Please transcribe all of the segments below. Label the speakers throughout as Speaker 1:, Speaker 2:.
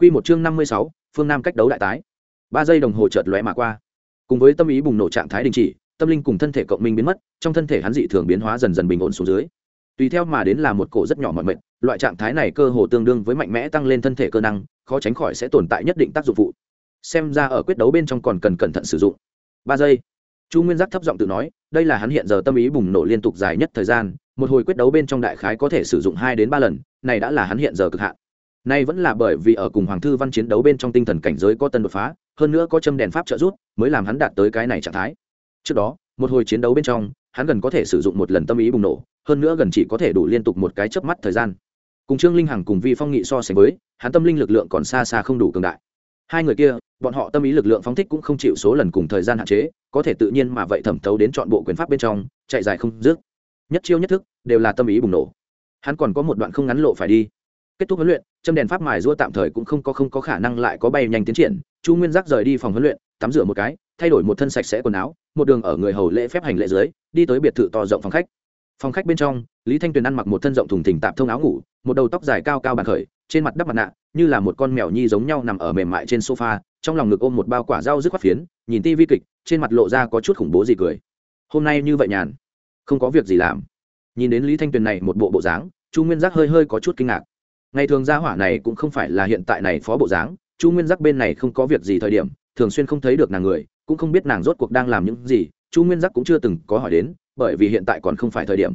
Speaker 1: Quy một chương năm mươi sáu, phương Nam cách đấu đại tái. Ba giây đồng hồ chợt lóe mà qua. Cùng với tâm ý bùng nổ trạng thái đình chỉ, tâm linh cùng thân thể cộng minh biến mất, trong thân thể hắn dị thường biến hóa dần dần bình ổn xuống dưới. Tùy theo mà đến là một cổ rất nhỏ mỏi mệt, loại trạng thái này cơ hồ tương đương với mạnh mẽ tăng lên thân thể cơ năng, khó tránh khỏi sẽ tồn tại nhất định tác dụng phụ. Xem ra ở quyết đấu bên trong còn cần cẩn thận sử dụng. Ba giây. Chu Nguyên Giác thấp giọng tự nói, đây là hắn hiện giờ tâm ý bùng nổ liên tục dài nhất thời gian, một hồi quyết đấu bên trong đại khái có thể sử dụng hai đến ba lần, này đã là hắn hiện giờ cực hạn nay vẫn là bởi vì ở cùng hoàng thư văn chiến đấu bên trong tinh thần cảnh giới có tân đột phá, hơn nữa có châm đèn pháp trợ giúp, mới làm hắn đạt tới cái này trạng thái. Trước đó, một hồi chiến đấu bên trong, hắn gần có thể sử dụng một lần tâm ý bùng nổ, hơn nữa gần chỉ có thể đủ liên tục một cái chớp mắt thời gian. Cùng trương linh hằng cùng vi phong nghị so sánh với, hắn tâm linh lực lượng còn xa xa không đủ cường đại. Hai người kia, bọn họ tâm ý lực lượng phóng thích cũng không chịu số lần cùng thời gian hạn chế, có thể tự nhiên mà vậy thẩm thấu đến chọn bộ quyền pháp bên trong, chạy dài không dứt. Nhất chiêu nhất thức, đều là tâm ý bùng nổ. Hắn còn có một đoạn không ngắn lộ phải đi kết thúc huấn luyện, châm đèn pháp mài rua tạm thời cũng không có không có khả năng lại có bay nhanh tiến triển. Chu nguyên giác rời đi phòng huấn luyện, tắm rửa một cái, thay đổi một thân sạch sẽ quần áo, một đường ở người hầu lễ phép hành lễ dưới, đi tới biệt thự to rộng phòng khách. Phòng khách bên trong, lý thanh tuyền ăn mặc một thân rộng thùng thình tạm thông áo ngủ, một đầu tóc dài cao cao bàn khởi, trên mặt đắp mặt nạ, như là một con mèo nhi giống nhau nằm ở mềm mại trên sofa, trong lòng ngực ôm một bao quả rau dứt khoát phiến, nhìn ti vi kịch, trên mặt lộ ra có chút khủng bố gì cười. Hôm nay như vậy nhàn, không có việc gì làm. Nhìn đến lý thanh tuyền này một bộ bộ dáng, chu nguyên giác hơi hơi có chút kinh ngạc ngày thường gia hỏa này cũng không phải là hiện tại này phó bộ dáng, chu nguyên giác bên này không có việc gì thời điểm, thường xuyên không thấy được nàng người, cũng không biết nàng rốt cuộc đang làm những gì, chu nguyên giác cũng chưa từng có hỏi đến, bởi vì hiện tại còn không phải thời điểm.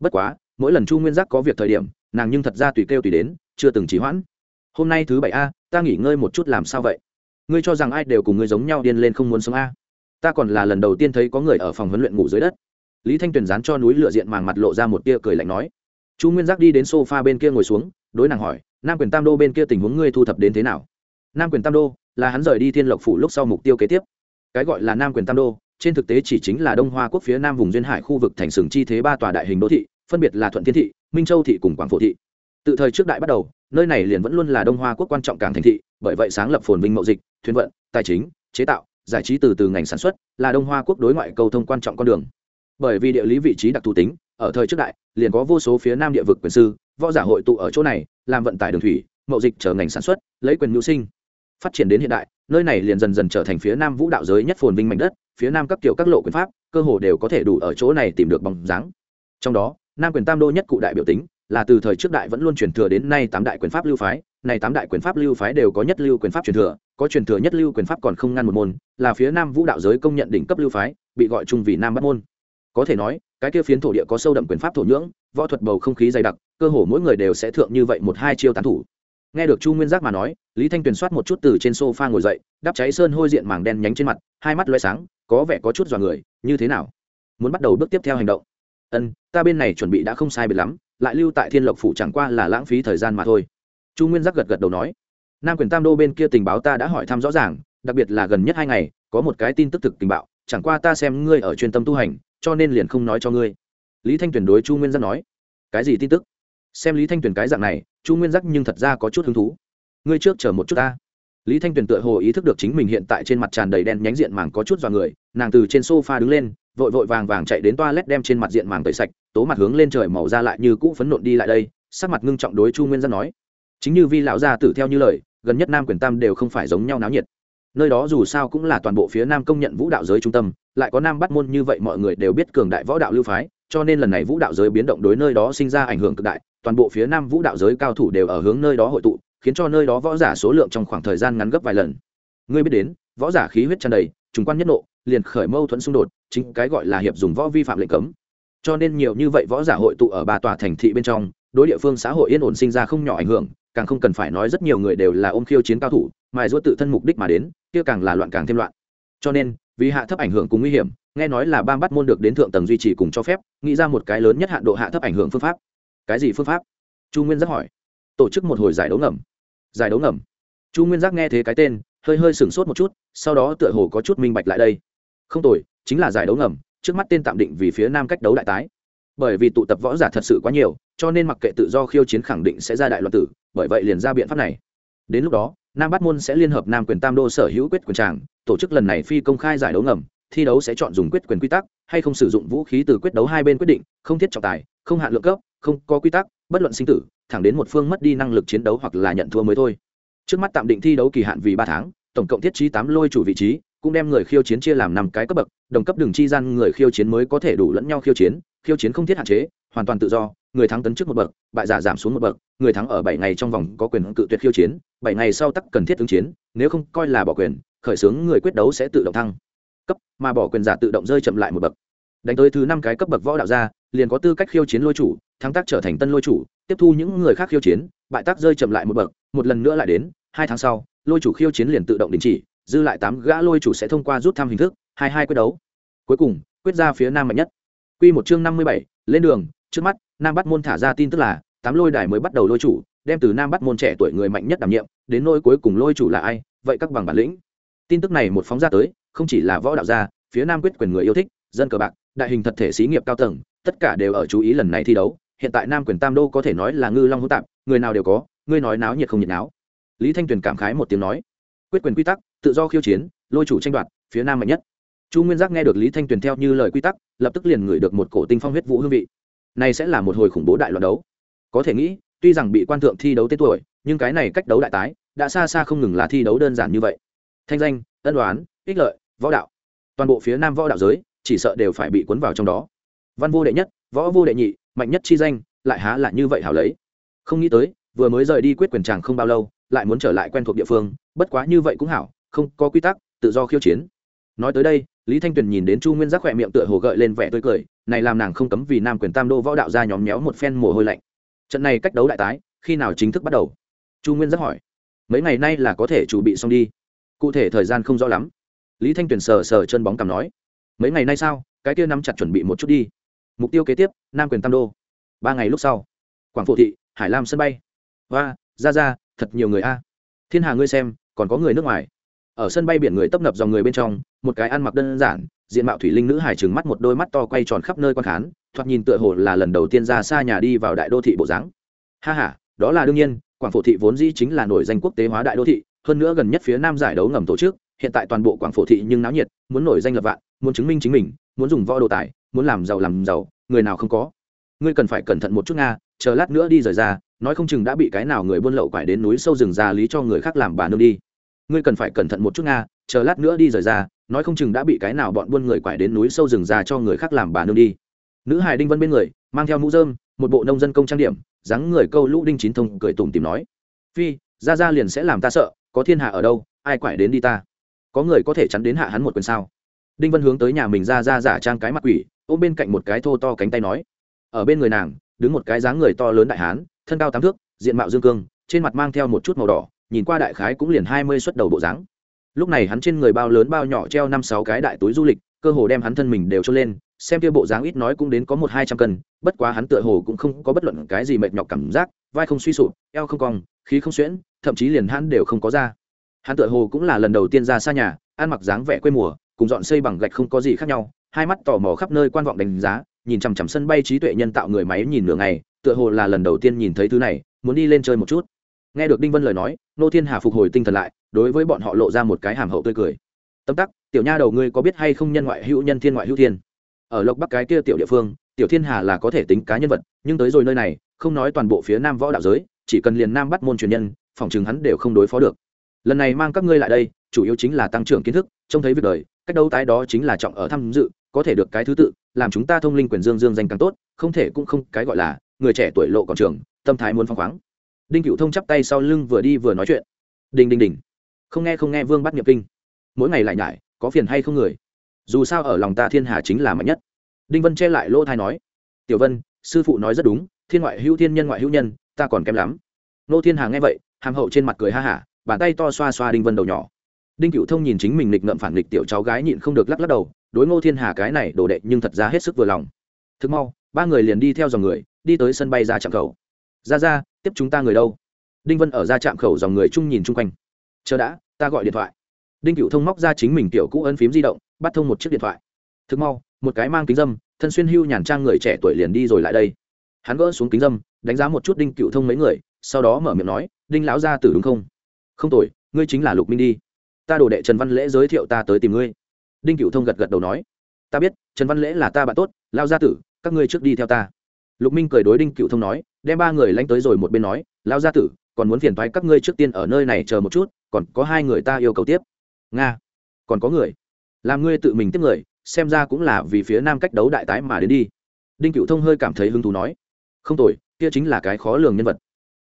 Speaker 1: Bất quá, mỗi lần chu nguyên giác có việc thời điểm, nàng nhưng thật ra tùy kêu tùy đến, chưa từng trì hoãn. Hôm nay thứ bảy a, ta nghỉ ngơi một chút làm sao vậy? Ngươi cho rằng ai đều cùng ngươi giống nhau điên lên không muốn sống a? Ta còn là lần đầu tiên thấy có người ở phòng huấn luyện ngủ dưới đất. Lý thanh tuyền dán cho núi lựa diện màng mặt lộ ra một tia cười lạnh nói. Chu nguyên giác đi đến s o f a bên kia ngồi xuống đối nàng hỏi, nam quyền tam đô bên kia tình huống ngươi thu thập đến thế nào? Nam quyền tam đô là hắn rời đi thiên lộc phủ lúc sau mục tiêu kế tiếp. Cái gọi là nam quyền tam đô, trên thực tế chỉ chính là đông hoa quốc phía nam vùng duyên hải khu vực thành sừng chi thế ba tòa đại hình đô thị, phân biệt là thuận thiên thị, minh châu thị cùng quảng phổ thị. Từ thời trước đại bắt đầu, nơi này liền vẫn luôn là đông hoa quốc quan trọng cảng thành thị, bởi vậy sáng lập phồn vinh mậu dịch, thuyền vận, tài chính, chế tạo, giải trí từ từ ngành sản xuất là đông hoa quốc đối ngoại cầu thông quan trọng con đường. Bởi vì địa lý vị trí đặc thù tính ở thời trước đại, liền có vô số phía nam địa vực quyền sư, võ giả hội tụ ở chỗ này, làm vận tải đường thủy, mậu dịch trở ngành sản xuất, lấy quyền mưu sinh. Phát triển đến hiện đại, nơi này liền dần dần trở thành phía nam vũ đạo giới nhất phồn vinh mảnh đất, phía nam các kiểu các lộ quyền pháp, cơ hồ đều có thể đủ ở chỗ này tìm được bóng dáng. Trong đó, nam quyền tam đô nhất cụ đại biểu tính, là từ thời trước đại vẫn luôn truyền thừa đến nay tám đại quyền pháp lưu phái. Này tám đại quyền pháp lưu phái đều có nhất lưu quyền pháp truyền thừa, có truyền thừa nhất lưu quyền pháp còn không ngăn một môn, là phía nam vũ đạo giới công nhận đỉnh cấp lưu phái, bị gọi chung vì nam bắt môn có thể nói, cái kia phiến thổ địa có sâu đậm quyền pháp thổ nhưỡng, võ thuật bầu không khí dày đặc, cơ hồ mỗi người đều sẽ thượng như vậy một hai chiêu tán thủ. Nghe được chu nguyên giác mà nói, lý thanh tuyền soát một chút từ trên s o f a ngồi dậy, đắp cháy sơn hôi diện màng đen nhánh trên mặt, hai mắt loay sáng, có vẻ có chút dọa người, như thế nào? Muốn bắt đầu bước tiếp theo hành động. Ân, ta bên này chuẩn bị đã không sai biệt lắm, lại lưu tại thiên lộc phủ chẳng qua là lãng phí thời gian mà thôi. Chu nguyên giác gật gật đầu nói. Nam quyền tam đô bên kia tình báo ta đã hỏi thăm rõ ràng, đặc biệt là gần nhất hai ngày, có một cái tin tức thực tình bạo, chẳng qua ta xem ngươi ở chuyên tâm tu hành cho nên liền không nói cho ngươi. Lý thanh tuyền đối chu nguyên giác nói, cái gì tin tức? Xem lý thanh tuyền cái dạng này, chu nguyên giác nhưng thật ra có chút hứng thú. Ngươi trước chờ một chút ta. Lý thanh tuyền tựa hồ ý thức được chính mình hiện tại trên mặt tràn đầy đen nhánh diện màng có chút dọa người, nàng từ trên sofa đứng lên, vội vội vàng vàng chạy đến toa lét đem trên mặt diện màng tẩy sạch, tố mặt hướng lên trời màu ra lại như cũ phấn nộn đi lại đây, sắc mặt ngưng trọng đối chu nguyên giác nói, chính như vi lão gia tử theo như lời, gần nhất nam quyền tam đều không phải giống nhau náo nhiệt nơi đó dù sao cũng là toàn bộ phía nam công nhận vũ đạo giới trung tâm, lại có nam bắt môn như vậy mọi người đều biết cường đại võ đạo lưu phái, cho nên lần này vũ đạo giới biến động đối nơi đó sinh ra ảnh hưởng cực đại, toàn bộ phía nam vũ đạo giới cao thủ đều ở hướng nơi đó hội tụ, khiến cho nơi đó võ giả số lượng trong khoảng thời gian ngắn gấp vài lần. Ngươi biết đến, võ giả khí huyết tràn đầy, trùng quan nhất nộ, liền khởi mâu thuẫn xung đột, chính cái gọi là hiệp dùng võ vi phạm lệnh cấm. Cho nên nhiều như vậy võ giả hội tụ ở ba tòa thành thị bên trong, đối địa phương xã hội yên ổn sinh ra không nhỏ ảnh hưởng càng không cần phải nói rất nhiều người đều là ôm khiêu chiến cao thủ, mài giũa tự thân mục đích mà đến, kia càng là loạn càng thêm loạn. Cho nên, vì hạ thấp ảnh hưởng cùng nguy hiểm, nghe nói là bang bắt môn được đến thượng tầng duy trì cùng cho phép, nghĩ ra một cái lớn nhất hạn độ hạ thấp ảnh hưởng phương pháp. Cái gì phương pháp? Chu nguyên giác hỏi. Tổ chức một hồi giải đấu ngầm. Giải đấu ngầm. Chu nguyên giác nghe thế cái tên, hơi hơi sửng sốt một chút, sau đó tựa hồ có chút minh bạch lại đây. Không tồi, chính là giải đấu ngầm, trước mắt tên tạm định vì phía nam cách đấu đại tái. Bởi vì tụ tập võ giả thật sự quá nhiều, cho nên mặc kệ tự do khiêu chiến khẳng định sẽ ra đại loạn tử bởi vậy liền ra biện pháp này. Đến lúc đó, nam bát môn sẽ liên hợp nam quyền tam đô sở hữu quyết quyền tràng, tổ chức lần này phi công khai giải đấu ngầm, thi đấu sẽ chọn dùng quyết quyền quy tắc, hay không sử dụng vũ khí từ quyết đấu hai bên quyết định, không thiết trọng tài, không hạn lượng cấp, không có quy tắc, bất luận sinh tử, thẳng đến một phương mất đi năng lực chiến đấu hoặc là nhận thua mới thôi. Trước mắt tạm định thi đấu kỳ hạn vì ba tháng, tổng cộng thiết trí tám lôi chủ vị trí, cũng đem người khiêu chiến chia làm năm cái cấp bậc, đồng cấp đường chi gian người khiêu chiến mới có thể đủ lẫn nhau khiêu chiến khiêu chiến không thiết hạn chế, hoàn toàn tự do người thắng tấn trước một bậc, bại giả giảm xuống một bậc, người thắng ở bảy ngày trong vòng có quyền cự tuyệt khiêu chiến, bảy ngày sau tắc cần thiết ứng chiến, nếu không coi là bỏ quyền, khởi xướng người quyết đấu sẽ tự động thăng. Cấp, mà bỏ quyền giả tự động rơi chậm lại một bậc. Đánh tới thứ năm cái cấp bậc võ đạo ra, liền có tư cách khiêu chiến lôi chủ, thắng tác trở thành tân lôi chủ, tiếp thu những người khác khiêu chiến, bại tác rơi chậm lại một bậc, một lần nữa lại đến, hai tháng sau, lôi chủ khiêu chiến liền tự động đình chỉ, dư lại tám gã lôi chủ sẽ thông qua rút thăm hình thức, hai hai quyết đấu. Cuối cùng, quyết ra phía nam mạnh nhất. Q một chương năm mươi bảy, lên đường trước mắt, nam bắt môn thả ra tin tức là, tám lôi đài mới bắt đầu lôi chủ, đem từ nam bắt môn trẻ tuổi người mạnh nhất đảm nhiệm, đến nôi cuối cùng lôi chủ là ai, vậy các bằng bản lĩnh. Tin tức này một phóng ra tới, không chỉ là võ đạo gia, phía nam quyết quyền người yêu thích, dân cờ bạc, đại hình thật thể xí nghiệp cao tầng, tất cả đều ở chú ý lần này thi đấu. Hiện tại nam quyền tam đô có thể nói là ngư long hữu tạp, người nào đều có ngươi nói náo nhiệt không nhiệt náo. Lý thanh tuyền cảm khái một tiếng nói, quyết quyền quy tắc, tự do khiêu chiến, lôi chủ tranh đoạt, phía nam mạnh nhất. Chu nguyên giác nghe được lý thanh tuyền theo như lời quy tắc, lập tức liền ngửi được một cổ tinh phong huyết vũ hương vị này sẽ là một hồi khủng bố đại loạn đấu. Có thể nghĩ, tuy rằng bị quan thượng thi đấu tên tuổi, nhưng cái này cách đấu đại tái, đã xa xa không ngừng là thi đấu đơn giản như vậy. Thanh danh, ân đoán ích lợi, võ đạo. Toàn bộ phía nam võ đạo giới, chỉ sợ đều phải bị cuốn vào trong đó. Văn vô đệ nhất, võ vô đệ nhị, mạnh nhất chi danh, lại há lại như vậy hảo lấy. Không nghĩ tới, vừa mới rời đi quyết quyền tràng không bao lâu, lại muốn trở lại quen thuộc địa phương, bất quá như vậy cũng hảo, không có quy tắc, tự do khiêu chiến. Nói tới đây lý thanh tuyền nhìn đến chu nguyên giác khỏe miệng tựa hồ gợi lên vẻ tươi cười, này làm nàng không cấm vì nam quyền tam đô võ đạo ra nhóm méo một phen mồ hôi lạnh. Trận này cách đấu đại tái, khi nào chính thức bắt đầu? Chu nguyên giác hỏi. Mấy ngày nay là có thể chuẩn bị xong đi. Cụ thể thời gian không rõ lắm. Lý thanh tuyền sờ sờ chân bóng cằm nói. Mấy ngày nay sao? Cái kia nắm chặt chuẩn bị một chút đi. Mục tiêu kế tiếp, nam quyền tam đô. Ba ngày lúc sau. Quảng phụ thị, hải lam sân bay. Và ra ra, thật nhiều người a. Thiên hà ngươi xem, còn có người nước ngoài ở sân bay biển người tấp nập dòng người bên trong, một cái ăn mặc đơn giản, diện mạo thủy linh nữ hải trừng mắt một đôi mắt to quay tròn khắp nơi quan khán, thoạt nhìn tựa hồ là lần đầu tiên ra xa nhà đi vào đại đô thị bộ dáng. Ha ha, đó là đương nhiên, quảng phổ thị vốn dĩ chính là nổi danh quốc tế hóa đại đô thị, hơn nữa gần nhất phía nam giải đấu ngầm tổ chức, hiện tại toàn bộ quảng phổ thị nhưng náo nhiệt, muốn nổi danh lập vạn, muốn chứng minh chính mình, muốn dùng võ đồ tài, muốn làm giàu làm giàu, người nào không có. Ngươi cần phải cẩn thận một chút nga, chờ lát nữa đi rời ra, nói không chừng đã bị cái nào người buôn lậu quải đến núi sâu rừng già lý cho người khác làm bà nương đi ngươi cần phải cẩn thận một chút nga, chờ lát nữa đi rời ra, nói không chừng đã bị cái nào bọn buôn người quải đến núi sâu rừng già cho người khác làm bà nương đi. Nữ hài đinh vân bên người, mang theo mũ dơm một bộ nông dân công trang điểm, dáng người câu lũ đinh chín thông, cười tủm tìm nói, phi ra ra liền sẽ làm ta sợ, có thiên hạ ở đâu, ai quải đến đi ta? Có người có thể chắn đến hạ hắn một quyền sao? Đinh vân hướng tới nhà mình ra ra giả trang cái mặt quỷ, ôm bên cạnh một cái thô to cánh tay nói, ở bên người nàng, đứng một cái dáng người to lớn đại hán, thân cao tám thước, diện mạo dương cương, trên mặt mang theo một chút màu đỏ nhìn qua đại khái cũng liền hai mươi suất đầu bộ dáng. Lúc này hắn trên người bao lớn bao nhỏ treo năm sáu cái đại túi du lịch, cơ hồ đem hắn thân mình đều cho lên, xem kia bộ dáng ít nói cũng đến có một hai trăm cân, bất quá hắn tựa hồ cũng không có bất luận cái gì mệt nhọc cảm giác, vai không suy sụp, eo không cong, khí không xuyễn, thậm chí liền hắn đều không có ra. Hắn tựa hồ cũng là lần đầu tiên ra xa nhà, ăn mặc dáng vẻ quê mùa, cùng dọn xây bằng gạch không có gì khác nhau, hai mắt tò mò khắp nơi quan vọng đánh giá, nhìn chằm chằm sân bay trí tuệ nhân tạo người máy nhìn nửa ngày, tựa hồ là lần đầu tiên nhìn thấy thứ này, muốn đi lên chơi một chút nghe được đinh vân lời nói, nô thiên hà phục hồi tinh thần lại, đối với bọn họ lộ ra một cái hàm hậu tươi cười. Tâm tắc, tiểu nha đầu ngươi có biết hay không nhân ngoại hữu nhân thiên ngoại hữu thiên? Ở lộc bắc cái kia tiểu địa phương, tiểu thiên hà là có thể tính cá nhân vật, nhưng tới rồi nơi này, không nói toàn bộ phía nam võ đạo giới, chỉ cần liền nam bắt môn truyền nhân, phòng chừng hắn đều không đối phó được. Lần này mang các ngươi lại đây, chủ yếu chính là tăng trưởng kiến thức, trông thấy việc đời, cách đấu tái đó chính là trọng ở tham dự, có thể được cái thứ tự, làm chúng ta thông linh quyền dương dương danh càng tốt, không thể cũng không, cái gọi là, người trẻ tuổi lộ còn trường, tâm thái muốn phăng khoáng đinh cựu thông chắp tay sau lưng vừa đi vừa nói chuyện. Đình đình đình không nghe không nghe, vương bắt nghiệp kinh. Mỗi ngày lại nhải, có phiền hay không người? Dù sao ở lòng ta thiên hà chính là mạnh nhất. Đinh vân che lại lỗ thai nói. Tiểu vân, sư phụ nói rất đúng, thiên ngoại hữu thiên nhân ngoại hữu nhân, ta còn kém lắm. Nô thiên hà nghe vậy, hàm hậu trên mặt cười ha hả, bàn tay to xoa xoa đinh vân đầu nhỏ. Đinh cựu thông nhìn chính mình nghịch ngợm phản nghịch tiểu cháu gái nhịn không được lắc lắc đầu, đối ngô thiên hà cái này đổ đệ nhưng thật ra hết sức vừa lòng. Thực mau, ba người liền đi theo dòng người, đi tới sân bay ra chạm cầu ra ra, tiếp chúng ta người đâu? Đinh vân ở ra trạm khẩu dòng người chung nhìn chung quanh. Chờ đã, ta gọi điện thoại. Đinh cựu thông móc ra chính mình tiểu cũ ấn phím di động, bắt thông một chiếc điện thoại. Thực mau, một cái mang kính dâm, thân xuyên hưu nhàn trang người trẻ tuổi liền đi rồi lại đây. Hắn gỡ xuống kính dâm, đánh giá một chút đinh cựu thông mấy người, sau đó mở miệng nói, đinh lão gia tử đúng không? Không tội ngươi chính là lục minh đi. Ta đồ đệ trần văn lễ giới thiệu ta tới tìm ngươi. Đinh cựu thông gật gật đầu nói, ta biết, trần văn lễ là ta bạn tốt lao gia tử, các ngươi trước đi theo ta lục minh cười đối đinh cựu thông nói, đem ba người lánh tới rồi một bên nói lao gia tử, còn muốn phiền thoái các ngươi trước tiên ở nơi này chờ một chút, còn có hai người ta yêu cầu tiếp. Nga, còn có người? Làm ngươi tự mình tiếp người, xem ra cũng là vì phía nam cách đấu đại tái mà đến đi. Đinh cựu thông hơi cảm thấy hứng thú nói, không tội kia chính là cái khó lường nhân vật.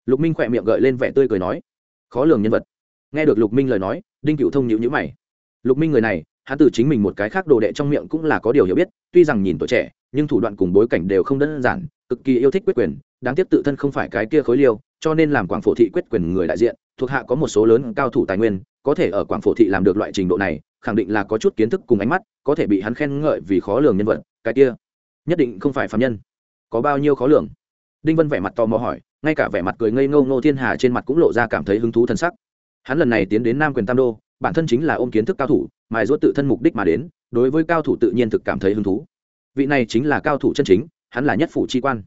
Speaker 1: Lục minh khỏe miệng gợi lên vẻ tươi cười nói, khó lường nhân vật. Nghe được lục minh lời nói, đinh cựu thông nhịu nhữ mày. Lục minh người này, hắn từ chính mình một cái khác đồ đệ trong miệng cũng là có điều hiểu biết, tuy rằng nhìn tuổi trẻ, nhưng thủ đoạn cùng bối cảnh đều không đơn giản cực kỳ yêu thích quyết quyền, đáng tiếc tự thân không phải cái kia khối liêu, cho nên làm quảng phổ thị quyết quyền người đại diện, thuộc hạ có một số lớn cao thủ tài nguyên, có thể ở quảng phổ thị làm được loại trình độ này, khẳng định là có chút kiến thức cùng ánh mắt, có thể bị hắn khen ngợi vì khó lường nhân vật, cái kia nhất định không phải phạm nhân. Có bao nhiêu khó lường? Đinh vân vẻ mặt tò mò hỏi, ngay cả vẻ mặt cười ngây ngô ngô thiên hà trên mặt cũng lộ ra cảm thấy hứng thú thân sắc. Hắn lần này tiến đến nam quyền tam đô, bản thân chính là ôm kiến thức cao thủ, mài ruốt tự thân mục đích mà đến, đối với cao thủ tự nhiên thực cảm thấy hứng thú. Vị này chính là cao thủ chân chính hắn là nhất phủ chi quan.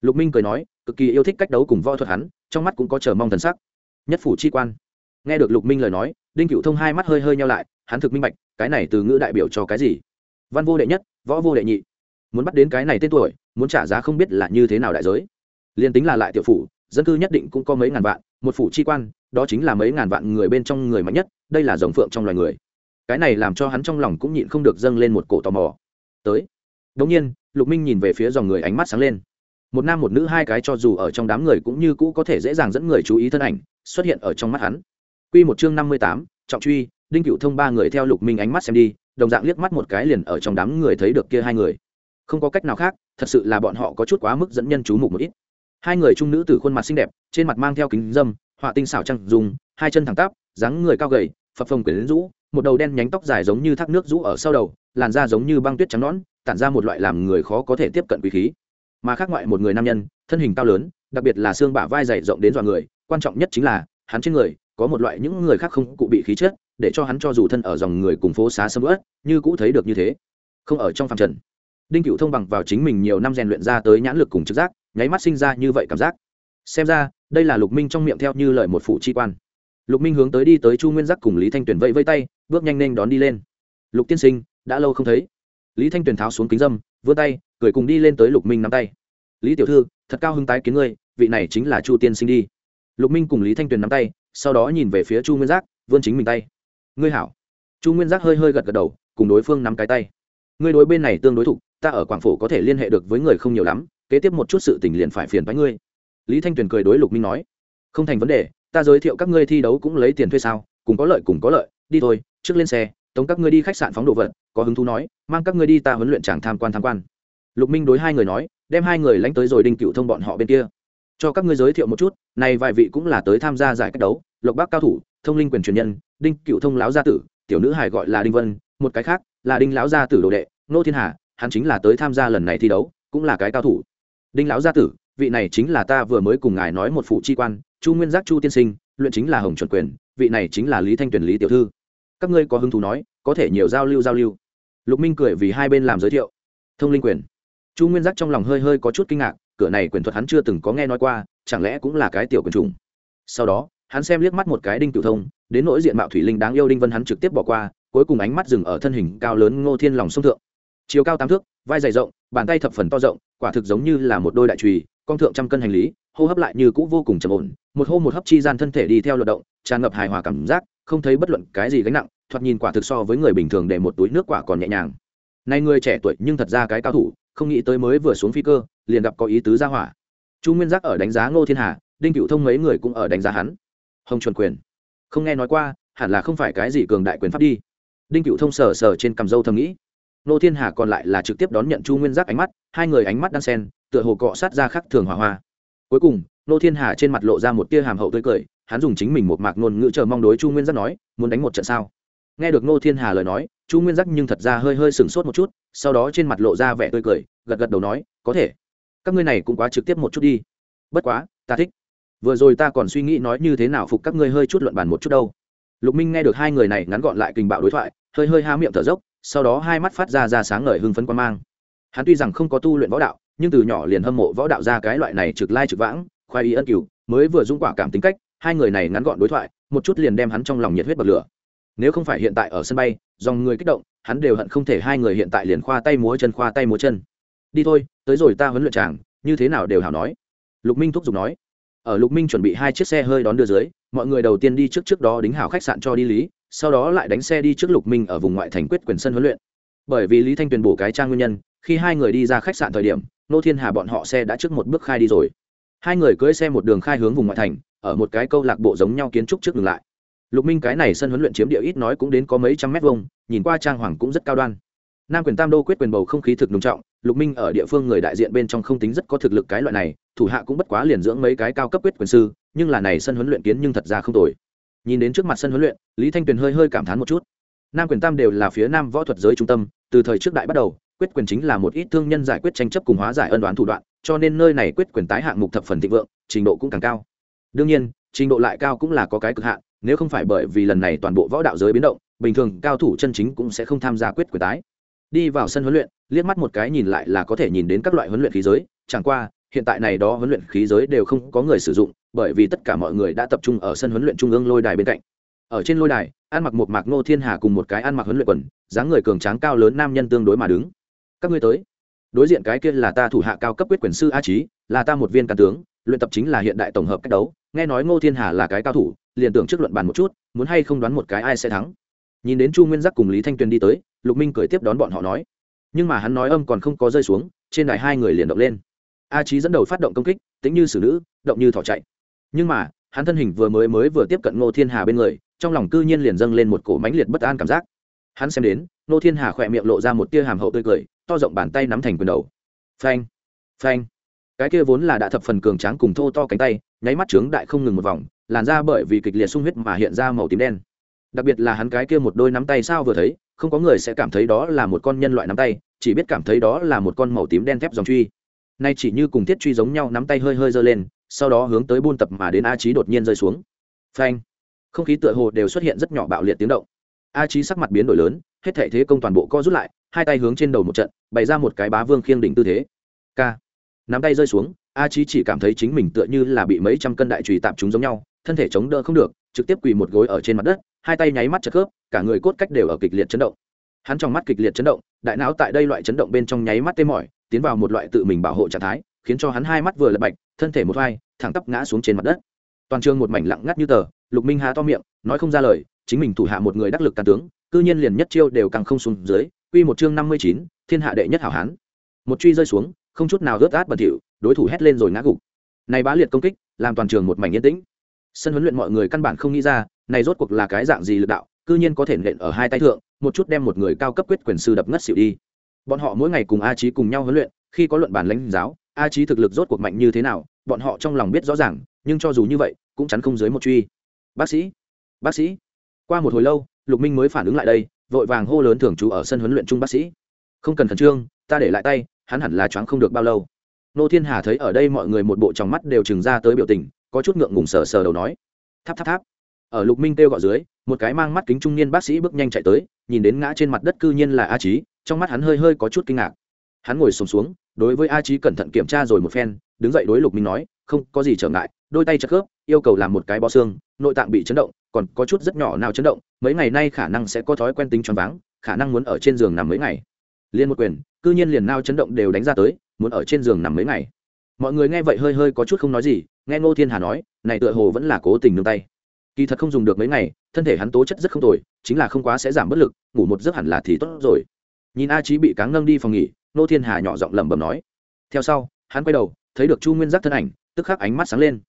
Speaker 1: Lục minh cười nói, cực kỳ yêu thích cách đấu cùng võ thuật hắn, trong mắt cũng có chờ mong thần sắc. Nhất phủ chi quan. Nghe được lục minh lời nói, đinh cựu thông hai mắt hơi hơi nhau lại, hắn thực minh bạch, cái này từ ngữ đại biểu cho cái gì? Văn vô đệ nhất, võ vô đệ nhị. Muốn bắt đến cái này tên tuổi, muốn trả giá không biết là như thế nào đại giới. Liền tính là lại tiểu phủ, dân cư nhất định cũng có mấy ngàn vạn, một phủ chi quan, đó chính là mấy ngàn vạn người bên trong người mạnh nhất, đây là dòng phượng trong loài người. Cái này làm cho hắn trong lòng cũng nhịn không được dâng lên một cổ tò mò. Tới. Đống nhiên lục minh nhìn về phía dòng người ánh mắt sáng lên. Một nam một nữ hai cái cho dù ở trong đám người cũng như cũ có thể dễ dàng dẫn người chú ý thân ảnh xuất hiện ở trong mắt hắn. Quy một chương năm mươi tám, trọng truy, đinh cựu thông ba người theo lục minh ánh mắt xem đi đồng dạng liếc mắt một cái liền ở trong đám người thấy được kia hai người. Không có cách nào khác thật sự là bọn họ có chút quá mức dẫn nhân chú mục một ít. Hai người trung nữ từ khuôn mặt xinh đẹp trên mặt mang theo kính dâm họa tinh xảo trăng dùng hai chân thẳng tắp dáng người cao gầy phập phồng quyển rũ một đầu đen nhánh tóc dài giống như thác nước rũ ở sau đầu làn da giống như băng tuyết trắng nõn tản ra một loại làm người khó có thể tiếp cận quý khí. Mà khác ngoại một người nam nhân, thân hình cao lớn, đặc biệt là xương bả vai dày rộng đến dọa người, quan trọng nhất chính là, hắn trên người có một loại những người khác không cụ bị khí chất, để cho hắn cho dù thân ở dòng người cùng phố xá sâm ớt như cũ thấy được như thế. Không ở trong phạm trần. Đinh cựu thông bằng vào chính mình nhiều năm rèn luyện ra tới nhãn lực cùng trực giác, nháy mắt sinh ra như vậy cảm giác. Xem ra, đây là lục minh trong miệng theo như lời một phụ chi quan. Lục minh hướng tới đi tới chu nguyên giác cùng lý thanh tuyền vẫy vây tay, bước nhanh nên đón đi lên. Lục tiên sinh, đã lâu không thấy lý thanh tuyền tháo xuống kính dâm, vươn tay, cười cùng đi lên tới lục minh nắm tay. Lý tiểu thư, thật cao hứng tái kiến ngươi, vị này chính là chu tiên sinh đi. Lục minh cùng lý thanh tuyền nắm tay, sau đó nhìn về phía chu nguyên giác, vươn chính mình tay. Ngươi hảo. Chu nguyên giác hơi hơi gật gật đầu, cùng đối phương nắm cái tay. Ngươi đối bên này tương đối thục, ta ở quảng phổ có thể liên hệ được với người không nhiều lắm, kế tiếp một chút sự tình liền phải phiền với ngươi. Lý thanh tuyền cười đối lục minh nói. Không thành vấn đề, ta giới thiệu các ngươi thi đấu cũng lấy tiền thuê sao, cùng có lợi cùng có lợi, đi thôi, trước lên xe, tống các ngươi đi khách sạn phóng đồ vật có hứng thú nói, mang các ngươi đi ta huấn luyện chẳng tham quan tham quan. Lục minh đối hai người nói, đem hai người lánh tới rồi đinh cựu thông bọn họ bên kia. Cho các ngươi giới thiệu một chút, này vài vị cũng là tới tham gia giải cách đấu, lộc bác cao thủ, thông linh quyền truyền nhân, đinh cựu thông lão gia tử, tiểu nữ hải gọi là đinh vân, một cái khác là đinh lão gia tử đồ đệ nô thiên hà, hắn chính là tới tham gia lần này thi đấu, cũng là cái cao thủ. Đinh lão gia tử, vị này chính là ta vừa mới cùng ngài nói một phụ chi quan, chu nguyên giác chu tiên sinh, luyện chính là hồng chuẩn quyền, vị này chính là lý thanh tuyển lý tiểu thư. Các ngươi có hứng thú nói, có thể nhiều giao lưu giao lưu lục minh cười vì hai bên làm giới thiệu. Thông linh quyền. Chu nguyên giác trong lòng hơi hơi có chút kinh ngạc, cửa này quyền thuật hắn chưa từng có nghe nói qua, chẳng lẽ cũng là cái tiểu quyền trùng? Sau đó, hắn xem liếc mắt một cái đinh cửu thông, đến nỗi diện mạo thủy linh đáng yêu đinh vân hắn trực tiếp bỏ qua, cuối cùng ánh mắt dừng ở thân hình cao lớn ngô thiên lòng sông thượng. Chiều cao tám thước, vai dày rộng, bàn tay thập phần to rộng, quả thực giống như là một đôi đại trùy, con thượng trăm cân hành lý, hô hấp lại như cũ vô cùng trầm ổn, một hô một hấp chi gian thân thể đi theo luật động, tràn ngập hài hòa cảm giác không thấy bất luận cái gì gánh nặng, thoạt nhìn quả thực so với người bình thường để một túi nước quả còn nhẹ nhàng. Nay người trẻ tuổi nhưng thật ra cái cao thủ, không nghĩ tới mới vừa xuống phi cơ, liền gặp có ý tứ ra hỏa. Chu nguyên giác ở đánh giá ngô thiên hà, đinh cựu thông mấy người cũng ở đánh giá hắn. Hồng chuẩn quyền. Không nghe nói qua, hẳn là không phải cái gì cường đại quyền pháp đi. Đinh cựu thông sờ sờ trên cằm râu thầm nghĩ. Nô thiên hà còn lại là trực tiếp đón nhận chu nguyên giác ánh mắt, hai người ánh mắt đan sen tựa hồ cọ sát ra khắc thường hỏa hoa. Cuối cùng nô thiên hà trên mặt lộ ra một tia hàm hậu tươi cười hắn dùng chính mình một mạc ngôn ngữ chờ mong đối chu nguyên giác nói, muốn đánh một trận sao? Nghe được nô thiên hà lời nói, chu nguyên giác nhưng thật ra hơi hơi sửng sốt một chút, sau đó trên mặt lộ ra vẻ tươi cười, gật gật đầu nói, có thể. Các ngươi này cũng quá trực tiếp một chút đi. Bất quá, ta thích. Vừa rồi ta còn suy nghĩ nói như thế nào phục các ngươi hơi chút luận bàn một chút đâu. Lục minh nghe được hai người này ngắn gọn lại kình bạo đối thoại, hơi hơi há miệng thở dốc, sau đó hai mắt phát ra ra sáng ngời hưng phấn quan mang. Hắn tuy rằng không có tu luyện võ đạo, nhưng từ nhỏ liền hâm mộ võ đạo ra cái loại này trực lai trực vãng khoai ý ân cửu, mới vừa dung quả cảm tính cách hai người này ngắn gọn đối thoại, một chút liền đem hắn trong lòng nhiệt huyết bật lửa. Nếu không phải hiện tại ở sân bay, dòng người kích động, hắn đều hận không thể hai người hiện tại liền khoa tay múa chân, khoa tay múa chân. Đi thôi, tới rồi ta huấn luyện chàng như thế nào đều hảo nói. Lục minh thúc giục nói. Ở lục minh chuẩn bị hai chiếc xe hơi đón đưa dưới, mọi người đầu tiên đi trước trước đó đính hảo khách sạn cho đi lý, sau đó lại đánh xe đi trước lục minh ở vùng ngoại thành quyết quyền sân huấn luyện. Bởi vì lý thanh tuyền bổ cái trang nguyên nhân, khi hai người đi ra khách sạn thời điểm, nô thiên hà bọn họ xe đã trước một bước khai đi rồi. Hai người cưỡi xe một đường khai hướng vùng ngoại thành ở một cái câu lạc bộ giống nhau kiến trúc trước ngừng lại. Lục minh cái này sân huấn luyện chiếm địa ít nói cũng đến có mấy trăm mét vuông, nhìn qua trang hoàng cũng rất cao đoan. Nam quyền tam đô quyết quyền bầu không khí thực nùng trọng, lục minh ở địa phương người đại diện bên trong không tính rất có thực lực cái loại này, thủ hạ cũng bất quá liền dưỡng mấy cái cao cấp quyết quyền sư, nhưng là này sân huấn luyện kiến nhưng thật ra không tồi. Nhìn đến trước mặt sân huấn luyện, lý thanh tuyền hơi hơi cảm thán một chút. Nam quyền tam đều là phía nam võ thuật giới trung tâm, từ thời trước đại bắt đầu, quyết quyền chính là một ít thương nhân giải quyết tranh chấp cùng hóa giải ân đoán thủ đoạn, cho nên nơi này quyết quyền tái hạng mục thập phần thịnh vượng, trình độ cũng càng cao đương nhiên, trình độ lại cao cũng là có cái cực hạn, nếu không phải bởi vì lần này toàn bộ võ đạo giới biến động, bình thường cao thủ chân chính cũng sẽ không tham gia quyết quyền tái. Đi vào sân huấn luyện, liếc mắt một cái nhìn lại là có thể nhìn đến các loại huấn luyện khí giới, chẳng qua, hiện tại này đó huấn luyện khí giới đều không có người sử dụng, bởi vì tất cả mọi người đã tập trung ở sân huấn luyện trung ương lôi đài bên cạnh. Ở trên lôi đài, ăn mặc một mạc ngô thiên hà cùng một cái ăn mặc huấn luyện quần, dáng người cường tráng cao lớn nam nhân tương đối mà đứng. Các ngươi tới. Đối diện cái kia là ta thủ hạ cao cấp quyết quyền sư a trí là ta một viên can tướng, luyện tập chính là hiện đại tổng hợp cách đấu nghe nói ngô thiên hà là cái cao thủ, liền tưởng trước luận bàn một chút, muốn hay không đoán một cái ai sẽ thắng. Nhìn đến chu nguyên giác cùng lý thanh tuyền đi tới, lục minh cười tiếp đón bọn họ nói. Nhưng mà hắn nói âm còn không có rơi xuống, trên đài hai người liền động lên. A trí dẫn đầu phát động công kích, tính như xử nữ, động như thỏ chạy. Nhưng mà, hắn thân hình vừa mới mới vừa tiếp cận ngô thiên hà bên người, trong lòng cư nhiên liền dâng lên một cổ mãnh liệt bất an cảm giác. Hắn xem đến, ngô thiên hà khỏe miệng lộ ra một tia hàm hậu tươi cười, to rộng bàn tay nắm thành quyền đầu. Phanh! Phanh! Cái kia vốn là đã thập phần cường tráng cùng thô to cánh tay, nháy mắt trướng đại không ngừng một vòng, làn ra bởi vì kịch liệt sung huyết mà hiện ra màu tím đen. Đặc biệt là hắn cái kia một đôi nắm tay sao vừa thấy, không có người sẽ cảm thấy đó là một con nhân loại nắm tay, chỉ biết cảm thấy đó là một con màu tím đen thép dòng truy. Nay chỉ như cùng thiết truy giống nhau nắm tay hơi hơi giơ lên, sau đó hướng tới buôn tập mà đến a trí đột nhiên rơi xuống. Phanh! Không khí tựa hồ đều xuất hiện rất nhỏ bạo liệt tiếng động. A trí sắc mặt biến đổi lớn, hết thể thế công toàn bộ co rút lại, hai tay hướng trên đầu một trận, bày ra một cái bá vương khiêng đỉnh tư thế. K nắm tay rơi xuống, a trí chỉ cảm thấy chính mình tựa như là bị mấy trăm cân đại trùy tạm chúng giống nhau, thân thể chống đỡ không được, trực tiếp quỳ một gối ở trên mặt đất, hai tay nháy mắt chật khớp, cả người cốt cách đều ở kịch liệt chấn động. Hắn trong mắt kịch liệt chấn động, đại não tại đây loại chấn động bên trong nháy mắt tê mỏi, tiến vào một loại tự mình bảo hộ trạng thái, khiến cho hắn hai mắt vừa lật bạch, thân thể một vai, thẳng tắp ngã xuống trên mặt đất. Toàn trường một mảnh lặng ngắt như tờ, lục minh há to miệng, nói không ra lời, chính mình thủ hạ một người đắc lực tàn tướng, cư nhiên liền nhất chiêu đều càng không xuống dưới, quy một chương năm mươi chín, thiên hạ đệ nhất hảo hán. Một truy rơi xuống không chút nào rớt át bẩn thỉu, đối thủ hét lên rồi ngã gục. Này bá liệt công kích, làm toàn trường một mảnh yên tĩnh. Sân huấn luyện mọi người căn bản không nghĩ ra, này rốt cuộc là cái dạng gì lực đạo, cư nhiên có thể nện ở hai tay thượng, một chút đem một người cao cấp quyết quyền sư đập ngất xỉu đi. Bọn họ mỗi ngày cùng a trí cùng nhau huấn luyện, khi có luận bàn lãnh giáo, a trí thực lực rốt cuộc mạnh như thế nào, bọn họ trong lòng biết rõ ràng, nhưng cho dù như vậy, cũng chắn không dưới một truy. Bác sĩ bác sĩ. Qua một hồi lâu, lục minh mới phản ứng lại đây, vội vàng hô lớn thường trú ở sân huấn luyện chung bác sĩ. Không cần khẩn trương, ta để lại tay hắn hẳn là choáng không được bao lâu. Nô thiên hà thấy ở đây mọi người một bộ trong mắt đều trừng ra tới biểu tình có chút ngượng ngùng sờ sờ đầu nói. Tháp tháp tháp. Ở lục minh kêu gọi dưới một cái mang mắt kính trung niên bác sĩ bước nhanh chạy tới nhìn đến ngã trên mặt đất cư nhiên là a trí trong mắt hắn hơi hơi có chút kinh ngạc. Hắn ngồi sùng xuống, xuống đối với a trí cẩn thận kiểm tra rồi một phen đứng dậy đối lục minh nói không có gì trở ngại đôi tay chặt khớp yêu cầu làm một cái bó xương nội tạng bị chấn động còn có chút rất nhỏ nào chấn động mấy ngày nay khả năng sẽ có thói quen tính choáng váng khả năng muốn ở trên giường nằm mấy ngày liên một quyền, cư nhiên liền nao chấn động đều đánh ra tới, muốn ở trên giường nằm mấy ngày. Mọi người nghe vậy hơi hơi có chút không nói gì, nghe ngô thiên hà nói, này tựa hồ vẫn là cố tình nương tay. Kỳ thật không dùng được mấy ngày, thân thể hắn tố chất rất không tồi, chính là không quá sẽ giảm bất lực, ngủ một giấc hẳn là thì tốt rồi. Nhìn a trí bị cáng nâng đi phòng nghỉ, ngô thiên hà nhỏ giọng lẩm bẩm nói. Theo sau, hắn quay đầu, thấy được chu nguyên giác thân ảnh, tức khắc ánh mắt sáng lên.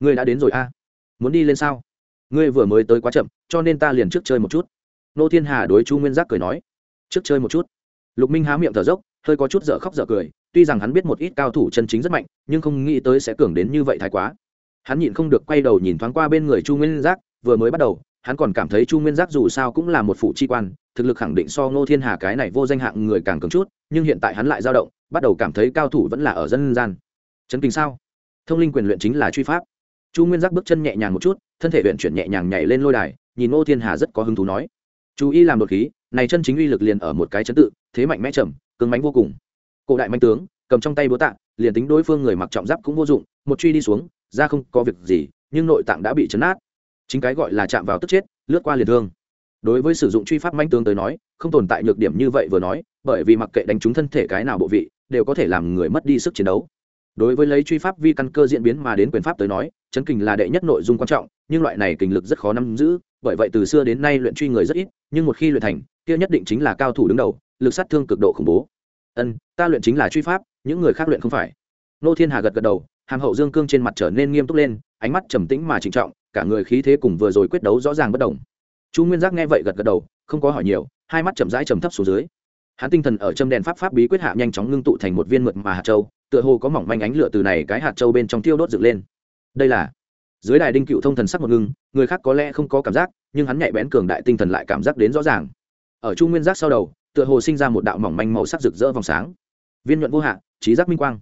Speaker 1: Ngươi đã đến rồi a? Muốn đi lên sao? Ngươi vừa mới tới quá chậm, cho nên ta liền trước chơi một chút. Nô thiên hà đối chu nguyên giác cười nói. Trước chơi một chút lục minh há miệng thở dốc, hơi có chút dở khóc dở cười, tuy rằng hắn biết một ít cao thủ chân chính rất mạnh, nhưng không nghĩ tới sẽ cường đến như vậy thái quá. Hắn nhịn không được quay đầu nhìn thoáng qua bên người chu nguyên giác, vừa mới bắt đầu, hắn còn cảm thấy chu nguyên giác dù sao cũng là một phụ chi quan, thực lực khẳng định so ngô thiên hà cái này vô danh hạng người càng cứng chút, nhưng hiện tại hắn lại dao động, bắt đầu cảm thấy cao thủ vẫn là ở dân gian. Chấn kinh sao? Thông linh quyền luyện chính là truy pháp. Chu nguyên giác bước chân nhẹ nhàng một chút, thân thể luyện chuyển nhẹ nhàng nhảy lên lôi đài, nhìn ngô thiên hà rất có hứng thú nói. Chú ý làm đột khí, này chân chính uy lực liền ở một cái chấn tự thế mạnh mẽ trầm, cứng mánh vô cùng. Cổ đại manh tướng, cầm trong tay búa tạ, liền tính đối phương người mặc trọng giáp cũng vô dụng, một truy đi xuống, ra không có việc gì, nhưng nội tạng đã bị chấn át chính cái gọi là chạm vào tức chết, lướt qua liền thương. Đối với sử dụng truy pháp manh tướng tới nói, không tồn tại nhược điểm như vậy vừa nói, bởi vì mặc kệ đánh trúng thân thể cái nào bộ vị, đều có thể làm người mất đi sức chiến đấu. Đối với lấy truy pháp vi căn cơ diễn biến mà đến quyền pháp tới nói, chấn kình là đệ nhất nội dung quan trọng, nhưng loại này kình lực rất khó nắm giữ, bởi vậy từ xưa đến nay luyện truy người rất ít, nhưng một khi luyện thành kia nhất định chính là cao thủ đứng đầu, lực sát thương cực độ khủng bố. Ân, ta luyện chính là truy pháp, những người khác luyện không phải. Nô thiên hà gật gật đầu, hàm hậu dương cương trên mặt trở nên nghiêm túc lên, ánh mắt trầm tĩnh mà trịnh trọng, cả người khí thế cùng vừa rồi quyết đấu rõ ràng bất đồng. Chu nguyên giác nghe vậy gật gật đầu, không có hỏi nhiều, hai mắt chậm rãi trầm thấp xuống dưới. Hắn tinh thần ở châm đèn pháp pháp bí quyết hạ nhanh chóng ngưng tụ thành một viên mượt mà hạt châu, tựa hồ có mỏng manh ánh lửa từ này cái hạt châu bên trong tiêu đốt dựng lên. Đây là dưới đài đinh cựu thông thần sắc một ngưng người khác có lẽ không có cảm giác, nhưng hắn nhạy bén cường đại tinh thần lại cảm giác đến rõ ràng ở chu nguyên giác sau đầu, tựa hồ sinh ra một đạo mỏng manh màu sắc rực rỡ vòng sáng. Viên nhuận vô hạn trí giác minh quang.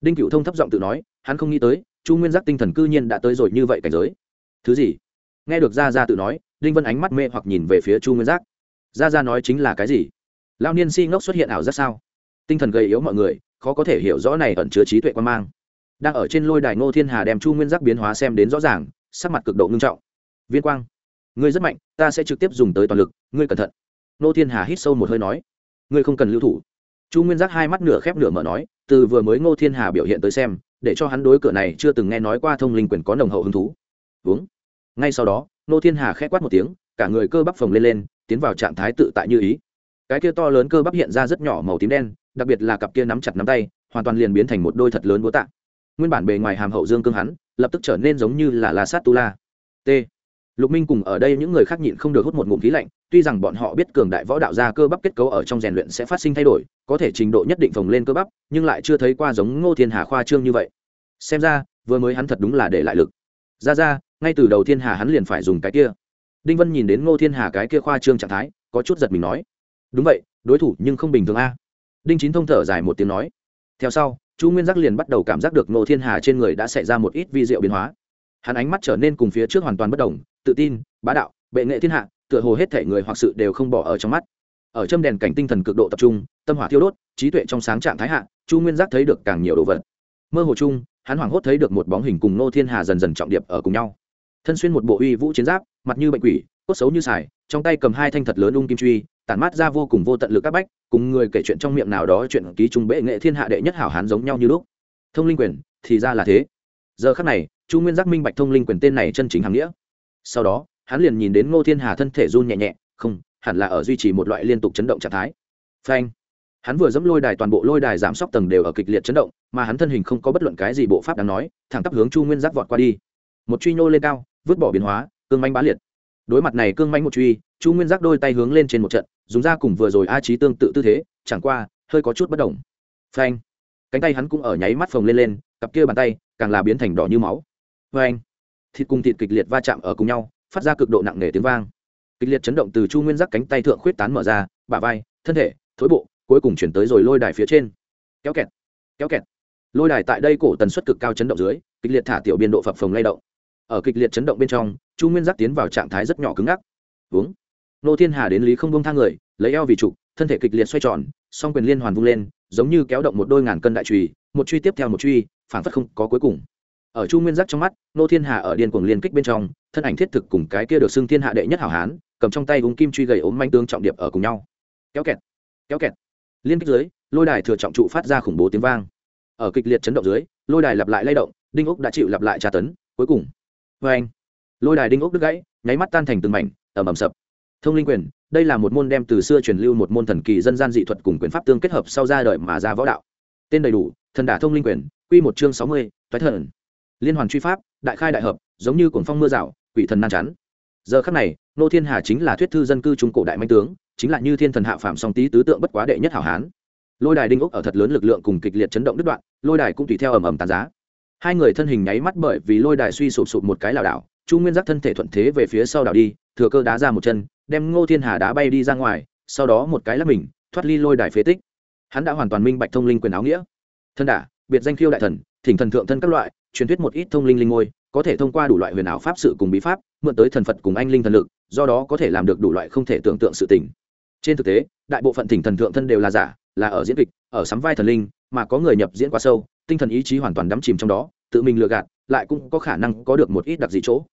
Speaker 1: Đinh cựu thông thấp giọng tự nói, hắn không nghĩ tới, chu nguyên giác tinh thần cư nhiên đã tới rồi như vậy cảnh giới. Thứ gì? Nghe được ra ra tự nói, đinh vân ánh mắt mê hoặc nhìn về phía chu nguyên giác. Ra ra nói chính là cái gì? Lao niên si ngốc xuất hiện ảo giác sao? Tinh thần gầy yếu mọi người, khó có thể hiểu rõ này ẩn chứa trí tuệ quan mang. Đang ở trên lôi đài ngô thiên hà đem chu nguyên giác biến hóa xem đến rõ ràng, sắc mặt cực độ ngưng trọng. Viên quang, ngươi rất mạnh, ta sẽ trực tiếp dùng tới toàn lực, ngươi cẩn thận ngô thiên hà hít sâu một hơi nói, ngươi không cần lưu thủ. Chu nguyên giác hai mắt nửa khép nửa mở nói, từ vừa mới ngô thiên hà biểu hiện tới xem, để cho hắn đối cửa này chưa từng nghe nói qua thông linh quyền có nồng hậu hứng thú. Uống. Ngay sau đó, ngô thiên hà khẽ quát một tiếng, cả người cơ bắp phồng lên lên, tiến vào trạng thái tự tại như ý. Cái kia to lớn cơ bắp hiện ra rất nhỏ màu tím đen, đặc biệt là cặp kia nắm chặt nắm tay, hoàn toàn liền biến thành một đôi thật lớn búa tạ. Nguyên bản bề ngoài hàm hậu dương cương hắn, lập tức trở nên giống như là la sát tu la. T lục minh cùng ở đây những người khác nhịn không được hút một ngụm khí lạnh, tuy rằng bọn họ biết cường đại võ đạo gia cơ bắp kết cấu ở trong rèn luyện sẽ phát sinh thay đổi, có thể trình độ nhất định phồng lên cơ bắp, nhưng lại chưa thấy qua giống ngô thiên hà khoa trương như vậy. Xem ra, vừa mới hắn thật đúng là để lại lực. Ra ra, ngay từ đầu thiên hà hắn liền phải dùng cái kia. Đinh vân nhìn đến ngô thiên hà cái kia khoa trương trạng thái, có chút giật mình nói, đúng vậy, đối thủ nhưng không bình thường a. Đinh chín thông thở dài một tiếng nói, theo sau, chu nguyên giác liền bắt đầu cảm giác được ngô thiên hà trên người đã xảy ra một ít vi diệu biến hóa. Hắn ánh mắt trở nên cùng phía trước hoàn toàn bất đồng tự tin, bá đạo, bệ nghệ thiên hạ, tựa hồ hết thể người hoặc sự đều không bỏ ở trong mắt. Ở châm đèn cảnh tinh thần cực độ tập trung, tâm hỏa thiêu đốt, trí tuệ trong sáng trạng thái hạ, chu nguyên giác thấy được càng nhiều đồ vật. Mơ hồ chung, hắn hoảng hốt thấy được một bóng hình cùng nô thiên hà dần dần trọng điệp ở cùng nhau. Thân xuyên một bộ uy vũ chiến giáp, mặt như bệnh quỷ, cốt xấu như xài trong tay cầm hai thanh thật lớn ung kim truy, tản mát ra vô cùng vô tận lực các bách, cùng người kể chuyện trong miệng nào đó chuyện ký trung bệ nghệ thiên hạ đệ nhất hảo hán giống nhau như lúc. Thông linh quyền, thì ra là thế. Giờ khắc này, chu nguyên giác minh bạch thông linh quyền tên này chân chính hàng nghĩa sau đó, hắn liền nhìn đến ngô thiên hà thân thể run nhẹ nhẹ, không, hẳn là ở duy trì một loại liên tục chấn động trạng thái. Phanh. Hắn vừa dẫm lôi đài toàn bộ lôi đài giảm sóc tầng đều ở kịch liệt chấn động, mà hắn thân hình không có bất luận cái gì bộ pháp đáng nói, thẳng tắp hướng chu nguyên giác vọt qua đi. Một truy nhô lên cao, vứt bỏ biến hóa, cương manh bá liệt. Đối mặt này cương manh một truy, chu nguyên giác đôi tay hướng lên trên một trận, dùng ra cùng vừa rồi a trí tương tự tư thế, chẳng qua, hơi có chút bất đồng. Phanh. Cánh tay hắn cũng ở nháy mắt phồng lên lên, cặp kia bàn tay càng là biến thành đỏ như máu. Phanh thịt cùng thịt kịch liệt va chạm ở cùng nhau, phát ra cực độ nặng nề tiếng vang. Kịch liệt chấn động từ chu nguyên giác cánh tay thượng khuyết tán mở ra, bả vai, thân thể, thối bộ, cuối cùng chuyển tới rồi lôi đài phía trên. Kéo kẹt kéo kẹt. Lôi đài tại đây cổ tần suất cực cao chấn động dưới, kịch liệt thả tiểu biên độ phập phồng lay động. Ở kịch liệt chấn động bên trong, chu nguyên giác tiến vào trạng thái rất nhỏ cứng ngắc. Uống nô thiên hà đến lý không bông thang người, lấy eo vì trụ thân thể kịch liệt xoay tròn, song quyền liên hoàn vung lên, giống như kéo động một đôi ngàn cân đại trùy, một truy tiếp theo một truy phản phất không có cuối cùng ở chu nguyên giác trong mắt, nô thiên hà ở điên cuồng liên kích bên trong, thân ảnh thiết thực cùng cái kia được xưng thiên hạ đệ nhất hảo hán, cầm trong tay úng kim truy gầy ốm manh tương trọng điệp ở cùng nhau. Kéo kẹt kéo kẹt. Liên kích dưới, lôi đài thừa trọng trụ phát ra khủng bố tiếng vang. Ở kịch liệt chấn động dưới, lôi đài lặp lại lay động, đinh ốc đã chịu lặp lại tra tấn, cuối cùng. Vê anh. Lôi đài đinh ốc đứt gãy, nháy mắt tan thành từng mảnh ẩm ẩm sập. Thông linh quyền, đây là một môn đem từ xưa truyền lưu một môn thần kỳ dân gian dị thuật cùng quyền pháp tương kết hợp sau ra đời mà ra võ đạo. Tên đầy đủ, thần đả thông linh quyền, quy một chương sáu mươi, thoái thần liên hoàn truy pháp, đại khai đại hợp, giống như cuồng phong mưa rào, quỷ thần nan chắn. Giờ khắc này, nô thiên hà chính là thuyết thư dân cư trung cổ đại manh tướng, chính là như thiên thần hạ phạm song tý tứ tượng bất quá đệ nhất hảo hán. Lôi đài đinh ốc ở thật lớn lực lượng cùng kịch liệt chấn động đứt đoạn, lôi đài cũng tùy theo ầm ầm tàn giá. Hai người thân hình nháy mắt bởi vì lôi đài suy sụp sụp một cái lảo đảo, chu nguyên giác thân thể thuận thế về phía sau đảo đi, thừa cơ đá ra một chân, đem ngô thiên hà đá bay đi ra ngoài, sau đó một cái lắp mình, thoát ly lôi đài phế tích. Hắn đã hoàn toàn minh bạch thông linh quyền áo nghĩa. Thân đả, biệt danh khiêu đại thần thỉnh thần thượng thân các loại, truyền thuyết một ít thông linh linh ngôi, có thể thông qua đủ loại huyền ảo pháp sự cùng bí pháp, mượn tới thần phật cùng anh linh thần lực, do đó có thể làm được đủ loại không thể tưởng tượng sự tình. Trên thực tế, đại bộ phận thỉnh thần thượng thân đều là giả, là ở diễn kịch, ở sắm vai thần linh, mà có người nhập diễn quá sâu, tinh thần ý chí hoàn toàn đắm chìm trong đó, tự mình lừa gạt, lại cũng có khả năng có được một ít đặc dị chỗ.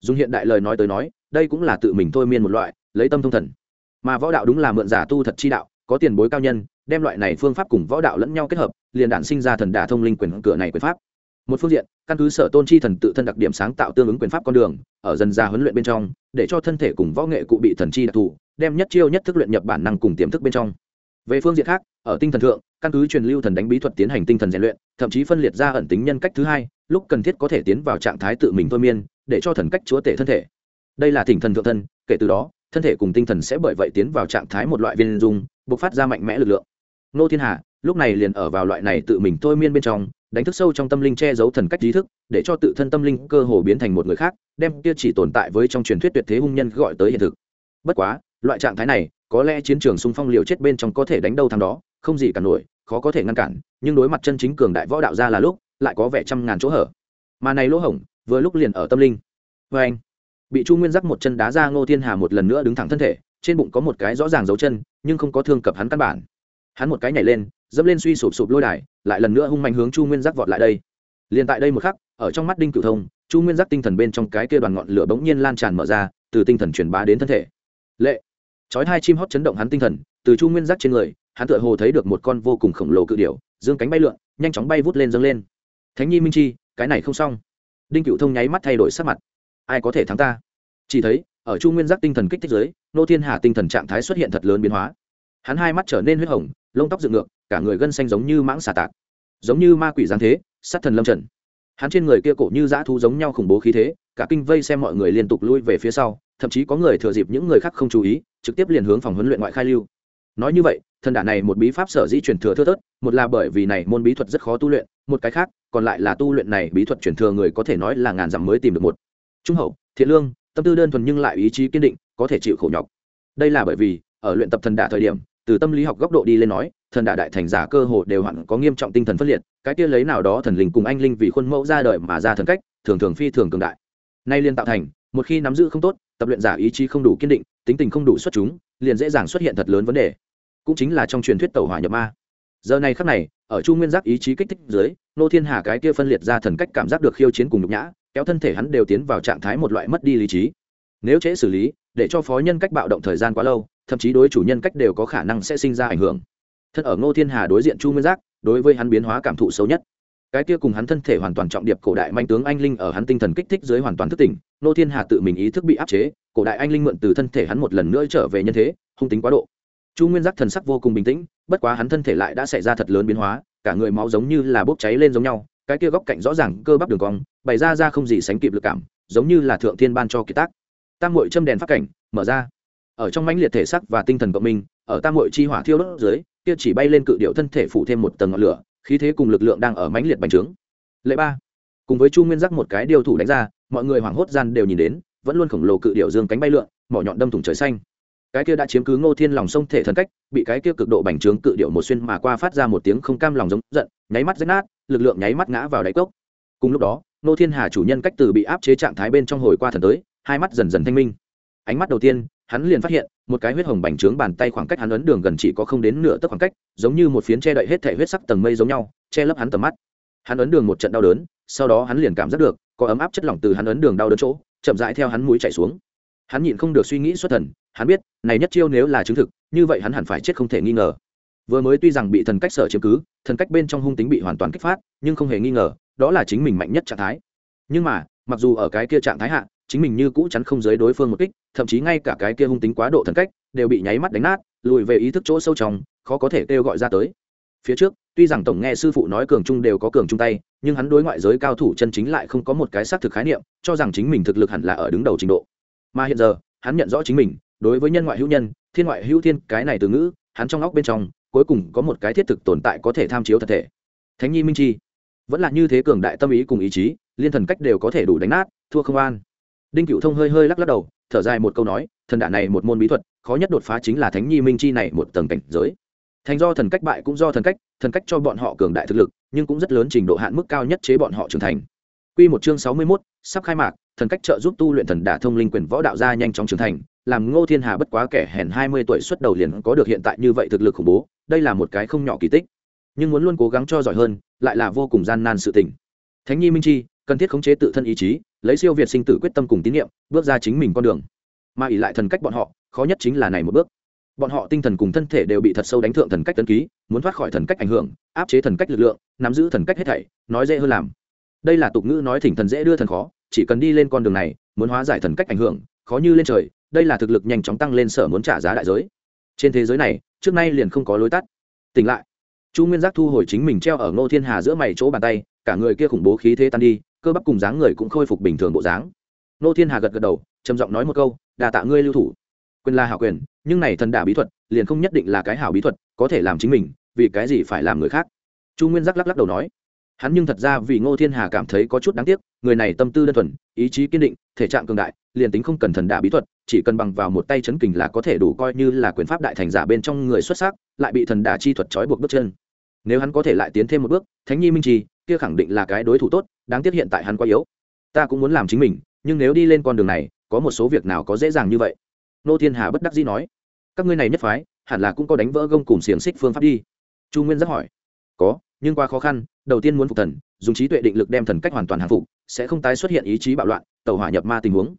Speaker 1: Dùng hiện đại lời nói tới nói, đây cũng là tự mình thôi miên một loại, lấy tâm thông thần. Mà võ đạo đúng là mượn giả tu thật chi đạo có tiền bối cao nhân, đem loại này phương pháp cùng võ đạo lẫn nhau kết hợp, liền đản sinh ra thần đả thông linh quyền cửa này quyền pháp. Một phương diện, căn cứ sở tôn chi thần tự thân đặc điểm sáng tạo tương ứng quyền pháp con đường, ở dần ra huấn luyện bên trong, để cho thân thể cùng võ nghệ cụ bị thần chi đặc thù, đem nhất chiêu nhất thức luyện nhập bản năng cùng tiềm thức bên trong. Về phương diện khác, ở tinh thần thượng, căn cứ truyền lưu thần đánh bí thuật tiến hành tinh thần rèn luyện, thậm chí phân liệt ra ẩn tính nhân cách thứ hai, lúc cần thiết có thể tiến vào trạng thái tự mình thôi miên, để cho thần cách chúa tể thân thể. Đây là thỉnh thần thượng thân, kể từ đó, thân thể cùng tinh thần sẽ bởi vậy tiến vào trạng thái một loại viên dung bộc phát ra mạnh mẽ lực lượng. Nô thiên hà, lúc này liền ở vào loại này tự mình thôi miên bên trong, đánh thức sâu trong tâm linh che giấu thần cách trí thức, để cho tự thân tâm linh cơ hồ biến thành một người khác, đem kia chỉ tồn tại với trong truyền thuyết tuyệt thế hung nhân gọi tới hiện thực. Bất quá, loại trạng thái này, có lẽ chiến trường xung phong liều chết bên trong có thể đánh đâu thằng đó, không gì cả nổi, khó có thể ngăn cản, nhưng đối mặt chân chính cường đại võ đạo ra là lúc, lại có vẻ trăm ngàn chỗ hở. Mà này lỗ hổng, vừa lúc liền ở tâm linh. Vê anh, bị chu nguyên giác một chân đá ra, ngô thiên hà một lần nữa đứng thẳng thân thể trên bụng có một cái rõ ràng dấu chân, nhưng không có thương cập hắn căn bản. Hắn một cái nhảy lên, dẫm lên suy sụp sụp lôi đài, lại lần nữa hung mạnh hướng chu nguyên giác vọt lại đây. Liền tại đây một khắc, ở trong mắt đinh cửu thông, chu nguyên giác tinh thần bên trong cái kia đoàn ngọn lửa bỗng nhiên lan tràn mở ra, từ tinh thần truyền bá đến thân thể. Lệ! Chói hai chim hót chấn động hắn tinh thần, từ chu nguyên giác trên người, hắn tựa hồ thấy được một con vô cùng khổng lồ cự điểu, dương cánh bay lượn, nhanh chóng bay vút lên dâng lên. Thánh nhi minh chi, cái này không xong. Đinh cựu thông nháy mắt thay đổi sắc mặt. Ai có thể thắng ta? Chỉ thấy ở chu nguyên giác tinh thần kích thích giới, nô thiên hà tinh thần trạng thái xuất hiện thật lớn biến hóa. Hắn hai mắt trở nên huyết hồng, lông tóc dựng ngược, cả người gân xanh giống như mãng xà tạc, giống như ma quỷ giáng thế, sát thần lâm trần. Hắn trên người kia cổ như dã thu giống nhau khủng bố khí thế, cả kinh vây xem mọi người liên tục lui về phía sau, thậm chí có người thừa dịp những người khác không chú ý, trực tiếp liền hướng phòng huấn luyện ngoại khai lưu. Nói như vậy, thần đả này một bí pháp sở dĩ truyền thừa thưa thớt, một là bởi vì này môn bí thuật rất khó tu luyện, một cái khác, còn lại là tu luyện này bí thuật truyền thừa người có thể nói là ngàn dặm mới tìm được một. Trung hậu, thiện lương tâm tư đơn thuần nhưng lại ý chí kiên định, có thể chịu khổ nhọc. Đây là bởi vì, ở luyện tập thần đả thời điểm, từ tâm lý học góc độ đi lên nói, thần đả đại thành giả cơ hồ đều hẳn có nghiêm trọng tinh thần phân liệt, cái kia lấy nào đó thần linh cùng anh linh vì khuôn mẫu ra đời mà ra thần cách, thường thường phi thường cường đại. Nay liên tạo thành, một khi nắm giữ không tốt, tập luyện giả ý chí không đủ kiên định, tính tình không đủ xuất chúng, liền dễ dàng xuất hiện thật lớn vấn đề. Cũng chính là trong truyền thuyết tàu hỏa nhập ma. Giờ này khắc này, ở chu nguyên giác ý chí kích thích dưới, nô thiên hà cái kia phân liệt ra thần cách cảm giác được khiêu chiến cùng nhục nhã kéo thân thể hắn đều tiến vào trạng thái một loại mất đi lý trí. Nếu trễ xử lý, để cho phó nhân cách bạo động thời gian quá lâu, thậm chí đối chủ nhân cách đều có khả năng sẽ sinh ra ảnh hưởng. Thân ở ngô thiên hà đối diện chu nguyên giác, đối với hắn biến hóa cảm thụ xấu nhất. Cái kia cùng hắn thân thể hoàn toàn trọng điệp cổ đại manh tướng anh linh ở hắn tinh thần kích thích dưới hoàn toàn thức tỉnh, Ngô thiên hà tự mình ý thức bị áp chế, cổ đại anh linh mượn từ thân thể hắn một lần nữa trở về nhân thế, hung tính quá độ. Chu nguyên giác thần sắc vô cùng bình tĩnh, bất quá hắn thân thể lại đã xảy ra thật lớn biến hóa, cả người máu giống như là bốc cháy lên giống nhau cái kia góc cạnh rõ ràng cơ bắp đường cong, bày ra ra không gì sánh kịp lực cảm, giống như là thượng thiên ban cho kiệt tác. Tam mội châm đèn phát cảnh, mở ra. Ở trong mãnh liệt thể sắc và tinh thần cộng minh, ở tam mội chi hỏa thiêu đốt dưới, kia chỉ bay lên cự điệu thân thể phủ thêm một tầng ngọn lửa, khí thế cùng lực lượng đang ở mãnh liệt bành trướng. Lệ ba, cùng với chu nguyên giác một cái điều thủ đánh ra, mọi người hoảng hốt gian đều nhìn đến, vẫn luôn khổng lồ cự điệu dương cánh bay lượn, mỏ nhọn đâm thủng trời xanh cái kia đã chiếm cứ ngô thiên lòng sông thể thần cách, bị cái kia cực độ bành trướng cự điệu một xuyên mà qua phát ra một tiếng không cam lòng giống giận, nháy mắt rách nát, lực lượng nháy mắt ngã vào đáy cốc. Cùng lúc đó, ngô thiên hà chủ nhân cách từ bị áp chế trạng thái bên trong hồi qua thần tới, hai mắt dần dần thanh minh. Ánh mắt đầu tiên, hắn liền phát hiện, một cái huyết hồng bành trướng bàn tay khoảng cách hắn ấn đường gần chỉ có không đến nửa tấc khoảng cách, giống như một phiến che đậy hết thể huyết sắc tầng mây giống nhau, che lấp hắn tầm mắt. Hắn ấn đường một trận đau đớn, sau đó hắn liền cảm giác được, có ấm áp chất lỏng từ hắn ấn đường đau đớn chỗ, chậm rãi theo hắn mũi chảy xuống. Hắn nhịn không được suy nghĩ xuất thần hắn biết, này nhất chiêu nếu là chứng thực, như vậy hắn hẳn phải chết không thể nghi ngờ. Vừa mới tuy rằng bị thần cách sở chiếm cứ, thần cách bên trong hung tính bị hoàn toàn kích phát, nhưng không hề nghi ngờ, đó là chính mình mạnh nhất trạng thái. Nhưng mà, mặc dù ở cái kia trạng thái hạ, chính mình như cũ chắn không giới đối phương một kích, thậm chí ngay cả cái kia hung tính quá độ thần cách, đều bị nháy mắt đánh nát, lùi về ý thức chỗ sâu trong, khó có thể kêu gọi ra tới. Phía trước, tuy rằng tổng nghe sư phụ nói cường trung đều có cường trung tay, nhưng hắn đối ngoại giới cao thủ chân chính lại không có một cái xác thực khái niệm, cho rằng chính mình thực lực hẳn là ở đứng đầu trình độ. Mà hiện giờ, hắn nhận rõ chính mình đối với nhân ngoại hữu nhân thiên ngoại hữu thiên cái này từ ngữ hắn trong óc bên trong cuối cùng có một cái thiết thực tồn tại có thể tham chiếu thật thể. Thánh nhi minh chi. Vẫn là như thế cường đại tâm ý cùng ý chí liên thần cách đều có thể đủ đánh nát thua không an. Đinh cựu thông hơi hơi lắc lắc đầu thở dài một câu nói thần đạn này một môn bí thuật khó nhất đột phá chính là thánh nhi minh chi này một tầng cảnh giới. Thành do thần cách bại cũng do thần cách thần cách cho bọn họ cường đại thực lực nhưng cũng rất lớn trình độ hạn mức cao nhất chế bọn họ trưởng thành. Quy một chương sáu mươi mốt sắp khai mạc, thần cách trợ giúp tu luyện thần đả thông linh quyền võ đạo gia nhanh chóng trưởng thành, làm Ngô Thiên Hà bất quá kẻ hèn hai mươi tuổi xuất đầu liền có được hiện tại như vậy thực lực khủng bố, đây là một cái không nhỏ kỳ tích. Nhưng muốn luôn cố gắng cho giỏi hơn, lại là vô cùng gian nan sự tình. Thánh Nhi Minh Chi, cần thiết khống chế tự thân ý chí, lấy siêu việt sinh tử quyết tâm cùng tín niệm, bước ra chính mình con đường. Mà ỷ lại thần cách bọn họ, khó nhất chính là này một bước. Bọn họ tinh thần cùng thân thể đều bị thật sâu đánh thượng thần cách tấn ký, muốn thoát khỏi thần cách ảnh hưởng, áp chế thần cách lực lượng, nắm giữ thần cách hết thảy, nói dễ hơn làm đây là tục ngữ nói thỉnh thần dễ đưa thần khó chỉ cần đi lên con đường này, muốn hóa giải thần cách ảnh hưởng, khó như lên trời, đây là thực lực nhanh chóng tăng lên sở muốn trả giá đại giới. Trên thế giới này, trước nay liền không có lối tắt. Tỉnh lại. Chu nguyên giác thu hồi chính mình treo ở ngô thiên hà giữa mày chỗ bàn tay, cả người kia khủng bố khí thế tan đi, cơ bắp cùng dáng người cũng khôi phục bình thường bộ dáng. Ngô thiên hà gật gật đầu, trầm giọng nói một câu đà tạ ngươi lưu thủ. Quyền là hảo quyền, nhưng này thần đả bí thuật, liền không nhất định là cái hảo bí thuật, có thể làm chính mình, vì cái gì phải làm người khác? Chu nguyên giác lắc lắc đầu nói hắn nhưng thật ra vì ngô thiên hà cảm thấy có chút đáng tiếc, người này tâm tư đơn thuần, ý chí kiên định, thể trạng cường đại, liền tính không cần thần đả bí thuật, chỉ cần bằng vào một tay chấn kình là có thể đủ coi như là quyền pháp đại thành giả bên trong người xuất sắc, lại bị thần đả chi thuật trói buộc bước chân. Nếu hắn có thể lại tiến thêm một bước, thánh nhi minh trì, kia khẳng định là cái đối thủ tốt, đáng tiếc hiện tại hắn quá yếu. Ta cũng muốn làm chính mình, nhưng nếu đi lên con đường này, có một số việc nào có dễ dàng như vậy? Nô thiên hà bất đắc dĩ nói. Các ngươi này nhất phái, hẳn là cũng có đánh vỡ gông cùng xiềng xích phương pháp đi. Chu nguyên rất hỏi. Có nhưng qua khó khăn, đầu tiên muốn phục thần, dùng trí tuệ định lực đem thần cách hoàn toàn hàng phục, sẽ không tái xuất hiện ý chí bạo loạn tàu hỏa nhập ma tình huống.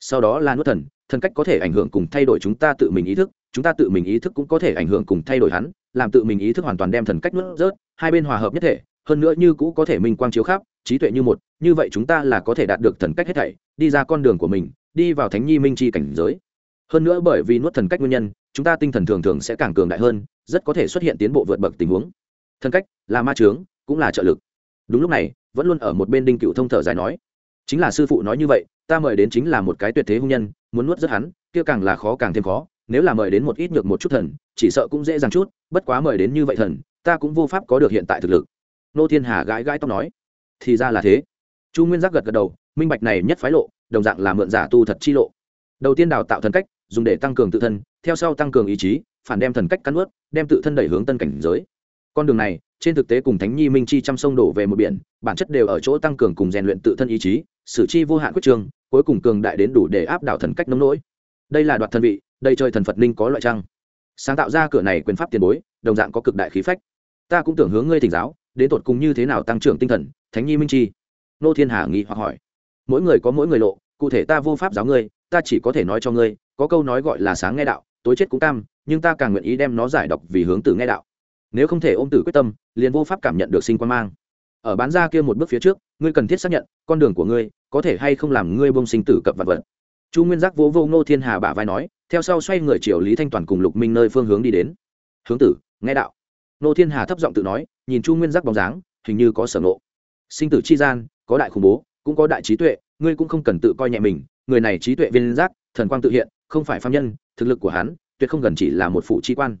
Speaker 1: Sau đó là nuốt thần thần cách có thể ảnh hưởng cùng thay đổi chúng ta tự mình ý thức, chúng ta tự mình ý thức cũng có thể ảnh hưởng cùng thay đổi hắn, làm tự mình ý thức hoàn toàn đem thần cách nuốt rớt, hai bên hòa hợp nhất thể, hơn nữa như cũ có thể minh quang chiếu khắp, trí tuệ như một, như vậy chúng ta là có thể đạt được thần cách hết thảy, đi ra con đường của mình, đi vào thánh nhi minh chi cảnh giới. Hơn nữa bởi vì nuốt thần cách nguyên nhân, chúng ta tinh thần thường thường sẽ càng cường đại hơn, rất có thể xuất hiện tiến bộ vượt bậc tình huống thân cách, là ma trướng cũng là trợ lực. Đúng lúc này, vẫn luôn ở một bên đinh cựu thông thở dài nói, chính là sư phụ nói như vậy, ta mời đến chính là một cái tuyệt thế hung nhân, muốn nuốt rất hắn, kia càng là khó càng thêm khó, nếu là mời đến một ít nhược một chút thần, chỉ sợ cũng dễ dàng chút, bất quá mời đến như vậy thần, ta cũng vô pháp có được hiện tại thực lực. Nô thiên hà gãi gãi tóc nói, thì ra là thế. Chu nguyên giác gật gật đầu, minh bạch này nhất phái lộ, đồng dạng là mượn giả tu thật chi lộ. Đầu tiên đào tạo thần cách, dùng để tăng cường tự thân, theo sau tăng cường ý chí, phản đem thần cách cắn ướt đem tự thân đẩy hướng tân cảnh giới con đường này, trên thực tế cùng thánh nhi minh chi chăm sông đổ về một biển, bản chất đều ở chỗ tăng cường cùng rèn luyện tự thân ý chí sử chi vô hạn quyết trường, cuối cùng cường đại đến đủ để áp đảo thần cách nông nỗi. Đây là đoạt thần vị, đây chơi thần phật linh có loại trăng sáng tạo ra cửa này quyền pháp tiền bối, đồng dạng có cực đại khí phách. Ta cũng tưởng hướng ngươi thỉnh giáo, đến tột cùng như thế nào tăng trưởng tinh thần, thánh nhi minh chi? Nô thiên hà nghi hoặc hỏi. Mỗi người có mỗi người lộ, cụ thể ta vô pháp giáo ngươi, ta chỉ có thể nói cho ngươi, có câu nói gọi là sáng nghe đạo, tối chết cũng cam, nhưng ta càng nguyện ý đem nó giải đọc vì hướng từ nghe đạo nếu không thể ôm tử quyết tâm, liền vô pháp cảm nhận được sinh quan mang. Ở bán ra kia một bước phía trước, ngươi cần thiết xác nhận, con đường của ngươi có thể hay không làm ngươi bông sinh tử cập vật vật. Chu nguyên giác vỗ vô ngô thiên hà bả vai nói, theo sau xoay người triều lý thanh toàn cùng lục minh nơi phương hướng đi đến. Hướng tử, nghe đạo. Ngô thiên hà thấp giọng tự nói, nhìn chu nguyên giác bóng dáng, hình như có sở ngộ. Sinh tử chi gian, có đại khủng bố, cũng có đại trí tuệ, ngươi cũng không cần tự coi nhẹ mình, người này trí tuệ viên giác, thần quang tự hiện, không phải phạm nhân, thực lực của hắn, tuyệt không gần chỉ là một phụ trí quan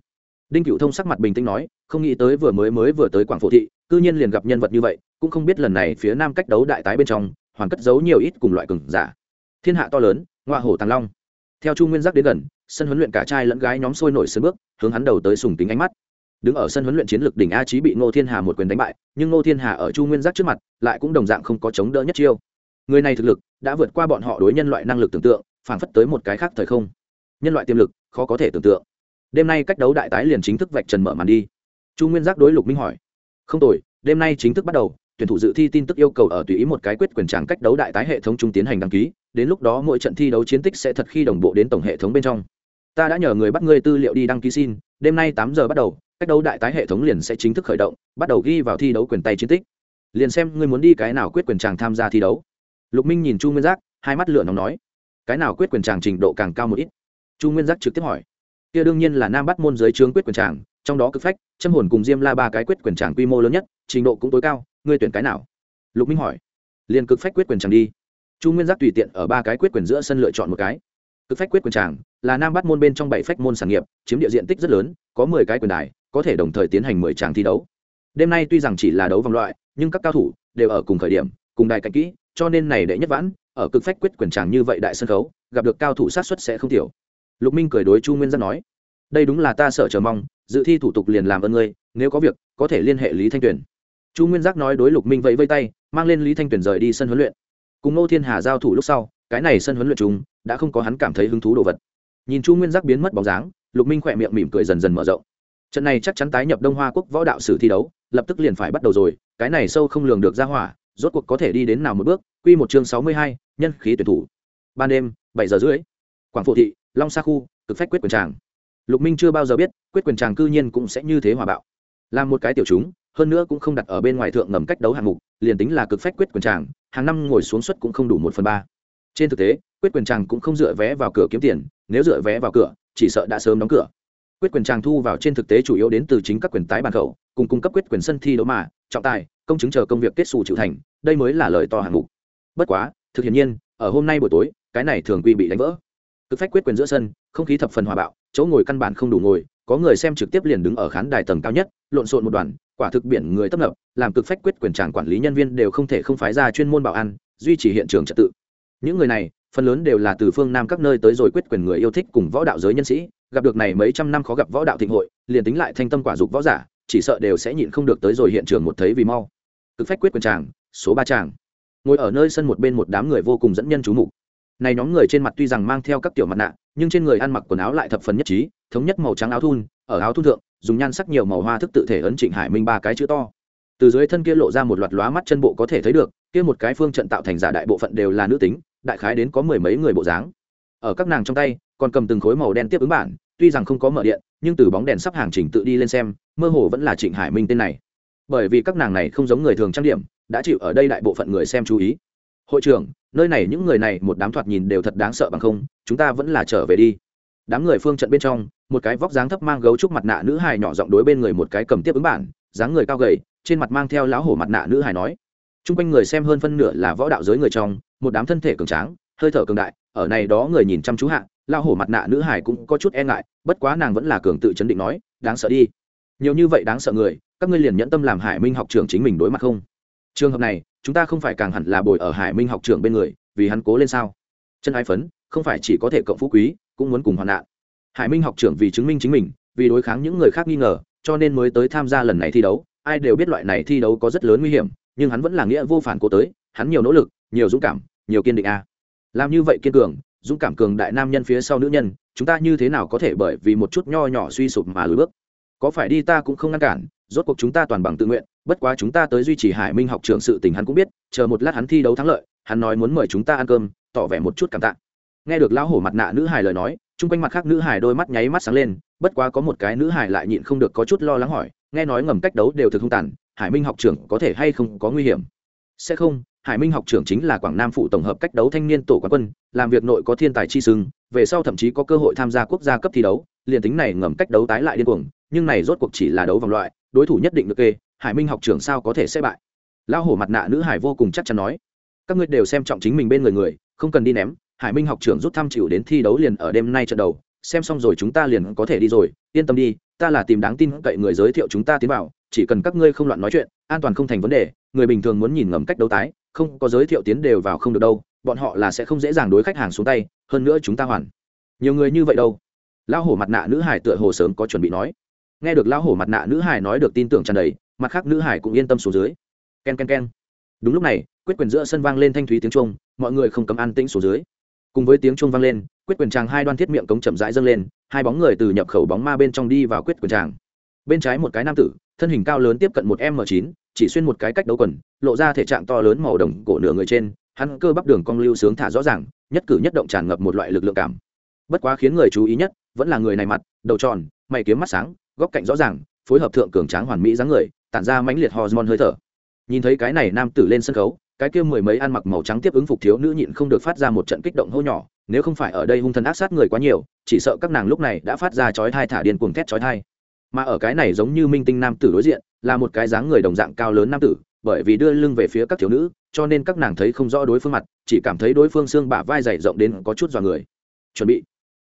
Speaker 1: đinh cựu thông sắc mặt bình tĩnh nói, không nghĩ tới vừa mới mới vừa tới quảng phổ thị, cư nhiên liền gặp nhân vật như vậy, cũng không biết lần này phía nam cách đấu đại tái bên trong, hoàn cất giấu nhiều ít cùng loại cường giả. Thiên hạ to lớn ngoa hổ tàng long. Theo chu nguyên giác đến gần, sân huấn luyện cả trai lẫn gái nhóm sôi nổi sân bước, hướng hắn đầu tới sùng tính ánh mắt. Đứng ở sân huấn luyện chiến lược đỉnh a trí bị ngô thiên hà một quyền đánh bại, nhưng ngô thiên hà ở chu nguyên giác trước mặt, lại cũng đồng dạng không có chống đỡ nhất chiêu. Người này thực lực, đã vượt qua bọn họ đối nhân loại năng lực tưởng tượng phản phất tới một cái khác thời không. Nhân loại tiềm lực, khó có thể tưởng tượng đêm nay cách đấu đại tái liền chính thức vạch trần mở màn đi. Chu nguyên giác đối lục minh hỏi. Không tồi, đêm nay chính thức bắt đầu, tuyển thủ dự thi tin tức yêu cầu ở tùy ý một cái quyết quyền tràng cách đấu đại tái hệ thống trung tiến hành đăng ký, đến lúc đó mỗi trận thi đấu chiến tích sẽ thật khi đồng bộ đến tổng hệ thống bên trong. Ta đã nhờ người bắt ngươi tư liệu đi đăng ký xin, đêm nay tám giờ bắt đầu, cách đấu đại tái hệ thống liền sẽ chính thức khởi động, bắt đầu ghi vào thi đấu quyền tay chiến tích. Liền xem ngươi muốn đi cái nào quyết quyền tràng tham gia thi đấu. Lục minh nhìn chu nguyên giác, hai mắt lửa nóng nói. Cái nào quyết quyền tràng trình độ càng cao một ít? Chu nguyên giác trực tiếp hỏi kia đương nhiên là nam bắt môn giới trướng quyết quyền tràng, trong đó cực phách, châm hồn cùng diêm la ba cái quyết quyền tràng quy mô lớn nhất, trình độ cũng tối cao, ngươi tuyển cái nào? Lục minh hỏi. Liền cực phách quyết quyền tràng đi. Chu nguyên giác tùy tiện ở ba cái quyết quyền giữa sân lựa chọn một cái. Cực phách quyết quyền tràng là nam bắt môn bên trong bảy phách môn sản nghiệp, chiếm địa diện tích rất lớn, có mười cái quyền đài, có thể đồng thời tiến hành mười tràng thi đấu. Đêm nay tuy rằng chỉ là đấu vòng loại, nhưng các cao thủ đều ở cùng khởi điểm, cùng đài cạnh kỹ, cho nên này đệ nhất vãn, ở cực phách quyết quyền tràng như vậy đại sân khấu, gặp được cao thủ sát xuất sẽ không thiểu lục minh cười đối chu nguyên giác nói, đây đúng là ta sợ chờ mong, dự thi thủ tục liền làm ơn ngươi, nếu có việc, có thể liên hệ lý thanh tuyền. Chu nguyên giác nói đối lục minh vẫy vây tay, mang lên lý thanh tuyền rời đi sân huấn luyện. Cùng ngô thiên hà giao thủ lúc sau, cái này sân huấn luyện chúng đã không có hắn cảm thấy hứng thú đồ vật. Nhìn chu nguyên giác biến mất bóng dáng, lục minh khỏe miệng mỉm cười dần dần mở rộng. Trận này chắc chắn tái nhập đông hoa quốc võ đạo sử thi đấu, lập tức liền phải bắt đầu rồi, cái này sâu không lường được ra hỏa, rốt cuộc có thể đi đến nào một bước, quy một chương sáu mươi hai, nhân khí tuyển thủ. Ban đêm, bảy giờ rưỡi, quảng phổ thị long sa khu, cực phách quyết quyền tràng. Lục minh chưa bao giờ biết, quyết quyền tràng cư nhiên cũng sẽ như thế hòa bạo. Làm một cái tiểu chúng, hơn nữa cũng không đặt ở bên ngoài thượng ngầm cách đấu hạng mục, liền tính là cực phách quyết quyền tràng, hàng năm ngồi xuống suất cũng không đủ một phần ba. Trên thực tế, quyết quyền tràng cũng không dựa vé vào cửa kiếm tiền, nếu dựa vé vào cửa, chỉ sợ đã sớm đóng cửa. Quyết quyền tràng thu vào trên thực tế chủ yếu đến từ chính các quyền tái bàn khẩu, cùng cung cấp quyết quyền sân thi đấu mà, trọng tài, công chứng chờ công việc kết xù chịu thành, đây mới là lời to hạng mục. Bất quá, thực hiện nhiên, ở hôm nay buổi tối, cái này thường quy bị đánh vỡ cực phách quyết quyền giữa sân, không khí thập phần hòa bạo, chỗ ngồi căn bản không đủ ngồi, có người xem trực tiếp liền đứng ở khán đài tầng cao nhất, lộn xộn một đoàn, quả thực biển người tấp nập, làm cực phách quyết quyền tràng quản lý nhân viên đều không thể không phái ra chuyên môn bảo an, duy trì hiện trường trật tự. Những người này, phần lớn đều là từ phương nam các nơi tới rồi quyết quyền người yêu thích cùng võ đạo giới nhân sĩ, gặp được này mấy trăm năm khó gặp võ đạo thịnh hội, liền tính lại thanh tâm quả dục võ giả, chỉ sợ đều sẽ nhịn không được tới rồi hiện trường một thấy vì mau. Cực phách quyết quyền tràng, số ba tràng. Ngồi ở nơi sân một bên một đám người vô cùng dẫn nhân chú mục này nhóm người trên mặt tuy rằng mang theo các tiểu mặt nạ, nhưng trên người ăn mặc quần áo lại thập phần nhất trí, thống nhất màu trắng áo thun, ở áo thun thượng, dùng nhan sắc nhiều màu hoa thức tự thể ấn trịnh hải minh ba cái chữ to. Từ dưới thân kia lộ ra một loạt lóa mắt chân bộ có thể thấy được, kia một cái phương trận tạo thành giả đại bộ phận đều là nữ tính, đại khái đến có mười mấy người bộ dáng. Ở các nàng trong tay, còn cầm từng khối màu đen tiếp ứng bản, tuy rằng không có mở điện, nhưng từ bóng đèn sắp hàng chỉnh tự đi lên xem, mơ hồ vẫn là trịnh hải minh tên này. Bởi vì các nàng này không giống người thường trang điểm, đã chịu ở đây đại bộ phận người xem chú ý hội trưởng, nơi này những người này một đám thoạt nhìn đều thật đáng sợ bằng không, chúng ta vẫn là trở về đi. Đám người phương trận bên trong, một cái vóc dáng thấp mang gấu trúc mặt nạ nữ hài nhỏ giọng đối bên người một cái cầm tiếp ứng bản, dáng người cao gầy, trên mặt mang theo lão hổ mặt nạ nữ hài nói. Chung quanh người xem hơn phân nửa là võ đạo giới người trong, một đám thân thể cường tráng, hơi thở cường đại, ở này đó người nhìn chăm chú hạ, lão hổ mặt nạ nữ hài cũng có chút e ngại, bất quá nàng vẫn là cường tự chấn định nói, đáng sợ đi. Nhiều như vậy đáng sợ người, các ngươi liền nhẫn tâm làm hải minh học trưởng chính mình đối mặt không? Trường hợp này, chúng ta không phải càng hẳn là bồi ở hải minh học trưởng bên người, vì hắn cố lên sao? Chân ái phấn, không phải chỉ có thể cộng phú quý, cũng muốn cùng hoạn nạn. Hải minh học trưởng vì chứng minh chính mình, vì đối kháng những người khác nghi ngờ, cho nên mới tới tham gia lần này thi đấu. Ai đều biết loại này thi đấu có rất lớn nguy hiểm, nhưng hắn vẫn là nghĩa vô phản cố tới, hắn nhiều nỗ lực, nhiều dũng cảm, nhiều kiên định a. Làm như vậy kiên cường, dũng cảm cường đại nam nhân phía sau nữ nhân, chúng ta như thế nào có thể bởi vì một chút nho nhỏ suy sụp mà lùi bước? Có phải đi ta cũng không ngăn cản rốt cuộc chúng ta toàn bằng tự nguyện, bất quá chúng ta tới duy trì hải minh học trường sự tình hắn cũng biết, chờ một lát hắn thi đấu thắng lợi, hắn nói muốn mời chúng ta ăn cơm, tỏ vẻ một chút cảm tạ. Nghe được lão hổ mặt nạ nữ hài lời nói, chung quanh mặt khác nữ hài đôi mắt nháy mắt sáng lên, bất quá có một cái nữ hài lại nhịn không được có chút lo lắng hỏi, nghe nói ngầm cách đấu đều thực không tàn, hải minh học trưởng có thể hay không có nguy hiểm? Sẽ không, hải minh học trưởng chính là quảng nam phụ tổng hợp cách đấu thanh niên tổ quán quân, làm việc nội có thiên tài chi sưng về sau thậm chí có cơ hội tham gia quốc gia cấp thi đấu, liền tính này ngầm cách đấu tái lại điên cuồng nhưng này rốt cuộc chỉ là đấu vòng loại, đối thủ nhất định được kê, hải minh học trưởng sao có thể sẽ bại? Lão hổ mặt nạ nữ hải vô cùng chắc chắn nói. Các ngươi đều xem trọng chính mình bên người người, không cần đi ném, hải minh học trưởng rút thăm chịu đến thi đấu liền ở đêm nay trận đầu, xem xong rồi chúng ta liền có thể đi rồi, yên tâm đi, ta là tìm đáng tin cậy người giới thiệu chúng ta tiến vào, chỉ cần các ngươi không loạn nói chuyện, an toàn không thành vấn đề, người bình thường muốn nhìn ngầm cách đấu tái, không có giới thiệu tiến đều vào không được đâu, bọn họ là sẽ không dễ dàng đối khách hàng xuống tay, hơn nữa chúng ta hoàn. Nhiều người như vậy đâu? Lão hổ mặt nạ nữ hải tựa hồ sớm có chuẩn bị nói nghe được lão hổ mặt nạ nữ hải nói được tin tưởng tràn đầy, mặt khác nữ hải cũng yên tâm xuống dưới. K e n k e n k e n đúng lúc này, quyết quyền giữa sân vang lên thanh thúy tiếng trung mọi người không cấm an tĩnh xuống dưới. Cùng với tiếng trung vang lên, quyết quyền tràng hai đoan thiết miệng cống chậm rãi dâng lên, hai bóng người từ nhập khẩu bóng ma bên trong đi vào quyết quyền tràng bên trái một cái nam tử, thân hình cao lớn tiếp cận một m chín, chỉ xuyên một cái cách đấu quần, lộ ra thể trạng to lớn màu đồng cổ nửa người trên, hắn cơ bắp đường cong lưu sướng thả rõ ràng, nhất cử nhất động tràn ngập một loại lực lượng cảm. Bất quá khiến người chú ý nhất, vẫn là người này mặt, đầu tròn, mày kiếm mắt sáng góc cạnh rõ ràng, phối hợp thượng cường tráng hoàn mỹ dáng người, tản ra mãnh liệt hormone hơi thở. Nhìn thấy cái này nam tử lên sân khấu, cái kia mười mấy ăn mặc màu trắng tiếp ứng phục thiếu nữ nhịn không được phát ra một trận kích động hô nhỏ, nếu không phải ở đây hung thần ác sát người quá nhiều, chỉ sợ các nàng lúc này đã phát ra chói thai thả điên cuồng thét chói thai mà ở cái này giống như minh tinh nam tử đối diện, là một cái dáng người đồng dạng cao lớn nam tử, bởi vì đưa lưng về phía các thiếu nữ, cho nên các nàng thấy không rõ đối phương mặt, chỉ cảm thấy đối phương xương bả vai dày rộng đến có chút dọa người. Chuẩn bị.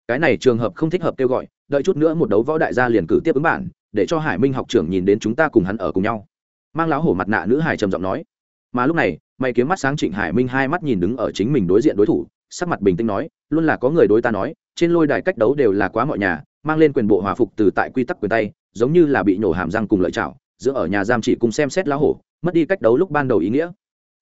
Speaker 1: Cái này trường hợp không thích hợp kêu gọi đợi chút nữa một đấu võ đại gia liền cử tiếp ứng bản, để cho hải minh học trưởng nhìn đến chúng ta cùng hắn ở cùng nhau. Mang lão hổ mặt nạ nữ hải trầm giọng nói. Mà lúc này, mày kiếm mắt sáng trịnh hải minh hai mắt nhìn đứng ở chính mình đối diện đối thủ, sắc mặt bình tĩnh nói, luôn là có người đối ta nói, trên lôi đài cách đấu đều là quá mọi nhà, mang lên quyền bộ hòa phục từ tại quy tắc quyền tay, giống như là bị nổ hàm răng cùng lợi chảo, giữa ở nhà giam chỉ cùng xem xét lão hổ, mất đi cách đấu lúc ban đầu ý nghĩa.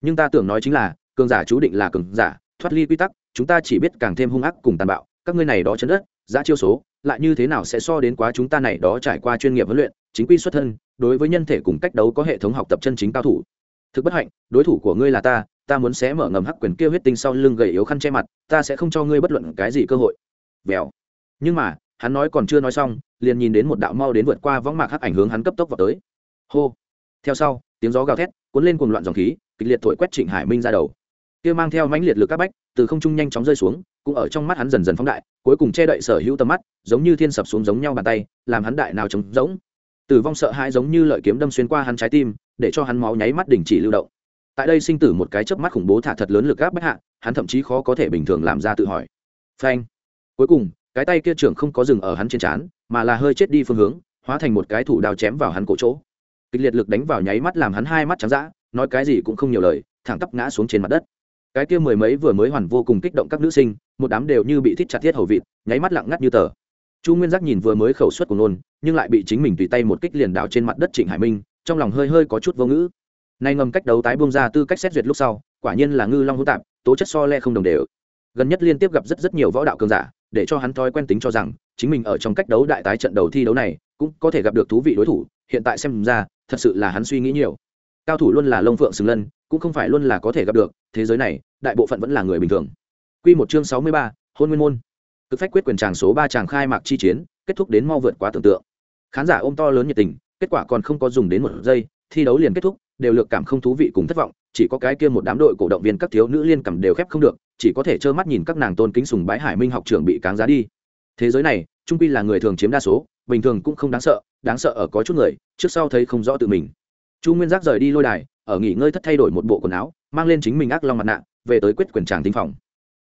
Speaker 1: Nhưng ta tưởng nói chính là, cường giả chú định là cường giả, thoát ly quy tắc, chúng ta chỉ biết càng thêm hung ác cùng tàn bạo, các ngươi này đó chấn đất, giá chiêu số lại như thế nào sẽ so đến quá chúng ta này đó trải qua chuyên nghiệp huấn luyện, chính quy xuất thân, đối với nhân thể cùng cách đấu có hệ thống học tập chân chính cao thủ. Thực bất hạnh, đối thủ của ngươi là ta ta muốn xé mở ngầm hắc quyền kêu huyết tinh sau lưng gầy yếu khăn che mặt, ta sẽ không cho ngươi bất luận cái gì cơ hội. Vèo. Nhưng mà, hắn nói còn chưa nói xong, liền nhìn đến một đạo mau đến vượt qua võng mạc hắc ảnh hướng hắn cấp tốc vào tới. Hô. Theo sau, tiếng gió gào thét, cuốn lên cuồng loạn dòng khí, kịch liệt thổi quét trịnh hải minh ra đầu. Kia mang theo mãnh liệt lực các bách, từ không trung nhanh chóng rơi xuống cũng ở trong mắt hắn dần dần phóng đại, cuối cùng che đậy sở hữu tầm mắt, giống như thiên sập xuống giống nhau bàn tay, làm hắn đại nào trống rỗng. Tử vong sợ hãi giống như lợi kiếm đâm xuyên qua hắn trái tim, để cho hắn máu nháy mắt đình chỉ lưu động. Tại đây sinh tử một cái chớp mắt khủng bố thả thật lớn lực gáp bách hạ, hắn thậm chí khó có thể bình thường làm ra tự hỏi. Phanh. Cuối cùng, cái tay kia trưởng không có dừng ở hắn trên trán, mà là hơi chết đi phương hướng, hóa thành một cái thủ đao chém vào hắn cổ chỗ. Kịch liệt lực đánh vào nháy mắt làm hắn hai mắt trắng dã, nói cái gì cũng không nhiều lời, thẳng tắp ngã xuống trên mặt đất cái kia mười mấy vừa mới hoàn vô cùng kích động các nữ sinh, một đám đều như bị thít chặt thiết hầu vịt, nháy mắt lặng ngắt như tờ. Chu nguyên giác nhìn vừa mới khẩu suất của nôn, nhưng lại bị chính mình tùy tay một kích liền đảo trên mặt đất trịnh hải minh, trong lòng hơi hơi có chút vô ngữ. Nay ngầm cách đấu tái buông ra tư cách xét duyệt lúc sau, quả nhiên là ngư long hữu tạp, tố chất so le không đồng đều. Gần nhất liên tiếp gặp rất rất nhiều võ đạo cường giả, để cho hắn thói quen tính cho rằng, chính mình ở trong cách đấu đại tái trận đầu thi đấu này, cũng có thể gặp được thú vị đối thủ, hiện tại xem ra, thật sự là hắn suy nghĩ nhiều. Cao thủ luôn là lông phượng xứng lân cũng không phải luôn là có thể gặp được, thế giới này, đại bộ phận vẫn là người bình thường. Q một chương sáu mươi ba, hôn nguyên môn. Cực phách quyết quyền tràng số ba tràng khai mạc chi chiến, kết thúc đến mau vượt quá tưởng tượng. Khán giả ôm to lớn nhiệt tình, kết quả còn không có dùng đến một giây, thi đấu liền kết thúc, đều lược cảm không thú vị cùng thất vọng, chỉ có cái kia một đám đội cổ động viên các thiếu nữ liên cảm đều khép không được, chỉ có thể trơ mắt nhìn các nàng tôn kính sùng bái hải minh học trưởng bị cáng giá đi. Thế giới này, trung quy là người thường chiếm đa số, bình thường cũng không đáng sợ đáng sợ ở có chút người, trước sau thấy không rõ tự mình. Chu nguyên giác rời đi lôi đài ở nghỉ ngơi thất thay đổi một bộ quần áo, mang lên chính mình ác long mặt nạ, về tới quyết quyền tràng tinh phòng.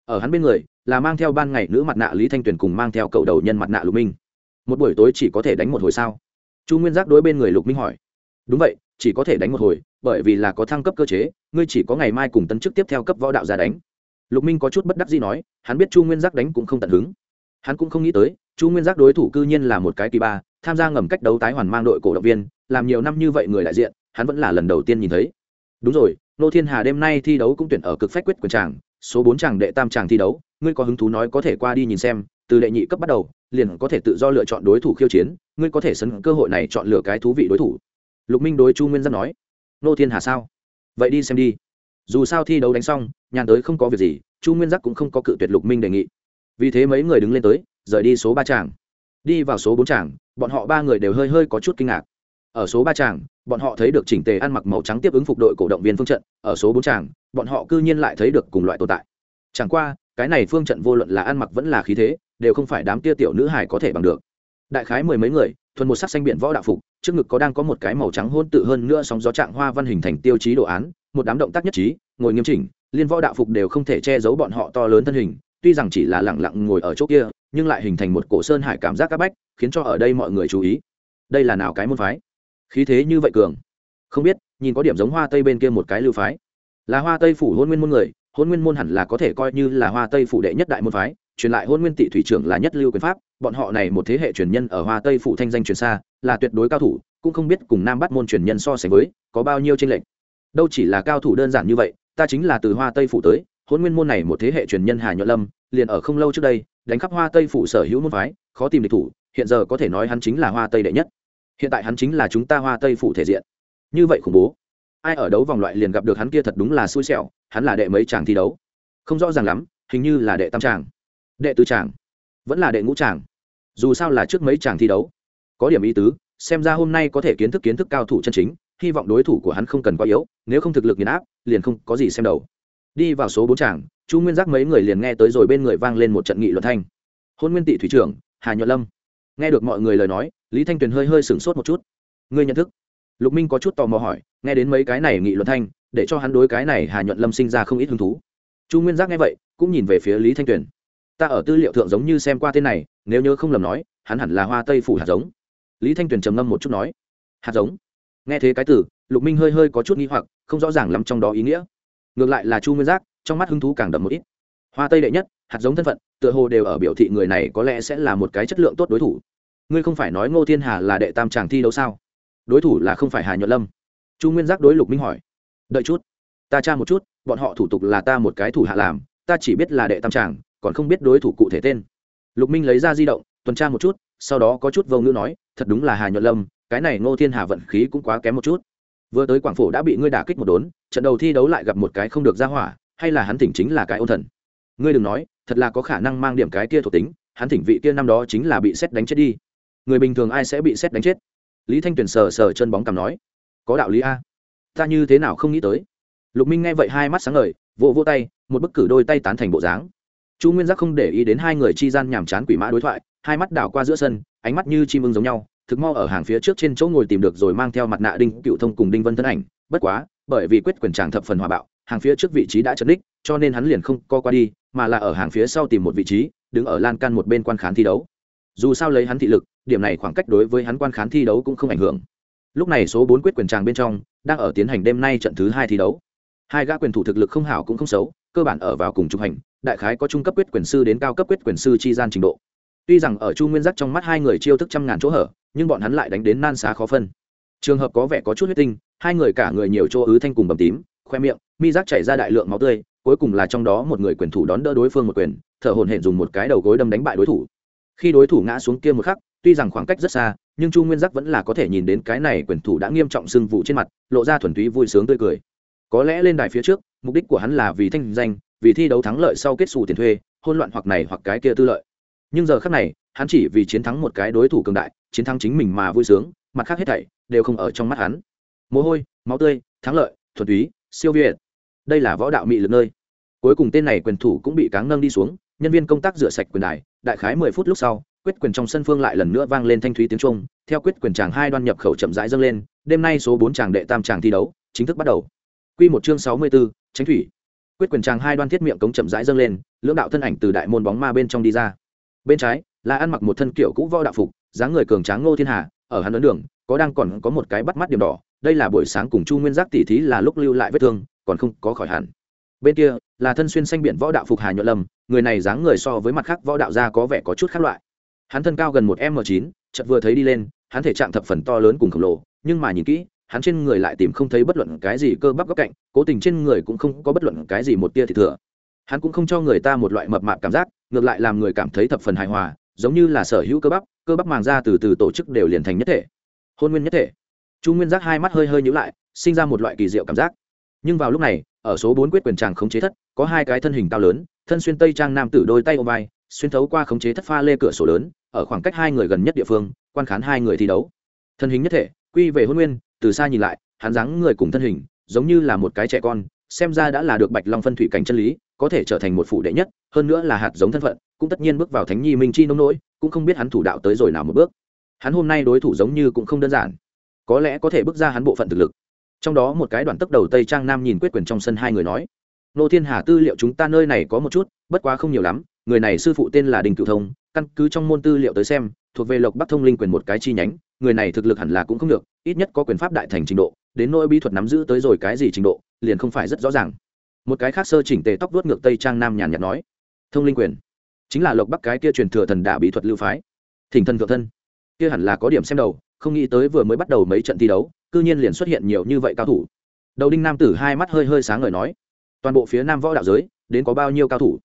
Speaker 1: Ở hắn bên người, là mang theo ban ngày nữ mặt nạ lý thanh tuyền cùng mang theo cậu đầu nhân mặt nạ lục minh. Một buổi tối chỉ có thể đánh một hồi sao? Chu nguyên giác đối bên người lục minh hỏi. Đúng vậy, chỉ có thể đánh một hồi, bởi vì là có thăng cấp cơ chế, ngươi chỉ có ngày mai cùng tân chức tiếp theo cấp võ đạo ra đánh. Lục minh có chút bất đắc gì nói, hắn biết chu nguyên giác đánh cũng không tận hứng. Hắn cũng không nghĩ tới, chu nguyên giác đối thủ cư nhiên là một cái kỳ ba, tham gia ngầm cách đấu tái hoàn mang đội cổ động viên, làm nhiều năm như vậy người đại diện hắn vẫn là lần đầu tiên nhìn thấy. Đúng rồi, nô thiên hà đêm nay thi đấu cũng tuyển ở cực phách quyết quần tràng, số bốn tràng đệ tam tràng thi đấu, ngươi có hứng thú nói có thể qua đi nhìn xem, từ đệ nhị cấp bắt đầu, liền có thể tự do lựa chọn đối thủ khiêu chiến, ngươi có thể sấn cơ hội này chọn lựa cái thú vị đối thủ. Lục minh đối chu nguyên giác nói, nô thiên hà sao? Vậy đi xem đi. Dù sao thi đấu đánh xong, nhàn tới không có việc gì, chu nguyên giác cũng không có cự tuyệt lục minh đề nghị. Vì thế mấy người đứng lên tới, rời đi số ba tràng. Đi vào số bốn tràng, bọn họ ba người đều hơi hơi có chút kinh ngạc ở số ba tràng, bọn họ thấy được chỉnh tề ăn mặc màu trắng tiếp ứng phục đội cổ động viên phương trận, ở số bốn tràng, bọn họ cư nhiên lại thấy được cùng loại tồn tại. Chẳng qua, cái này phương trận vô luận là ăn mặc vẫn là khí thế, đều không phải đám tia tiểu nữ hài có thể bằng được. Đại khái mười mấy người, thuần một sắc xanh biển võ đạo phục, trước ngực có đang có một cái màu trắng hôn tự hơn nữa sóng gió trạng hoa văn hình thành tiêu chí đồ án, một đám động tác nhất trí, ngồi nghiêm chỉnh, liên võ đạo phục đều không thể che giấu bọn họ to lớn thân hình, tuy rằng chỉ là lẳng lặng ngồi ở chỗ kia, nhưng lại hình thành một cổ sơn hải cảm giác các bách, khiến cho ở đây mọi người chú ý. Đây là nào cái môn phái? Khí thế như vậy cường. Không biết, nhìn có điểm giống hoa tây bên kia một cái lưu phái. Là hoa tây phủ hôn nguyên môn người, hôn nguyên môn hẳn là có thể coi như là hoa tây phủ đệ nhất đại môn phái, truyền lại hôn nguyên tị thủy trưởng là nhất lưu quyền pháp, bọn họ này một thế hệ truyền nhân ở hoa tây phủ thanh danh truyền xa, là tuyệt đối cao thủ, cũng không biết cùng nam bắt môn truyền nhân so sánh với, có bao nhiêu tranh lệch. Đâu chỉ là cao thủ đơn giản như vậy, ta chính là từ hoa tây phủ tới, hôn nguyên môn này một thế hệ truyền nhân hà nhuận lâm, liền ở không lâu trước đây, đánh khắp hoa tây phủ sở hữu môn phái, khó tìm địch thủ, hiện giờ có thể nói hắn chính là hoa tây đệ nhất hiện tại hắn chính là chúng ta hoa tây phủ thể diện. Như vậy khủng bố. Ai ở đấu vòng loại liền gặp được hắn kia thật đúng là xui xẻo, hắn là đệ mấy chàng thi đấu? Không rõ ràng lắm, hình như là đệ tam chàng, đệ tứ chàng, vẫn là đệ ngũ chàng. Dù sao là trước mấy chàng thi đấu. Có điểm ý tứ, xem ra hôm nay có thể kiến thức kiến thức cao thủ chân chính, hy vọng đối thủ của hắn không cần quá yếu, nếu không thực lực nghiền áp, liền không có gì xem đầu. Đi vào số bốn chàng, chu nguyên giác mấy người liền nghe tới rồi bên người vang lên một trận nghị luận thanh. Hôn nguyên tị thủy trưởng, hà nhuận lâm. Nghe được mọi người lời nói lý thanh tuyền hơi hơi sửng sốt một chút. Ngươi nhận thức? Lục minh có chút tò mò hỏi, nghe đến mấy cái này nghị luận thanh, để cho hắn đối cái này hà nhuận lâm sinh ra không ít hứng thú. Chu nguyên giác nghe vậy, cũng nhìn về phía lý thanh tuyền. Ta ở tư liệu thượng giống như xem qua tên này, nếu nhớ không lầm nói, hắn hẳn là hoa tây phủ hạt giống. Lý thanh tuyền trầm ngâm một chút nói, hạt giống? Nghe thế cái từ, lục minh hơi hơi có chút nghi hoặc, không rõ ràng lắm trong đó ý nghĩa. Ngược lại là chu nguyên giác, trong mắt hứng thú càng đậm một ít. Hoa tây đệ nhất, hạt giống thân phận, tựa hồ đều ở biểu thị người này có lẽ sẽ là một cái chất lượng tốt đối thủ ngươi không phải nói ngô thiên hà là đệ tam tràng thi đấu sao? Đối thủ là không phải hà nhuận lâm. Chu nguyên giác đối lục minh hỏi. Đợi chút, ta tra một chút, bọn họ thủ tục là ta một cái thủ hạ làm, ta chỉ biết là đệ tam tràng còn không biết đối thủ cụ thể tên. Lục minh lấy ra di động, tuần tra một chút, sau đó có chút vô ngữ nói, thật đúng là hà nhuận lâm, cái này ngô thiên hà vận khí cũng quá kém một chút. Vừa tới quảng phổ đã bị ngươi đả kích một đốn, trận đầu thi đấu lại gặp một cái không được ra hỏa, hay là hắn thỉnh chính là cái ôn thần? Ngươi đừng nói, thật là có khả năng mang điểm cái kia thuộc tính, hắn thỉnh vị kia năm đó chính là bị xét đánh chết đi người bình thường ai sẽ bị xét đánh chết? Lý thanh tuyền sờ sờ chân bóng cằm nói, có đạo lý a. Ta như thế nào không nghĩ tới? Lục minh nghe vậy hai mắt sáng ngời, vỗ vỗ tay, một bức cử đôi tay tán thành bộ dáng. Chu nguyên giác không để ý đến hai người chi gian nhàm chán quỷ mã đối thoại, hai mắt đảo qua giữa sân, ánh mắt như chim ưng giống nhau, thực mau ở hàng phía trước trên chỗ ngồi tìm được rồi mang theo mặt nạ đinh cựu thông cùng đinh vân thân ảnh. Bất quá, bởi vì quyết quyền tràng thập phần hòa bạo, hàng phía trước vị trí đã chấn đích cho nên hắn liền không co qua đi, mà là ở hàng phía sau tìm một vị trí, đứng ở lan can một bên quan khán thi đấu dù sao lấy hắn thị lực, điểm này khoảng cách đối với hắn quan khán thi đấu cũng không ảnh hưởng. Lúc này số bốn quyết quyền tràng bên trong, đang ở tiến hành đêm nay trận thứ hai thi đấu. Hai gã quyền thủ thực lực không hảo cũng không xấu, cơ bản ở vào cùng trung hành đại khái có trung cấp quyết quyền sư đến cao cấp quyết quyền sư chi gian trình độ. Tuy rằng ở chu nguyên giác trong mắt hai người chiêu thức trăm ngàn chỗ hở, nhưng bọn hắn lại đánh đến nan xá khó phân. Trường hợp có vẻ có chút huyết tinh, hai người cả người nhiều chỗ ứ thanh cùng bầm tím, khoe miệng, mi giác chảy ra đại lượng máu tươi, cuối cùng là trong đó một người quyền thủ đón đỡ đối phương một quyền, thở hồn hển dùng một cái đầu gối đâm đánh bại đối thủ khi đối thủ ngã xuống kia một khắc, tuy rằng khoảng cách rất xa, nhưng chu nguyên giác vẫn là có thể nhìn đến cái này quyền thủ đã nghiêm trọng sưng vụ trên mặt, lộ ra thuần túy vui sướng tươi cười. Có lẽ lên đài phía trước, mục đích của hắn là vì thanh danh, vì thi đấu thắng lợi sau kết xù tiền thuê, hôn loạn hoặc này hoặc cái kia tư lợi. Nhưng giờ khác này, hắn chỉ vì chiến thắng một cái đối thủ cường đại, chiến thắng chính mình mà vui sướng, mặt khác hết thảy đều không ở trong mắt hắn. Mồ hôi, máu tươi, thắng lợi, thuần túy, siêu việt. Đây là võ đạo mị lực nơi. Cuối cùng tên này quyền thủ cũng bị cáng nâng đi xuống nhân viên công tác rửa sạch quyền đài đại khái mười phút lúc sau quyết quyền trong sân phương lại lần nữa vang lên thanh thúy tiếng trung theo quyết quyền tràng hai đoan nhập khẩu chậm rãi dâng lên đêm nay số bốn tràng đệ tam tràng thi đấu chính thức bắt đầu Quy một chương sáu mươi bốn Tránh thủy. Quyết quyền tràng hai đoan thiết miệng cống chậm rãi dâng lên, lưỡng đạo thân ảnh từ đại môn bóng ma bên trong đi ra. Bên trái, là ăn mặc một thân kiểu cũ võ đạo phục, dáng người cường tráng Ngô Thiên Hà, ở hắn ấn đường, có đang còn có một cái bắt mắt điểm đỏ, đây là buổi sáng cùng Chu Nguyên Giác tỉ thí là lúc lưu lại vết thương, còn không có khỏi hẳn. Bên kia, là thân xuyên xanh biển võ đạo phục Hà Nhuận Lâm, người này dáng người so với mặt khác võ đạo gia có vẻ có chút khác loại. Hắn thân cao gần một m chín, chợt vừa thấy đi lên, hắn thể trạng thập phần to lớn cùng khổng lồ, nhưng mà nhìn kỹ, hắn trên người lại tìm không thấy bất luận cái gì cơ bắp góc cạnh cố tình trên người cũng không có bất luận cái gì một tia thì thừa. Hắn cũng không cho người ta một loại mập mạp cảm giác ngược lại làm người cảm thấy thập phần hài hòa giống như là sở hữu cơ bắp cơ bắp màng ra từ từ tổ chức đều liền thành nhất thể. Hôn nguyên nhất thể. Chu nguyên giác hai mắt hơi hơi nhữ lại sinh ra một loại kỳ diệu cảm giác. Nhưng vào lúc này ở số bốn quyết quyền tràng khống chế thất, có hai cái thân hình cao lớn, thân xuyên tây trang nam tử đôi tay ôm vai, xuyên thấu qua khống chế thất pha lê cửa sổ lớn, ở khoảng cách hai người gần nhất địa phương, quan khán hai người thi đấu. Thân hình nhất thể, quy về hôn nguyên, từ xa nhìn lại, hắn dáng người cùng thân hình, giống như là một cái trẻ con, xem ra đã là được bạch long phân thủy cảnh chân lý, có thể trở thành một phụ đệ nhất, hơn nữa là hạt giống thân phận, cũng tất nhiên bước vào thánh nhi minh chi nông nỗi, cũng không biết hắn thủ đạo tới rồi nào một bước. Hắn hôm nay đối thủ giống như cũng không đơn giản. Có lẽ có thể bước ra hắn bộ phận thực lực trong đó một cái đoàn tốc đầu tây trang nam nhìn quyết quyền trong sân hai người nói, nô thiên hà tư liệu chúng ta nơi này có một chút, bất quá không nhiều lắm, người này sư phụ tên là đình cựu thông, căn cứ trong môn tư liệu tới xem, thuộc về lộc bắc thông linh quyền một cái chi nhánh, người này thực lực hẳn là cũng không được, ít nhất có quyền pháp đại thành trình độ, đến nỗi bí thuật nắm giữ tới rồi cái gì trình độ, liền không phải rất rõ ràng. Một cái khác sơ chỉnh tề tóc vuốt ngược tây trang nam nhàn nhạt nói, thông linh quyền chính là lộc bắc cái kia truyền thừa thần đả bí thuật lưu phái, thỉnh thân thượng thân, kia hẳn là có điểm xem đầu, không nghĩ tới vừa mới bắt đầu mấy trận thi đấu cư nhiên liền xuất hiện nhiều như vậy cao thủ. Đầu đinh nam tử hai mắt hơi hơi sáng ngời nói, toàn bộ phía nam võ đạo giới, đến có bao nhiêu cao thủ?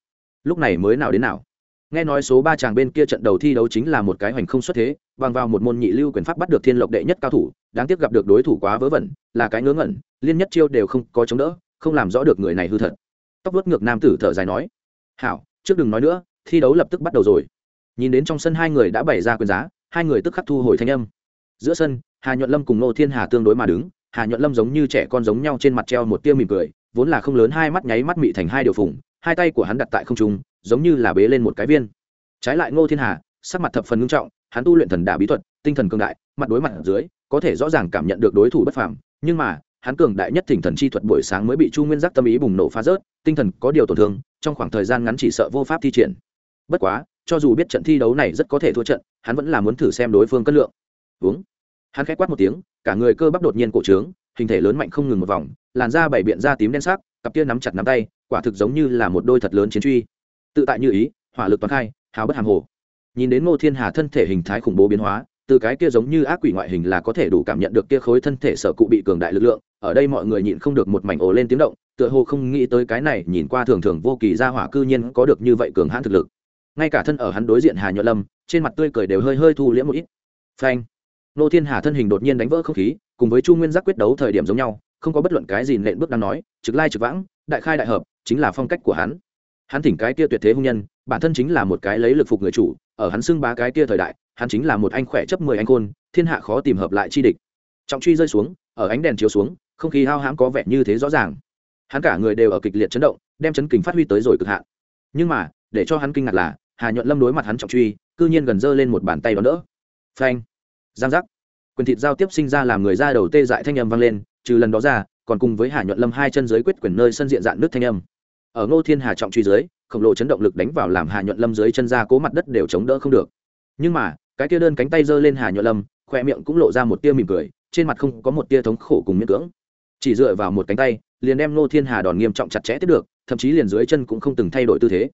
Speaker 1: Lúc này mới nào đến nào? Nghe nói số ba chàng bên kia trận đầu thi đấu chính là một cái hoành không xuất thế, bằng vào một môn nhị lưu quyền pháp bắt được thiên lộc đệ nhất cao thủ, đáng tiếc gặp được đối thủ quá vớ vẩn, là cái ngớ ngẩn, liên nhất chiêu đều không có chống đỡ, không làm rõ được người này hư thật. Tóc vớt ngược nam tử thở dài nói, hảo, trước đừng nói nữa, thi đấu lập tức bắt đầu rồi. Nhìn đến trong sân hai người đã bày ra quyền giá, hai người tức khắc thu hồi thanh âm. Giữa sân hà nhuận lâm cùng nô thiên hà tương đối mà đứng, hà nhuận lâm giống như trẻ con giống nhau trên mặt treo một tia mỉm cười, vốn là không lớn, hai mắt nháy mắt mị thành hai điều phùng, hai tay của hắn đặt tại không trung, giống như là bế lên một cái viên. Trái lại ngô thiên hà, sắc mặt thập phần nghiêm trọng, hắn tu luyện thần đà bí thuật, tinh thần cường đại, mặt đối mặt ở dưới, có thể rõ ràng cảm nhận được đối thủ bất phàm, nhưng mà, hắn cường đại nhất thỉnh thần chi thuật buổi sáng mới bị chu nguyên giác tâm ý bùng nổ phá rớt, tinh thần có điều tổn thương, trong khoảng thời gian ngắn chỉ sợ vô pháp thi triển. Bất quá, cho dù biết trận thi đấu này rất có thể thua trận, hắn vẫn là muốn thử xem đối phương cân lượng. Uống hắn khẽ quát một tiếng, cả người cơ bắp đột nhiên cổ trướng, hình thể lớn mạnh không ngừng một vòng, làn da bảy biện da tím đen sắc, cặp kia nắm chặt nắm tay, quả thực giống như là một đôi thật lớn chiến truy. Tự tại như ý, hỏa lực toàn khai, hào bất hàm hồ. Nhìn đến ngô thiên hà thân thể hình thái khủng bố biến hóa, từ cái kia giống như ác quỷ ngoại hình là có thể đủ cảm nhận được kia khối thân thể sở cụ bị cường đại lực lượng, ở đây mọi người nhịn không được một mảnh ồ lên tiếng động, tựa hồ không nghĩ tới cái này nhìn qua thường thường vô kỳ ra hỏa cư nhiên có được như vậy cường hãn thực lực. Ngay cả thân ở hắn đối diện hà nhuận lâm, trên mặt tươi cười đều hơi hơi thu liễm một ít. Phanh! Nô thiên hà thân hình đột nhiên đánh vỡ không khí, cùng với chu nguyên giác quyết đấu thời điểm giống nhau, không có bất luận cái gì nện bước đang nói, trực lai trực vãng, đại khai đại hợp, chính là phong cách của hắn. Hắn thỉnh cái kia tuyệt thế hung nhân, bản thân chính là một cái lấy lực phục người chủ, ở hắn xưng bá cái kia thời đại, hắn chính là một anh khỏe chấp mười anh khôn, thiên hạ khó tìm hợp lại chi địch. Trọng truy rơi xuống, ở ánh đèn chiếu xuống, không khí hao hãm có vẻ như thế rõ ràng. Hắn cả người đều ở kịch liệt chấn động, đem chấn kình phát huy tới rồi cực hạn. Nhưng mà, để cho hắn kinh ngạc là, hà nhuận lâm đối mặt hắn trọng truy, cư nhiên gần giơ lên một bàn tay đón đỡ. Phanh giang giác. Quyền thịt giao tiếp sinh ra làm người ra đầu tê dại thanh âm vang lên, trừ lần đó ra, còn cùng với hà nhuận lâm hai chân dưới quyết quyền nơi sân diện dạn nước thanh âm. Ở ngô thiên hà trọng truy dưới, khổng lồ chấn động lực đánh vào làm hà nhuận lâm dưới chân ra cố mặt đất đều chống đỡ không được. Nhưng mà, cái tia đơn cánh tay giơ lên hà nhuận lâm, khoe miệng cũng lộ ra một tia mỉm cười, trên mặt không có một tia thống khổ cùng miễn cưỡng. Chỉ dựa vào một cánh tay, liền đem ngô thiên hà đòn nghiêm trọng chặt chẽ tiếp được, thậm chí liền dưới chân cũng không từng thay đổi tư thế.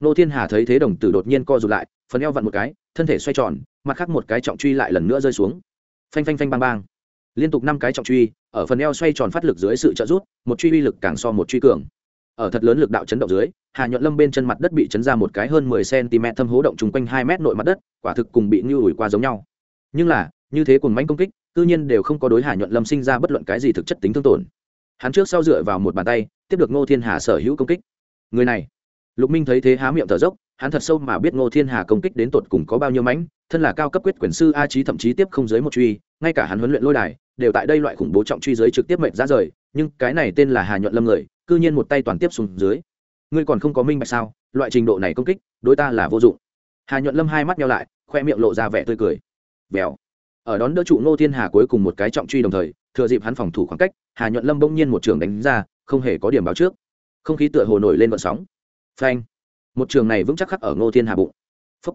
Speaker 1: Ngô thiên hà thấy thế đồng tử đột nhiên co rụt lại, phần eo vặn một cái, thân thể xoay tròn mặt khác một cái trọng truy lại lần nữa rơi xuống. Phanh phanh phanh bang bang. Liên tục năm cái trọng truy, ở phần eo xoay tròn phát lực dưới sự trợ rút một truy uy lực càng so một truy cường. Ở thật lớn lực đạo chấn động dưới, hà nhuận lâm bên chân mặt đất bị chấn ra một cái hơn mười cm thâm hố động chung quanh hai mét nội mặt đất, quả thực cùng bị ngưu ủi qua giống nhau. Nhưng là, như thế cùng mánh công kích tự nhiên đều không có đối hà nhuận lâm sinh ra bất luận cái gì thực chất tính thương tổn. Hắn trước sau dựa vào một bàn tay, tiếp được ngô thiên hà sở hữu công kích. Người này, lục minh thấy thế há miệng thở dốc hắn thật sâu mà biết ngô thiên hà công kích đến tột cùng có bao nhiêu mánh thân là cao cấp quyết quyền sư a trí thậm chí tiếp không dưới một truy, ngay cả hắn huấn luyện lôi đài, đều tại đây loại khủng bố trọng truy dưới trực tiếp mệt ra rời, nhưng cái này tên là hà nhuận lâm người, cư nhiên một tay toàn tiếp xuống dưới. Ngươi còn không có minh bạch sao, loại trình độ này công kích, đối ta là vô dụng. Hà nhuận lâm hai mắt nheo lại, khoe miệng lộ ra vẻ tươi cười. Bèo. ở đón đỡ trụ ngô thiên hà cuối cùng một cái trọng truy đồng thời, thừa dịp hắn phòng thủ khoảng cách, hà nhuận lâm bỗng nhiên một trường đánh ra, không hề có điểm báo trước. Không khí tựa hồ nổi lên vận sóng. Phanh một trường này vững chắc khắc ở ngô thiên hà bụng. Phúc.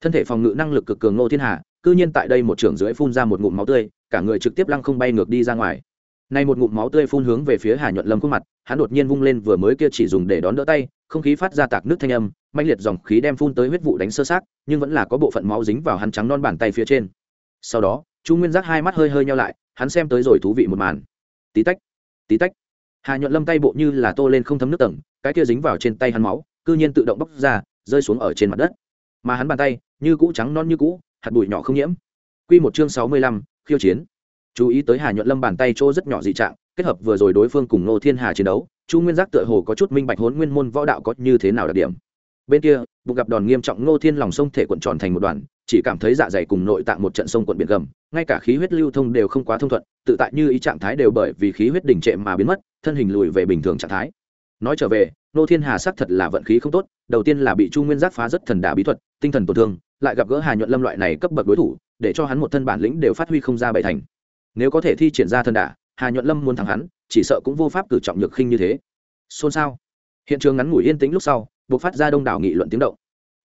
Speaker 1: thân thể phòng ngự năng lực cực cường ngô thiên hà, cư nhiên tại đây một trường dưới phun ra một ngụm máu tươi, cả người trực tiếp lăng không bay ngược đi ra ngoài. Nay một ngụm máu tươi phun hướng về phía hà nhuận lâm khuôn mặt, hắn đột nhiên vung lên vừa mới kia chỉ dùng để đón đỡ tay, không khí phát ra tạc nước thanh âm mạnh liệt dòng khí đem phun tới huyết vụ đánh sơ sát nhưng vẫn là có bộ phận máu dính vào hắn trắng non bàn tay phía trên. Sau đó, chu nguyên giác hai mắt hơi hơi nhau lại, hắn xem tới rồi thú vị một màn. Tí tách tí tách. Hà nhuận lâm tay bộ như là tô lên không thấm nước tầng, cái kia dính vào trên tay hắn máu cư nhiên tự động bốc ra, rơi xuống ở trên mặt đất. Mà hắn bàn tay, như cũ trắng non như cũ, hạt bụi nhỏ không nhiễm. Q một chương sáu mươi lăm, khiêu chiến. Chú ý tới hà nhuận lâm bàn tay chỗ rất nhỏ dị trạng, kết hợp vừa rồi đối phương cùng Ngô thiên hà chiến đấu, chu nguyên giác tựa hồ có chút minh bạch hốn nguyên môn võ đạo có như thế nào đặc điểm. Bên kia, bụng gặp đòn nghiêm trọng ngô thiên lòng sông thể cuộn tròn thành một đoàn, chỉ cảm thấy dạ dày cùng nội tạng một trận sông cuộn biển gầm, ngay cả khí huyết lưu thông đều không quá thông thuận, tự tại như ý trạng thái đều bởi vì khí huyết đỉnh trệ mà biến mất, thân hình lùi về bình thường trạng thái nói trở về ngô thiên hà xác thật là vận khí không tốt, đầu tiên là bị chu nguyên giác phá rất thần đà bí thuật, tinh thần tổn thương, lại gặp gỡ hà nhuận lâm loại này cấp bậc đối thủ, để cho hắn một thân bản lĩnh đều phát huy không ra bảy thành. Nếu có thể thi triển ra thần đà hà nhuận lâm muốn thắng hắn, chỉ sợ cũng vô pháp cử trọng nhược khinh như thế. Xôn xao. Hiện trường ngắn ngủi yên tĩnh lúc sau buộc phát ra đông đảo nghị luận tiếng động.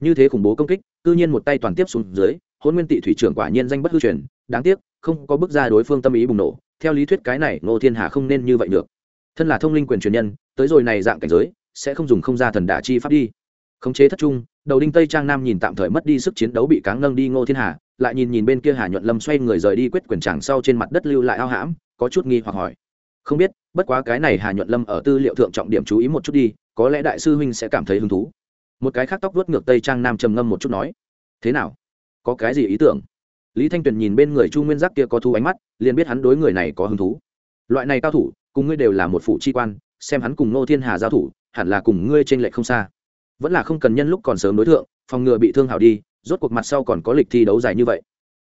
Speaker 1: Như thế khủng bố công kích, cư nhiên một tay toàn tiếp xuống dưới hôn nguyên tị thủy trưởng quả nhiên danh bất hư truyền, đáng tiếc, không có bước ra đối phương tâm ý bùng nổ, theo lý thuyết cái này ngô thiên hà không nên như vậy được. Thân là thông linh quyền truyền nhân tới rồi này dạng cảnh giới, sẽ không dùng không ra thần đả chi pháp đi. Khống chế thất trung, đầu đinh tây trang nam nhìn tạm thời mất đi sức chiến đấu bị cáng nâng đi ngô thiên hà, lại nhìn nhìn bên kia hà nhuận lâm xoay người rời đi quyết quyền tràng sau trên mặt đất lưu lại ao hãm, có chút nghi hoặc hỏi. Không biết, bất quá cái này hà nhuận lâm ở tư liệu thượng trọng điểm chú ý một chút đi, có lẽ đại sư huynh sẽ cảm thấy hứng thú. Một cái khác tóc vuốt ngược tây trang nam trầm ngâm một chút nói, thế nào? Có cái gì ý tưởng? Lý thanh tuyền nhìn bên người chu nguyên giác kia có thu ánh mắt, liền biết hắn đối người này có hứng thú. Loại này cao thủ, cùng ngươi đều là một phụ chi quan xem hắn cùng nô thiên hà giao thủ, hẳn là cùng ngươi trên lệch không xa. Vẫn là không cần nhân lúc còn sớm đối tượng phòng ngừa bị thương hảo đi, rốt cuộc mặt sau còn có lịch thi đấu dài như vậy.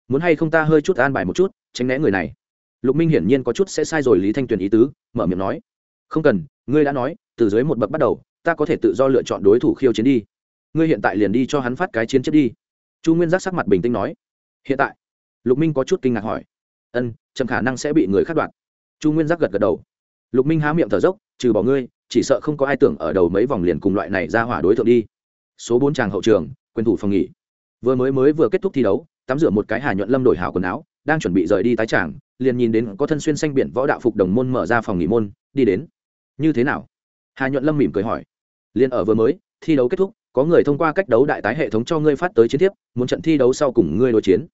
Speaker 1: Muốn hay không ta hơi chút an bài một chút, tránh né người này. Lục minh hiển nhiên có chút sẽ sai rồi lý thanh tuyền ý tứ, mở miệng nói. Không cần, ngươi đã nói, từ dưới một bậc bắt đầu, ta có thể tự do lựa chọn đối thủ khiêu chiến đi. Ngươi hiện tại liền đi cho hắn phát cái chiến chấp đi. Chu nguyên giác sắc mặt bình tĩnh nói. Hiện tại? Lục minh có chút kinh ngạc hỏi. Ân, chậm khả năng sẽ bị người khác đoạt. Chu nguyên giác gật gật đầu lục minh há miệng thở dốc, trừ bỏ ngươi, chỉ sợ không có ai tưởng ở đầu mấy vòng liền cùng loại này ra hỏa đối tượng đi. Số bốn tràng hậu trường, quyền thủ phòng nghỉ. Vừa mới mới vừa kết thúc thi đấu, tắm rửa một cái hà nhuận lâm đổi hảo quần áo, đang chuẩn bị rời đi tái tràng, liền nhìn đến có thân xuyên xanh biển võ đạo phục đồng môn mở ra phòng nghỉ môn, đi đến. Như thế nào? Hà nhuận lâm mỉm cười hỏi. Liền ở vừa mới, thi đấu kết thúc, có người thông qua cách đấu đại tái hệ thống cho ngươi phát tới chiến tiếp muốn trận thi đấu sau cùng ngươi đối chiến.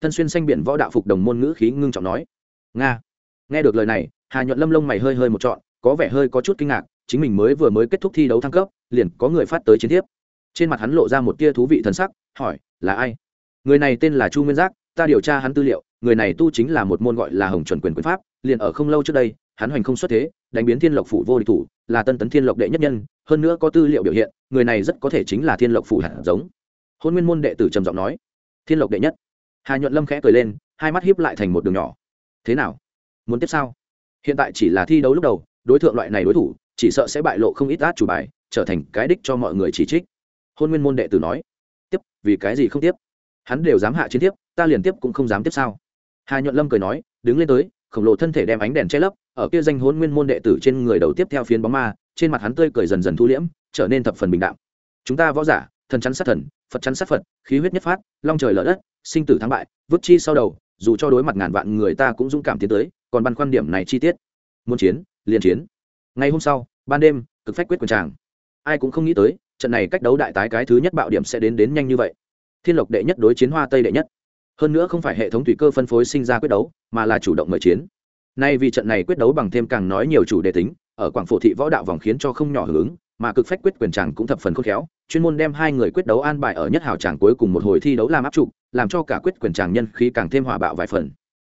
Speaker 1: Thân xuyên xanh biển võ đạo phục đồng môn ngữ khí ngưng trọng nói. Nga. Nghe được lời này hà nhuận lâm lông mày hơi hơi một trọn, có vẻ hơi có chút kinh ngạc, chính mình mới vừa mới kết thúc thi đấu thăng cấp, liền có người phát tới chiến tiếp trên mặt hắn lộ ra một tia thú vị thần sắc, hỏi, là ai? Người này tên là chu nguyên giác, ta điều tra hắn tư liệu, người này tu chính là một môn gọi là hồng chuẩn quyền quyền pháp, liền ở không lâu trước đây, hắn hoành không xuất thế, đánh biến thiên lộc phủ vô địch thủ, là tân tấn thiên lộc đệ nhất nhân, hơn nữa có tư liệu biểu hiện, người này rất có thể chính là thiên lộc phủ hạt giống. Hôn nguyên môn đệ tử trầm giọng nói, thiên lộc đệ nhất. Hà nhuận lâm khẽ cười lên, hai mắt hiếp lại thành một đường nhỏ. Thế nào? Muốn tiếp sao? Hiện tại chỉ là thi đấu lúc đầu, đối tượng loại này đối thủ, chỉ sợ sẽ bại lộ không ít át chủ bài, trở thành cái đích cho mọi người chỉ trích. Hôn nguyên môn đệ tử nói, tiếp, vì cái gì không tiếp? Hắn đều dám hạ chiến tiếp, ta liền tiếp cũng không dám tiếp sao? Hà nhuận lâm cười nói, đứng lên tới, khổng lồ thân thể đem ánh đèn che lấp, ở kia danh hôn nguyên môn đệ tử trên người đầu tiếp theo phiến bóng ma, trên mặt hắn tươi cười dần dần thu liễm, trở nên thập phần bình đạm. Chúng ta võ giả, thần chắn sát thần, phật chắn sát phật, khí huyết nhất phát, long trời lở đất, sinh tử thắng bại, vứt chi sau đầu, dù cho đối mặt ngàn vạn người ta cũng dũng cảm tiến tới còn băn khoăn điểm này chi tiết. Muốn chiến, liền chiến. Ngày hôm sau, ban đêm, cực phách quyết quần tràng. Ai cũng không nghĩ tới, trận này cách đấu đại tái cái thứ nhất bạo điểm sẽ đến đến nhanh như vậy. Thiên lộc đệ nhất đối chiến hoa tây đệ nhất. Hơn nữa không phải hệ thống tùy cơ phân phối sinh ra quyết đấu, mà là chủ động mời chiến. Nay vì trận này quyết đấu bằng thêm càng nói nhiều chủ đề tính, ở quảng phổ thị võ đạo vòng khiến cho không nhỏ hưởng mà cực phách quyết quyền tràng cũng thập phần khôn khéo, chuyên môn đem hai người quyết đấu an bài ở nhất hào tràng cuối cùng một hồi thi đấu làm áp trụ, làm cho cả quyết quyền tràng nhân khí càng thêm hòa bạo vài phần.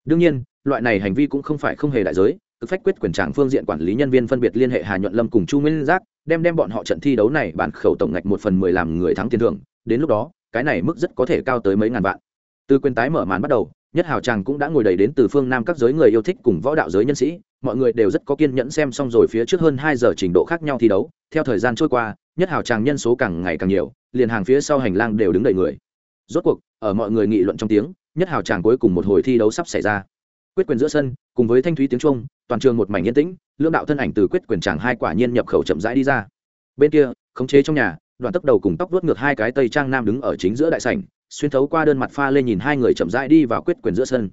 Speaker 1: Đương nhiên loại này hành vi cũng không phải không hề đại giới cực phách quyết quyền tràng phương diện quản lý nhân viên phân biệt liên hệ hà nhuận lâm cùng chu nguyên giác, đem đem bọn họ trận thi đấu này bán khẩu tổng ngạch một phần mười làm người thắng tiền thưởng, đến lúc đó, cái này mức rất có thể cao tới mấy ngàn vạn. Từ quyền tái mở màn bắt đầu, nhất hào tràng cũng đã ngồi đầy đến từ phương nam các giới người yêu thích cùng võ đạo giới nhân sĩ, mọi người đều rất có kiên nhẫn xem xong rồi phía trước hơn hai giờ trình độ khác nhau thi đấu. Theo thời gian trôi qua, nhất hào tràng nhân số càng ngày càng nhiều, liền hàng phía sau hành lang đều đứng đầy người. Rốt cuộc, ở mọi người nghị luận trong tiếng, nhất hào tràng cuối cùng một hồi thi đấu sắp xảy ra quyết quyền giữa sân, cùng với thanh thúy tiếng trung, toàn trường một mảnh yên tĩnh lương đạo thân ảnh từ quyết quyền tràng hai quả nhiên nhập khẩu chậm rãi đi ra. Bên kia, khống chế trong nhà đoạn tốc đầu cùng tóc vuốt ngược hai cái tây trang nam đứng ở chính giữa đại sảnh, xuyên thấu qua đơn mặt pha lên nhìn hai người chậm rãi đi vào quyết quyền giữa sân.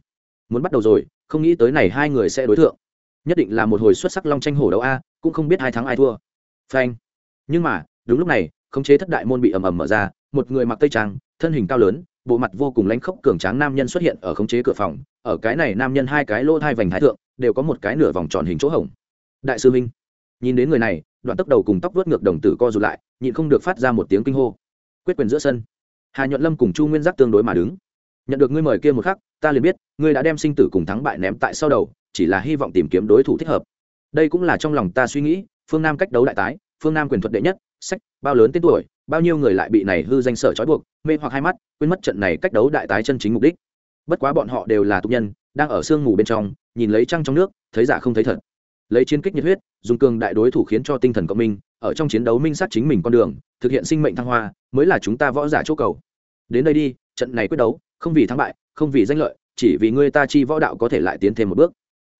Speaker 1: Muốn bắt đầu rồi, không nghĩ tới này hai người sẽ đối tượng nhất định là một hồi xuất sắc long tranh hổ đấu a, cũng không biết hai thắng ai thua. Phanh. Nhưng mà, đúng lúc này, khống chế thất đại môn bị ầm ầm mở ra, một người mặc tây trang, thân hình cao lớn bộ mặt vô cùng lãnh khốc cường tráng nam nhân xuất hiện ở khống chế cửa phòng, ở cái này nam nhân hai cái lỗ hai vành thái thượng, đều có một cái nửa vòng tròn hình chỗ hổng đại sư minh, nhìn đến người này, đoạn tốc đầu cùng tóc vớt ngược đồng tử co rụt lại, nhịn không được phát ra một tiếng kinh hô. Quyết quyền giữa sân. Hà nhuận lâm cùng chu nguyên giác tương đối mà đứng. Nhận được ngươi mời kia một khắc, ta liền biết, ngươi đã đem sinh tử cùng thắng bại ném tại sau đầu, chỉ là hy vọng tìm kiếm đối thủ thích hợp. Đây cũng là trong lòng ta suy nghĩ, phương nam cách đấu đại tái, phương nam quyền thuật đệ nhất, sách, bao lớn tên tuổi bao nhiêu người lại bị này hư danh sở trói buộc mê hoặc hai mắt quên mất trận này cách đấu đại tái chân chính mục đích bất quá bọn họ đều là tục nhân đang ở sương mù bên trong nhìn lấy trăng trong nước thấy giả không thấy thật lấy chiến kích nhiệt huyết dùng cường đại đối thủ khiến cho tinh thần cộng minh ở trong chiến đấu minh sát chính mình con đường thực hiện sinh mệnh thăng hoa mới là chúng ta võ giả chỗ cầu đến đây đi trận này quyết đấu không vì thắng bại không vì danh lợi chỉ vì ngươi ta chi võ đạo có thể lại tiến thêm một bước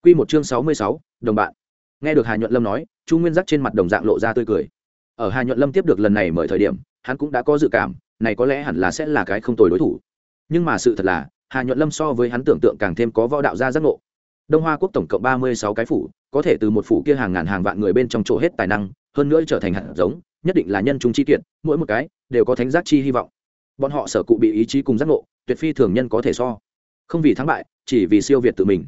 Speaker 1: Quy một chương sáu mươi sáu, đồng bạn. Nghe được Hà Nhuận Lâm nói, Chu Nguyên Giác trên mặt đồng dạng lộ ra tươi cười. Ở Hà Nhuận Lâm tiếp được lần này mời thời điểm, hắn cũng đã có dự cảm, này có lẽ hẳn là sẽ là cái không tồi đối thủ. Nhưng mà sự thật là, Hà Nhuận Lâm so với hắn tưởng tượng càng thêm có võ đạo gia giác ngộ. Đông Hoa quốc tổng cộng ba mươi sáu cái phủ, có thể từ một phủ kia hàng ngàn hàng vạn người bên trong chỗ hết tài năng, hơn nữa trở thành hạt giống, nhất định là nhân chúng chi kiện, mỗi một cái đều có thánh giác chi hy vọng bọn họ sở cụ bị ý chí cùng giác ngộ tuyệt phi thường nhân có thể so không vì thắng bại chỉ vì siêu việt tự mình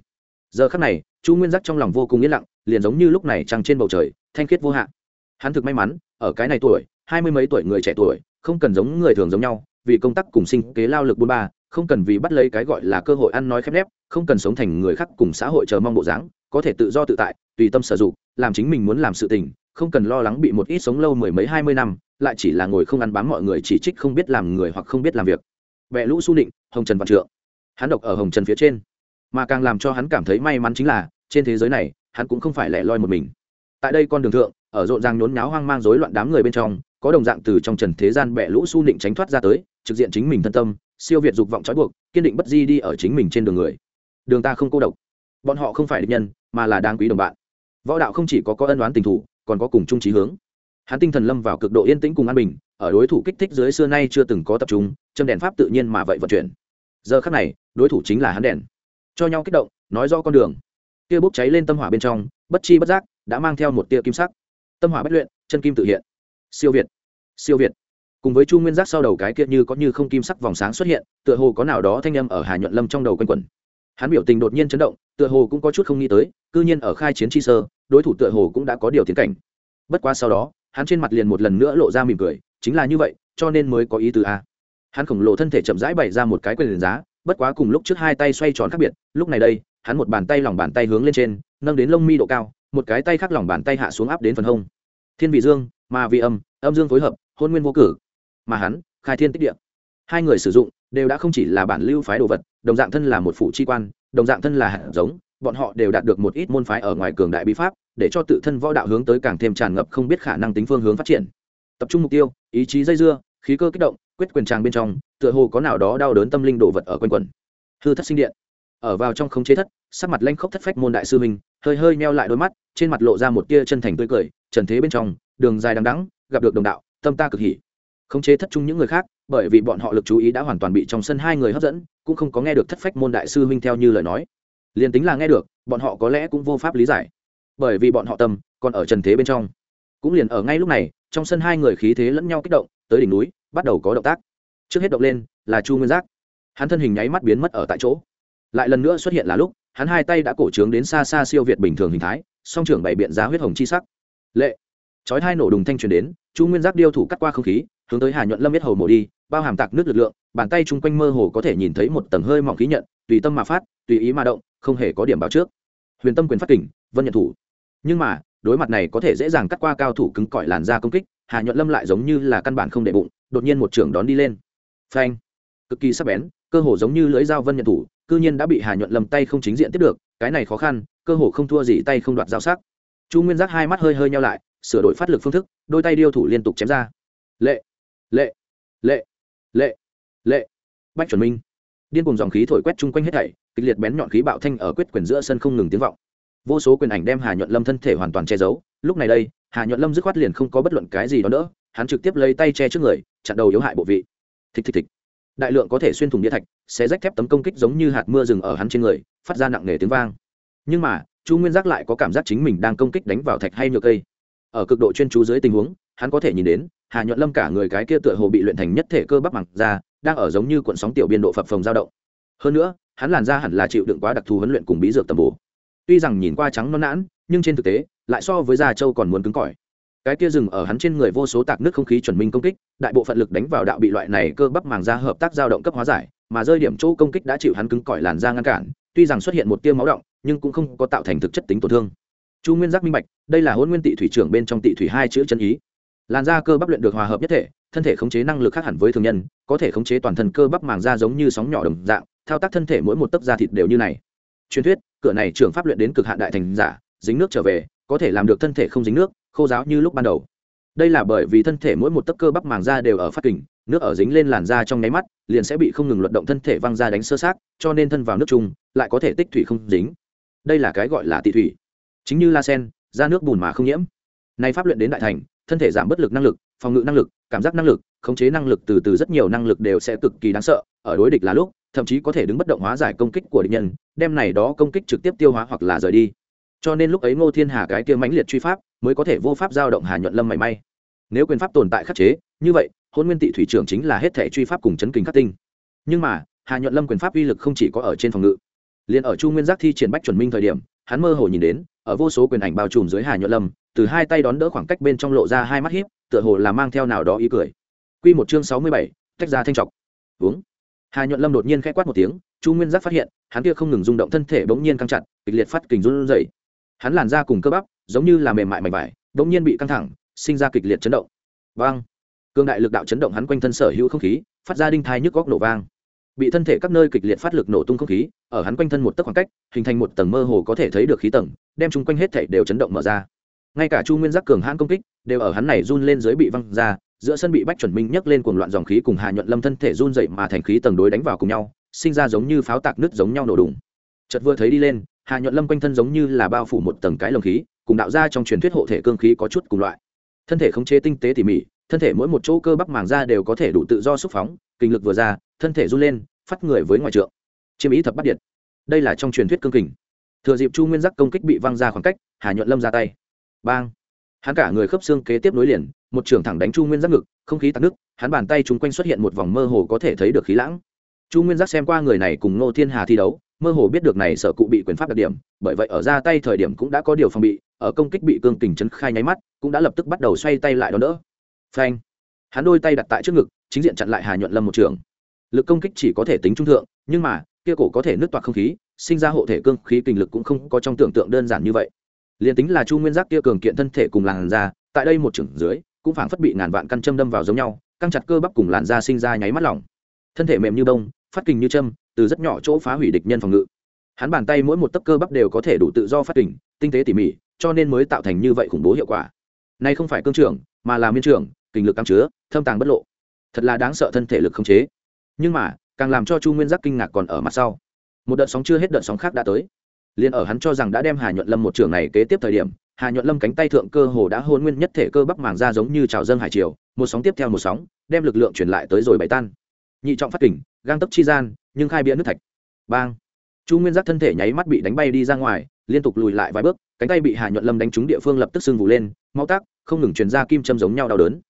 Speaker 1: giờ khắc này chu nguyên giác trong lòng vô cùng yên lặng liền giống như lúc này trăng trên bầu trời thanh khiết vô hạn hắn thực may mắn, ở cái này tuổi, hai mươi mấy tuổi người trẻ tuổi, không cần giống người thường giống nhau, vì công tác cùng sinh kế lao lực bôn ba, không cần vì bắt lấy cái gọi là cơ hội ăn nói khép nép, không cần sống thành người khác cùng xã hội chờ mong bộ dáng, có thể tự do tự tại, tùy tâm sử dụng, làm chính mình muốn làm sự tình, không cần lo lắng bị một ít sống lâu mười mấy hai mươi năm, lại chỉ là ngồi không ăn bám mọi người chỉ trích không biết làm người hoặc không biết làm việc. Vẽ lũ su nịnh, hồng trần văn trượng. Hắn độc ở hồng trần phía trên. Mà càng làm cho hắn cảm thấy may mắn chính là, trên thế giới này, hắn cũng không phải lẻ loi một mình. Tại đây con đường thượng ở rộn ràng nhốn nháo hoang mang rối loạn đám người bên trong, có đồng dạng từ trong trần thế gian bẹ lũ su nịnh tránh thoát ra tới, trực diện chính mình thân tâm, siêu việt dục vọng trói buộc, kiên định bất di đi ở chính mình trên đường người. Đường ta không cô độc. Bọn họ không phải địch nhân, mà là đáng quý đồng bạn. Võ đạo không chỉ có có ân oán tình thủ, còn có cùng chung trí hướng. Hắn tinh thần lâm vào cực độ yên tĩnh cùng an bình, ở đối thủ kích thích dưới xưa nay chưa từng có tập trung, châm đèn pháp tự nhiên mà vậy vận chuyển. Giờ khắc này, đối thủ chính là hắn đèn. Cho nhau kích động, nói rõ con đường. Kia bốc cháy lên tâm hỏa bên trong, bất chi bất giác, đã mang theo một tia kim sắc tâm hỏa bất luyện, chân kim tự hiện. Siêu việt siêu việt. Cùng với chu nguyên giác sau đầu cái kia như có như không kim sắc vòng sáng xuất hiện, tựa hồ có nào đó thanh âm ở hà nhuận lâm trong đầu quanh quẩn. Hắn biểu tình đột nhiên chấn động, tựa hồ cũng có chút không nghĩ tới, cư nhiên ở khai chiến chi sơ, đối thủ tựa hồ cũng đã có điều tiến cảnh. Bất qua sau đó, hắn trên mặt liền một lần nữa lộ ra mỉm cười, chính là như vậy, cho nên mới có ý tứ a. Hắn khổng lồ thân thể chậm rãi bày ra một cái quyền giá, bất quá cùng lúc trước hai tay xoay tròn khác biệt, lúc này đây, hắn một bàn tay lòng bàn tay hướng lên trên, nâng đến lông mi độ cao một cái tay khác lòng bàn tay hạ xuống áp đến phần hông. Thiên vị dương mà vị âm âm dương phối hợp, hôn nguyên vô cử. Mà hắn, khai thiên tích địa. Hai người sử dụng, đều đã không chỉ là bản lưu phái đồ vật, đồng dạng thân là một phụ chi quan, đồng dạng thân là hạt giống, bọn họ đều đạt được một ít môn phái ở ngoài cường đại bí pháp, để cho tự thân võ đạo hướng tới càng thêm tràn ngập không biết khả năng tính phương hướng phát triển. Tập trung mục tiêu, ý chí dây dưa, khí cơ kích động, quyết quyền tràng bên trong, tựa hồ có nào đó đau đớn tâm linh đồ vật ở quanh quần hư thất sinh điện. Ở vào trong không chế thất, sắc mặt lanh khốc thất phách môn đại sư minh hơi hơi meo lại đôi mắt, trên mặt lộ ra một tia chân thành tươi cười, trần thế bên trong, đường dài đằng đắng gặp được đồng đạo, tâm ta cực hỉ. Khống chế thất trung những người khác, bởi vì bọn họ lực chú ý đã hoàn toàn bị trong sân hai người hấp dẫn, cũng không có nghe được thất phách môn đại sư huynh theo như lời nói. Liền tính là nghe được, bọn họ có lẽ cũng vô pháp lý giải. Bởi vì bọn họ tâm còn ở trần thế bên trong. Cũng liền ở ngay lúc này, trong sân hai người khí thế lẫn nhau kích động, tới đỉnh núi, bắt đầu có động tác. Trước hết động lên là chu nguyên giác. Hắn thân hình nháy mắt biến mất ở tại chỗ. Lại lần nữa xuất hiện là lúc hắn hai tay đã cổ trướng đến xa xa siêu việt bình thường hình thái, song trưởng bày biện giá huyết hồng chi sắc. Lệ. Chói hai nổ đùng thanh truyền đến, chu nguyên giác điêu thủ cắt qua không khí, hướng tới hà nhuận lâm biết hầu mổ đi, bao hàm tạc nước lực lượng, bàn tay chung quanh mơ hồ có thể nhìn thấy một tầng hơi mỏng khí nhận, tùy tâm mà phát, tùy ý mà động, không hề có điểm báo trước. Huyền tâm quyền phát kình, vân nhận thủ. Nhưng mà, đối mặt này có thể dễ dàng cắt qua cao thủ cứng cỏi làn da công kích, hà nhuận lâm lại giống như là căn bản không để bụng, đột nhiên một trưởng đón đi lên. Phanh. Cực kỳ sắc bén cơ hồ giống như lưỡi dao vân nhận thủ, cư nhiên đã bị hà nhuận lâm tay không chính diện tiếp được, cái này khó khăn, cơ hồ không thua gì tay không đoạt dao sắc. Chu nguyên giác hai mắt hơi hơi nhau lại, sửa đổi phát lực phương thức, đôi tay điêu thủ liên tục chém ra. Lệ lệ lệ lệ lệ. Bách chuẩn minh. Điên cùng dòng khí thổi quét chung quanh hết thảy, kịch liệt bén nhọn khí bạo thanh ở quyết quyền giữa sân không ngừng tiếng vọng. Vô số quyền ảnh đem hà nhuận lâm thân thể hoàn toàn che giấu. Lúc này đây, hà nhuận lâm dứt khoát liền không có bất luận cái gì đó nữa hắn trực tiếp lấy tay che trước người, chặn đầu yếu hại bộ vị. Thịch thịch thịch đại lượng có thể xuyên thủng địa thạch sẽ rách thép tấm công kích giống như hạt mưa rừng ở hắn trên người, phát ra nặng nề tiếng vang. Nhưng mà, chu nguyên giác lại có cảm giác chính mình đang công kích đánh vào thạch hay nhựa cây. Ở cực độ chuyên chú dưới tình huống, hắn có thể nhìn đến, hà nhuận lâm cả người cái kia tựa hồ bị luyện thành nhất thể cơ bắp mẳng ra đang ở giống như cuộn sóng tiểu biên độ phập phồng dao động. Hơn nữa, hắn làn ra hẳn là chịu đựng quá đặc thù huấn luyện cùng bí dược tầm bổ. Tuy rằng nhìn qua trắng non nãn, nhưng trên thực tế, lại so với da trâu còn muốn cứng cỏi cái kia rừng ở hắn trên người vô số tạc nước không khí chuẩn minh công kích, đại bộ phận lực đánh vào đạo bị loại này cơ bắp màng da hợp tác dao động cấp hóa giải, mà rơi điểm chỗ công kích đã chịu hắn cứng cỏi làn da ngăn cản, tuy rằng xuất hiện một tiêu máu động, nhưng cũng không có tạo thành thực chất tính tổn thương. Chu nguyên giác minh bạch, đây là hôn nguyên tị thủy trưởng bên trong tị thủy hai chữ chân ý. Làn da cơ bắp luyện được hòa hợp nhất thể, thân thể khống chế năng lực khác hẳn với thường nhân, có thể khống chế toàn thân cơ bắp màng da giống như sóng nhỏ đồng dạng, thao tác thân thể mỗi một tấc da thịt đều như này. Truyền thuyết, cửa này trưởng pháp luyện đến cực hạn đại thành giả, dính nước trở về, có thể làm được thân thể không dính nước khô giáo như lúc ban đầu. Đây là bởi vì thân thể mỗi một tấc cơ bắp màng da đều ở phát kình, nước ở dính lên làn da trong nháy mắt, liền sẽ bị không ngừng luận động thân thể văng ra đánh sơ sát cho nên thân vào nước chung, lại có thể tích thủy không dính. Đây là cái gọi là tị thủy. Chính như la sen ra nước bùn mà không nhiễm. Nay pháp luyện đến đại thành, thân thể giảm bất lực năng lực, phòng ngự năng lực, cảm giác năng lực, khống chế năng lực từ từ rất nhiều năng lực đều sẽ cực kỳ đáng sợ, ở đối địch là lúc, thậm chí có thể đứng bất động hóa giải công kích của địch nhân, đem này đó công kích trực tiếp tiêu hóa hoặc là rời đi. Cho nên lúc ấy ngô thiên hà cái kia mãnh liệt truy pháp mới có thể vô pháp giao động hà nhuận lâm mảy may. Nếu quyền pháp tồn tại khắc chế, như vậy hôn nguyên tị thủy trưởng chính là hết thể truy pháp cùng chấn kinh khắc tinh. Nhưng mà, hà nhuận lâm quyền pháp uy lực không chỉ có ở trên phòng ngự. Liền ở chu nguyên giác thi triển bách chuẩn minh thời điểm, hắn mơ hồ nhìn đến, ở vô số quyền ảnh bao trùm dưới hà nhuận lâm, từ hai tay đón đỡ khoảng cách bên trong lộ ra hai mắt hiếp tựa hồ là mang theo nào đó ý cười. Q một chương sáu mươi bảy, tách ra thanh trọc. Uống. Hà nhuận lâm đột nhiên k h ẽ quát một tiếng, chu nguyên giác phát hiện, hắn kia không ngừng rung động thân thể bỗng nhiên căng chặt, kịch liệt phát kình run dậy hắn làn ra cùng cơ bắp giống như là mềm mại mảnh vải bỗng nhiên bị căng thẳng, sinh ra kịch liệt chấn động. Vang! Cương đại lực đạo chấn động hắn quanh thân sở hữu không khí, phát ra đinh thai nhức góc nổ vang. Bị thân thể các nơi kịch liệt phát lực nổ tung không khí, ở hắn quanh thân một tấc khoảng cách, hình thành một tầng mơ hồ có thể thấy được khí tầng, đem chung quanh hết thể đều chấn động mở ra. Ngay cả chu nguyên giác cường hãn công kích, đều ở hắn này run lên dưới bị văng ra, giữa sân bị bách chuẩn minh nhấc lên cuồng loạn dòng khí cùng hà nhuận lâm thân thể run dậy mà thành khí tầng đối đánh vào cùng nhau, sinh ra giống như pháo tạc nứt giống nhau nổ đùng. Chợt vừa thấy đi lên, hà nhuận lâm quanh thân giống như là bao phủ một tầng cái lồng khí cùng đạo ra trong truyền thuyết hộ thể cương khí có chút cùng loại. Thân thể khống chế tinh tế tỉ mỉ, thân thể mỗi một chỗ cơ bắp màng da đều có thể đủ tự do xúc phóng, kinh lực vừa ra, thân thể run lên, phát người với ngoài trượng. Chiêm ý thập bắt điện. Đây là trong truyền thuyết cương kình. Thừa dịp chu nguyên giác công kích bị văng ra khoảng cách, hà nhuận lâm ra tay. Bang. Hắn cả người khớp xương kế tiếp nối liền, một trường thẳng đánh chu nguyên giác ngực, không khí tắc nước hắn bàn tay chúng quanh xuất hiện một vòng mơ hồ có thể thấy được khí lãng. Chu nguyên giác xem qua người này cùng ngô thiên hà thi đấu mơ hồ biết được này sở cụ bị quyền pháp đặc điểm, bởi vậy ở ra tay thời điểm cũng đã có điều phòng bị, ở công kích bị cương kình chấn khai nháy mắt, cũng đã lập tức bắt đầu xoay tay lại đón đỡ. Phanh. Hắn đôi tay đặt tại trước ngực, chính diện chặn lại hà nhuận lâm một trường. Lực công kích chỉ có thể tính trung thượng, nhưng mà, kia cổ có thể nứt toạc không khí, sinh ra hộ thể cương khí kinh lực cũng không có trong tưởng tượng đơn giản như vậy. Liền tính là chu nguyên giác kia cường kiện thân thể cùng làn da, tại đây một trưởng dưới, cũng phảng phất bị ngàn vạn căn châm đâm vào giống nhau, căng chặt cơ bắp cùng làn da sinh ra nháy mắt lỏng. Thân thể mềm như bông, phát kình như châm từ rất nhỏ chỗ phá hủy địch nhân phòng ngự. Hắn bàn tay mỗi một tấc cơ bắp đều có thể đủ tự do phát tỉnh tinh tế tỉ mỉ, cho nên mới tạo thành như vậy khủng bố hiệu quả. Nay không phải cương trưởng mà là miên trưởng kình lực cắm chứa, thâm tàng bất lộ. Thật là đáng sợ thân thể lực không chế. Nhưng mà, càng làm cho chu nguyên giác kinh ngạc còn ở mặt sau. Một đợt sóng chưa hết đợt sóng khác đã tới. Liền ở hắn cho rằng đã đem hà nhuận lâm một trường này kế tiếp thời điểm, hà nhuận lâm cánh tay thượng cơ hồ đã hôn nguyên nhất thể cơ bắp màng ra giống như trào dâng hải triều, một sóng tiếp theo một sóng, đem lực lượng truyền lại tới rồi bày tan. Nhị trọng phát kình gang tấp chi gian, nhưng khai bia nước thạch. Bang. Chu nguyên giác thân thể nháy mắt bị đánh bay đi ra ngoài, liên tục lùi lại vài bước, cánh tay bị hà nhuận lâm đánh trúng địa phương lập tức sưng vù lên mau tác không ngừng truyền ra kim châm giống nhau đau đớn.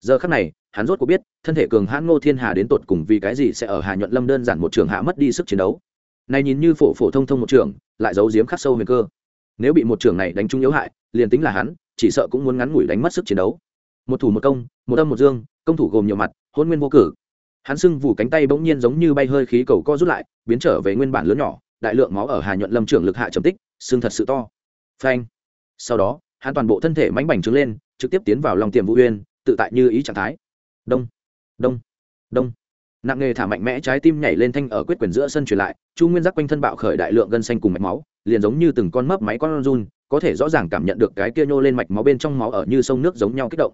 Speaker 1: Giờ khắc này, hắn rốt cuộc biết, thân thể cường hãn ngô thiên hà đến tột cùng vì cái gì sẽ ở hà nhuận lâm đơn giản một trường hạ mất đi sức chiến đấu. Này nhìn như phổ phổ thông thông một trường, lại giấu giếm khắc sâu huyền cơ. Nếu bị một trường này đánh trúng yếu hại, liền tính là hắn, chỉ sợ cũng muốn ngắn ngủi đánh mất sức chiến đấu. Một thủ một công, một âm một dương, công thủ gồm nhiều mặt, hôn nguyên vô cử hắn sưng vù cánh tay bỗng nhiên giống như bay hơi khí cầu co rút lại, biến trở về nguyên bản lớn nhỏ, đại lượng máu ở hà nhuận lâm trưởng lực hạ trầm tích, xương thật sự to. Phanh. Sau đó, hắn toàn bộ thân thể mánh bành trướng lên, trực tiếp tiến vào lòng tiềm vũ uyên, tự tại như ý trạng thái. Đông. Đông. Đông. Nặng nghề thả mạnh mẽ trái tim nhảy lên thanh ở quyết quyền giữa sân truyền lại, chu nguyên giác quanh thân bạo khởi đại lượng gân xanh cùng mạch máu, liền giống như từng con mấp máy con run, có thể rõ ràng cảm nhận được cái kia nhô lên mạch máu bên trong máu ở như sông nước giống nhau kích động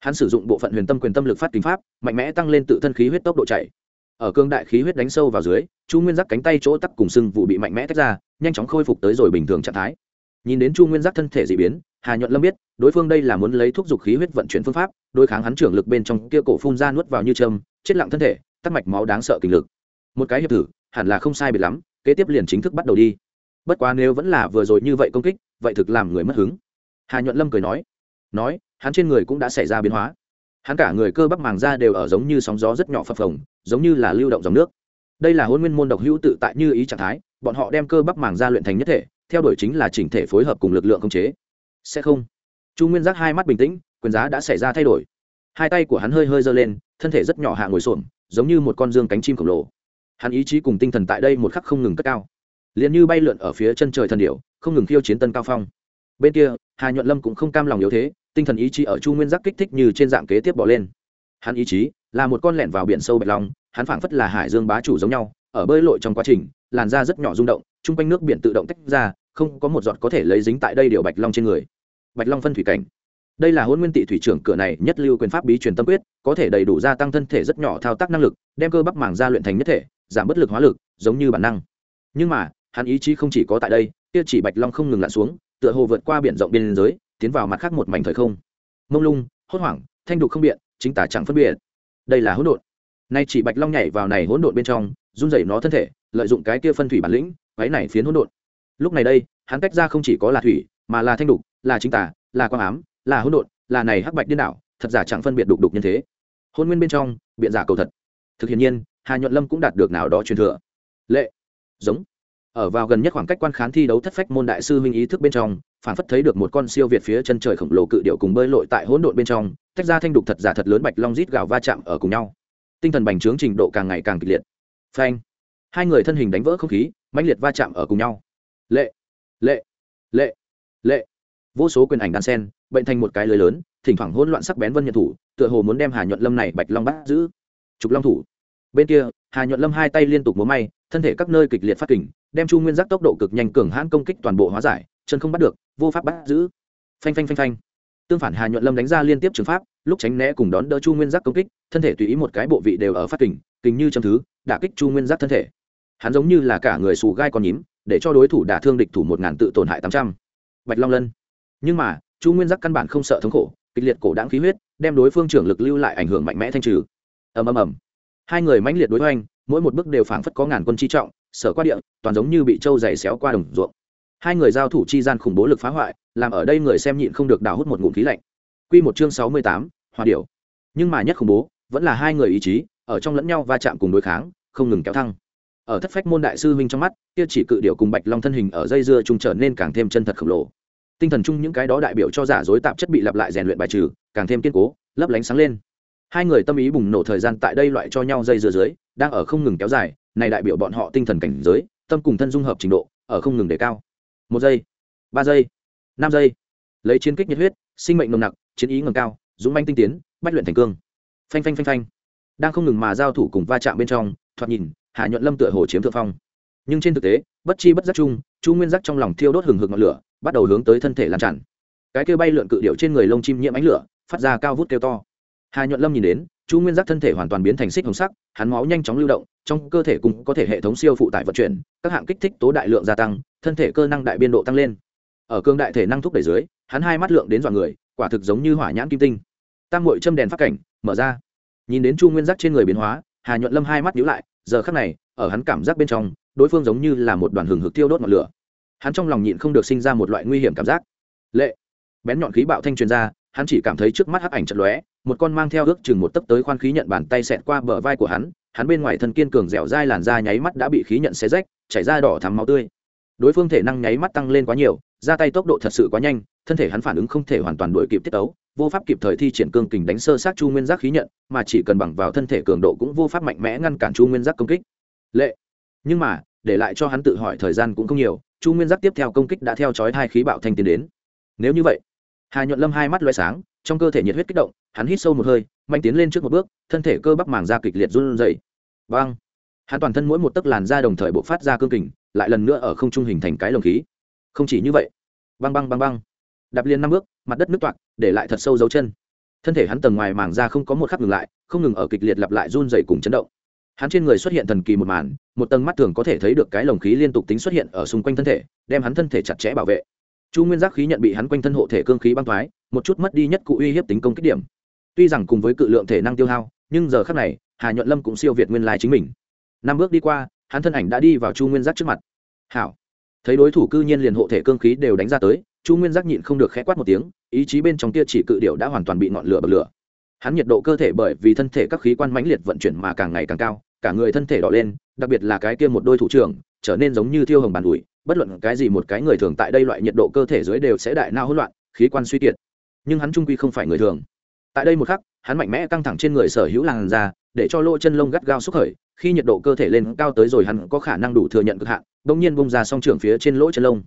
Speaker 1: hắn sử dụng bộ phận huyền tâm quyền tâm lực phát kính pháp, mạnh mẽ tăng lên tự thân khí huyết tốc độ chạy. Ở cương đại khí huyết đánh sâu vào dưới, chu nguyên giác cánh tay chỗ tắc cùng sưng vụ bị mạnh mẽ tách ra, nhanh chóng khôi phục tới rồi bình thường trạng thái. Nhìn đến chu nguyên giác thân thể d ị biến, hà nhuận lâm biết, đối phương đây là muốn lấy thuốc dục khí huyết vận chuyển phương pháp, đối kháng hắn trưởng lực bên trong kia cổ phun ra nuốt vào như châm, chết lặng thân thể, tắc mạch máu đáng sợ kinh lực. Một cái hiệp thử, hẳn là không sai biệt lắm, kế tiếp liền chính thức bắt đầu đi. Bất quá nếu vẫn là vừa rồi như vậy công kích, vậy thực làm người mất hứng. Hà nhuận lâm cười nói nói, hắn trên người cũng đã xảy ra biến hóa. Hắn cả người cơ bắp màng da đều ở giống như sóng gió rất nhỏ phập phồng, giống như là lưu động dòng nước. Đây là hôn nguyên môn độc hữu tự tại như ý trạng thái, bọn họ đem cơ bắp màng da luyện thành nhất thể, theo đuổi chính là chỉnh thể phối hợp cùng lực lượng khống chế. Sẽ không. Chu nguyên giác hai mắt bình tĩnh, quyền giá đã xảy ra thay đổi. Hai tay của hắn hơi hơi giơ lên, thân thể rất nhỏ hạ ngồi xổm, giống như một con dương cánh chim khổng lồ. Hắn ý chí cùng tinh thần tại đây một khắc không ngừng cất cao. Liền như bay lượn ở phía chân trời thần điệu không ngừng khiêu chiến tân cao phong. Bên kia hà nhuận lâm cũng không cam lòng yếu thế, tinh thần ý chí ở chu nguyên giác kích thích như trên dạng kế tiếp bỏ lên. Hắn ý chí là một con lẻn vào biển sâu bạch long, hắn phảng phất là hải dương bá chủ giống nhau, ở bơi lội trong quá trình, làn da rất nhỏ rung động, chung quanh nước biển tự động tách ra, không có một giọt có thể lấy dính tại đây điều bạch long trên người. Bạch long phân thủy cảnh. Đây là hôn nguyên tị thủy trưởng cửa này nhất lưu quyền pháp bí truyền tâm quyết, có thể đầy đủ gia tăng thân thể rất nhỏ thao tác năng lực, đem cơ bắp màng ra luyện thành nhất thể, giảm bất lực hóa lực, giống như bản năng. Nhưng mà, hắn ý chí không chỉ có tại đây, kia chỉ bạch long không ngừng lặn xuống tựa hồ vượt qua biển rộng biên giới, tiến vào mặt khác một mảnh thời không. Mông lung, hốt hoảng, thanh đục không biện, chính tả chẳng phân biệt. Đây là hỗn độn. Nay chỉ bạch long nhảy vào này hỗn độn bên trong, run rẩy nó thân thể, lợi dụng cái kia phân thủy bản lĩnh váy này phiến hỗn độn. Lúc này đây, hắn tách ra không chỉ có là thủy, mà là thanh đục, là chính tả là quang ám, là hỗn độn, là này hắc bạch điên đảo, thật giả chẳng phân biệt đục đục như thế. Hôn nguyên bên trong, biện giả cầu thật. Thực hiện nhiên, hà nhuận lâm cũng đạt được nào đó truyền thừa. Lệ. Giống ở vào gần nhất khoảng cách quan khán thi đấu thất phách môn đại sư huynh ý thức bên trong, phản phất thấy được một con siêu việt phía chân trời khổng lồ cự điệu cùng bơi lội tại hỗn độn bên trong, tách ra thanh đục thật giả thật lớn bạch long rít gào va chạm ở cùng nhau. Tinh thần bành trướng trình độ càng ngày càng kịch liệt. Phanh. Hai người thân hình đánh vỡ không khí, mãnh liệt va chạm ở cùng nhau. Lệ. Lệ. Lệ. Lệ. Vô số quyền ảnh đan sen, bệnh thành một cái lưới lớn, thỉnh thoảng hỗn loạn sắc bén vân nhận thủ, tựa hồ muốn đem hà nhuận lâm này bạch long bắt giữ. Trục long thủ. Bên kia, hà nhuận lâm hai tay liên tục múa may, thân thể các nơi kịch liệt phát kình đem chu nguyên giác tốc độ cực nhanh cường hãn công kích toàn bộ hóa giải, chân không bắt được, vô pháp bắt giữ. Phanh phanh phanh phanh. Tương phản hà nhuận lâm đánh ra liên tiếp trường pháp, lúc tránh né cùng đón đỡ chu nguyên giác công kích, thân thể tùy ý một cái bộ vị đều ở phát kình kình như châm thứ, đả kích chu nguyên giác thân thể. Hắn giống như là cả người xù gai còn nhím, để cho đối thủ đả thương địch thủ một ngàn tự tổn hại tám trăm. Bạch long lân. Nhưng mà, chu nguyên giác căn bản không sợ thống khổ, kịch liệt cổ đáng khí huyết, đem đối phương trưởng lực lưu lại ảnh hưởng mạnh mẽ thanh trừ. Ầm ầm ầm. Hai người mãnh liệt đối hoành mỗi một bước đều phảng phất có ngàn quân chi trọng sở qua địa toàn giống như bị trâu dày xéo qua đồng ruộng. Hai người giao thủ chi gian khủng bố lực phá hoại làm ở đây người xem nhịn không được đào hút một ngụm khí lạnh. Quy một chương sáu mươi tám, hòa điểu. Nhưng mà nhất khủng bố vẫn là hai người ý chí ở trong lẫn nhau va chạm cùng đối kháng không ngừng kéo thăng. Ở thất phách môn đại sư huynh trong mắt kia chỉ cự điểu cùng bạch long thân hình ở dây dưa trùng trở nên càng thêm chân thật khổng lồ. Tinh thần chung những cái đó đại biểu cho giả dối tạp chất bị lặp lại rèn luyện bài trừ càng thêm kiên cố lấp lánh sáng lên. Hai người tâm ý bùng nổ thời gian tại đây loại cho nhau dây dưa dưới đang ở không ngừng kéo dài, này đại biểu bọn họ tinh thần cảnh giới, tâm cùng thân dung hợp trình độ, ở không ngừng đề cao. Một giây, ba giây, năm giây. Lấy chiến kích nhiệt huyết, sinh mệnh nồng nặc, chiến ý ngầm cao, dũng manh tinh tiến, bách luyện thành cương. Phanh phanh phanh phanh. Đang không ngừng mà giao thủ cùng va chạm bên trong, thoạt nhìn hạ nhuận lâm tựa hồ chiếm thượng phong. Nhưng trên thực tế, bất chi bất giác chung, chu nguyên giác trong lòng thiêu đốt hừng hực ngọn lửa, bắt đầu hướng tới thân thể lan tràn. Cái kêu bay lượn cự điệu trên người lông chim nhiễm ánh lửa, phát ra cao vút kêu to. Hà nhuận lâm nhìn đến chu nguyên giác thân thể hoàn toàn biến thành xích hồng sắc, hắn máu nhanh chóng lưu động, trong cơ thể cũng có thể hệ thống siêu phụ tải vận chuyển, các hạng kích thích tố đại lượng gia tăng, thân thể cơ năng đại biên độ tăng lên. Ở cương đại thể năng thúc đẩy dưới, hắn hai mắt lượng đến dọn người, quả thực giống như hỏa nhãn kim tinh. Tam mội châm đèn phát cảnh, mở ra. Nhìn đến chu nguyên giác trên người biến hóa, hà nhuận lâm hai mắt nhíu lại, giờ khắc này, ở hắn cảm giác bên trong, đối phương giống như là một đoàn hừng hực tiêu đốt ngọn lửa. Hắn trong lòng nhịn không được sinh ra một loại nguy hiểm cảm giác. Lệ. Bén nhọn khí bạo thanh truyền ra hắn chỉ cảm thấy trước mắt hắc ảnh chật lóe, một con mang theo ước chừng một tấc tới khoan khí nhận bàn tay xẹt qua bờ vai của hắn hắn bên ngoài thân kiên cường dẻo dai làn da nháy mắt đã bị khí nhận xé rách, chảy ra đỏ thắm máu tươi. Đối phương thể năng nháy mắt tăng lên quá nhiều, ra tay tốc độ thật sự quá nhanh, thân thể hắn phản ứng không thể hoàn toàn đuổi kịp tiết tấu, vô pháp kịp thời thi triển cương kình đánh sơ sát chu nguyên giác khí nhận, mà chỉ cần bằng vào thân thể cường độ cũng vô pháp mạnh mẽ ngăn cản chu nguyên giác công kích. Lệ. Nhưng mà, để lại cho hắn tự hỏi thời gian cũng không nhiều, chu nguyên giác tiếp theo công kích đã theo chói hai khí bạo thanh tiến đến. Nếu như vậy hà nhuận lâm hai mắt loay sáng, trong cơ thể nhiệt huyết kích động, hắn hít sâu một hơi, mạnh tiến lên trước một bước, thân thể cơ bắp màng da kịch liệt run rẩy. Vang hắn toàn thân mỗi một tấc làn da đồng thời bộc phát ra cương kình, lại lần nữa ở không trung hình thành cái lồng khí. Không chỉ như vậy. Băng băng băng băng. Đạp liên năm bước, mặt đất nước toạc, để lại thật sâu dấu chân. Thân thể hắn tầng ngoài màng da không có một khắc ngừng lại, không ngừng ở kịch liệt lặp lại run dày cùng chấn động. Hắn trên người xuất hiện thần kỳ một màn, một tầng mắt thường có thể thấy được cái lồng khí liên tục tính xuất hiện ở xung quanh thân thể, đem hắn thân thể chặt chẽ bảo vệ chu nguyên giác khí nhận bị hắn quanh thân hộ thể cương khí băng thoái, một chút mất đi nhất cụ uy hiếp tính công kích điểm. Tuy rằng cùng với cự lượng thể năng tiêu hao, nhưng giờ khác này, hà nhuận lâm cũng siêu việt nguyên lai chính mình. Năm bước đi qua, hắn thân ảnh đã đi vào chu nguyên giác trước mặt. Hảo. Thấy đối thủ cư nhiên liền hộ thể cương khí đều đánh ra tới, chu nguyên giác nhịn không được khẽ quát một tiếng, ý chí bên trong tia chỉ cự điệu đã hoàn toàn bị ngọn lửa bật lửa. Hắn nhiệt độ cơ thể bởi vì thân thể các khí quan mãnh liệt vận chuyển mà càng ngày càng cao, cả người thân thể đỏ lên, đặc biệt là cái kia một đôi thủ trưởng trở nên giống như thiêu hồng bàn ủi, bất luận cái gì một cái người thường tại đây loại nhiệt độ cơ thể dưới đều sẽ đại nao hỗn loạn, khí quan suy kiệt. Nhưng hắn trung quy không phải người thường. Tại đây một khắc, hắn mạnh mẽ căng thẳng trên người sở hữu làn da, để cho lỗ chân lông gắt gao xúc khởi, khi nhiệt độ cơ thể lên cao tới rồi hắn có khả năng đủ thừa nhận cực hạn, bỗng nhiên bung ra song trưởng phía trên lỗ chân lông.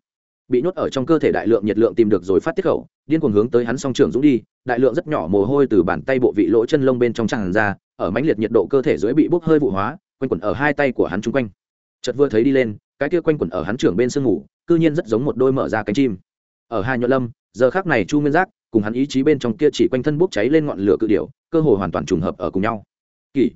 Speaker 1: Bị nhốt ở trong cơ thể đại lượng nhiệt lượng tìm được rồi phát tiết khẩu, điên cuồng hướng tới hắn song trưởng dũng đi, đại lượng rất nhỏ mồ hôi từ bàn tay bộ vị lỗ chân lông bên trong tràn ra, ở mãnh liệt nhiệt độ cơ thể dưới bị bốc hơi vụ hóa, quanh quẩn ở hai tay của hắn chung quanh chợt vừa thấy đi lên cái kia quanh quẩn ở hắn trưởng bên sương ngủ cư nhiên rất giống một đôi mở ra cánh chim. Ở hai nhuận lâm giờ khác này chu nguyên giác cùng hắn ý chí bên trong kia chỉ quanh thân bốc cháy lên ngọn lửa cự điểu, cơ hồ hoàn toàn trùng hợp ở cùng nhau. Kỳ.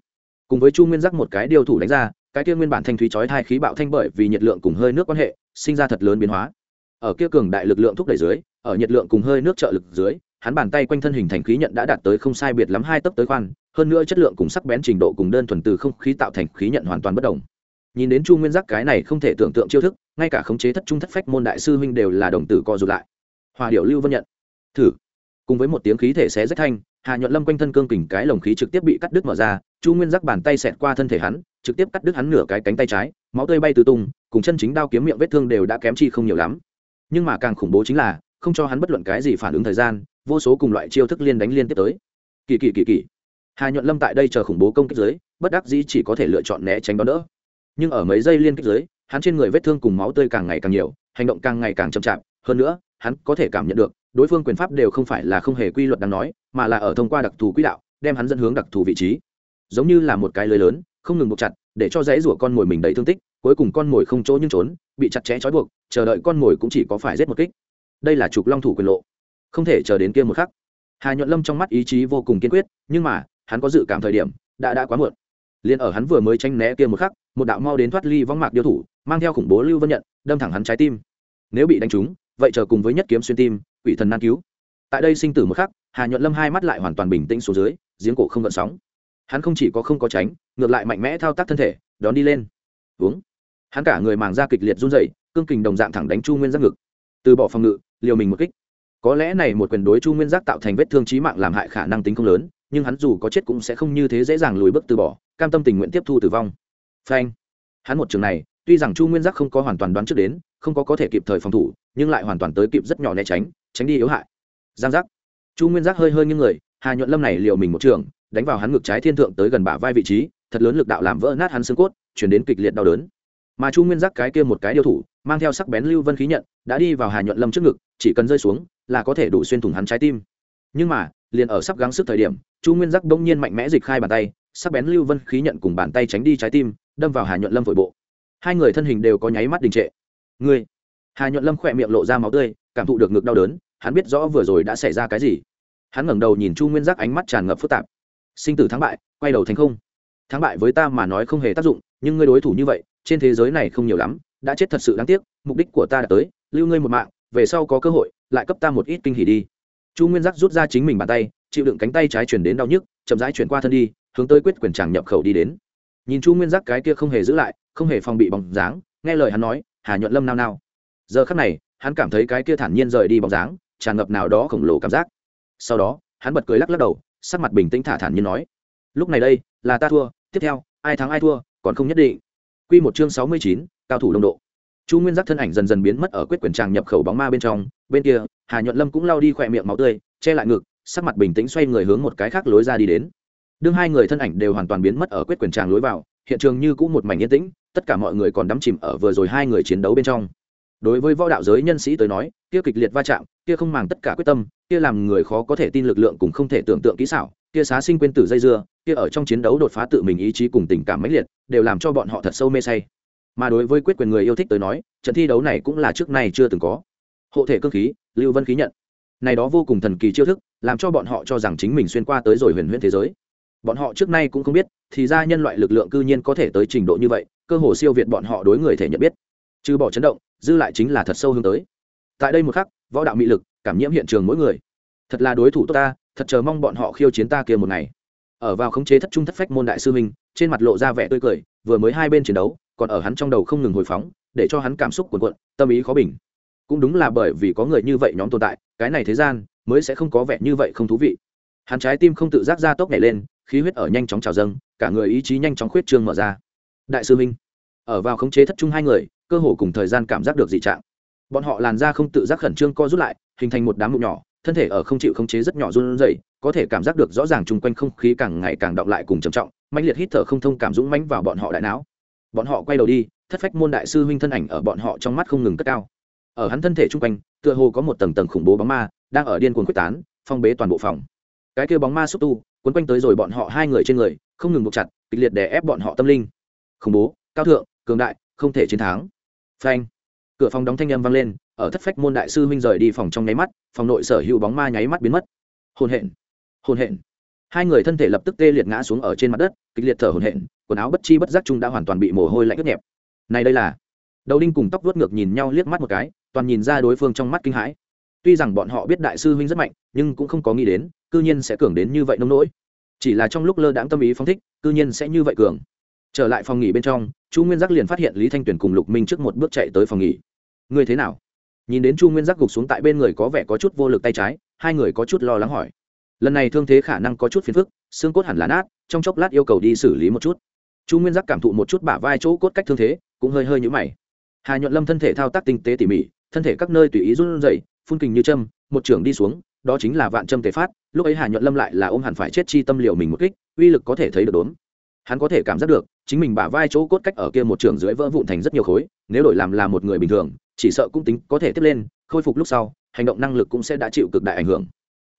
Speaker 1: Cùng với chu nguyên giác một cái điều thủ đánh ra cái kia nguyên bản thanh thúy chói thai khí bạo thanh bởi vì nhiệt lượng cùng hơi nước quan hệ sinh ra thật lớn biến hóa. Ở kia cường đại lực lượng thúc đẩy dưới ở nhiệt lượng cùng hơi nước trợ lực dưới hắn bàn tay quanh thân hình thành khí nhận đã đạt tới không sai biệt lắm hai tấc tới khoan hơn nữa chất lượng cùng sắc bén trình độ cùng đơn thuần từ không khí tạo thành khí nhận hoàn toàn bất đồng nhìn đến chu nguyên giác cái này không thể tưởng tượng chiêu thức, ngay cả khống chế thất trung thất phách môn đại sư huynh đều là đồng tử co rụt lại. Hòa điệu lưu vân nhận. Thử. Cùng với một tiếng khí thể xé rách thanh, hà nhuận lâm quanh thân cương kình cái lồng khí trực tiếp bị cắt đứt mở ra, chu nguyên giác bàn tay xẹt qua thân thể hắn, trực tiếp cắt đứt hắn nửa cái cánh tay trái, máu tươi bay tứ tung, cùng chân chính đao kiếm miệng vết thương đều đã kém chi không nhiều lắm. Nhưng mà càng khủng bố chính là, không cho hắn bất luận cái gì phản ứng thời gian, vô số cùng loại chiêu thức liên đánh liên tiếp tới. Kỳ kỳ kỳ kỳ. Hà nhuận lâm tại đây chờ khủng bố công kích giới bất đắc dĩ chỉ có thể lựa chọn né tránh đó đỡ nhưng ở mấy giây liên kết giới hắn trên người vết thương cùng máu tươi càng ngày càng nhiều, hành động càng ngày càng chậm chạp. Hơn nữa, hắn có thể cảm nhận được, đối phương quyền pháp đều không phải là không hề quy luật đáng nói, mà là ở thông qua đặc thù quỹ đạo, đem hắn dẫn hướng đặc thù vị trí. Giống như là một cái lưới lớn, không ngừng buộc chặt, để cho dãy rủa con mồi mình đầy thương tích, cuối cùng con mồi không chỗ nhưng trốn, bị chặt chẽ trói buộc, chờ đợi con mồi cũng chỉ có phải giết một kích. Đây là trục long thủ quyền lộ. Không thể chờ đến kia một khắc. Hà nhuận lâm trong mắt ý chí vô cùng kiên quyết, nhưng mà, hắn có dự cảm thời điểm, đã đã quá muộn. Liền ở hắn vừa mới tranh né kia một khắc một đạo mau đến thoát ly vong mạc điêu thủ, mang theo khủng bố lưu vân nhận, đâm thẳng hắn trái tim. Nếu bị đánh trúng, vậy chờ cùng với nhất kiếm xuyên tim, quỷ thần nan cứu. Tại đây sinh tử một khắc, hà nhuận lâm hai mắt lại hoàn toàn bình tĩnh xuống dưới, giếng cổ không gợn sóng. Hắn không chỉ có không có tránh, ngược lại mạnh mẽ thao tác thân thể, đón đi lên. Uống. Hắn cả người màng ra kịch liệt run dậy cương kình đồng dạng thẳng đánh chu nguyên giác ngực. Từ bỏ phòng ngự, liều mình một kích. Có lẽ này một quyền đối chu nguyên giác tạo thành vết thương trí mạng làm hại khả năng tính không lớn, nhưng hắn dù có chết cũng sẽ không như thế dễ dàng lùi bước từ bỏ, cam tâm tình nguyện tiếp thu tử vong phanh. Hắn một trường này, tuy rằng chu nguyên giác không có hoàn toàn đoán trước đến, không có có thể kịp thời phòng thủ, nhưng lại hoàn toàn tới kịp rất nhỏ né tránh tránh đi yếu hại. Giang giác. Chu nguyên giác hơi hơi như người, hà nhuận lâm này liều mình một trường, đánh vào hắn ngực trái thiên thượng tới gần bả vai vị trí, thật lớn lực đạo làm vỡ nát hắn xương cốt, chuyển đến kịch liệt đau đớn. Mà chu nguyên giác cái kia một cái điêu thủ, mang theo sắc bén lưu vân khí nhận, đã đi vào hà nhuận lâm trước ngực, chỉ cần rơi xuống, là có thể đủ xuyên thủng hắn trái tim. Nhưng mà, liền ở sắp gắng sức thời điểm, chu nguyên giác bỗng nhiên mạnh mẽ dịch khai bàn tay, sắc bén lưu vân khí nhận cùng bàn tay tránh đi trái tim đâm vào hà nhuận lâm vội bộ. Hai người thân hình đều có nháy mắt đình trệ. Ngươi? Hà nhuận lâm khỏe miệng lộ ra máu tươi, cảm thụ được ngực đau đớn, hắn biết rõ vừa rồi đã xảy ra cái gì. Hắn ngẩng đầu nhìn chu nguyên giác ánh mắt tràn ngập phức tạp. Sinh tử thắng bại, quay đầu thành không. Thắng bại với ta mà nói không hề tác dụng, nhưng ngươi đối thủ như vậy, trên thế giới này không nhiều lắm, đã chết thật sự đáng tiếc, mục đích của ta đã tới, lưu ngươi một mạng, về sau có cơ hội, lại cấp ta một ít kinh hỉ đi. Chu nguyên giác rút ra chính mình bàn tay, chịu đựng cánh tay trái chuyển đến đau nhức, chậm rãi chuyển qua thân đi, hướng tới quyết quyền tràng nhập khẩu đi đến nhìn chu nguyên giác cái kia không hề giữ lại, không hề phòng bị bóng dáng, nghe lời hắn nói, hà nhuận lâm nao nao. Giờ khắc này, hắn cảm thấy cái kia thản nhiên rời đi bóng dáng, tràn ngập nào đó khổng lồ cảm giác. Sau đó, hắn bật cười lắc lắc đầu, sắc mặt bình tĩnh thả thản nhiên nói, lúc này đây, là ta thua, tiếp theo, ai thắng ai thua, còn không nhất định. Q một chương sáu mươi chín, cao thủ đông độ. Chu nguyên giác thân ảnh dần dần biến mất ở quyết quyền tràng nhập khẩu bóng ma bên trong, bên kia, hà nhuận lâm cũng lao đi khỏe miệng máu tươi, che lại ngực, sắc mặt bình tĩnh xoay người hướng một cái khác lối ra đi đến đương hai người thân ảnh đều hoàn toàn biến mất ở quyết quyền tràng lối vào, hiện trường như cũng một mảnh yên tĩnh, tất cả mọi người còn đắm chìm ở vừa rồi hai người chiến đấu bên trong. Đối với võ đạo giới nhân sĩ tới nói, kia kịch liệt va chạm, kia không màng tất cả quyết tâm, kia làm người khó có thể tin lực lượng cùng không thể tưởng tượng kỹ xảo, kia xá sinh quên tử dây dưa, kia ở trong chiến đấu đột phá tự mình ý chí cùng tình cảm mãnh liệt, đều làm cho bọn họ thật sâu mê say. Mà đối với quyết quyền người yêu thích tới nói, trận thi đấu này cũng là trước nay chưa từng có. Hộ thể cơ khí, lưu vân khí nhận. Này đó vô cùng thần kỳ chiêu thức, làm cho bọn họ cho rằng chính mình xuyên qua tới rồi huyền huyễn thế giới bọn họ trước nay cũng không biết, thì ra nhân loại lực lượng cư nhiên có thể tới trình độ như vậy, cơ hồ siêu việt bọn họ đối người thể nhận biết. Trừ bỏ chấn động, dư lại chính là thật sâu hướng tới. Tại đây một khắc, võ đạo mị lực, cảm nhiễm hiện trường mỗi người. Thật là đối thủ tốt ta, thật chờ mong bọn họ khiêu chiến ta kia một ngày. Ở vào khống chế thất trung thất phách môn đại sư minh trên mặt lộ ra vẻ tươi cười, vừa mới hai bên chiến đấu, còn ở hắn trong đầu không ngừng hồi phóng, để cho hắn cảm xúc cuồn cuộn, tâm ý khó bình. Cũng đúng là bởi vì có người như vậy nhóm tồn tại, cái này thế gian, mới sẽ không có vẻ như vậy không thú vị. Hắn trái tim không tự giác ra tốc nhảy lên khí huyết ở nhanh chóng trào dâng, cả người ý chí nhanh chóng khuyết trương mở ra. Đại sư minh, ở vào khống chế thất trung hai người, cơ hồ cùng thời gian cảm giác được dị trạng. Bọn họ làn ra không tự giác khẩn trương co rút lại, hình thành một đám mụn nhỏ, thân thể ở không chịu khống chế rất nhỏ run rẩy, có thể cảm giác được rõ ràng chung quanh không khí càng ngày càng động lại cùng trầm trọng, mãnh liệt hít thở không thông cảm dũng mãnh vào bọn họ đại não. Bọn họ quay đầu đi, thất phách môn đại sư huynh thân ảnh ở bọn họ trong mắt không ngừng cất cao. Ở hắn thân thể chung quanh, tựa hồ có một tầng tầng khủng bố bóng ma, đang ở điên cuồng quyết tán, phong bế toàn bộ phòng. Cái kia bóng ma xúc tu quấn quanh tới rồi bọn họ hai người trên người, không ngừng buộc chặt, kịch liệt đè ép bọn họ tâm linh. Khủng bố, cao thượng, cường đại, không thể chiến thắng. Phanh. Cửa phòng đóng thanh âm vang lên, ở thất phách môn đại sư huynh rời đi phòng trong nháy mắt, phòng nội sở hữu bóng ma nháy mắt biến mất. Hồn hện. Hồn hện. Hai người thân thể lập tức tê liệt ngã xuống ở trên mặt đất, kịch liệt thở hồn hện quần áo bất chi bất giác chung đã hoàn toàn bị mồ hôi lạnh ướt nhẹp. Này đây là. Đầu đinh cùng tóc vuốt ngược nhìn nhau liếc mắt một cái, toàn nhìn ra đối phương trong mắt kinh hãi tuy rằng bọn họ biết đại sư huynh rất mạnh, nhưng cũng không có nghĩ đến, cư nhiên sẽ cường đến như vậy nông nỗi. Chỉ là trong lúc lơ đãng tâm ý phóng thích, cư nhiên sẽ như vậy cường. Trở lại phòng nghỉ bên trong, chu nguyên giác liền phát hiện lý thanh tuyền cùng lục minh trước một bước chạy tới phòng nghỉ. Ngươi thế nào? Nhìn đến chu nguyên giác gục xuống tại bên người có vẻ có chút vô lực tay trái, hai người có chút lo lắng hỏi. Lần này thương thế khả năng có chút phiền phức, xương cốt hẳn là nát, trong chốc lát yêu cầu đi xử lý một chút. Chu nguyên giác cảm thụ một chút bả vai chỗ cốt cách thương thế, cũng hơi hơi nhũ mày. Hà nhuận lâm thân thể thao tác tinh tế tỉ mỉ, thân thể các nơi tùy ý run rẩy phun kình như châm, một trưởng đi xuống, đó chính là vạn châm tề phát, lúc ấy hà nhuận lâm lại là ôm hẳn phải chết chi tâm liệu mình một kích, uy lực có thể thấy được đốn hắn có thể cảm giác được, chính mình bả vai chỗ cốt cách ở kia một trường dưới vỡ vụn thành rất nhiều khối, nếu đổi làm là một người bình thường, chỉ sợ cũng tính có thể tiếp lên, khôi phục lúc sau, hành động năng lực cũng sẽ đã chịu cực đại ảnh hưởng.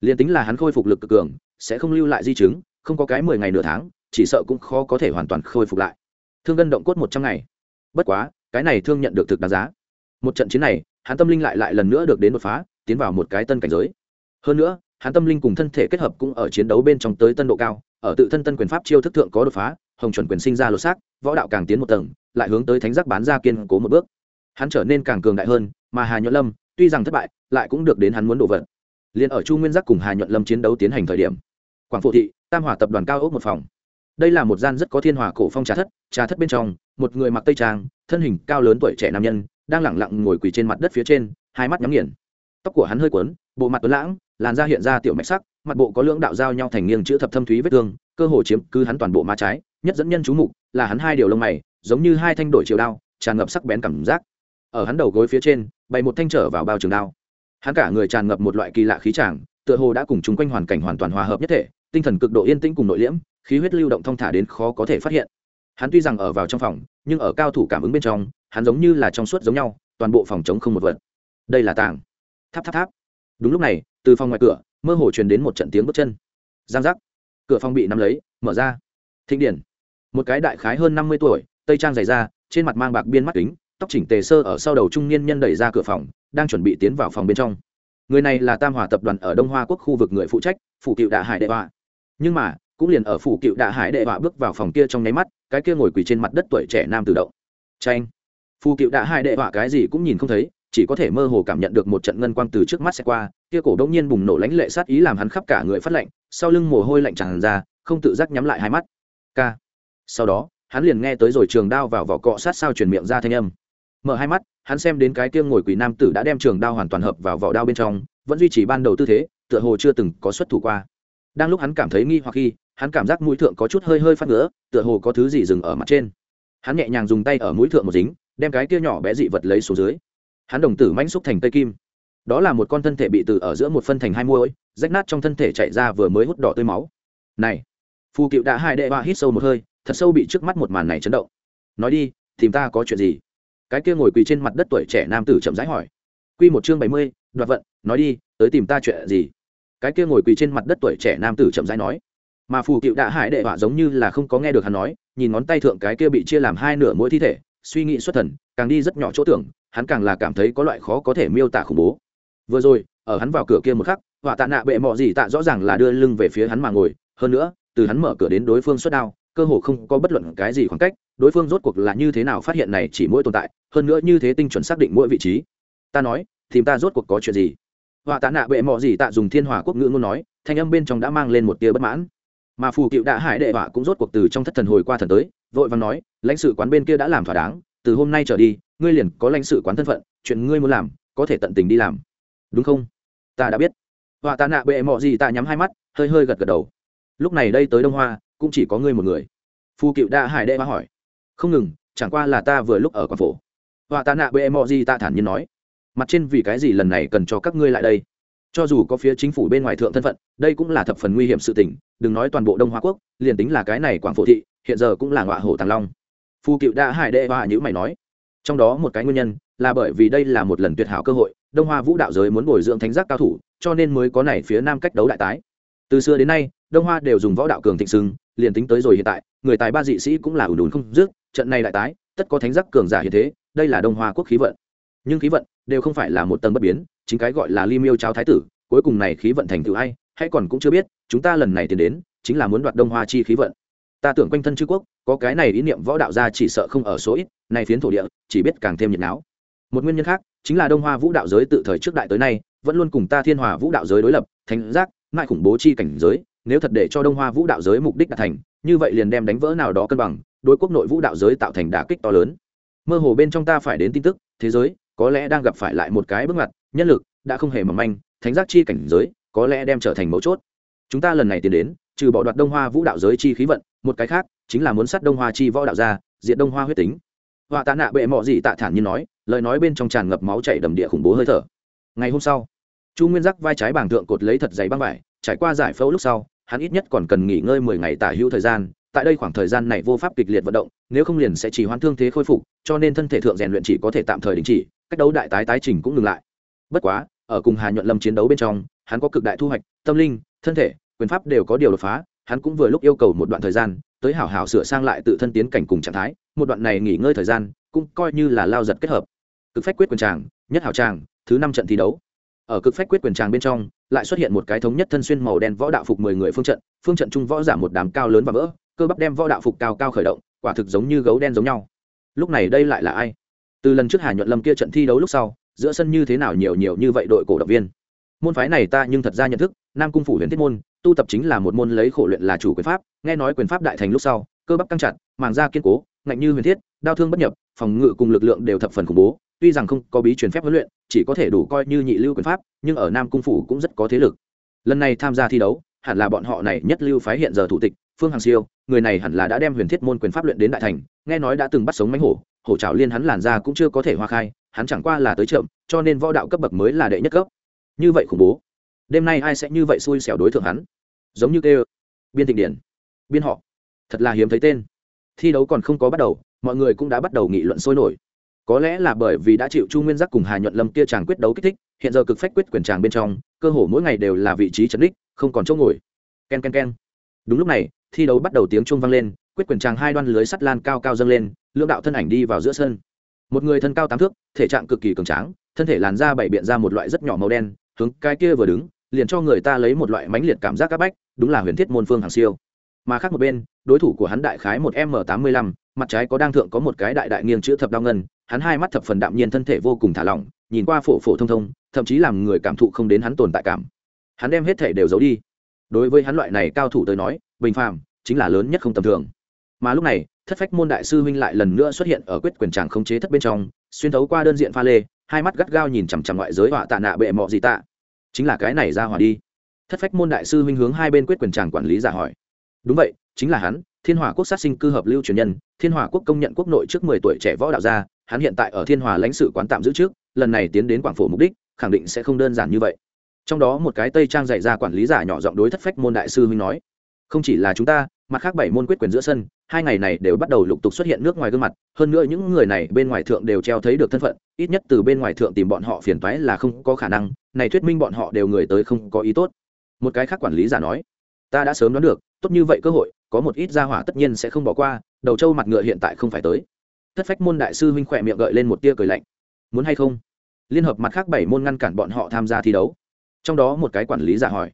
Speaker 1: Liền tính là hắn khôi phục lực cực cường, sẽ không lưu lại di chứng, không có cái mười ngày nửa tháng, chỉ sợ cũng khó có thể hoàn toàn khôi phục lại. Thương gân động cốt một trăm ngày. Bất quá, cái này thương nhận được thực đáng giá. Một trận chiến này hắn tâm linh lại lại lần nữa được đến đột phá, tiến vào một cái tân cảnh giới. Hơn nữa, hắn tâm linh cùng thân thể kết hợp cũng ở chiến đấu bên trong tới tân độ cao, ở tự thân tân quyền pháp chiêu thức thượng có đột phá, hồng chuẩn quyền sinh ra lột xác, võ đạo càng tiến một tầng, lại hướng tới thánh giác bán ra kiên cố một bước. Hắn trở nên càng cường đại hơn, mà hà nhuận lâm, tuy rằng thất bại, lại cũng được đến hắn muốn đổ vật. Liền ở chu nguyên giác cùng hà nhuận lâm chiến đấu tiến hành thời điểm, quảng phổ thị, tam hòa tập đoàn cao ốc một phòng. Đây là một gian rất có thiên hòa cổ phong trà thất trà thất bên trong, một người mặc tây trang, thân hình cao lớn tuổi trẻ nam nhân đang lẳng lặng ngồi quỳ trên mặt đất phía trên, hai mắt nhắm nghiền. Tóc của hắn hơi quấn bộ mặt tuấn lãng, làn da hiện ra tiểu mạch sắc, mặt bộ có lưỡng đạo giao nhau thành nghiêng chữ thập thâm thúy vết thương, cơ hồ chiếm cứ hắn toàn bộ má trái, nhất dẫn nhân chú mục là hắn hai điều lông mày, giống như hai thanh đổi chiều đao, tràn ngập sắc bén cảm giác. Ở hắn đầu gối phía trên, bày một thanh trở vào bao trường đao. Hắn cả người tràn ngập một loại kỳ lạ khí tràng tựa hồ đã cùng chung quanh hoàn cảnh hoàn toàn hòa hợp nhất thể, tinh thần cực độ yên tĩnh cùng nội liễm, khí huyết lưu động thong thả đến khó có thể phát hiện. Hắn tuy rằng ở vào trong phòng, nhưng ở cao thủ cảm ứng bên trong hắn giống như là trong suốt giống nhau, toàn bộ phòng chống không một vật. Đây là tàng tháp tháp tháp. Đúng lúc này, từ phòng ngoài cửa, mơ hồ truyền đến một trận tiếng bước chân. Giang giác. Cửa phòng bị nắm lấy, mở ra. Thịnh điển. Một cái đại khái hơn năm mươi tuổi, tây trang dày ra trên mặt mang bạc biên mắt kính, tóc chỉnh tề sơ ở sau đầu trung niên nhân đẩy ra cửa phòng, đang chuẩn bị tiến vào phòng bên trong. Người này là tam hòa tập đoàn ở đông hoa quốc khu vực người phụ trách, phủ cựu đạ hải đệ họa nhưng mà, cũng liền ở phủ cựu đạ hải đệ họa bước vào phòng kia trong nháy mắt, cái kia ngồi quỳ trên mặt đất tuổi trẻ nam tự động. Tranh phù cựu đã hai đệ họa cái gì cũng nhìn không thấy, chỉ có thể mơ hồ cảm nhận được một trận ngân quang từ trước mắt sẽ qua. Kia cổ đông nhiên bùng nổ lãnh lệ sát ý làm hắn khắp cả người phát lạnh, sau lưng mồ hôi lạnh tràn ra, không tự giác nhắm lại hai mắt. K sau đó, hắn liền nghe tới rồi trường đao vào vỏ cọ sát sao chuyển miệng ra thanh âm. Mở hai mắt, hắn xem đến cái kia ngồi quỷ nam tử đã đem trường đao hoàn toàn hợp vào vỏ đao bên trong, vẫn duy trì ban đầu tư thế, tựa hồ chưa từng có xuất thủ qua. Đang lúc hắn cảm thấy nghi hoặc khi, hắn cảm giác mũi thượng có chút hơi hơi phát ngứa, tựa hồ có thứ gì dừng ở mặt trên. Hắn nhẹ nhàng dùng tay ở mũi thượng một dính đem cái kia nhỏ bé dị vật lấy xuống dưới. Hắn đồng tử manh xúc thành cây kim. Đó là một con thân thể bị từ ở giữa một phân thành hai môi rách nát trong thân thể chạy ra vừa mới hút đỏ tươi máu. Này, phù cựu đã hai đệ ba hít sâu một hơi, thật sâu bị trước mắt một màn này chấn động. Nói đi, tìm ta có chuyện gì? Cái kia ngồi quỳ trên mặt đất tuổi trẻ nam tử chậm rãi hỏi. Q một chương bảy mươi, đoạt vận, nói đi, tới tìm ta chuyện gì? Cái kia ngồi quỳ trên mặt đất tuổi trẻ nam tử chậm rãi nói. Mà phù cựu đã hải đệ họa giống như là không có nghe được hắn nói, nhìn ngón tay thượng cái kia bị chia làm hai nửa mỗi thi thể suy nghĩ xuất thần, càng đi rất nhỏ chỗ tưởng, hắn càng là cảm thấy có loại khó có thể miêu tả khủng bố. Vừa rồi, ở hắn vào cửa kia một khắc, họa tạ nạ bệ mọ gì tạ rõ ràng là đưa lưng về phía hắn mà ngồi, hơn nữa, từ hắn mở cửa đến đối phương xuất đao, cơ hồ không có bất luận cái gì khoảng cách, đối phương rốt cuộc là như thế nào phát hiện này chỉ mỗi tồn tại, hơn nữa như thế tinh chuẩn xác định mỗi vị trí. Ta nói, thì ta rốt cuộc có chuyện gì? Họa tạ nạ bệ mọ gì tạ dùng thiên hòa quốc ngữ ngôn nói, thanh âm bên trong đã mang lên một tia bất mãn mà phù cựu đạ hải đệ họa cũng rốt cuộc từ trong thất thần hồi qua thần tới, vội và nói, lãnh sự quán bên kia đã làm thỏa đáng, từ hôm nay trở đi, ngươi liền có lãnh sự quán thân phận, chuyện ngươi muốn làm, có thể tận tình đi làm. Đúng không? Ta đã biết. Họa tạ nạ bệ mọ gì ta nhắm hai mắt, hơi hơi gật gật đầu. Lúc này đây tới đông hoa, cũng chỉ có ngươi một người. Phù cựu đạ hải đệ họa hỏi. Không ngừng, chẳng qua là ta vừa lúc ở quán phổ. Họa tạ nạ bệ mọ gì ta thản nhiên nói. Mặt trên vì cái gì lần này cần cho các ngươi lại đây? Cho dù có phía chính phủ bên ngoài thượng thân phận, đây cũng là thập phần nguy hiểm sự tình, đừng nói toàn bộ đông hoa quốc, liền tính là cái này quảng phổ thị, hiện giờ cũng là ngọa hổ tàng long. Phu cựu đã hải đệ và nhữ mày nói, trong đó một cái nguyên nhân là bởi vì đây là một lần tuyệt hảo cơ hội, đông hoa vũ đạo giới muốn bồi dưỡng thánh giác cao thủ, cho nên mới có này phía nam cách đấu đại tái. Từ xưa đến nay, đông hoa đều dùng võ đạo cường thịnh sưng liền tính tới rồi hiện tại, người tài ba dị sĩ cũng là ủn đùn không dứt, trận này đại tái, tất có thánh giác cường giả hiện thế, đây là đông hoa quốc khí vận. Nhưng khí vận đều không phải là một tầng bất biến chính cái gọi là ly miêu cháo thái tử, cuối cùng này khí vận thành tựu hay hay còn cũng chưa biết, chúng ta lần này tiến đến, chính là muốn đoạt đông hoa chi khí vận. Ta tưởng quanh thân chư quốc, có cái này ý niệm võ đạo gia chỉ sợ không ở số ít, này phiến thổ địa, chỉ biết càng thêm nhiệt não một nguyên nhân khác, chính là đông hoa vũ đạo giới tự thời trước đại tới nay, vẫn luôn cùng ta thiên hòa vũ đạo giới đối lập, thành giác, ngại khủng bố chi cảnh giới, nếu thật để cho đông hoa vũ đạo giới mục đích đạt thành, như vậy liền đem đánh vỡ nào đó cân bằng, đối quốc nội vũ đạo giới tạo thành đả kích to lớn. Mơ hồ bên trong ta phải đến tin tức, thế giới, có lẽ đang gặp phải lại một cái bước ngoặt nhân lực, đã không hề mầm manh, thánh giác chi cảnh giới, có lẽ đem trở thành mấu chốt. Chúng ta lần này tiến đến, trừ bỏ đoạt đông hoa vũ đạo giới chi khí vận, một cái khác, chính là muốn sát đông hoa chi võ đạo ra diện đông hoa huyết tính. Họa tạ nạ bệ mọ gì tạ thản như nói, lời nói bên trong tràn ngập máu chảy đầm địa khủng bố hơi thở. Ngày hôm sau, chu nguyên giác vai trái bảng thượng cột lấy thật dày băng vải, trải qua giải phẫu lúc sau, hắn ít nhất còn cần nghỉ ngơi mười ngày tả hữu thời gian, tại đây khoảng thời gian này vô pháp kịch liệt vận động, nếu không liền sẽ chỉ hoãn thương thế khôi phục, cho nên thân thể thượng rèn luyện chỉ có thể tạm thời đình chỉ, cách đấu đại tái tái trình cũng ngừng lại bất quá, ở cùng hà nhuận lâm chiến đấu bên trong, hắn có cực đại thu hoạch, tâm linh, thân thể, quyền pháp đều có điều đột phá, hắn cũng vừa lúc yêu cầu một đoạn thời gian, tới hảo hảo sửa sang lại tự thân tiến cảnh cùng trạng thái, một đoạn này nghỉ ngơi thời gian, cũng coi như là lao giật kết hợp. Cực phách quyết quyền tràng, nhất hảo tràng, thứ năm trận thi đấu. Ở cực phách quyết quyền tràng bên trong, lại xuất hiện một cái thống nhất thân xuyên màu đen võ đạo phục mười người phương trận phương trận trung võ giả một đám cao lớn và vỡ, cơ bắp đem võ đạo phục cao cao khởi động, quả thực giống như gấu đen giống nhau. Lúc này đây lại là ai? Từ lần trước hà nhuận lâm kia trận thi đấu lúc sau giữa sân như thế nào nhiều nhiều như vậy đội cổ động viên. Môn phái này ta nhưng thật ra nhận thức, nam cung phủ huyền thiết môn, tu tập chính là một môn lấy khổ luyện là chủ quyền pháp, nghe nói quyền pháp đại thành lúc sau, cơ bắp căng chặt, màng da kiên cố, ngạnh như huyền thiết đau thương bất nhập, phòng ngự cùng lực lượng đều thập phần khủng bố, tuy rằng không có bí truyền phép huấn luyện, chỉ có thể đủ coi như nhị lưu quyền pháp, nhưng ở nam cung phủ cũng rất có thế lực. Lần này tham gia thi đấu, hẳn là bọn họ này nhất lưu phái hiện giờ thủ tịch, phương hằng siêu, người này hẳn là đã đem huyền thiết môn quyền pháp luyện đến đại thành, nghe nói đã từng bắt sống mánh hổ hổ trào liên hắn làn ra cũng chưa có thể hoa khai hắn chẳng qua là tới chậm, cho nên võ đạo cấp bậc mới là đệ nhất cấp. Như vậy khủng bố. Đêm nay ai sẽ như vậy xui xẻo đối tượng hắn? Giống như kêu, biên thịnh điển. Biên họ. Thật là hiếm thấy tên. Thi đấu còn không có bắt đầu, mọi người cũng đã bắt đầu nghị luận sôi nổi. Có lẽ là bởi vì đã chịu chu nguyên giác cùng hà nhuận lâm kia chàng quyết đấu kích thích, hiện giờ cực phách quyết quyền tràng bên trong, cơ hồ mỗi ngày đều là vị trí trấn đích, không còn chỗ ngồi. K e n k e n k e n đúng lúc này, thi đấu bắt đầu tiếng chuông vang lên, quyết quyền tràng hai đoan lưới sắt lan cao cao dâng lên, lưỡng đạo thân ảnh đi vào giữa sân một người thân cao tám thước, thể trạng cực kỳ cường tráng, thân thể làn da bảy biện ra một loại rất nhỏ màu đen, hướng cái kia vừa đứng, liền cho người ta lấy một loại mãnh liệt cảm giác áp bách, đúng là huyền thiết môn phương hàng siêu. Mà khác một bên, đối thủ của hắn đại khái một m tám mươi lăm, mặt trái có đang thượng có một cái đại đại nghiêng chữ thập đao ngân, hắn hai mắt thập phần đạm nhiên thân thể vô cùng thả lỏng, nhìn qua phổ phổ thông thông, thậm chí làm người cảm thụ không đến hắn tồn tại cảm. Hắn đem hết thể đều giấu đi. Đối với hắn loại này cao thủ tới nói, bình phàm chính là lớn nhất không tầm thường. Mà lúc này thất phách môn đại sư huynh lại lần nữa xuất hiện ở quyết quyền tràng không chế thất bên trong, xuyên thấu qua đơn diện pha lê, hai mắt gắt gao nhìn chằm chằm ngoại giới họa tạ nạ bệ mọ gì tạ. Chính là cái này ra hỏa đi. Thất phách môn đại sư huynh hướng hai bên quyết quyền tràng quản lý giả hỏi. Đúng vậy, chính là hắn, thiên hòa quốc sát sinh cư hợp lưu truyền nhân, thiên hòa quốc công nhận quốc nội trước mười tuổi trẻ võ đạo gia, hắn hiện tại ở thiên hòa lãnh sự quán tạm giữ trước, lần này tiến đến quảng phổ mục đích, khẳng định sẽ không đơn giản như vậy. Trong đó một cái tây trang dạy ra quản lý giả nhỏ giọng đối thất phách môn đại sư huynh nói, không chỉ là chúng ta, mặt khác bảy môn quyết quyền giữa sân hai ngày này đều bắt đầu lục tục xuất hiện nước ngoài gương mặt, hơn nữa những người này bên ngoài thượng đều treo thấy được thân phận, ít nhất từ bên ngoài thượng tìm bọn họ phiền toái là không có khả năng, này thuyết minh bọn họ đều người tới không có ý tốt. Một cái khác quản lý giả nói, ta đã sớm đoán được, tốt như vậy cơ hội, có một ít gia hỏa tất nhiên sẽ không bỏ qua, đầu trâu mặt ngựa hiện tại không phải tới. Thất phách môn đại sư huynh khỏe miệng gợi lên một tia cười lạnh. Muốn hay không? Liên hợp mặt khác bảy môn ngăn cản bọn họ tham gia thi đấu. Trong đó một cái quản lý giả hỏi,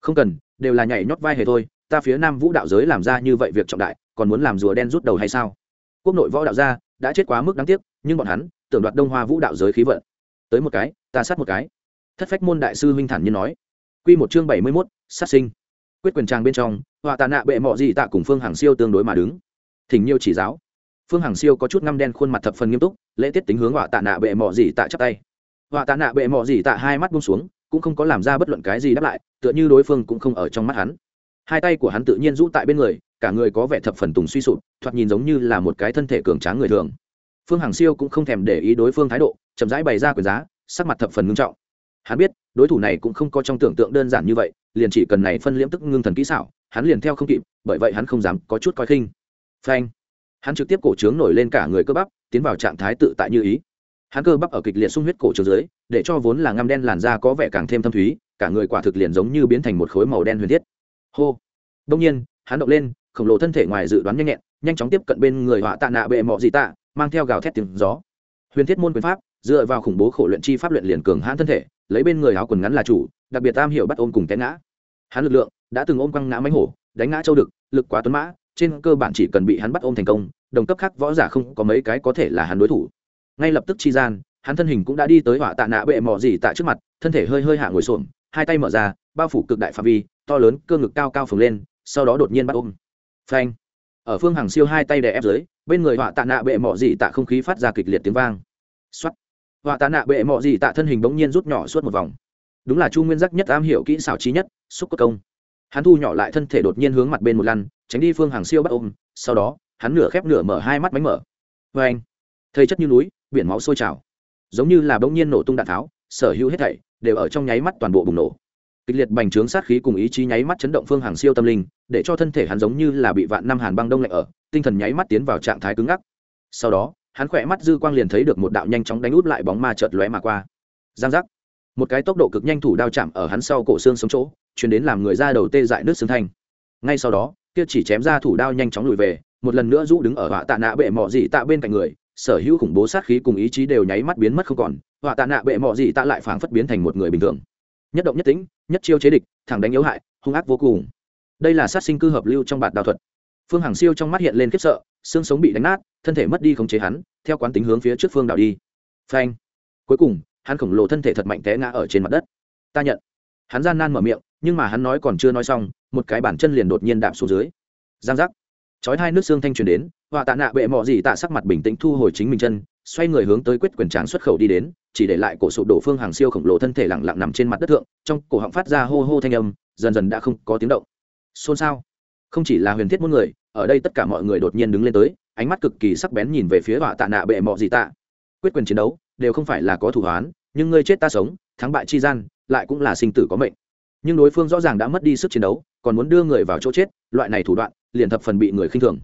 Speaker 1: không cần, đều là nhảy nhót vai hề thôi ta phía nam vũ đạo giới làm ra như vậy việc trọng đại, còn muốn làm rùa đen rút đầu hay sao? Quốc nội võ đạo gia đã chết quá mức đáng tiếc, nhưng bọn hắn tưởng đoạt đông hoa vũ đạo giới khí vận. Tới một cái, ta sát một cái. Thất phách môn đại sư huynh thản nhiên nói. Q một chương bảy mươi mốt, sát sinh. Quyết quyền trang bên trong, họa tà nạ bệ mọ gì tạ cùng phương hàng siêu tương đối mà đứng. Thỉnh nhiêu chỉ giáo. Phương hàng siêu có chút ngăm đen khuôn mặt thập phần nghiêm túc, lễ tiết tính hướng họa tạ nạ bệ mọ gì tạ chắp tay. Họa tạ nạ bệ mọ gì tạ hai mắt bung xuống, cũng không có làm ra bất luận cái gì đáp lại, tựa như đối phương cũng không ở trong mắt hắn hai tay của hắn tự nhiên rũ tại bên người, cả người có vẻ thập phần tùng suy sụp, thoạt nhìn giống như là một cái thân thể cường tráng người thường. Phương hằng siêu cũng không thèm để ý đối phương thái độ, chậm rãi bày ra quyền giá, sắc mặt thập phần ngưng trọng. Hắn biết, đối thủ này cũng không có trong tưởng tượng đơn giản như vậy, liền chỉ cần này phân liễm tức ngưng thần kỹ xảo, hắn liền theo không kịp, bởi vậy hắn không dám có chút coi khinh. Phanh! Hắn trực tiếp cổ trướng nổi lên cả người cơ bắp, tiến vào trạng thái tự tại như ý. Hắn cơ bắp ở kịch liệt sung huyết cổ trướng dưới, để cho vốn là ngăm đen làn da có vẻ càng thêm thâm thúy, cả người quả thực liền giống như biến thành một khối màu đen huyền thiết hô. Đông nhiên, hắn động lên, khổng lồ thân thể ngoài dự đoán nhanh nhẹn, nhanh chóng tiếp cận bên người họa tạ nạ bệ mọ dị tạ, mang theo gào thét tiếng gió. Huyền thiết môn quyền pháp, dựa vào khủng bố khổ luyện chi pháp luyện liền cường hãn thân thể, lấy bên người áo quần ngắn là chủ, đặc biệt tam hiểu bắt ôm cùng té ngã. Hắn lực lượng đã từng ôm quăng ngã mánh hổ, đánh ngã châu đực, lực quá tuấn mã, trên cơ bản chỉ cần bị hắn bắt ôm thành công, đồng cấp khác võ giả không có mấy cái có thể là hắn đối thủ. Ngay lập tức chi gian, hắn thân hình cũng đã đi tới họa tạ nạ bệ mỏ dị tạ trước mặt, thân thể hơi hơi hạ ngồi xổm, hai tay mở ra, bao phủ cực đại phạm vi to lớn, cơ ngực cao cao phồng lên, sau đó đột nhiên bắt ôm. Phanh. Ở phương hàng siêu hai tay đè ép dưới, bên người họa tạ nạ bệ mọ dị tạ không khí phát ra kịch liệt tiếng vang. Xuất họa tạ nạ bệ mọ dị tạ thân hình bỗng nhiên rút nhỏ suốt một vòng. Đúng là chu nguyên giác nhất am hiểu kỹ xảo trí nhất, xúc cất công. Hắn thu nhỏ lại thân thể đột nhiên hướng mặt bên một lăn, tránh đi phương hàng siêu bắt ôm, sau đó, hắn nửa khép nửa mở hai mắt bánh mở. Vê anh chất như núi, biển máu sôi trào. Giống như là bỗng nhiên nổ tung đạn tháo, sở hữu hết thảy đều ở trong nháy mắt toàn bộ bùng nổ kịch liệt bành trướng sát khí cùng ý chí nháy mắt chấn động phương hàng siêu tâm linh, để cho thân thể hắn giống như là bị vạn năm hàn băng đông lạnh ở, tinh thần nháy mắt tiến vào trạng thái cứng ngắc. Sau đó, hắn khỏe mắt dư quang liền thấy được một đạo nhanh chóng đánh út lại bóng ma chợt lóe mà qua. Giang giác. Một cái tốc độ cực nhanh thủ đao chạm ở hắn sau cổ xương sống chỗ chuyển đến làm người ra đầu tê dại nước xương thanh. Ngay sau đó, kia chỉ chém ra thủ đao nhanh chóng lùi về, một lần nữa rũ đứng ở họa tạ nạ bệ mọ dị tạ bên cạnh người, sở hữu khủng bố sát khí cùng ý chí đều nháy mắt biến mất không còn, họa tạ nạ bệ mọ dị tạ lại phảng phất biến thành một người bình thường nhất động nhất tính nhất chiêu chế địch, thẳng đánh yếu hại, hung ác vô cùng. Đây là sát sinh cư hợp lưu trong bản đạo thuật. Phương hàng siêu trong mắt hiện lên khiếp sợ, xương sống bị đánh nát, thân thể mất đi khống chế hắn, theo quán tính hướng phía trước phương đảo đi. Phanh. Cuối cùng, hắn khổng lồ thân thể thật mạnh té ngã ở trên mặt đất. Ta nhận. Hắn gian nan mở miệng, nhưng mà hắn nói còn chưa nói xong, một cái bản chân liền đột nhiên đạp xuống dưới. Giang giác. Chói hai nước xương thanh truyền đến, họa tạ nạ bệ mọ gì tạ sắc mặt bình tĩnh thu hồi chính mình chân, xoay người hướng tới quyết quyền tráng xuất khẩu đi đến chỉ để lại cổ sụp đổ phương hàng siêu khổng lồ thân thể lặng lặng nằm trên mặt đất thượng, trong cổ họng phát ra hô hô thanh âm, dần dần đã không có tiếng động. Xôn xao. Không chỉ là huyền thiết muôn người, ở đây tất cả mọi người đột nhiên đứng lên tới, ánh mắt cực kỳ sắc bén nhìn về phía họa tạ nạ bệ mọ gì tạ. Quyết quyền chiến đấu, đều không phải là có thủ hoán, nhưng ngươi chết ta sống, thắng bại chi gian, lại cũng là sinh tử có mệnh. Nhưng đối phương rõ ràng đã mất đi sức chiến đấu, còn muốn đưa người vào chỗ chết, loại này thủ đoạn, liền thập phần bị người khinh thường.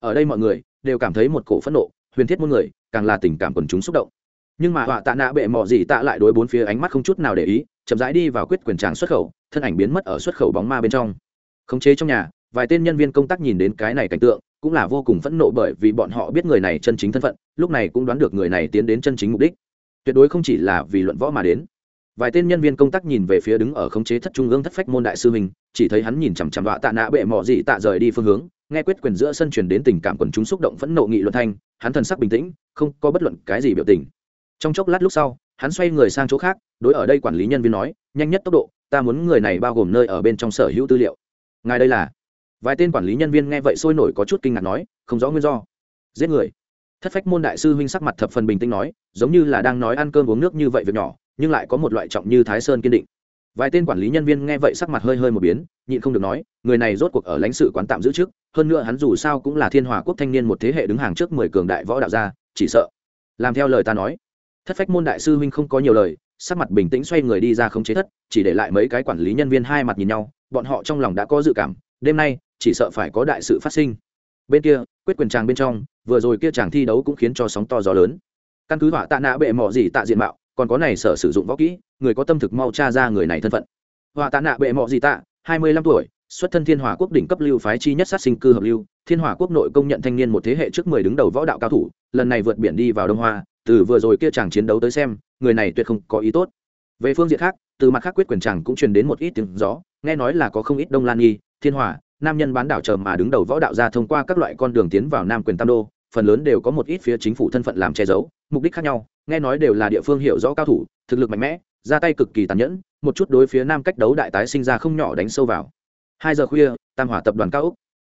Speaker 1: Ở đây mọi người đều cảm thấy một cổ phẫn nộ, huyền thiết muôn người, càng là tình cảm quần chúng xúc động nhưng mà họa tạ nạ bệ mọ gì tạ lại đối bốn phía ánh mắt không chút nào để ý, chậm rãi đi vào quyết quyền tràng xuất khẩu, thân ảnh biến mất ở xuất khẩu bóng ma bên trong. Khống chế trong nhà, vài tên nhân viên công tác nhìn đến cái này cảnh tượng, cũng là vô cùng phẫn nộ bởi vì bọn họ biết người này chân chính thân phận, lúc này cũng đoán được người này tiến đến chân chính mục đích. Tuyệt đối không chỉ là vì luận võ mà đến. Vài tên nhân viên công tác nhìn về phía đứng ở khống chế thất trung ương thất phách môn đại sư mình chỉ thấy hắn nhìn chằm chằm vạ tạ nạ bệ mỏ dị tạ rời đi phương hướng, nghe quyết quyền giữa sân truyền đến tình cảm quần chúng xúc động phẫn nộ nghị luận thanh, hắn thần sắc bình tĩnh, không có bất luận cái gì biểu tình trong chốc lát lúc sau, hắn xoay người sang chỗ khác, đối ở đây quản lý nhân viên nói, nhanh nhất tốc độ, ta muốn người này bao gồm nơi ở bên trong sở hữu tư liệu. Ngài đây là? Vài tên quản lý nhân viên nghe vậy sôi nổi có chút kinh ngạc nói, không rõ nguyên do. Giết người. Thất phách môn đại sư huynh sắc mặt thập phần bình tĩnh nói, giống như là đang nói ăn cơm uống nước như vậy việc nhỏ, nhưng lại có một loại trọng như thái sơn kiên định. Vài tên quản lý nhân viên nghe vậy sắc mặt hơi hơi một biến, nhịn không được nói, người này rốt cuộc ở lãnh sự quán tạm giữ trước, hơn nữa hắn dù sao cũng là thiên hòa quốc thanh niên một thế hệ đứng hàng trước mười cường đại võ đạo gia, chỉ sợ. Làm theo lời ta nói thất phách môn đại sư huynh không có nhiều lời, sắc mặt bình tĩnh xoay người đi ra khống chế thất, chỉ để lại mấy cái quản lý nhân viên hai mặt nhìn nhau, bọn họ trong lòng đã có dự cảm, đêm nay, chỉ sợ phải có đại sự phát sinh. Bên kia, quyết quyền tràng bên trong, vừa rồi kia chàng thi đấu cũng khiến cho sóng to gió lớn. Căn cứ hỏa tạ nạ bệ mỏ gì tạ diện mạo, còn có này sở sử dụng võ kỹ, người có tâm thực mau tra ra người này thân phận. Hỏa tạ nạ bệ mỏ gì tạ, hai mươi lăm tuổi, xuất thân thiên hòa quốc đỉnh cấp lưu phái chi nhất sát sinh cư hợp lưu, thiên hòa quốc nội công nhận thanh niên một thế hệ trước mười đứng đầu võ đạo cao thủ, lần này vượt biển đi vào đông hoa từ vừa rồi kia chàng chiến đấu tới xem, người này tuyệt không có ý tốt. Về phương diện khác, từ mặt khác quyết quyền chàng cũng truyền đến một ít tiếng gió, nghe nói là có không ít đông lan nghi thiên hòa, nam nhân bán đảo chờ mà đứng đầu võ đạo ra thông qua các loại con đường tiến vào nam quyền tam đô, phần lớn đều có một ít phía chính phủ thân phận làm che giấu, mục đích khác nhau, nghe nói đều là địa phương hiểu rõ cao thủ, thực lực mạnh mẽ, ra tay cực kỳ tàn nhẫn, một chút đối phía nam cách đấu đại tái sinh ra không nhỏ đánh sâu vào. Hai giờ khuya, tam hỏa tập đoàn cao úc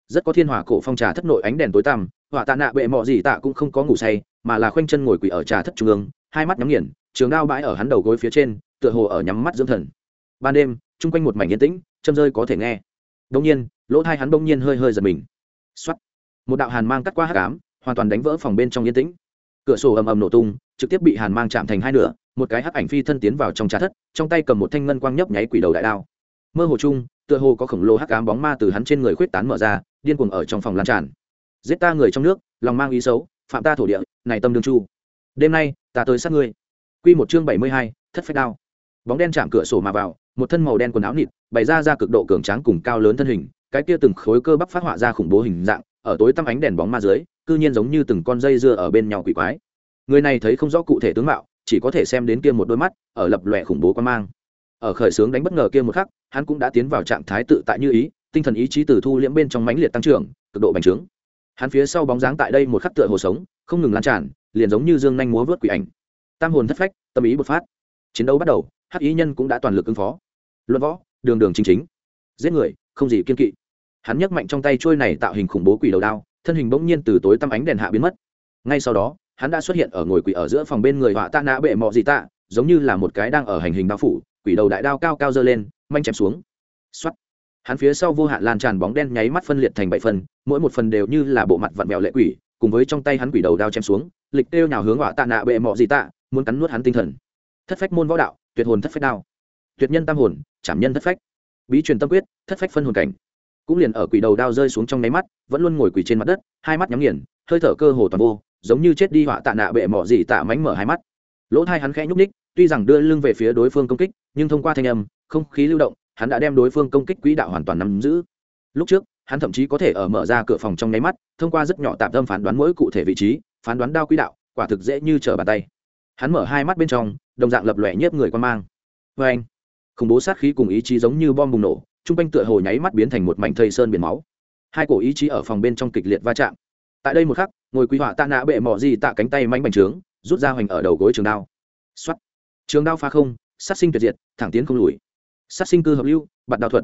Speaker 1: rất có thiên hỏa cổ phong trà thất nội ánh đèn tối tăm Họa tạ nạ bệ mọ gì tạ cũng không có ngủ say, mà là khoanh chân ngồi quỳ ở trà thất trung ương, hai mắt nhắm nghiền, trường đao bãi ở hắn đầu gối phía trên, tựa hồ ở nhắm mắt dưỡng thần. Ban đêm, chung quanh một mảnh yên tĩnh, châm rơi có thể nghe. Đông nhiên, lỗ thai hắn bỗng nhiên hơi hơi giật mình. X một đạo hàn mang cắt qua hát cám hoàn toàn đánh vỡ phòng bên trong yên tĩnh. Cửa sổ ầm ầm nổ tung, trực tiếp bị hàn mang chạm thành hai nửa, một cái hắc ảnh phi thân tiến vào trong trà thất, trong tay cầm một thanh ngân quang nhấp nháy quỷ đầu đại đao. Mơ hồ chung, tựa hồ có khổng lồ hắc ám bóng ma từ hắn trên người khuyết tán mở ra, điên cuồng ở trong phòng lan tràn giết ta người trong nước lòng mang ý xấu phạm ta thổ địa này tâm đương chu. Đêm nay ta tới sát ngươi. Quy một chương bảy mươi hai, thất phách đao. Bóng đen chạm cửa sổ mà vào một thân màu đen quần áo nịt bày ra ra cực độ cường tráng cùng cao lớn thân hình cái kia từng khối cơ bắp phát họa ra khủng bố hình dạng ở tối tăm ánh đèn bóng ma dưới cư nhiên giống như từng con dây dưa ở bên nhau quỷ quái. Người này thấy không rõ cụ thể tướng mạo chỉ có thể xem đến kia một đôi mắt ở lập lòe khủng bố quan mang. Ở khởi sướng đánh bất ngờ kia một khắc hắn cũng đã tiến vào trạng thái tự tại như ý tinh thần ý chí từ thu liễm bên trong mãnh liệt tăng trưởng cực độ bành trướng hắn phía sau bóng dáng tại đây một khắc tựa hồ sống, không ngừng lan tràn, liền giống như dương nhanh múa vớt quỷ ảnh. Tam hồn thất phách, tâm ý bột phát. Chiến đấu bắt đầu, hắc ý nhân cũng đã toàn lực ứng phó. Luận võ, đường đường chính chính. Giết người, không gì kiên kỵ. Hắn nhấc mạnh trong tay trôi này tạo hình khủng bố quỷ đầu đao, thân hình bỗng nhiên từ tối tăm ánh đèn hạ biến mất. Ngay sau đó, hắn đã xuất hiện ở ngồi quỷ ở giữa phòng bên người họa tạ nã bệ mọ gì tạ, giống như là một cái đang ở hành hình bao phủ, quỷ đầu đại đao cao cao dơ lên, manh chém xuống. X hắn phía sau vô hạn lan tràn bóng đen nháy mắt phân liệt thành bảy phần, mỗi một phần đều như là bộ mặt vặn vẹo lệ quỷ, cùng với trong tay hắn quỷ đầu đao chém xuống, lịch kêu nào hướng họa tạ nạ bệ mọ gì tạ, muốn cắn nuốt hắn tinh thần. Thất phách môn võ đạo, tuyệt hồn thất phách đao. Tuyệt nhân tam hồn, chảm nhân thất phách. Bí truyền tâm quyết, thất phách phân hồn cảnh. Cũng liền ở quỷ đầu đao rơi xuống trong nháy mắt, vẫn luôn ngồi quỷ trên mặt đất, hai mắt nhắm nghiền, hơi thở cơ hồ toàn vô, giống như chết đi họa tạ nạ bệ mọ gì tạ mánh mở hai mắt. Lỗ thai hắn khẽ nhúc ních tuy rằng đưa lưng về phía đối phương công kích, nhưng thông qua thanh âm, không khí lưu động hắn đã đem đối phương công kích quỹ đạo hoàn toàn nắm giữ. Lúc trước, hắn thậm chí có thể ở mở ra cửa phòng trong nháy mắt, thông qua rất nhỏ tạm tâm phán đoán mỗi cụ thể vị trí, phán đoán đao quỹ đạo, quả thực dễ như trở bàn tay. Hắn mở hai mắt bên trong, đồng dạng lập lòe nhiếp người quan mang. Vê anh, khủng bố sát khí cùng ý chí giống như bom bùng nổ t r u n g quanh tựa hồ nháy mắt biến thành một mảnh thây sơn biển máu. Hai cổ ý chí ở phòng bên trong kịch liệt va chạm. Tại đây một khắc, ngồi quý họa tạ nã bệ mỏ gì tạ cánh tay mánh bành trướng, rút ra hoành ở đầu gối trường đao. X o á t trường đao pha không, sát sinh tuyệt diệt, thẳng tiến không lùi sát sinh cư hợp lưu, bạt đao thuật.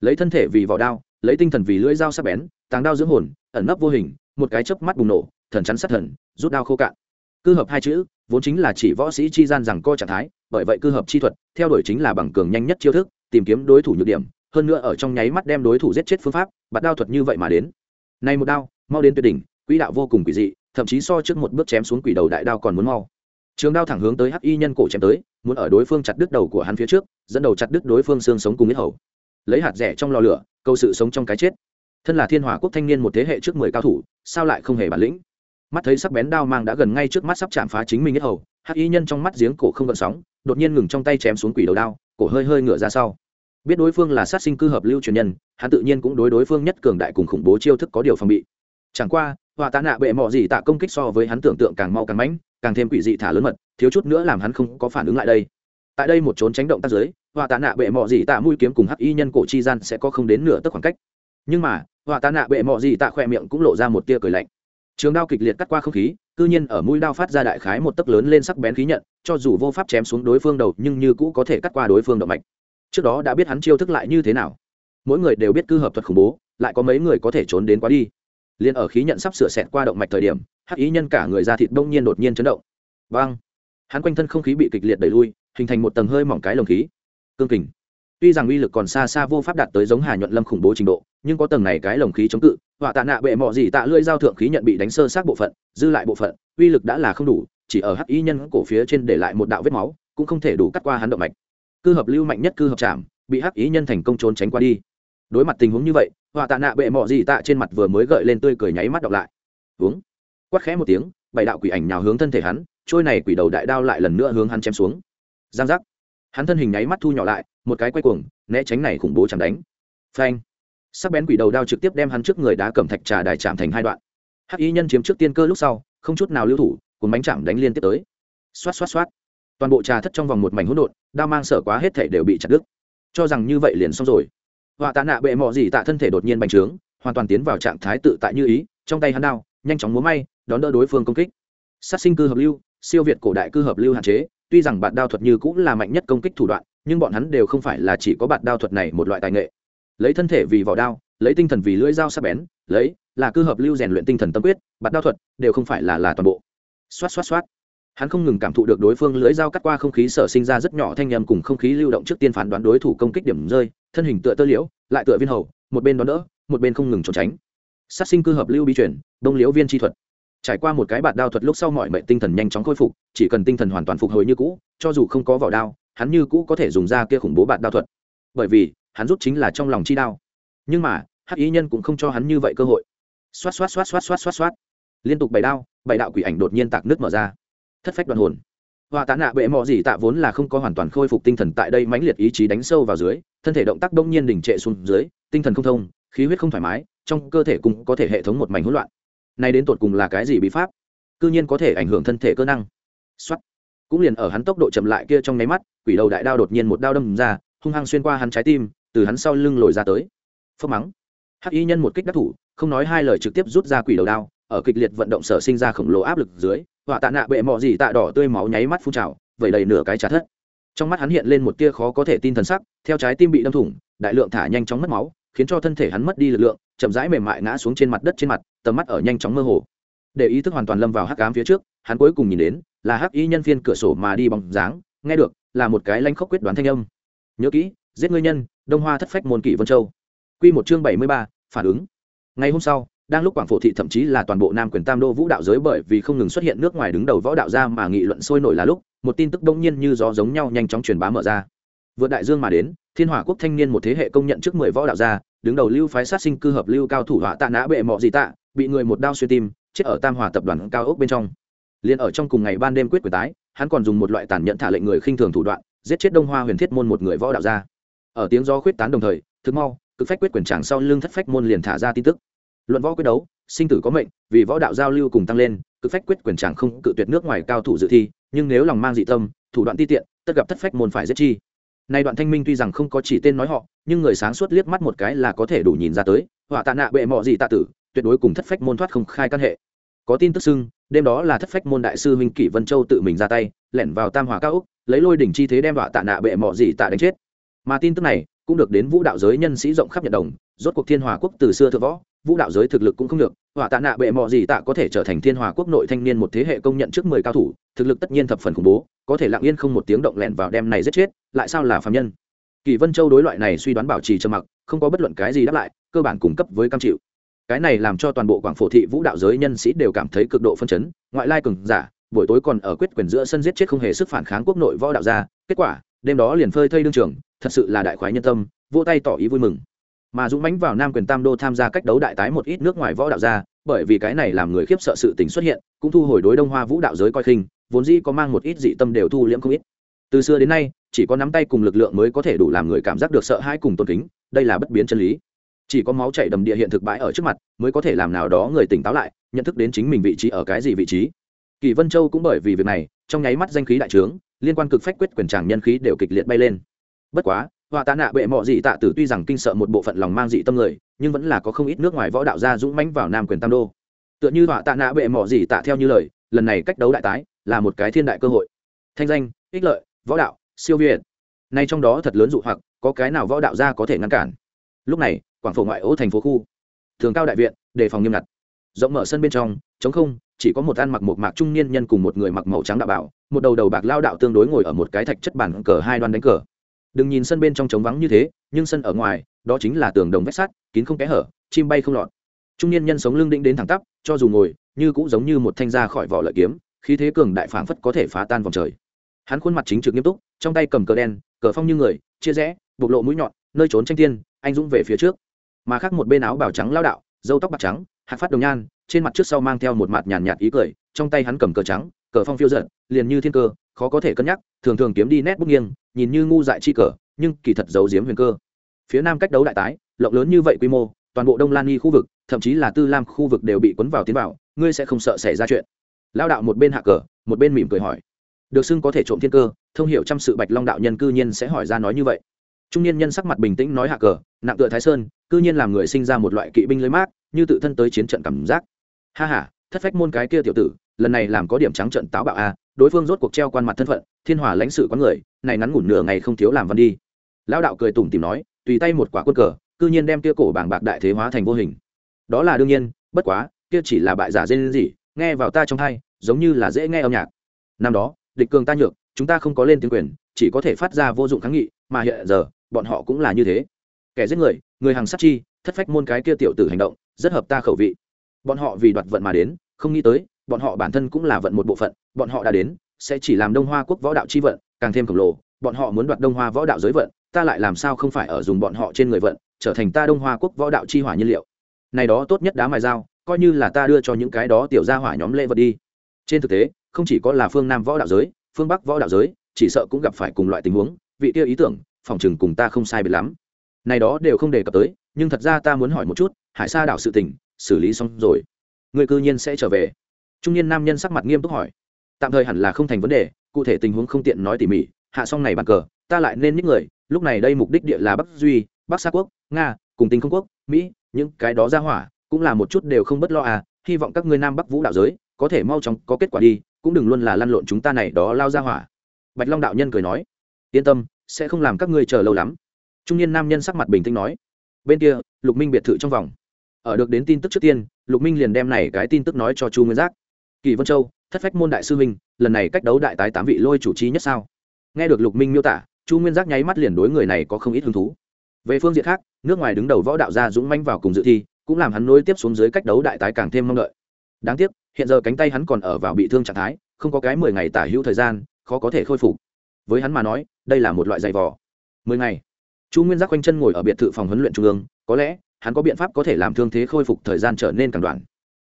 Speaker 1: Lấy thân thể vì vỏ đao, lấy tinh thần vì lưỡi dao sắc bén, tàng đao dưỡng hồn, ẩn nấp vô hình, một cái chớp mắt bùng nổ, thần chắn sát thần, rút đao khô cạn. Cư hợp hai chữ, vốn chính là chỉ võ sĩ chi gian rằng co trạng thái, bởi vậy cư hợp chi thuật, theo đuổi chính là bằng cường nhanh nhất chiêu thức, tìm kiếm đối thủ nhược điểm, hơn nữa ở trong nháy mắt đem đối thủ giết chết phương pháp bắt đao thuật như vậy mà đến. Nay một đao, mau đến tuyệt đỉnh, quỹ đạo vô cùng quỷ dị, thậm chí so trước một bước chém xuống quỷ đầu đại đao còn muốn mau trường đao thẳng hướng tới hắc y nhân cổ chém tới, muốn ở đối phương chặt đứt đầu của hắn phía trước, dẫn đầu chặt đứt đối phương xương sống cùng nhất hầu. Lấy hạt rẻ trong lò lửa câu sự sống trong cái chết. Thân là thiên hòa quốc thanh niên một thế hệ trước mười cao thủ, sao lại không hề bản lĩnh? Mắt thấy sắc bén đao mang đã gần ngay trước mắt sắp chạm phá chính mình nhất hầu, hắc y nhân trong mắt giếng cổ không gợn sóng, đột nhiên ngừng trong tay chém xuống quỷ đầu đao, cổ hơi hơi ngửa ra sau. Biết đối phương là sát sinh cư hợp lưu truyền nhân, hắn tự nhiên cũng đối đối phương nhất cường đại cùng khủng bố chiêu thức có điều phòng bị. Chẳng qua hòa tạ nạ bệ mọ gì tạ công kích so với hắn tưởng tượng càng mau càng mãnh càng thêm quỷ dị thả lớn mật, thiếu chút nữa làm hắn không có phản ứng lại đây. Tại đây một trốn tránh động tác giới họa tạ nạ bệ mọ gì tạ mũi kiếm cùng hắc y nhân cổ chi gian sẽ có không đến nửa tấc khoảng cách. Nhưng mà họa tạ nạ bệ mọ gì tạ khỏe miệng cũng lộ ra một tia cười lạnh. Trường đao kịch liệt cắt qua không khí, cư nhiên ở mũi đao phát ra đại khái một tấc lớn lên sắc bén khí nhận, cho dù vô pháp chém xuống đối phương đầu, nhưng như cũ có thể cắt qua đối phương động mạch. Trước đó đã biết hắn chiêu thức lại như thế nào. Mỗi người đều biết cư hợp thuật khủng bố, lại có mấy người có thể trốn đến quá đi liền ở khí nhận sắp sửa xẹt qua động mạch thời điểm, hắc ý nhân cả người ra thịt đông nhiên đột nhiên chấn động. Vang! Hắn quanh thân không khí bị kịch liệt đẩy lui, hình thành một tầng hơi mỏng cái lồng khí. Cương kình! Tuy rằng uy lực còn xa xa vô pháp đạt tới giống hà nhuận lâm khủng bố trình độ, nhưng có tầng này cái lồng khí chống cự, họa tạ nạ bệ mọ gì tạ lưỡi giao thượng khí nhận bị đánh sơ sát bộ phận, dư lại bộ phận, uy lực đã là không đủ, chỉ ở hắc y nhân cổ phía trên để lại một đạo vết máu, cũng không thể đủ cắt qua hắn động mạch. Cư hợp lưu mạnh nhất cư hợp chạm bị hắc ý nhân thành công trốn tránh qua đi. Đối mặt tình huống như vậy họa tạ nạ bệ mọ gì tạ trên mặt vừa mới gợi lên tươi cười nháy mắt đọc lại. Uống. Quát khẽ một tiếng, bảy đạo quỷ ảnh nhào hướng thân thể hắn, trôi này quỷ đầu đại đao lại lần nữa hướng hắn chém xuống. Giang giác. Hắn thân hình nháy mắt thu nhỏ lại, một cái quay cuồng, né tránh này khủng bố chẳng đánh. Phanh. Sắc bén quỷ đầu đao trực tiếp đem hắn trước người đá cẩm thạch trà đài chạm thành hai đoạn. Hắc y nhân chiếm trước tiên cơ lúc sau, không chút nào lưu thủ cùng bánh chạm đánh liên tiếp tới. Xoát xoát xoát. Toàn bộ trà thất trong vòng một mảnh hỗn độn, đao mang sở quá hết thể đều bị chặt đứt. Cho rằng như vậy liền xong rồi họa tạ nạ bệ mọ gì tạ thân thể đột nhiên bành trướng, hoàn toàn tiến vào trạng thái tự tại như ý, trong tay hắn đao, nhanh chóng múa may, đón đỡ đối phương công kích. Sát sinh cư hợp lưu, siêu việt cổ đại cư hợp lưu hạn chế, tuy rằng bạn đao thuật như cũng là mạnh nhất công kích thủ đoạn, nhưng bọn hắn đều không phải là chỉ có bạn đao thuật này một loại tài nghệ. Lấy thân thể vì vỏ đao, lấy tinh thần vì lưỡi dao sắc bén, lấy là cư hợp lưu rèn luyện tinh thần tâm quyết, bạn đao thuật đều không phải là là toàn bộ. Xoát xoát xoát hắn không ngừng cảm thụ được đối phương lưỡi dao cắt qua không khí sở sinh ra rất nhỏ thanh nhầm cùng không khí lưu động trước tiên phán đoán đối thủ công kích điểm rơi, thân hình tựa tơ liễu, lại tựa viên hầu, một bên đón đỡ, một bên không ngừng trốn tránh. Sát sinh cư hợp lưu bi chuyển đông liễu viên chi thuật. Trải qua một cái bạt đao thuật lúc sau mọi mệnh tinh thần nhanh chóng khôi phục, chỉ cần tinh thần hoàn toàn phục hồi như cũ, cho dù không có vỏ đao, hắn như cũ có thể dùng ra kia khủng bố bạt đao thuật. Bởi vì, hắn rút chính là trong lòng chi đao. Nhưng mà, hắc ý nhân cũng không cho hắn như vậy cơ hội. Xoát xoát xoát xoát xoát xoát xoát. Liên tục bảy đao, bảy đạo quỷ ảnh đột nhiên tạc nước mở ra thất phách đoàn hồn. Họa tạ nạ bệ mò gì tạ vốn là không có hoàn toàn khôi phục tinh thần tại đây mãnh liệt ý chí đánh sâu vào dưới, thân thể động tác đông nhiên đình trệ xuống dưới, tinh thần không thông, khí huyết không thoải mái, trong cơ thể cũng có thể hệ thống một mảnh hỗn loạn. Nay đến tột cùng là cái gì bí pháp? Cư nhiên có thể ảnh hưởng thân thể cơ năng. Xuất cũng liền ở hắn tốc độ chậm lại kia trong nháy mắt, quỷ đầu đại đao đột nhiên một đao đâm ra, hung hăng xuyên qua hắn trái tim, từ hắn sau lưng lồi ra tới. Phớt mắng. Hắc y nhân một kích đắc thủ, không nói hai lời trực tiếp rút ra quỷ đầu đao ở kịch liệt vận động sở sinh ra khổng lồ áp lực dưới, họa tạ nạ bệ mọ gì tạ đỏ tươi máu nháy mắt phun trào, vẩy đầy nửa cái trà thất. Trong mắt hắn hiện lên một tia khó có thể tin thần sắc, theo trái tim bị đâm thủng, đại lượng thả nhanh chóng mất máu, khiến cho thân thể hắn mất đi lực lượng, chậm rãi mềm mại ngã xuống trên mặt đất trên mặt, tầm mắt ở nhanh chóng mơ hồ. Để ý thức hoàn toàn lâm vào hắc ám phía trước, hắn cuối cùng nhìn đến, là hắc y nhân viên cửa sổ mà đi bóng dáng, nghe được, là một cái lanh khốc quyết đoán thanh âm. Nhớ kỹ, giết ngươi nhân, đông hoa thất phách môn kỷ vân châu. Quy một chương bảy mươi ba, phản ứng. Ngày hôm sau đang lúc quảng phổ thị thậm chí là toàn bộ nam quyền tam đô vũ đạo giới bởi vì không ngừng xuất hiện nước ngoài đứng đầu võ đạo ra mà nghị luận sôi nổi là lúc, một tin tức đông nhiên như gió giống nhau nhanh chóng truyền bá mở ra. Vượt đại dương mà đến, thiên hỏa quốc thanh niên một thế hệ công nhận trước mười võ đạo gia, đứng đầu lưu phái sát sinh cư hợp lưu cao thủ họa tạ nã bệ mọ gì tạ, bị người một đao xuyên tim, chết ở tam hòa tập đoàn cao ốc bên trong. Liền ở trong cùng ngày ban đêm quyết quyền tái, hắn còn dùng một loại tàn nhẫn thả lệnh người khinh thường thủ đoạn, giết chết đông hoa huyền thiết môn một người võ đạo gia. Ở tiếng gió khuyết tán đồng thời, thực mau, cực phách quyết quyền tràng sau lưng thất phách môn liền thả ra tin tức luận võ quyết đấu, sinh tử có mệnh, vì võ đạo giao lưu cùng tăng lên, cực phách quyết quyền chẳng không cự tuyệt nước ngoài cao thủ dự thi, nhưng nếu lòng mang dị tâm, thủ đoạn ti tiện, tất gặp thất phách môn phải giết chi. Nay đoạn thanh minh tuy rằng không có chỉ tên nói họ, nhưng người sáng suốt liếc mắt một cái là có thể đủ nhìn ra tới, họa tạ nạ bệ mọ gì tạ tử, tuyệt đối cùng thất phách môn thoát không khai căn hệ. Có tin tức xưng, đêm đó là thất phách môn đại sư huynh kỷ vân châu tự mình ra tay, lẻn vào tam hòa cao úc, lấy lôi đỉnh chi thế đem họa tạ nạ bệ mọ gì tạ đánh chết. Mà tin tức này cũng được đến vũ đạo giới nhân sĩ rộng khắp nhận đồng, rốt cuộc thiên hòa quốc từ xưa thượng võ vũ đạo giới thực lực cũng không được họa tạ nạ bệ mọ gì tạ có thể trở thành thiên hòa quốc nội thanh niên một thế hệ công nhận trước mười cao thủ, thực lực tất nhiên thập phần khủng bố, có thể lặng yên không một tiếng động lẹn vào đem này giết chết, lại sao là phạm nhân? Kỳ vân châu đối loại này suy đoán bảo trì trầm mặc, không có bất luận cái gì đáp lại, cơ bản cung cấp với cam chịu. Cái này làm cho toàn bộ quảng phổ thị vũ đạo giới nhân sĩ đều cảm thấy cực độ phân chấn, ngoại lai cường giả, buổi tối còn ở quyết quyền giữa sân giết chết không hề sức phản kháng quốc nội võ đạo gia, kết quả, đêm đó liền phơi thây đương trường, thật sự là đại khoái nhân tâm, vỗ tay tỏ ý vui mừng mà dũng mãnh vào nam quyền tam đô tham gia cách đấu đại tái một ít nước ngoài võ đạo gia bởi vì cái này làm người khiếp sợ sự tình xuất hiện, cũng thu hồi đối đông hoa vũ đạo giới coi khinh, vốn dĩ có mang một ít dị tâm đều thu liễm không ít. Từ xưa đến nay, chỉ có nắm tay cùng lực lượng mới có thể đủ làm người cảm giác được sợ hãi cùng tôn kính, đây là bất biến chân lý. Chỉ có máu chảy đầm địa hiện thực bãi ở trước mặt, mới có thể làm nào đó người tỉnh táo lại, nhận thức đến chính mình vị trí ở cái gì vị trí. Kỳ vân châu cũng bởi vì việc này, trong nháy mắt danh khí đại trướng, liên quan cực phách quyết quyền tràng nhân khí đều kịch liệt bay lên. Bất quá họa tạ nạ bệ mọ dị tạ tử tuy rằng kinh sợ một bộ phận lòng mang dị tâm người, nhưng vẫn là có không ít nước ngoài võ đạo gia dũng mãnh vào nam quyền tam đô. Tựa như họa tạ nạ bệ mọ dị tạ theo như lời, lần này cách đấu đại tái là một cái thiên đại cơ hội. Thanh danh, ích lợi, võ đạo, siêu việt. Nay trong đó thật lớn dụ hoặc, có cái nào võ đạo gia có thể ngăn cản? Lúc này, quảng phổ ngoại ô thành phố khu, thường cao đại viện, đề phòng nghiêm ngặt. Rộng mở sân bên trong chống không, chỉ có một ăn mặc một mạc trung niên nhân cùng một người mặc màu trắng đạo bảo, một đầu đầu bạc lao đạo tương đối ngồi ở một cái thạch chất bản cờ hai đoan đánh cờ đừng nhìn sân bên trong trống vắng như thế, nhưng sân ở ngoài, đó chính là tường đồng vách sắt, kín không kẽ hở, chim bay không lọt. Trung niên nhân sống lưng đĩnh đến thẳng tắp, cho dù ngồi, như cũng giống như một thanh ra khỏi vỏ lợi kiếm, khí thế cường đại phảng phất có thể phá tan vòng trời. Hắn khuôn mặt chính trực nghiêm túc, trong tay cầm cờ đen, cờ phong như người, chia rẽ, bộc lộ mũi nhọn, nơi trốn tranh tiên, anh dũng về phía trước. Mà khác một bên áo bào trắng lao đạo dâu tóc bạc trắng, hạt phát đồng nhan, trên mặt trước sau mang theo một mặt nhàn nhạt ý cười, trong tay hắn cầm cờ trắng, cờ phong phiêu giận liền như thiên cơ khó có thể cân nhắc, thường thường kiếm đi nét bút nghiêng, nhìn như ngu dại chi cờ, nhưng kỳ thật giấu giếm huyền cơ. Phía nam cách đấu đại tái, lộng lớn như vậy quy mô, toàn bộ đông lan nghi khu vực, thậm chí là tư lam khu vực đều bị cuốn vào tiến vào, ngươi sẽ không sợ xảy ra chuyện. Lao đạo một bên hạ cờ, một bên mỉm cười hỏi. Được xưng có thể trộm thiên cơ, thông hiểu trăm sự bạch long đạo nhân cư nhiên sẽ hỏi ra nói như vậy. Trung niên nhân sắc mặt bình tĩnh nói hạ cờ, nặng tựa thái sơn, cư nhiên làm người sinh ra một loại kỵ binh lưới mát như tự thân tới chiến trận cảm giác. Ha ha, thất phách môn cái kia tiểu tử, lần này làm có điểm trắng trận táo bạo a đối phương rốt cuộc treo quan mặt thân phận, thiên hòa lãnh sự quán người, này ngắn ngủn nửa ngày không thiếu làm văn đi. Lão đạo cười tủm tìm nói, tùy tay một quả quân cờ, cư nhiên đem kia cổ bảng bạc đại thế hóa thành vô hình. Đó là đương nhiên, bất quá, kia chỉ là bại giả dên gì, nghe vào ta trong thai, giống như là dễ nghe âm nhạc. Năm đó, địch cường ta nhược, chúng ta không có lên tiếng quyền, chỉ có thể phát ra vô dụng kháng nghị, mà hiện giờ, bọn họ cũng là như thế. Kẻ giết người người hàng sát chi, thất phách môn cái kia tiểu tử hành động, rất hợp ta khẩu vị. Bọn họ vì đoạt vận mà đến, không nghĩ tới bọn họ bản thân cũng là vận một bộ phận, bọn họ đã đến, sẽ chỉ làm đông hoa quốc võ đạo chi vận, càng thêm khổng lồ, bọn họ muốn đoạt đông hoa võ đạo giới vận, ta lại làm sao không phải ở dùng bọn họ trên người vận, trở thành ta đông hoa quốc võ đạo chi hỏa nhiên liệu. Này đó tốt nhất đá mài dao, coi như là ta đưa cho những cái đó tiểu gia hỏa nhóm lễ vật đi. Trên thực tế, không chỉ có là phương nam võ đạo giới, phương bắc võ đạo giới, chỉ sợ cũng gặp phải cùng loại tình huống, vị kia ý tưởng, phòng chừng cùng ta không sai biệt lắm. Này đó đều không đề cập tới, nhưng thật ra ta muốn hỏi một chút, hải sa đảo sự tình, xử lý xong rồi. Người cư nhiên sẽ trở về trung niên nam nhân sắc mặt nghiêm túc hỏi. Tạm thời hẳn là không thành vấn đề, cụ thể tình huống không tiện nói tỉ mỉ, hạ xong này bàn cờ, ta lại nên những người, lúc này đây mục đích địa là bắc duy, bắc sa quốc, nga, cùng tinh không quốc, mỹ, những cái đó ra hỏa, cũng là một chút đều không bất lo à hy vọng các ngươi nam bắc vũ đạo giới, có thể mau chóng có kết quả đi, cũng đừng luôn là lăn lộn chúng ta này đó lao ra hỏa. Bạch long đạo nhân cười nói. Yên tâm, sẽ không làm các ngươi chờ lâu lắm. Trung niên nam nhân sắc mặt bình tĩnh nói. Bên kia, lục minh biệt thự trong vòng. Ở được đến tin tức trước tiên, lục minh liền đem này cái tin tức nói cho chu nguyên giác kỳ vân châu, thất phách môn đại sư minh lần này cách đấu đại tái tám vị lôi chủ trí nhất sao? Nghe được lục minh miêu tả, chu nguyên giác nháy mắt liền đối người này có không ít hứng thú. Về phương diện khác, nước ngoài đứng đầu võ đạo gia dũng manh vào cùng dự thi, cũng làm hắn nối tiếp xuống dưới cách đấu đại tái càng thêm mong đợi. Đáng tiếc, hiện giờ cánh tay hắn còn ở vào bị thương trạng thái, không có cái mười ngày tả hữu thời gian, khó có thể khôi phục. Với hắn mà nói, đây là một loại giày vò. Mười ngày, chu nguyên giác quanh chân ngồi ở biệt thự phòng huấn luyện trung ương, có lẽ, hắn có biện pháp có thể làm thương thế khôi phục thời gian trở nên càng đoạn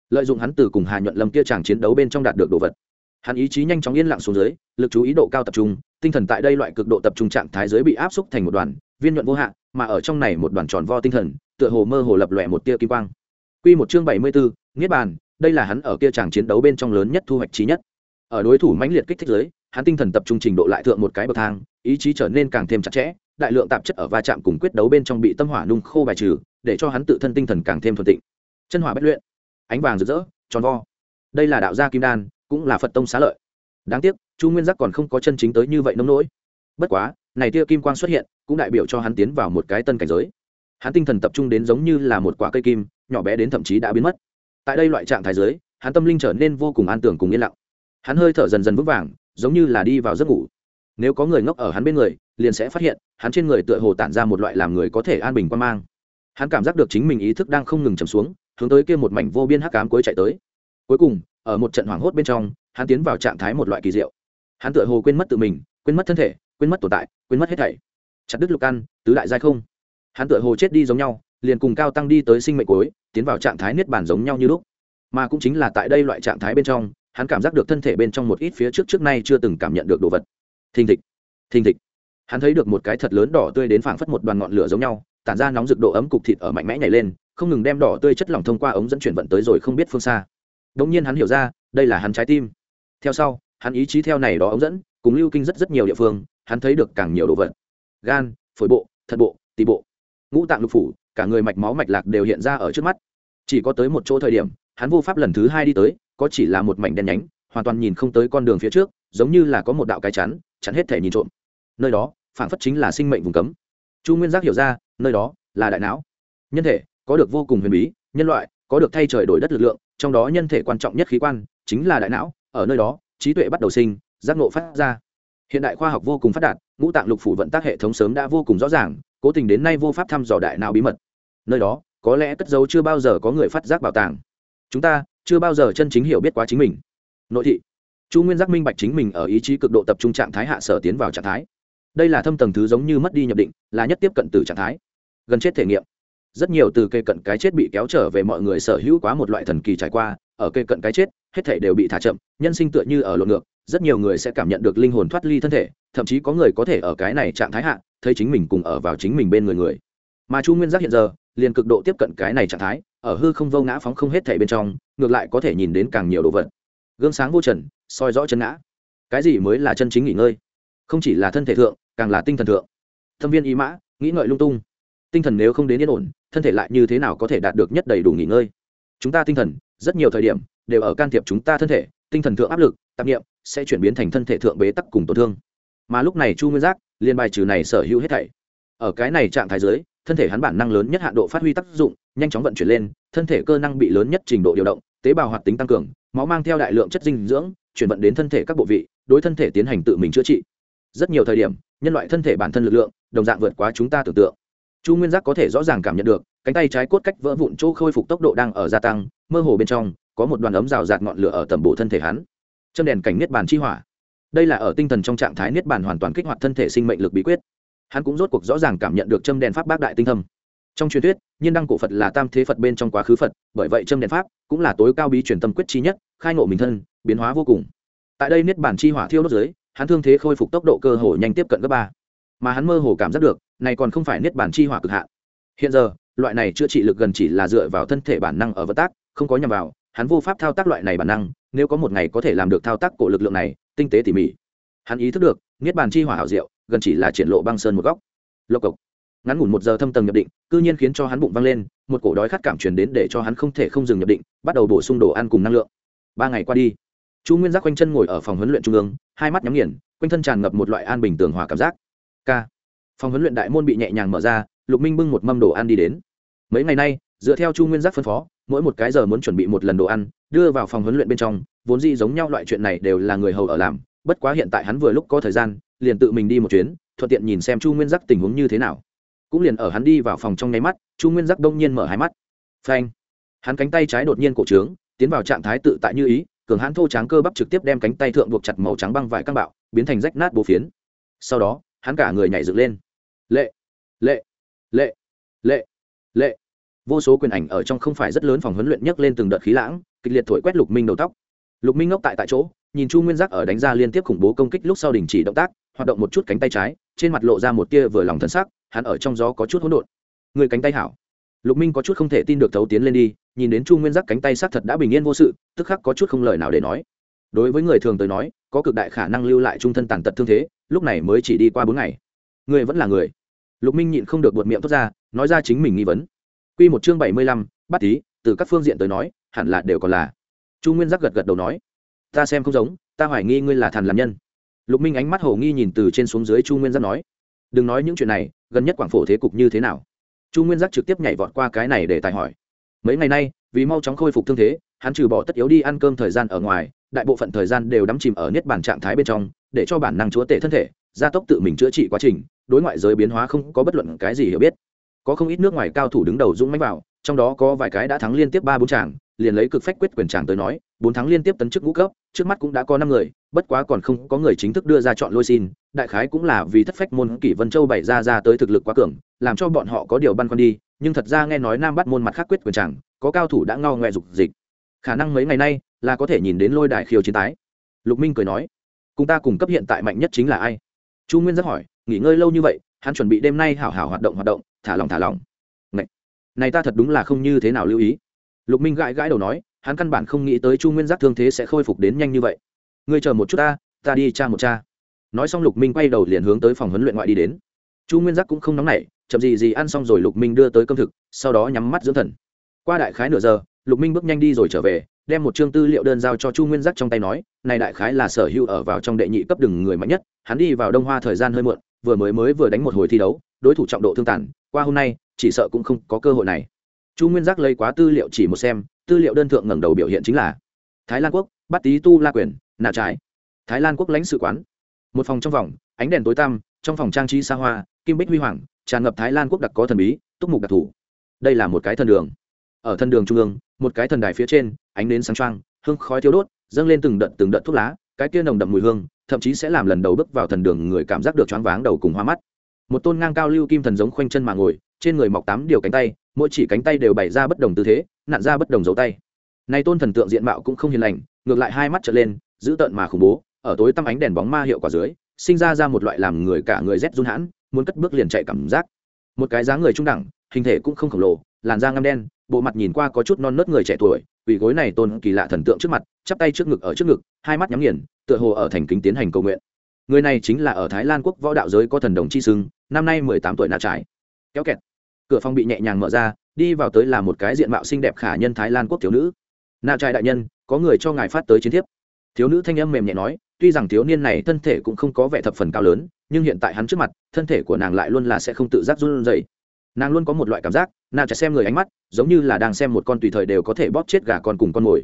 Speaker 1: lợi dụng hắn từ cùng hà nhuận lâm kia chàng chiến đấu bên trong đạt được đồ vật hắn ý chí nhanh chóng yên lặng xuống dưới lực chú ý độ cao tập trung tinh thần tại đây loại cực độ tập trung trạng thái giới bị áp xúc thành một đoàn viên nhuận vô hạn mà ở trong này một đoàn tròn vo tinh thần tựa hồ mơ hồ lập lòe một tia kim quang Quy một chương bảy mươi 74, Niết bàn, đây là hắn ở kia chàng chiến đấu bên trong lớn nhất thu hoạch trí nhất. Ở đối thủ mãnh liệt kích thích giới, hắn tinh thần tập trung trình độ lại thượng một cái bậc thang, ý chí trở nên càng thêm chặt chẽ, đại lượng tạp chất ở va chạm cùng quyết đấu bên trong bị tâm hỏa nung khô bài trừ, để cho hắn tự thân tinh thần càng thêm thuần tịnh. Chân hỏa bất luyện, ánh vàng rực rỡ, tròn vo. Đây là đạo gia kim đan, cũng là Phật tông xá lợi. Đáng tiếc, Chu Nguyên Giác còn không có chân chính tới như vậy nông nỗi. Bất quá, này tia kim quang xuất hiện, cũng đại biểu cho hắn tiến vào một cái tân cảnh giới. Hắn tinh thần tập trung đến giống như là một quả cây kim, nhỏ bé đến thậm chí đã biến mất. Tại đây loại trạng thái giới, hắn tâm linh trở nên vô cùng an tưởng cùng yên lặng. Hắn hơi thở dần dần vững vàng, giống như là đi vào giấc ngủ nếu có người ngốc ở hắn bên người liền sẽ phát hiện hắn trên người tựa hồ tản ra một loại làm người có thể an bình quan mang hắn cảm giác được chính mình ý thức đang không ngừng chầm xuống hướng tới kia một mảnh vô biên hắc cám cuối chạy tới. Cuối cùng, ở một trận hoảng hốt bên trong, hắn tiến vào trạng thái một loại kỳ diệu. Hắn tựa hồ quên mất tự mình, quên mất thân thể, quên mất tồn tại, quên mất hết thảy. Chặt đứt lục ăn tứ đại giai không. Hắn tựa hồ chết đi giống nhau, liền cùng cao tăng đi tới sinh mệnh cuối, tiến vào trạng thái niết bàn giống nhau như lúc. Mà cũng chính là tại đây loại trạng thái bên trong, hắn cảm giác được thân thể bên trong một ít phía trước trước nay chưa từng cảm nhận được đồ vật. Thình thịch thình thịch. Hắn thấy được một cái thật lớn đỏ tươi đến phảng phất một đoàn ngọn lửa giống nhau, tản ra nóng rực độ ấm cục thịt ở mạnh mẽ nhảy lên không ngừng đem đỏ tươi chất lỏng thông qua ống dẫn chuyển vận tới rồi không biết phương xa. Đông nhiên hắn hiểu ra, đây là hắn trái tim. Theo sau, hắn ý chí theo này đó ống dẫn, cùng lưu kinh rất rất nhiều địa phương, hắn thấy được càng nhiều đồ vật. Gan, phổi bộ, thận bộ, tỳ bộ. Ngũ tạng lục phủ, cả người mạch máu mạch lạc đều hiện ra ở trước mắt. Chỉ có tới một chỗ thời điểm, hắn vô pháp lần thứ hai đi tới, có chỉ là một mảnh đen nhánh, hoàn toàn nhìn không tới con đường phía trước, giống như là có một đạo cái chắn chắn hết thể nhìn trộm. Nơi đó phản phất chính là sinh mệnh vùng cấm. Chu nguyên giác hiểu ra, nơi đó là đại não. Nhân thể có được vô cùng huyền bí, nhân loại, có được thay trời đổi đất lực lượng, trong đó nhân thể quan trọng nhất khí quan chính là đại não, ở nơi đó, trí tuệ bắt đầu sinh, giác ngộ phát ra. Hiện đại khoa học vô cùng phát đạt, ngũ tạng lục phủ vận tác hệ thống sớm đã vô cùng rõ ràng, cố tình đến nay vô pháp thăm dò đại não bí mật. Nơi đó, có lẽ cất dấu chưa bao giờ có người phát giác bảo tàng. Chúng ta, chưa bao giờ chân chính hiểu biết quá chính mình. Nội thị, chu nguyên giác minh bạch chính mình ở ý chí cực độ tập trung trạng thái hạ sở tiến vào trạng thái. Đây là thâm tầng thứ giống như mất đi nhập định, là nhất tiếp cận từ trạng thái. Gần chết thể nghiệm rất nhiều từ cây cận cái chết bị kéo trở về mọi người sở hữu quá một loại thần kỳ trải qua, ở cây cận cái chết, hết thể đều bị thả chậm, nhân sinh tựa như ở lộn ngược, rất nhiều người sẽ cảm nhận được linh hồn thoát ly thân thể, thậm chí có người có thể ở cái này trạng thái hạ, thấy chính mình cùng ở vào chính mình bên người người. Mà chu nguyên giác hiện giờ, liền cực độ tiếp cận cái này trạng thái, ở hư không vô ngã phóng không hết thể bên trong, ngược lại có thể nhìn đến càng nhiều đồ vật. Gương sáng vô trần, soi rõ chân ngã. Cái gì mới là chân chính nghỉ ngơi? Không chỉ là thân thể thượng, càng là tinh thần thượng. Thâm viên ý mã, nghĩ ngợi lung tung. Tinh thần nếu không đến yên ổn thân thể lại như thế nào có thể đạt được nhất đầy đủ nghỉ ngơi? Chúng ta tinh thần, rất nhiều thời điểm, đều ở can thiệp chúng ta thân thể, tinh thần thượng áp lực, tạp nghiệm sẽ chuyển biến thành thân thể thượng bế tắc cùng tổn thương. Mà lúc này chu nguyên giác liên bài trừ này sở hữu hết thảy. Ở cái này trạng thái dưới, thân thể hắn bản năng lớn nhất hạn độ phát huy tác dụng, nhanh chóng vận chuyển lên, thân thể cơ năng bị lớn nhất trình độ điều động, tế bào hoạt tính tăng cường, máu mang theo đại lượng chất dinh dưỡng, chuyển vận đến thân thể các bộ vị, đối thân thể tiến hành tự mình chữa trị. Rất nhiều thời điểm, nhân loại thân thể bản thân lực lượng, đồng dạng vượt quá chúng ta tưởng tượng chu nguyên giác có thể rõ ràng cảm nhận được, cánh tay trái cốt cách vỡ vụn chỗ khôi phục tốc độ đang ở gia tăng, mơ hồ bên trong, có một đoàn ấm rào rạt ngọn lửa ở tầm bộ thân thể hắn. Châm đèn cảnh niết bàn chi hỏa. Đây là ở tinh thần trong trạng thái niết bàn hoàn toàn kích hoạt thân thể sinh mệnh lực bí quyết. Hắn cũng rốt cuộc rõ ràng cảm nhận được châm đèn pháp bác đại tinh thâm. Trong truyền thuyết, nhiên đăng cổ phật là tam thế phật bên trong quá khứ phật, bởi vậy châm đèn pháp cũng là tối cao bí truyền tâm quyết chi nhất, khai ngộ mình thân, biến hóa vô cùng. Tại đây niết bàn chi hỏa thiêu đốt dưới, hắn thương thế khôi phục tốc độ cơ hồ nhanh tiếp cận gấp ba mà hắn mơ hồ cảm giác được, này còn không phải niết bàn chi hỏa cực hạn. Hiện giờ, loại này chữa trị lực gần chỉ là dựa vào thân thể bản năng ở vận tác, không có nhằm vào, hắn vô pháp thao tác loại này bản năng, nếu có một ngày có thể làm được thao tác cổ lực lượng này, tinh tế tỉ mỉ. Hắn ý thức được, niết bàn chi hỏa hảo diệu, gần chỉ là triển lộ băng sơn một góc. Lộc cộc. Ngắn ngủn một giờ thâm tầng nhập định, cư nhiên khiến cho hắn bụng văng lên, một cổ đói khát cảm truyền đến để cho hắn không thể không dừng nhập định, bắt đầu bổ sung đồ ăn cùng năng lượng. Ba ngày qua đi, chu nguyên giác quanh chân ngồi ở phòng huấn luyện trung ương, hai mắt nhắm nghiền, quanh thân tràn ngập một loại an bình tường hòa cảm giác k phòng huấn luyện đại môn bị nhẹ nhàng mở ra, lục minh bưng một mâm đồ ăn đi đến. Mấy ngày nay, dựa theo chu nguyên giác phân phó, mỗi một cái giờ muốn chuẩn bị một lần đồ ăn, đưa vào phòng huấn luyện bên trong, vốn dĩ giống nhau loại chuyện này đều là người hầu ở làm, bất quá hiện tại hắn vừa lúc có thời gian, liền tự mình đi một chuyến, thuận tiện nhìn xem chu nguyên giác tình huống như thế nào. Cũng liền ở hắn đi vào phòng trong nháy mắt, chu nguyên giác đông nhiên mở hai mắt. Phanh! Hắn cánh tay trái đột nhiên cổ trướng, tiến vào trạng thái tự tại như ý, cường hãn thô tráng cơ bắp trực tiếp đem cánh tay thượng buộc chặt màu trắng băng vải căng bạo, biến thành rách nát bố phiến. Sau đó hắn cả người nhảy dựng lên. Lệ lệ lệ lệ lệ. Vô số quyền ảnh ở trong không phải rất lớn phòng huấn luyện nhấc lên từng đợt khí lãng, kịch liệt thổi quét lục minh đầu tóc. Lục minh ngốc tại tại chỗ, nhìn chu nguyên giác ở đánh ra liên tiếp khủng bố công kích lúc sau đình chỉ động tác, hoạt động một chút cánh tay trái, trên mặt lộ ra một tia vừa lòng thân sắc, hắn ở trong gió có chút hỗn độn. Người cánh tay hảo. Lục minh có chút không thể tin được thấu tiến lên đi, nhìn đến chu nguyên giác cánh tay xác thật đã bình yên vô sự, tức khắc có chút không lời nào để nói đối với người thường tới nói, có cực đại khả năng lưu lại trung thân tàn tật thương thế, lúc này mới chỉ đi qua bốn ngày. Người vẫn là người. Lục minh nhịn không được buột miệng thốt ra, nói ra chính mình nghi vấn. Q một chương bảy mươi lăm, bắt tí từ các phương diện tới nói, hẳn là đều còn là. Chu nguyên giác gật gật đầu nói, ta xem không giống, ta hoài nghi ngươi là thần làm nhân. Lục minh ánh mắt hồ nghi nhìn từ trên xuống dưới chu nguyên giác nói, đừng nói những chuyện này, gần nhất quảng phổ thế cục như thế nào? Chu nguyên giác trực tiếp nhảy vọt qua cái này để tài hỏi, mấy ngày nay, vì mau chóng khôi phục thương thế, hắn trừ bỏ tất yếu đi ăn cơm thời gian ở ngoài đại bộ phận thời gian đều đắm chìm ở niết bản trạng thái bên trong, để cho bản năng chúa tể thân thể, gia tốc tự mình chữa trị quá trình, đối ngoại giới biến hóa không có bất luận cái gì hiểu biết. Có không ít nước ngoài cao thủ đứng đầu dũng mãnh vào, trong đó có vài cái đã thắng liên tiếp ba bốn tràng liền lấy cực phách quyết quyền tràng tới nói, bốn tháng liên tiếp tấn chức ngũ cấp, trước mắt cũng đã có năm người, bất quá còn không có người chính thức đưa ra chọn lôi xin, đại khái cũng là vì thất phách môn kỷ vân châu bày ra ra tới thực lực quá cường, làm cho bọn họ có điều băn khoăn đi, nhưng thật ra nghe nói nam bắt môn mặt khác quyết quyền tràng có cao thủ đã ngao ngoe dục dịch. Khả năng mấy ngày nay là có thể nhìn đến lôi đài khiêu chiến tái. Lục minh cười nói cùng ta cùng cấp hiện tại mạnh nhất chính là ai? Chu nguyên rất hỏi nghỉ ngơi lâu như vậy hắn chuẩn bị đêm nay hảo hảo hoạt động hoạt động thả lòng thả lòng. này, này ta thật đúng là không như thế nào lưu ý. Lục minh gãi gãi đầu nói hắn căn bản không nghĩ tới chu nguyên giác thương thế sẽ khôi phục đến nhanh như vậy. Ngươi chờ một chút ta ta đi cha một cha nói xong lục minh quay đầu liền hướng tới phòng huấn luyện ngoại đi đến. Chu nguyên giác cũng không nóng nảy chậm gì gì ăn xong rồi lục minh đưa tới cơm thực sau đó nhắm mắt dưỡng thần. Qua đại khái nửa giờ lục minh bước nhanh đi rồi trở về đem một chương tư liệu đơn giao cho chu nguyên giác trong tay nói, này đại khái là sở hữu ở vào trong đệ nhị cấp đừng người mạnh nhất, hắn đi vào đông hoa thời gian hơi muộn, vừa mới mới vừa đánh một hồi thi đấu, đối thủ trọng độ thương tàn, qua hôm nay, chỉ sợ cũng không có cơ hội này. Chu nguyên giác lấy quá tư liệu chỉ một xem, tư liệu đơn thượng ngẩng đầu biểu hiện chính là thái lan quốc, bắt tý tu la quyền, nạ trái thái lan quốc lãnh sự quán. Một phòng trong vòng, ánh đèn tối tăm, trong phòng trang trí xa hoa, kim bích huy hoàng, tràn ngập thái lan quốc đặc có thần bí, túc mục đặc thù. Đây là một cái thần đường. Ở thân đường trung ương, một cái thần đài phía trên ánh nến sáng choang, hương khói thiếu đốt, dâng lên từng đợt từng đợt thuốc lá, cái kia nồng đậm mùi hương, thậm chí sẽ làm lần đầu bước vào thần đường người cảm giác được choáng váng đầu cùng hoa mắt. Một tôn ngang cao lưu kim thần giống khoanh chân mà ngồi, trên người mọc tám điều cánh tay, mỗi chỉ cánh tay đều bày ra bất đồng tư thế, nặn ra bất đồng dấu tay. Nay tôn thần tượng diện mạo cũng không hiền lành, ngược lại hai mắt trở lên giữ tợn mà khủng bố, ở tối tăm ánh đèn bóng ma hiệu quả dưới, sinh ra ra một loại làm người cả người rét run hãn, muốn cất bước liền chạy cảm giác. Một cái dáng người trung đẳng, hình thể cũng không khổng lồ, làn da ngăm đen, bộ mặt nhìn qua có chút non nớt người trẻ tuổi quỳ gối này tôn kỳ lạ thần tượng trước mặt chắp tay trước ngực ở trước ngực hai mắt nhắm nghiền tựa hồ ở thành kính tiến hành cầu nguyện. Người này chính là ở thái lan quốc võ đạo giới có thần đồng chi sưng năm nay mười tám tuổi nạ trải, kéo kẹt. Cửa phòng bị nhẹ nhàng mở ra đi vào tới là một cái diện mạo xinh đẹp khả nhân thái lan quốc thiếu nữ. Nạ trải đại nhân có người cho ngài phát tới chiến thiếp. Thiếu nữ thanh âm mềm nhẹ nói tuy rằng thiếu niên này thân thể cũng không có vẻ thập phần cao lớn nhưng hiện tại hắn trước mặt thân thể của nàng lại luôn là sẽ không tự giác run rẩy. Nàng luôn có một loại cảm giác nàng chạy xem người ánh mắt, giống như là đang xem một con tùy thời đều có thể bóp chết gà con cùng con mồi.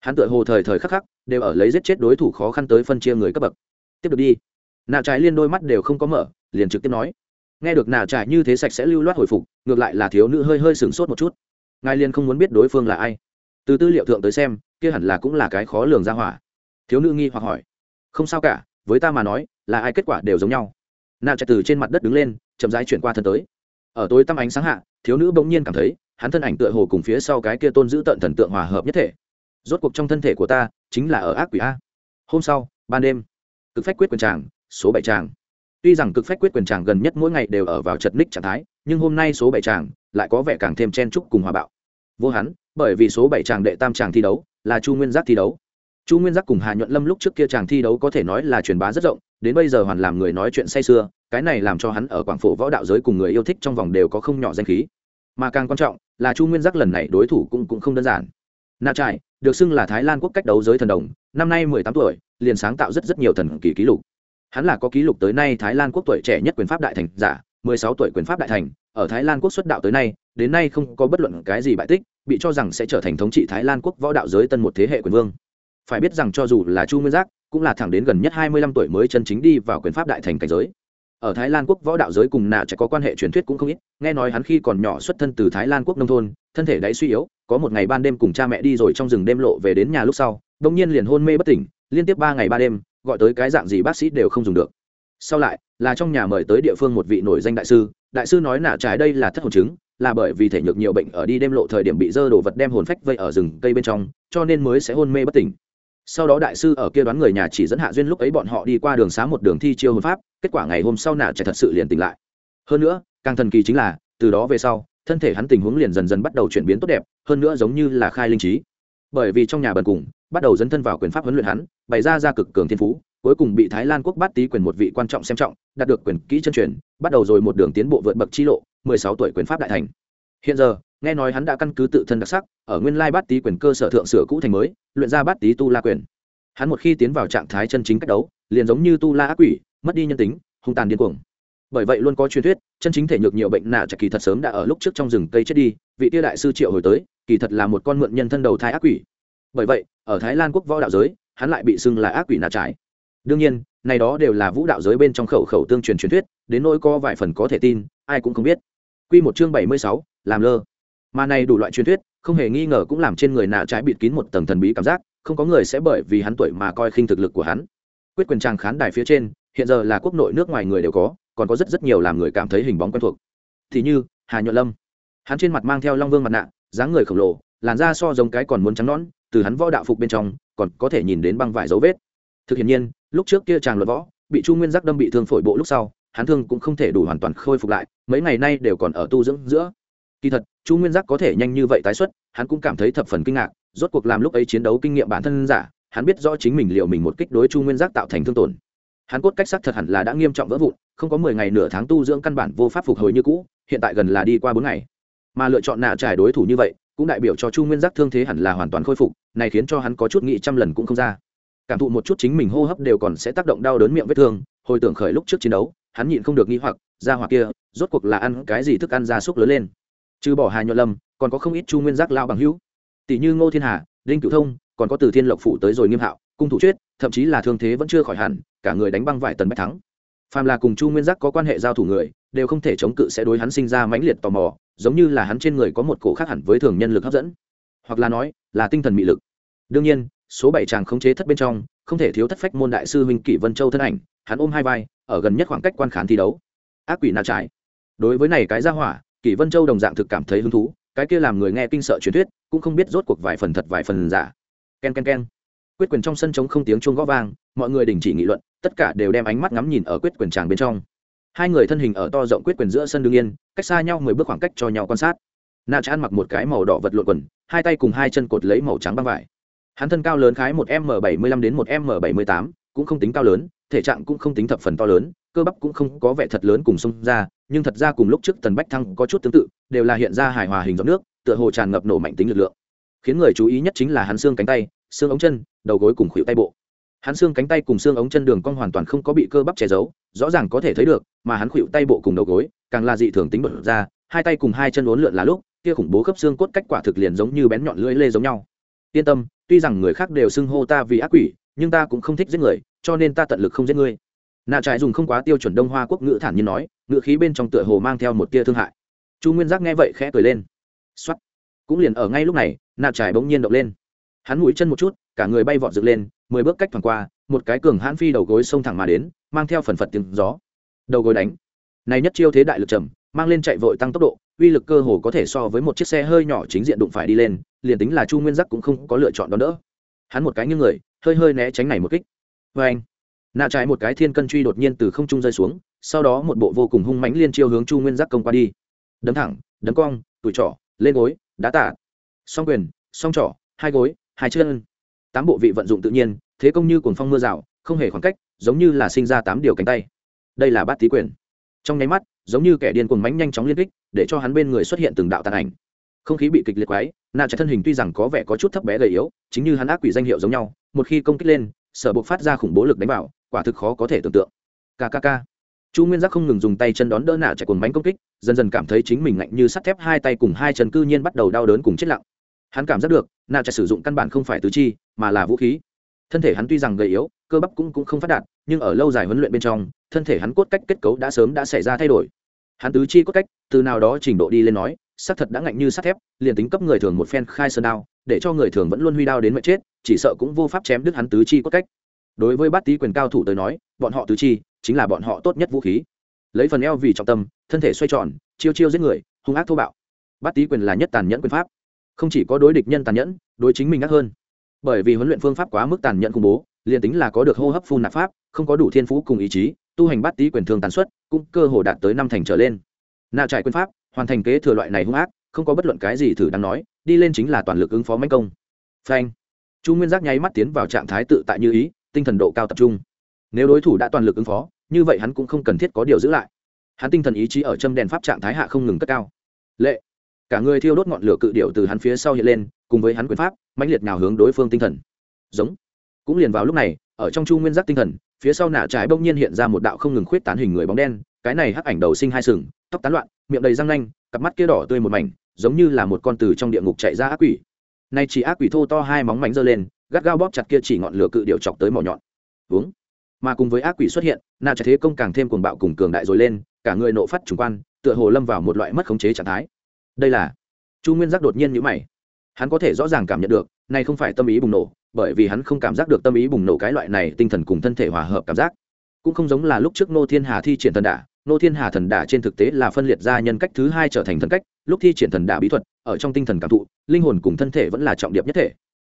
Speaker 1: Hắn tựa hồ thời thời khắc khắc đều ở lấy giết chết đối thủ khó khăn tới phân chia người cấp bậc. Tiếp được đi. Nạ trái liên đôi mắt đều không có mở, liền trực tiếp nói. Nghe được nà trải như thế sạch sẽ lưu loát hồi phục, ngược lại là thiếu nữ hơi hơi sửng sốt một chút. Ngài liên không muốn biết đối phương là ai. Từ tư liệu thượng tới xem, kia hẳn là cũng là cái khó lường ra hỏa. Thiếu nữ nghi hoặc hỏi. Không sao cả, với ta mà nói, là ai kết quả đều giống nhau. Nà chạy từ trên mặt đất đứng lên, chậm rãi chuyển qua thân tới ở tối tăm ánh sáng hạ, thiếu nữ bỗng nhiên cảm thấy, hắn thân ảnh tựa hồ cùng phía sau cái kia tôn giữ tận thần tượng hòa hợp nhất thể. Rốt cuộc trong thân thể của ta, chính là ở ác quỷ a. Hôm sau, ban đêm, cực phách quyết quyền tràng, số bảy tràng. Tuy rằng cực phách quyết quyền tràng gần nhất mỗi ngày đều ở vào chật ních trạng thái, nhưng hôm nay số bảy tràng lại có vẻ càng thêm chen trúc cùng hòa bạo. Vô hắn, bởi vì số bảy tràng đệ tam tràng thi đấu là chu nguyên giác thi đấu chu nguyên giác cùng hà nhuận lâm lúc trước kia chàng thi đấu có thể nói là truyền bá rất rộng, đến bây giờ hoàn làm người nói chuyện say sưa, cái này làm cho hắn ở quảng phổ võ đạo giới cùng người yêu thích trong vòng đều có không nhỏ danh khí. Mà càng quan trọng, là chu nguyên giác lần này đối thủ cũng cũng không đơn giản. Na trại, được xưng là thái lan quốc cách đấu giới thần đồng, năm nay mười tám tuổi, liền sáng tạo rất rất nhiều thần kỳ kỷ lục. Hắn là có kỷ lục tới nay thái lan quốc tuổi trẻ nhất quyền pháp đại thành giả, mười sáu tuổi quyền pháp đại thành, ở thái lan quốc xuất đạo tới nay, đến nay không có bất luận cái gì bại tích, bị cho rằng sẽ trở thành thống trị thái lan quốc võ đạo giới tân một thế hệ quyền vương phải biết rằng cho dù là chu nguyên giác, cũng là thẳng đến gần nhất hai mươi lăm tuổi mới chân chính đi vào quyền pháp đại thành cảnh giới. Ở thái lan quốc võ đạo giới cùng nạ sẽ có quan hệ truyền thuyết cũng không ít, nghe nói hắn khi còn nhỏ xuất thân từ thái lan quốc nông thôn, thân thể đáy suy yếu, có một ngày ban đêm cùng cha mẹ đi rồi trong rừng đêm lộ về đến nhà lúc sau đông nhiên liền hôn mê bất tỉnh, liên tiếp ba ngày ba đêm, gọi tới cái dạng gì bác sĩ đều không dùng được. Sau lại, là trong nhà mời tới địa phương một vị nổi danh đại sư đại sư nói nạ trái đây là thất hồn chứng, là bởi vì thể nhược nhiều bệnh ở đi đêm lộ thời điểm bị dơ đồ vật đem hồn phách vây ở rừng cây bên trong, cho nên mới sẽ hôn mê bất tỉnh sau đó đại sư ở kia đoán người nhà chỉ dẫn hạ duyên lúc ấy bọn họ đi qua đường xá một đường thi chiêu hồn pháp, kết quả ngày hôm sau nạ trẻ thật sự liền tỉnh lại. Hơn nữa, càng thần kỳ chính là, từ đó về sau, thân thể hắn tình huống liền dần dần bắt đầu chuyển biến tốt đẹp, hơn nữa giống như là khai linh trí. Bởi vì trong nhà bần cùng, bắt đầu dấn thân vào quyền pháp huấn luyện hắn, bày ra ra cực cường thiên phú, cuối cùng bị thái lan quốc bắt tý quyền một vị quan trọng xem trọng, đạt được quyền kỹ chân truyền, bắt đầu rồi một đường tiến bộ vượt bậc chi lộ, mười sáu tuổi quyền pháp đại thành. Hiện giờ nghe nói hắn đã căn cứ tự thân đặc sắc ở nguyên lai bát tý quyền cơ sở thượng sửa cũ thành mới luyện ra bát tý tu la quyền. Hắn một khi tiến vào trạng thái chân chính cách đấu liền giống như tu la ác quỷ mất đi nhân tính hung tàn điên cuồng. Bởi vậy luôn có truyền thuyết chân chính thể nhược nhiều bệnh nạ chặt kỳ thật sớm đã ở lúc trước trong rừng cây chết đi vị tiêu đại sư triệu hồi tới kỳ thật là một con mượn nhân thân đầu thai ác quỷ. Bởi vậy ở thái lan quốc võ đạo giới hắn lại bị xưng là ác quỷ nạ trái đương nhiên này đó đều là vũ đạo giới bên trong khẩu khẩu tương truyền truyền thuyết đến nỗi có vài phần có thể tin ai cũng không biết. Quy một chương bảy mươi sáu, làm lơ mà này đủ loại truyền thuyết, không hề nghi ngờ cũng làm trên người nạ trái bịt kín một tầng thần bí cảm giác, không có người sẽ bởi vì hắn tuổi mà coi khinh thực lực của hắn. Quyết quyền trang khán đài phía trên, hiện giờ là quốc nội nước ngoài người đều có, còn có rất rất nhiều làm người cảm thấy hình bóng quen thuộc. Thì như, hà nhuận lâm. Hắn trên mặt mang theo long vương mặt nạ, dáng người khổng lồ, làn da so giống cái còn muốn trắng nón từ hắn võ đạo phục bên trong, còn có thể nhìn đến băng vải dấu vết. Thực hiện nhiên, lúc trước kia chàng luật võ, bị chu nguyên giác đâm bị thương phổi bộ lúc sau, hắn thương cũng không thể đủ hoàn toàn khôi phục lại, mấy ngày nay đều còn ở tu dưỡng giữa. Kỳ thật chu nguyên giác có thể nhanh như vậy tái xuất, hắn cũng cảm thấy thập phần kinh ngạc, rốt cuộc làm lúc ấy chiến đấu kinh nghiệm bản thân giả, hắn biết rõ chính mình liệu mình một kích đối chu nguyên giác tạo thành thương tổn. Hắn cốt cách sắc thật hẳn là đã nghiêm trọng vỡ vụn, không có mười ngày nửa tháng tu dưỡng căn bản vô pháp phục hồi như cũ, hiện tại gần là đi qua bốn ngày. Mà lựa chọn nạ trải đối thủ như vậy, cũng đại biểu cho chu nguyên giác thương thế hẳn là hoàn toàn khôi phục, này khiến cho hắn có chút nghĩ trăm lần cũng không ra. Cảm thụ một chút chính mình hô hấp đều còn sẽ tác động đau đớn miệng vết thương, hồi tưởng khởi lúc trước chiến đấu, hắn nhịn không được nghĩ hoặc, ra hoặc kia, rốt cuộc là ăn cái gì thức ăn gia súc lớn lên trừ bỏ hà nhuận lâm, còn có không ít chu nguyên giác lao bằng hữu. Tỷ như ngô thiên hà, đinh cửu thông, còn có từ thiên lộc phụ tới rồi nghiêm hạo, cung thủ chuyết, thậm chí là thương thế vẫn chưa khỏi hẳn, cả người đánh băng vài tần bách thắng. Phàm là cùng chu nguyên giác có quan hệ giao thủ người, đều không thể chống cự sẽ đối hắn sinh ra mãnh liệt tò mò, giống như là hắn trên người có một cổ khác hẳn với thường nhân lực hấp dẫn. Hoặc là nói, là tinh thần mị lực. Đương nhiên, số bảy chàng khống chế thất bên trong, không thể thiếu thất phách môn đại sư huynh kỷ vân châu thân ảnh, hắn ôm hai vai, ở gần nhất khoảng cách quan khán thi đấu. Ác quỷ nào trái đối với này cái ra hỏa kỷ vân châu đồng dạng thực cảm thấy hứng thú, cái kia làm người nghe kinh sợ truyền thuyết, cũng không biết rốt cuộc vài phần thật vài phần giả. K e n k e n k e n quyết quyền trong sân trống không tiếng chuông g ó vang, mọi người đình chỉ nghị luận, tất cả đều đem ánh mắt ngắm nhìn ở quyết quyền tràng bên trong. Hai người thân hình ở to rộng quyết quyền giữa sân đương yên, cách xa nhau mười bước khoảng cách cho nhau quan sát. Na cha mặc một cái màu đỏ vật lộn quần, hai tay cùng hai chân cột lấy màu trắng băng vải. Hắn thân cao lớn khái một m bảy mươi lăm đến một m bảy mươi tám, cũng không tính cao lớn, thể trạng cũng không tính thập phần to lớn cơ bắp cũng không có vẻ thật lớn cùng sông ra, nhưng thật ra cùng lúc trước tần bách thăng có chút tương tự, đều là hiện ra hài hòa hình giọt nước, tựa hồ tràn ngập nổ mạnh tính lực lượng. Khiến người chú ý nhất chính là hắn xương cánh tay, xương ống chân, đầu gối cùng khuỷu tay bộ. Hắn xương cánh tay cùng xương ống chân đường cong hoàn toàn không có bị cơ bắp che giấu, rõ ràng có thể thấy được, mà hắn khuỵu tay bộ cùng đầu gối, càng là dị thường tính bật ra, hai tay cùng hai chân uốn lượn là lúc, kia khủng bố khớp xương cốt cách quả thực liền giống như bén nhọn lưỡi lê giống nhau. Yên tâm, tuy rằng người khác đều xưng hô ta vì ác quỷ, nhưng ta cũng không thích giết người, cho nên ta tận lực không giết ngươi nạ trại dùng không quá tiêu chuẩn đông hoa quốc ngữ thản nhiên nói, ngữ khí bên trong tựa hồ mang theo một tia thương hại. Chu nguyên giác nghe vậy khẽ cười lên. X o á t cũng liền ở ngay lúc này, nạ trại bỗng nhiên động lên. Hắn mũi chân một chút, cả người bay vọt dựng lên, mười bước cách thoảng qua, một cái cường hãn phi đầu gối xông thẳng mà đến, mang theo phần phật tiếng gió. Đầu gối đánh. Này nhất chiêu thế đại lực trầm, mang lên chạy vội tăng tốc độ, uy lực cơ hồ có thể so với một chiếc xe hơi nhỏ chính diện đụng phải đi lên, liền tính là chu nguyên giác cũng không có lựa chọn đón đỡ. Hắn một cái như người, hơi hơi né tránh này một kích. Vê anh nạ trái một cái thiên cân truy đột nhiên từ không trung rơi xuống, sau đó một bộ vô cùng hung mãnh liên chiêu hướng chu nguyên giác công qua đi. Đấm thẳng, đấm cong, tủi trỏ lên gối, đá tạ song quyền, song trỏ hai gối, hai chân. Tám bộ vị vận dụng tự nhiên, thế công như cuồng phong mưa rào, không hề khoảng cách, giống như là sinh ra tám điều cánh tay. Đây là bát tý quyền. Trong nháy mắt, giống như kẻ điên cuồng mánh nhanh chóng liên kích, để cho hắn bên người xuất hiện từng đạo tàn ảnh. Không khí bị kịch liệt quái nạ trái thân hình tuy rằng có vẻ có chút thấp bé gầy yếu, chính như hắn ác quỷ danh hiệu giống nhau, một khi công kích lên, sở buộc phát ra khủng bố lực đánh vào quả thực khó có thể tưởng tượng. Kkk chu nguyên giác không ngừng dùng tay chân đón đỡ nạ chạy cuồng bánh công kích dần dần cảm thấy chính mình lạnh như sắt thép hai tay cùng hai chân cư nhiên bắt đầu đau đớn cùng chết lặng. Hắn cảm giác được nạ chạy sử dụng căn bản không phải tứ chi mà là vũ khí. Thân thể hắn tuy rằng gầy yếu cơ bắp cũng, cũng không phát đạt nhưng ở lâu dài huấn luyện bên trong thân thể hắn cốt cách kết cấu đã sớm đã xảy ra thay đổi. Hắn tứ chi cốt cách từ nào đó trình độ đi lên nói xác thật đã ngạnh như sắt thép liền tính cấp người thường một phen khai sơn đao để cho người thường vẫn luôn huy đao đến mệt chết chỉ sợ cũng vô pháp chém đứt hắn tứ chi cốt cách đối với bát tý quyền cao thủ tới nói, bọn họ tứ chi chính là bọn họ tốt nhất vũ khí. Lấy phần eo vì trọng tâm, thân thể xoay tròn, chiêu chiêu giết người, hung ác thô bạo. Bát tý quyền là nhất tàn nhẫn quyền pháp. Không chỉ có đối địch nhân tàn nhẫn, đối chính mình ác hơn. Bởi vì huấn luyện phương pháp quá mức tàn nhẫn khủng bố, liền tính là có được hô hấp phun nạp pháp, không có đủ thiên phú cùng ý chí, tu hành bát tý quyền thường tàn suất cũng cơ hồ đạt tới năm thành trở lên. Nạ trải quyền pháp, hoàn thành kế thừa loại này hung ác, không có bất luận cái gì thử đáng nói, đi lên chính là toàn lực ứng phó manh công. Phanh. Chu nguyên giác nháy mắt tiến vào trạng thái tự tại như ý tinh thần độ cao tập trung. Nếu đối thủ đã toàn lực ứng phó, như vậy hắn cũng không cần thiết có điều giữ lại. Hắn tinh thần ý chí ở châm đèn pháp trạng thái hạ không ngừng cất cao. Lệ. Cả người thiêu đốt ngọn lửa cự điệu từ hắn phía sau hiện lên, cùng với hắn quyền pháp, mãnh liệt nào hướng đối phương tinh thần. Giống. Cũng liền vào lúc này, ở trong chu nguyên giác tinh thần, phía sau nạ trái bỗng nhiên hiện ra một đạo không ngừng khuyết tán hình người bóng đen, cái này hắc ảnh đầu sinh hai sừng, tóc tán loạn, miệng đầy răng nanh, cặp mắt kia đỏ tươi một mảnh, giống như là một con từ trong địa ngục chạy ra ác quỷ. Nay chỉ ác quỷ thô to hai móng mảnh giơ lên gắt gao bóp chặt kia chỉ ngọn lửa cự điệu chọc tới mỏ nhọn. Uống. Mà cùng với ác quỷ xuất hiện nạ trái thế công càng thêm cuồng bạo cùng cường đại rồi lên, cả người nộ phát trùng quan, tựa hồ lâm vào một loại mất khống chế trạng thái. Đây là chu nguyên giác đột nhiên nhữ mày. Hắn có thể rõ ràng cảm nhận được, này không phải tâm ý bùng nổ, bởi vì hắn không cảm giác được tâm ý bùng nổ cái loại này tinh thần cùng thân thể hòa hợp cảm giác. Cũng không giống là lúc trước nô thiên hà thi triển thần đả nô thiên hà thần đả trên thực tế là phân liệt ra nhân cách thứ hai trở thành thần cách, lúc thi triển thần đả bí thuật, ở trong tinh thần cảm thụ, linh hồn cùng thân thể vẫn là trọng điểm nhất thể.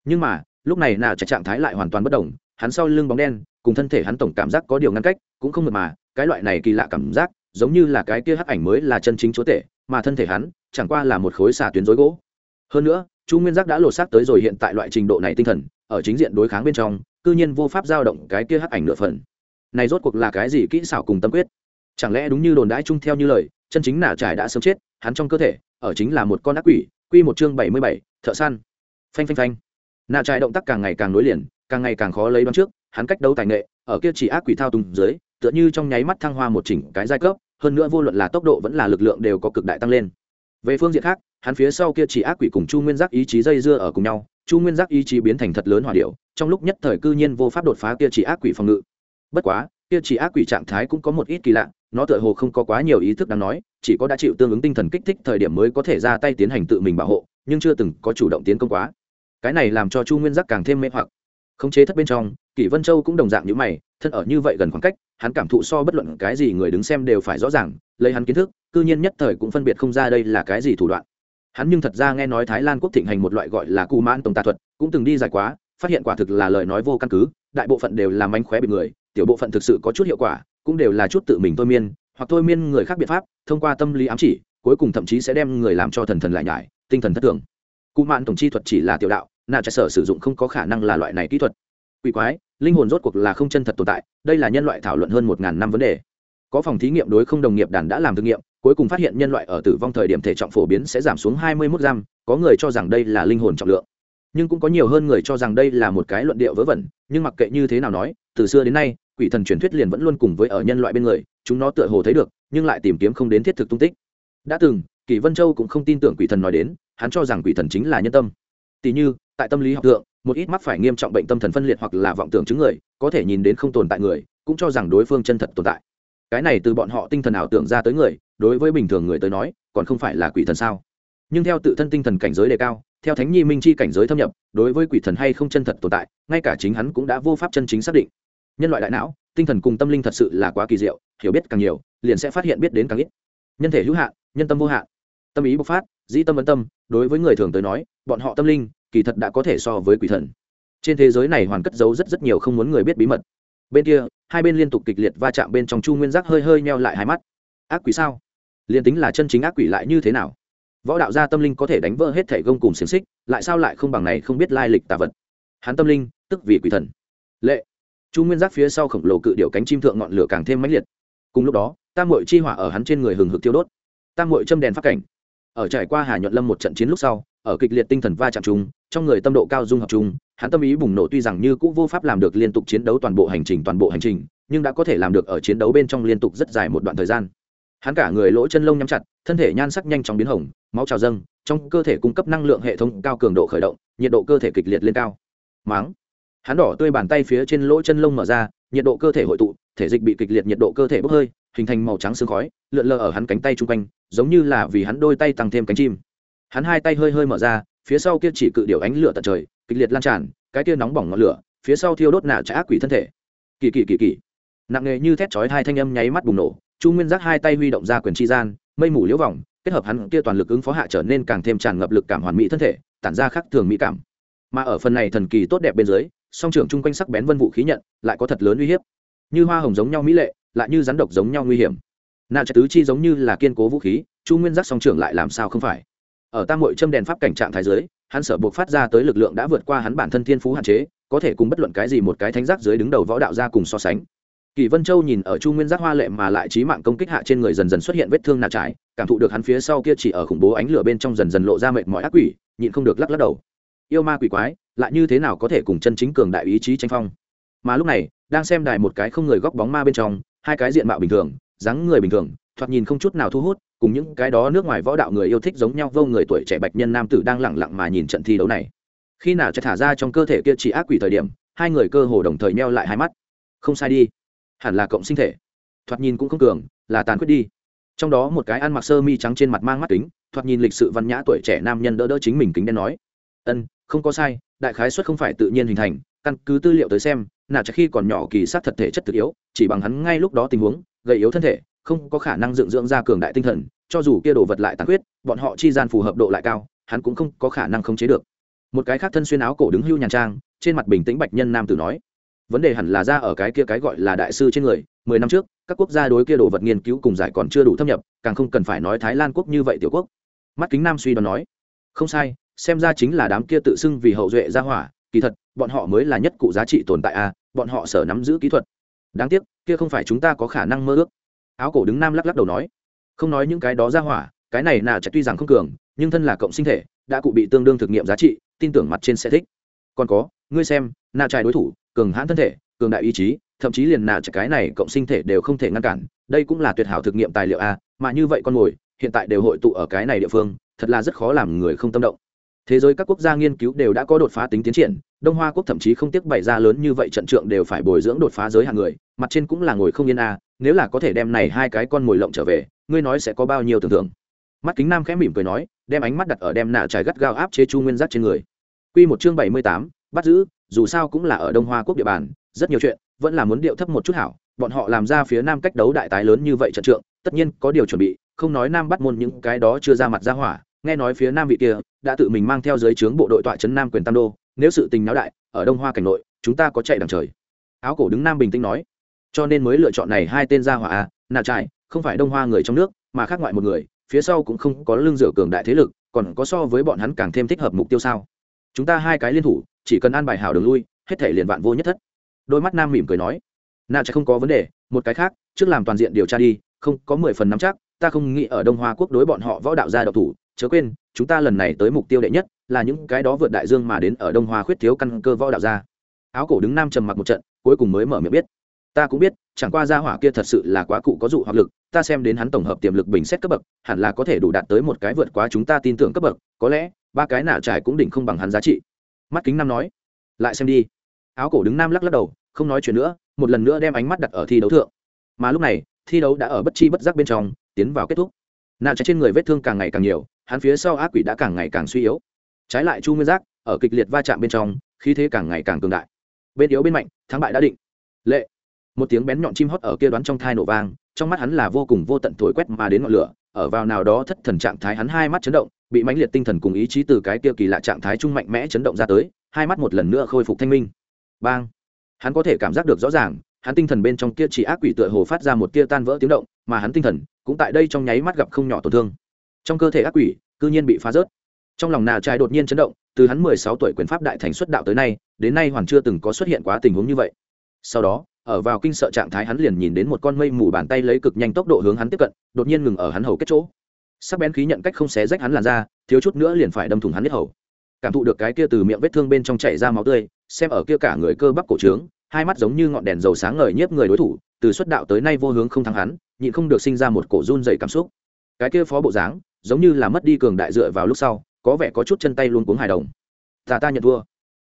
Speaker 1: Nhưng mà lúc này nà trạng thái lại hoàn toàn bất đồng hắn sau lưng bóng đen cùng thân thể hắn tổng cảm giác có điều ngăn cách cũng không mượt mà cái loại này kỳ lạ cảm giác giống như là cái kia hắc ảnh mới là chân chính chúa tể mà thân thể hắn chẳng qua là một khối xà tuyến rối gỗ. Hơn nữa chu nguyên giác đã lột xác tới rồi hiện tại loại trình độ này tinh thần ở chính diện đối kháng bên trong cư nhiên vô pháp giao động cái kia hắc ảnh nửa phần. Này rốt cuộc là cái gì kỹ xảo cùng tâm quyết? Chẳng lẽ đúng như đồn đãi chung theo như lời chân chính nà trải đã sớm chết hắn trong cơ thể ở chính là một con ác quỷ quy một chương bảy mươi bảy, thợ săn. Phanh phanh phanh nạ trại động tác càng ngày càng nối liền, càng ngày càng khó lấy đoán trước, hắn cách đấu tài nghệ, ở kia chỉ ác quỷ thao túng dưới, tựa như trong nháy mắt thăng hoa một chỉnh cái giai cấp, hơn nữa vô luận là tốc độ vẫn là lực lượng đều có cực đại tăng lên. Về phương diện khác, hắn phía sau kia chỉ ác quỷ cùng chu nguyên giác ý chí dây dưa ở cùng nhau, chu nguyên giác ý chí biến thành thật lớn hòa điệu trong lúc nhất thời cư nhiên vô pháp đột phá kia chỉ ác quỷ phòng ngự. Bất quá, kia chỉ ác quỷ trạng thái cũng có một ít kỳ lạ, nó tựa hồ không có quá nhiều ý thức đáng nói, chỉ có đã chịu tương ứng tinh thần kích thích thời điểm mới có thể ra tay tiến hành tự mình bảo hộ, nhưng chưa từng có chủ động tiến công quá cái này làm cho chu nguyên giác càng thêm mê hoặc. Khống chế thất bên trong, kỷ vân châu cũng đồng dạng như mày, thân ở như vậy gần khoảng cách, hắn cảm thụ so bất luận cái gì người đứng xem đều phải rõ ràng, lấy hắn kiến thức, cư nhiên nhất thời cũng phân biệt không ra đây là cái gì thủ đoạn. Hắn nhưng thật ra nghe nói thái lan quốc thịnh hành một loại gọi là cù mãn tổng tà thuật, cũng từng đi dài quá, phát hiện quả thực là lời nói vô căn cứ, đại bộ phận đều là mánh khóe bị người, tiểu bộ phận thực sự có chút hiệu quả, cũng đều là chút tự mình thôi miên, hoặc thôi miên người khác biện pháp, thông qua tâm lý ám chỉ, cuối cùng thậm chí sẽ đem người làm cho thần thần lại nhải, tinh thần thất thường. Cụ mạn tổng chi thuật chỉ là tiểu đạo nạ trái sở sử dụng không có khả năng là loại này kỹ thuật. Quỷ quái, linh hồn rốt cuộc là không chân thật tồn tại, đây là nhân loại thảo luận hơn một ngàn năm vấn đề. Có phòng thí nghiệm đối không đồng nghiệp đàn đã làm thử nghiệm, cuối cùng phát hiện nhân loại ở tử vong thời điểm thể trọng phổ biến sẽ giảm xuống hai mươi 21 gram có người cho rằng đây là linh hồn trọng lượng. Nhưng cũng có nhiều hơn người cho rằng đây là một cái luận điệu vớ vẩn, nhưng mặc kệ như thế nào nói, từ xưa đến nay, quỷ thần truyền thuyết liền vẫn luôn cùng với ở nhân loại bên người, chúng nó tựa hồ thấy được, nhưng lại tìm kiếm không đến thiết thực tung tích. Đã từng kỷ vân châu cũng không tin tưởng quỷ thần nói đến, hắn cho rằng quỷ thần chính là nhân tâm. Tỷ như tại tâm lý học tượng một ít mắc phải nghiêm trọng bệnh tâm thần phân liệt hoặc là vọng tưởng chứng người, có thể nhìn đến không tồn tại người, cũng cho rằng đối phương chân thật tồn tại. Cái này từ bọn họ tinh thần ảo tưởng ra tới người, đối với bình thường người tới nói, còn không phải là quỷ thần sao? Nhưng theo tự thân tinh thần cảnh giới đề cao, theo thánh nhi minh chi cảnh giới thâm nhập, đối với quỷ thần hay không chân thật tồn tại, ngay cả chính hắn cũng đã vô pháp chân chính xác định. Nhân loại đại não, tinh thần cùng tâm linh thật sự là quá kỳ diệu, hiểu biết càng nhiều, liền sẽ phát hiện biết đến càng ít. Nhân thể hữu hạn, nhân tâm vô hạn. Tâm ý bộc phát, dĩ tâm ấn tâm, đối với người thường tới nói, bọn họ tâm linh kỳ thật đã có thể so với quỷ thần. Trên thế giới này hoàn cất giấu rất rất nhiều không muốn người biết bí mật. Bên kia, hai bên liên tục kịch liệt va chạm bên trong chu nguyên giác hơi hơi meo lại hai mắt. Ác quỷ sao? Liền tính là chân chính ác quỷ lại như thế nào? Võ đạo gia tâm linh có thể đánh vỡ hết thể gông cùng xiềng xích, lại sao lại không bằng này không biết lai lịch tà vật? Hắn tâm linh, tức vì quỷ thần. Lệ. Chu nguyên giác phía sau khổng lồ cự điệu cánh chim thượng ngọn lửa càng thêm mãnh liệt. Cùng lúc đó, tam mội chi hỏa ở hắn trên người hừng hực tiêu đốt. Tam mội châm đèn phát cảnh. Ở trải qua hà nhuận lâm một trận chiến lúc sau ở kịch liệt tinh thần va chạm chung, trong người tâm độ cao dung hợp chung, hắn tâm ý bùng nổ tuy rằng như cũng vô pháp làm được liên tục chiến đấu toàn bộ hành trình toàn bộ hành trình, nhưng đã có thể làm được ở chiến đấu bên trong liên tục rất dài một đoạn thời gian. Hắn cả người lỗ chân lông nhắm chặt, thân thể nhan sắc nhanh chóng biến hồng, máu trào dâng, trong cơ thể cung cấp năng lượng hệ thống cao cường độ khởi động, nhiệt độ cơ thể kịch liệt lên cao. Máng. Hắn đỏ tươi bàn tay phía trên lỗ chân lông mở ra, nhiệt độ cơ thể hội tụ, thể dịch bị kịch liệt nhiệt độ cơ thể bốc hơi, hình thành màu trắng sương khói, lượn lờ ở hắn cánh tay chung quanh, giống như là vì hắn đôi tay tăng thêm cánh chim hắn hai tay hơi hơi mở ra, phía sau kia chỉ cự điệu ánh lửa tận trời, kịch liệt lan tràn, cái kia nóng bỏng ngọn lửa, phía sau thiêu đốt nạ trả ác quỷ thân thể. Kỳ kỳ kỳ kỳ. Nặng nề như thét chói hai thanh âm nháy mắt bùng nổ, chu nguyên giác hai tay huy động ra quyền chi gian, mây mù liễu vòng, kết hợp hắn kia toàn lực ứng phó hạ trở nên càng thêm tràn ngập lực cảm hoàn mỹ thân thể, tản ra khác thường mỹ cảm. Mà ở phần này thần kỳ tốt đẹp bên dưới, song trưởng chung quanh sắc bén vân vũ khí nhận, lại có thật lớn uy hiếp. Như hoa hồng giống nhau mỹ lệ, lại như rắn độc giống nhau nguy hiểm. Nạ trật tứ chi giống như là kiên cố vũ khí, chu nguyên giác song trưởng lại làm sao không phải? Ở tam mội châm đèn pháp cảnh trạng thái giới hắn sở buộc phát ra tới lực lượng đã vượt qua hắn bản thân thiên phú hạn chế, có thể cùng bất luận cái gì một cái thánh giác dưới đứng đầu võ đạo ra cùng so sánh. Kỳ vân châu nhìn ở chu nguyên giác hoa lệ mà lại trí mạng công kích hạ trên người dần dần xuất hiện vết thương nạ trái cảm thụ được hắn phía sau kia chỉ ở khủng bố ánh lửa bên trong dần dần lộ ra mệt mỏi ác quỷ, nhịn không được lắc lắc đầu. Yêu ma quỷ quái, lại như thế nào có thể cùng chân chính cường đại ý chí tranh phong? Mà lúc này, đang xem đài một cái không người góc bóng ma bên trong, hai cái diện mạo bình thường, dáng người bình thường thoạt nhìn không chút nào thu hút, cùng những cái đó nước ngoài võ đạo người yêu thích giống nhau, vô người tuổi trẻ bạch nhân nam tử đang lẳng lặng mà nhìn trận thi đấu này. Khi nào cho thả ra trong cơ thể kia chỉ ác quỷ thời điểm, hai người cơ hồ đồng thời meo lại hai mắt. Không sai đi. Hẳn là cộng sinh thể. Thoạt nhìn cũng không cường, là tàn quyết đi. Trong đó một cái ăn mặc sơ mi trắng trên mặt mang mắt kính, thoạt nhìn lịch sự văn nhã tuổi trẻ nam nhân đỡ đỡ chính mình kính đen nói. Ân, không có sai, đại khái xuất không phải tự nhiên hình thành, căn cứ tư liệu tới xem nào chắc khi còn nhỏ kỳ sát thật thể chất thực yếu, chỉ bằng hắn ngay lúc đó tình huống, gầy yếu thân thể không có khả năng dựng dưỡng ra cường đại tinh thần, cho dù kia đồ vật lại tàn huyết bọn họ chi gian phù hợp độ lại cao, hắn cũng không có khả năng khống chế được. Một cái khác thân xuyên áo cổ đứng hưu nhàn trang, trên mặt bình tĩnh bạch nhân nam tử nói, vấn đề hẳn là ra ở cái kia cái gọi là đại sư trên người, mười năm trước, các quốc gia đối kia đồ vật nghiên cứu cùng giải còn chưa đủ thâm nhập, càng không cần phải nói thái lan quốc như vậy tiểu quốc. Mắt kính nam suy đoán nói, không sai, xem ra chính là đám kia tự xưng vì hậu duệ gia hỏa, kỳ thật, bọn họ mới là nhất cụ giá trị tồn tại a, bọn họ sở nắm giữ kỹ thuật. Đáng tiếc, kia không phải chúng ta có khả năng mơ ước áo cổ đứng nam lắc lắc đầu nói, không nói những cái đó ra hỏa, cái này nà chạy tuy rằng không cường, nhưng thân là cộng sinh thể, đã cụ bị tương đương thực nghiệm giá trị, tin tưởng mặt trên sẽ thích. Còn có, ngươi xem, nà trai đối thủ, cường hãn thân thể, cường đại ý chí, thậm chí liền nà chạy cái này cộng sinh thể đều không thể ngăn cản, đây cũng là tuyệt hảo thực nghiệm tài liệu a, mà như vậy con mồi, hiện tại đều hội tụ ở cái này địa phương, thật là rất khó làm người không tâm động thế giới các quốc gia nghiên cứu đều đã có đột phá tính tiến triển đông hoa quốc thậm chí không tiếc bày ra lớn như vậy trận trượng đều phải bồi dưỡng đột phá giới hàng người mặt trên cũng là ngồi không yên a nếu là có thể đem này hai cái con mồi lộng trở về ngươi nói sẽ có bao nhiêu tưởng tượng. Mắt kính nam khẽ mỉm cười nói đem ánh mắt đặt ở đem nạ trái gắt gao áp chế chu nguyên giác trên người. Quy một chương bảy mươi tám, bắt giữ dù sao cũng là ở đông hoa quốc địa bàn rất nhiều chuyện vẫn là muốn điệu thấp một chút hảo bọn họ làm ra phía nam cách đấu đại tái lớn như vậy trận trượng tất nhiên có điều chuẩn bị không nói nam bắt môn những cái đó chưa ra mặt ra hỏa nghe nói phía nam vị kia đã tự mình mang theo giới trướng bộ đội tọa trấn nam quyền tam đô, nếu sự tình náo đại, ở đông hoa cảnh nội, chúng ta có chạy đằng trời. Áo cổ đứng nam bình tĩnh nói. Cho nên mới lựa chọn này hai tên gia hỏa a nà trại, không phải đông hoa người trong nước, mà khác ngoại một người, phía sau cũng không có lương rửa cường đại thế lực, còn có so với bọn hắn càng thêm thích hợp mục tiêu sao. Chúng ta hai cái liên thủ, chỉ cần an bài hảo đường lui, hết thể liền vạn vô nhất thất. Đôi mắt nam mỉm cười nói. Nà trại không có vấn đề, một cái khác, trước làm toàn diện điều tra đi, không có mười phần nắm chắc, ta không nghĩ ở đông hoa quốc đối bọn họ võ đạo gia độc thủ chớ quên, chúng ta lần này tới mục tiêu đệ nhất là những cái đó vượt đại dương mà đến ở đông hoa khuyết thiếu căn cơ võ đạo gia áo cổ đứng nam trầm mặc một trận, cuối cùng mới mở miệng biết. Ta cũng biết, chẳng qua gia hỏa kia thật sự là quá cụ có dụ hoặc lực, ta xem đến hắn tổng hợp tiềm lực bình xét cấp bậc, hẳn là có thể đủ đạt tới một cái vượt quá chúng ta tin tưởng cấp bậc, có lẽ, ba cái nào trải cũng đỉnh không bằng hắn giá trị. Mắt kính nam nói, lại xem đi. Áo cổ đứng nam lắc lắc đầu, không nói chuyện nữa, một lần nữa đem ánh mắt đặt ở thi đấu thượng. Mà lúc này, thi đấu đã ở bất chi bất giác bên trong, tiến vào kết thúc. Nạ trái trên người vết thương càng ngày càng nhiều hắn phía sau ác quỷ đã càng ngày càng suy yếu. Trái lại chu nguyên giác, ở kịch liệt va chạm bên trong, khí thế càng ngày càng cường đại. Bên yếu bên mạnh, thắng bại đã định. Lệ. Một tiếng bén nhọn chim hót ở kia đoán trong thai nổ vang, trong mắt hắn là vô cùng vô tận thổi quét mà đến ngọn lửa, ở vào nào đó thất thần trạng thái hắn hai mắt chấn động, bị mãnh liệt tinh thần cùng ý chí từ cái kia kỳ lạ trạng thái trung mạnh mẽ chấn động ra tới, hai mắt một lần nữa khôi phục thanh minh. Bang. Hắn có thể cảm giác được rõ ràng, hắn tinh thần bên trong kia chỉ ác quỷ tựa hồ phát ra một tia tan vỡ tiếng động, mà hắn tinh thần cũng tại đây trong nháy mắt gặp không nhỏ tổn thương trong cơ thể ác quỷ, cư nhiên bị phá rớt. Trong lòng nà trai đột nhiên chấn động, từ hắn mười sáu tuổi quyền pháp đại thành xuất đạo tới nay, đến nay hoàn chưa từng có xuất hiện quá tình huống như vậy. Sau đó, ở vào kinh sợ trạng thái hắn liền nhìn đến một con mây mù bàn tay lấy cực nhanh tốc độ hướng hắn tiếp cận, đột nhiên ngừng ở hắn hầu kết chỗ. Sắc bén khí nhận cách không xé rách hắn làn ra thiếu chút nữa liền phải đâm thủng hắn hết hầu. Cảm thụ được cái kia từ miệng vết thương bên trong chảy ra máu tươi, xem ở kia cả người cơ bắp cổ trướng, hai mắt giống như ngọn đèn dầu sáng ngời nhiếp người đối thủ, từ xuất đạo tới nay vô hướng không thắng hắn, nhịn không được sinh ra một cổ run dày cảm xúc. Cái kia phó bộ dáng giống như là mất đi cường đại dựa vào lúc sau, có vẻ có chút chân tay luôn cuống hài đồng. Ta ta nhận thua.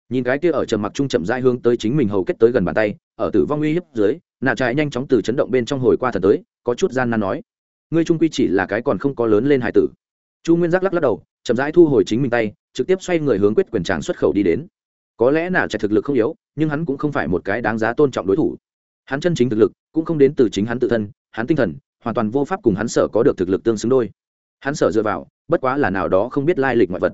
Speaker 1: Nhìn cái kia ở trầm mặc trung chậm rãi hướng tới chính mình hầu kết tới gần bàn tay, ở tử vong uy hiếp dưới, nạ trại nhanh chóng từ chấn động bên trong hồi qua thần tới, có chút gian nan nói. Ngươi trung quy chỉ là cái còn không có lớn lên hải tử. Chu nguyên giác lắc lắc đầu, chậm rãi thu hồi chính mình tay, trực tiếp xoay người hướng quyết quyền tràng xuất khẩu đi đến. Có lẽ nạ trại thực lực không yếu, nhưng hắn cũng không phải một cái đáng giá tôn trọng đối thủ. Hắn chân chính thực lực cũng không đến từ chính hắn tự thân, hắn tinh thần, hoàn toàn vô pháp cùng hắn sở có được thực lực tương xứng đôi hắn sở dựa vào, bất quá là nào đó không biết lai lịch ngoại vật.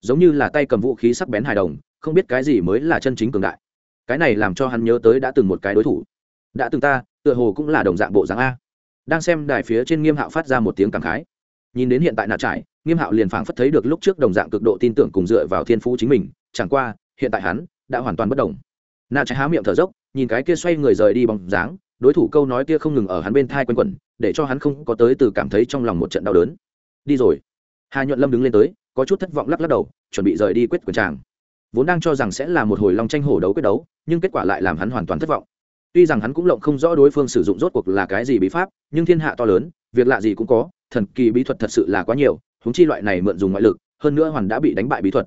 Speaker 1: Giống như là tay cầm vũ khí sắc bén hài đồng, không biết cái gì mới là chân chính cường đại. Cái này làm cho hắn nhớ tới đã từng một cái đối thủ. Đã từng ta, tựa hồ cũng là đồng dạng bộ dáng a. Đang xem đài phía trên nghiêm hạo phát ra một tiếng cảm khái. Nhìn đến hiện tại nạ trải, nghiêm hạo liền phảng phất thấy được lúc trước đồng dạng cực độ tin tưởng cùng dựa vào thiên phú chính mình, chẳng qua, hiện tại hắn đã hoàn toàn bất đồng nạ trải há miệng thở dốc, nhìn cái kia xoay người rời đi bóng dáng, đối thủ câu nói kia không ngừng ở hắn bên thai quanh quẩn, để cho hắn không có tới từ cảm thấy trong lòng một trận đau đớn đi rồi. Hà nhuận lâm đứng lên tới, có chút thất vọng lắc lắc đầu, chuẩn bị rời đi quyết quần tràng. Vốn đang cho rằng sẽ là một hồi long tranh hổ đấu quyết đấu, nhưng kết quả lại làm hắn hoàn toàn thất vọng. Tuy rằng hắn cũng lộng không rõ đối phương sử dụng rốt cuộc là cái gì bí pháp, nhưng thiên hạ to lớn, việc lạ gì cũng có, thần kỳ bí thuật thật sự là quá nhiều húng chi loại này mượn dùng ngoại lực, hơn nữa hoàn đã bị đánh bại bí thuật.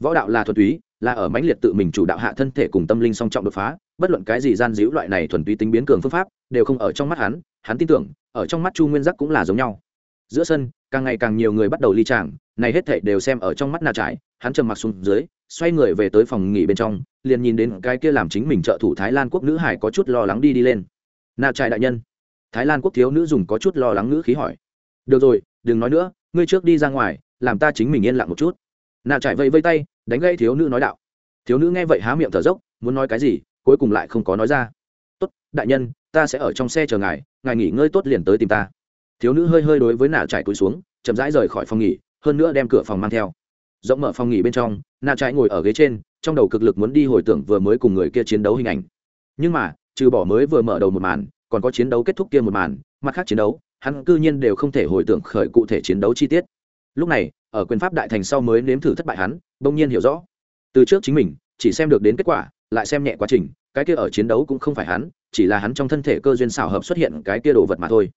Speaker 1: Võ đạo là thuật túy, là ở mãnh liệt tự mình chủ đạo hạ thân thể cùng tâm linh song trọng đột phá, bất luận cái gì gian díu loại này thuần túy tính biến cường phương pháp, đều không ở trong mắt hắn hắn tin tưởng, ở trong mắt chu nguyên giác cũng là giống nhau giữa sân, càng ngày càng nhiều người bắt đầu ly tràng này hết thảy đều xem ở trong mắt na trái hắn trầm mặc xuống dưới, xoay người về tới phòng nghỉ bên trong, liền nhìn đến cái kia làm chính mình trợ thủ thái lan quốc nữ hải có chút lo lắng đi đi lên. Na trái đại nhân, thái lan quốc thiếu nữ dùng có chút lo lắng nữ khí hỏi. Được rồi, đừng nói nữa, ngươi trước đi ra ngoài, làm ta chính mình yên lặng một chút. Na trải vây vây tay, đánh gây thiếu nữ nói đạo. Thiếu nữ nghe vậy há miệng thở dốc, muốn nói cái gì, cuối cùng lại không có nói ra. Tốt, đại nhân, ta sẽ ở trong xe chờ ngài ngài nghỉ ngơi tốt liền tới tìm ta thiếu nữ hơi hơi đối với nạ trải túi xuống, chậm rãi rời khỏi phòng nghỉ, hơn nữa đem cửa phòng mang theo. Rộng mở phòng nghỉ bên trong nạ trải ngồi ở ghế trên, trong đầu cực lực muốn đi hồi tưởng vừa mới cùng người kia chiến đấu hình ảnh. Nhưng mà, trừ bỏ mới vừa mở đầu một màn, còn có chiến đấu kết thúc kia một màn, mặt khác chiến đấu, hắn cư nhiên đều không thể hồi tưởng khởi cụ thể chiến đấu chi tiết. Lúc này, ở quyền pháp đại thành sau mới nếm thử thất bại hắn, bỗng nhiên hiểu rõ. Từ trước chính mình, chỉ xem được đến kết quả, lại xem nhẹ quá trình, cái kia ở chiến đấu cũng không phải hắn, chỉ là hắn trong thân thể cơ duyên xảo hợp xuất hiện cái kia đồ vật mà thôi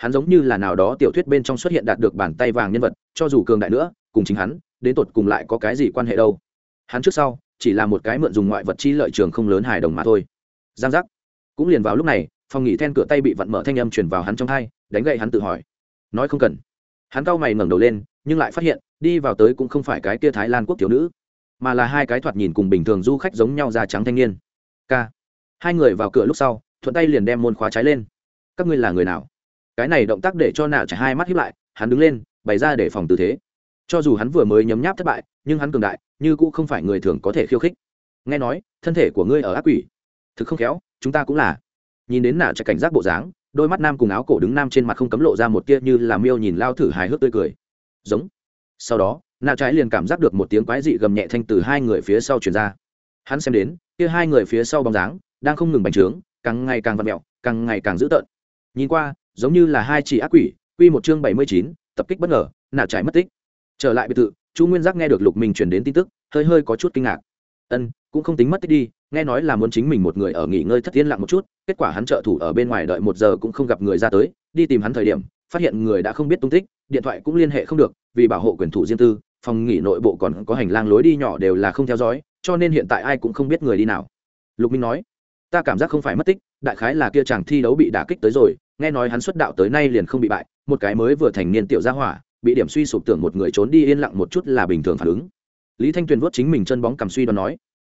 Speaker 1: hắn giống như là nào đó tiểu thuyết bên trong xuất hiện đạt được bàn tay vàng nhân vật, cho dù cường đại nữa, cùng chính hắn, đến tột cùng lại có cái gì quan hệ đâu. Hắn trước sau, chỉ là một cái mượn dùng ngoại vật chi lợi trường không lớn hài đồng mà thôi. Giang giác. Cũng liền vào lúc này, phòng nghỉ then cửa tay bị vặn mở thanh âm chuyển vào hắn trong thai đánh gậy hắn tự hỏi. Nói không cần. Hắn cau mày ngẩng đầu lên, nhưng lại phát hiện, đi vào tới cũng không phải cái kia thái lan quốc thiếu nữ, mà là hai cái thoạt nhìn cùng bình thường du khách giống nhau da trắng thanh niên. K hai người vào cửa lúc sau, thuận tay liền đem môn khóa trái lên. Các ngươi là người nào? Cái này động tác để cho nạo trải hai mắt hiếp lại, hắn đứng lên, bày ra để phòng tư thế. Cho dù hắn vừa mới nhấm nháp thất bại, nhưng hắn cường đại, như cũng không phải người thường có thể khiêu khích. Nghe nói, thân thể của ngươi ở ác quỷ. Thực không khéo, chúng ta cũng là. Nhìn đến nạo trải cảnh giác bộ dáng, đôi mắt nam cùng áo cổ đứng nam trên mặt không cấm lộ ra một tia như làm miêu nhìn lao thử hài hước tươi cười. Giống. Sau đó nạo trái liền cảm giác được một tiếng quái dị gầm nhẹ thanh từ hai người phía sau truyền ra. Hắn xem đến, kia hai người phía sau bóng dáng, đang không ngừng bành trướng, càng ngày càng vặn mẹo, càng ngày càng dữ tợn. Nhìn qua giống như là hai chỉ ác quỷ, quy một chương bảy mươi chín, tập kích bất ngờ nạo trái mất tích. Trở lại biệt thự, chu nguyên giác nghe được lục minh truyền đến tin tức, hơi hơi có chút kinh ngạc. Ân, cũng không tính mất tích đi, nghe nói là muốn chính mình một người ở nghỉ ngơi thất yên lặng một chút, kết quả hắn trợ thủ ở bên ngoài đợi một giờ cũng không gặp người ra tới, đi tìm hắn thời điểm, phát hiện người đã không biết tung tích, điện thoại cũng liên hệ không được, vì bảo hộ quyền thủ riêng tư, phòng nghỉ nội bộ còn có hành lang lối đi nhỏ đều là không theo dõi, cho nên hiện tại ai cũng không biết người đi nào. Lục minh nói, ta cảm giác không phải mất tích, đại khái là kia chàng thi đấu bị đả kích tới rồi nghe nói hắn xuất đạo tới nay liền không bị bại, một cái mới vừa thành niên tiểu gia hỏa, bị điểm suy sụp tưởng một người trốn đi yên lặng một chút là bình thường phản ứng. Lý thanh tuyền vuốt chính mình chân bóng cầm suy đoán nói,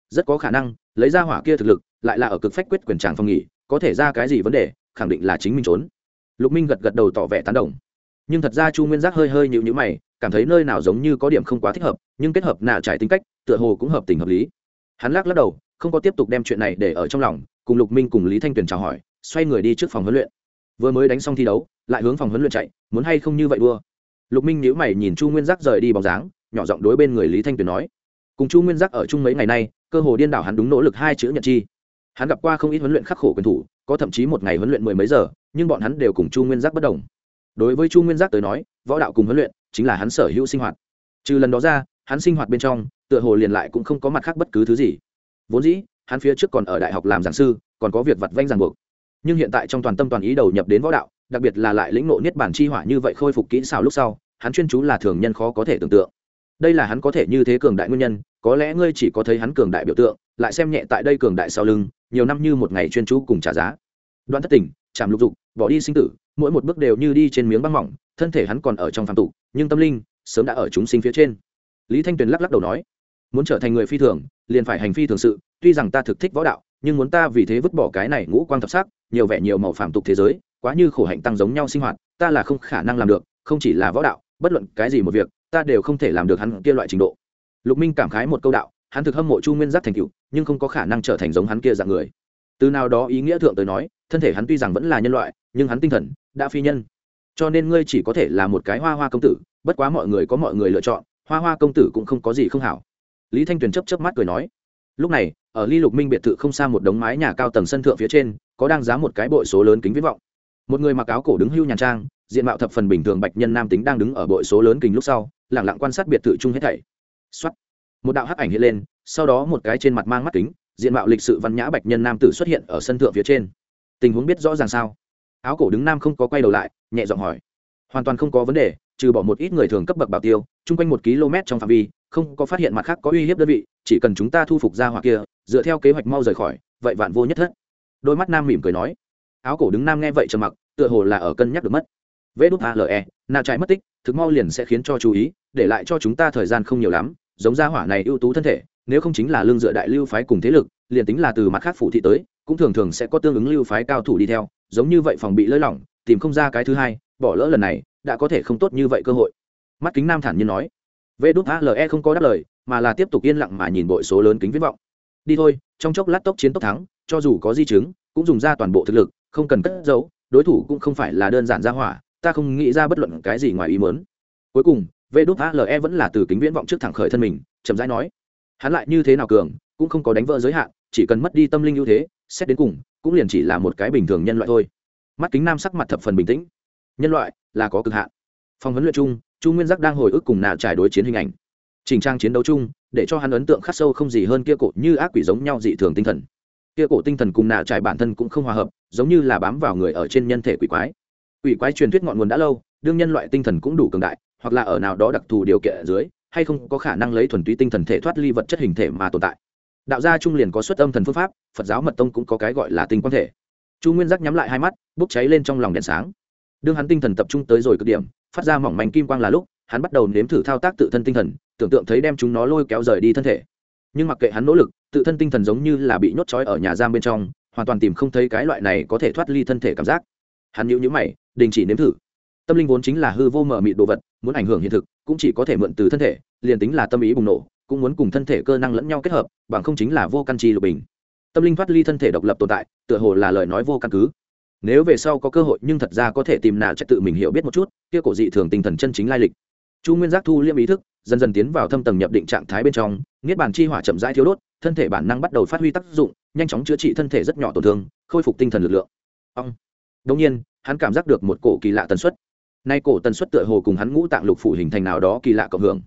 Speaker 1: rất có khả năng, lấy ra hỏa kia thực lực, lại là ở cực phách quyết quyền tràng phòng nghỉ, có thể ra cái gì vấn đề, khẳng định là chính mình trốn. Lục minh gật gật đầu tỏ vẻ tán đồng. Nhưng thật ra chu nguyên giác hơi hơi nhịu nhữ mày, cảm thấy nơi nào giống như có điểm không quá thích hợp, nhưng kết hợp nạ trải tính cách, tựa hồ cũng hợp tình hợp lý. Hắn lắc lắc đầu, không có tiếp tục đem chuyện này để ở trong lòng, cùng lục minh cùng lý thanh tuyền chào hỏi, xoay người đi trước phòng huấn luyện vừa mới đánh xong thi đấu, lại hướng phòng huấn luyện chạy, muốn hay không như vậy đua. Lục minh nhíu mày nhìn chu nguyên giác rời đi bóng dáng, nhỏ giọng đối bên người lý thanh tuyền nói. Cùng chu nguyên giác ở chung mấy ngày nay, cơ hồ điên đảo hắn đúng nỗ lực hai chữ nhật chi. Hắn gặp qua không ít huấn luyện khắc khổ quyền thủ, có thậm chí một ngày huấn luyện mười mấy giờ, nhưng bọn hắn đều cùng chu nguyên giác bất đồng. Đối với chu nguyên giác tới nói, võ đạo cùng huấn luyện chính là hắn sở hữu sinh hoạt. Trừ lần đó ra, hắn sinh hoạt bên trong, tựa hồ liền lại cũng không có mặt khác bất cứ thứ gì. Vốn dĩ, hắn phía trước còn ở đại học làm giảng sư, còn có việc vặt vanh ràng buộc nhưng hiện tại trong toàn tâm toàn ý đầu nhập đến võ đạo, đặc biệt là lại lĩnh nộ niết bản chi hỏa như vậy khôi phục kỹ xảo lúc sau, hắn chuyên chú là thường nhân khó có thể tưởng tượng. Đây là hắn có thể như thế cường đại nguyên nhân, có lẽ ngươi chỉ có thấy hắn cường đại biểu tượng, lại xem nhẹ tại đây cường đại sau lưng, nhiều năm như một ngày chuyên chú cùng trả giá. Đoạn thất tình, chạm lục dục, bỏ đi sinh tử, mỗi một bước đều như đi trên miếng băng mỏng, thân thể hắn còn ở trong phạm tục, nhưng tâm linh sớm đã ở chúng sinh phía trên. Lý thanh tuyền lắc lắc đầu nói, muốn trở thành người phi thường, liền phải hành phi thường sự, tuy rằng ta thực thích võ đạo, nhưng muốn ta vì thế vứt bỏ cái này ngũ quang thập sắc nhiều vẻ nhiều màu phạm tục thế giới, quá như khổ hạnh tăng giống nhau sinh hoạt, ta là không khả năng làm được, không chỉ là võ đạo, bất luận cái gì một việc, ta đều không thể làm được hắn kia loại trình độ. Lục minh cảm khái một câu đạo, hắn thực hâm mộ chu nguyên giác thành cựu nhưng không có khả năng trở thành giống hắn kia dạng người. Từ nào đó ý nghĩa thượng tới nói, thân thể hắn tuy rằng vẫn là nhân loại, nhưng hắn tinh thần đã phi nhân. Cho nên ngươi chỉ có thể là một cái hoa hoa công tử, bất quá mọi người có mọi người lựa chọn, hoa hoa công tử cũng không có gì không hảo. Lý thanh tuyền chấp chấp mắt cười nói lúc này, ở ly lục minh biệt thự không xa một đống mái nhà cao tầng sân thượng phía trên, có đang giá một cái bội số lớn kính viễn vọng. Một người mặc áo cổ đứng hưu nhàn trang, diện mạo thập phần bình thường bạch nhân nam tính đang đứng ở bội số lớn kính lúc sau lẳng lặng quan sát biệt thự chung hết thảy. Xuất một đạo hắc ảnh hiện lên, sau đó một cái trên mặt mang mắt kính, diện mạo lịch sự văn nhã bạch nhân nam tử xuất hiện ở sân thượng phía trên. Tình huống biết rõ ràng sao? Áo cổ đứng nam không có quay đầu lại, nhẹ giọng hỏi. Hoàn toàn không có vấn đề, trừ bỏ một ít người thường cấp bậc bảo tiêu, chung quanh một km trong phạm vi, không có phát hiện mặt khác có uy hiếp đơn vị chỉ cần chúng ta thu phục ra hỏa kia, dựa theo kế hoạch mau rời khỏi, vậy vạn vô nhất thất. Đôi mắt nam mỉm cười nói. Áo cổ đứng nam nghe vậy trầm mặc, tựa hồ là ở cân nhắc được mất. Vê đút ale nào trái mất tích, thực mau liền sẽ khiến cho chú ý, để lại cho chúng ta thời gian không nhiều lắm, giống gia hỏa này ưu tú thân thể, nếu không chính là lương dựa đại lưu phái cùng thế lực, liền tính là từ mặt khác phụ thị tới, cũng thường thường sẽ có tương ứng lưu phái cao thủ đi theo, giống như vậy phòng bị lơi lỏng, tìm không ra cái thứ hai, bỏ lỡ lần này, đã có thể không tốt như vậy cơ hội. Mắt kính nam thản nhiên nói. Vê đút ale không có đáp lời mà là tiếp tục yên lặng mà nhìn bội số lớn kính viễn vọng. Đi thôi, trong chốc lát tốc chiến tốc thắng, cho dù có di chứng, cũng dùng ra toàn bộ thực lực, không cần cất giấu, đối thủ cũng không phải là đơn giản ra hỏa, ta không nghĩ ra bất luận cái gì ngoài ý mớn cuối cùng vê đúc ale vẫn là từ kính viễn vọng trước thẳng khởi thân mình, chậm rãi nói, hắn lại như thế nào cường, cũng không có đánh vỡ giới hạn, chỉ cần mất đi tâm linh ưu thế, xét đến cùng, cũng liền chỉ là một cái bình thường nhân loại thôi. Mắt kính nam sắc mặt thập phần bình tĩnh. Nhân loại là có cực hạn. Phòng huấn luyện chung, chu nguyên giác đang hồi ức cùng nạ trải đối chiến hình ảnh trình trang chiến đấu chung, để cho hắn ấn tượng khắc sâu không gì hơn kia cổ như ác quỷ giống nhau dị thường tinh thần. Kia cổ tinh thần cùng nạ trải bản thân cũng không hòa hợp, giống như là bám vào người ở trên nhân thể quỷ quái. Quỷ quái truyền thuyết ngọn nguồn đã lâu, đương nhân loại tinh thần cũng đủ cường đại, hoặc là ở nào đó đặc thù điều kiện ở dưới, hay không có khả năng lấy thuần túy tinh thần thể thoát ly vật chất hình thể mà tồn tại. Đạo gia trung liền có xuất âm thần phương pháp, phật giáo mật tông cũng có cái gọi là tinh quan thể. Chu nguyên giác nhắm lại hai mắt, bốc cháy lên trong lòng đèn sáng. Đương hắn tinh thần tập trung tới rồi cực điểm, phát ra mỏng manh kim quang là lúc hắn bắt đầu nếm thử thao tác tự thân tinh thần, tưởng tượng thấy đem chúng nó lôi kéo rời đi thân thể. Nhưng mặc kệ hắn nỗ lực, tự thân tinh thần giống như là bị nhốt trói ở nhà giam bên trong, hoàn toàn tìm không thấy cái loại này có thể thoát ly thân thể cảm giác. Hắn nhữ nhữ mày, đình chỉ nếm thử. Tâm linh vốn chính là hư vô mờ mịt đồ vật, muốn ảnh hưởng hiện thực, cũng chỉ có thể mượn từ thân thể, liền tính là tâm ý bùng nổ, cũng muốn cùng thân thể cơ năng lẫn nhau kết hợp, bằng không chính là vô căn chi lục bình. Tâm linh thoát ly thân thể độc lập tồn tại, tựa hồ là lời nói vô căn cứ. Nếu về sau có cơ hội nhưng thật ra có thể tìm nào trách tự mình hiểu biết một chút, kia cổ dị thường tinh thần chân chính lai lịch chu nguyên giác thu liêm ý thức, dần dần tiến vào thâm tầng nhập định trạng thái bên trong, niết bàn chi hỏa chậm rãi thiếu đốt, thân thể bản năng bắt đầu phát huy tác dụng, nhanh chóng chữa trị thân thể rất nhỏ tổn thương, khôi phục tinh thần lực lượng. Ông. Đông nhiên, hắn cảm giác được một cổ kỳ lạ tần suất. Nay cổ tần suất tựa hồ cùng hắn ngũ tạng lục phủ hình thành nào đó kỳ lạ cộng hưởng.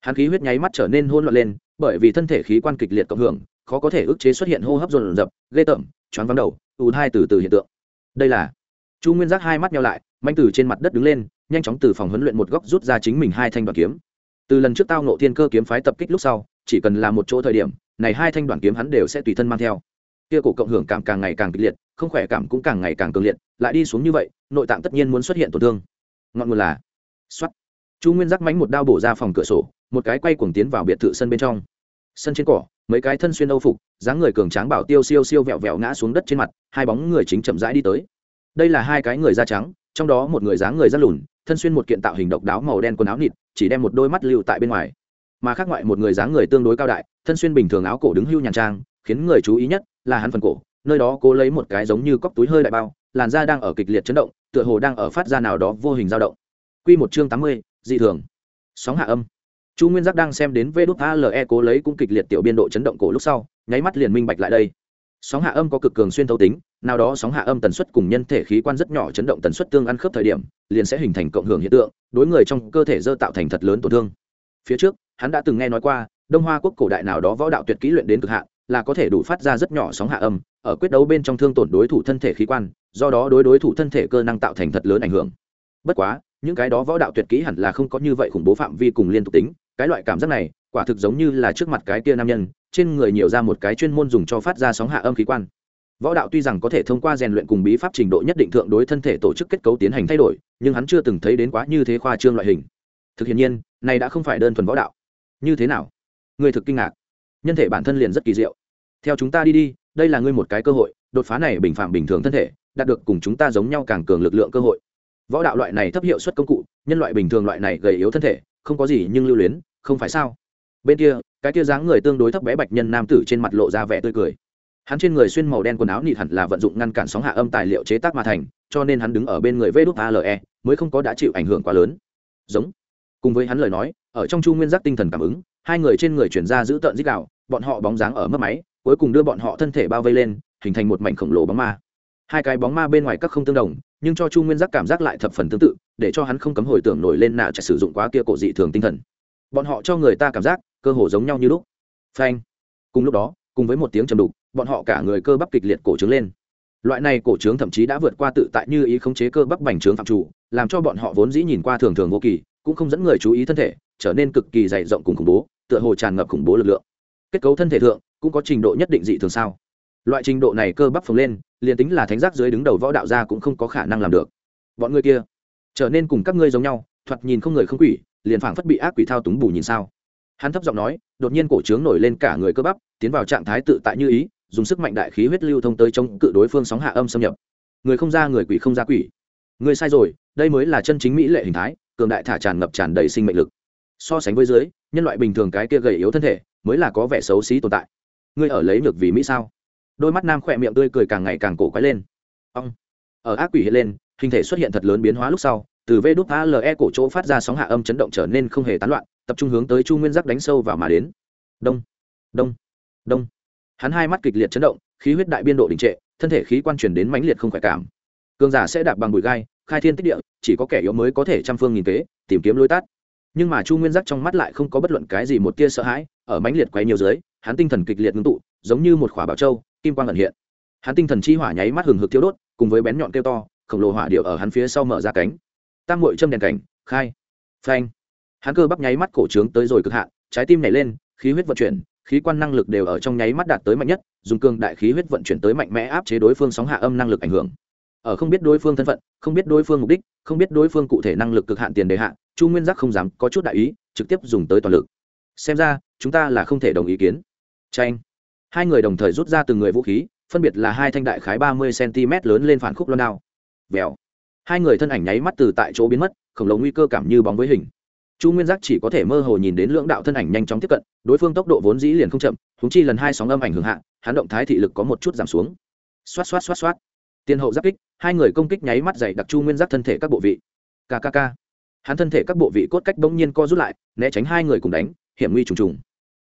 Speaker 1: Hắn khí huyết nháy mắt trở nên hôn loạn lên, bởi vì thân thể khí quan kịch liệt cộng hưởng, khó có thể ức chế xuất hiện hô hấp dồn dập, ghê tởm, choáng vắng đầu, ù hai từ từ hiện tượng. Đây là chu nguyên giác hai mắt nhau lại, manh từ trên mặt đất đứng lên nhanh chóng từ phòng huấn luyện một góc rút ra chính mình hai thanh đoạn kiếm. Từ lần trước tao nộ thiên cơ kiếm phái tập kích lúc sau, chỉ cần là một chỗ thời điểm, này hai thanh đoạn kiếm hắn đều sẽ tùy thân mang theo. Kia cổ cộng hưởng cảm càng ngày càng kịch liệt, không khỏe cảm cũng càng ngày càng cường liệt, lại đi xuống như vậy, nội tạng tất nhiên muốn xuất hiện tổn thương. Ngọn nguồn là xuất chu nguyên giác mánh một đao bổ ra phòng cửa sổ, một cái quay cuồng tiến vào biệt thự sân bên trong. Sân trên cỏ, mấy cái thân xuyên âu phục, dáng người cường tráng bảo tiêu siêu siêu vẹo vẹo ngã xuống đất trên mặt, hai bóng người chính chậm rãi đi tới. Đây là hai cái người da trắng trong đó một người dáng người rất lùn thân xuyên một kiện tạo hình độc đáo màu đen quần áo nịt chỉ đem một đôi mắt lưu tại bên ngoài mà khác ngoại một người dáng người tương đối cao đại thân xuyên bình thường áo cổ đứng hưu nhàn trang khiến người chú ý nhất là hắn phần cổ nơi đó cố lấy một cái giống như cóc túi hơi đại bao làn da đang ở kịch liệt chấn động tựa hồ đang ở phát ra nào đó vô hình dao động Quy một chương tám mươi, dị thường. Sóng hạ âm. Chu Nguyên Giác đang xem đến VĐALE cố lấy cũng kịch liệt tiểu biên độ chấn động cổ lúc sau, nháy mắt liền minh bạch lại đây. Sóng hạ âm có cực cường xuyên thấu tính, nào đó sóng hạ âm tần suất cùng nhân thể khí quan rất nhỏ chấn động tần suất tương ăn khớp thời điểm, liền sẽ hình thành cộng hưởng hiện tượng, đối người trong cơ thể dơ tạo thành thật lớn tổn thương. Phía trước, hắn đã từng nghe nói qua, Đông Hoa quốc cổ đại nào đó võ đạo tuyệt kỹ luyện đến cực hạn, là có thể đủ phát ra rất nhỏ sóng hạ âm, ở quyết đấu bên trong thương tổn đối thủ thân thể khí quan, do đó đối đối thủ thân thể cơ năng tạo thành thật lớn ảnh hưởng. Bất quá, những cái đó võ đạo tuyệt kỹ hẳn là không có như vậy khủng bố phạm vi cùng liên tục tính cái loại cảm giác này quả thực giống như là trước mặt cái kia nam nhân, trên người nhiều ra một cái chuyên môn dùng cho phát ra sóng hạ âm khí quan. Võ đạo tuy rằng có thể thông qua rèn luyện cùng bí pháp trình độ nhất định thượng đối thân thể tổ chức kết cấu tiến hành thay đổi, nhưng hắn chưa từng thấy đến quá như thế khoa trương loại hình. Thực hiện nhiên, này đã không phải đơn thuần võ đạo. Như thế nào? Người thực kinh ngạc. Nhân thể bản thân liền rất kỳ diệu. Theo chúng ta đi đi, đây là ngươi một cái cơ hội, đột phá này bình phạm bình thường thân thể, đạt được cùng chúng ta giống nhau càng cường lực lượng cơ hội. Võ đạo loại này thấp hiệu suất công cụ, nhân loại bình thường loại này gầy yếu thân thể, không có gì nhưng lưu luyến, không phải sao? Bên kia, cái kia dáng người tương đối thấp bé bạch nhân nam tử trên mặt lộ ra vẻ tươi cười. Hắn trên người xuyên màu đen quần áo nịt hẳn là vận dụng ngăn cản sóng hạ âm tài liệu chế tác mà thành, cho nên hắn đứng ở bên người vê đốt ale mới không có đã chịu ảnh hưởng quá lớn. Giống. Cùng với hắn lời nói, ở trong chu nguyên giác tinh thần cảm ứng, hai người trên người chuyển ra giữ tợn dích đạo, bọn họ bóng dáng ở mất máy, cuối cùng đưa bọn họ thân thể bao vây lên, hình thành một mảnh khổng lồ bóng ma. Hai cái bóng ma bên ngoài các không tương đồng, nhưng cho chu nguyên giác cảm giác lại thập phần tương tự, để cho hắn không cấm hồi tưởng nổi lên nạ chạy sử dụng quá kia cổ dị thường tinh thần bọn họ cho người ta cảm giác cơ hồ giống nhau như lúc. Phanh. Cùng lúc đó, cùng với một tiếng trầm đục, bọn họ cả người cơ bắp kịch liệt cổ trướng lên. Loại này cổ trướng thậm chí đã vượt qua tự tại như ý khống chế cơ bắp bành trướng phạm chủ, làm cho bọn họ vốn dĩ nhìn qua thường thường vô kỳ, cũng không dẫn người chú ý thân thể, trở nên cực kỳ dày rộng cùng khủng bố, tựa hồ tràn ngập khủng bố lực lượng. Kết cấu thân thể thượng, cũng có trình độ nhất định dị thường sao? Loại trình độ này cơ bắp phồng lên, liền tính là thánh giác dưới đứng đầu võ đạo gia cũng không có khả năng làm được. Bọn người kia trở nên cùng các ngươi giống nhau, thoạt nhìn không người không quỷ liền phảng phất bị ác quỷ thao túng bù nhìn sao. Hắn thấp giọng nói, đột nhiên cổ trướng nổi lên cả người cơ bắp, tiến vào trạng thái tự tại như ý, dùng sức mạnh đại khí huyết lưu thông tới chống cự đối phương sóng hạ âm xâm nhập. Người không ra người quỷ không ra quỷ. Người sai rồi, đây mới là chân chính mỹ lệ hình thái, cường đại thả tràn ngập tràn đầy sinh mệnh lực. So sánh với dưới, nhân loại bình thường cái kia gầy yếu thân thể, mới là có vẻ xấu xí tồn tại. Ngươi ở lấy ngược vì mỹ sao? Đôi mắt nam khỏe miệng tươi cười càng ngày càng cổ quái lên. Ông ở ác quỷ hiện lên, hình thể xuất hiện thật lớn biến hóa lúc sau từ vê đút ale cổ chỗ phát ra sóng hạ âm chấn động trở nên không hề tán loạn, tập trung hướng tới chu nguyên giác đánh sâu vào mà đến. Đông đông đông. Hắn hai mắt kịch liệt chấn động, khí huyết đại biên độ đình trệ, thân thể khí quan truyền đến mãnh liệt không khỏe cảm. Cường giả sẽ đạp bằng bụi gai, khai thiên tích địa, chỉ có kẻ yếu mới có thể trăm phương nghìn kế, tìm kiếm lối tắt. Nhưng mà chu nguyên giác trong mắt lại không có bất luận cái gì một tia sợ hãi, ở mãnh liệt quay nhiều dưới, hắn tinh thần kịch liệt ngưng tụ, giống như một khỏa bảo châu, kim quang ẩn hiện. Hắn tinh thần chi hỏa nháy mắt hừng hực thiếu đốt, cùng với bén nhọn kêu to, khổng lồ hỏa điệu ở hắn phía sau mở ra cánh tam mội châm đèn cảnh, khai, phanh. Hắn cơ bắp nháy mắt cổ trướng tới rồi cực hạn, trái tim nảy lên, khí huyết vận chuyển, khí quan năng lực đều ở trong nháy mắt đạt tới mạnh nhất, dùng cường đại khí huyết vận chuyển tới mạnh mẽ áp chế đối phương sóng hạ âm năng lực ảnh hưởng. Ở không biết đối phương thân phận, không biết đối phương mục đích, không biết đối phương cụ thể năng lực cực hạn tiền đề hạn chu nguyên giác không dám có chút đại ý, trực tiếp dùng tới toàn lực. Xem ra, chúng ta là không thể đồng ý kiến. Tranh hai người đồng thời rút ra từng người vũ khí, phân biệt là hai thanh đại khái ba mươi cm lớn lên phản khúc loan đao. Vèo hai người thân ảnh nháy mắt từ tại chỗ biến mất, khổng lồ nguy cơ cảm như bóng với hình. Chu nguyên giác chỉ có thể mơ hồ nhìn đến lưỡng đạo thân ảnh nhanh chóng tiếp cận, đối phương tốc độ vốn dĩ liền không chậm húng chi lần hai sóng âm ảnh hưởng hạ, hắn động thái thị lực có một chút giảm xuống. Xoát xoát xoát xoát. Tiên hậu giáp kích, hai người công kích nháy mắt dày đặc chu nguyên giác thân thể các bộ vị. Kkk hắn thân thể các bộ vị cốt cách bỗng nhiên co rút lại, né tránh hai người cùng đánh, hiểm nguy trùng trùng.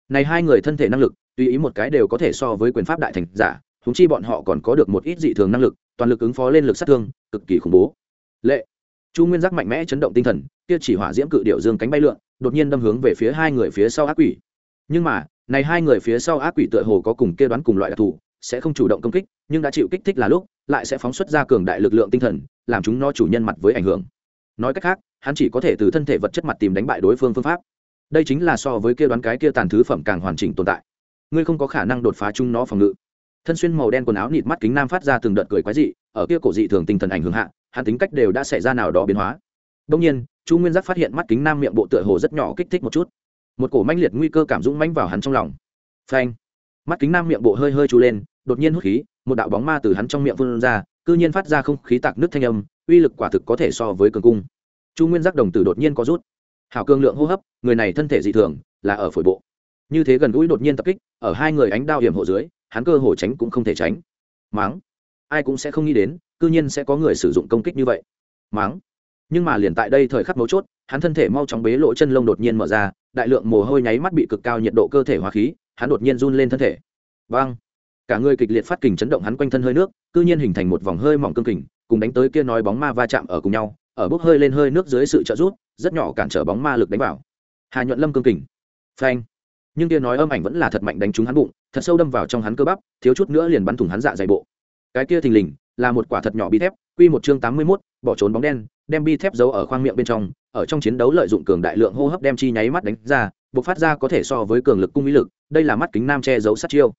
Speaker 1: Này hai người thân thể năng lực, tùy ý một cái đều có thể so với quyền pháp đại thành giả húng chi bọn họ còn có được một ít dị thường năng lực, toàn lực ứng phó lên lực sát thương, cực kỳ khủng bố lệ. Chu nguyên giác mạnh mẽ chấn động tinh thần, kia chỉ hỏa diễm cự điệu dương cánh bay lượn, đột nhiên đâm hướng về phía hai người phía sau ác quỷ. Nhưng mà, này hai người phía sau ác quỷ tựa hồ có cùng kia đoán cùng loại đặc thù, sẽ không chủ động công kích, nhưng đã chịu kích thích là lúc, lại sẽ phóng xuất ra cường đại lực lượng tinh thần, làm chúng nó chủ nhân mặt với ảnh hưởng. Nói cách khác, hắn chỉ có thể từ thân thể vật chất mặt tìm đánh bại đối phương phương pháp. Đây chính là so với kia đoán cái kia tàn thứ phẩm càng hoàn chỉnh tồn tại. Ngươi không có khả năng đột phá chúng nó phòng ngự. Thân xuyên màu đen quần áo nịt mắt kính nam phát ra từng đợt cười quái dị ở kia cổ dị thường tinh thần ảnh hưởng hạ, hắn tính cách đều đã xảy ra nào đó biến hóa. Đông nhiên, chu nguyên giác phát hiện mắt kính nam miệng bộ tựa hồ rất nhỏ kích thích một chút. Một cổ manh liệt nguy cơ cảm dũng manh vào hắn trong lòng. Phanh! Mắt kính nam miệng bộ hơi hơi chu lên, đột nhiên hút khí, một đạo bóng ma từ hắn trong miệng phun ra, cư nhiên phát ra không khí tạc nước thanh âm, uy lực quả thực có thể so với cường cung. Chu nguyên giác đồng tử đột nhiên có rút. Hảo cường lượng hô hấp, người này thân thể dị thường, là ở phổi bộ. Như thế gần gũi đột nhiên tập kích, ở hai người ánh đao hiểm hộ dưới, hắn cơ hồ tránh cũng không thể tránh. Máng! Ai cũng sẽ không nghĩ đến cư nhiên sẽ có người sử dụng công kích như vậy. Máng. Nhưng mà liền tại đây thời khắc mấu chốt hắn thân thể mau chóng bế lỗ chân lông đột nhiên mở ra đại lượng mồ hôi nháy mắt bị cực cao nhiệt độ cơ thể hóa khí hắn đột nhiên run lên thân thể. Vang cả người kịch liệt phát kình chấn động hắn quanh thân hơi nước cư nhiên hình thành một vòng hơi mỏng cương kình cùng đánh tới kia nói bóng ma va chạm ở cùng nhau ở bốc hơi lên hơi nước dưới sự trợ giúp, rất nhỏ cản trở bóng ma lực đánh vào. Hà nhuận lâm cương kình. Phanh. Nhưng kia nói âm ảnh vẫn là thật mạnh đánh trúng hắn bụng thật sâu đâm vào trong hắn cơ bắp thiếu chút nữa liền bắn thủng hắn dạ dày bộ cái kia thình lình, là một quả thật nhỏ bi thép, quy một chương tám mươi mốt, bỏ trốn bóng đen, đem bi thép giấu ở khoang miệng bên trong, ở trong chiến đấu lợi dụng cường đại lượng hô hấp đem chi nháy mắt đánh ra, bộc phát ra có thể so với cường lực cung ý lực, đây là mắt kính nam che giấu sát chiêu.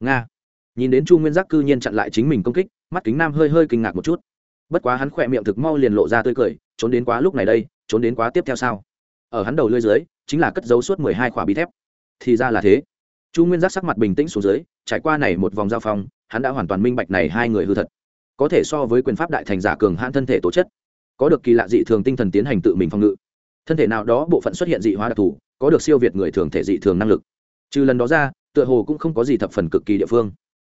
Speaker 1: Nga. Nhìn đến chu nguyên giác cư nhiên chặn lại chính mình công kích, mắt kính nam hơi hơi kinh ngạc một chút. Bất quá hắn khỏe miệng thực mau liền lộ ra tươi cười, trốn đến quá lúc này đây, trốn đến quá tiếp theo sao? Ở hắn đầu lưỡi dưới, chính là cất giấu suốt mười hai khỏa bi thép. Thì ra là thế chu nguyên giác sắc mặt bình tĩnh xuống dưới, trải qua này một vòng giao phong, hắn đã hoàn toàn minh bạch này hai người hư thật. Có thể so với quyền pháp đại thành giả cường hãn thân thể tố chất, có được kỳ lạ dị thường tinh thần tiến hành tự mình phòng ngự. Thân thể nào đó bộ phận xuất hiện dị hóa đặc thù, có được siêu việt người thường thể dị thường năng lực. Trừ lần đó ra, tựa hồ cũng không có gì thập phần cực kỳ địa phương.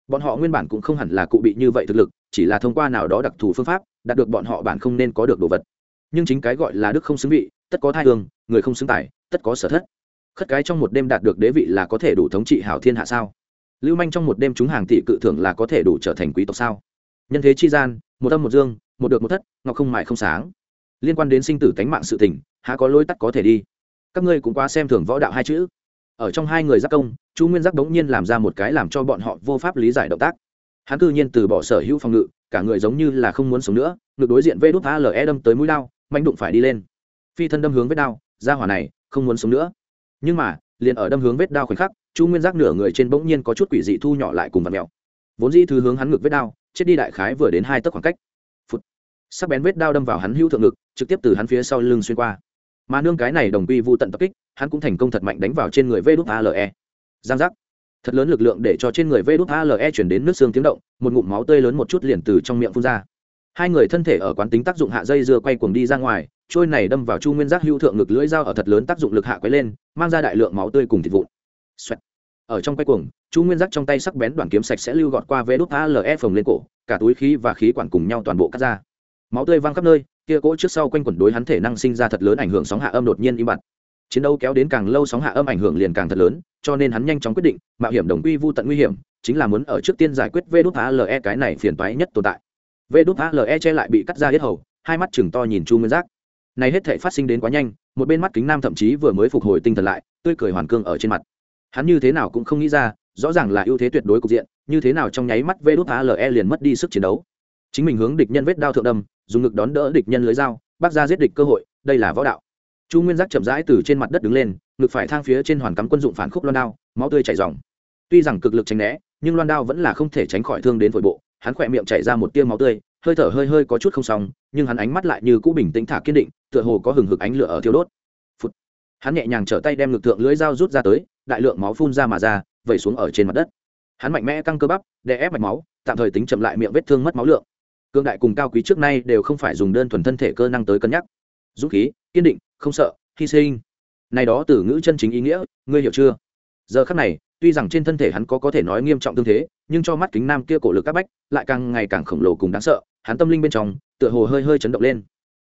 Speaker 1: Bọn họ nguyên bản cũng không hẳn là cụ bị như vậy thực lực, chỉ là thông qua nào đó đặc thù phương pháp, đạt được bọn họ bản không nên có được đồ vật. Nhưng chính cái gọi là đức không xứng vị, tất có thai hương, người không xứng tài, tất có sở thất khất cái trong một đêm đạt được đế vị là có thể đủ thống trị hảo thiên hạ sao? Lưu manh trong một đêm chúng hàng tỷ cự thưởng là có thể đủ trở thành quý tộc sao? Nhân thế chi gian, một âm một dương, một được một thất, ngọc không mại không sáng. Liên quan đến sinh tử tánh mạng sự tình, há có lối tắt có thể đi. Các ngươi cũng qua xem thường võ đạo hai chữ. Ở trong hai người giác công, chu nguyên giác bỗng nhiên làm ra một cái làm cho bọn họ vô pháp lý giải động tác. Hắn cư nhiên từ bỏ sở hữu phòng ngự, cả người giống như là không muốn sống nữa ngược đối diện vê đút ale đâm tới mũi đao, manh đụng phải đi lên. Phi thân đâm hướng vết đao, ra hỏa này, không muốn sống nữa nhưng mà, liền ở đâm hướng vết đao khoảnh khắc, chu nguyên giác nửa người trên bỗng nhiên có chút quỷ dị thu nhỏ lại cùng vật mèo. Vốn dĩ thứ hướng hắn ngược vết đao, chết đi đại khái vừa đến hai tấc khoảng cách. Phút sắc bén vết đao đâm vào hắn hữu thượng ngực, trực tiếp từ hắn phía sau lưng xuyên qua. Mà nương cái này đồng quy vô tận tập kích, hắn cũng thành công thật mạnh đánh vào trên người vê đút ale giang giác. Thật lớn lực lượng để cho trên người vê đút ale chuyển đến nước xương tiếng động, một ngụm máu tươi lớn một chút liền từ trong miệng phun ra. Hai người thân thể ở quán tính tác dụng hạ dây dưa quay cuồng đi ra ngoài trôi này đâm vào chu nguyên giác hữu thượng ngực lưỡi dao ở thật lớn tác dụng lực hạ quấy lên, mang ra đại lượng máu tươi cùng thịt vụn. Ở trong quay cuồng, chu nguyên giác trong tay sắc bén đoàn kiếm sạch sẽ lưu gọt qua vé đút ale phồng lên cổ, cả túi khí và khí quản cùng nhau toàn bộ cắt ra. Máu tươi văng khắp nơi, kia cỗ trước sau quanh quẩn đối hắn thể năng sinh ra thật lớn ảnh hưởng sóng hạ âm đột nhiên im bặt. Chiến đấu kéo đến càng lâu sóng hạ âm ảnh hưởng liền càng thật lớn, cho nên hắn nhanh chóng quyết định, mạo hiểm đồng quy vô tận nguy hiểm, chính là muốn ở trước tiên giải quyết vê đút ale cái này phiền toái nhất tồn tại. Vê đút ale che lại bị cắt ra hết hầu, hai mắt chừng to nhìn chu nguyên giác này hết thể phát sinh đến quá nhanh, một bên mắt kính nam thậm chí vừa mới phục hồi tinh thần lại, tươi cười hoàn cương ở trên mặt. Hắn như thế nào cũng không nghĩ ra, rõ ràng là ưu thế tuyệt đối cục diện, như thế nào trong nháy mắt vê đốt ale liền mất đi sức chiến đấu. Chính mình hướng địch nhân vết đao thượng đâm, dùng ngực đón đỡ địch nhân lưới dao bắt ra giết địch cơ hội, đây là võ đạo. Chu nguyên giác chậm rãi từ trên mặt đất đứng lên, ngực phải thang phía trên hoàn cắm quân dụng phản khúc loan đao, máu tươi chảy dòng tuy rằng cực lực tránh né, nhưng loan đao vẫn là không thể tránh khỏi thương đến phổi bộ, hắn khỏe miệng chảy ra một tiêu máu tươi, hơi thở hơi hơi có chút không xong, nhưng hắn ánh mắt lại như cũ bình tĩnh thả kiên định tựa hồ có hừng hực ánh lửa ở thiêu đốt. Phụt. hắn nhẹ nhàng trở tay đem ngực thượng lưới dao rút ra tới, đại lượng máu phun ra mà ra, vẩy xuống ở trên mặt đất. Hắn mạnh mẽ căng cơ bắp, đè ép mạch máu, tạm thời tính chậm lại miệng vết thương mất máu lượng. Cương đại cùng cao quý trước nay đều không phải dùng đơn thuần thân thể cơ năng tới cân nhắc. Dũng khí, kiên định, không sợ, hy sinh. Này đó từ ngữ chân chính ý nghĩa, ngươi hiểu chưa? Giờ khắc này, tuy rằng trên thân thể hắn có có thể nói nghiêm trọng tương thế, nhưng cho mắt kính nam kia cổ lực các bách lại càng ngày càng khổng lồ cùng đáng sợ, hắn tâm linh bên trong, tựa hồ hơi hơi chấn động lên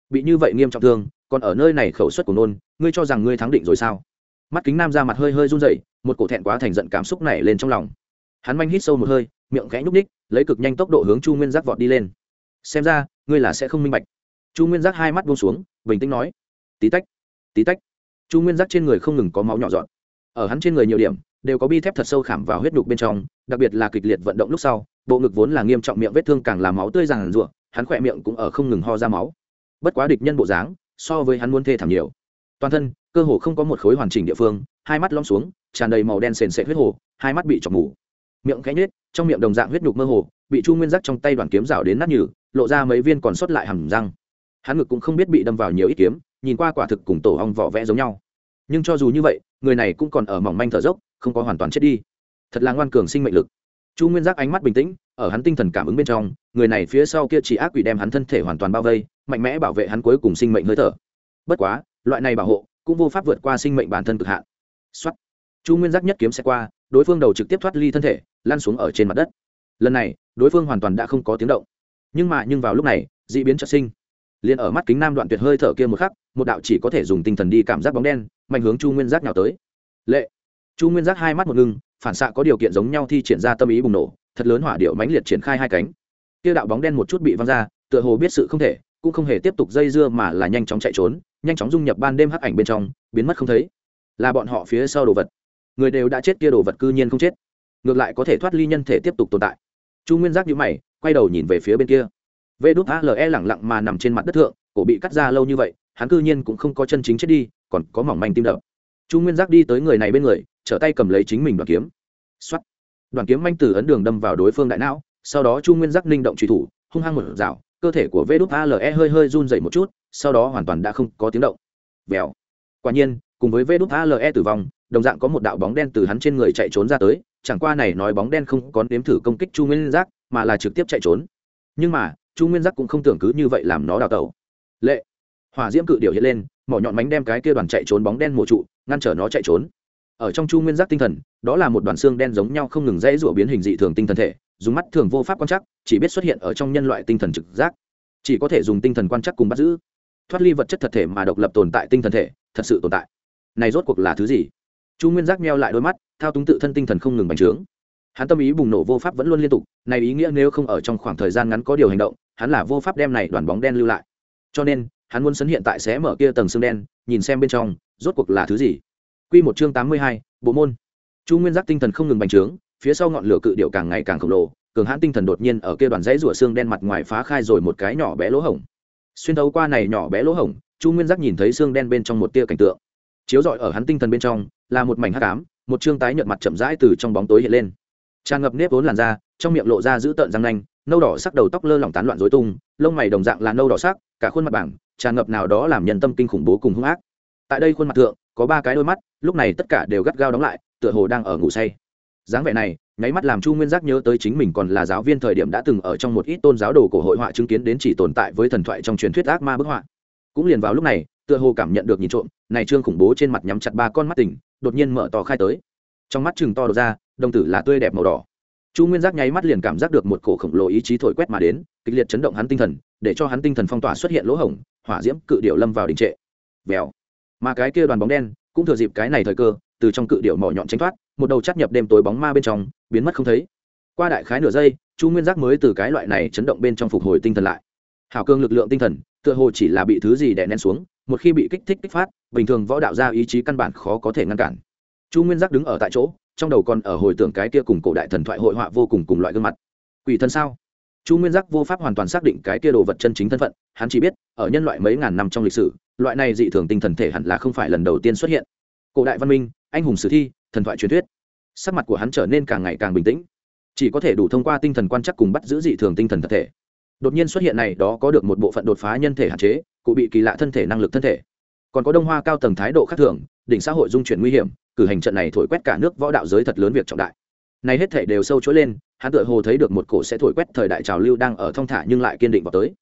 Speaker 1: bị như vậy nghiêm trọng thương, còn ở nơi này khẩu suất của nôn, ngươi cho rằng ngươi thắng định rồi sao? Mắt kính nam ra mặt hơi hơi run rẩy, một cổ thẹn quá thành giận cảm xúc này lên trong lòng. Hắn manh hít sâu một hơi, miệng khẽ nhúc ních lấy cực nhanh tốc độ hướng chu nguyên giác vọt đi lên. Xem ra, ngươi là sẽ không minh bạch. Chu nguyên giác hai mắt buông xuống, bình tĩnh nói, tí tách tí tách. Chu nguyên giác trên người không ngừng có máu nhỏ dọn. Ở hắn trên người nhiều điểm, đều có bi thép thật sâu khảm vào huyết nhục bên trong, đặc biệt là kịch liệt vận động lúc sau, bộ ngực vốn là nghiêm trọng miệng vết thương càng làm máu tươi ràng rụa hắn khỏe miệng cũng ở không ngừng ho ra máu bất quá địch nhân bộ dáng, so với hắn muốn thê thảm nhiều. Toàn thân, cơ hồ không có một khối hoàn chỉnh địa phương, hai mắt lom xuống, tràn đầy màu đen sền sệt huyết hồ, hai mắt bị chọc mù. Miệng cánh nết trong miệng đồng dạng huyết nhục mơ hồ, bị chu nguyên giác trong tay đoàn kiếm rào đến nát nhừ, lộ ra mấy viên còn sót lại hầm răng. Hắn ngực cũng không biết bị đâm vào nhiều ít kiếm, nhìn qua quả thực cùng tổ ong vỏ vẽ giống nhau. Nhưng cho dù như vậy, người này cũng còn ở mỏng manh thở dốc, không có hoàn toàn chết đi. Thật là ngoan cường sinh mệnh lực chu nguyên giác ánh mắt bình tĩnh, ở hắn tinh thần cảm ứng bên trong, người này phía sau kia chỉ ác quỷ đem hắn thân thể hoàn toàn bao vây, mạnh mẽ bảo vệ hắn cuối cùng sinh mệnh hơi thở. Bất quá, loại này bảo hộ cũng vô pháp vượt qua sinh mệnh bản thân cực hạn. Xuất chu nguyên giác nhất kiếm xe qua, đối phương đầu trực tiếp thoát ly thân thể lan xuống ở trên mặt đất. Lần này, đối phương hoàn toàn đã không có tiếng động. Nhưng mà, nhưng vào lúc này d ị biến trợ sinh. Liền ở mắt kính nam đoạn tuyệt hơi thở kia một khắc, một đạo chỉ có thể dùng tinh thần đi cảm giác bóng đen, mạnh hướng chu nguyên giác nào tới. Lệ. Chu nguyên giác hai mắt một ngưng phản xạ có điều kiện giống nhau thi triển ra tâm ý bùng nổ, thật lớn hỏa điệu mãnh liệt triển khai hai cánh. Kia đạo bóng đen một chút bị văng ra, tựa hồ biết sự không thể, cũng không hề tiếp tục dây dưa mà là nhanh chóng chạy trốn, nhanh chóng dung nhập ban đêm hắc ảnh bên trong, biến mất không thấy. Là bọn họ phía sau đồ vật. Người đều đã chết kia đồ vật cư nhiên không chết. Ngược lại có thể thoát ly nhân thể tiếp tục tồn tại. Chu nguyên giác nhíu mày, quay đầu nhìn về phía bên kia. Vê đút ale lẳng lặng mà nằm trên mặt đất thượng, cổ bị cắt ra lâu như vậy, hắn cư nhiên cũng không có chân chính chết đi, còn có mỏng manh tim đập. Chu nguyên giác đi tới người này bên người trở tay cầm lấy chính mình đoàn kiếm. Xuất đoàn kiếm manh từ ấn đường đâm vào đối phương đại não, sau đó chu nguyên giác ninh động truy thủ, hung hăng một dạo cơ thể của vê đút ale hơi hơi run dậy một chút, sau đó hoàn toàn đã không có tiếng động. Vèo. Quả nhiên, cùng với vê đút ale tử vong, đồng dạng có một đạo bóng đen từ hắn trên người chạy trốn ra tới, chẳng qua này nói bóng đen không có nếm thử công kích chu nguyên giác, mà là trực tiếp chạy trốn. Nhưng mà, chu nguyên giác cũng không tưởng cứ như vậy làm nó đào tẩu. Lệ. Hỏa diễm cự điệu hiện lên, mỏ nhọn mánh đem cái kia đoàn chạy trốn bóng đen mùa trụ, ngăn trở nó chạy trốn ở trong chu nguyên giác tinh thần, đó là một đoàn xương đen giống nhau không ngừng dãy rủa biến hình dị thường tinh thần thể, dùng mắt thường vô pháp quan chắc chỉ biết xuất hiện ở trong nhân loại tinh thần trực giác. Chỉ có thể dùng tinh thần quan chắc cùng bắt giữ. Thoát ly vật chất thật thể mà độc lập tồn tại tinh thần thể, thật sự tồn tại. Này rốt cuộc là thứ gì? Chu nguyên giác meo lại đôi mắt, thao túng tự thân tinh thần không ngừng bành trướng. Hắn tâm ý bùng nổ vô pháp vẫn luôn liên tục, này ý nghĩa nếu không ở trong khoảng thời gian ngắn có điều hành động, hắn là vô pháp đem này đoàn bóng đen lưu lại. Cho nên, hắn muốn sấn hiện tại sẽ mở kia tầng xương đen, nhìn xem bên trong, rốt cuộc là thứ gì? Quy một chương tám mươi hai, bộ môn. Chu nguyên giác tinh thần không ngừng bành trướng phía sau ngọn lửa cự điểu càng ngày càng khổng lồ cường hãn tinh thần đột nhiên ở kia đoàn dãy rủa xương đen mặt ngoài phá khai rồi một cái nhỏ bé lỗ hổng. Xuyên thấu qua này nhỏ bé lỗ hổng chu nguyên giác nhìn thấy xương đen bên trong một tia cảnh tượng. Chiếu rọi ở hắn tinh thần bên trong là một mảnh hắc ám một chương tái nhợt mặt chậm rãi từ trong bóng tối hiện lên. Tràn ngập nếp vốn làn da trong miệng lộ ra giữ tợn răng nanh nâu đỏ sắc đầu tóc lơ lỏng tán loạn rối tung lông mày đồng dạng là nâu đỏ sắc cả khuôn mặt bảng tràn ngập nào đó làm nhân tâm kinh khủng bố cùng hung ác. Tại đây khuôn mặt thượng có ba cái đôi mắt, lúc này tất cả đều gắt gao đóng lại, tựa hồ đang ở ngủ say. Dáng vẻ này, nháy mắt làm chu nguyên giác nhớ tới chính mình còn là giáo viên thời điểm đã từng ở trong một ít tôn giáo đồ cổ hội họa chứng kiến đến chỉ tồn tại với thần thoại trong truyền thuyết ác ma bức họa. Cũng liền vào lúc này, tựa hồ cảm nhận được nhìn trộm, này trương khủng bố trên mặt nhắm chặt ba con mắt tỉnh, đột nhiên mở to khai tới. Trong mắt chừng to ra, đồng tử là tươi đẹp màu đỏ. Chu nguyên giác nháy mắt liền cảm giác được một cổ khổng lồ ý chí thổi quét mà đến, kịch liệt chấn động hắn tinh thần, để cho hắn tinh thần phong tỏa xuất hiện lỗ hổng, hỏa diễm cự điệu lâm vào đình trệ. Vèo mà cái kia đoàn bóng đen cũng thừa dịp cái này thời cơ, từ trong cự điệu mỏ nhọn tránh thoát, một đầu chắt nhập đêm tối bóng ma bên trong, biến mất không thấy. Qua đại khái nửa giây, chu nguyên giác mới từ cái loại này chấn động bên trong phục hồi tinh thần lại. Hảo cương lực lượng tinh thần, tựa hồ chỉ là bị thứ gì đè nén xuống, một khi bị kích thích kích phát, bình thường võ đạo ra ý chí căn bản khó có thể ngăn cản. Chu nguyên giác đứng ở tại chỗ, trong đầu còn ở hồi tưởng cái kia cùng cổ đại thần thoại hội họa vô cùng cùng loại gương mặt. Quỷ thân sao? Chu nguyên giác vô pháp hoàn toàn xác định cái kia đồ vật chân chính thân phận, hắn chỉ biết, ở nhân loại mấy ngàn năm trong lịch sử, loại này dị thường tinh thần thể hẳn là không phải lần đầu tiên xuất hiện. Cổ đại văn minh, anh hùng sử thi, thần thoại truyền thuyết. Sắc mặt của hắn trở nên càng ngày càng bình tĩnh. Chỉ có thể đủ thông qua tinh thần quan chắc cùng bắt giữ dị thường tinh thần thật thể. Đột nhiên xuất hiện này, đó có được một bộ phận đột phá nhân thể hạn chế, cụ bị kỳ lạ thân thể, năng lực thân thể. Còn có đông hoa cao tầng thái độ khác thường, đỉnh xã hội dung chuyển nguy hiểm, cử hành trận này thổi quét cả nước võ đạo giới thật lớn việc trọng đại. Này hết thể đều sâu chối lên hắn tựa hồ thấy được một cổ sẽ thổi quét thời đại trào lưu đang ở thong thả nhưng lại kiên định vào tới.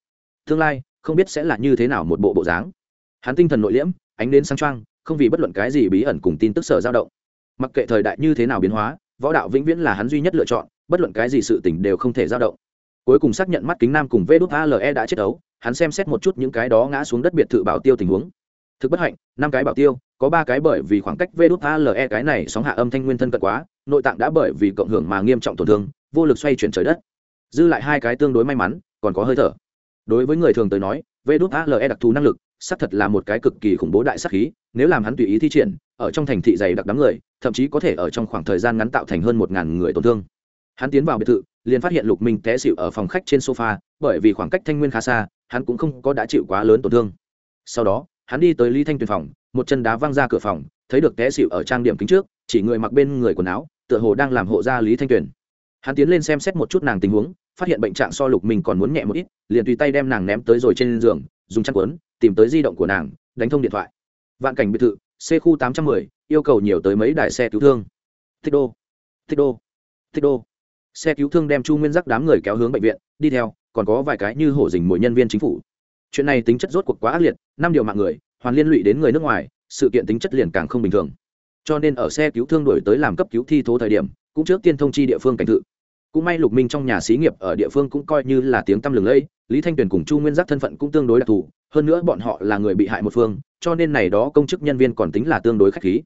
Speaker 1: Tương lai, không biết sẽ là như thế nào một bộ bộ dáng. Hắn tinh thần nội liễm, ánh đến sang trang không vì bất luận cái gì bí ẩn cùng tin tức sở dao động. Mặc kệ thời đại như thế nào biến hóa, võ đạo vĩnh viễn là hắn duy nhất lựa chọn, bất luận cái gì sự tình đều không thể dao động. Cuối cùng xác nhận mắt kính nam cùng vê đút ale đã chết ấu hắn xem xét một chút những cái đó ngã xuống đất biệt thự bảo tiêu tình huống. Thực bất hạnh, năm cái bảo tiêu, có ba cái bởi vì khoảng cách vê đút ale cái này sóng hạ âm thanh nguyên thân cận quá, nội tạng đã bởi vì cộng hưởng mà nghiêm trọng tổn thương vô lực xoay chuyển trời đất. Dư lại hai cái tương đối may mắn, còn có hơi thở. Đối với người thường tới nói vê đốt ale đặc thù năng lực, xác thật là một cái cực kỳ khủng bố đại sắc khí, nếu làm hắn tùy ý thi triển, ở trong thành thị dày đặc đám người, thậm chí có thể ở trong khoảng thời gian ngắn tạo thành hơn một ngàn người tổn thương. Hắn tiến vào biệt thự, liền phát hiện lục minh té xịu ở phòng khách trên sofa, bởi vì khoảng cách thanh nguyên khá xa, hắn cũng không có đã chịu quá lớn tổn thương. Sau đó, hắn đi tới lý thanh tuyền phòng, một chân đá văng ra cửa phòng, thấy được té xịu ở trang điểm kính trước, chỉ người mặc bên người quần áo, tựa hồ đang làm hộ gia lý thanh tuyền hắn tiến lên xem xét một chút nàng tình huống, phát hiện bệnh trạng so lục mình còn muốn nhẹ một ít, liền tùy tay đem nàng ném tới rồi trên giường, dùng chăn quấn, tìm tới di động của nàng, đánh thông điện thoại. Vạn cảnh biệt thự, c khu tám trăm mười, yêu cầu nhiều tới mấy đài xe cứu thương. Thích đô thích đô thích đô. Xe cứu thương đem chu nguyên giác đám người kéo hướng bệnh viện, đi theo, còn có vài cái như hổ dình mỗi nhân viên chính phủ. Chuyện này tính chất rốt cuộc quá ác liệt, năm điều mạng người, hoàn liên lụy đến người nước ngoài, sự kiện tính chất liền càng không bình thường. Cho nên ở xe cứu thương đổi tới làm cấp cứu thi thố thời điểm, cũng trước tiên thông chi địa phương cảnh thự cũng may lục minh trong nhà xí nghiệp ở địa phương cũng coi như là tiếng tăm lừng lẫy, lý thanh tuyền cùng chu nguyên giác thân phận cũng tương đối đặc thù, hơn nữa bọn họ là người bị hại một phương, cho nên này đó công chức nhân viên còn tính là tương đối khách khí.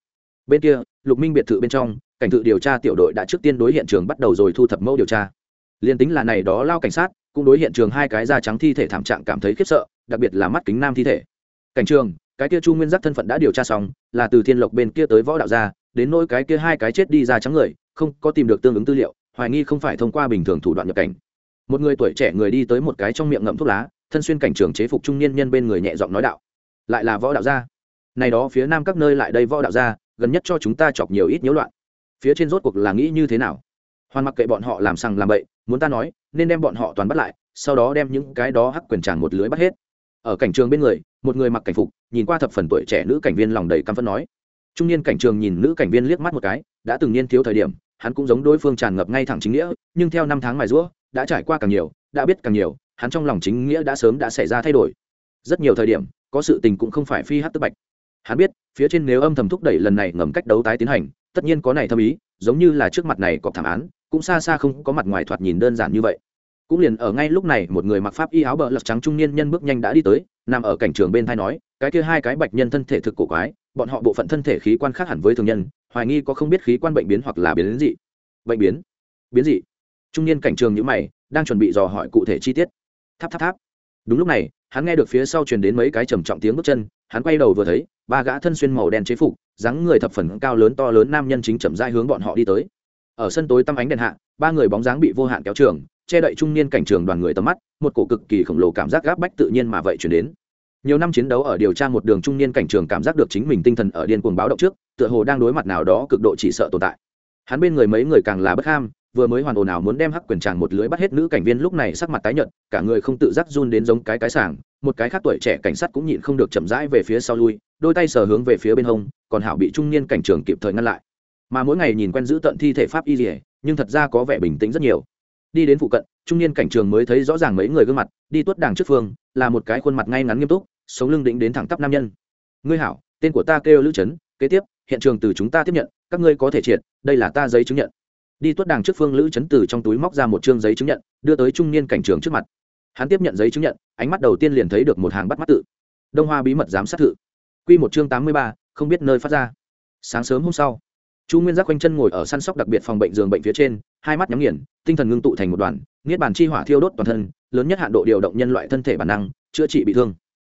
Speaker 1: Bên kia, lục minh biệt thự bên trong, cảnh thự điều tra tiểu đội đã trước tiên đối hiện trường bắt đầu rồi thu thập mẫu điều tra. Liên tính là này đó lao cảnh sát, cũng đối hiện trường hai cái da trắng thi thể thảm trạng cảm thấy khiếp sợ, đặc biệt là mắt kính nam thi thể. Cảnh trường, cái kia chu nguyên giác thân phận đã điều tra xong, là từ thiên lộc bên kia tới võ đạo gia, đến nỗi cái kia hai cái chết đi da trắng người, không có tìm được tương ứng tư liệu hoài nghi không phải thông qua bình thường thủ đoạn nhập cảnh. Một người tuổi trẻ người đi tới một cái trong miệng ngậm thuốc lá, thân xuyên cảnh trường chế phục trung niên nhân bên người nhẹ giọng nói đạo. Lại là võ đạo gia. Này đó phía nam các nơi lại đây võ đạo gia, gần nhất cho chúng ta chọc nhiều ít nhiễu loạn. Phía trên rốt cuộc là nghĩ như thế nào? Hoàn mặc kệ bọn họ làm sằng làm bậy, muốn ta nói, nên đem bọn họ toàn bắt lại, sau đó đem những cái đó hắc quyền tràn một lưới bắt hết. Ở cảnh trường bên người, một người mặc cảnh phục, nhìn qua thập phần tuổi trẻ nữ cảnh viên lòng đầy căm phẫn nói. Trung niên cảnh trường nhìn nữ cảnh viên liếc mắt một cái, đã từng niên thiếu thời điểm hắn cũng giống đối phương tràn ngập ngay thẳng chính nghĩa, nhưng theo năm tháng mài rũa, đã trải qua càng nhiều, đã biết càng nhiều, hắn trong lòng chính nghĩa đã sớm đã xảy ra thay đổi. Rất nhiều thời điểm, có sự tình cũng không phải phi hát tức bạch. Hắn biết, phía trên nếu âm thầm thúc đẩy lần này ngầm cách đấu tái tiến hành, tất nhiên có này thâm ý, giống như là trước mặt này cọp thảm án, cũng xa xa không có mặt ngoài thoạt nhìn đơn giản như vậy. Cũng liền ở ngay lúc này, một người mặc pháp y áo bờ lật trắng trung niên nhân bước nhanh đã đi tới, nằm ở cảnh trường bên thai nói, cái kia hai cái bạch nhân thân thể thực cổ quái, bọn họ bộ phận thân thể khí quan khác hẳn với thường nhân hoài nghi có không biết khí quan bệnh biến hoặc là biến dị. Bệnh biến? Biến dị. Trung niên cảnh trường nhữ mày, đang chuẩn bị dò hỏi cụ thể chi tiết. Tháp tháp tháp. Đúng lúc này, hắn nghe được phía sau truyền đến mấy cái trầm trọng tiếng bước chân, hắn quay đầu vừa thấy, ba gã thân xuyên màu đen chế phục, dáng người thập phần cao lớn to lớn nam nhân chính chậm rãi hướng bọn họ đi tới. Ở sân tối tăm ánh đèn hạ, ba người bóng dáng bị vô hạn kéo trường, che đậy trung niên cảnh trường đoàn người tầm mắt, một cổ cực kỳ khổng lồ cảm giác gáp bách tự nhiên mà vậy chuyển đến nhiều năm chiến đấu ở điều tra một đường trung niên cảnh trường cảm giác được chính mình tinh thần ở điên cuồng báo động trước, tựa hồ đang đối mặt nào đó cực độ chỉ sợ tồn tại. Hắn bên người mấy người càng là bất ham, vừa mới hoàn ồn ào muốn đem hắc quyền chàng một lưới bắt hết nữ cảnh viên lúc này sắc mặt tái nhợt, cả người không tự giác run đến giống cái cái sảng, một cái khác tuổi trẻ cảnh sát cũng nhịn không được chậm rãi về phía sau lui, đôi tay sờ hướng về phía bên hông, còn hảo bị trung niên cảnh trường kịp thời ngăn lại. Mà mỗi ngày nhìn quen giữ tận thi thể pháp y dỉa nhưng thật ra có vẻ bình tĩnh rất nhiều. Đi đến phụ cận trung niên cảnh trường mới thấy rõ ràng mấy người gương mặt, đi tuốt đàng trước phương, là một cái khuôn mặt ngay ngắn nghiêm túc, sống lưng đĩnh đến thẳng tắp nam nhân. Ngươi hảo, tên của ta kêu lữ trấn, kế tiếp, hiện trường từ chúng ta tiếp nhận, các ngươi có thể triệt, đây là ta giấy chứng nhận. Đi tuất đàng trước phương lữ chấn từ trong túi móc ra một chương giấy chứng nhận, đưa tới trung niên cảnh trường trước mặt. Hắn tiếp nhận giấy chứng nhận, ánh mắt đầu tiên liền thấy được một hàng bắt mắt tự. Đông hoa bí mật giám sát thự. Q một chương tám mươi ba, không biết nơi phát ra. Sáng sớm hôm sau chu nguyên giác quanh chân ngồi ở săn sóc đặc biệt phòng bệnh giường bệnh phía trên, hai mắt nhắm nghiền, tinh thần ngưng tụ thành một đoàn, niết bàn chi hỏa thiêu đốt toàn thân, lớn nhất hạn độ điều động nhân loại thân thể bản năng, chữa trị bị thương.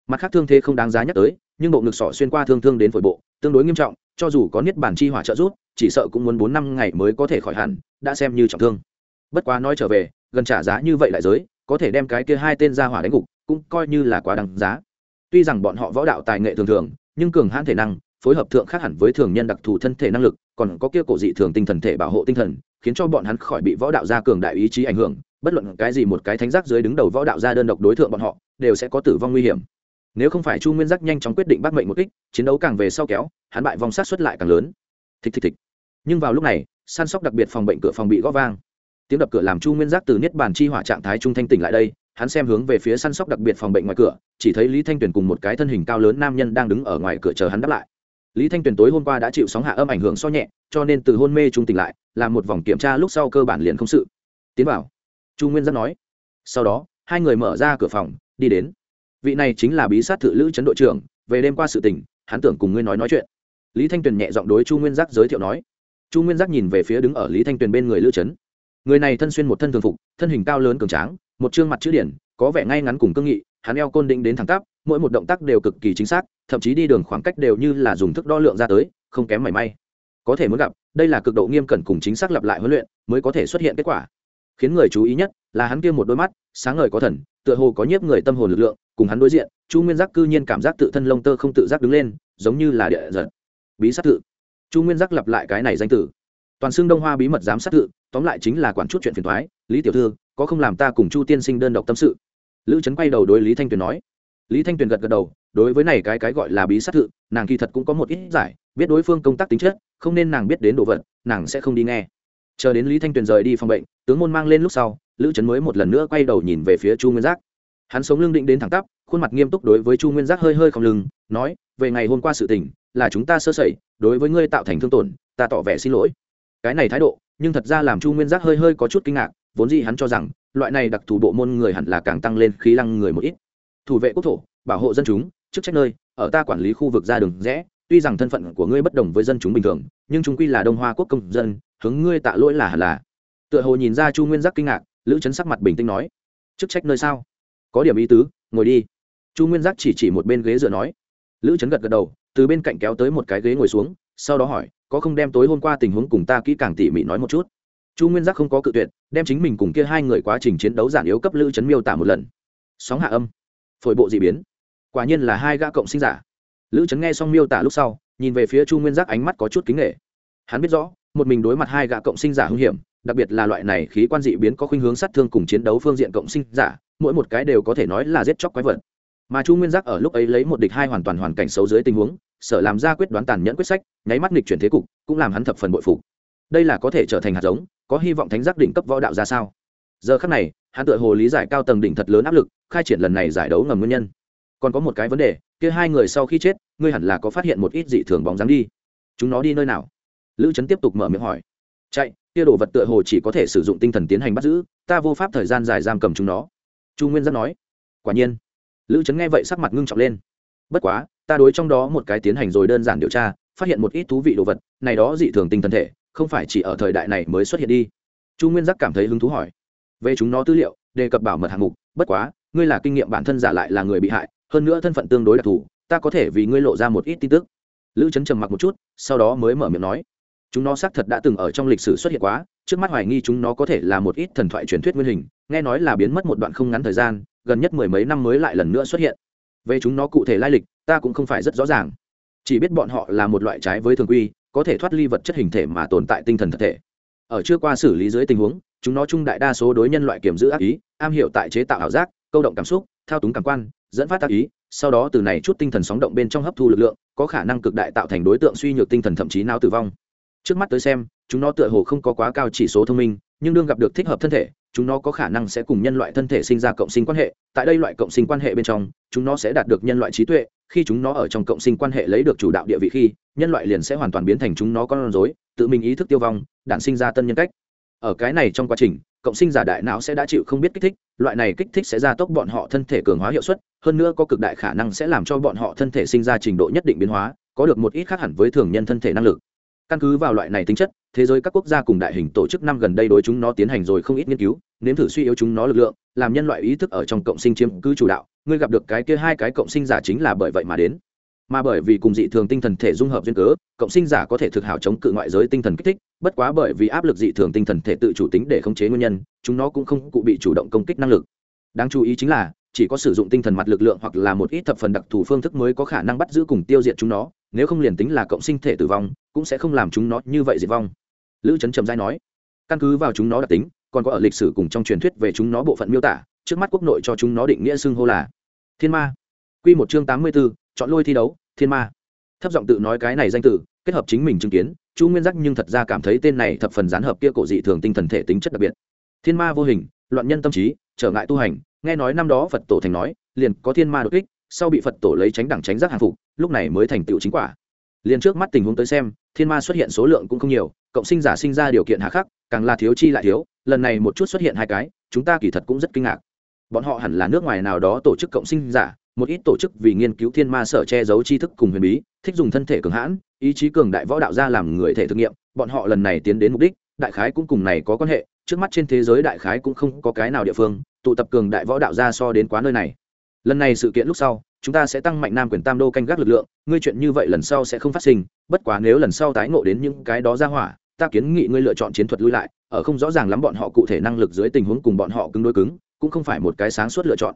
Speaker 1: Mặt khác thương thế không đáng giá nhắc tới, nhưng bộ ngực sọ xuyên qua thương thương đến phổi bộ, tương đối nghiêm trọng, cho dù có niết bàn chi hỏa trợ giúp, chỉ sợ cũng muốn bốn năm ngày mới có thể khỏi hẳn, đã xem như trọng thương. Bất quá nói trở về, gần trả giá như vậy lại giới, có thể đem cái kia hai tên ra hỏa đánh gục, cũng coi như là quá đáng giá. Tuy rằng bọn họ võ đạo tài nghệ thường thường, nhưng cường hãn thể năng, phối hợp thượng khác hẳn với thường nhân đặc thù thân thể năng lực còn có kia cổ dị thường tinh thần thể bảo hộ tinh thần, khiến cho bọn hắn khỏi bị võ đạo gia cường đại ý chí ảnh hưởng, bất luận cái gì một cái thánh giác dưới đứng đầu võ đạo gia đơn độc đối tượng bọn họ, đều sẽ có tử vong nguy hiểm. Nếu không phải chu nguyên giác nhanh chóng quyết định bắt mệnh một kích, chiến đấu càng về sau kéo, hắn bại vòng sát xuất lại càng lớn. Thịch thịch thịch. Nhưng vào lúc này, săn sóc đặc biệt phòng bệnh cửa phòng bị gõ vang. Tiếng đập cửa làm chu nguyên giác từ niết bàn chi hỏa trạng thái trung thanh tỉnh lại đây, hắn xem hướng về phía săn sóc đặc biệt phòng bệnh ngoài cửa, chỉ thấy lý thanh tuyền cùng một cái thân hình cao lớn nam nhân đang đứng ở ngoài cửa chờ hắn đáp lại lý thanh tuyền tối hôm qua đã chịu sóng hạ âm ảnh hưởng so nhẹ, cho nên từ hôn mê trung tỉnh lại, làm một vòng kiểm tra lúc sau cơ bản liền không sự. Tiến vào. Chu nguyên giác nói. Sau đó, hai người mở ra cửa phòng, đi đến. Vị này chính là bí sát thự lữ trấn đội trưởng, về đêm qua sự tình, hắn tưởng cùng ngươi nói nói chuyện. Lý thanh tuyền nhẹ giọng đối chu nguyên giác giới thiệu nói. Chu nguyên giác nhìn về phía đứng ở lý thanh tuyền bên người lữ trấn người này thân xuyên một thân thường phục, thân hình cao lớn cường tráng, một chương mặt chữ điển, có vẻ ngay ngắn cùng cương nghị, hắn eo côn định đến thẳng tắp mỗi một động tác đều cực kỳ chính xác, thậm chí đi đường khoảng cách đều như là dùng thức đo lượng ra tới, không kém mảy may. Có thể muốn gặp, đây là cực độ nghiêm cẩn cùng chính xác lặp lại huấn luyện mới có thể xuất hiện kết quả. Khiến người chú ý nhất là hắn kia một đôi mắt, sáng ngời có thần, tựa hồ có nhiếp người tâm hồn lực lượng, cùng hắn đối diện, chu nguyên giác cư nhiên cảm giác tự thân lông tơ không tự giác đứng lên, giống như là địa giật. Bí sát tự. Chu nguyên giác lặp lại cái này danh tử toàn xương đông hoa bí mật giám sát tự, tóm lại chính là quản chút chuyện phiền thoái lý tiểu thư, có không làm ta cùng chu tiên sinh đơn độc tâm sự? Lữ trấn quay đầu đối lý thanh tuyền nói lý thanh tuyền gật gật đầu, đối với này cái cái gọi là bí sát tự nàng kỳ thật cũng có một ít giải, biết đối phương công tác tính chất, không nên nàng biết đến đồ vật, nàng sẽ không đi nghe. Chờ đến lý thanh tuyền rời đi phòng bệnh, tướng môn mang lên lúc sau, lữ trấn mới một lần nữa quay đầu nhìn về phía chu nguyên giác. Hắn sống lưng định đến thẳng tắp, khuôn mặt nghiêm túc đối với chu nguyên giác hơi hơi không lưng, nói, về ngày hôm qua sự tình, là chúng ta sơ sẩy, đối với ngươi tạo thành thương tổn, ta tỏ vẻ xin lỗi. Cái này thái độ, nhưng thật ra làm chu nguyên giác hơi hơi có chút kinh ngạc, vốn gì hắn cho rằng, loại này đặc thù bộ môn người hẳn là càng tăng lên khí lăng người một ít thủ vệ quốc thổ, bảo hộ dân chúng, chức trách nơi, ở ta quản lý khu vực ra đường rẽ, tuy rằng thân phận của ngươi bất đồng với dân chúng bình thường, nhưng chúng quy là đông hoa quốc công dân, hướng ngươi tạ lỗi là hẳn là. Tựa hồ nhìn ra chu nguyên giác kinh ngạc, lữ chấn sắc mặt bình tĩnh nói, chức trách nơi sao? Có điểm ý tứ, ngồi đi. Chu nguyên giác chỉ chỉ một bên ghế dựa nói. Lữ chấn gật gật đầu, từ bên cạnh kéo tới một cái ghế ngồi xuống, sau đó hỏi, có không đem tối hôm qua tình huống cùng ta kỹ càng tỉ mỉ nói một chút? Chu nguyên giác không có cự tuyệt, đem chính mình cùng kia hai người quá trình chiến đấu giản yếu cấp lữ chấn miêu tả một lần. Sóng hạ âm phổi bộ d ị biến. Quả nhiên là hai gã cộng sinh giả. Lữ Trấn nghe xong miêu tả lúc sau, nhìn về phía chu nguyên giác ánh mắt có chút kính nghệ hắn biết rõ, một mình đối mặt hai gã cộng sinh giả hưng hiểm, đặc biệt là loại này khí quan dị biến có khuynh hướng sát thương cùng chiến đấu phương diện cộng sinh giả, mỗi một cái đều có thể nói là giết chóc quái vật. Mà chu nguyên giác ở lúc ấy lấy một địch hai hoàn toàn hoàn cảnh xấu dưới tình huống, sở làm ra quyết đoán tàn nhẫn quyết sách, nháy mắt nghịch chuyển thế cục, cũng làm hắn thập phần bội phục. Đây là có thể trở thành hạt giống, có hy vọng thánh giác đỉnh cấp võ đạo ra sao? Giờ khắc này, hắn tự hồ lý giải cao tầng đỉnh thật lớn áp lực khai triển lần này giải đấu ngầm nguyên nhân. Còn có một cái vấn đề, kia hai người sau khi chết, ngươi hẳn là có phát hiện một ít dị thường bóng dáng đi. Chúng nó đi nơi nào? Lữ trấn tiếp tục mở miệng hỏi. Chạy, kia đồ vật tựa hồ chỉ có thể sử dụng tinh thần tiến hành bắt giữ, ta vô pháp thời gian dài giam cầm chúng nó. Chu nguyên giác nói. Quả nhiên. Lữ trấn nghe vậy sắc mặt ngưng trọng lên. Bất quá, ta đối trong đó một cái tiến hành rồi đơn giản điều tra, phát hiện một ít thú vị đồ vật, này đó dị thường tinh thần thể, không phải chỉ ở thời đại này mới xuất hiện đi. Chu nguyên giác cảm thấy hứng thú hỏi. Về chúng nó tư liệu, đề cập bảo mật hạng mục, bất quá ngươi là kinh nghiệm bản thân giả lại là người bị hại, hơn nữa thân phận tương đối đặc thù, ta có thể vì ngươi lộ ra một ít tin tức. Lữ trấn trầm mặc một chút, sau đó mới mở miệng nói, chúng nó xác thật đã từng ở trong lịch sử xuất hiện quá, trước mắt hoài nghi chúng nó có thể là một ít thần thoại truyền thuyết nguyên hình, nghe nói là biến mất một đoạn không ngắn thời gian, gần nhất mười mấy năm mới lại lần nữa xuất hiện. Về chúng nó cụ thể lai lịch, ta cũng không phải rất rõ ràng. Chỉ biết bọn họ là một loại trái với thường quy, có thể thoát ly vật chất hình thể mà tồn tại tinh thần thật thể. Ở chưa qua xử lý dưới tình huống, chúng nó chung đại đa số đối nhân loại kiểm giữ ác ý, am hiểu tại chế tạo ảo giác câu động cảm xúc, thao túng cảm quan, dẫn phát tác ý, sau đó từ này chút tinh thần sóng động bên trong hấp thu lực lượng, có khả năng cực đại tạo thành đối tượng suy nhược tinh thần thậm chí não tử vong. Trước mắt tới xem, chúng nó tựa hồ không có quá cao chỉ số thông minh, nhưng đương gặp được thích hợp thân thể, chúng nó có khả năng sẽ cùng nhân loại thân thể sinh ra cộng sinh quan hệ. Tại đây loại cộng sinh quan hệ bên trong, chúng nó sẽ đạt được nhân loại trí tuệ. Khi chúng nó ở trong cộng sinh quan hệ lấy được chủ đạo địa vị khi, nhân loại liền sẽ hoàn toàn biến thành chúng nó con rối, tự mình ý thức tiêu vong, đản sinh ra tân nhân cách. Ở cái này trong quá trình cộng sinh giả đại não sẽ đã chịu không biết kích thích, loại này kích thích sẽ gia tốc bọn họ thân thể cường hóa hiệu suất, hơn nữa có cực đại khả năng sẽ làm cho bọn họ thân thể sinh ra trình độ nhất định biến hóa, có được một ít khác hẳn với thường nhân thân thể năng lực. Căn cứ vào loại này tính chất, thế giới các quốc gia cùng đại hình tổ chức năm gần đây đối chúng nó tiến hành rồi không ít nghiên cứu, nếm thử suy yếu chúng nó lực lượng, làm nhân loại ý thức ở trong cộng sinh chiếm cứ chủ đạo. Ngươi gặp được cái kia hai cái cộng sinh giả chính là bởi vậy mà đến mà bởi vì cùng dị thường tinh thần thể dung hợp duyên cớ, cộng sinh giả có thể thực hảo chống cự ngoại giới tinh thần kích thích, bất quá bởi vì áp lực dị thường tinh thần thể tự chủ tính để khống chế nguyên nhân, chúng nó cũng không cụ bị chủ động công kích năng lực. Đáng chú ý chính là, chỉ có sử dụng tinh thần mặt lực lượng hoặc là một ít thập phần đặc thù phương thức mới có khả năng bắt giữ cùng tiêu diệt chúng nó, nếu không liền tính là cộng sinh thể tử vong, cũng sẽ không làm chúng nó như vậy diệt vong. Lữ trấn trầm giai nói, căn cứ vào chúng nó đặc tính, còn có ở lịch sử cùng trong truyền thuyết về chúng nó bộ phận miêu tả, trước mắt quốc nội cho chúng nó định nghĩa xưng hô là thiên ma. Q một chương tám mươi b ố chọn lôi thi đấu, thiên ma. Thấp giọng tự nói cái này danh từ kết hợp chính mình chứng kiến, chu nguyên giác nhưng thật ra cảm thấy tên này thập phần gián hợp kia cổ dị thường tinh thần thể tính chất đặc biệt. Thiên ma vô hình, loạn nhân tâm trí, trở ngại tu hành, nghe nói năm đó phật tổ thành nói, liền có thiên ma đột kích, sau bị phật tổ lấy tránh đẳng tránh giác hàng phục, lúc này mới thành tựu chính quả. Liền trước mắt tình huống tới xem, thiên ma xuất hiện số lượng cũng không nhiều, cộng sinh giả sinh ra điều kiện hạ khắc, càng là thiếu chi lại thiếu, lần này một chút xuất hiện hai cái, chúng ta kỳ thật cũng rất kinh ngạc. Bọn họ hẳn là nước ngoài nào đó tổ chức cộng sinh giả một ít tổ chức vì nghiên cứu thiên ma sở che giấu tri thức cùng huyền bí, thích dùng thân thể cường hãn, ý chí cường đại võ đạo ra làm người thể thực nghiệm, bọn họ lần này tiến đến mục đích, đại khái cũng cùng này có quan hệ, trước mắt trên thế giới đại khái cũng không có cái nào địa phương, tụ tập cường đại võ đạo ra so đến quá nơi này. Lần này sự kiện lúc sau, chúng ta sẽ tăng mạnh nam quyền tam đô canh gác lực lượng, ngươi chuyện như vậy lần sau sẽ không phát sinh, bất quá nếu lần sau tái ngộ đến những cái đó ra hỏa, ta kiến nghị ngươi lựa chọn chiến thuật lui lại, ở không rõ ràng lắm bọn họ cụ thể năng lực dưới tình huống cùng bọn họ cứng đối cứng, cũng không phải một cái sáng suốt lựa chọn.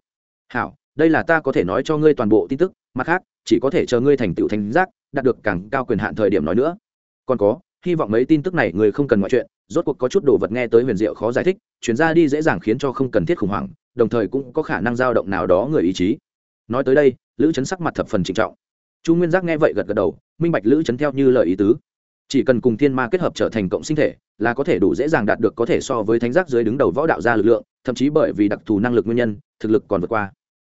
Speaker 1: Hảo đây là ta có thể nói cho ngươi toàn bộ tin tức, mặt khác, chỉ có thể chờ ngươi thành tựu thành giác, đạt được càng cao quyền hạn thời điểm nói nữa. Còn có, hy vọng mấy tin tức này người không cần ngoại chuyện, rốt cuộc có chút đồ vật nghe tới huyền diệu khó giải thích, chuyển ra đi dễ dàng khiến cho không cần thiết khủng hoảng, đồng thời cũng có khả năng dao động nào đó người ý chí. Nói tới đây, lữ chấn sắc mặt thập phần trịnh trọng. Chu nguyên giác nghe vậy gật gật đầu, minh bạch lữ chấn theo như lời ý tứ. Chỉ cần cùng thiên ma kết hợp trở thành cộng sinh thể, là có thể đủ dễ dàng đạt được có thể so với thánh giác dưới đứng đầu võ đạo gia lực lượng, thậm chí bởi vì đặc thù năng lực nguyên nhân, thực lực còn vượt qua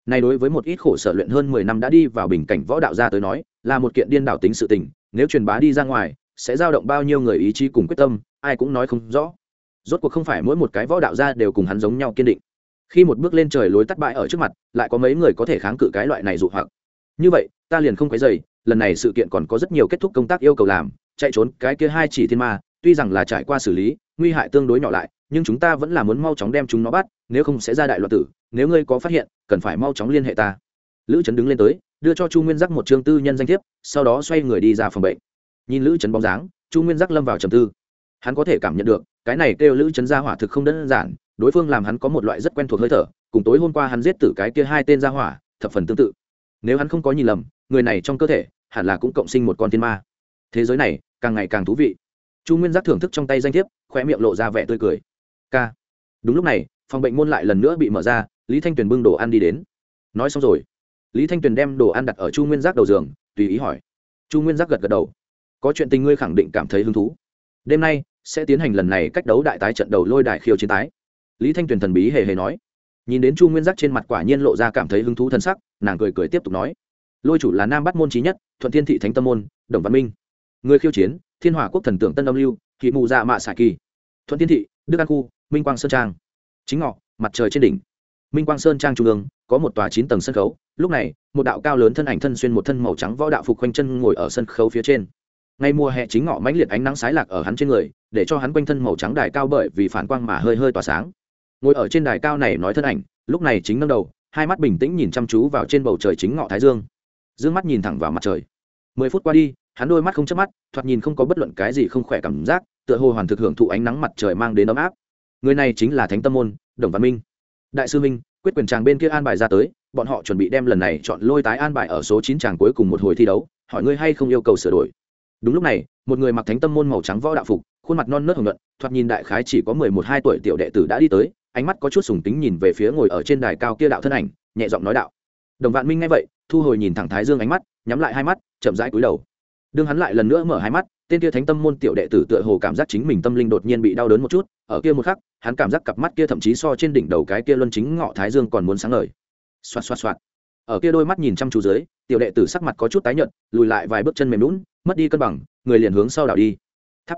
Speaker 1: này đối với một ít khổ sở luyện hơn mười năm đã đi vào bình cảnh võ đạo gia tới nói, là một kiện điên đảo tính sự tình, nếu truyền bá đi ra ngoài, sẽ dao động bao nhiêu người ý chí cùng quyết tâm, ai cũng nói không rõ. Rốt cuộc không phải mỗi một cái võ đạo gia đều cùng hắn giống nhau kiên định. Khi một bước lên trời lối tắt bại ở trước mặt, lại có mấy người có thể kháng cự cái loại này dụ hoặc. Như vậy, ta liền không quấy dày lần này sự kiện còn có rất nhiều kết thúc công tác yêu cầu làm, chạy trốn cái kia hai chỉ thiên ma, tuy rằng là trải qua xử lý, nguy hại tương đối nhỏ lại, nhưng chúng ta vẫn là muốn mau chóng đem chúng nó bắt, nếu không sẽ ra đại loạt tử nếu ngươi có phát hiện, cần phải mau chóng liên hệ ta. Lữ trấn đứng lên tới, đưa cho chu nguyên giác một chương tư nhân danh thiếp, sau đó xoay người đi ra phòng bệnh. Nhìn lữ trấn bóng dáng, chu nguyên giác lâm vào trầm tư. Hắn có thể cảm nhận được, cái này kêu lữ trấn gia hỏa thực không đơn giản, đối phương làm hắn có một loại rất quen thuộc hơi thở, cùng tối hôm qua hắn giết tử cái kia hai tên gia hỏa, thập phần tương tự. Nếu hắn không có nhìn lầm, người này trong cơ thể, hẳn là cũng cộng sinh một con thiên ma. Thế giới này, càng ngày càng thú vị. Chu nguyên giác thưởng thức trong tay danh thiếp khoe miệng lộ ra vẻ tươi cười. K đúng lúc này, phòng bệnh môn lại lần nữa bị mở ra lý thanh tuyền bưng đồ ăn đi đến. Nói xong rồi, lý thanh tuyền đem đồ ăn đặt ở chu nguyên giác đầu giường, tùy ý hỏi. Chu nguyên giác gật gật đầu. Có chuyện tình ngươi khẳng định cảm thấy hứng thú. Đêm nay sẽ tiến hành lần này cách đấu đại tái trận đầu lôi đại khiêu chiến tái. Lý thanh tuyền thần bí hề hề nói. Nhìn đến chu nguyên giác trên mặt quả nhiên lộ ra cảm thấy hứng thú t sắc, nàng cười cười tiếp tục nói. Lôi chủ là nam bắt môn trí nhất, thuận thiên thị thánh tâm môn, đồng văn minh. Người khiêu chiến, thiên hòa quốc thần tượng tân âm lưu thị mù dạ mạ xạ kỳ. Thuận thiên thị, đức an khu, minh quang sơn trang. Chính ngọ, mặt trời trên đỉnh minh quang sơn trang trung ương, có một tòa chín tầng sân khấu. Lúc này, một đạo cao lớn thân ảnh thân xuyên một thân màu trắng võ đạo phục quanh chân ngồi ở sân khấu phía trên. Ngay mùa hè chính ngọ mãnh liệt ánh nắng sái lạc ở hắn trên người, để cho hắn quanh thân màu trắng đài cao bởi vì phản quang mà hơi hơi tỏa sáng. Ngồi ở trên đài cao này nói thân ảnh, lúc này chính nâng đầu, hai mắt bình tĩnh nhìn chăm chú vào trên bầu trời chính ngọ thái dương. Dương mắt nhìn thẳng vào mặt trời. Mười phút qua đi, hắn đôi mắt không chớp mắt, thoạt nhìn không có bất luận cái gì không khỏe cảm giác, tựa hồ hoàn thực hưởng thụ ánh nắng mặt trời mang đến ấm áp. Người này chính là thánh tâm môn, đồng văn minh đại sư minh, quyết quyền tràng bên kia an bài ra tới, bọn họ chuẩn bị đem lần này chọn lôi tái an bài ở số chín tràng cuối cùng một hồi thi đấu, hỏi ngươi hay không yêu cầu sửa đổi. Đúng lúc này, một người mặc thánh tâm môn màu trắng võ đạo phục, khuôn mặt non nớt hồng nhuận, thoạt nhìn đại khái chỉ có mười một hai tuổi tiểu đệ tử đã đi tới, ánh mắt có chút sùng tính nhìn về phía ngồi ở trên đài cao kia đạo thân ảnh, nhẹ giọng nói đạo. Đồng vạn minh nghe vậy, thu hồi nhìn thẳng thái dương ánh mắt, nhắm lại hai mắt, chậm rãi cúi đầu đương hắn lại lần nữa mở hai mắt, tên kia thánh tâm môn tiểu đệ tử tựa hồ cảm giác chính mình tâm linh đột nhiên bị đau đớn một chút, ở kia một khắc, hắn cảm giác cặp mắt kia thậm chí so trên đỉnh đầu cái kia luân chính ngọ thái dương còn muốn sáng ngời. Xoạt xoạt xoạt. Ở kia đôi mắt nhìn chăm chú dưới, tiểu đệ tử sắc mặt có chút tái nhợt, lùi lại vài bước chân mềm lún mất đi cân bằng, người liền hướng sau đảo đi. Thắp.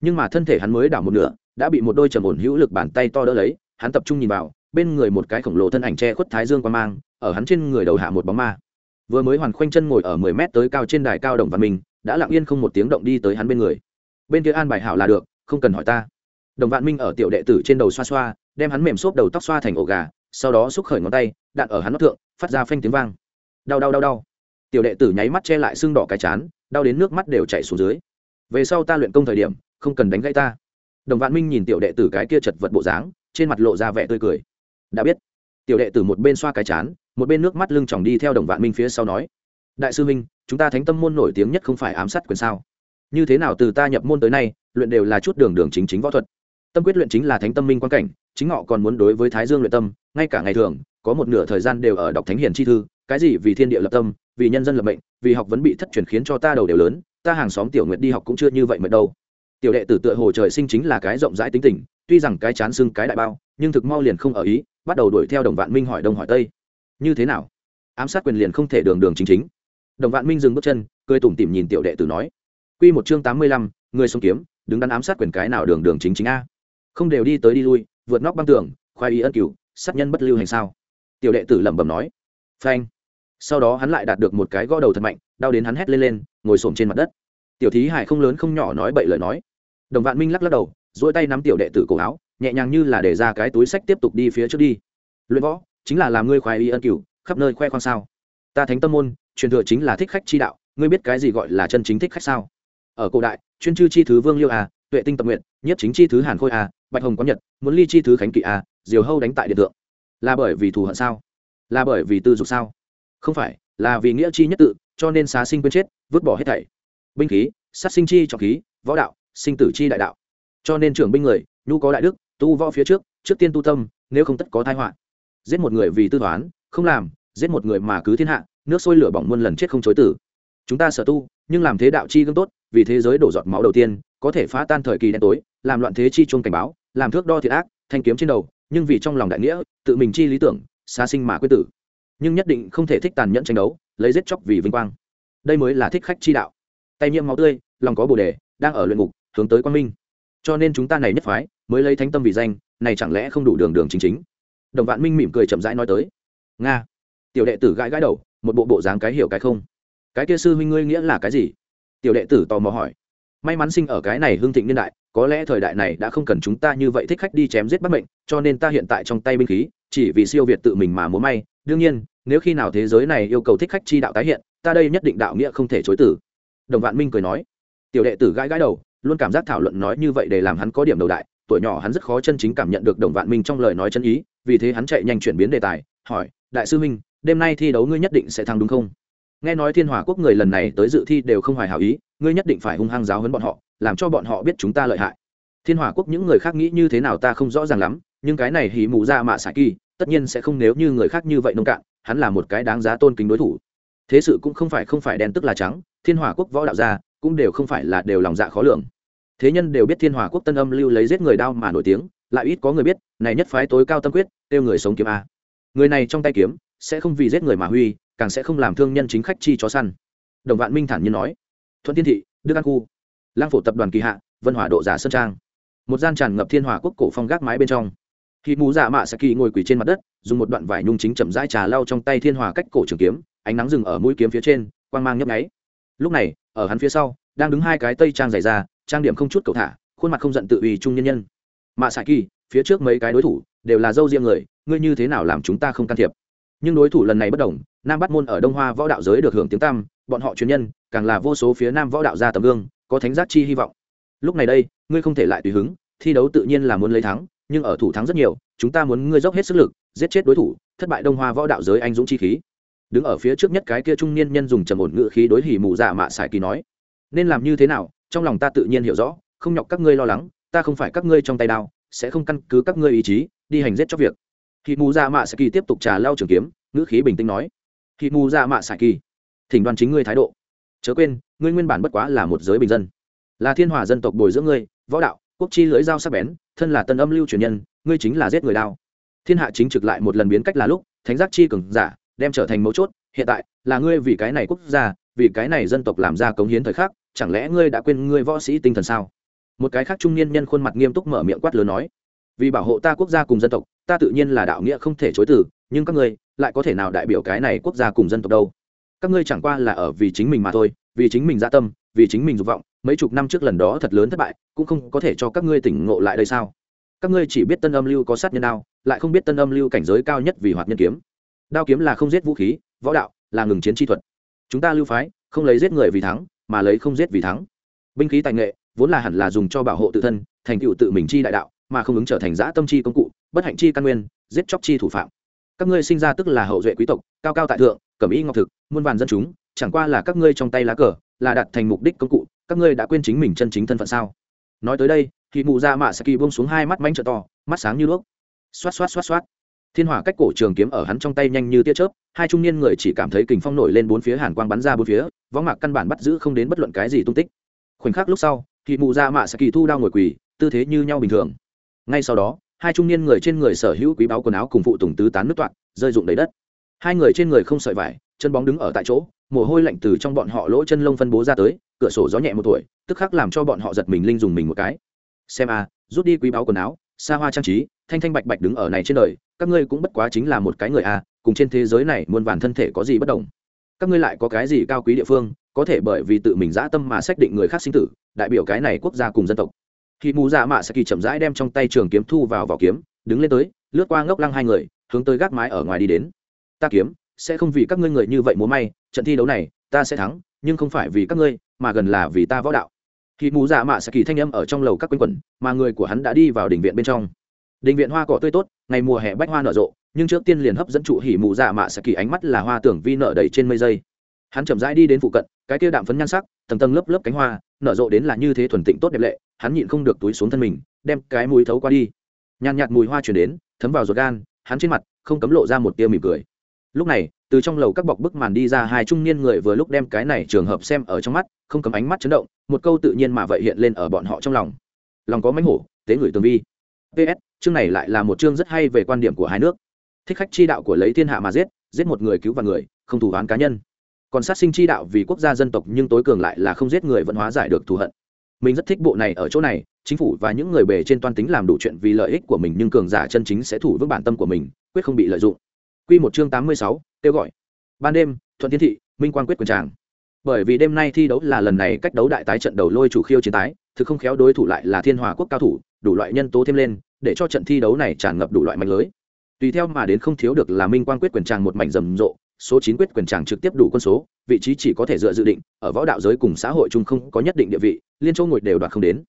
Speaker 1: Nhưng mà thân thể hắn mới đảo một nửa, đã bị một đôi trầm ổn hữu lực bàn tay to đỡ lấy, hắn tập trung nhìn vào, bên người một cái khổng lồ thân ảnh che khuất thái dương quan mang, ở hắn trên người đầu hạ một bóng ma. Vừa mới hoàn khoanh chân ngồi ở mười mét tới cao trên đài cao đồng văn minh đã lặng yên không một tiếng động đi tới hắn bên người. Bên kia an bài hảo là được, không cần hỏi ta. Đồng vạn minh ở tiểu đệ tử trên đầu xoa xoa, đem hắn mềm xốp đầu tóc xoa thành ổ gà, sau đó xúc khởi ngón tay, đạn ở hắn nóc thượng, phát ra phanh tiếng vang. Đau đau đau đau. Tiểu đệ tử nháy mắt che lại xương đỏ cái chán, đau đến nước mắt đều chảy xuống dưới. Về sau ta luyện công thời điểm, không cần đánh gãy ta. Đồng vạn minh nhìn tiểu đệ tử cái kia chật vật bộ dáng, trên mặt lộ ra vẻ tươi cười. Đã biết. Tiểu đệ tử một bên xoa cái chán, một bên nước mắt lưng tròng đi theo đồng vạn minh phía sau nói. Đại sư minh chúng ta thánh tâm môn nổi tiếng nhất không phải ám sát quyền sao? Như thế nào từ ta nhập môn tới nay, luyện đều là chút đường đường chính chính võ thuật. Tâm quyết luyện chính là thánh tâm minh quan cảnh, chính họ còn muốn đối với thái dương luyện tâm, ngay cả ngày thường, có một nửa thời gian đều ở đọc thánh hiền chi thư, cái gì vì thiên địa lập tâm, vì nhân dân lập mệnh, vì học vấn bị thất truyền khiến cho ta đầu đều lớn, ta hàng xóm tiểu nguyệt đi học cũng chưa như vậy mệt đâu. Tiểu đệ tử tựa hồ trời sinh chính là cái rộng rãi tính tình, tuy rằng cái chán xưng cái đại bao, nhưng thực mau liền không ở ý, bắt đầu đuổi theo đồng vạn minh hỏi đông hỏi tây. Như thế nào? Ám sát quyền liền không thể đường đường chính chính đồng vạn minh dừng bước chân, cười tủm tỉm nhìn tiểu đệ tử nói q một chương tám mươi lăm, người sống kiếm, đứng đắn ám sát quyền cái nào đường đường chính chính a? Không đều đi tới đi lui, vượt nóc băng tường, khoai ý ân cửu, sát nhân bất lưu hành sao? Tiểu đệ tử lẩm bẩm nói, phanh. Sau đó hắn lại đạt được một cái gõ đầu thật mạnh, đau đến hắn hét lên lên, ngồi xổm trên mặt đất. Tiểu thí hải không lớn không nhỏ nói bậy lời nói. Đồng vạn minh lắc lắc đầu dỗi tay nắm tiểu đệ tử cổ áo, nhẹ nhàng như là để ra cái túi sách tiếp tục đi phía trước đi. Luyện võ, chính là làm ngươi khoái y ân cửu, khắp nơi khoe khoang sao? Ta thánh tâm môn truyền thừa chính là thích khách chi đạo, ngươi biết cái gì gọi là chân chính thích khách sao? Ở cổ đại, chuyên chư chi thứ vương liêu a, tuệ tinh tập nguyện, nhất chính chi thứ hàn khôi a, bạch hồng có nhật, muốn ly chi thứ khánh kỵ a, diều hâu đánh tại điện tượng là bởi vì thù hận sao? Là bởi vì tư dục sao? Không phải, là vì nghĩa chi nhất tự, cho nên xá sinh quên chết, vứt bỏ hết thảy. Binh khí, sát sinh chi trọng khí, võ đạo, sinh tử chi đại đạo. Cho nên trưởng binh người, nhu có đại đức, tu võ phía trước trước tiên tu tâm, nếu không tất có tai họa. Giết một người vì tư toán, không làm, giết một người mà cứ thiên hạ nước sôi lửa bỏng muôn lần chết không chối tử chúng ta sở tu, nhưng làm thế đạo chi gương tốt, vì thế giới đổ giọt máu đầu tiên, có thể phá tan thời kỳ đen tối, làm loạn thế chi chuông cảnh báo, làm thước đo thiệt ác, thanh kiếm trên đầu, nhưng vì trong lòng đại nghĩa, tự mình chi lý tưởng xa sinh mà quyết tử. Nhưng nhất định không thể thích tàn nhẫn tranh đấu, lấy giết chóc vì vinh quang. Đây mới là thích khách chi đạo. Tay nhiễm máu tươi, lòng có bồ đề, đang ở luyện ngục, hướng tới quang minh. Cho nên chúng ta này nhất phái, mới lấy thánh tâm vì danh, này chẳng lẽ không đủ đường đường chính chính. Đồng vạn minh mỉm cười chậm rãi nói tới. Nga. Tiểu đệ tử gãi gãi đầu một bộ bộ dáng cái hiểu cái không? Cái kia sư huynh ngươi nghĩa là cái gì? Tiểu đệ tử tò mò hỏi. May mắn sinh ở cái này hương thịnh niên đại, có lẽ thời đại này đã không cần chúng ta như vậy thích khách đi chém giết bắt mệnh, cho nên ta hiện tại trong tay binh khí, chỉ vì siêu việt tự mình mà múa may. Đương nhiên, nếu khi nào thế giới này yêu cầu thích khách chi đạo tái hiện, ta đây nhất định đạo nghĩa không thể chối tử đồng vạn minh cười nói. Tiểu đệ tử gãi gãi đầu, luôn cảm giác thảo luận nói như vậy để làm hắn có điểm đầu đại. Tuổi nhỏ hắn rất khó chân chính cảm nhận được đồng vạn minh trong lời nói chân ý, vì thế hắn chạy nhanh chuyển biến đề tài, hỏi, đại sư minh đêm nay thi đấu ngươi nhất định sẽ thắng đúng không? Nghe nói thiên hòa quốc người lần này tới dự thi đều không hoài hảo ý, ngươi nhất định phải hung hăng giáo hấn bọn họ, làm cho bọn họ biết chúng ta lợi hại. Thiên hòa quốc những người khác nghĩ như thế nào ta không rõ ràng lắm, nhưng cái này hỉ mù ra mạ xạ kỳ, tất nhiên sẽ không nếu như người khác như vậy nông cạn, hắn là một cái đáng giá tôn kính đối thủ. Thế sự cũng không phải không phải đen tức là trắng, thiên hòa quốc võ đạo gia cũng đều không phải là đều lòng dạ khó lường. Thế nhân đều biết thiên hòa quốc tân âm lưu lấy giết người đao mà nổi tiếng, lại ít có người biết, này nhất phái tối cao tâm quyết tiêu người sống kiếm a. Người này trong tay kiếm sẽ không vì giết người mà huy, càng sẽ không làm thương nhân chính khách chi chó săn. Đồng vạn minh thản nhiên nói. Thuận thiên thị, đức an khu, lang phổ tập đoàn kỳ hạ, vân hỏa độ giả sơn trang. Một gian tràn ngập thiên hòa quốc cổ phong gác mái bên trong. Khi mù dạ mạ saki ngồi quỳ trên mặt đất, dùng một đoạn vải nhung chính chậm rãi trà lau trong tay thiên hòa cách cổ trường kiếm, ánh nắng rừng ở mũi kiếm phía trên, quang mang nhấp nháy. Lúc này, ở hắn phía sau, đang đứng hai cái tây trang dày ra trang điểm không chút cầu thả, khuôn mặt không giận tự ủy trung nhân nhân. Mạ xạ kỳ, phía trước mấy cái đối thủ đều là dâu riêng người, ngươi như thế nào làm chúng ta không can thiệp? Nhưng đối thủ lần này bất đồng, nam bắt môn ở đông hoa võ đạo giới được hưởng tiếng tăm, bọn họ truyền nhân, càng là vô số phía nam võ đạo gia tầm gương, có thánh giác chi hy vọng. Lúc này đây, ngươi không thể lại tùy hứng, thi đấu tự nhiên là muốn lấy thắng, nhưng ở thủ thắng rất nhiều, chúng ta muốn ngươi dốc hết sức lực, giết chết đối thủ, thất bại đông hoa võ đạo giới anh dũng chi khí. Đứng ở phía trước nhất cái kia trung niên nhân dùng trầm ổn ngự khí đối hỉ mù dạ mạ sải kỳ nói, nên làm như thế nào, trong lòng ta tự nhiên hiểu rõ, không nhọc các ngươi lo lắng, ta không phải các ngươi trong tay đao, sẽ không căn cứ các ngươi ý chí, đi hành giết cho việc hỉ mù dạ mạ sải kỳ tiếp tục trà lao trường kiếm, ngữ khí bình tĩnh nói. Hỉ mù dạ mạ sải kỳ. Thỉnh đoan chính ngươi thái độ. Chớ quên, ngươi nguyên bản bất quá là một giới bình dân. Là thiên hòa dân tộc bồi dưỡng ngươi, võ đạo, quốc chi lưỡi dao sắc bén, thân là tân âm lưu truyền nhân, ngươi chính là giết người đao. Thiên hạ chính trực lại một lần biến cách là lúc, thánh giác chi cường giả, đem trở thành mấu chốt, hiện tại, là ngươi vì cái này quốc gia, vì cái này dân tộc làm ra cống hiến thời khắc, chẳng lẽ ngươi đã quên ngươi võ sĩ tinh thần sao? Một cái khác trung niên nhân khuôn mặt nghiêm túc mở miệng quát lớn nói. Vì bảo hộ ta quốc gia cùng dân tộc ta tự nhiên là đạo nghĩa không thể chối từ, nhưng các ngươi lại có thể nào đại biểu cái này quốc gia cùng dân tộc đâu? Các ngươi chẳng qua là ở vì chính mình mà thôi, vì chính mình dạ tâm, vì chính mình dục vọng, mấy chục năm trước lần đó thật lớn thất bại, cũng không có thể cho các ngươi tỉnh ngộ lại đây sao? Các ngươi chỉ biết tân âm lưu có sát nhân đao, lại không biết tân âm lưu cảnh giới cao nhất vì hoạt nhân kiếm. Đao kiếm là không giết vũ khí, võ đạo là ngừng chiến chi thuật. Chúng ta lưu phái, không lấy giết người vì thắng, mà lấy không giết vì thắng. Binh khí tài nghệ vốn là hẳn là dùng cho bảo hộ tự thân, thành tựu tự mình chi đại đạo, mà không ứng trở thành giã tâm chi công cụ bất hạnh chi căn nguyên, giết chóc chi thủ phạm. Các ngươi sinh ra tức là hậu duệ quý tộc, cao cao tại thượng, cẩm y ngọc thực, muôn vàn dân chúng, chẳng qua là các ngươi trong tay lá cờ, là đặt thành mục đích công cụ, các ngươi đã quên chính mình chân chính thân phận sao? Nói tới đây, thì mụ ra mạ saki buông xuống hai mắt manh trợ to, mắt sáng như đuốc. Xoát xoát xoát xoát. Thiên hỏa cách cổ trường kiếm ở hắn trong tay nhanh như tia chớp, hai trung niên người chỉ cảm thấy kình phong nổi lên bốn phía hàn quang bắn ra bốn phía võ mạc căn bản bắt giữ không đến bất luận cái gì tung tích. Khoảnh khắc lúc sau, thì mụ ra mạ saki thu đao ngồi quỳ, tư thế như nhau bình thường. Ngay sau đó hai trung niên người trên người sở hữu quý báu quần áo cùng phụ tùng tứ tán nước toạn, rơi rụng đầy đất. Hai người trên người không sợi vải, chân bóng đứng ở tại chỗ, mồ hôi lạnh từ trong bọn họ lỗ chân lông phân bố ra tới, cửa sổ gió nhẹ một tuổi, tức khắc làm cho bọn họ giật mình linh dùng mình một cái. Xem a, rút đi quý báu quần áo, xa hoa trang trí, thanh thanh bạch bạch đứng ở này trên đời, các ngươi cũng bất quá chính là một cái người a, cùng trên thế giới này muôn vàn thân thể có gì bất đồng? Các ngươi lại có cái gì cao quý địa phương, có thể bởi vì tự mình dã tâm mà xác định người khác sinh tử, đại biểu cái này quốc gia cùng dân tộc khi mù dạ mạ sẽ kỳ chậm rãi đem trong tay trường kiếm thu vào vỏ kiếm, đứng lên tới, lướt qua ngốc lăng hai người, hướng tới gác mái ở ngoài đi đến. Ta kiếm, sẽ không vì các ngươi người như vậy múa may, trận thi đấu này, ta sẽ thắng, nhưng không phải vì các ngươi, mà gần là vì ta võ đạo. Khi mù dạ mạ sẽ kỳ thanh âm ở trong lầu các quanh quẩn, mà người của hắn đã đi vào đình viện bên trong. Đình viện hoa cỏ tươi tốt, ngày mùa hè bách hoa nở rộ, nhưng trước tiên liền hấp dẫn trụ hỉ mù dạ mạ sẽ kỳ ánh mắt là hoa tưởng vi nở đầy trên mây dây. Hắn chậm rãi đi đến phụ cận, cái kia đạm phấn nhan sắc, tầng tầng lớp lớp cánh hoa nở rộ đến là như thế thuần tịnh tốt đẹp lệ, hắn nhịn không được túi xuống thân mình, đem cái mùi thấu qua đi. Nhàn nhạt mùi hoa chuyển đến, thấm vào ruột gan, hắn trên mặt không cấm lộ ra một tia mỉm cười. Lúc này, từ trong lầu các bọc bức màn đi ra hai trung niên người vừa lúc đem cái này trường hợp xem ở trong mắt, không cấm ánh mắt chấn động, một câu tự nhiên mà vậy hiện lên ở bọn họ trong lòng. Lòng có mánh hổ, tế người tường vi. Ps chương này lại là một chương rất hay về quan điểm của hai nước. Thích khách chi đạo của lấy thiên hạ mà giết giết một người cứu và người, không thủ án cá nhân còn sát sinh chi đạo vì quốc gia dân tộc nhưng tối cường lại là không giết người vẫn hóa giải được thù hận mình rất thích bộ này ở chỗ này chính phủ và những người bề trên toan tính làm đủ chuyện vì lợi ích của mình nhưng cường giả chân chính sẽ thủ vững bản tâm của mình quyết không bị lợi dụng Quy một chương tám mươi sáu, kêu gọi. Ban đêm, Thuận Thiên thị, Minh Quang quyết quyền tràng. Bởi vì đêm nay thi đấu là lần này cách đấu đại tái trận đầu lôi chủ khiêu chiến tái, thực không khéo đối thủ lại là Thiên Hòa quốc cao thủ, đủ loại nhân tố thêm lên, để cho trận thi đấu này tràn ngập đủ loại mạnh lưới. Tùy theo mà đến không thiếu được là Minh Quang quyết quyền tràng một mảnh rầm rộ, số chín quyết quyền tràng trực tiếp đủ quân số, vị trí chỉ có thể dựa dự định, ở võ đạo giới cùng xã hội chung không có nhất định địa vị, liên châu ngồi đều đoạt không đến.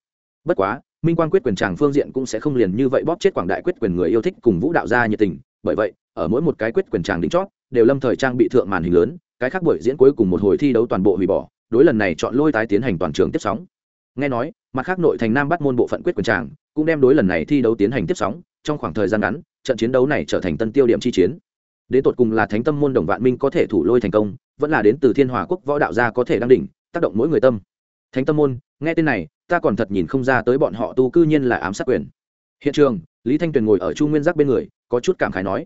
Speaker 1: Bất quá, Minh Quang quyết quyền tràng phương diện cũng sẽ không liền như vậy bóp chết quảng đại quyết quyền người yêu thích cùng vũ đạo gia nhiệt tình, bởi vậy, ở mỗi một cái quyết quyền tràng đỉnh chót, đều lâm thời trang bị thượng màn hình lớn, cái khác buổi diễn cuối cùng một hồi thi đấu toàn bộ hủy bỏ, đối lần này chọn lôi tái tiến hành toàn trường tiếp sóng. Nghe nói, mặt khác nội thành Nam bắt môn bộ phận quyết quyền tràng, cũng đem đối lần này thi đấu tiến hành tiếp sóng, trong khoảng thời gian ngắn, trận chiến đấu này trở thành tân tiêu điểm chi chiến đến tột cùng là thánh tâm môn đồng vạn minh có thể thủ lôi thành công, vẫn là đến từ thiên hòa quốc võ đạo gia có thể đăng đỉnh, tác động mỗi người tâm. Thánh tâm môn, nghe tên này, ta còn thật nhìn không ra tới bọn họ tu cư nhiên là ám sát quyền. Hiện trường, lý thanh tuyền ngồi ở chu nguyên giác bên người, có chút cảm khái nói.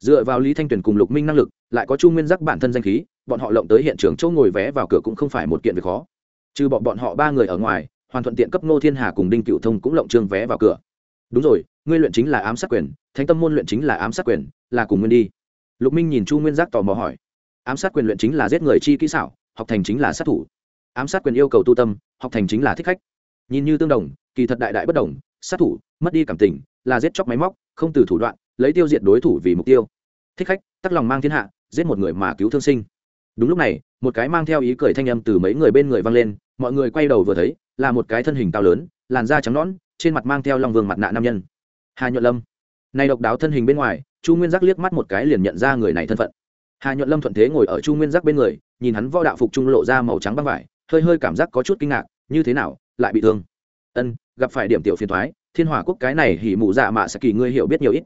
Speaker 1: Dựa vào lý thanh tuyền cùng lục minh năng lực, lại có chu nguyên giác bản thân danh khí, bọn họ lộng tới hiện trường chỗ ngồi vé vào cửa cũng không phải một kiện việc khó. Trừ bọn bọn họ ba người ở ngoài, hoàn thuận tiện cấp ngô thiên hà cùng đinh cựu thông cũng lộng trương vé vào cửa. Đúng rồi, ngươi luyện chính là ám sát quyền, thánh tâm môn luyện chính là ám sát quyền, là cùng nguyên đi lục minh nhìn chu nguyên giác tò mò hỏi, ám sát quyền luyện chính là giết người chi kỹ xảo, học thành chính là sát thủ. Ám sát quyền yêu cầu tu tâm, học thành chính là thích khách. Nhìn như tương đồng, kỳ thật đại đại bất đồng, sát thủ, mất đi cảm tình, là giết chóc máy móc, không từ thủ đoạn, lấy tiêu diệt đối thủ vì mục tiêu. Thích khách, tắc lòng mang thiên hạ, giết một người mà cứu thương sinh. Đúng lúc này, một cái mang theo ý cười thanh âm từ mấy người bên người vang lên, mọi người quay đầu vừa thấy, là một cái thân hình cao lớn, làn da trắng nõn, trên mặt mang theo lòng vương mặt nạ nam nhân. Hà nhuận lâm này độc đáo thân hình bên ngoài, chu nguyên giác liếc mắt một cái liền nhận ra người này thân phận. Hà nhuận lâm thuận thế ngồi ở chu nguyên giác bên người, nhìn hắn võ đạo phục trung lộ ra màu trắng băng vải, hơi hơi cảm giác có chút kinh ngạc, như thế nào, lại bị thương. Ân, gặp phải điểm tiểu phiền thoái thiên hỏa quốc cái này hỉ mụ dạ mạ sẽ kỳ ngươi hiểu biết nhiều ít.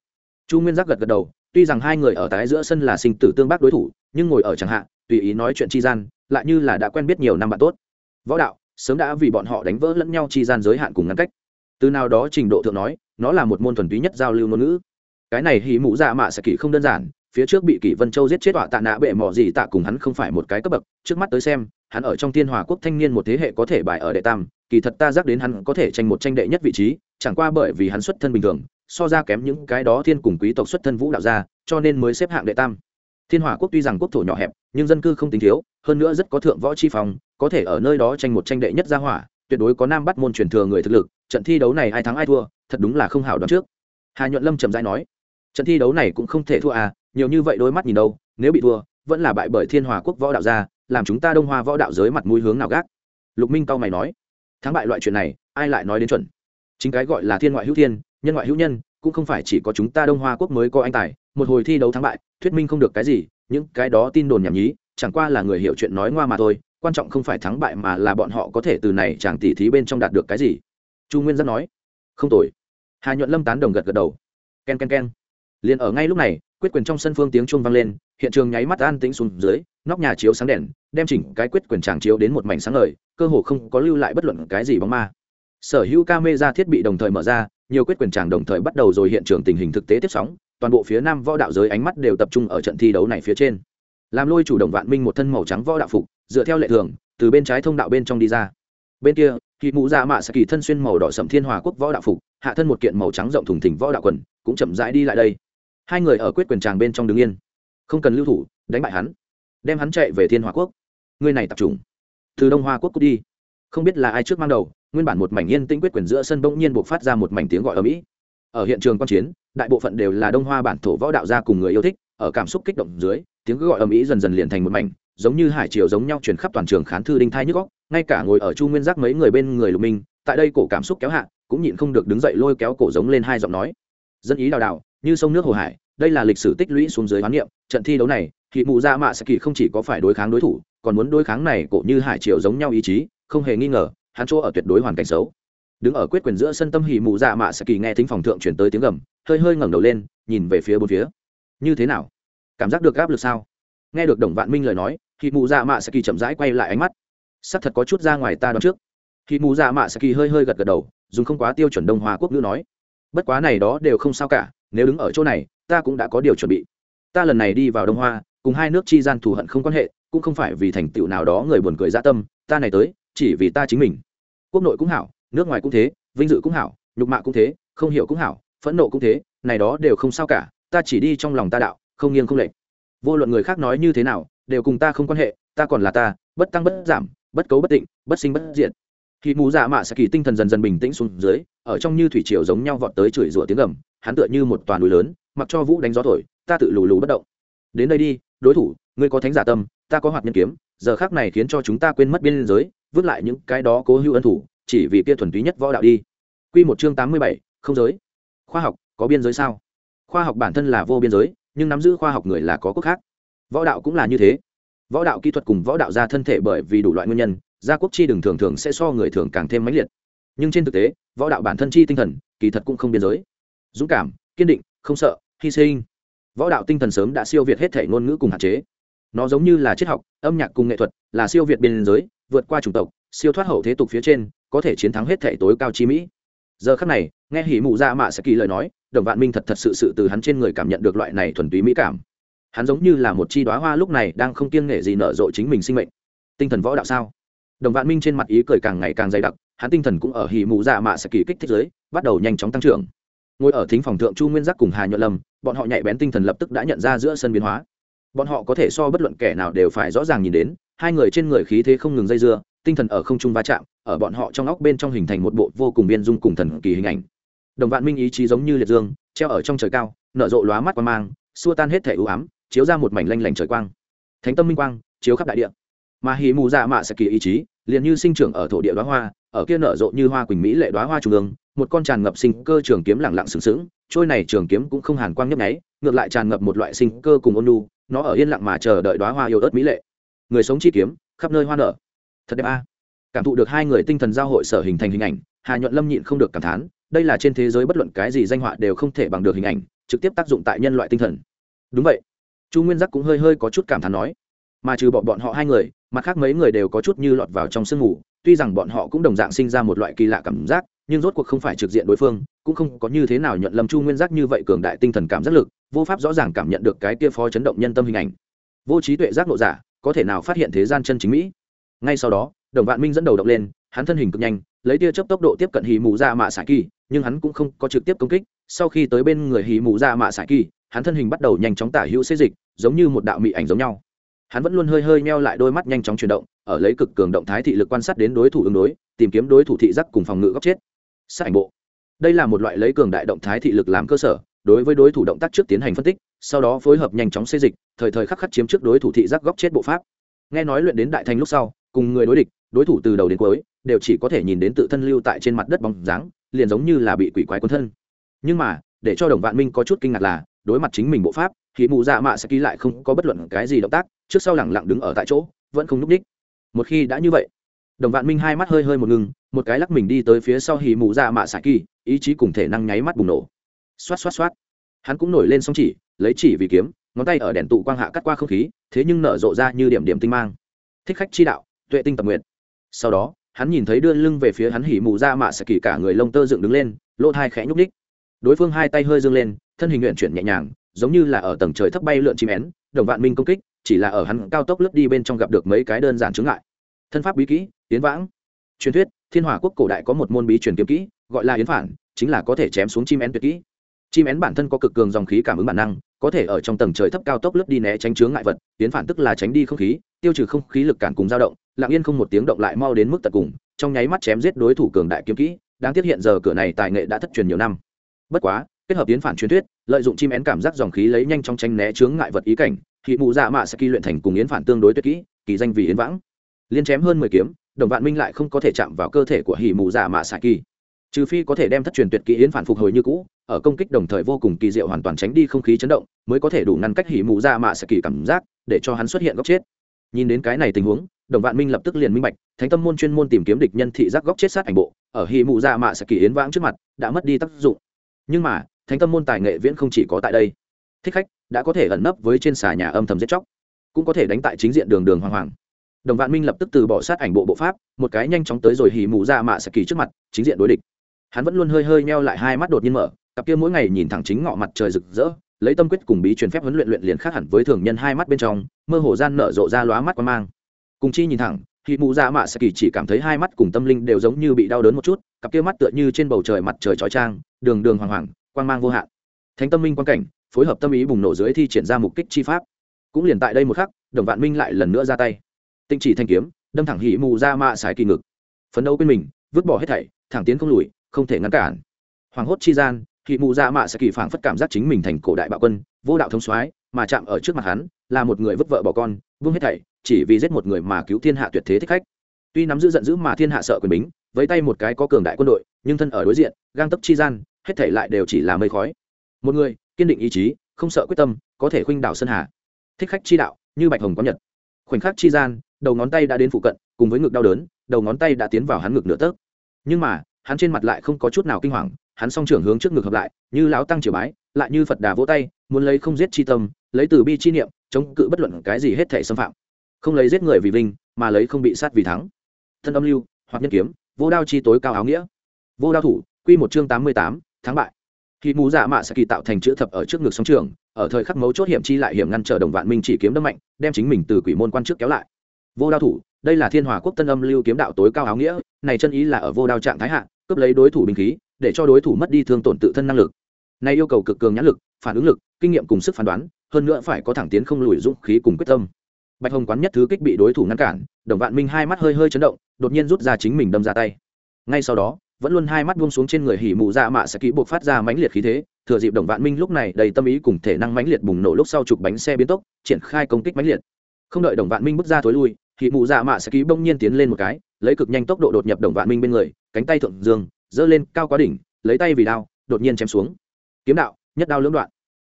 Speaker 1: Chu nguyên giác gật gật đầu, tuy rằng hai người ở tái giữa sân là sinh tử tương bác đối thủ, nhưng ngồi ở chẳng hạn, tùy ý nói chuyện chi gian, lại như là đã quen biết nhiều năm bạn tốt. Võ đạo, sớm đã vì bọn họ đánh vỡ lẫn nhau chi gian giới hạn cùng ngăn cách. Từ nào đó trình độ thượng nói nó là một môn thuần túy nhất giao lưu ngôn ngữ. Cái này hỉ mụ dạ mạ sẽ kỳ không đơn giản, phía trước bị kỷ vân châu giết chết họa tạ nạ bệ mỏ gì tạ cùng hắn không phải một cái cấp bậc, trước mắt tới xem, hắn ở trong thiên hòa quốc thanh niên một thế hệ có thể bài ở đệ tam, kỳ thật ta giác đến hắn có thể tranh một tranh đệ nhất vị trí, chẳng qua bởi vì hắn xuất thân bình thường, so ra kém những cái đó thiên cùng quý tộc xuất thân vũ đạo gia, cho nên mới xếp hạng đệ tam. Thiên hòa quốc tuy rằng quốc thổ nhỏ hẹp, nhưng dân cư không tính thiếu, hơn nữa rất có thượng võ chi phòng có thể ở nơi đó tranh một tranh đệ nhất gia hỏa, tuyệt đối có nam bắt môn truyền thừa người thực lực trận thi đấu này ai thắng ai thua, thật đúng là không hảo đoán trước. Hà nhuận lâm trầm rãi nói, trận thi đấu này cũng không thể thua à nhiều như vậy đôi mắt nhìn đâu, nếu bị thua, vẫn là bại bởi thiên hòa quốc võ đạo gia, làm chúng ta đông hoa võ đạo giới mặt mũi hướng nào gác. Lục minh cao mày nói, thắng bại loại chuyện này, ai lại nói đến chuẩn? Chính cái gọi là thiên ngoại hữu thiên, nhân ngoại hữu nhân, cũng không phải chỉ có chúng ta đông hoa quốc mới có anh tài, một hồi thi đấu thắng bại, thuyết minh không được cái gì, những cái đó tin đồn nhảm nhí, chẳng qua là người hiểu chuyện nói ngoa mà thôi, quan trọng không phải thắng bại mà là bọn họ có thể từ này chẳng tỉ thí bên trong đạt được cái gì chu nguyên giác nói, không tội hà nhuận lâm tán đồng gật gật đầu. K e n k e n k e n liền ở ngay lúc này, quyết quyền trong sân phương tiếng chuông vang lên, hiện trường nháy mắt an tĩnh xuống dưới, nóc nhà chiếu sáng đèn, đem chỉnh cái quyết quyền tràng chiếu đến một mảnh sáng lời cơ hồ không có lưu lại bất luận cái gì bóng ma. Sở hữu ca mê ra thiết bị đồng thời mở ra, nhiều quyết quyền tràng đồng thời bắt đầu rồi hiện trường tình hình thực tế tiếp sóng, toàn bộ phía nam võ đạo giới ánh mắt đều tập trung ở trận thi đấu này phía trên. Làm lôi chủ động vạn minh một thân màu trắng võ đạo phục, dựa theo lệ thường, từ bên trái thông đạo bên trong đi ra. Bên kia kỳ mũ dạ mạ sa kỳ thân xuyên màu đỏ sậm thiên hòa quốc võ đạo phục, hạ thân một kiện màu trắng rộng thùng thỉnh võ đạo quần, cũng chậm rãi đi lại đây. Hai người ở quyết quyền tràng bên trong đứng yên. Không cần lưu thủ, đánh bại hắn. Đem hắn chạy về thiên hòa quốc. Người này tập trung. Từ đông hoa quốc cút đi. Không biết là ai trước mang đầu, nguyên bản một mảnh yên tĩnh quyết quyền giữa sân bỗng nhiên buộc phát ra một mảnh tiếng gọi ở mỹ. Ở hiện trường quan chiến, đại bộ phận đều là đông hoa bản thổ võ đạo gia cùng người yêu thích, ở cảm xúc kích động dưới, tiếng gọi ở mỹ dần dần liền thành một mảnh giống như hải triều giống nhau truyền khắp toàn trường khán thư đinh thai nhức góc, ngay cả ngồi ở chu nguyên giác mấy người bên người lục minh, tại đây cổ cảm xúc kéo hạ, cũng nhịn không được đứng dậy lôi kéo cổ giống lên hai giọng nói. Dân ý đào đạo như sông nước hồ hải, đây là lịch sử tích lũy xuống dưới hoán niệm, trận thi đấu này, thì mụ ra mạ sẽ kỳ không chỉ có phải đối kháng đối thủ, còn muốn đối kháng này cổ như hải triều giống nhau ý chí, không hề nghi ngờ, hắn chỗ ở tuyệt đối hoàn cảnh xấu. Đứng ở quyết quyền giữa sân tâm hỉ mụ dạ mạ sẽ kỳ nghe thính phòng thượng chuyển tới tiếng gầm, hơi hơi ngẩng đầu lên, nhìn về phía bốn phía. Như thế nào? Cảm giác được áp lực sao? Nghe được đồng vạn minh lời nói khi mù dạ mạ sẽ kỳ chậm rãi quay lại ánh mắt. Sắc thật có chút ra ngoài ta đón trước. Khi mù dạ mạ sẽ kỳ hơi hơi gật gật đầu, dùng không quá tiêu chuẩn đông Hoa quốc ngữ nói. Bất quá này đó đều không sao cả, nếu đứng ở chỗ này, ta cũng đã có điều chuẩn bị. Ta lần này đi vào đông hoa, cùng hai nước chi gian thù hận không quan hệ, cũng không phải vì thành tựu nào đó người buồn cười dã tâm, ta này tới, chỉ vì ta chính mình. Quốc nội cũng hảo, nước ngoài cũng thế, vinh dự cũng hảo, nhục mạ cũng thế, không hiểu cũng hảo, phẫn nộ cũng thế, này đó đều không sao cả, ta chỉ đi trong lòng ta đạo, không nghiêng không lệch. Vô luận người khác nói như thế nào đều cùng ta không quan hệ ta còn là ta bất tăng bất giảm bất cấu bất định bất sinh bất diện khi mù dạ mạ sẽ kỳ tinh thần dần dần bình tĩnh xuống dưới ở trong như thủy triều giống nhau vọt tới chửi rủa tiếng gầm hắn tựa như một toàn núi lớn mặc cho vũ đánh gió thổi ta tự lù lù bất động đến đây đi đối thủ ngươi có thánh giả tâm ta có hoạt nhân kiếm giờ khác này khiến cho chúng ta quên mất biên giới vứt lại những cái đó cố hữu ân thủ chỉ vì kia thuần túy nhất võ đạo đi Quy một chương tám mươi bảy, không giới. Khoa học có biên giới sao? Khoa học bản thân là vô biên giới, nhưng nắm giữ khoa học người là có quốc khác. Võ đạo cũng là như thế. Võ đạo kỹ thuật cùng võ đạo ra thân thể bởi vì đủ loại nguyên nhân, gia quốc chi đường thường thường sẽ so người thường càng thêm mãnh liệt. Nhưng trên thực tế, võ đạo bản thân chi tinh thần, kỳ thật cũng không biên giới. Dũng cảm, kiên định, không sợ, hy sinh. Võ đạo tinh thần sớm đã siêu việt hết thể ngôn ngữ cùng hạn chế. Nó giống như là triết học, âm nhạc cùng nghệ thuật, là siêu việt biên giới, vượt qua chủng tộc, siêu thoát hậu thế tục phía trên, có thể chiến thắng hết thể tối cao chi mỹ giờ khắc này nghe hỉ mụ ra mạ sẽ kỳ lời nói đồng vạn minh thật thật sự sự từ hắn trên người cảm nhận được loại này thuần túy mỹ cảm hắn giống như là một chi đoá hoa lúc này đang không kiêng nghệ gì nở rộ chính mình sinh mệnh. Tinh thần võ đạo sao? Đồng vạn minh trên mặt ý cười càng ngày càng dày đặc, hắn tinh thần cũng ở hỉ mụ dạ mạ sẽ kỳ kích thích giới, bắt đầu nhanh chóng tăng trưởng. Ngồi ở thính phòng thượng chu nguyên giác cùng hà nhuận lâm, bọn họ nhạy bén tinh thần lập tức đã nhận ra giữa sân biến hóa. Bọn họ có thể so bất luận kẻ nào đều phải rõ ràng nhìn đến, hai người trên người khí thế không ngừng dây dưa, tinh thần ở không trung va chạm, ở bọn họ trong óc bên trong hình thành một bộ vô cùng viên dung cùng thần kỳ hình ảnh. Đồng vạn minh ý chí giống như liệt dương, treo ở trong trời cao, nở rộ lóa mắt qua mang, xua tan hết thể ưu ám chiếu ra một mảnh lanh lảnh trời quang. Thánh tâm minh quang, chiếu khắp đại địa. Mà hì mù dạ mạ sẽ kỳ ý chí, liền như sinh trưởng ở thổ địa đoá hoa, ở kia nở rộ như hoa quỳnh mỹ lệ đoá hoa trung ương, một con tràn ngập sinh cơ trường kiếm lẳng lặng sừng sững, trôi này trường kiếm cũng không hàn quang nhấp nháy, ngược lại tràn ngập một loại sinh cơ cùng ôn nu nó ở yên lặng mà chờ đợi đoá hoa yêu ớt mỹ lệ. Người sống chi kiếm, khắp nơi hoa nở. Thật đẹp a. Cảm thụ được hai người tinh thần giao hội sở hình thành hình ảnh, hà nhuận lâm nhịn không được cảm thán, đây là trên thế giới bất luận cái gì danh họa đều không thể bằng được hình ảnh, trực tiếp tác dụng tại nhân loại tinh thần. Đúng vậy chu nguyên giác cũng hơi hơi có chút cảm thán nói, mà trừ bọn bọn họ hai người, mặt khác mấy người đều có chút như lọt vào trong sương mù, tuy rằng bọn họ cũng đồng dạng sinh ra một loại kỳ lạ cảm giác, nhưng rốt cuộc không phải trực diện đối phương, cũng không có như thế nào nhận lầm chu nguyên giác như vậy cường đại tinh thần cảm giác lực, vô pháp rõ ràng cảm nhận được cái kia phó chấn động nhân tâm hình ảnh. Vô trí tuệ giác nộ giả, có thể nào phát hiện thế gian chân chính mỹ? Ngay sau đó, đồng vạn minh dẫn đầu động lên, hắn thân hình cực nhanh, lấy tia chớp tốc độ tiếp cận hì mù ra mạ xạ kỳ, nhưng hắn cũng không có trực tiếp công kích, sau khi tới bên người hì mù ra mạ xạ kỳ hắn thân hình bắt đầu nhanh chóng tả hữu xê dịch, giống như một đạo mị ảnh giống nhau. Hắn vẫn luôn hơi hơi meo lại đôi mắt nhanh chóng chuyển động, ở lấy cực cường động thái thị lực quan sát đến đối thủ ứng đối, tìm kiếm đối thủ thị giác cùng phòng ngự góc chết. Sát ảnh bộ. Đây là một loại lấy cường đại động thái thị lực làm cơ sở, đối với đối thủ động tác trước tiến hành phân tích, sau đó phối hợp nhanh chóng xây dịch, thời thời khắc khắc chiếm trước đối thủ thị giác góc chết bộ pháp. Nghe nói luyện đến đại thành lúc sau, cùng người đối địch, đối thủ từ đầu đến cuối, đều chỉ có thể nhìn đến tự thân lưu tại trên mặt đất bóng dáng, liền giống như là bị quỷ quái quân thân. Nhưng mà, để cho đồng vạn minh có chút kinh ngạc là đối mặt chính mình bộ pháp thì mụ dạ mạ sẽ ký lại không có bất luận cái gì động tác, trước sau lẳng lặng đứng ở tại chỗ, vẫn không núp đích. Một khi đã như vậy, đồng vạn minh hai mắt hơi hơi một ngừng, một cái lắc mình đi tới phía sau hì mụ dạ mạ xạ kỳ ý chí cùng thể năng nháy mắt bùng nổ. Xoát xoát xoát. Hắn cũng nổi lên song chỉ, lấy chỉ vì kiếm, ngón tay ở đèn tụ quang hạ cắt qua không khí, thế nhưng nở rộ ra như điểm điểm tinh mang. Thích khách chi đạo, tuệ tinh tập nguyện. Sau đó, hắn nhìn thấy đưa lưng về phía hắn hỉ mù ra dạ mạ xạ kỳ cả người lông tơ dựng đứng lên, lỗ thai khẽ nhúc ních đối phương hai tay hơi dương lên thân hình nguyện chuyển nhẹ nhàng, giống như là ở tầng trời thấp bay lượn chim én, đồng vạn minh công kích, chỉ là ở hắn cao tốc lướt đi bên trong gặp được mấy cái đơn giản chứng ngại. Thân pháp bí kỹ, tiến vãng. Truyền thuyết, thiên hòa quốc cổ đại có một môn bí truyền kiếm kỹ, gọi là yến phản, chính là có thể chém xuống chim én tuyệt kỹ. Chim én bản thân có cực cường dòng khí cảm ứng bản năng, có thể ở trong tầng trời thấp cao tốc lướt đi né tránh chướng ngại vật, yến phản tức là tránh đi không khí, tiêu trừ không khí lực cản cùng dao động, lặng yên không một tiếng động lại mau đến mức tận cùng, trong nháy mắt chém giết đối thủ cường đại kiếm kỹ, đáng tiếc hiện giờ cửa này tài nghệ đã thất truyền nhiều năm. Bất quá kết hợp yến phản truyền thuyết, lợi dụng chim én cảm giác dòng khí lấy nhanh trong tranh né chướng ngại vật ý cảnh, thì mụ dạ mạ sẽ kỳ luyện thành cùng yến phản tương đối tuyệt kỹ, kỳ danh vì yến vãng. Liên chém hơn mười kiếm, đồng vạn minh lại không có thể chạm vào cơ thể của hỉ mù dạ mạ xạ kỳ trừ phi có thể đem thất truyền tuyệt kỹ yến phản phục hồi như cũ, ở công kích đồng thời vô cùng kỳ diệu hoàn toàn tránh đi không khí chấn động, mới có thể đủ ngăn cách hỉ mù dạ mạ xạ kỳ cảm giác, để cho hắn xuất hiện góc chết. Nhìn đến cái này tình huống, đồng vạn minh lập tức liền minh bạch, thánh tâm môn chuyên môn tìm kiếm địch nhân thị giác góc chết sát ảnh bộ, ở hỉ mù dạ mạ xạ kỳ yến vãng trước mặt, đã mất đi tác dụng. Nhưng mà thánh tâm môn tài nghệ viễn không chỉ có tại đây. Thích khách đã có thể ẩn nấp với trên xà nhà âm thầm giết chóc, cũng có thể đánh tại chính diện đường đường hoàng hoàng. Đồng vạn minh lập tức từ bỏ sát ảnh bộ bộ pháp, một cái nhanh chóng tới rồi hì mù ra mạ sẽ kỳ trước mặt, chính diện đối địch. Hắn vẫn luôn hơi hơi meo lại hai mắt đột nhiên mở, cặp kia mỗi ngày nhìn thẳng chính ngọ mặt trời rực rỡ, lấy tâm quyết cùng bí truyền phép huấn luyện luyện liền khác hẳn với thường nhân hai mắt bên trong, mơ hồ gian nở rộ ra lóa mắt qua mang. Cùng chi nhìn thẳng hì mù ra mạ sẽ kỳ chỉ cảm thấy hai mắt cùng tâm linh đều giống như bị đau đớn một chút, cặp kia mắt tựa như trên bầu trời mặt trời chói trang đường đường hoàng hoàng quang mang vô hạn. Thánh tâm minh quan cảnh, phối hợp tâm ý bùng nổ dưới thi triển ra mục kích chi pháp. Cũng liền tại đây một khắc, đồng vạn minh lại lần nữa ra tay. Tinh chỉ thanh kiếm, đâm thẳng hỉ mù ra mạ sải kỳ ngực. Phấn đấu bên mình, vứt bỏ hết thảy, thẳng tiến không lùi, không thể ngăn cản. Hoàng hốt chi gian, hỉ mù ra mạ sải kỳ phảng phất cảm giác chính mình thành cổ đại bạo quân, vô đạo thống soái, mà chạm ở trước mặt hắn, là một người vứt vợ bỏ con vương hết thảy, chỉ vì giết một người mà cứu thiên hạ tuyệt thế thích khách. Tuy nắm giữ giận dữ mà thiên hạ sợ quyền bính với tay một cái có cường đại quân đội, nhưng thân ở đối diện, gang tấp chi gian hết thể lại đều chỉ là mây khói. Một người, kiên định ý chí, không sợ quyết tâm, có thể khuynh đảo sơn hà. Thích khách chi đạo, như bạch hồng có nhật. Khoảnh khắc chi gian, đầu ngón tay đã đến phụ cận, cùng với ngực đau đớn, đầu ngón tay đã tiến vào hắn ngực nửa tấc. Nhưng mà, hắn trên mặt lại không có chút nào kinh hoàng, hắn song trưởng hướng trước ngực hợp lại, như lão tăng triều bái, lại như phật đà vỗ tay, muốn lấy không giết chi tâm, lấy từ bi chi niệm, chống cự bất luận cái gì hết thể xâm phạm. Không lấy giết người vì vinh, mà lấy không bị sát vì thắng. Thân âm lưu, hoặc nhân kiếm, vô đao chi tối cao áo nghĩa. Vô đao thủ, quy một chương tám mươi tám thắng bại. Khi mù dạ mạ sẽ kỳ tạo thành chữ thập ở trước ngực sóng trường, ở thời khắc mấu chốt hiểm chi lại hiểm ngăn trở đồng vạn minh chỉ kiếm đâm mạnh, đem chính mình từ quỷ môn quan trước kéo lại. Vô đao thủ, đây là thiên hòa quốc tân âm lưu kiếm đạo tối cao áo nghĩa, này chân ý là ở vô đao trạng thái hạ, cướp lấy đối thủ binh khí, để cho đối thủ mất đi thương tổn tự thân năng lực. Này yêu cầu cực cường nhãn lực, phản ứng lực, kinh nghiệm cùng sức phán đoán, hơn nữa phải có thẳng tiến không lùi dũng khí cùng quyết tâm. Bạch hồng quán nhất thứ kích bị đối thủ ngăn cản, đồng vạn minh hai mắt hơi hơi chấn động, đột nhiên rút ra chính mình đâm ra tay. Ngay sau đó vẫn luôn hai mắt buông xuống trên người hỉ mù dạ mạ sẽ kỹ buộc phát ra mãnh liệt khí thế. Thừa dịp đồng vạn minh lúc này đầy tâm ý cùng thể năng mãnh liệt bùng nổ lúc sau chụp bánh xe biến tốc, triển khai công kích mãnh liệt. Không đợi đồng vạn minh bước ra thối lui, hỉ mù dạ mạ sẽ kỹ bỗng nhiên tiến lên một cái, lấy cực nhanh tốc độ đột nhập đồng vạn minh bên người, cánh tay thượng dương, giơ lên cao quá đỉnh, lấy tay vì đao, đột nhiên chém xuống. Kiếm đạo, nhất đao lưỡng đoạn.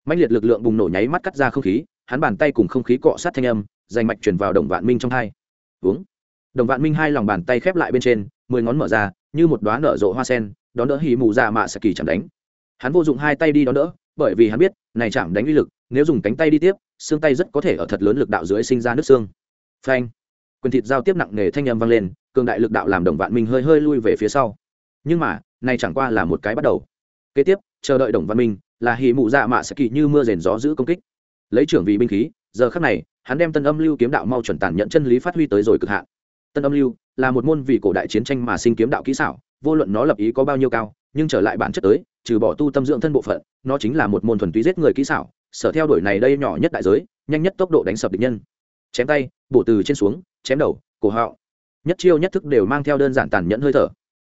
Speaker 1: Mãnh liệt lực lượng bùng nổ nháy mắt cắt ra không khí, hắn bàn tay cùng không khí cọ sát thanh âm dành mạch truyền vào đồng vạn minh trong hai. Uống. Đồng vạn minh hai lòng bàn tay khép lại bên trên mười ngón mở ra, như một đoá nở rộ hoa sen, đón đỡ hì mù dạ mạ sạc kỳ chạm đánh. Hắn vô dụng hai tay đi đón đỡ, bởi vì hắn biết, này chạm đánh uy lực, nếu dùng cánh tay đi tiếp, xương tay rất có thể ở thật lớn lực đạo dưới sinh ra nước xương. Phanh. Quyền thịt giao tiếp nặng nề thanh âm vang lên, cường đại lực đạo làm đồng vạn minh hơi hơi lui về phía sau. Nhưng mà, này chẳng qua là một cái bắt đầu. Kế tiếp, chờ đợi đồng văn minh, là hì mụ dạ mạ sẽ kỳ như mưa rền gió giữ công kích. Lấy trưởng vì binh khí, giờ khắc này, hắn đem tân âm lưu kiếm đạo mau chuẩn tàn nhận chân lý phát huy tới rồi cực hạn. Tân âm lưu là một môn vì cổ đại chiến tranh mà sinh kiếm đạo kỹ xảo, vô luận nó lập ý có bao nhiêu cao, nhưng trở lại bản chất tới, trừ bỏ tu tâm dưỡng thân bộ phận, nó chính là một môn thuần túy giết người kỹ xảo, sở theo đuổi này đây nhỏ nhất đại giới, nhanh nhất tốc độ đánh sập địch nhân. Chém tay, bổ từ trên xuống, chém đầu, cổ họng. Nhất chiêu nhất thức đều mang theo đơn giản tàn nhẫn hơi thở.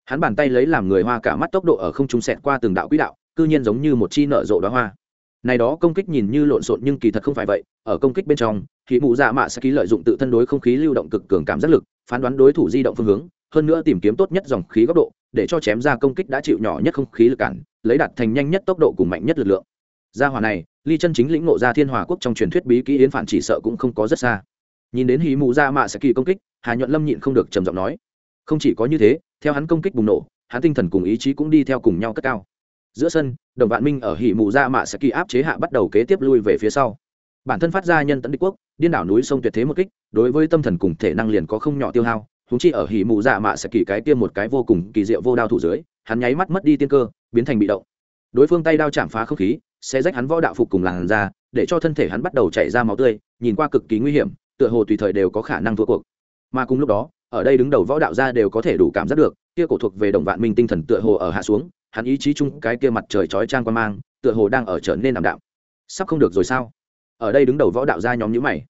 Speaker 1: Hắn bàn tay lấy làm người hoa cả mắt tốc độ ở không trung sẹt qua từng đạo quỹ đạo, cư nhiên giống như một chi nợ rộ đóa hoa. Này đó công kích nhìn như lộn xộn nhưng kỳ thật không phải vậy, ở công kích bên trong khí mụ dạ mạ sẽ ký lợi dụng tự thân đối không khí lưu động cực cường cảm giác lực phán đoán đối thủ di động phương hướng, hơn nữa tìm kiếm tốt nhất dòng khí góc độ, để cho chém ra công kích đã chịu nhỏ nhất không khí lực cản, lấy đạt thành nhanh nhất tốc độ cùng mạnh nhất lực lượng. Gia hòa này, ly chân chính lĩnh ngộ ra thiên hòa quốc trong truyền thuyết bí kỹ yến phản chỉ sợ cũng không có rất xa. Nhìn đến hí mù ra mạ sẽ kỳ công kích, hà nhuận lâm nhịn không được trầm giọng nói, không chỉ có như thế, theo hắn công kích bùng nổ, hắn tinh thần cùng ý chí cũng đi theo cùng nhau cất cao. Giữa sân, đồng vạn minh ở hỉ mù ra dạ mạ sẽ kỳ áp chế hạ bắt đầu kế tiếp lui về phía sau. Bản thân phát ra nhân tấn đế quốc điên đảo núi sông tuyệt thế một kích, đối với tâm thần cùng thể năng liền có không nhỏ tiêu hao húng chi ở hỉ mù dạ mạ sẽ kỳ cái tiêm một cái vô cùng kỳ diệu vô đao thủ dưới, hắn nháy mắt mất đi tiên cơ, biến thành bị động. Đối phương tay đao chạm phá không khí, sẽ rách hắn võ đạo phục cùng làn ra để cho thân thể hắn bắt đầu chảy ra máu tươi, nhìn qua cực kỳ nguy hiểm, tựa hồ tùy thời đều có khả năng thua cuộc. Mà cùng lúc đó, ở đây đứng đầu võ đạo gia đều có thể đủ cảm giác được, kia cổ thuộc về đồng vạn minh tinh thần tựa hồ ở hạ xuống, hắn ý chí chung cái kia mặt trời chói trang quan mang, tựa hồ đang ở trở nên ảm đạm. Sắp không được rồi sao? Ở đây đứng đầu võ đạo gia nhóm nhữ mày.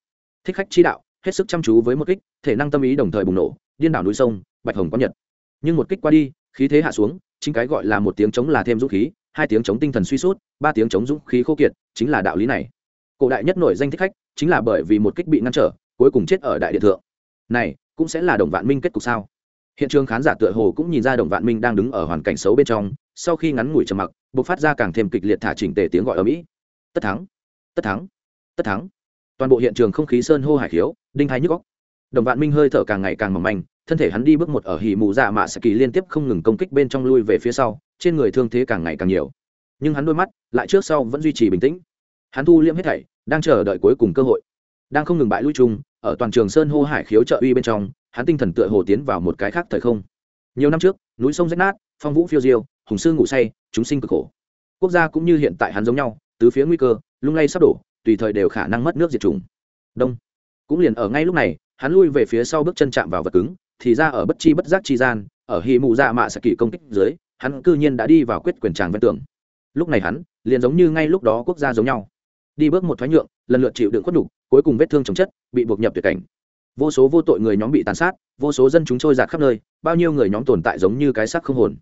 Speaker 1: Thích khách chi đạo, hết sức chăm chú với một kích, thể năng tâm ý đồng thời bùng nổ, điên đảo núi sông, bạch hồng có nhật. Nhưng một kích qua đi, khí thế hạ xuống, chính cái gọi là một tiếng chống là thêm dũng khí, hai tiếng chống tinh thần suy sút, ba tiếng chống dũng khí khô kiệt, chính là đạo lý này. Cổ đại nhất nổi danh thích khách, chính là bởi vì một kích bị ngăn trở, cuối cùng chết ở đại điện thượng. Này, cũng sẽ là đồng vạn minh kết cục sao? Hiện trường khán giả tựa hồ cũng nhìn ra đồng vạn minh đang đứng ở hoàn cảnh xấu bên trong, sau khi ngắn ngủi trầm mặc buộc phát ra càng thêm kịch liệt thả chỉnh tề tiếng gọi ở mỹ. Tất thắng tất thắng tất thắng. Toàn bộ hiện trường không khí sơn hô hải khiếu, đinh thái nhức góc đồng vạn minh hơi thở càng ngày càng mỏng manh, thân thể hắn đi bước một ở hỉ mù dạ mạ sẽ kỳ liên tiếp không ngừng công kích bên trong lui về phía sau, trên người thương thế càng ngày càng nhiều. Nhưng hắn đôi mắt lại trước sau vẫn duy trì bình tĩnh. Hắn thu liễm hết thảy, đang chờ đợi cuối cùng cơ hội. Đang không ngừng bại lui chung, ở toàn trường sơn hô hải khiếu trợ uy bên trong, hắn tinh thần tựa hồ tiến vào một cái khác thời không. Nhiều năm trước, núi sông rách nát, phong vũ phiêu diêu, hùng sư ngủ say, chúng sinh cực khổ. Quốc gia cũng như hiện tại hắn giống nhau, tứ phía nguy cơ, lung lay sắp đổ tùy thời đều khả năng mất nước diệt chủng. Đông. Cũng liền ở ngay lúc này hắn lui về phía sau bước chân chạm vào vật cứng thì ra ở bất chi bất giác chi gian ở hì mù dạ mạ sẽ kỳ công kích dưới hắn cư nhiên đã đi vào quyết quyền tràng ven tường. Lúc này hắn liền giống như ngay lúc đó quốc gia giống nhau. Đi bước một thoái nhượng lần lượt chịu đựng khuất đủ, cuối cùng vết thương chồng chất bị buộc nhập tuyệt cảnh. Vô số vô tội người nhóm bị tàn sát vô số dân chúng trôi giạt khắp nơi bao nhiêu người nhóm tồn tại giống như cái xác không hồn.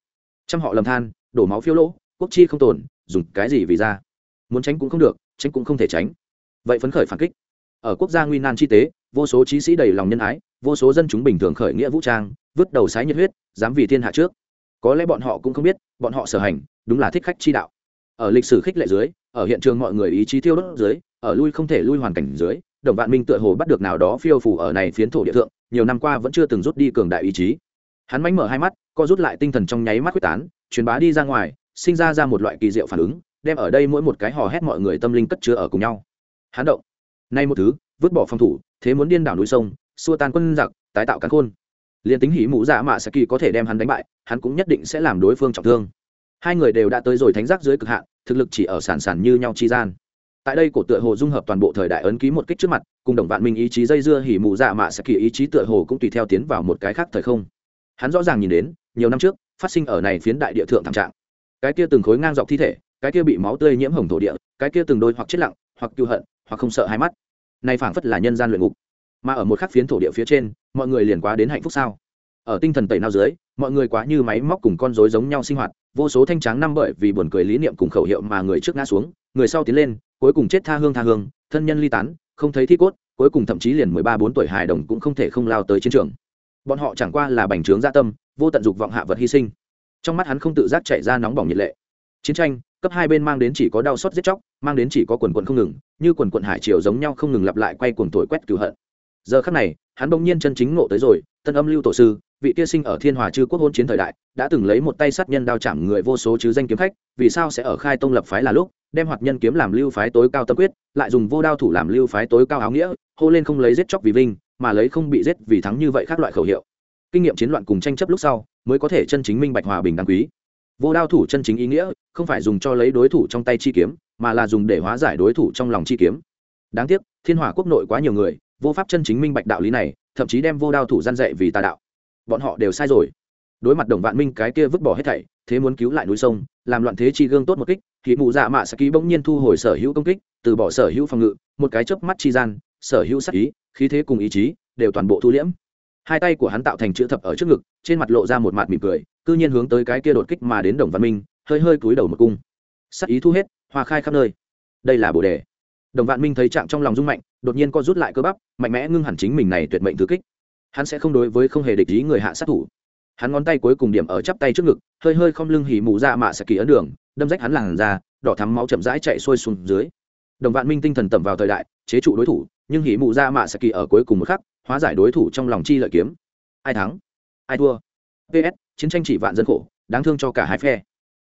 Speaker 1: Trăm họ lầm than đổ máu phiêu lỗ quốc chi không tồn dùng cái gì vì ra? Muốn tránh cũng không được tránh cũng không thể tránh. Vậy phấn khởi phản kích. Ở quốc gia nguy nan chi tế, vô số trí sĩ đầy lòng nhân ái, vô số dân chúng bình thường khởi nghĩa vũ trang, vứt đầu sái nhiệt huyết, dám vì thiên hạ trước. Có lẽ bọn họ cũng không biết, bọn họ sở hành, đúng là thích khách chi đạo. Ở lịch sử khích lệ dưới, ở hiện trường mọi người ý chí thiêu đốt dưới, ở lui không thể lui hoàn cảnh dưới, đồng vạn minh tựa hồ bắt được nào đó phiêu phủ ở này phiến thổ địa thượng, nhiều năm qua vẫn chưa từng rút đi cường đại ý chí. Hắn mánh mở hai mắt, co rút lại tinh thần trong nháy mắt quyết tán, truyền bá đi ra ngoài, sinh ra ra một loại kỳ diệu phản ứng đem ở đây mỗi một cái hò hét mọi người tâm linh cất chứa ở cùng nhau. Hắn động. Nay một thứ, vứt bỏ phòng thủ, thế muốn điên đảo núi sông, xua tan quân giặc, tái tạo cắn khôn. Liền tính hỉ mũ dạ mạ sẽ kỳ có thể đem hắn đánh bại, hắn cũng nhất định sẽ làm đối phương trọng thương. Hai người đều đã tới rồi thánh giác dưới cực hạn, thực lực chỉ ở sản sản như nhau chi gian. Tại đây cổ tựa hồ dung hợp toàn bộ thời đại ấn ký một kích trước mặt, cùng đồng vạn minh ý chí dây dưa hỉ mù dạ mạ sẽ kỳ ý chí tựa hồ cũng tùy theo tiến vào một cái khác thời không. Hắn rõ ràng nhìn đến, nhiều năm trước, phát sinh ở này phiến đại địa thượng thảm trạng. Cái kia từng khối ngang dọc thi thể cái kia bị máu tươi nhiễm hồng thổ địa, cái kia từng đôi hoặc chết lặng, hoặc cựu hận, hoặc không sợ hai mắt. Này phảng phất là nhân gian luyện ngục. Mà ở một khắc phiến thổ địa phía trên, mọi người liền quá đến hạnh phúc sao? Ở tinh thần tẩy nao dưới, mọi người quá như máy móc cùng con rối giống nhau sinh hoạt, vô số thanh tráng năm bởi vì buồn cười lý niệm cùng khẩu hiệu mà người trước ngã xuống, người sau tiến lên, cuối cùng chết tha hương tha hương, thân nhân ly tán, không thấy thi cốt, cuối cùng thậm chí liền mười ba bốn tuổi hài đồng cũng không thể không lao tới chiến trường. Bọn họ chẳng qua là bành trướng gia tâm, vô tận dục vọng hạ vật hy sinh. Trong mắt hắn không tự giác chạy ra nóng bỏng nhiệt lệ. Chiến tranh cấp hai bên mang đến chỉ có đau xót giết chóc, mang đến chỉ có quần quận không ngừng, như quần quận hải triều giống nhau không ngừng lặp lại quay cuồng thổi quét cửu hận. Giờ khắc này, hắn bỗng nhiên chân chính ngộ tới rồi, tân âm lưu tổ sư, vị kia sinh ở thiên hòa chư quốc hôn chiến thời đại, đã từng lấy một tay sát nhân đao chạm người vô số chứ danh kiếm khách, vì sao sẽ ở khai tông lập phái là lúc, đem hoạt nhân kiếm làm lưu phái tối cao tâm quyết, lại dùng vô đao thủ làm lưu phái tối cao áo nghĩa, hô lên không lấy giết chóc vì vinh, mà lấy không bị giết vì thắng như vậy khác loại khẩu hiệu. Kinh nghiệm chiến loạn cùng tranh chấp lúc sau, mới có thể chân chính minh bạch hòa bình đáng quý vô đao thủ chân chính ý nghĩa, không phải dùng cho lấy đối thủ trong tay chi kiếm, mà là dùng để hóa giải đối thủ trong lòng chi kiếm. Đáng tiếc, thiên hỏa quốc nội quá nhiều người, vô pháp chân chính minh bạch đạo lý này, thậm chí đem vô đao thủ gian dạy vì tà đạo. Bọn họ đều sai rồi. Đối mặt đồng vạn minh cái kia vứt bỏ hết thảy, thế muốn cứu lại núi sông, làm loạn thế chi gương tốt một kích, thì mụ dạ mạ sẽ ký bỗng nhiên thu hồi sở hữu công kích, từ bỏ sở hữu phòng ngự, một cái chớp mắt chi gian, sở hữu sắc ý, khí thế cùng ý chí, đều toàn bộ thu liễm. Hai tay của hắn tạo thành chữ thập ở trước ngực, trên mặt lộ ra một mặt mỉm cười cư nhiên hướng tới cái kia đột kích mà đến đồng văn minh, hơi hơi cúi đầu một cung. Sắc ý thu hết, hoa khai khắp nơi. Đây là bồ đề. Đồng vạn minh thấy trạng trong lòng rung mạnh, đột nhiên co rút lại cơ bắp, mạnh mẽ ngưng hẳn chính mình này tuyệt mệnh thứ kích. Hắn sẽ không đối với không hề địch ý người hạ sát thủ. Hắn ngón tay cuối cùng điểm ở chắp tay trước ngực, hơi hơi không lưng hỉ mù ra mạ sẽ kỳ ấn đường, đâm rách hắn làn ra đỏ thắm máu chậm rãi chạy xuôi xuống dưới. Đồng vạn minh tinh thần tẩm vào thời đại, chế trụ đối thủ, nhưng hỉ mù ra mạ sẽ kỳ ở cuối cùng một khắc, hóa giải đối thủ trong lòng chi lợi kiếm. Ai thắng? Ai thua? Ps chiến tranh chỉ vạn dân khổ, đáng thương cho cả hai phe.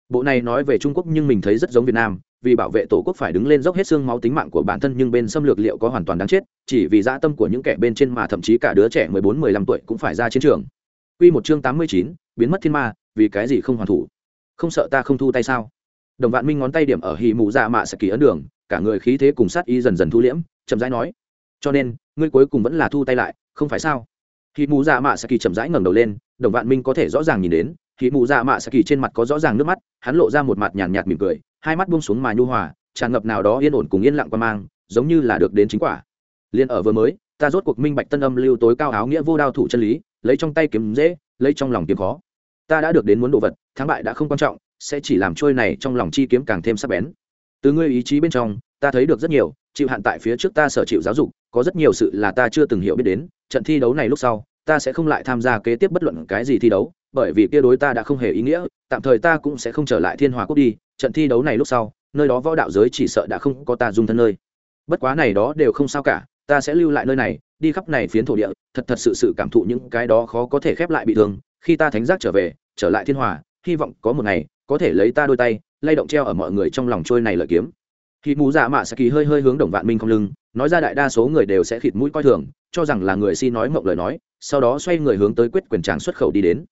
Speaker 1: Bộ này nói về trung quốc nhưng mình thấy rất giống việt nam, vì bảo vệ tổ quốc phải đứng lên dốc hết xương máu tính mạng của bản thân nhưng bên xâm lược liệu có hoàn toàn đáng chết, chỉ vì dã tâm của những kẻ bên trên mà thậm chí cả đứa trẻ mười bốn, mười lăm tuổi cũng phải ra chiến trường. Quy một chương tám mươi chín, biến mất thiên ma, vì cái gì không hoàn thủ? Không sợ ta không thu tay sao? Đồng vạn minh ngón tay điểm ở hì mù dạ mạ sẽ kỳ ấn đường, cả người khí thế cùng sát y dần dần thu liễm, chậm rãi nói, cho nên, ngươi cuối cùng vẫn là thu tay lại, không phải sao? Khi mù dạ mạ sẽ kỳ chậm rãi ngẩng đầu lên, đồng vạn minh có thể rõ ràng nhìn đến khi mù dạ mạ sẽ kỳ trên mặt có rõ ràng nước mắt, hắn lộ ra một mặt nhàn nhạt mỉm cười, hai mắt buông xuống mà nhu hòa, tràn ngập nào đó yên ổn cùng yên lặng qua mang, giống như là được đến chính quả. Liên ở vừa mới, ta rốt cuộc minh bạch tân âm lưu tối cao áo nghĩa vô đao thủ chân lý, lấy trong tay kiếm dễ, lấy trong lòng kiếm khó. Ta đã được đến muốn đồ vật, thắng bại đã không quan trọng, sẽ chỉ làm trôi này trong lòng chi kiếm càng thêm sắc bén. Từ ngươi ý chí bên trong, ta thấy được rất nhiều, chịu hạn tại phía trước ta sở chịu giáo dục, có rất nhiều sự là ta chưa từng hiểu biết đến trận thi đấu này lúc sau, ta sẽ không lại tham gia kế tiếp bất luận cái gì thi đấu, bởi vì kia đối ta đã không hề ý nghĩa, tạm thời ta cũng sẽ không trở lại thiên hòa quốc đi, trận thi đấu này lúc sau, nơi đó võ đạo giới chỉ sợ đã không có ta dung thân nơi. Bất quá này đó đều không sao cả, ta sẽ lưu lại nơi này, đi khắp này phiến thổ địa, thật thật sự sự cảm thụ những cái đó khó có thể khép lại bị thương, khi ta thánh giác trở về, trở lại thiên hòa, hy vọng có một ngày, có thể lấy ta đôi tay, lay động treo ở mọi người trong lòng trôi này lợi kiếm. Khi mù dạ mạ sẽ kỳ hơi hơi hướng đồng vạn minh không lưng nói ra đại đa số người đều sẽ khịt mũi coi thường, cho rằng là người si nói mộng lời nói, sau đó xoay người hướng tới quyết quyền tràng xuất khẩu đi đến.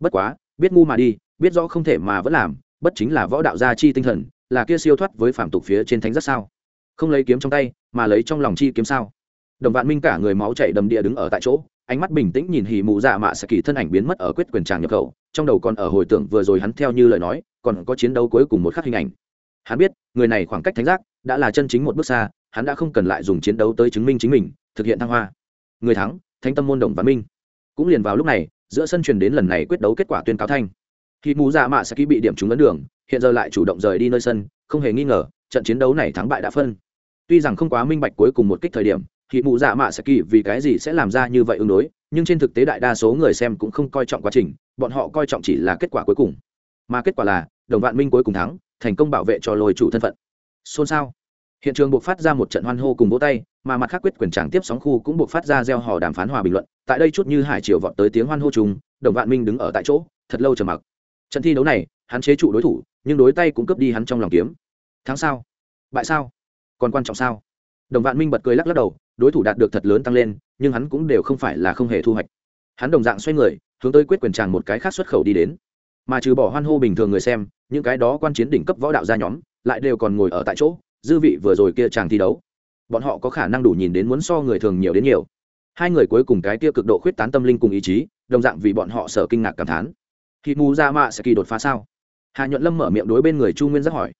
Speaker 1: Bất quá, biết ngu mà đi, biết rõ không thể mà vẫn làm, bất chính là võ đạo gia chi tinh thần, là kia siêu thoát với phạm tục phía trên thánh rất sao? Không lấy kiếm trong tay, mà lấy trong lòng chi kiếm sao? Đồng vạn minh cả người máu chảy đầm địa đứng ở tại chỗ, ánh mắt bình tĩnh nhìn hì mụ dạ mạ sẽ kỳ thân ảnh biến mất ở quyết quyền tràng nhập khẩu, trong đầu còn ở hồi tưởng vừa rồi hắn theo như lời nói, còn có chiến đấu cuối cùng một khắc hình ảnh. Hắn biết, người này khoảng cách thánh giác đã là chân chính một bước xa hắn đã không cần lại dùng chiến đấu tới chứng minh chính mình, thực hiện thăng hoa. Người thắng, thánh tâm môn đồng và minh. Cũng liền vào lúc này, giữa sân truyền đến lần này quyết đấu kết quả tuyên cáo thanh. Khi mù dạ mạ sẽ ký bị điểm trúng ấn đường, hiện giờ lại chủ động rời đi nơi sân, không hề nghi ngờ, trận chiến đấu này thắng bại đã phân. Tuy rằng không quá minh bạch cuối cùng một kích thời điểm thì mù dạ mạ sẽ kỳ vì cái gì sẽ làm ra như vậy ứng đối, nhưng trên thực tế đại đa số người xem cũng không coi trọng quá trình, bọn họ coi trọng chỉ là kết quả cuối cùng. Mà kết quả là, đồng vạn minh cuối cùng thắng, thành công bảo vệ cho lôi chủ thân phận. Xôn xao hiện trường buộc phát ra một trận hoan hô cùng vỗ tay, mà mặt khác quyết quyền tràng tiếp sóng khu cũng buộc phát ra gieo hò đàm phán hòa bình luận. Tại đây chút như hải triều vọt tới tiếng hoan hô chung, đồng vạn minh đứng ở tại chỗ, thật lâu trầm mặc. Trận thi đấu này, hắn chế trụ đối thủ, nhưng đối tay cũng cướp đi hắn trong lòng kiếm. Thắng sao? Bại sao? Còn quan trọng sao? Đồng vạn minh bật cười lắc lắc đầu, đối thủ đạt được thật lớn tăng lên, nhưng hắn cũng đều không phải là không hề thu hoạch. Hắn đồng dạng xoay người, hướng tới quyết quyền tràng một cái khác xuất khẩu đi đến. Mà trừ bỏ hoan hô bình thường người xem, những cái đó quan chiến đỉnh cấp võ đạo ra nhóm, lại đều còn ngồi ở tại chỗ dư vị vừa rồi kia chàng thi đấu. Bọn họ có khả năng đủ nhìn đến muốn so người thường nhiều đến nhiều. Hai người cuối cùng cái kia cực độ khuyết tán tâm linh cùng ý chí, đồng dạng vì bọn họ sở kinh ngạc cảm thán. Khi mù ra mạ sẽ kỳ đột phá sao? Hạ nhuận lâm mở miệng đối bên người chu nguyên giác hỏi.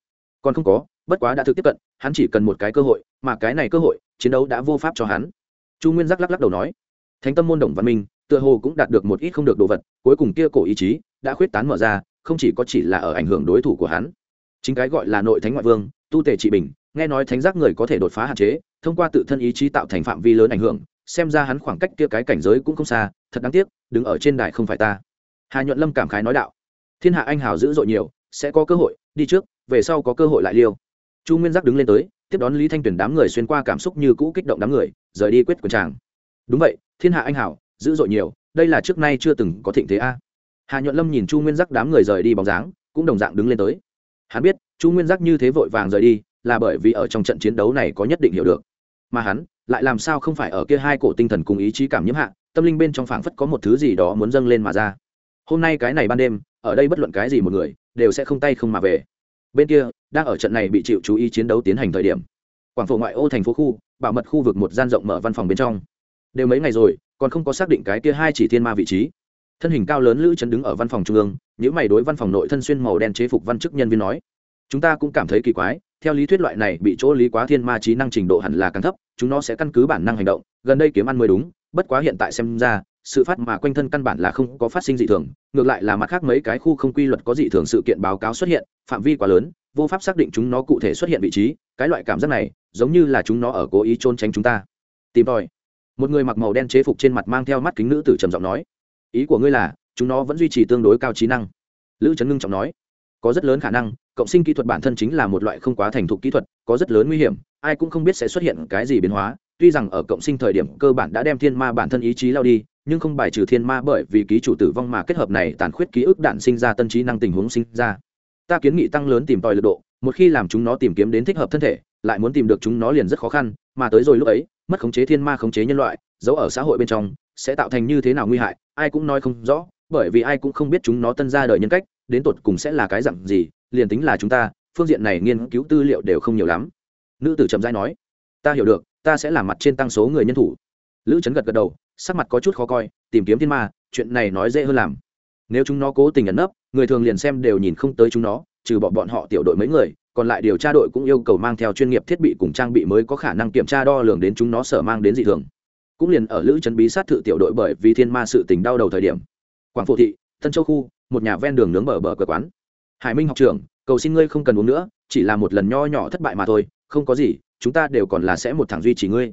Speaker 1: Còn không có, bất quá đã thực tiếp cận, hắn chỉ cần một cái cơ hội, mà cái này cơ hội, chiến đấu đã vô pháp cho hắn. Chu nguyên giác lắc lắc đầu nói. Thánh tâm môn đồng văn minh, tựa hồ cũng đạt được một ít không được đồ vật, cuối cùng kia cổ ý chí đã khuyết tán mở ra, không chỉ có chỉ là ở ảnh hưởng đối thủ của hắn, chính cái gọi là nội thánh ngoại vương tu tề trị bình, nghe nói thánh giác người có thể đột phá hạn chế, thông qua tự thân ý chí tạo thành phạm vi lớn ảnh hưởng, xem ra hắn khoảng cách kia cái cảnh giới cũng không xa, thật đáng tiếc, đứng ở trên đài không phải ta. Hà nhuận lâm cảm khái nói đạo, thiên hạ anh hào dữ dội nhiều, sẽ có cơ hội, đi trước, về sau có cơ hội lại liêu. Chu nguyên giác đứng lên tới, tiếp đón lý thanh tuyển đám người xuyên qua cảm xúc như cũ kích động đám người, rời đi quyết quần tràng. Đúng vậy, thiên hạ anh hảo dữ dội nhiều, đây là trước nay chưa từng có thịnh thế a. Hà nhuận lâm nhìn chu nguyên giác đám người rời đi bóng dáng, cũng đồng dạng đứng lên tới. Hắn biết chu nguyên giác như thế vội vàng rời đi, là bởi vì ở trong trận chiến đấu này có nhất định hiểu được. Mà hắn lại làm sao không phải ở kia hai cổ tinh thần cùng ý chí cảm nhiễm hạ, tâm linh bên trong phảng phất có một thứ gì đó muốn dâng lên mà ra. Hôm nay cái này ban đêm, ở đây bất luận cái gì một người, đều sẽ không tay không mà về. Bên kia, đang ở trận này bị chịu chú ý chiến đấu tiến hành thời điểm. Quảng phổ ngoại ô thành phố khu, bảo mật khu vực một gian rộng mở văn phòng bên trong. Đều mấy ngày rồi, còn không có xác định cái kia hai chỉ thiên ma vị trí. Thân hình cao lớn lữ chấn đứng ở văn phòng trung ương những mày đối văn phòng nội thân xuyên màu đen chế phục văn chức nhân viên nói chúng ta cũng cảm thấy kỳ quái, theo lý thuyết loại này bị chỗ lý quá thiên ma trí năng trình độ hẳn là càng thấp, chúng nó sẽ căn cứ bản năng hành động, gần đây kiếm ăn mới đúng, bất quá hiện tại xem ra, sự phát mà quanh thân căn bản là không có phát sinh dị thường, ngược lại là mặt khác mấy cái khu không quy luật có dị thường sự kiện báo cáo xuất hiện, phạm vi quá lớn, vô pháp xác định chúng nó cụ thể xuất hiện vị trí, cái loại cảm giác này, giống như là chúng nó ở cố ý trôn tránh chúng ta. Tìm tòi. Một người mặc màu đen chế phục trên mặt mang theo mắt kính nữ tử trầm giọng nói, ý của ngươi là, chúng nó vẫn duy trì tương đối cao trí năng. Lữ trấn ngưng trọng nói có rất lớn khả năng, cộng sinh kỹ thuật bản thân chính là một loại không quá thành thục kỹ thuật, có rất lớn nguy hiểm, ai cũng không biết sẽ xuất hiện cái gì biến hóa. Tuy rằng ở cộng sinh thời điểm cơ bản đã đem thiên ma bản thân ý chí lao đi, nhưng không bài trừ thiên ma bởi vì ký chủ tử vong mà kết hợp này tàn khuyết ký ức đạn sinh ra tân trí năng tình huống sinh ra. Ta kiến nghị tăng lớn tìm tòi lực độ, một khi làm chúng nó tìm kiếm đến thích hợp thân thể, lại muốn tìm được chúng nó liền rất khó khăn, mà tới rồi lúc ấy, mất khống chế thiên ma khống chế nhân loại, giấu ở xã hội bên trong, sẽ tạo thành như thế nào nguy hại, ai cũng nói không rõ, bởi vì ai cũng không biết chúng nó tân ra đời nhân cách đến tột cùng sẽ là cái dặn gì, liền tính là chúng ta, phương diện này nghiên cứu tư liệu đều không nhiều lắm. Nữ tử trầm giai nói, ta hiểu được, ta sẽ làm mặt trên tăng số người nhân thủ. Lữ trấn gật gật đầu, sắc mặt có chút khó coi, tìm kiếm thiên ma, chuyện này nói dễ hơn làm. Nếu chúng nó cố tình ẩn nấp, người thường liền xem đều nhìn không tới chúng nó, trừ bọn bọn họ tiểu đội mấy người, còn lại điều tra đội cũng yêu cầu mang theo chuyên nghiệp thiết bị cùng trang bị mới có khả năng kiểm tra đo lường đến chúng nó sở mang đến dị thường. Cũng liền ở lữ trấn bí sát thự tiểu đội bởi vì thiên ma sự tình đau đầu thời điểm, quảng phổ thị tân châu khu, một nhà ven đường nướng bờ bờ cửa quán. Hải minh học trưởng, cầu xin ngươi không cần uống nữa, chỉ là một lần nho nhỏ thất bại mà thôi, không có gì, chúng ta đều còn là sẽ một thằng duy trì ngươi.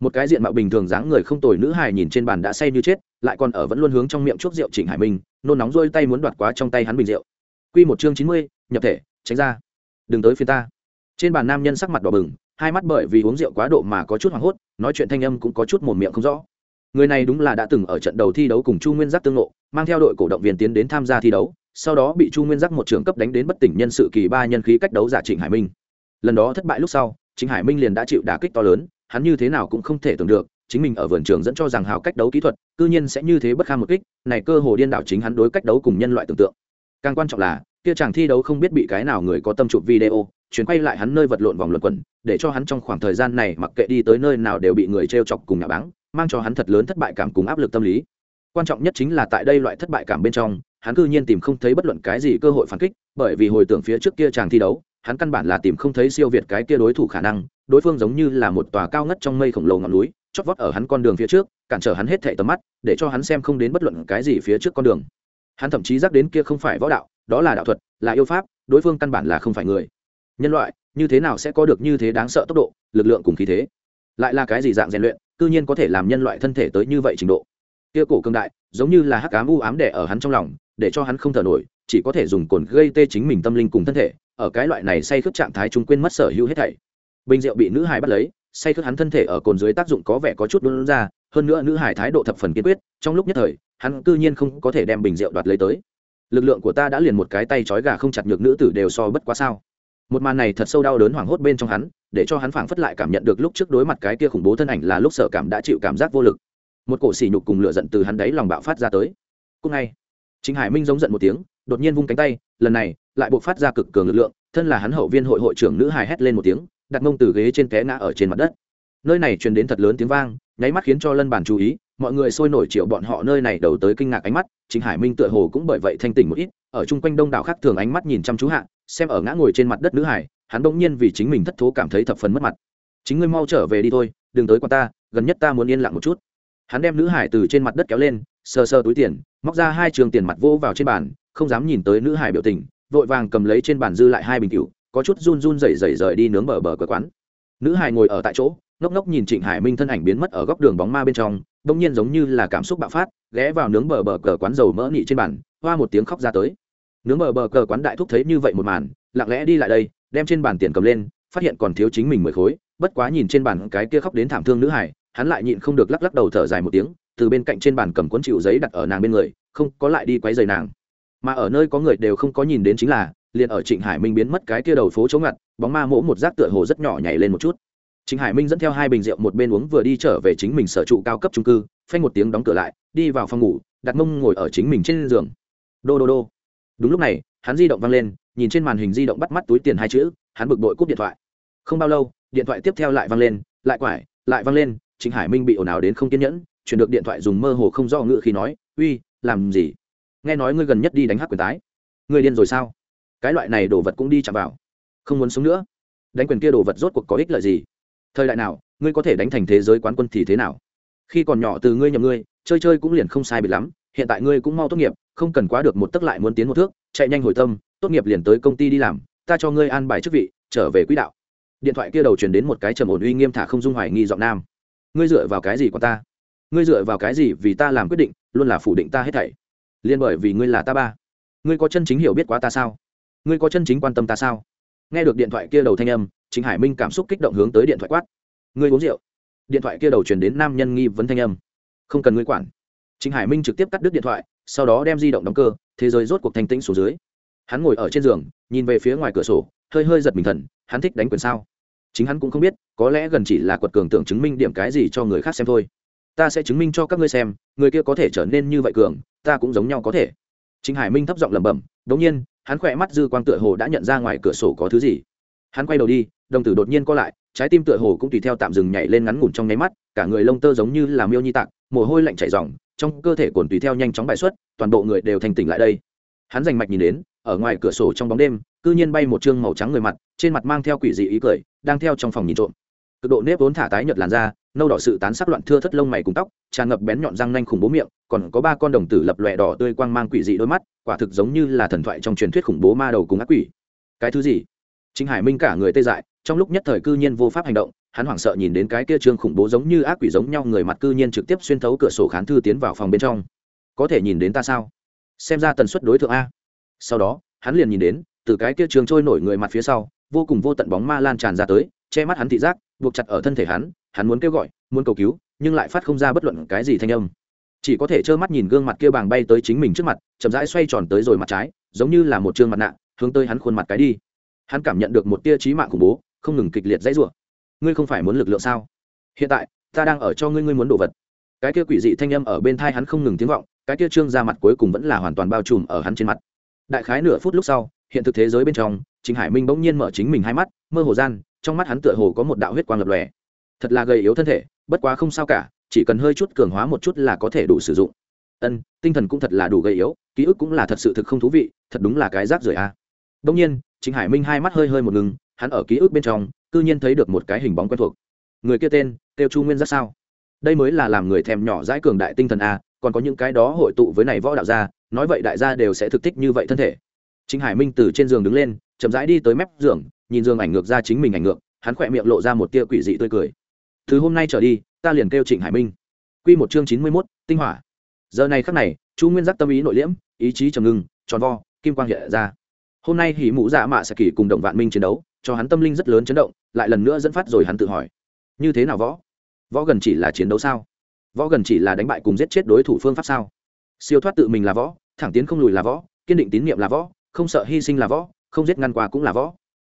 Speaker 1: Một cái diện mạo bình thường dáng người không tồi nữ hài nhìn trên bàn đã say như chết, lại còn ở vẫn luôn hướng trong miệng chuốc rượu trịnh hải minh, nôn nóng rôi tay muốn đoạt quá trong tay hắn bình rượu. Q một chương chín mươi, nhập thể, tránh ra. Đừng tới phía ta. Trên bàn nam nhân sắc mặt đỏ bừng, hai mắt bởi vì uống rượu quá độ mà có chút hoảng hốt, nói chuyện thanh âm cũng có chút mồm miệng không rõ người này đúng là đã từng ở trận đầu thi đấu cùng chu nguyên giác tương lộ mang theo đội cổ động viên tiến đến tham gia thi đấu, sau đó bị chu nguyên giác một trường cấp đánh đến bất tỉnh nhân sự kỳ ba nhân khí cách đấu giả trịnh hải minh. Lần đó thất bại lúc sau, trịnh hải minh liền đã chịu đả kích to lớn, hắn như thế nào cũng không thể tưởng được, chính mình ở vườn trường dẫn cho rằng hào cách đấu kỹ thuật, cư nhiên sẽ như thế bất kham một kích, này cơ hồ điên đảo chính hắn đối cách đấu cùng nhân loại tưởng tượng. Càng quan trọng là, kia chàng thi đấu không biết bị cái nào người có tâm chụp video, chuyển quay lại hắn nơi vật lộn vòng luận quẩn, để cho hắn trong khoảng thời gian này mặc kệ đi tới nơi nào đều bị người t chọc cùng nhà báng mang cho hắn thật lớn thất bại cảm cùng áp lực tâm lý. Quan trọng nhất chính là tại đây loại thất bại cảm bên trong, hắn cư nhiên tìm không thấy bất luận cái gì cơ hội phản kích, bởi vì hồi tưởng phía trước kia chàng thi đấu, hắn căn bản là tìm không thấy siêu việt cái kia đối thủ khả năng, đối phương giống như là một tòa cao ngất trong mây khổng lồ ngọn núi, chót vót ở hắn con đường phía trước, cản trở hắn hết thảy tầm mắt, để cho hắn xem không đến bất luận cái gì phía trước con đường. Hắn thậm chí dắt đến kia không phải võ đạo, đó là đạo thuật, là yêu pháp, đối phương căn bản là không phải người. Nhân loại, như thế nào sẽ có được như thế đáng sợ tốc độ, lực lượng cùng khí thế? Lại là cái gì dạng rèn luyện? Cư nhiên có thể làm nhân loại thân thể tới như vậy trình độ. Kia cổ cường đại, giống như là hắc ám u ám đẻ ở hắn trong lòng, để cho hắn không thở nổi, chỉ có thể dùng cồn gây tê chính mình tâm linh cùng thân thể, ở cái loại này say khướt trạng thái chúng quên mất sở hữu hết thảy. Bình rượu bị nữ hải bắt lấy, say khướt hắn thân thể ở cồn dưới tác dụng có vẻ có chút đun ra, hơn nữa nữ hải thái độ thập phần kiên quyết, trong lúc nhất thời, hắn cư nhiên không có thể đem bình rượu đoạt lấy tới. Lực lượng của ta đã liền một cái tay trói gà không chặt nhược nữ tử đều so bất quá sao một màn này thật sâu đau đớn hoảng hốt bên trong hắn, để cho hắn phảng phất lại cảm nhận được lúc trước đối mặt cái kia khủng bố thân ảnh là lúc sợ cảm đã chịu cảm giác vô lực. Một cổ sỉ nhục cùng lửa giận từ hắn đấy lòng bạo phát ra tới. Cùng ngay, chính hải minh giống giận một tiếng, đột nhiên vung cánh tay, lần này lại buộc phát ra cực cường lực lượng, thân là hắn hậu viên hội hội trưởng nữ hài hét lên một tiếng, đặt mông từ ghế trên té ngã ở trên mặt đất. Nơi này truyền đến thật lớn tiếng vang, nháy mắt khiến cho lân bàn chú ý, mọi người sôi nổi triệu bọn họ nơi này đầu tới kinh ngạc ánh mắt, chính hải minh tựa hồ cũng bởi vậy thanh tỉnh một ít, ở chung quanh đông đảo khác thường ánh mắt nhìn chăm chú hạ xem ở ngã ngồi trên mặt đất nữ hải, hắn bỗng nhiên vì chính mình thất thố cảm thấy thập phần mất mặt. Chính ngươi mau trở về đi thôi, đừng tới qua ta, gần nhất ta muốn yên lặng một chút. Hắn đem nữ hải từ trên mặt đất kéo lên, sờ sờ túi tiền, móc ra hai trường tiền mặt vô vào trên bàn, không dám nhìn tới nữ hải biểu tình, vội vàng cầm lấy trên bàn dư lại hai bình cựu có chút run run rẩy rẩy rời đi nướng bờ bờ cửa quán. Nữ hải ngồi ở tại chỗ, ngốc ngốc nhìn trịnh hải minh thân ảnh biến mất ở góc đường bóng ma bên trong đông nhiên giống như là cảm xúc bạo phát, ghé vào nướng bờ bờ cờ quán dầu mỡ nị trên bàn, hoa một tiếng khóc ra tới nướng bờ bờ cờ quán đại thúc thấy như vậy một màn, lặng lẽ đi lại đây, đem trên bàn tiền cầm lên, phát hiện còn thiếu chính mình mười khối. Bất quá nhìn trên bàn cái kia khóc đến thảm thương nữ hải hắn lại nhịn không được lắc lắc đầu thở dài một tiếng, từ bên cạnh trên bàn cầm cuốn chịu giấy đặt ở nàng bên người, không có lại đi quấy giày nàng. Mà ở nơi có người đều không có nhìn đến chính là, liền ở trịnh hải minh biến mất cái kia đầu phố chống ngặt, bóng ma mỗ một rác tựa hồ rất nhỏ nhảy lên một chút. Trịnh hải minh dẫn theo hai bình rượu một bên uống vừa đi trở về chính mình sở trụ cao cấp trung cư, phanh một tiếng đóng cửa lại, đi vào phòng ngủ, đặt mông ngồi ở chính mình trên giường. Đô đô đô đúng lúc này, hắn di động văng lên, nhìn trên màn hình di động bắt mắt túi tiền hai chữ, hắn bực bội cúp điện thoại. Không bao lâu, điện thoại tiếp theo lại văng lên, lại quải, lại văng lên, trịnh hải minh bị ồn ào đến không kiên nhẫn, chuyển được điện thoại dùng mơ hồ không do ngự khi nói, uy, làm gì? Nghe nói ngươi gần nhất đi đánh hát quyền tái. Ngươi điên rồi sao? Cái loại này đồ vật cũng đi chạm vào. Không muốn sống nữa. Đánh quyền kia đồ vật rốt cuộc có ích lợi gì? Thời đại nào, ngươi có thể đánh thành thế giới quán quân thì thế nào? Khi còn nhỏ từ ngươi nhầm ngươi, chơi chơi cũng liền không sai bị lắm, hiện tại ngươi cũng mau tốt nghiệp không cần quá được một tấc lại muốn tiến một thước, chạy nhanh hồi tâm, tốt nghiệp liền tới công ty đi làm, ta cho ngươi an bài chức vị, trở về quỹ đạo. Điện thoại kia đầu truyền đến một cái trầm ổn uy nghiêm thả không dung hoài nghi giọng nam. Ngươi dựa vào cái gì của ta? Ngươi dựa vào cái gì vì ta làm quyết định, luôn là phủ định ta hết thảy? Liên bởi vì ngươi là ta ba. Ngươi có chân chính hiểu biết quá ta sao? Ngươi có chân chính quan tâm ta sao? Nghe được điện thoại kia đầu thanh âm chính hải minh cảm xúc kích động hướng tới điện thoại quát. Ngươi uống rượu. Điện thoại kia đầu truyền đến nam nhân nghi vấn thanh âm. Không cần ngươi quản. Chính hải minh trực tiếp cắt đứt điện thoại sau đó đem di động đóng cơ, thế giới rốt cuộc thanh tĩnh xuống dưới. Hắn ngồi ở trên giường, nhìn về phía ngoài cửa sổ, hơi hơi giật mình thần, hắn thích đánh quyền sao? Chính hắn cũng không biết, có lẽ gần chỉ là quật cường tưởng chứng minh điểm cái gì cho người khác xem thôi. Ta sẽ chứng minh cho các ngươi xem, người kia có thể trở nên như vậy cường, ta cũng giống nhau có thể. Chính hải minh thấp giọng lẩm bẩm, đống nhiên, hắn khỏe mắt dư quang tựa hồ đã nhận ra ngoài cửa sổ có thứ gì. Hắn quay đầu đi, đồng tử đột nhiên co lại, trái tim tựa hồ cũng tùy theo tạm dừng nhảy lên ngắn ngủn trong nháy mắt, cả người lông tơ giống như là miêu nhi tạc mồ hôi lạnh chảy ròng, trong cơ thể cồn tùy theo nhanh chóng bài xuất, toàn bộ người đều thành tỉnh lại đây. Hắn rành mạch nhìn đến, ở ngoài cửa sổ trong bóng đêm, cư nhiên bay một chương màu trắng người mặt, trên mặt mang theo quỷ dị ý cười, đang theo trong phòng nhìn trộm. Cực độ nếp vốn thả tái nhợt làn da, nâu đỏ sự tán sắc loạn thưa thất lông mày cùng tóc, tràn ngập bén nhọn răng nanh khủng bố miệng, còn có ba con đồng tử lập lòe đỏ tươi quang mang quỷ dị đôi mắt, quả thực giống như là thần thoại trong truyền thuyết khủng bố ma đầu cùng ác quỷ. Cái thứ gì? Chính hải minh cả người tê dại, trong lúc nhất thời cư nhiên vô pháp hành động hắn hoảng sợ nhìn đến cái kia trương khủng bố giống như ác quỷ giống nhau người mặt cư nhiên trực tiếp xuyên thấu cửa sổ khán thư tiến vào phòng bên trong. Có thể nhìn đến ta sao? Xem ra tần suất đối tượng a. Sau đó, hắn liền nhìn đến, từ cái kia trường trôi nổi người mặt phía sau, vô cùng vô tận bóng ma lan tràn ra tới, che mắt hắn thị giác, buộc chặt ở thân thể hắn hắn muốn kêu gọi, muốn cầu cứu, nhưng lại phát không ra bất luận cái gì thanh âm. Chỉ có thể trơ mắt nhìn gương mặt kia bàng bay tới chính mình trước mặt, chậm rãi xoay tròn tới rồi mặt trái, giống như là một chương mặt nạ, hướng tới hắn khuôn mặt cái đi. Hắn cảm nhận được một tia trí mạng khủng bố, không ngừng kịch liệt dãy rủa ngươi không phải muốn lực lượng sao? Hiện tại, ta đang ở cho ngươi ngươi muốn đồ vật. Cái kia quỷ dị thanh âm ở bên thai hắn không ngừng tiếng vọng, cái kia trương ra mặt cuối cùng vẫn là hoàn toàn bao trùm ở hắn trên mặt. Đại khái nửa phút lúc sau, hiện thực thế giới bên trong chính hải minh bỗng nhiên mở chính mình hai mắt, mơ hồ gian, trong mắt hắn tựa hồ có một đạo huyết quang lập lòe. Thật là gầy yếu thân thể, bất quá không sao cả, chỉ cần hơi chút cường hóa một chút là có thể đủ sử dụng. Ân, tinh thần cũng thật là đủ gầy yếu, ký ức cũng là thật sự thực không thú vị, thật đúng là cái rác rưởi a. À. đông nhiên chính hải minh hai mắt hơi hơi một ngừng hắn ở ký ức bên trong, cư nhiên thấy được một cái hình bóng quen thuộc. Người kia tên kêu chu nguyên giác sao? Đây mới là làm người thèm nhỏ dãi cường đại tinh thần a còn có những cái đó hội tụ với này võ đạo gia, nói vậy đại gia đều sẽ thực thích như vậy thân thể. Chính hải minh từ trên giường đứng lên, chậm rãi đi tới mép giường, nhìn giường ảnh ngược ra chính mình ảnh ngược, hắn khỏe miệng lộ ra một tia quỷ dị tươi cười. Từ hôm nay trở đi, ta liền kêu trịnh hải minh. Quy một chương chín mươi mốt, tinh hỏa. Giờ này khắc này, chu nguyên giác tâm ý nội liễm, ý chí trầm ngưng, tròn vo, kim quang hiện ra hôm nay hỉ mũ dạ mạ sẽ Kỳ cùng đồng vạn minh chiến đấu, cho hắn tâm linh rất lớn chấn động, lại lần nữa dẫn phát rồi hắn tự hỏi. Như thế nào võ? Võ gần chỉ là chiến đấu sao? Võ gần chỉ là đánh bại cùng giết chết đối thủ phương pháp sao? Siêu thoát tự mình là võ, thẳng tiến không lùi là võ, kiên định tín nhiệm là võ, không sợ hy sinh là võ, không giết ngăn qua cũng là võ.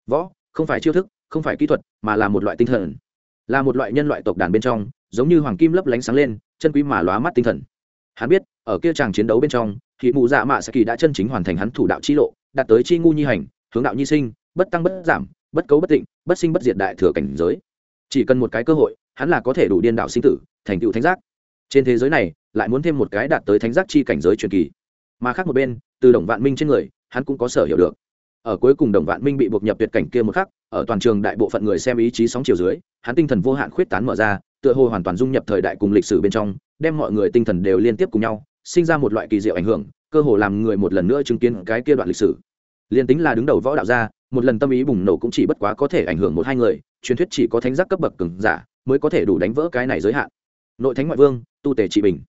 Speaker 1: Võ, không phải chiêu thức, không phải kỹ thuật, mà là một loại tinh thần. Là một loại nhân loại tộc đàn bên trong, giống như hoàng kim lấp lánh sáng lên, chân quý mà lóa mắt tinh thần. Hắn biết, ở kia tràng chiến đấu bên trong thì mụ dạ mạ sẽ kỳ đã chân chính hoàn thành hắn thủ đạo chi lộ đạt tới chi ngu nhi hành, hướng đạo nhi sinh, bất tăng bất giảm, bất cấu bất tịnh, bất sinh bất diệt đại thừa cảnh giới. Chỉ cần một cái cơ hội, hắn là có thể đủ điên đạo sinh tử, thành tựu thánh giác. Trên thế giới này, lại muốn thêm một cái đạt tới thánh giác chi cảnh giới truyền kỳ. Mà khác một bên, từ đồng vạn minh trên người, hắn cũng có sở hiểu được. Ở cuối cùng đồng vạn minh bị buộc nhập tuyệt cảnh kia một khắc, ở toàn trường đại bộ phận người xem ý chí sóng chiều dưới, hắn tinh thần vô hạn khuyết tán mở ra, tựa hồ hoàn toàn dung nhập thời đại cùng lịch sử bên trong, đem mọi người tinh thần đều liên tiếp cùng nhau, sinh ra một loại kỳ diệu ảnh hưởng cơ hồ làm người một lần nữa chứng kiến cái kia đoạn lịch sử. Liên tính là đứng đầu võ đạo gia, một lần tâm ý bùng nổ cũng chỉ bất quá có thể ảnh hưởng một hai người, truyền thuyết chỉ có thánh giác cấp bậc cường giả mới có thể đủ đánh vỡ cái này giới hạn. Nội thánh ngoại vương, tu tề trị bình.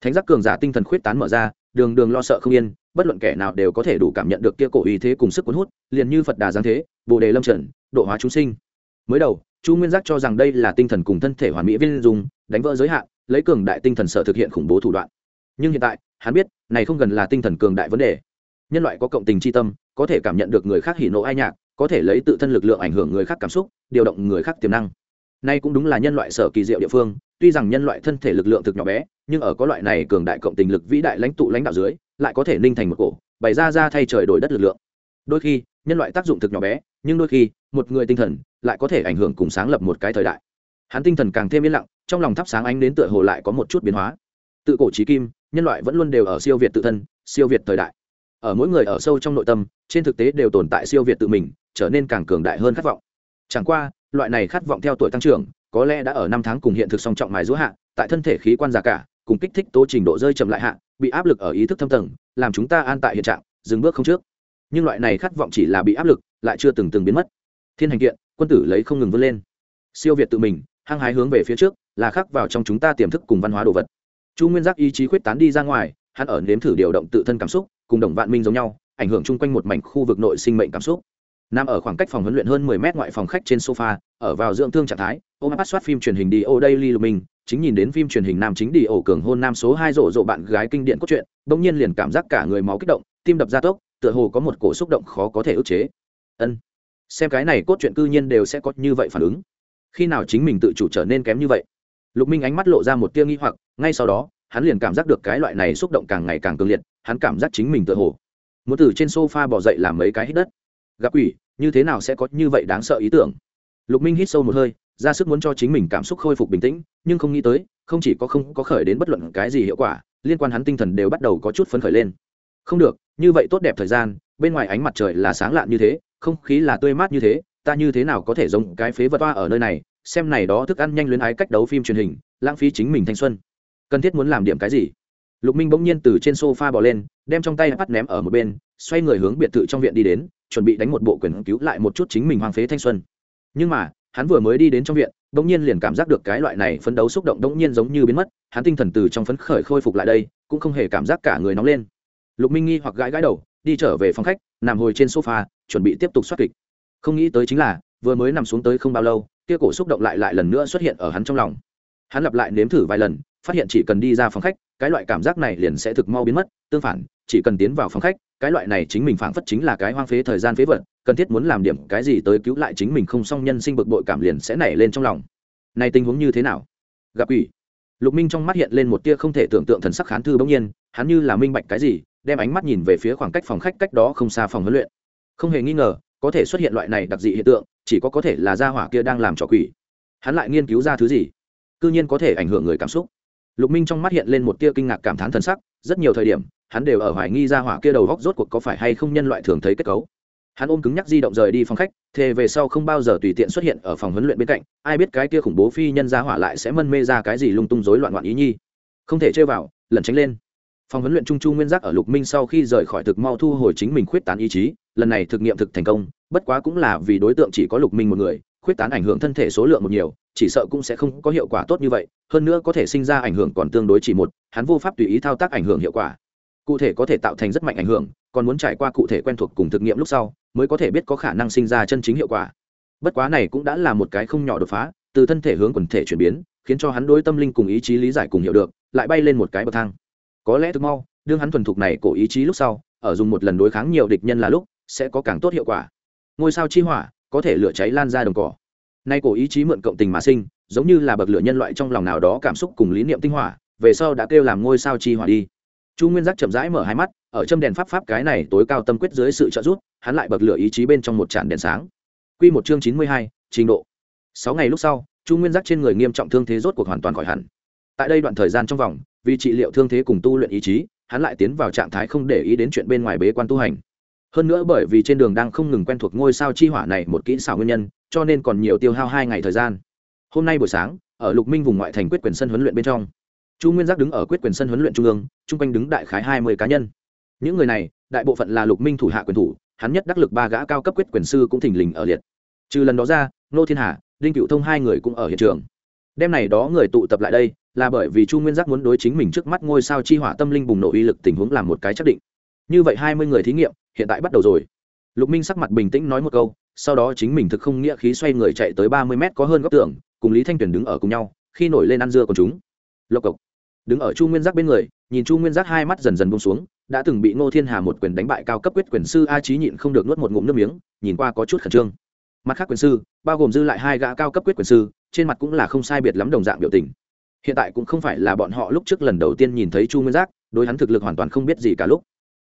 Speaker 1: Thánh giác cường giả tinh thần khuyết tán mở ra, đường đường lo sợ không yên, bất luận kẻ nào đều có thể đủ cảm nhận được kia cổ ý thế cùng sức cuốn hút, liền như phật đà giáng thế, bồ đề lâm trần độ hóa chúng sinh. Mới đầu, chu nguyên giác cho rằng đây là tinh thần cùng thân thể hoàn mỹ viên dùng đánh vỡ giới hạn, lấy cường đại tinh thần sở thực hiện khủng bố thủ đoạn. Nhưng hiện tại, hắn biết này không gần là tinh thần cường đại vấn đề. Nhân loại có cộng tình tri tâm, có thể cảm nhận được người khác hỉ nộ ai nhạc, có thể lấy tự thân lực lượng ảnh hưởng người khác cảm xúc, điều động người khác tiềm năng. Nay cũng đúng là nhân loại sở kỳ diệu địa phương, tuy rằng nhân loại thân thể lực lượng thực nhỏ bé, nhưng ở có loại này cường đại cộng tình lực vĩ đại lãnh tụ lãnh đạo dưới, lại có thể ninh thành một cổ, bày ra ra thay trời đổi đất lực lượng. Đôi khi, nhân loại tác dụng thực nhỏ bé, nhưng đôi khi, một người tinh thần lại có thể ảnh hưởng cùng sáng lập một cái thời đại. Hắn tinh thần càng thêm yên lặng, trong lòng thắp sáng ánh đến tựa hồ lại có một chút biến hóa. Tự cổ trí kim nhân loại vẫn luôn đều ở siêu việt tự thân, siêu việt thời đại. Ở mỗi người ở sâu trong nội tâm, trên thực tế đều tồn tại siêu việt tự mình, trở nên càng cường đại hơn khát vọng. Chẳng qua, loại này khát vọng theo tuổi tăng trưởng, có lẽ đã ở năm tháng cùng hiện thực song trọng mài giũa hạ, tại thân thể khí quan già cả, cùng kích thích tố trình độ rơi chậm lại hạ, bị áp lực ở ý thức thâm tầng, làm chúng ta an tại hiện trạng, dừng bước không trước. Nhưng loại này khát vọng chỉ là bị áp lực, lại chưa từng từng biến mất. Thiên hành kiện, quân tử lấy không ngừng vươn lên. Siêu việt tự mình, hăng hái hướng về phía trước, là khắc vào trong chúng ta tiềm thức cùng văn hóa đồ vật chu nguyên giác ý chí khuyết tán đi ra ngoài, hắn ở nếm thử điều động tự thân cảm xúc, cùng đồng vạn minh giống nhau, ảnh hưởng chung quanh một mảnh khu vực nội sinh mệnh cảm xúc. Nằm ở khoảng cách phòng huấn luyện hơn 10 mét ngoại phòng khách trên sofa, ở vào dưỡng thương trạng thái ôm áp soát phim truyền hình đi ô đây lục minh, chính nhìn đến phim truyền hình nam chính đi ổ cường hôn nam số hai rộ rộ bạn gái kinh điển cốt truyện, bỗng nhiên liền cảm giác cả người máu kích động, tim đập ra tốc, tựa hồ có một cổ xúc động khó có thể ức chế. Ân, xem cái này cốt truyện cư nhiên đều sẽ có như vậy phản ứng. Khi nào chính mình tự chủ trở nên kém như vậy? Lục minh ánh mắt lộ ra một tia nghi hoặc, ngay sau đó, hắn liền cảm giác được cái loại này xúc động càng ngày càng cường liệt, hắn cảm giác chính mình tựa hồ muốn từ trên sofa bỏ dậy làm mấy cái hít đất. Gặp quỷ, như thế nào sẽ có như vậy đáng sợ ý tưởng? Lục minh hít sâu một hơi, ra sức muốn cho chính mình cảm xúc khôi phục bình tĩnh, nhưng không nghĩ tới, không chỉ có không có khởi đến bất luận cái gì hiệu quả, liên quan hắn tinh thần đều bắt đầu có chút phấn khởi lên. Không được, như vậy tốt đẹp thời gian, bên ngoài ánh mặt trời là sáng lạn như thế, không khí là tươi mát như thế, ta như thế nào có thể giống cái phế vật toa ở nơi này xem này đó thức ăn nhanh luyến ái cách đấu phim truyền hình, lãng phí chính mình thanh xuân. Cần thiết muốn làm điểm cái gì? Lục minh bỗng nhiên từ trên sofa bỏ lên, đem trong tay bắt ném ở một bên, xoay người hướng biệt thự trong viện đi đến, chuẩn bị đánh một bộ quyền cứu lại một chút chính mình hoang phế thanh xuân. Nhưng mà, hắn vừa mới đi đến trong viện, bỗng nhiên liền cảm giác được cái loại này phấn đấu xúc động bỗng nhiên giống như biến mất, hắn tinh thần từ trong phấn khởi khôi phục lại đây, cũng không hề cảm giác cả người nóng lên. Lục minh nghi hoặc gãi gãi đầu, đi trở về phòng khách, nằm hồi trên sofa, chuẩn bị tiếp tục xuất kịch. Không nghĩ tới chính là, vừa mới nằm xuống tới không bao lâu kia cổ xúc động lại lại lần nữa xuất hiện ở hắn trong lòng. Hắn lặp lại nếm thử vài lần, phát hiện chỉ cần đi ra phòng khách, cái loại cảm giác này liền sẽ thực mau biến mất, tương phản, chỉ cần tiến vào phòng khách, cái loại này chính mình phảng phất chính là cái hoang phế thời gian phế vật, cần thiết muốn làm điểm cái gì tới cứu lại chính mình không xong nhân sinh bực bội cảm liền sẽ nảy lên trong lòng. Này tình huống như thế nào? Gặp ủy lục minh trong mắt hiện lên một tia không thể tưởng tượng thần sắc khán thư bỗng nhiên, hắn như là minh bạch cái gì, đem ánh mắt nhìn về phía khoảng cách phòng khách cách đó không xa phòng huấn luyện. Không hề nghi ngờ, có thể xuất hiện loại này đặc dị hiện tượng chỉ có có thể là gia hỏa kia đang làm trò quỷ. Hắn lại nghiên cứu ra thứ gì? Cư nhiên có thể ảnh hưởng người cảm xúc. Lục minh trong mắt hiện lên một tia kinh ngạc cảm thán thần sắc, rất nhiều thời điểm, hắn đều ở hoài nghi gia hỏa kia đầu góc rốt cuộc có phải hay không nhân loại thường thấy kết cấu. Hắn ôm cứng nhắc di động rời đi phòng khách, thề về sau không bao giờ tùy tiện xuất hiện ở phòng huấn luyện bên cạnh, ai biết cái kia khủng bố phi nhân gia hỏa lại sẽ mân mê ra cái gì lung tung rối loạn loạn ý nhi. Không thể chơi vào, lẩn tránh lên phòng huấn luyện trung chu nguyên giác ở lục minh sau khi rời khỏi thực mau thu hồi chính mình khuyết tán ý chí, lần này thực nghiệm thực thành công, bất quá cũng là vì đối tượng chỉ có lục minh một người, khuyết tán ảnh hưởng thân thể số lượng một nhiều, chỉ sợ cũng sẽ không có hiệu quả tốt như vậy, hơn nữa có thể sinh ra ảnh hưởng còn tương đối chỉ một, hắn vô pháp tùy ý thao tác ảnh hưởng hiệu quả. Cụ thể có thể tạo thành rất mạnh ảnh hưởng, còn muốn trải qua cụ thể quen thuộc cùng thực nghiệm lúc sau, mới có thể biết có khả năng sinh ra chân chính hiệu quả. Bất quá này cũng đã là một cái không nhỏ đột phá, từ thân thể hướng quần thể chuyển biến, khiến cho hắn đối tâm linh cùng ý chí lý giải cùng hiểu được, lại bay lên một cái bậc thang có lẽ thực mau, đương hắn thuần thục này cổ ý chí lúc sau, ở dùng một lần đối kháng nhiều địch nhân là lúc, sẽ có càng tốt hiệu quả. Ngôi sao chi hỏa, có thể lửa cháy lan ra đồng cỏ. Nay cổ ý chí mượn cộng tình mà sinh, giống như là bậc lửa nhân loại trong lòng nào đó cảm xúc cùng lý niệm tinh hỏa, về sau đã kêu làm ngôi sao chi hỏa đi. Chu nguyên giác chậm rãi mở hai mắt, ở châm đèn pháp pháp cái này tối cao tâm quyết dưới sự trợ giúp, hắn lại bậc lửa ý chí bên trong một tràn đèn sáng. Q một chương chín mươi hai, trình độ. Sáu ngày lúc sau, chu nguyên giác trên người nghiêm trọng thương thế rốt cuộc hoàn toàn khỏi hẳn. Tại đây đoạn thời gian trong vòng vì trị liệu thương thế cùng tu luyện ý chí, hắn lại tiến vào trạng thái không để ý đến chuyện bên ngoài bế quan tu hành. Hơn nữa bởi vì trên đường đang không ngừng quen thuộc ngôi sao chi hỏa này một kỹ xảo nguyên nhân, cho nên còn nhiều tiêu hao hai ngày thời gian. Hôm nay buổi sáng, ở lục minh vùng ngoại thành quyết quyền sân huấn luyện bên trong, chu nguyên giác đứng ở quyết quyền sân huấn luyện trung ương, chung quanh đứng đại khái hai mươi cá nhân. Những người này, đại bộ phận là lục minh thủ hạ quyền thủ, hắn nhất đắc lực ba gã cao cấp quyết quyền sư cũng thình lình ở liệt. Trừ lần đó ra, nô thiên hà, đinh cựu thông hai người cũng ở hiện trường. Đêm này đó người tụ tập lại đây là bởi vì chu nguyên giác muốn đối chính mình trước mắt ngôi sao chi hỏa tâm linh bùng nổ uy lực tình huống làm một cái chắc định. Như vậy hai mươi người thí nghiệm, hiện tại bắt đầu rồi. Lục minh sắc mặt bình tĩnh nói một câu, sau đó chính mình thực không nghĩa khí xoay người chạy tới ba mươi mét có hơn góc tường, cùng lý thanh tuyền đứng ở cùng nhau, khi nổi lên ăn dưa còn chúng. Lộc cộc. Đứng ở chu nguyên giác bên người, nhìn chu nguyên giác hai mắt dần dần bông xuống, đã từng bị ngô thiên hà một quyền đánh bại cao cấp quyết quyền sư a trí nhịn không được nuốt một ngụm nước miếng, nhìn qua có chút khẩn trương. Mặt khác quyền sư, bao gồm dư lại hai gã cao cấp quyết quyền sư, trên mặt cũng là không sai biệt lắm đồng dạng biểu tình hiện tại cũng không phải là bọn họ lúc trước lần đầu tiên nhìn thấy chu nguyên giác, đối hắn thực lực hoàn toàn không biết gì cả lúc.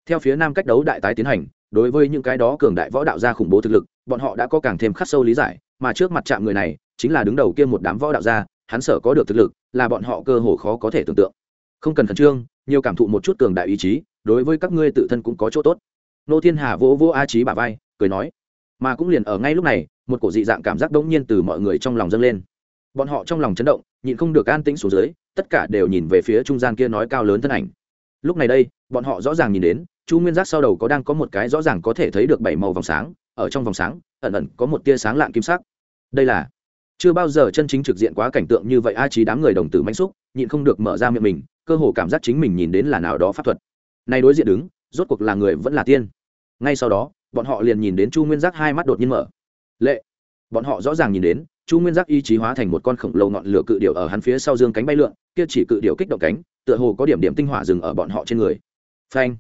Speaker 1: Theo phía nam cách đấu đại tái tiến hành, đối với những cái đó cường đại võ đạo gia khủng bố thực lực, bọn họ đã có càng thêm khắc sâu lý giải, mà trước mặt chạm người này, chính là đứng đầu kia một đám võ đạo gia, hắn sở có được thực lực, là bọn họ cơ hồ khó có thể tưởng tượng. Không cần khẩn trương, nhiều cảm thụ một chút cường đại ý chí, đối với các ngươi tự thân cũng có chỗ tốt. Nô thiên hà vỗ vỗ a trí bà vai, cười nói, mà cũng liền ở ngay lúc này, một cổ dị dạng cảm giác đống nhiên từ mọi người trong lòng dâng lên bọn họ trong lòng chấn động, nhịn không được an tĩnh xuống dưới, tất cả đều nhìn về phía trung gian kia nói cao lớn thân ảnh. Lúc này đây, bọn họ rõ ràng nhìn đến, chu nguyên giác sau đầu có đang có một cái rõ ràng có thể thấy được bảy màu vòng sáng, ở trong vòng sáng, ẩn ẩn có một tia sáng lạng kim sắc. Đây là, chưa bao giờ chân chính trực diện quá cảnh tượng như vậy a trí đám người đồng tử manh xúc, nhịn không được mở ra miệng mình, cơ hồ cảm giác chính mình nhìn đến là nào đó pháp thuật. Nay đối diện đứng, rốt cuộc là người vẫn là tiên. Ngay sau đó, bọn họ liền nhìn đến chu nguyên giác hai mắt đột nhiên mở. Lệ, bọn họ rõ ràng nhìn đến chu nguyên giác ý chí hóa thành một con khổng lồ ngọn lửa cự điệu ở hắn phía sau dương cánh bay lượn, kia chỉ cự điệu kích động cánh, tựa hồ có điểm điểm tinh hỏa dừng ở bọn họ trên người. Phanh!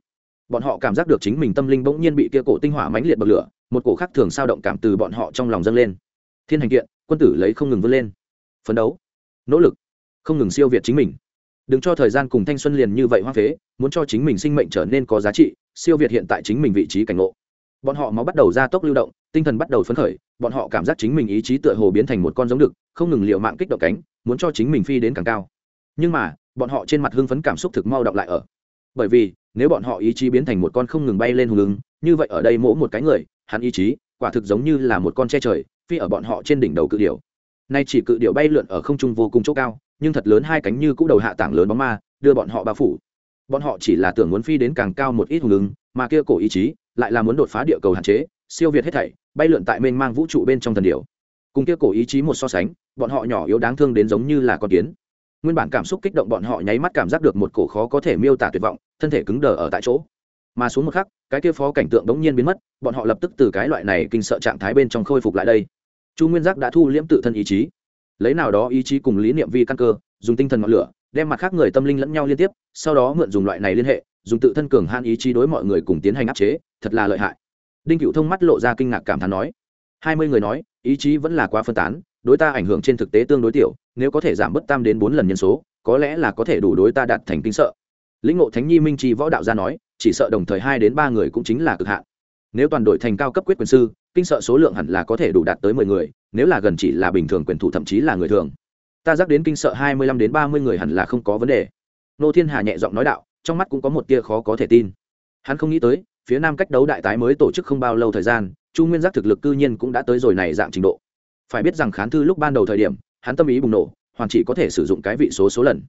Speaker 1: Bọn họ cảm giác được chính mình tâm linh bỗng nhiên bị kia cổ tinh hỏa mãnh liệt bật lửa, một cổ khác thường sao động cảm từ bọn họ trong lòng dâng lên. Thiên hành kiện, quân tử lấy không ngừng vươn lên. Phấn đấu. Nỗ lực. Không ngừng siêu việt chính mình. Đừng cho thời gian cùng thanh xuân liền như vậy hoa phế, muốn cho chính mình sinh mệnh trở nên có giá trị, siêu việt hiện tại chính mình vị trí cảnh ngộ. Bọn họ máu bắt đầu ra tốc lưu động tinh thần bắt đầu phấn khởi, bọn họ cảm giác chính mình ý chí tựa hồ biến thành một con giống đực, không ngừng liệu mạng kích động cánh, muốn cho chính mình phi đến càng cao. Nhưng mà, bọn họ trên mặt hưng phấn cảm xúc thực mau đọc lại ở. Bởi vì, nếu bọn họ ý chí biến thành một con không ngừng bay lên hùng ứng, như vậy ở đây mỗi một cái người, hắn ý chí, quả thực giống như là một con che trời, phi ở bọn họ trên đỉnh đầu cự điểu. Nay chỉ cự điểu bay lượn ở không trung vô cùng chỗ cao, nhưng thật lớn hai cánh như cũ đầu hạ tảng lớn bóng ma, đưa bọn họ bao phủ. Bọn họ chỉ là tưởng muốn phi đến càng cao một ít hùng ứng, mà kia cổ ý chí lại là muốn đột phá địa cầu hạn chế, siêu việt hết thảy bay lượn tại mênh mang vũ trụ bên trong thần điểu. Cùng kia cổ ý chí một so sánh, bọn họ nhỏ yếu đáng thương đến giống như là con kiến. Nguyên bản cảm xúc kích động bọn họ nháy mắt cảm giác được một cổ khó có thể miêu tả tuyệt vọng, thân thể cứng đờ ở tại chỗ. Mà xuống một khắc, cái kia phó cảnh tượng đống nhiên biến mất, bọn họ lập tức từ cái loại này kinh sợ trạng thái bên trong khôi phục lại đây. Chu nguyên giác đã thu liễm tự thân ý chí. Lấy nào đó ý chí cùng lý niệm vi căn cơ, dùng tinh thần ngọn lửa, đem mặt khác người tâm linh lẫn nhau liên tiếp, sau đó mượn dùng loại này liên hệ, dùng tự thân cường han ý chí đối mọi người cùng tiến hành áp chế, thật là lợi hại đinh cựu thông mắt lộ ra kinh ngạc cảm thán nói, hai mươi người nói, ý chí vẫn là quá phân tán, đối ta ảnh hưởng trên thực tế tương đối tiểu, nếu có thể giảm bớt tam đến bốn lần nhân số, có lẽ là có thể đủ đối ta đạt thành kinh sợ. Lĩnh ngộ thánh nhi minh chi võ đạo gia nói, chỉ sợ đồng thời hai đến ba người cũng chính là cực hạn. Nếu toàn đội thành cao cấp quyết quyền sư, kinh sợ số lượng hẳn là có thể đủ đạt tới mười người, nếu là gần chỉ là bình thường quyền thủ thậm chí là người thường. Ta dắt đến kinh sợ hai mươi lăm đến ba mươi người hẳn là không có vấn đề. Nô thiên hà nhẹ giọng nói đạo, trong mắt cũng có một tia khó có thể tin. Hắn không nghĩ tới phía nam cách đấu đại tái mới tổ chức không bao lâu thời gian, chu nguyên giác thực lực cư nhiên cũng đã tới rồi này dạng trình độ. Phải biết rằng khán thư lúc ban đầu thời điểm, hắn tâm ý bùng nổ, hoàn chỉ có thể sử dụng cái vị số số lần.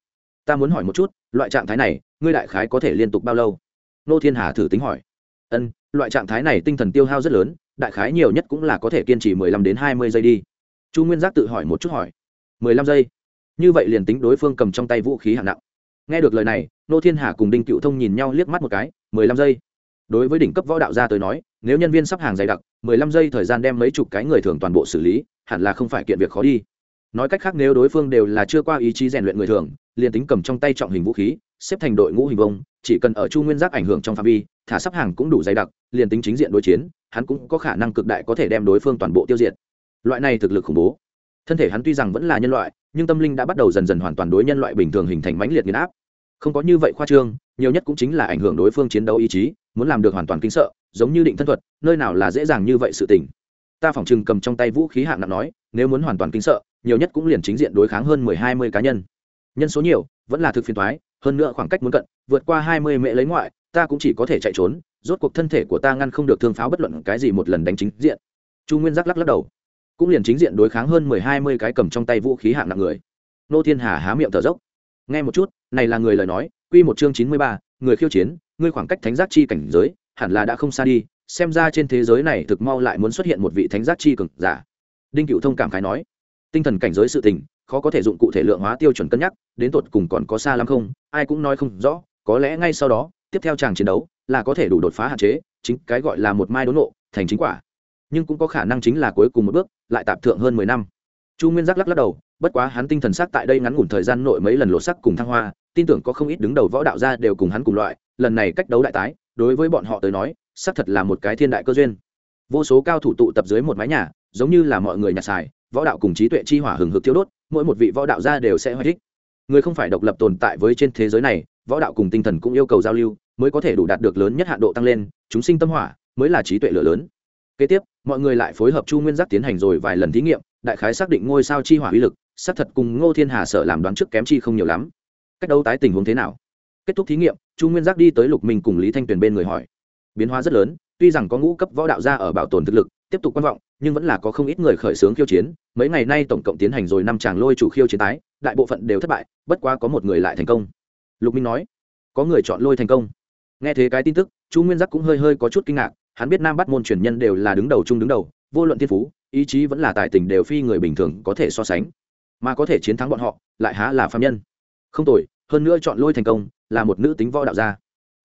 Speaker 1: Ta muốn hỏi một chút, loại trạng thái này, ngươi đại khái có thể liên tục bao lâu? Nô thiên hà thử tính hỏi. Ân, loại trạng thái này tinh thần tiêu hao rất lớn, đại khái nhiều nhất cũng là có thể kiên trì mười lăm đến hai mươi giây đi. Chu nguyên giác tự hỏi một chút hỏi. mười lăm giây? Như vậy liền tính đối phương cầm trong tay vũ khí hạng nặng. Nghe được lời này, nô thiên hà cùng đinh cựu thông nhìn nhau liếc mắt một cái, mười lăm giây đối với đỉnh cấp võ đạo gia tới nói, nếu nhân viên sắp hàng dày đặc, mười lăm giây thời gian đem mấy chục cái người thường toàn bộ xử lý, hẳn là không phải kiện việc khó đi. Nói cách khác, nếu đối phương đều là chưa qua ý chí rèn luyện người thường, liền tính cầm trong tay trọng hình vũ khí, xếp thành đội ngũ hình vông, chỉ cần ở chu nguyên giác ảnh hưởng trong phạm vi, thả sắp hàng cũng đủ dày đặc, liền tính chính diện đối chiến, hắn cũng có khả năng cực đại có thể đem đối phương toàn bộ tiêu diệt. Loại này thực lực khủng bố. Thân thể hắn tuy rằng vẫn là nhân loại, nhưng tâm linh đã bắt đầu dần dần hoàn toàn đối nhân loại bình thường hình thành mãnh liệt nghiền áp. Không có như vậy khoa trương nhiều nhất cũng chính là ảnh hưởng đối phương chiến đấu ý chí, muốn làm được hoàn toàn kinh sợ, giống như định thân thuật, nơi nào là dễ dàng như vậy sự tình. Ta phỏng chừng cầm trong tay vũ khí hạng nặng nói, nếu muốn hoàn toàn kinh sợ, nhiều nhất cũng liền chính diện đối kháng hơn mười hai mươi cá nhân. Nhân số nhiều, vẫn là thực phiền thoái hơn nữa khoảng cách muốn cận, vượt qua hai mươi mễ lấy ngoại, ta cũng chỉ có thể chạy trốn, rốt cuộc thân thể của ta ngăn không được thương pháo bất luận cái gì một lần đánh chính diện. Chu nguyên giác lắc lắc đầu. Cũng liền chính diện đối kháng hơn mười hai mươi cái cầm trong tay vũ khí hạng nặng người. Nô thiên hà há miệng thở dốc. Nghe một chút, này là người lời nói quy một chương chín mươi ba, người khiêu chiến, ngươi khoảng cách thánh giác chi cảnh giới, hẳn là đã không xa đi, xem ra trên thế giới này thực mau lại muốn xuất hiện một vị thánh giác chi cường giả. Dạ. Đinh cựu thông cảm khái nói, tinh thần cảnh giới sự tình, khó có thể dụng cụ thể lượng hóa tiêu chuẩn cân nhắc, đến tột cùng còn có xa lắm không, ai cũng nói không rõ, có lẽ ngay sau đó, tiếp theo chàng chiến đấu, là có thể đủ đột phá hạn chế, chính cái gọi là một mai đốn nộ, thành chính quả. Nhưng cũng có khả năng chính là cuối cùng một bước, lại tạm thượng hơn mười năm. Chu nguyên giác lắc lắc đầu, bất quá hắn tinh thần sắc tại đây ngắn ngủn thời gian nội mấy lần lộ sắc cùng thăng hoa tin tưởng có không ít đứng đầu võ đạo gia đều cùng hắn cùng loại, lần này cách đấu đại tái, đối với bọn họ tới nói, xác thật là một cái thiên đại cơ duyên. Vô số cao thủ tụ tập dưới một mái nhà, giống như là mọi người nhặt xài, võ đạo cùng trí tuệ chi hỏa hừng hực thiêu đốt, mỗi một vị võ đạo gia đều sẽ hoạch thích. Người không phải độc lập tồn tại với trên thế giới này, võ đạo cùng tinh thần cũng yêu cầu giao lưu, mới có thể đủ đạt được lớn nhất hạn độ tăng lên, chúng sinh tâm hỏa, mới là trí tuệ lửa lớn. Kế tiếp, mọi người lại phối hợp chu nguyên giác tiến hành rồi vài lần thí nghiệm, đại khái xác định ngôi sao chi hỏa uy lực, xác thật cùng ngô thiên hà sở làm đoán trước kém chi không nhiều lắm cách đấu tái tình huống thế nào? Kết thúc thí nghiệm, chu nguyên giác đi tới lục minh cùng lý thanh tuyền bên người hỏi. Biến hóa rất lớn, tuy rằng có ngũ cấp võ đạo gia ở bảo tồn thực lực, tiếp tục quan vọng, nhưng vẫn là có không ít người khởi xướng khiêu chiến. Mấy ngày nay tổng cộng tiến hành rồi năm chàng lôi chủ khiêu chiến tái, đại bộ phận đều thất bại, bất quá có một người lại thành công. Lục minh nói, có người chọn lôi thành công. Nghe thế cái tin tức, chu nguyên giác cũng hơi hơi có chút kinh ngạc, hắn biết nam bắt môn truyền nhân đều là đứng đầu chung đứng đầu, vô luận thiên phú, ý chí vẫn là tài tình đều phi người bình thường có thể so sánh. Mà có thể chiến thắng bọn họ, lại há là phạm nhân không tội hơn nữa chọn lôi thành công, là một nữ tính võ đạo gia.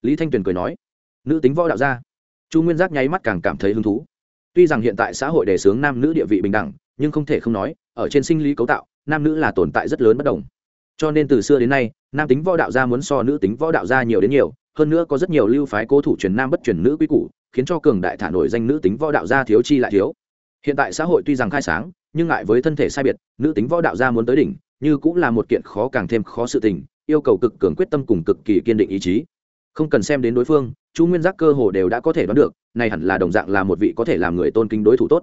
Speaker 1: Lý thanh tuyền cười nói, nữ tính võ đạo gia? Chu nguyên giác nháy mắt càng cảm thấy hứng thú. Tuy rằng hiện tại xã hội đề xướng nam nữ địa vị bình đẳng, nhưng không thể không nói, ở trên sinh lý cấu tạo, nam nữ là tồn tại rất lớn bất đồng. Cho nên từ xưa đến nay, nam tính võ đạo gia muốn so nữ tính võ đạo gia nhiều đến nhiều, hơn nữa có rất nhiều lưu phái cố thủ truyền nam bất truyền nữ quý củ, khiến cho cường đại thả nổi danh nữ tính võ đạo gia thiếu chi lại thiếu. Hiện tại xã hội tuy rằng khai sáng, nhưng ngại với thân thể sai biệt, nữ tính võ đạo gia muốn tới đỉnh như cũng là một kiện khó càng thêm khó sự tình, yêu cầu cực cường quyết tâm cùng cực kỳ kiên định ý chí. Không cần xem đến đối phương, chu nguyên giác cơ hồ đều đã có thể đoán được, này hẳn là đồng dạng là một vị có thể làm người tôn kính đối thủ tốt.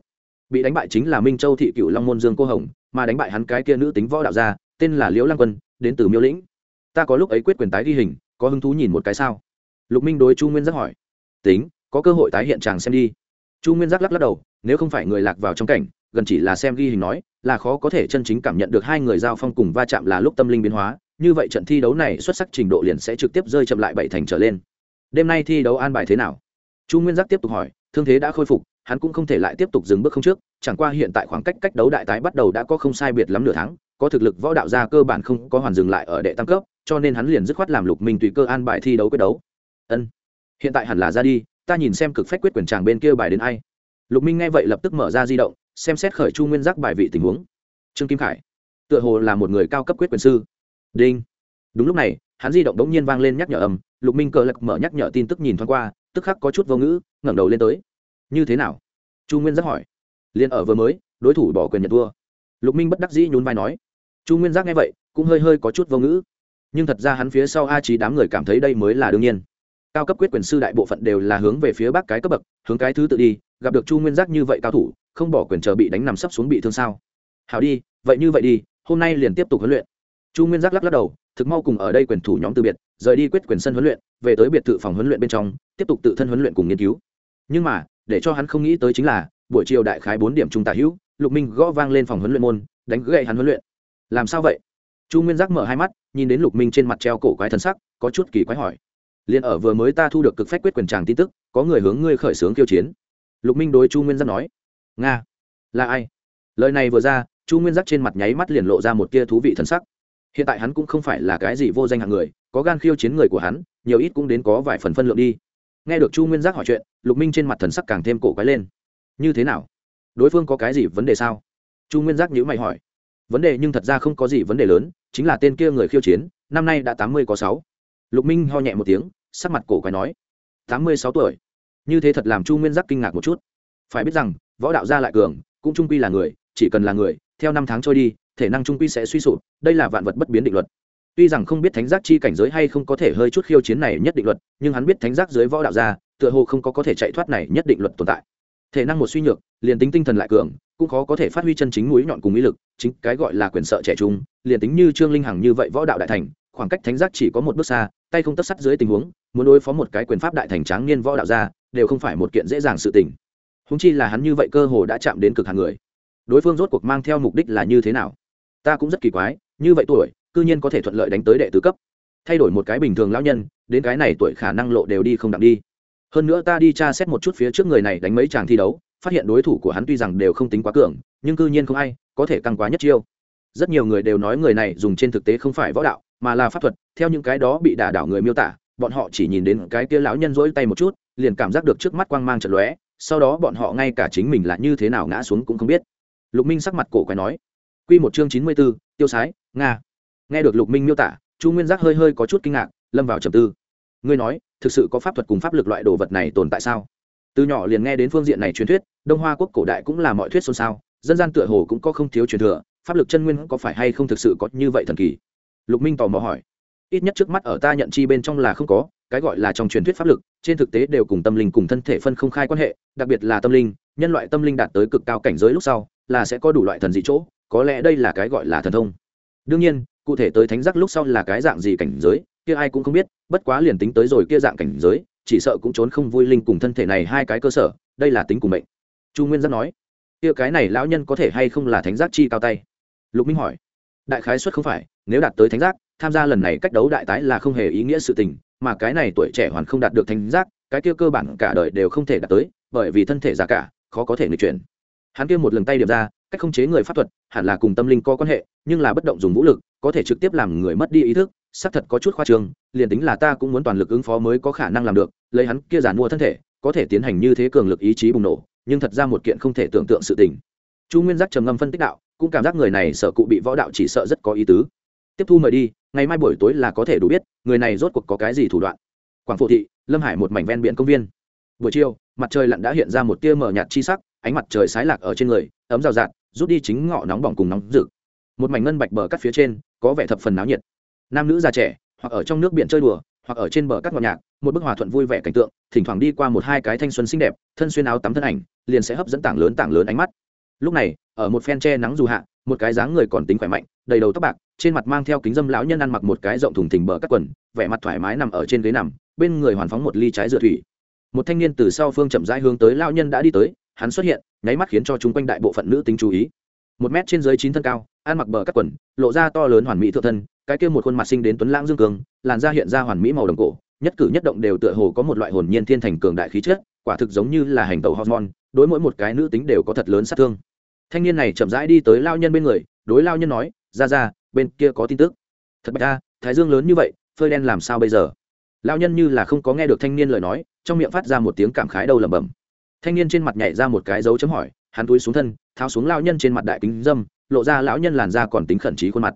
Speaker 1: Bị đánh bại chính là minh châu thị cựu long môn dương cô hồng, mà đánh bại hắn cái kia nữ tính võ đạo gia, tên là liễu lăng quân, đến từ miêu lĩnh. Ta có lúc ấy quyết quyền tái ghi hình, có hứng thú nhìn một cái sao? Lục minh đối chu nguyên giác hỏi. Tính, có cơ hội tái hiện chàng xem đi. Chu nguyên giác lắc lắc đầu, nếu không phải người lạc vào trong cảnh, gần chỉ là xem ghi hình nói là khó có thể chân chính cảm nhận được hai người giao phong cùng va chạm là lúc tâm linh biến hóa. Như vậy trận thi đấu này xuất sắc trình độ liền sẽ trực tiếp rơi chậm lại bảy thành trở lên. Đêm nay thi đấu an bài thế nào? Chu nguyên giác tiếp tục hỏi. Thương thế đã khôi phục, hắn cũng không thể lại tiếp tục dừng bước không trước. Chẳng qua hiện tại khoảng cách cách đấu đại tái bắt đầu đã có không sai biệt lắm nửa tháng, có thực lực võ đạo gia cơ bản không có hoàn dừng lại ở đệ tam cấp, cho nên hắn liền dứt khoát làm lục minh tùy cơ an bài thi đấu quyết đấu. Ân. Hiện tại hẳn là ra đi, ta nhìn xem cực phách quyết quyền tràng bên kia bài đến ai. Lục minh nghe vậy lập tức mở ra di động xem xét khởi chu nguyên giác bài vị tình huống. Trương kim khải, tựa hồ là một người cao cấp quyết quyền sư. Đinh. Đúng lúc này, hắn di động đống nhiên vang lên nhắc nhở âm, lục minh cờ lạc mở nhắc nhở tin tức nhìn thoáng qua, tức khắc có chút vô ngữ, ngẩng đầu lên tới. Như thế nào? Chu nguyên giác hỏi. Liền ở vừa mới, đối thủ bỏ quyền nhận thua. Lục minh bất đắc dĩ nhún vai nói. Chu nguyên giác nghe vậy, cũng hơi hơi có chút vô ngữ. Nhưng thật ra hắn phía sau a trí đám người cảm thấy đây mới là đương nhiên. Cao cấp quyết quyền sư đại bộ phận đều là hướng về phía bắc cái cấp bậc, hướng cái thứ tự đi gặp được chu nguyên giác như vậy cao thủ, không bỏ quyền chờ bị đánh nằm sấp xuống bị thương sao? Hảo đi, vậy như vậy đi, hôm nay liền tiếp tục huấn luyện. Chu nguyên giác lắc lắc đầu, thực mau cùng ở đây quyền thủ nhóm từ biệt, rời đi quyết quyền sân huấn luyện, về tới biệt thự phòng huấn luyện bên trong, tiếp tục tự thân huấn luyện cùng nghiên cứu. Nhưng mà, để cho hắn không nghĩ tới chính là, buổi chiều đại khái bốn điểm trung tả hữu, lục minh gõ vang lên phòng huấn luyện môn, đánh gậy hắn huấn luyện. Làm sao vậy? Chu nguyên giác mở hai mắt, nhìn đến lục minh trên mặt treo cổ quái thân sắc, có chút kỳ quái hỏi. Liền ở vừa mới ta thu được cực phách quyết quyền tràng tin tức, có người hướng ngươi khởi xướng kiêu chiến lục minh đối chu nguyên giác nói, nga, là ai? Lời này vừa ra, chu nguyên giác trên mặt nháy mắt liền lộ ra một tia thú vị thân sắc. Hiện tại hắn cũng không phải là cái gì vô danh hạng người, có gan khiêu chiến người của hắn, nhiều ít cũng đến có vài phần phân lượng đi. Nghe được chu nguyên giác hỏi chuyện, lục minh trên mặt thần sắc càng thêm cổ quái lên. Như thế nào? Đối phương có cái gì vấn đề sao? Chu nguyên giác nhữ mày hỏi. Vấn đề nhưng thật ra không có gì vấn đề lớn, chính là tên kia người khiêu chiến, năm nay đã tám mươi có sáu. Lục minh ho nhẹ một tiếng, sắc mặt cổ quái nói, tám mươi sáu tuổi như thế thật làm chu nguyên giác kinh ngạc một chút. Phải biết rằng, võ đạo gia lại cường, cũng trung quy là người, chỉ cần là người, theo năm tháng trôi đi, thể năng trung quy sẽ suy sụp, đây là vạn vật bất biến định luật. Tuy rằng không biết thánh giác chi cảnh giới hay không có thể hơi chút khiêu chiến này nhất định luật, nhưng hắn biết thánh giác dưới võ đạo gia, tựa hồ không có có thể chạy thoát này nhất định luật tồn tại. Thể năng một suy nhược, liền tính tinh thần lại cường, cũng khó có thể phát huy chân chính mũi nhọn cùng ý lực, chính cái gọi là quyền sợ trẻ trung, liền tính như trương linh hằng như vậy võ đạo đại thành, khoảng cách thánh giác chỉ có một bước xa, tay không tất sắt dưới tình huống, muốn đối phó một cái quyền pháp đại thành tráng niên võ đạo gia đều không phải một kiện dễ dàng sự tình. Húng chi là hắn như vậy cơ hồ đã chạm đến cực hàng người. Đối phương rốt cuộc mang theo mục đích là như thế nào? Ta cũng rất kỳ quái, như vậy tuổi, cư nhiên có thể thuận lợi đánh tới đệ tứ cấp. Thay đổi một cái bình thường lão nhân, đến cái này tuổi khả năng lộ đều đi không đặng đi. Hơn nữa ta đi tra xét một chút phía trước người này đánh mấy chàng thi đấu, phát hiện đối thủ của hắn tuy rằng đều không tính quá cường, nhưng cư nhiên không ai có thể căng quá nhất chiêu. Rất nhiều người đều nói người này dùng trên thực tế không phải võ đạo, mà là pháp thuật, theo những cái đó bị đả đảo người miêu tả bọn họ chỉ nhìn đến cái kia lão nhân rỗi tay một chút, liền cảm giác được trước mắt quang mang trận lóe, sau đó bọn họ ngay cả chính mình là như thế nào ngã xuống cũng không biết. Lục minh sắc mặt cổ quái nói q một chương chín mươi b ố tiêu sái, nga. Nghe được lục minh miêu tả, chu nguyên giác hơi hơi có chút kinh ngạc, lâm vào trầm tư. Ngươi nói, thực sự có pháp thuật cùng pháp lực loại đồ vật này tồn tại sao? Từ nhỏ liền nghe đến phương diện này truyền thuyết, đông hoa quốc cổ đại cũng là mọi thuyết xôn xao, dân gian tựa hồ cũng có không thiếu truyền thừa, pháp lực chân nguyên có phải hay không thực sự có như vậy thần kỳ? Lục minh tò mò hỏi ít nhất trước mắt ở ta nhận chi bên trong là không có, cái gọi là trong truyền thuyết pháp lực, trên thực tế đều cùng tâm linh cùng thân thể phân không khai quan hệ, đặc biệt là tâm linh, nhân loại tâm linh đạt tới cực cao cảnh giới lúc sau, là sẽ có đủ loại thần dị chỗ, có lẽ đây là cái gọi là thần thông. Đương nhiên, cụ thể tới thánh giác lúc sau là cái dạng gì cảnh giới, kia ai cũng không biết, bất quá liền tính tới rồi kia dạng cảnh giới, chỉ sợ cũng trốn không vui linh cùng thân thể này hai cái cơ sở, đây là tính cùng mệnh. Chu nguyên giác nói, kia cái này lão nhân có thể hay không là thánh giác chi cao tay? Lục minh hỏi, đại khái xuất không phải, nếu đạt tới thánh giác tham gia lần này cách đấu đại tái là không hề ý nghĩa sự tình, mà cái này tuổi trẻ hoàn không đạt được thành giác, cái kia cơ bản cả đời đều không thể đạt tới, bởi vì thân thể già cả, khó có thể nghịch chuyển. Hắn kia một lần tay điểm ra, cách không chế người pháp thuật, hẳn là cùng tâm linh có quan hệ, nhưng là bất động dùng vũ lực, có thể trực tiếp làm người mất đi ý thức, xác thật có chút khoa trương, liền tính là ta cũng muốn toàn lực ứng phó mới có khả năng làm được, lấy hắn kia giàn mua thân thể, có thể tiến hành như thế cường lực ý chí bùng nổ, nhưng thật ra một kiện không thể tưởng tượng sự tình. Chu nguyên giác trầm ngâm phân tích đạo, cũng cảm giác người này sợ cụ bị võ đạo chỉ sợ rất có ý tứ. Tiếp thu mời đi ngày mai buổi tối là có thể đủ biết, người này rốt cuộc có cái gì thủ đoạn. Quảng phổ thị, lâm hải một mảnh ven biển công viên. Buổi chiều, mặt trời lặn đã hiện ra một tia mờ nhạt chi sắc, ánh mặt trời sái lạc ở trên người, ấm rào rạt, rút đi chính ngọ nóng bỏng cùng nóng rực. Một mảnh ngân bạch bờ cắt phía trên, có vẻ thập phần náo nhiệt. Nam nữ già trẻ, hoặc ở trong nước biển chơi đùa, hoặc ở trên bờ cắt ngọt nhạc một bức hòa thuận vui vẻ cảnh tượng, thỉnh thoảng đi qua một hai cái thanh xuân xinh đẹp, thân xuyên áo tắm thân ảnh, liền sẽ hấp dẫn tảng lớn tảng lớn ánh mắt. Lúc này, ở một phen tre nắng dù hạ một cái dáng người còn tính khỏe mạnh, đầy đầu tóc bạc, trên mặt mang theo kính dâm lão nhân ăn mặc một cái rộng thùng thình bờ các quần, vẻ mặt thoải mái nằm ở trên ghế nằm, bên người hoàn phóng một ly trái dựa thủy. Một thanh niên từ sau phương chậm rãi hướng tới lão nhân đã đi tới, hắn xuất hiện, nháy mắt khiến cho chúng quanh đại bộ phận nữ tính chú ý. Một mét trên dưới chín thân cao, ăn mặc bờ các quần, lộ ra to lớn hoàn mỹ thượng thân, cái kia một khuôn mặt sinh đến tuấn lãng dương cường, làn da hiện ra hoàn mỹ màu đồng cổ, nhất cử nhất động đều tựa hồ có một loại hồn nhiên thiên thành cường đại khí chất, quả thực giống như là hành tàu hormone, đối mỗi một cái nữ tính đều có thật lớn sát thương thanh niên này chậm rãi đi tới lao nhân bên người, đối lao nhân nói, ra ra, bên kia có tin tức. Thật bạch ra thái dương lớn như vậy, phơi đen làm sao bây giờ? Lao nhân như là không có nghe được thanh niên lời nói, trong miệng phát ra một tiếng cảm khái đầu lẩm bẩm. Thanh niên trên mặt nhảy ra một cái dấu chấm hỏi, hắn túi xuống thân, tháo xuống lao nhân trên mặt đại kính dâm, lộ ra lão nhân làn da còn tính khẩn trí khuôn mặt.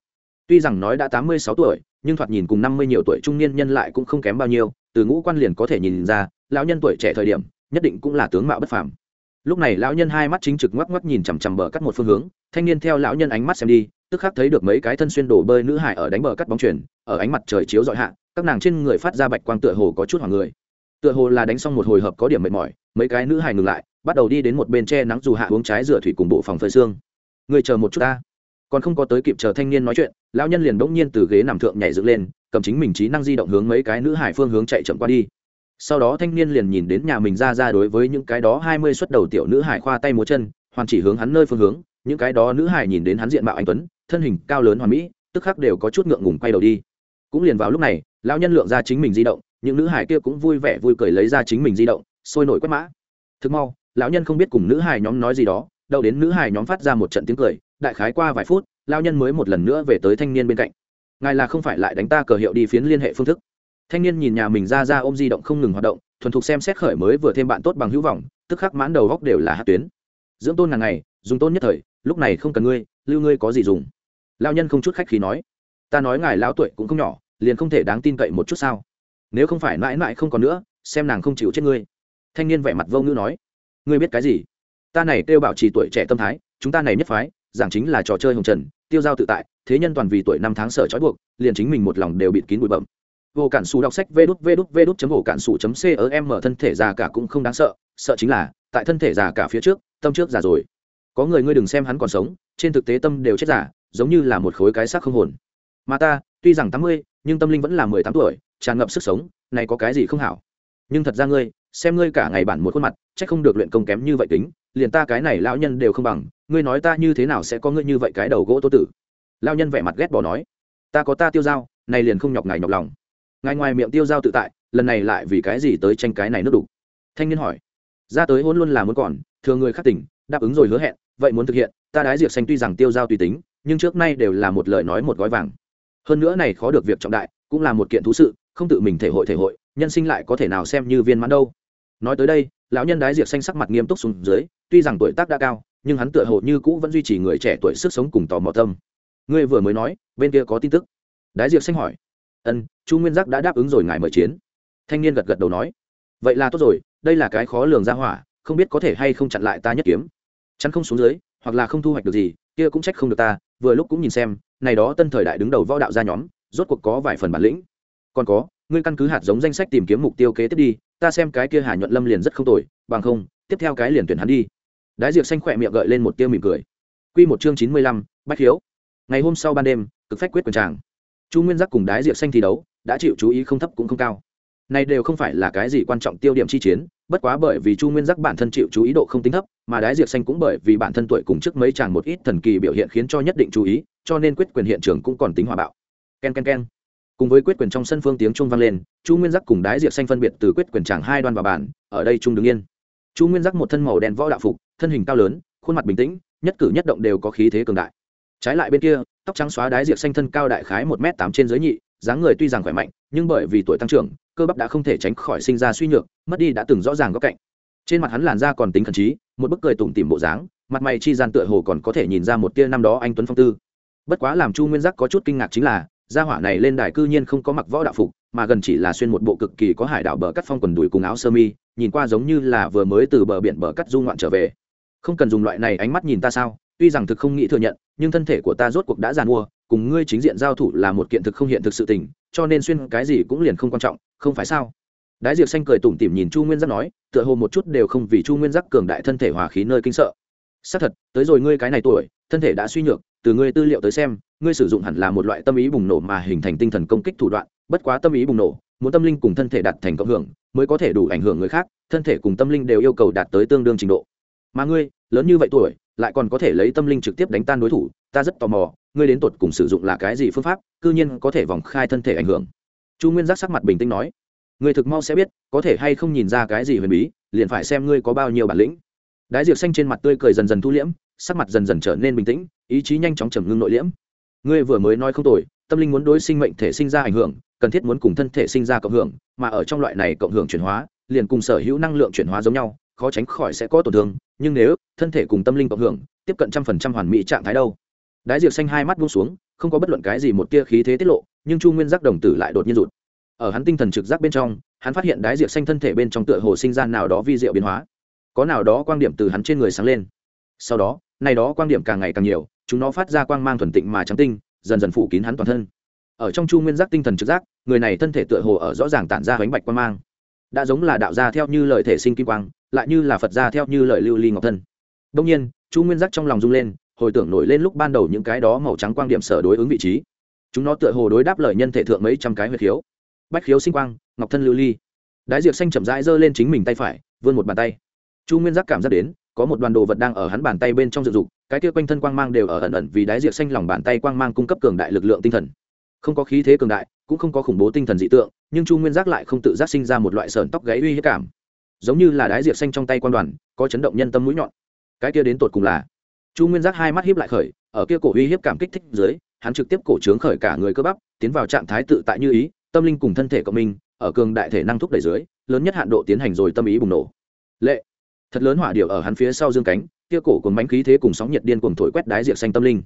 Speaker 1: Tuy rằng nói đã tám mươi sáu tuổi, nhưng thoạt nhìn cùng năm mươi nhiều tuổi trung niên nhân lại cũng không kém bao nhiêu, từ ngũ quan liền có thể nhìn ra, lão nhân tuổi trẻ thời điểm, nhất định cũng là tướng mạo bất phàm lúc này lão nhân hai mắt chính trực ngoắc ngoắc nhìn chằm chằm bờ cắt một phương hướng, thanh niên theo lão nhân ánh mắt xem đi, tức khắc thấy được mấy cái thân xuyên đổ bơi nữ hải ở đánh bờ cắt bóng chuyển ở ánh mặt trời chiếu dọi hạ, các nàng trên người phát ra bạch quang tựa hồ có chút hoàng người. Tựa hồ là đánh xong một hồi hợp có điểm mệt mỏi, mấy cái nữ hải ngừng lại, bắt đầu đi đến một bên tre nắng dù hạ uống trái rửa thủy cùng bộ phòng phơi xương. Người chờ một chút ta. Còn không có tới kịp chờ thanh niên nói chuyện, lão nhân liền bỗng nhiên từ ghế nằm thượng nhảy dựng lên, cầm chính mình trí năng di động hướng mấy cái nữ hải phương hướng chạy chậm qua đi sau đó thanh niên liền nhìn đến nhà mình ra ra đối với những cái đó hai mươi suất đầu tiểu nữ hải khoa tay múa chân, hoàn chỉ hướng hắn nơi phương hướng, những cái đó nữ hải nhìn đến hắn diện mạo anh tuấn, thân hình cao lớn hoàn mỹ, tức khắc đều có chút ngượng ngùng quay đầu đi. Cũng liền vào lúc này, lão nhân lượng ra chính mình di động, những nữ hải kia cũng vui vẻ vui cười lấy ra chính mình di động, sôi nổi quét mã. Thực mau, lão nhân không biết cùng nữ hải nhóm nói gì đó đâu đến nữ hải nhóm phát ra một trận tiếng cười, đại khái qua vài phút, lão nhân mới một lần nữa về tới thanh niên bên cạnh. Ngài là không phải lại đánh ta cờ hiệu đi phiến liên hệ phương thức thanh niên nhìn nhà mình ra ra ôm di động không ngừng hoạt động, thuần thục xem xét khởi mới vừa thêm bạn tốt bằng hữu vọng, tức khắc mãn đầu góc đều là hát tuyến. Dưỡng tôn hàng ngày, dùng tôn nhất thời, lúc này không cần ngươi, lưu ngươi có gì dùng. Lao nhân không chút khách khí nói, ta nói ngài lao tuổi cũng không nhỏ, liền không thể đáng tin cậy một chút sao? Nếu không phải mãi mãi không còn nữa, xem nàng không chịu chết ngươi. Thanh niên vẻ mặt vô ngữ nói, ngươi biết cái gì? Ta này kêu bảo trì tuổi trẻ tâm thái, chúng ta này nhất phái, giảng chính là trò chơi hồng trần, tiêu giao tự tại, thế nhân toàn vì tuổi năm tháng sở trói buộc, liền chính mình một lòng đều bịt kín bụi bẩm vô cản sủ đọc sách vê đút vê đút vê đút chấm vô cản sủ chấm c ở em mở thân thể già cả cũng không đáng sợ sợ chính là, tại thân thể già cả phía trước, tâm trước già rồi. Có người ngươi đừng xem hắn còn sống, trên thực tế tâm đều chết giả giống như là một khối cái xác không hồn. Mà ta, tuy rằng tám mươi, nhưng tâm linh vẫn là mười tám tuổi, tràn ngập sức sống, này có cái gì không hảo? Nhưng thật ra ngươi, xem ngươi cả ngày bản một khuôn mặt c h ắ c không được luyện công kém như vậy tính, liền ta cái này lão nhân đều không bằng, ngươi nói ta như thế nào sẽ có ngươi như vậy cái đầu gỗ tô tử? Lao nhân vẻ mặt ghét bỏ nói, ta có ta tiêu dao, này liền không nhọc ngài nhọc lòng ngài ngoài miệng tiêu dao tự tại, lần này lại vì cái gì tới tranh cái này nước đủ thanh niên hỏi. Ra tới hôn luôn là muốn còn thường người khắc tỉnh, đáp ứng rồi hứa hẹn, vậy muốn thực hiện, ta đái diệc xanh tuy rằng tiêu dao tùy tính, nhưng trước nay đều là một lời nói một gói vàng. Hơn nữa này khó được việc trọng đại, cũng là một kiện thú sự, không tự mình thể hội thể hội, nhân sinh lại có thể nào xem như viên mãn đâu. Nói tới đây, lão nhân đái diệc xanh sắc mặt nghiêm túc xuống dưới, tuy rằng tuổi tác đã cao, nhưng hắn tựa hồ như cũ vẫn duy trì người trẻ tuổi sức sống cùng tò mò tâm. Ngươi vừa mới nói, bên kia có tin tức. Đái diệp xanh hỏi ân, chu nguyên giác đã đáp ứng rồi, ngài mời chiến. Thanh niên gật gật đầu nói, vậy là tốt rồi, đây là cái khó lường ra hỏa, không biết có thể hay không chặn lại ta nhất kiếm. Chắn không xuống dưới, hoặc là không thu hoạch được gì, kia cũng trách không được ta. Vừa lúc cũng nhìn xem, này đó tân thời đại đứng đầu võ đạo gia nhóm, rốt cuộc có vài phần bản lĩnh. Còn có, ngươi căn cứ hạt giống danh sách tìm kiếm mục tiêu kế tiếp đi, ta xem cái kia hà nhuận lâm liền rất không tồi, bằng không, tiếp theo cái liền tuyển hắn đi. Đái diệp xanh khỏe miệng gợi lên một tiêu mỉm cười. Quy một chương chín mươi lăm, bách hiếu. Ngày hôm sau ban đêm, cực phách quyết quần tràng chu nguyên giác cùng đái diệp xanh thi đấu, đã chịu chú ý không thấp cũng không cao. Này đều không phải là cái gì quan trọng tiêu điểm chi chiến, bất quá bởi vì chu nguyên giác bản thân chịu chú ý độ không tính thấp, mà đái diệp xanh cũng bởi vì bản thân tuổi cùng trước mấy chàng một ít thần kỳ biểu hiện khiến cho nhất định chú ý, cho nên quyết quyền hiện trường cũng còn tính hòa bạo. K e n k e n k e n cùng với quyết quyền trong sân phương tiếng trung vang lên, chu nguyên giác cùng đái diệp xanh phân biệt từ quyết quyền tràng hai đoan vào bản ở đây trung đứng yên. Chu nguyên giác một thân màu đen võ đạo phục, thân hình cao lớn, khuôn mặt bình tĩnh, nhất cử nhất động đều có khí thế cường đại trái lại bên kia, tóc trắng xóa đái diệp xanh thân cao đại khái một m tám trên dưới nhị, dáng người tuy rằng khỏe mạnh, nhưng bởi vì tuổi tăng trưởng, cơ bắp đã không thể tránh khỏi sinh ra suy nhược, mất đi đã từng rõ ràng góc cạnh. Trên mặt hắn làn da còn tính khẩn trí, một bức cười tủm tỉm bộ dáng, mặt mày chi gian tựa hồ còn có thể nhìn ra một tia năm đó anh tuấn phong tư. Bất quá làm chu nguyên giác có chút kinh ngạc chính là, gia hỏa này lên đài cư nhiên không có mặc võ đạo phục, mà gần chỉ là xuyên một bộ cực kỳ có hải đảo bờ cắt phong quần đùi cùng áo sơ mi, nhìn qua giống như là vừa mới từ bờ biển bờ cắt du ngoạn trở về. Không cần dùng loại này ánh mắt nhìn ta sao? Tuy rằng thực không nghĩ thừa nhận, nhưng thân thể của ta rốt cuộc đã giàn mua cùng ngươi chính diện giao thủ là một kiện thực không hiện thực sự tình, cho nên xuyên cái gì cũng liền không quan trọng, không phải sao? Đái diệp xanh cười tủm tỉm nhìn chu nguyên giác nói, tựa hồ một chút đều không vì chu nguyên giác cường đại thân thể hòa khí nơi kinh sợ. Xác thật, tới rồi ngươi cái này tuổi, thân thể đã suy nhược, từ ngươi tư liệu tới xem, ngươi sử dụng hẳn là một loại tâm ý bùng nổ mà hình thành tinh thần công kích thủ đoạn, bất quá tâm ý bùng nổ, muốn tâm linh cùng thân thể đạt thành cộng hưởng, mới có thể đủ ảnh hưởng người khác, thân thể cùng tâm linh đều yêu cầu đạt tới tương đương trình độ. Mà ngươi, lớn như vậy tuổi lại còn có thể lấy tâm linh trực tiếp đánh tan đối thủ, ta rất tò mò, ngươi đến tột cùng sử dụng là cái gì phương pháp, cư nhiên có thể vòng khai thân thể ảnh hưởng. Chu nguyên giác sắc mặt bình tĩnh nói người thực mau sẽ biết, có thể hay không nhìn ra cái gì huyền bí, liền phải xem ngươi có bao nhiêu bản lĩnh. Đái diệp xanh trên mặt tươi cười dần dần thu liễm, sắc mặt dần dần trở nên bình tĩnh, ý chí nhanh chóng trầm ngưng nội liễm. Ngươi vừa mới nói không tồi, tâm linh muốn đối sinh mệnh thể sinh ra ảnh hưởng, cần thiết muốn cùng thân thể sinh ra cộng hưởng, mà ở trong loại này cộng hưởng chuyển hóa, liền cùng sở hữu năng lượng chuyển hóa giống nhau, khó tránh khỏi sẽ có tổn thương nhưng nếu thân thể cùng tâm linh cộng hưởng, tiếp cận trăm phần trăm hoàn mỹ trạng thái đâu? Đái diệp xanh hai mắt buông xuống, không có bất luận cái gì một tia khí thế tiết lộ, nhưng chu nguyên giác đồng tử lại đột nhiên rụt. Ở hắn tinh thần trực giác bên trong, hắn phát hiện đái diệp xanh thân thể bên trong tựa hồ sinh ra nào đó vi diệu biến hóa. Có nào đó quan điểm từ hắn trên người sáng lên. Sau đó, này đó quan điểm càng ngày càng nhiều, chúng nó phát ra quang mang thuần tịnh mà trắng tinh, dần dần phủ kín hắn toàn thân. Ở trong chu nguyên giác tinh thần trực giác, người này thân thể tựa hồ ở rõ ràng tản ra bánh bạch quang mang đã giống là đạo gia theo như lời thể sinh kim quang, lại như là phật gia theo như lời lưu ly ngọc thân. Đông nhiên, chu nguyên giác trong lòng rung lên, hồi tưởng nổi lên lúc ban đầu những cái đó màu trắng quang điểm sở đối ứng vị trí. Chúng nó tựa hồ đối đáp lời nhân thể thượng mấy trăm cái huyệt khiếu. Bách khiếu sinh quang, ngọc thân lưu ly. Đái diệp xanh chậm rãi giơ lên chính mình tay phải, vươn một bàn tay. Chu nguyên giác cảm giác đến, có một đoàn đồ vật đang ở hắn bàn tay bên trong dự dục, cái kia quanh thân quang mang đều ở ẩn ẩn vì đái diệp xanh lòng bàn tay quang mang cung cấp cường đại lực lượng tinh thần. Không có khí thế cường đại cũng không có khủng bố tinh thần dị tượng, nhưng chu nguyên giác lại không tự giác sinh ra một loại sờn tóc gáy uy hiếp cảm. Giống như là đái diệp xanh trong tay quan đoàn, có chấn động nhân tâm mũi nhọn. Cái kia đến tột cùng là? Chu nguyên giác hai mắt hiếp lại khởi, ở kia cổ uy hiếp cảm kích thích dưới, hắn trực tiếp cổ trướng khởi cả người cơ bắp, tiến vào trạng thái tự tại như ý, tâm linh cùng thân thể cộng minh, ở cường đại thể năng thúc đẩy dưới, lớn nhất hạn độ tiến hành rồi tâm ý bùng nổ. Lệ! Thật lớn hỏa điệu ở hắn phía sau dương cánh, kia cổ cùng bánh khí thế cùng sóng nhiệt điên cuồng thổi quét đái diệp xanh tâm linh.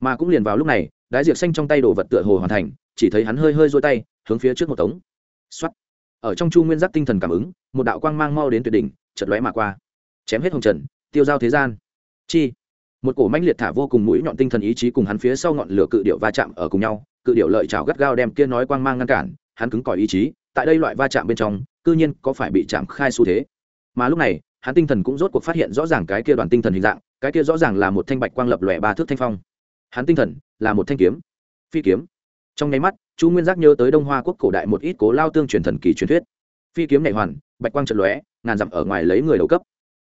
Speaker 1: Mà cũng liền vào lúc này đái diệp xanh trong tay đồ vật tựa hồ hoàn thành, chỉ thấy hắn hơi hơi rôi tay, hướng phía trước một tống. X ở trong chu nguyên giác tinh thần cảm ứng, một đạo quang mang mau đến tuyệt đỉnh chật lóe mà qua. Chém hết hồng trần, tiêu giao thế gian. Chi. Một cổ manh liệt thả vô cùng mũi nhọn tinh thần ý chí cùng hắn phía sau ngọn lửa cự điệu va chạm ở cùng nhau, cự điệu lợi chảo gắt gao đem kia nói quang mang ngăn cản, hắn cứng cỏi ý chí, tại đây loại va chạm bên trong, cư nhiên có phải bị chạm khai xu thế. Mà lúc này, hắn tinh thần cũng rốt cuộc phát hiện rõ ràng cái kia đoàn tinh thần hình dạng, cái kia rõ ràng là một thanh bạch quang lập lòe ba thước thanh phong. Hắn tinh thần là một thanh kiếm, phi kiếm. Trong nháy mắt, chu nguyên giác nhớ tới đông hoa quốc cổ đại một ít cố lao tương truyền thần kỳ truyền thuyết. Phi kiếm này hoàn, bạch quang trận lóe, ngàn dặm ở ngoài lấy người đầu cấp.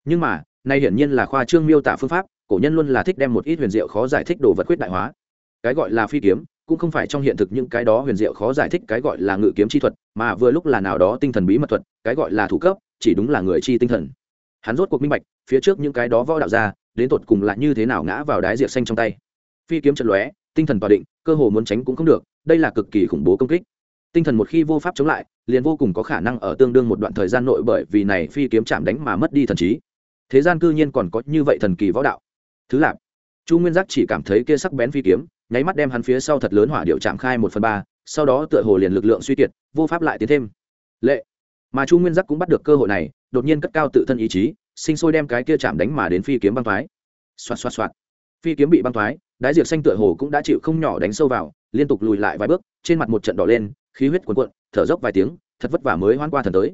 Speaker 1: Nhưng mà nay hiển nhiên là khoa trương miêu tả phương pháp, cổ nhân luôn là thích đem một ít huyền diệu khó giải thích đồ vật quyết đại hóa. Cái gọi là phi kiếm, cũng không phải trong hiện thực những cái đó huyền diệu khó giải thích cái gọi là ngự kiếm chi thuật, mà vừa lúc là nào đó tinh thần bí mật thuật, cái gọi là thủ cấp, chỉ đúng là người chi tinh thần. Hắn rốt cuộc minh bạch, phía trước những cái đó võ đạo ra, đến tột cùng là như thế nào ngã vào đái diệt xanh trong tay. Phi kiếm trận lóe tinh thần tỏa định, cơ hồ muốn tránh cũng không được, đây là cực kỳ khủng bố công kích. Tinh thần một khi vô pháp chống lại, liền vô cùng có khả năng ở tương đương một đoạn thời gian nội bởi vì này phi kiếm chạm đánh mà mất đi thần trí. Thế gian cư nhiên còn có như vậy thần kỳ võ đạo. Thứ lạp chu nguyên giác chỉ cảm thấy kia sắc bén phi kiếm, nháy mắt đem hắn phía sau thật lớn hỏa điệu chạm khai một phần ba, sau đó tựa hồ liền lực lượng suy kiệt, vô pháp lại tiến thêm. Lệ, mà chu nguyên giác cũng bắt được cơ hội này, đột nhiên cất cao tự thân ý chí, sinh sôi đem cái kia chạm đánh mà đến phi kiếm băng thoái. Xoạt xoạt xoạt phi kiếm bị băng thoái, đái diệt xanh tựa hồ cũng đã chịu không nhỏ đánh sâu vào, liên tục lùi lại vài bước, trên mặt một trận đỏ lên, khí huyết cuồn cuộn, thở dốc vài tiếng, thật vất vả mới hoan qua thần tới.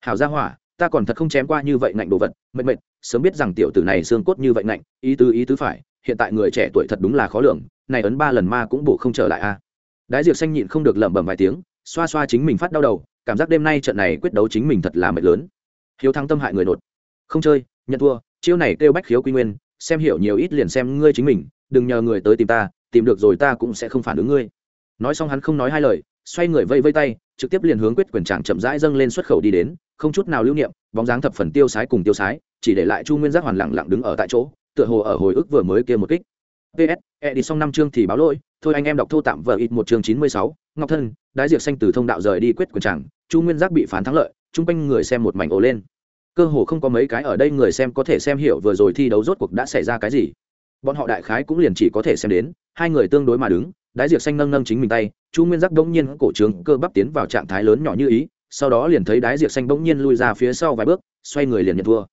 Speaker 1: Hảo gia hỏa, ta còn thật không chém qua như vậy ngạnh đồ vật, mệt mệt, sớm biết rằng tiểu tử này xương cốt như vậy ngạnh, ý tứ ý tứ phải, hiện tại người trẻ tuổi thật đúng là khó lường, này ấn ba lần ma cũng bổ không trở lại a. Đái diệp xanh nhịn không được lẩm bẩm vài tiếng, xoa xoa chính mình phát đau đầu, cảm giác đêm nay trận này quyết đấu chính mình thật là mệt lớn. Hiếu thắng tâm hại người nột. Không chơi, nhận thua, chiêu này kêu bách khiếu quy nguyên xem hiểu nhiều ít liền xem ngươi chính mình, đừng nhờ người tới tìm ta, tìm được rồi ta cũng sẽ không phản ứng ngươi. Nói xong hắn không nói hai lời, xoay người vây vây tay, trực tiếp liền hướng quyết quyền tràng chậm rãi dâng lên xuất khẩu đi đến, không chút nào lưu niệm, bóng dáng thập phần tiêu sái cùng tiêu sái, chỉ để lại chu nguyên giác hoàn lặng lặng đứng ở tại chỗ, tựa hồ ở hồi ức vừa mới kia một kích. Ps e đi xong năm chương thì báo lỗi, thôi anh em đọc thô tạm vợ ít một chương chín mươi sáu, ngọc thân, đái diệt xanh từ thông đạo rời đi quyết quyền tràng, chu nguyên giác bị phán thắng lợi, chung quanh người xem một mảnh ồ lên cơ hồ không có mấy cái ở đây người xem có thể xem hiểu vừa rồi thi đấu rốt cuộc đã xảy ra cái gì. Bọn họ đại khái cũng liền chỉ có thể xem đến, hai người tương đối mà đứng, đái diệp xanh nâng nâng chính mình tay, chu nguyên giác bỗng nhiên cổ trướng cơ bắp tiến vào trạng thái lớn nhỏ như ý, sau đó liền thấy đái diệp xanh bỗng nhiên lui ra phía sau vài bước, xoay người liền nhận thua.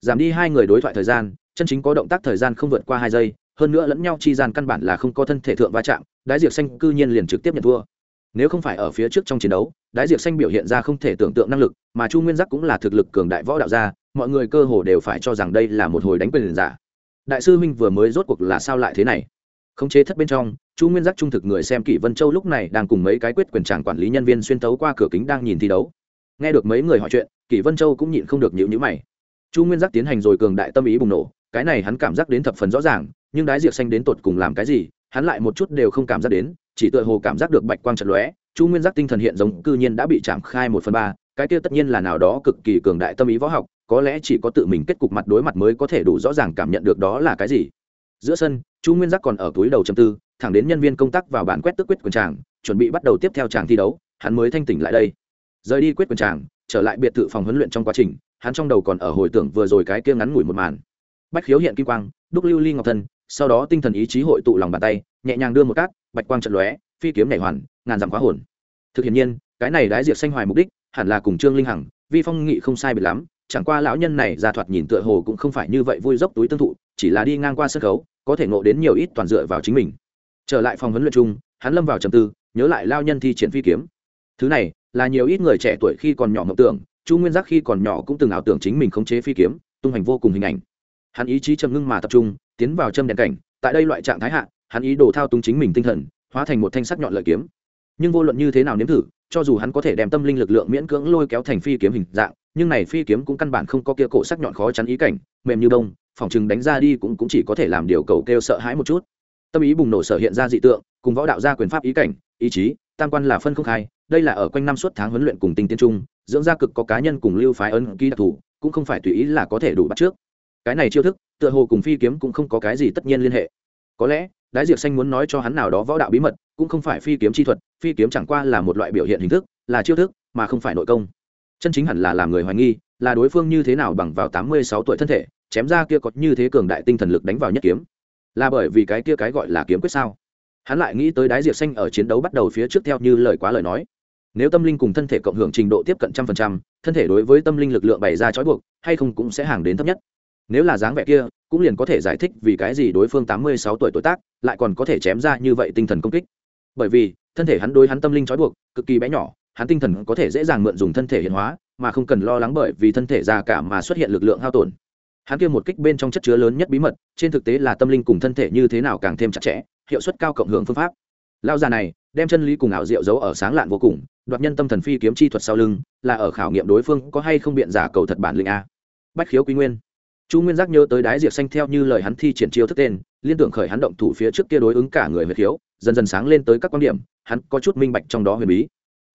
Speaker 1: Giảm đi hai người đối thoại thời gian, chân chính có động tác thời gian không vượt qua hai giây, hơn nữa lẫn nhau chi gian căn bản là không có thân thể thượng va chạm, đái diệp xanh cư nhiên liền trực tiếp nhận thua nếu không phải ở phía trước trong chiến đấu, đái diệp xanh biểu hiện ra không thể tưởng tượng năng lực, mà chu nguyên giác cũng là thực lực cường đại võ đạo gia, mọi người cơ hồ đều phải cho rằng đây là một hồi đánh quyền giả. Đại sư minh vừa mới rốt cuộc là sao lại thế này? Khống chế thất bên trong, chu nguyên giác trung thực người xem kỷ vân châu lúc này đang cùng mấy cái quyết quyền tràng quản lý nhân viên xuyên tấu qua cửa kính đang nhìn thi đấu. Nghe được mấy người hỏi chuyện, kỷ vân châu cũng nhịn không được nhịu nhữ mày. Chu nguyên giác tiến hành rồi cường đại tâm ý bùng nổ, cái này hắn cảm giác đến thập phần rõ ràng, nhưng đái diệp xanh đến tột cùng làm cái gì, hắn lại một chút đều không cảm giác đến chỉ tựa hồ cảm giác được bạch quang trận lóe, chu nguyên giác tinh thần hiện giống cư nhiên đã bị chạm khai một phần ba, cái kia tất nhiên là nào đó cực kỳ cường đại tâm ý võ học, có lẽ chỉ có tự mình kết cục mặt đối mặt mới có thể đủ rõ ràng cảm nhận được đó là cái gì. Giữa sân, chu nguyên giác còn ở túi đầu chầm tư, thẳng đến nhân viên công tác vào bản quét tức quyết quần tràng, chuẩn bị bắt đầu tiếp theo tràng thi đấu, hắn mới thanh tỉnh lại đây. Rời đi quyết quần tràng, trở lại biệt thự phòng huấn luyện trong quá trình, hắn trong đầu còn ở hồi tưởng vừa rồi cái kia ngắn ngủi một màn. Bách khiếu hiện kim quang, đúc lưu ly ngọc thân, sau đó tinh thần ý chí hội tụ lòng bàn tay, nhẹ nhàng đưa một cát bạch quang trận lóe, phi kiếm nảy hoàn, ngàn dặm khóa hồn. Thực hiện nhiên, cái này đái diệt xanh hoài mục đích, hẳn là cùng trương linh hằng, vi phong nghị không sai biệt lắm, chẳng qua lão nhân này ra thoạt nhìn tựa hồ cũng không phải như vậy vui dốc túi tương thụ, chỉ là đi ngang qua sân khấu, có thể ngộ đến nhiều ít toàn dựa vào chính mình. Trở lại phòng huấn luyện chung, hắn lâm vào trầm tư, nhớ lại lao nhân thi triển phi kiếm. Thứ này, là nhiều ít người trẻ tuổi khi còn nhỏ mộng tưởng, chu nguyên giác khi còn nhỏ cũng từng ảo tưởng chính mình khống chế phi kiếm, tung hành vô cùng hình ảnh. Hắn ý chí trầm ngưng mà tập trung, tiến vào châm đèn cảnh, tại đây loại trạng thái hạ hắn ý đồ thao túng chính mình tinh thần hóa thành một thanh sắc nhọn lợi kiếm. Nhưng vô luận như thế nào nếm thử cho dù hắn có thể đem tâm linh lực lượng miễn cưỡng lôi kéo thành phi kiếm hình dạng nhưng này phi kiếm cũng căn bản không có kia cổ sắc nhọn khó chắn ý cảnh mềm như bông phòng chừng đánh ra đi cũng, cũng chỉ có thể làm điều cầu kêu sợ hãi một chút. Tâm ý bùng nổ sở hiện ra dị tượng cùng võ đạo gia quyền pháp ý cảnh ý chí tam quan là phân không khai đây là ở quanh năm suốt tháng huấn luyện cùng tinh tiến trung dưỡng gia cực có cá nhân cùng lưu phái ấn ký đặc thù cũng không phải tùy ý là có thể đủ bắt trước. Cái này chiêu thức tựa hồ cùng phi kiếm cũng không có cái gì tất nhiên liên hệ có lẽ, đái diệp xanh muốn nói cho hắn nào đó võ đạo bí mật, cũng không phải phi kiếm chi thuật, phi kiếm chẳng qua là một loại biểu hiện hình thức, là chiêu thức, mà không phải nội công. Chân chính hẳn là làm người hoài nghi, là đối phương như thế nào bằng vào tám mươi sáu tuổi thân thể, chém ra kia có như thế cường đại tinh thần lực đánh vào nhất kiếm. Là bởi vì cái kia cái gọi là kiếm quyết sao? Hắn lại nghĩ tới đái diệp xanh ở chiến đấu bắt đầu phía trước theo như lời quá lời nói. Nếu tâm linh cùng thân thể cộng hưởng trình độ tiếp cận trăm phần trăm, thân thể đối với tâm linh lực lượng bày ra trói buộc, hay không cũng sẽ hàng đến thấp nhất. Nếu là dáng vẻ kia cũng liền có thể giải thích vì cái gì đối phương tám mươi sáu tuổi tuổi tác lại còn có thể chém ra như vậy tinh thần công kích. Bởi vì, thân thể hắn đối hắn tâm linh trói buộc, cực kỳ bé nhỏ, hắn tinh thần có thể dễ dàng mượn dùng thân thể hiện hóa, mà không cần lo lắng bởi vì thân thể già cả mà xuất hiện lực lượng hao tổn. Hắn kia một kích bên trong chất chứa lớn nhất bí mật, trên thực tế là tâm linh cùng thân thể như thế nào càng thêm chặt chẽ, hiệu suất cao cộng hưởng phương pháp. Lao già này, đem chân lý cùng ảo diệu giấu ở sáng lạn vô cùng, đoạt nhân tâm thần phi kiếm chi thuật sau lưng, là ở khảo nghiệm đối phương có hay không biện giả cầu thật bản lĩnh a. Bách khiếu quý nguyên chu nguyên giác nhớ tới đái diệt xanh theo như lời hắn thi triển chiêu thức tên, liên tưởng khởi hắn động thủ phía trước kia đối ứng cả người huyệt khiếu, dần dần sáng lên tới các quan điểm, hắn có chút minh bạch trong đó huyền bí.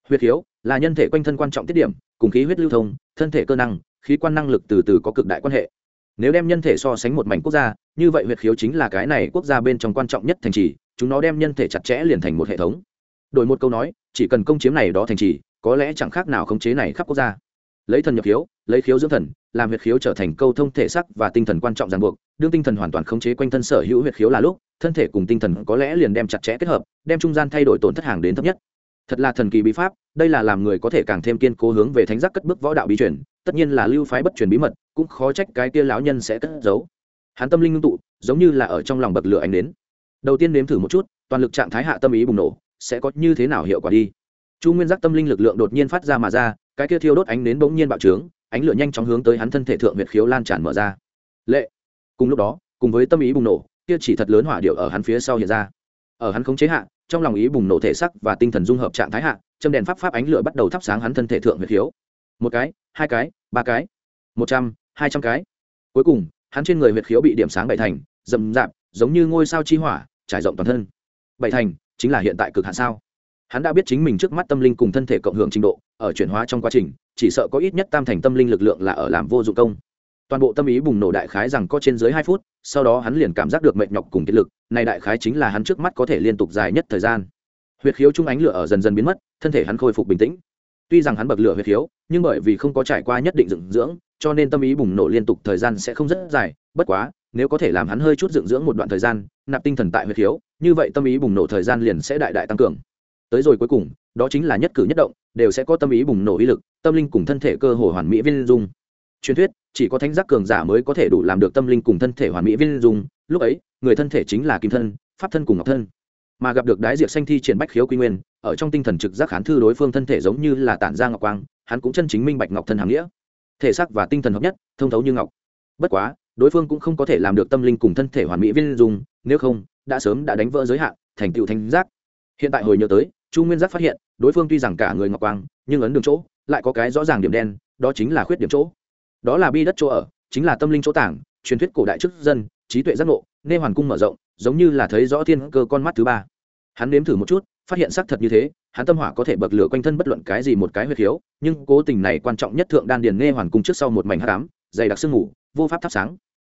Speaker 1: Huyệt khiếu là nhân thể quanh thân quan trọng tiết điểm, cùng khí huyết lưu thông, thân thể cơ năng, khí quan năng lực từ từ có cực đại quan hệ. Nếu đem nhân thể so sánh một mảnh quốc gia, như vậy huyệt khiếu chính là cái này quốc gia bên trong quan trọng nhất thành trì, chúng nó đem nhân thể chặt chẽ liền thành một hệ thống. Đổi một câu nói, chỉ cần công chiếm này đó thành trì, có lẽ chẳng khác nào khống chế này khắp quốc gia lấy thần nhập khiếu, lấy khiếu dưỡng thần, làm huyệt khiếu trở thành câu thông thể sắc và tinh thần quan trọng ràng buộc. Đương tinh thần hoàn toàn khống chế quanh thân sở hữu huyệt khiếu là lúc, thân thể cùng tinh thần có lẽ liền đem chặt chẽ kết hợp, đem trung gian thay đổi tổn thất hàng đến thấp nhất. Thật là thần kỳ bí pháp, đây là làm người có thể càng thêm kiên cố hướng về thánh giác cất bước võ đạo bí truyền, tất nhiên là lưu phái bất truyền bí mật, cũng khó trách cái kia lão nhân sẽ cất giấu. Hắn tâm linh ngưng tụ, giống như là ở trong lòng bậc lửa ánh đến. Đầu tiên nếm thử một chút, toàn lực trạng thái hạ tâm ý bùng nổ, sẽ có như thế nào hiệu quả đi. Chu nguyên giác tâm linh lực lượng đột nhiên phát ra mà ra cái kia thiêu đốt ánh nến bỗng nhiên bạo trướng, ánh lửa nhanh chóng hướng tới hắn thân thể thượng việt khiếu lan tràn mở ra. Lệ. Cùng lúc đó, cùng với tâm ý bùng nổ, kia chỉ thật lớn hỏa điệu ở hắn phía sau hiện ra. Ở hắn khống chế hạ, trong lòng ý bùng nổ thể sắc và tinh thần dung hợp trạng thái hạ, châm đèn pháp pháp ánh lửa bắt đầu thắp sáng hắn thân thể thượng huyệt khiếu. Một cái, hai cái, ba cái, một trăm, hai trăm cái. Cuối cùng, hắn trên người huyệt khiếu bị điểm sáng bảy thành, rậm rạp, giống như ngôi sao chi hỏa, trải rộng toàn thân. Bảy thành, chính là hiện tại cực hạn sao? Hắn đã biết chính mình trước mắt tâm linh cùng thân thể cộng hưởng trình độ, ở chuyển hóa trong quá trình, chỉ sợ có ít nhất tam thành tâm linh lực lượng là ở làm vô dụng công. Toàn bộ tâm ý bùng nổ đại khái rằng có trên dưới hai phút, sau đó hắn liền cảm giác được mệt nhọc cùng kiệt lực, này đại khái chính là hắn trước mắt có thể liên tục dài nhất thời gian. Huyệt khiếu trung ánh lửa ở dần dần biến mất, thân thể hắn khôi phục bình tĩnh. Tuy rằng hắn bậc lửa huyệt khiếu, nhưng bởi vì không có trải qua nhất định dựng dưỡng, cho nên tâm ý bùng nổ liên tục thời gian sẽ không rất dài, bất quá, nếu có thể làm hắn hơi chút dựng dưỡng một đoạn thời gian, nạp tinh thần tại huyệt khiếu, như vậy tâm ý bùng nổ thời gian liền sẽ đại đại tăng cường tới rồi cuối cùng, đó chính là nhất cử nhất động, đều sẽ có tâm ý bùng nổ ý lực, tâm linh cùng thân thể cơ hồ hoàn mỹ viên dung. Truyền thuyết, chỉ có thánh giác cường giả mới có thể đủ làm được tâm linh cùng thân thể hoàn mỹ viên dung, lúc ấy, người thân thể chính là kim thân, pháp thân cùng ngọc thân. Mà gặp được đái diệt xanh thi triển bách khiếu quy nguyên, ở trong tinh thần trực giác khán thư đối phương thân thể giống như là tản ra ngọc quang, hắn cũng chân chính minh bạch ngọc thân hàng nghĩa. Thể xác và tinh thần hợp nhất, thông thấu như ngọc. Bất quá, đối phương cũng không có thể làm được tâm linh cùng thân thể hoàn mỹ viên dung, nếu không, đã sớm đã đánh vỡ giới hạn, thành tựu thánh giác. Hiện tại hồi nhớ tới chu nguyên giác phát hiện, đối phương tuy rằng cả người ngọc quang, nhưng ấn đường chỗ, lại có cái rõ ràng điểm đen, đó chính là khuyết điểm chỗ. Đó là bi đất chỗ ở, chính là tâm linh chỗ tảng, truyền thuyết cổ đại chức dân, trí tuệ giác ngộ, nên hoàn cung mở rộng, giống như là thấy rõ thiên cơ con mắt thứ ba. Hắn nếm thử một chút, phát hiện xác thật như thế, hắn tâm hỏa có thể bật lửa quanh thân bất luận cái gì một cái huyệt khiếu, nhưng cố tình này quan trọng nhất thượng đan điền nghe hoàn cung trước sau một mảnh hát cám dày đặc sương ngủ vô pháp thắp sáng.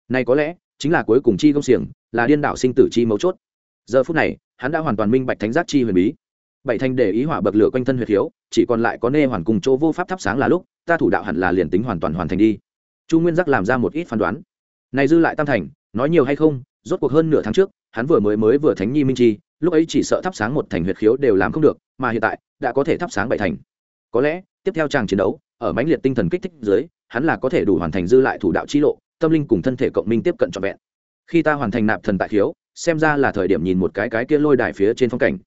Speaker 1: Này có lẽ, chính là cuối cùng chi công xiềng, là điên đảo sinh tử chi mấu chốt. Giờ phút này, hắn đã hoàn toàn minh bạch thánh giác chi huyền bí bảy thành để ý hỏa bậc lửa quanh thân huyệt thiếu, chỉ còn lại có nê hoàn cùng chỗ vô pháp thắp sáng là lúc ta thủ đạo hẳn là liền tính hoàn toàn hoàn thành đi. Chu nguyên giác làm ra một ít phán đoán. Này dư lại tam thành nói nhiều hay không rốt cuộc hơn nửa tháng trước hắn vừa mới mới vừa thánh nhi minh chi lúc ấy chỉ sợ thắp sáng một thành huyệt khiếu đều làm không được mà hiện tại đã có thể thắp sáng bảy thành. Có lẽ tiếp theo chàng chiến đấu ở mãnh liệt tinh thần kích thích dưới hắn là có thể đủ hoàn thành dư lại thủ đạo chi lộ tâm linh cùng thân thể cộng minh tiếp cận trọn vẹn. Khi ta hoàn thành nạp thần tại khiếu xem ra là thời điểm nhìn một cái cái kia lôi đài phía trên phong cảnh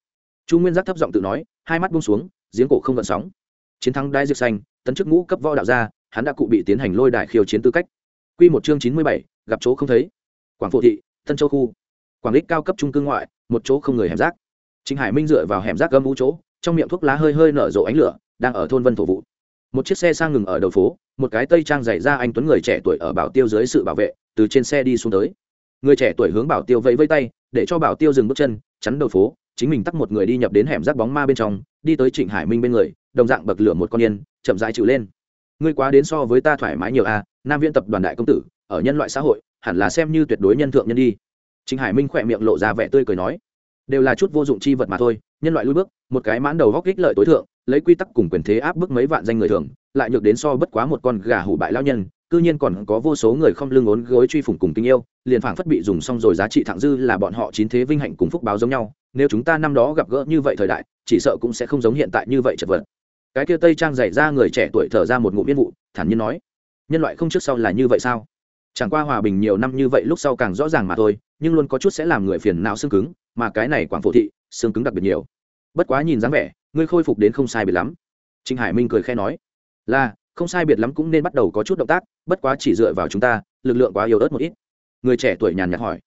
Speaker 1: chu nguyên giác thấp giọng tự nói hai mắt bung xuống giếng cổ không gợn sóng. Chiến thắng đai diệt xanh tấn chức ngũ cấp võ đạo gia hắn đã cụ bị tiến hành lôi đại khiêu chiến tư cách. Q một chương chín mươi bảy gặp chỗ không thấy. Quảng phổ thị tân châu khu. Quảng đích cao cấp trung cư ngoại một chỗ không người hẻm rác. Trịnh Hải Minh dựa vào hẻm rác gâm u chỗ, trong miệng thuốc lá hơi hơi nở rộ ánh lửa, đang ở thôn Vân thổ vụ. Một chiếc xe sang ngừng ở đầu phố, một cái tây trang dày ra anh tuấn người trẻ tuổi ở bảo tiêu dưới sự bảo vệ, từ trên xe đi xuống tới. Người trẻ tuổi hướng bảo tiêu vẫy vẫy tay, để cho bảo tiêu dừng bước chân, chắn đầu phố, chính mình tắt một người đi nhập đến hẻm rác bóng ma bên trong, đi tới Trịnh Hải Minh bên người, đồng dạng bậc lửa một con yên, chậm rãi chịu lên. Ngươi quá đến so với ta thoải mái nhiều a, à, Nam viên tập đoàn đại công tử, ở nhân loại xã hội, hẳn là xem như tuyệt đối nhân thượng nhân đi. Trịnh Hải Minh khỏe miệng lộ ra vẻ tươi cười nói, đều là chút vô dụng chi vật mà thôi nhân loại lui bước một cái mãn đầu góc kích lợi tối thượng lấy quy tắc cùng quyền thế áp bức mấy vạn danh người thường lại nhược đến so bất quá một con gà hủ bại lao nhân cư nhiên còn có vô số người không lưng ốn gối truy phủng cùng tình yêu, liền phảng phất bị dùng xong rồi giá trị thẳng dư là bọn họ chín thế vinh hạnh cùng phúc báo giống nhau. Nếu chúng ta năm đó gặp gỡ như vậy thời đại, chỉ sợ cũng sẽ không giống hiện tại như vậy chật vật. Cái kia tây trang dạy ra người trẻ tuổi thở ra một ngụm yên vụ, thản nhiên nói, nhân loại không trước sau là như vậy sao? Chẳng qua hòa bình nhiều năm như vậy lúc sau càng rõ ràng mà thôi, nhưng luôn có chút sẽ làm người phiền não xương cứng, mà cái này quảng phổ thị, xương cứng đặc biệt nhiều. Bất quá nhìn dáng vẻ, ngươi khôi phục đến không sai biệt lắm. Trịnh hải minh cười khẽ nói, là không sai biệt lắm cũng nên bắt đầu có chút động tác, bất quá chỉ dựa vào chúng ta, lực lượng quá yếu ớt một ít. Người trẻ tuổi nhàn nhạt hỏi.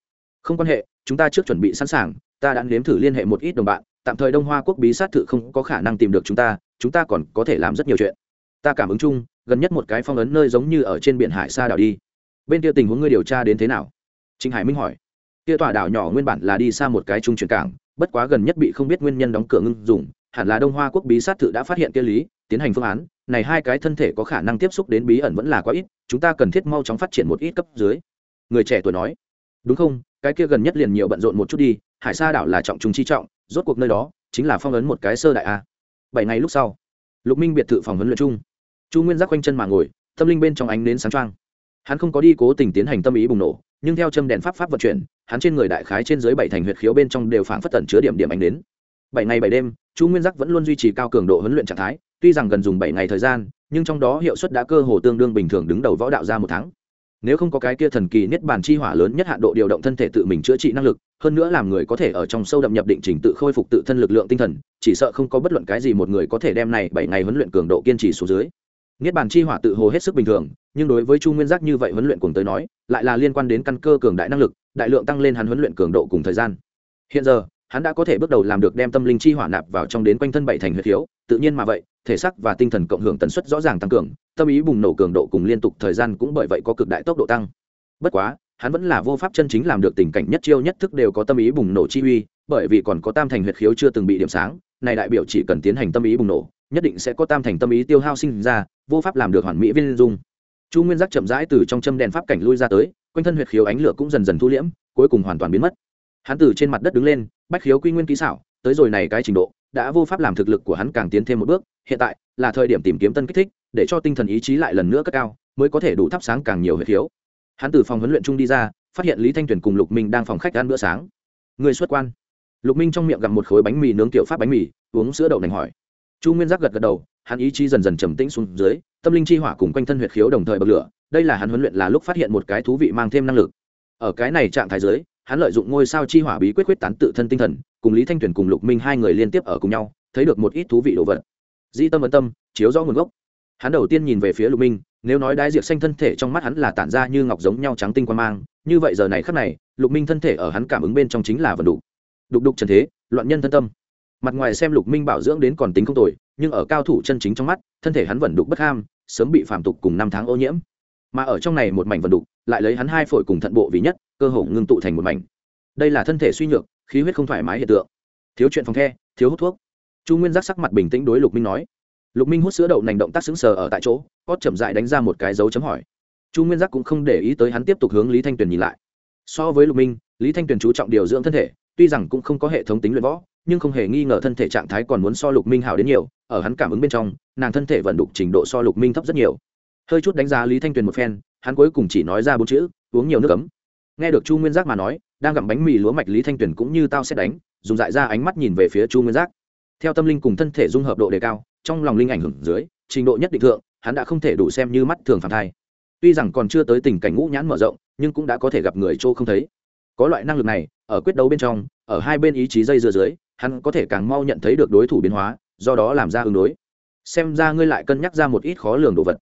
Speaker 1: Không quan hệ, chúng ta trước chuẩn bị sẵn sàng, ta đã nếm thử liên hệ một ít đồng bạn, tạm thời đông hoa quốc bí sát thự không có khả năng tìm được chúng ta chúng ta còn có thể làm rất nhiều chuyện. Ta cảm ứng chung, gần nhất một cái phong ấn nơi giống như ở trên biển hải xa đảo đi. Bên kia tình huống ngươi điều tra đến thế nào? Trịnh hải minh hỏi. Kia tòa đảo nhỏ nguyên bản là đi xa một cái trung chuyển cảng, bất quá gần nhất bị không biết nguyên nhân đóng cửa ngưng dùng, hẳn là đông hoa quốc bí sát thự đã phát hiện kia lý tiến hành phương án này hai cái thân thể có khả năng tiếp xúc đến bí ẩn vẫn là quá ít chúng ta cần thiết mau chóng phát triển một ít cấp dưới. Người trẻ tuổi nói. Đúng không? Cái kia gần nhất liền nhiều bận rộn một chút đi hải sa đảo là trọng trung chi trọng rốt cuộc nơi đó chính là phong ấn một cái sơ đại a. Bảy ngày lúc sau lục minh biệt thự phòng huấn luyện chung. Chu nguyên giác quanh chân mà ngồi tâm linh bên trong ánh nến sáng trang, hắn không có đi cố tình tiến hành tâm ý bùng nổ nhưng theo châm đèn pháp pháp vận chuyển hắn trên người đại khái trên dưới bảy thành huyệt khiếu bên trong đều phảng phất tẩn chứa điểm điểm ánh đến bảy ngày bảy đêm chu nguyên giác vẫn luôn duy trì cao cường độ huấn luyện trạng thái, tuy rằng gần dùng bảy ngày thời gian, nhưng trong đó hiệu suất đã cơ hồ tương đương bình thường đứng đầu võ đạo ra một tháng. Nếu không có cái kia thần kỳ niết bàn chi hỏa lớn nhất hạn độ điều động thân thể tự mình chữa trị năng lực, hơn nữa làm người có thể ở trong sâu đậm nhập định trình tự khôi phục tự thân lực lượng tinh thần, chỉ sợ không có bất luận cái gì một người có thể đem này bảy ngày huấn luyện cường độ kiên trì xuống dưới. Niết bàn chi hỏa tự hồ hết sức bình thường, nhưng đối với chu nguyên giác như vậy huấn luyện cùng tới nói, lại là liên quan đến căn cơ cường đại năng lực, đại lượng tăng lên hắn huấn luyện cường độ cùng thời gian. Hiện giờ hắn đã có thể bước đầu làm được đem tâm linh chi hỏa nạp vào trong đến quanh thân bảy thành huyết thiếu tự nhiên mà vậy, thể xác và tinh thần cộng hưởng tần suất rõ ràng tăng cường, tâm ý bùng nổ cường độ cùng liên tục thời gian cũng bởi vậy có cực đại tốc độ tăng. Bất quá, hắn vẫn là vô pháp chân chính làm được tình cảnh nhất chiêu nhất thức đều có tâm ý bùng nổ chi uy, bởi vì còn có tam thành huyệt khiếu chưa từng bị điểm sáng, này đại biểu chỉ cần tiến hành tâm ý bùng nổ, nhất định sẽ có tam thành tâm ý tiêu hao sinh ra, vô pháp làm được hoàn mỹ viên dung. Chu nguyên giác chậm rãi từ trong châm đèn pháp cảnh lui ra tới, quanh thân huyệt khiếu ánh lửa cũng dần dần thu liễm, cuối cùng hoàn toàn biến mất. Hắn từ trên mặt đất đứng lên bách khiếu quy nguyên kỹ xảo, tới rồi này cái trình độ, đã vô pháp làm thực lực của hắn càng tiến thêm một bước, hiện tại là thời điểm tìm kiếm tân kích thích, để cho tinh thần ý chí lại lần nữa cất cao, mới có thể đủ thắp sáng càng nhiều huyệt khiếu. Hắn từ phòng huấn luyện chung đi ra, phát hiện lý thanh tuyền cùng lục minh đang phòng khách ăn bữa sáng. Người xuất quan. Lục minh trong miệng gặm một khối bánh mì nướng kiểu pháp bánh mì, uống sữa đậu nành hỏi. Chu nguyên giác gật gật đầu, hắn ý chí dần dần trầm tĩnh xuống dưới, tâm linh chi hỏa cùng quanh thân huyệt khiếu đồng thời bật lửa, đây là hắn huấn luyện là lúc phát hiện một cái thú vị mang thêm năng lực. Ở cái này trạng thái dưới hắn lợi dụng ngôi sao chi hỏa bí quyết quyết tán tự thân tinh thần, cùng lý thanh tuyền cùng lục minh hai người liên tiếp ở cùng nhau, thấy được một ít thú vị đồ vật. Di tâm ấn tâm, chiếu rõ nguồn gốc. Hắn đầu tiên nhìn về phía lục minh, nếu nói đái diệt xanh thân thể trong mắt hắn là tản ra như ngọc giống nhau trắng tinh quan mang, như vậy giờ này khắc này, lục minh thân thể ở hắn cảm ứng bên trong chính là vần đục. Đục đục trần thế, loạn nhân thân tâm. Mặt ngoài xem lục minh bảo dưỡng đến còn tính không tồi, nhưng ở cao thủ chân chính trong mắt, thân thể hắn vẫn đục bất ham, sớm bị phạm tục cùng năm tháng ô nhiễm. Mà ở trong này một mảnh vận đục, lại lấy hắn hai phổi cùng thận bộ vì nhất cơ hồ ngưng tụ thành một mảnh. Đây là thân thể suy nhược, khí huyết không thoải mái hiện tượng. Thiếu chuyện phòng the, thiếu hút thuốc. Chu nguyên giác sắc mặt bình tĩnh đối lục minh nói. Lục minh hút sữa đậu nành động tác xứng sờ ở tại chỗ, có chậm dại đánh ra một cái dấu chấm hỏi. Chu nguyên giác cũng không để ý tới hắn tiếp tục hướng lý thanh tuyền nhìn lại. So với lục minh, lý thanh tuyền chú trọng điều dưỡng thân thể, tuy rằng cũng không có hệ thống tính luyện võ, nhưng không hề nghi ngờ thân thể trạng thái còn muốn so lục minh hảo đến nhiều, ở hắn cảm ứng bên trong, nàng thân thể vận đục trình độ so lục minh thấp rất nhiều. Hơi chút đánh giá lý thanh tuyền một phen, hắn cuối cùng chỉ nói ra bốn chữ, uống nhiều nước cấm nghe được chu nguyên giác mà nói, đang gặm bánh mì lúa mạch lý thanh tuyền cũng như tao sẽ đánh, dùng dại ra ánh mắt nhìn về phía chu nguyên giác. Theo tâm linh cùng thân thể dung hợp độ đề cao, trong lòng linh ảnh hưởng dưới, trình độ nhất định thượng, hắn đã không thể đủ xem như mắt thường phản thai. Tuy rằng còn chưa tới tình cảnh ngũ nhãn mở rộng, nhưng cũng đã có thể gặp người chỗ không thấy. Có loại năng lực này, ở quyết đấu bên trong, ở hai bên ý chí dây dưa dưới, hắn có thể càng mau nhận thấy được đối thủ biến hóa, do đó làm ra ứng đối. Xem ra ngươi lại cân nhắc ra một ít khó lường đồ vật.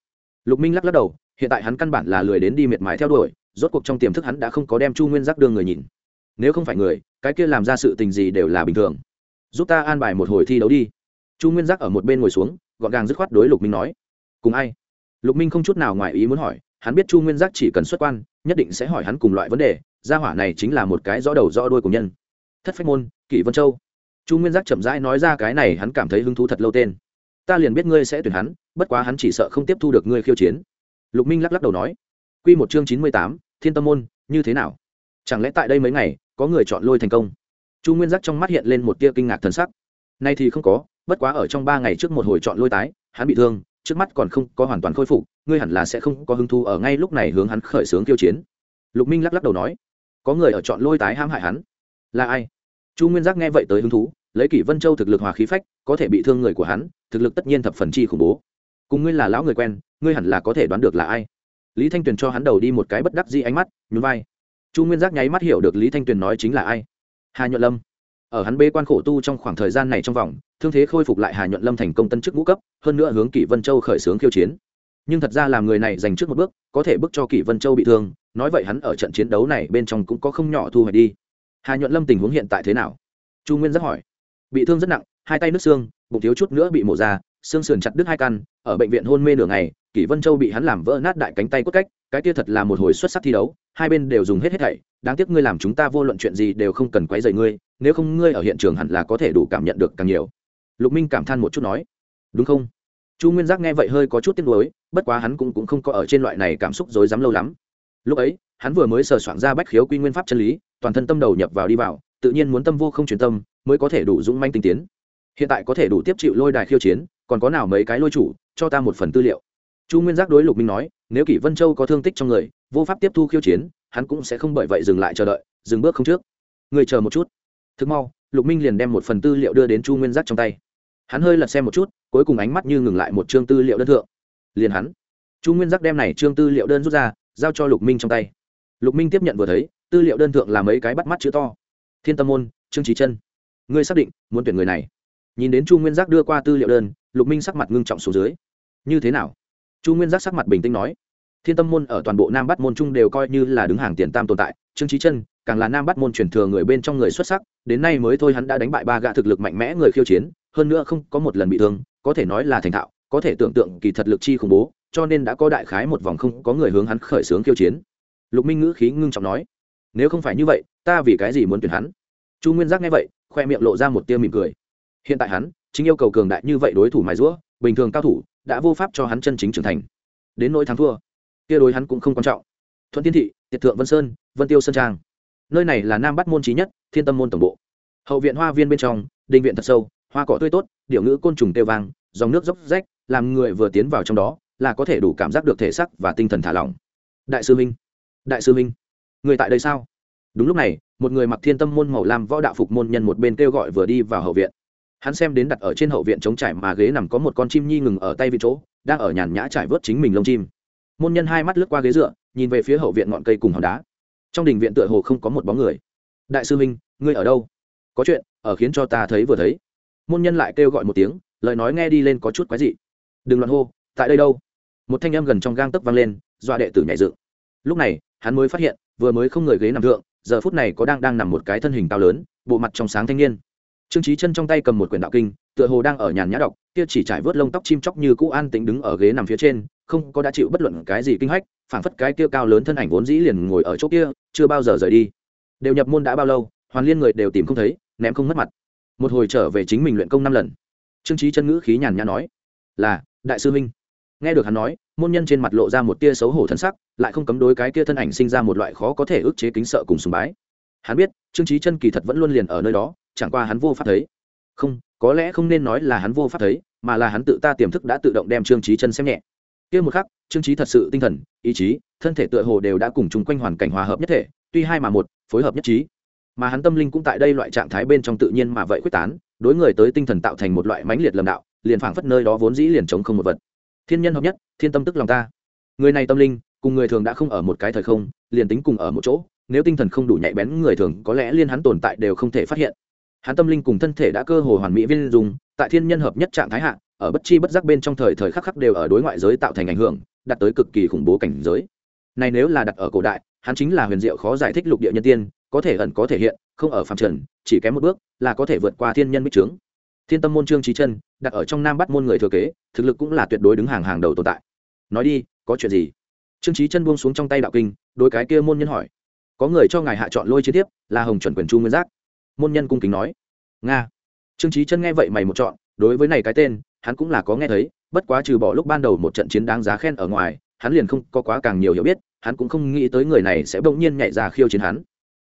Speaker 1: Lục minh lắc lắc đầu, hiện tại hắn căn bản là lười đến đi miệt mài theo đuổi rốt cuộc trong tiềm thức hắn đã không có đem chu nguyên giác đưa người nhìn. Nếu không phải người, cái kia làm ra sự tình gì đều là bình thường. Giúp ta an bài một hồi thi đấu đi. Chu nguyên giác ở một bên ngồi xuống, gọn gàng dứt khoát đối lục minh nói. Cùng ai? Lục minh không chút nào ngoài ý muốn hỏi, hắn biết chu nguyên giác chỉ cần xuất quan, nhất định sẽ hỏi hắn cùng loại vấn đề, gia hỏa này chính là một cái rõ đầu rõ đuôi của nhân. Thất phách môn, kỷ vân châu. Chu nguyên giác chậm rãi nói ra cái này hắn cảm thấy hứng thú thật lâu tên. Ta liền biết ngươi sẽ tuyển hắn, bất quá hắn chỉ sợ không tiếp thu được ngươi khiêu chiến. Lục minh lắc lắc đầu nói. Q một chương chín mươi tám thiên tâm môn, như thế nào? Chẳng lẽ tại đây mấy ngày, có người chọn lôi thành công? Chu nguyên giác trong mắt hiện lên một tia kinh ngạc thần sắc. Nay thì không có, bất quá ở trong ba ngày trước một hồi chọn lôi tái, hắn bị thương, trước mắt còn không có hoàn toàn khôi phục, ngươi hẳn là sẽ không có hứng thú ở ngay lúc này hướng hắn khởi xướng tiêu chiến. Lục minh lắc lắc đầu nói, có người ở chọn lôi tái ham hại hắn. Là ai? Chu nguyên giác nghe vậy tới hứng thú, lấy kỷ vân châu thực lực hòa khí phách, có thể bị thương người của hắn, thực lực tất nhiên thập phần chi khủng bố. Cùng ngươi là lão người quen, ngươi hẳn là có thể đoán được là ai lý thanh tuyền cho hắn đầu đi một cái bất đắc di ánh mắt, nhún vai. Chu nguyên giác nháy mắt hiểu được lý thanh tuyền nói chính là ai. Hà nhuận lâm. Ở hắn bê quan khổ tu trong khoảng thời gian này trong vòng, thương thế khôi phục lại hà nhuận lâm thành công tân chức ngũ cấp, hơn nữa hướng kỷ vân châu khởi xướng khiêu chiến. Nhưng thật ra làm người này dành trước một bước, có thể bước cho kỷ vân châu bị thương, nói vậy hắn ở trận chiến đấu này bên trong cũng có không nhỏ thu hoạch đi. Hà nhuận lâm tình huống hiện tại thế nào? Chu nguyên giác hỏi. Bị thương rất nặng, hai tay nứt xương, bụng thiếu chút nữa bị mổ ra, xương sườn chặt đứt hai căn, ở bệnh viện hôn mê nửa ngày kỷ vân châu bị hắn làm vỡ nát đại cánh tay cốt cách cái kia thật là một hồi xuất sắc thi đấu hai bên đều dùng hết hết thảy đáng tiếc ngươi làm chúng ta vô luận chuyện gì đều không cần quấy rầy ngươi nếu không ngươi ở hiện trường hẳn là có thể đủ cảm nhận được càng nhiều. Lục minh cảm than một chút nói. Đúng không? Chu nguyên giác nghe vậy hơi có chút tiếc nuối bất quá hắn cũng, cũng không có ở trên loại này cảm xúc rối rắm lâu lắm. Lúc ấy hắn vừa mới sờ soạn ra bách khiếu quy nguyên pháp chân lý toàn thân tâm đầu nhập vào đi vào tự nhiên muốn tâm vô không truyền tâm mới có thể đủ dũng manh tinh tiến. Hiện tại có thể đủ tiếp chịu lôi đài khiêu chiến còn có nào mấy cái lôi chủ cho ta một phần tư liệu chu nguyên giác đối lục minh nói, nếu kỷ vân châu có thương tích trong người, vô pháp tiếp thu khiêu chiến, hắn cũng sẽ không bởi vậy dừng lại chờ đợi, dừng bước không trước. Người chờ một chút. Thực mau, lục minh liền đem một phần tư liệu đưa đến chu nguyên giác trong tay. Hắn hơi lật xem một chút, cuối cùng ánh mắt như ngừng lại một chương tư liệu đơn thượng. Liền hắn. Chu nguyên giác đem này chương tư liệu đơn rút ra, giao cho lục minh trong tay. Lục minh tiếp nhận vừa thấy, tư liệu đơn thượng là mấy cái bắt mắt chữ to. Thiên tâm môn, trương trí chân. Ngươi xác định, muốn tuyển người này. Nhìn đến chu nguyên giác đưa qua tư liệu đơn, lục minh sắc mặt ngưng trọng xuống dưới. Như thế nào? Chu nguyên giác sắc mặt bình tĩnh nói, thiên tâm môn ở toàn bộ nam bắt môn trung đều coi như là đứng hàng tiền tam tồn tại, trương trí chân, càng là nam bắt môn truyền thừa người bên trong người xuất sắc, đến nay mới thôi hắn đã đánh bại ba gã thực lực mạnh mẽ người khiêu chiến, hơn nữa không có một lần bị thương, có thể nói là thành thạo, có thể tưởng tượng kỳ thật lực chi khủng bố, cho nên đã có đại khái một vòng không có người hướng hắn khởi xướng khiêu chiến. Lục minh ngữ khí ngưng trọng nói, nếu không phải như vậy, ta vì cái gì muốn tuyển hắn? Chu nguyên giác nghe vậy, khoe miệng lộ ra một tia mỉm cười. Hiện tại hắn, chính yêu cầu cường đại như vậy đối thủ mài rũa bình thường cao thủ đã vô pháp cho hắn chân chính trưởng thành. Đến nỗi thắng thua, kia đối hắn cũng không quan trọng. Thuận tiên thị, tiệt thượng vân sơn, vân tiêu sơn trang. Nơi này là nam bắt môn trí nhất, thiên tâm môn tổng bộ. Hậu viện hoa viên bên trong, đình viện thật sâu, hoa cỏ tươi tốt điệu ngữ côn trùng tê vang, dòng nước dốc rách, làm người vừa tiến vào trong đó, là có thể đủ cảm giác được thể sắc và tinh thần thả lỏng. Đại sư minh, đại sư minh, người tại đây sao? Đúng lúc này, một người mặc thiên tâm môn màu lam võ đạo phục môn nhân một bên kêu gọi vừa đi vào hậu viện hắn xem đến đặt ở trên hậu viện trống trải mà ghế nằm có một con chim nhi ngừng ở tay vị chỗ, đang ở nhàn nhã trải vớt chính mình lông chim. Môn nhân hai mắt lướt qua ghế dựa, nhìn về phía hậu viện ngọn cây cùng hòn đá. Trong đình viện tựa hồ không có một bóng người. Đại sư minh ngươi ở đâu? Có chuyện, ở khiến cho ta thấy vừa thấy. Môn nhân lại kêu gọi một tiếng, lời nói nghe đi lên có chút quái dị. Đừng loạn hô, tại đây đâu? Một thanh âm gần trong gang tấc vang lên, dọa đệ tử nhảy dựng. Lúc này, hắn mới phát hiện, vừa mới không người ghế nằm thượng, giờ phút này có đang đang nằm một cái thân hình cao lớn, bộ mặt trong sáng thanh niên trương trí chân trong tay cầm một quyển đạo kinh, tựa hồ đang ở nhàn nhã đọc, kia chỉ trải vớt lông tóc chim chóc như cũ an tĩnh đứng ở ghế nằm phía trên, không có đã chịu bất luận cái gì kinh hách, phảng phất cái kia cao lớn thân ảnh vốn dĩ liền ngồi ở chỗ kia, chưa bao giờ rời đi. Đều nhập môn đã bao lâu, hoàn liên người đều tìm không thấy, ném không mất mặt. Một hồi trở về chính mình luyện công năm lần. Trương trí chân ngữ khí nhàn nhã nói, là, đại sư minh nghe được hắn nói, môn nhân trên mặt lộ ra một tia xấu hổ thân sắc, lại không cấm đối cái kia thân ảnh sinh ra một loại khó có thể ức chế kính sợ cùng sùng bái. Hắn biết, trương trí chân kỳ thật vẫn luôn liền ở nơi đó chẳng qua hắn vô pháp thấy. Không, có lẽ không nên nói là hắn vô pháp thấy, mà là hắn tự ta tiềm thức đã tự động đem trương trí chân xem nhẹ. Kia một khắc, trương trí thật sự tinh thần, ý chí, thân thể tựa hồ đều đã cùng chung quanh hoàn cảnh hòa hợp nhất thể, tuy hai mà một, phối hợp nhất trí. Mà hắn tâm linh cũng tại đây loại trạng thái bên trong tự nhiên mà vậy quyết tán, đối người tới tinh thần tạo thành một loại mãnh liệt lầm đạo, liền phảng phất nơi đó vốn dĩ liền chống không một vật. Thiên nhân hợp nhất, thiên tâm tức lòng ta. Người này tâm linh, cùng người thường đã không ở một cái thời không, liền tính cùng ở một chỗ, nếu tinh thần không đủ nhạy bén, người thường có lẽ liên hắn tồn tại đều không thể phát hiện hắn tâm linh cùng thân thể đã cơ hồ hoàn mỹ viên dùng tại thiên nhân hợp nhất trạng thái hạ, ở bất chi bất giác bên trong thời thời khắc khắc đều ở đối ngoại giới tạo thành ảnh hưởng, đạt tới cực kỳ khủng bố cảnh giới. Này nếu là đặt ở cổ đại, hắn chính là huyền diệu khó giải thích lục địa nhân tiên, có thể ẩn có thể hiện, không ở phạm trần, chỉ kém một bước là có thể vượt qua thiên nhân bích trướng. Thiên tâm môn trương trí chân đặt ở trong nam bắt môn người thừa kế, thực lực cũng là tuyệt đối đứng hàng hàng đầu tồn tại. Nói đi, có chuyện gì? Trương trí chân buông xuống trong tay đạo kinh đôi cái kia môn nhân hỏi. Có người cho ngài hạ chọn lôi chiến tiếp, là hồng chuẩn quyền chu nguyên giác môn nhân cung kính nói. Nga. Trương trí chân nghe vậy mày một chọn đối với này cái tên, hắn cũng là có nghe thấy, bất quá trừ bỏ lúc ban đầu một trận chiến đáng giá khen ở ngoài, hắn liền không có quá càng nhiều hiểu biết, hắn cũng không nghĩ tới người này sẽ bỗng nhiên nhảy ra khiêu chiến hắn.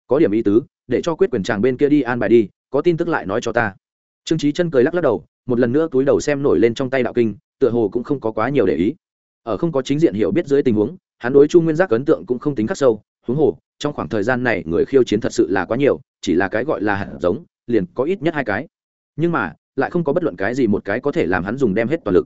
Speaker 1: Có điểm ý tứ, để cho quyết quyền chàng bên kia đi an bài đi, có tin tức lại nói cho ta. Trương trí chân cười lắc lắc đầu, một lần nữa túi đầu xem nổi lên trong tay đạo kinh, tựa hồ cũng không có quá nhiều để ý. Ở không có chính diện hiểu biết dưới tình huống, hắn đối chu nguyên giác ấn tượng cũng không tính khắc sâu huống hồ, trong khoảng thời gian này người khiêu chiến thật sự là quá nhiều, chỉ là cái gọi là hạt giống, liền có ít nhất hai cái. Nhưng mà, lại không có bất luận cái gì một cái có thể làm hắn dùng đem hết toàn lực.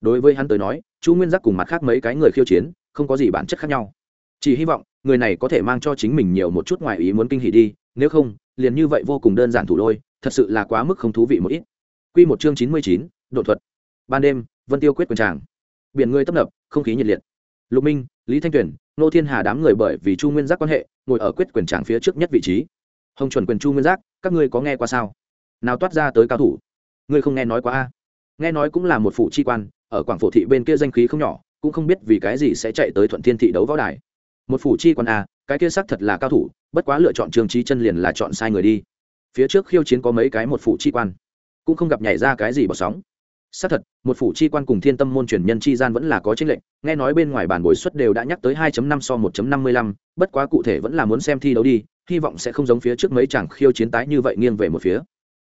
Speaker 1: Đối với hắn tới nói, chu nguyên giác cùng mặt khác mấy cái người khiêu chiến, không có gì bản chất khác nhau. Chỉ hy vọng, người này có thể mang cho chính mình nhiều một chút ngoài ý muốn kinh hỉ đi, nếu không, liền như vậy vô cùng đơn giản thủ đôi thật sự là quá mức không thú vị một ít. Quy một chương chín mươi chín độ thuật. Ban đêm, vân tiêu quyết quần tràng. Biển người tấp nập, không khí nhiệt liệt. Lục minh, lý thanh tuyển nô thiên hà đám người bởi vì chu nguyên giác quan hệ, ngồi ở quyết quyền tràng phía trước nhất vị trí. Hồng chuẩn quyền chu nguyên giác, các ngươi có nghe qua sao? Nào toát ra tới cao thủ. Ngươi không nghe nói quá a? Nghe nói cũng là một phụ chi quan, ở quảng phổ thị bên kia danh khí không nhỏ, cũng không biết vì cái gì sẽ chạy tới thuận thiên thị đấu võ đài. Một phủ chi quan a, cái kia xác thật là cao thủ, bất quá lựa chọn trường trí chân liền là chọn sai người đi. Phía trước khiêu chiến có mấy cái một phủ chi quan, cũng không gặp nhảy ra cái gì bỏ sóng xác thật một phủ chi quan cùng thiên tâm môn truyền nhân chi gian vẫn là có tranh lệnh nghe nói bên ngoài bản bồi suất đều đã nhắc tới 2.5 so 1.55, bất quá cụ thể vẫn là muốn xem thi đấu đi hy vọng sẽ không giống phía trước mấy chàng khiêu chiến tái như vậy nghiêng về một phía.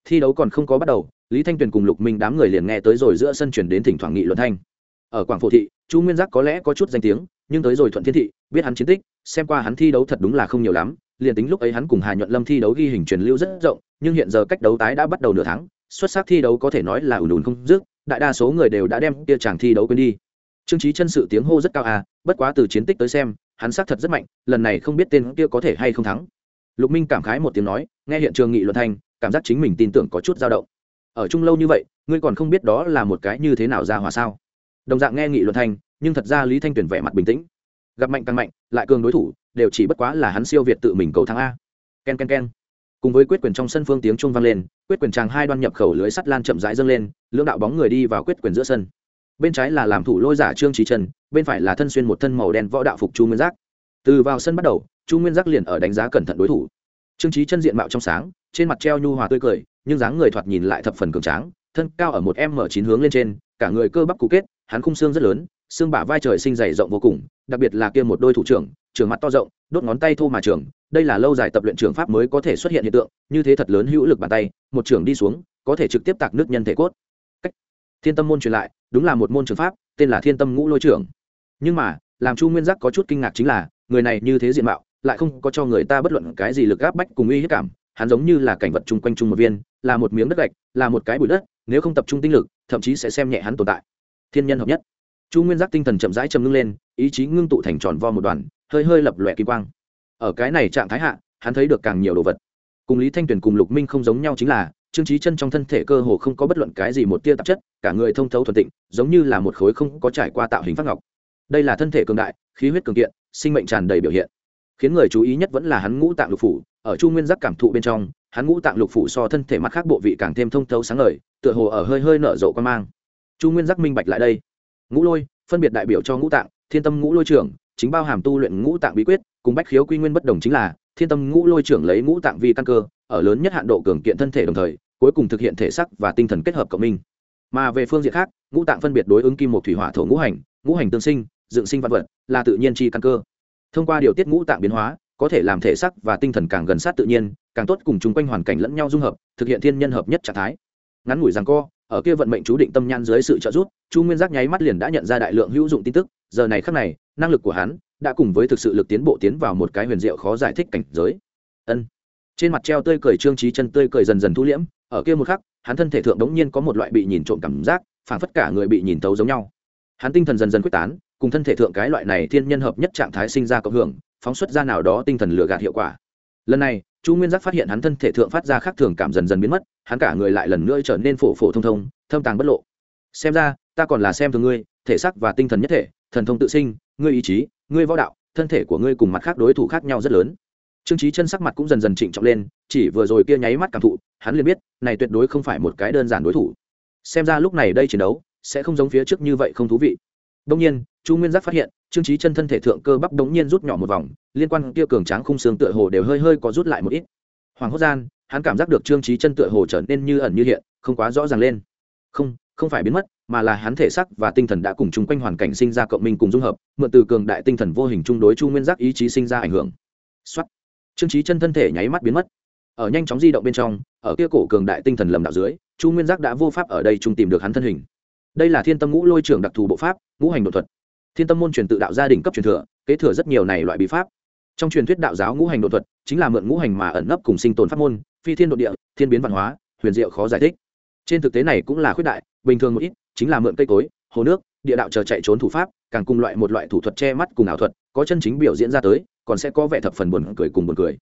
Speaker 1: Thi đấu còn không có bắt đầu lý thanh tuyền cùng lục minh đám người liền nghe tới rồi giữa sân chuyển đến thỉnh thoảng nghị luận thanh. Ở quảng phổ thị chu nguyên giác có lẽ có chút danh tiếng nhưng tới rồi thuận thiên thị biết hắn chiến tích xem qua hắn thi đấu thật đúng là không nhiều lắm liền tính lúc ấy hắn cùng hà nhuận lâm thi đấu ghi hình truyền lưu rất rộng nhưng hiện giờ cách đấu tái đã bắt đầu nửa tháng xuất sắc thi đấu có thể nói là ủn ủn không dứt đại đa số người đều đã đem kia chàng thi đấu quên đi. Trương trí chân sự tiếng hô rất cao à bất quá từ chiến tích tới xem hắn xác thật rất mạnh lần này không biết tên kia có thể hay không thắng. Lục minh cảm khái một tiếng nói nghe hiện trường nghị luận thành, cảm giác chính mình tin tưởng có chút dao động. Ở chung lâu như vậy ngươi còn không biết đó là một cái như thế nào ra hòa sao? Đồng dạng nghe nghị luận thành, nhưng thật ra lý thanh tuyển vẻ mặt bình tĩnh. Gặp mạnh càng mạnh lại cường đối thủ đều chỉ bất quá là hắn siêu việt tự mình cầu thắng a. Ken ken ken cùng với quyết quyền trong sân phương tiếng trung vang lên, quyết quyền tràng hai đoan nhập khẩu lưới sắt lan chậm rãi dâng lên, lưỡng đạo bóng người đi vào quyết quyền giữa sân. Bên trái là làm thủ lôi giả trương trí trần bên phải là thân xuyên một thân màu đen võ đạo phục chu nguyên giác. Từ vào sân bắt đầu, chu nguyên giác liền ở đánh giá cẩn thận đối thủ. Trương trí chân diện mạo trong sáng, trên mặt treo nhu hòa tươi cười, nhưng dáng người thoạt nhìn lại thập phần cường tráng, thân cao ở một m chín hướng lên trên, cả người cơ bắp cụ kết, hắn khung xương rất lớn, xương bả vai trời sinh dày rộng vô cùng, đặc biệt là kia một đôi thủ trưởng, trường mặt to rộng, đốt ngón tay thô mà trường đây là lâu dài tập luyện trường pháp mới có thể xuất hiện hiện tượng, như thế thật lớn hữu lực bàn tay, một trường đi xuống, có thể trực tiếp tạc nước nhân thể cốt. Cách. Thiên tâm môn truyền lại, đúng là một môn trường pháp, tên là thiên tâm ngũ lôi trưởng nhưng mà, làm chu nguyên giác có chút kinh ngạc chính là, người này như thế diện mạo, lại không có cho người ta bất luận cái gì lực áp bách cùng uy hiếp cảm, hắn giống như là cảnh vật chung quanh chung một viên, là một miếng đất gạch, là một cái bụi đất, nếu không tập trung tinh lực, thậm chí sẽ xem nhẹ hắn tồn tại. Thiên nhân hợp nhất. Chu nguyên giác tinh thần chậm rãi chầm ngưng lên, ý chí ngưng tụ thành tròn vo một đoàn, hơi hơi lập lòe kỳ quang ở cái này trạng thái hạ, hắn thấy được càng nhiều đồ vật. Cùng lý thanh tuyền cùng lục minh không giống nhau chính là, trương trí chân trong thân thể cơ hồ không có bất luận cái gì một tia tạp chất, cả người thông thấu thuần tịnh, giống như là một khối không có trải qua tạo hình phát ngọc. Đây là thân thể cường đại, khí huyết cường kiện, sinh mệnh tràn đầy biểu hiện. Khiến người chú ý nhất vẫn là hắn ngũ tạng lục phủ, ở chu nguyên giác cảm thụ bên trong, hắn ngũ tạng lục phủ so thân thể mặt khác bộ vị càng thêm thông thấu sáng ngời, tựa hồ ở hơi hơi nở rộ quan mang. Chu nguyên giác minh bạch lại đây. Ngũ lôi, phân biệt đại biểu cho ngũ tạng, thiên tâm ngũ lôi trưởng, chính bao hàm tu luyện ngũ tạng bí quyết cùng bách khiếu quy nguyên bất đồng chính là, thiên tâm ngũ lôi trưởng lấy ngũ tạng vi căn cơ, ở lớn nhất hạn độ cường kiện thân thể đồng thời, cuối cùng thực hiện thể sắc và tinh thần kết hợp cộng minh. Mà về phương diện khác, ngũ tạng phân biệt đối ứng kim một thủy hỏa thổ ngũ hành ngũ hành tương sinh, dựng sinh văn vật, là tự nhiên chi căn cơ. Thông qua điều tiết ngũ tạng biến hóa, có thể làm thể sắc và tinh thần càng gần sát tự nhiên, càng tốt cùng chung quanh hoàn cảnh lẫn nhau dung hợp, thực hiện thiên nhân hợp nhất trạng thái. Ngắn ngủi rằng co, ở kia vận mệnh chú định tâm nhan dưới sự trợ giúp, chu nguyên giác nháy mắt liền đã nhận ra đại lượng hữu dụng tin tức, giờ này khắc này, năng lực của hắn đã cùng với thực sự lực tiến bộ tiến vào một cái huyền diệu khó giải thích cảnh giới. Ân. Trên mặt treo tươi cười trương trí chân tươi cười dần dần thu liễm, ở kia một khắc, hắn thân thể thượng đống nhiên có một loại bị nhìn trộm cảm giác, phảng phất cả người bị nhìn tấu giống nhau. Hắn tinh thần dần dần quyết tán, cùng thân thể thượng cái loại này thiên nhân hợp nhất trạng thái sinh ra cộng hưởng, phóng xuất ra nào đó tinh thần lừa gạt hiệu quả. Lần này, chu nguyên giác phát hiện hắn thân thể thượng phát ra khác thường cảm dần dần biến mất, hắn cả người lại lần nữa trở nên phổ phổ thông thông, thâm tàng bất lộ. Xem ra, ta còn là xem thường ngươi, thể xác và tinh thần nhất thể, thần thông tự sinh ngươi ý chí, ngươi võ đạo, thân thể của ngươi cùng mặt khác đối thủ khác nhau rất lớn. Trương trí chân sắc mặt cũng dần dần trịnh trọng lên, chỉ vừa rồi kia nháy mắt cảm thụ, hắn liền biết, này tuyệt đối không phải một cái đơn giản đối thủ. Xem ra lúc này đây chiến đấu, sẽ không giống phía trước như vậy không thú vị. Đông nhiên, chu nguyên giác phát hiện, trương trí chân thân thể thượng cơ bắp đống nhiên rút nhỏ một vòng, liên quan kia cường tráng khung xương tựa hồ đều hơi hơi có rút lại một ít. Hoàng hốt gian, hắn cảm giác được trương trí chân tựa hồ trở nên như ẩn như hiện, không quá rõ ràng lên. Không không phải biến mất mà là hắn thể sắc và tinh thần đã cùng chung quanh hoàn cảnh sinh ra cộng minh cùng dung hợp, mượn từ cường đại tinh thần vô hình chung đối chu nguyên giác ý chí sinh ra ảnh hưởng. Xuất trương trí chân thân thể nháy mắt biến mất. Ở nhanh chóng di động bên trong, ở kia cổ cường đại tinh thần lầm đạo dưới, chu nguyên giác đã vô pháp ở đây chung tìm được hắn thân hình. Đây là thiên tâm ngũ lôi trưởng đặc thù bộ pháp, ngũ hành đột thuật. Thiên tâm môn truyền tự đạo gia đình cấp truyền thừa, kế thừa rất nhiều này loại bí pháp. Trong truyền thuyết đạo giáo ngũ hành đột thuật, chính là mượn ngũ hành mà ẩn nấp cùng sinh tồn pháp môn, phi thiên đột địa, thiên biến văn hóa, huyền diệu khó giải thích. Trên thực tế này cũng là khuyết đại, bình thường một ít chính là mượn cây cối, hồ nước, địa đạo chờ chạy trốn thủ pháp, càng cùng loại một loại thủ thuật che mắt cùng ảo thuật, có chân chính biểu diễn ra tới, còn sẽ có vẻ thập phần buồn cười cùng buồn cười.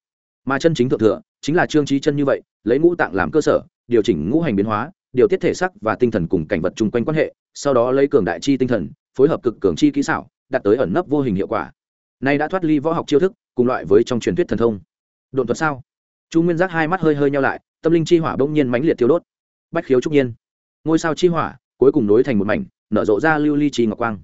Speaker 1: Mà chân chính thượng thừa, chính là trương trí chân như vậy, lấy ngũ tạng làm cơ sở, điều chỉnh ngũ hành biến hóa, điều tiết thể sắc và tinh thần cùng cảnh vật chung quanh quan hệ, sau đó lấy cường đại chi tinh thần, phối hợp cực cường chi kỹ xảo, đạt tới ẩn nấp vô hình hiệu quả. Nay đã thoát ly võ học chiêu thức, cùng loại với trong truyền thuyết thần thông. Đột thuật sao? Chu nguyên giác hai mắt hơi hơi nhau lại, tâm linh chi hỏa bỗng nhiên mãnh liệt thiêu đốt. Bách khiếu trúc nhiên. Ngôi sao chi hỏa cuối cùng nối thành một mảnh, nở rộ ra lưu ly trì ngọc quang.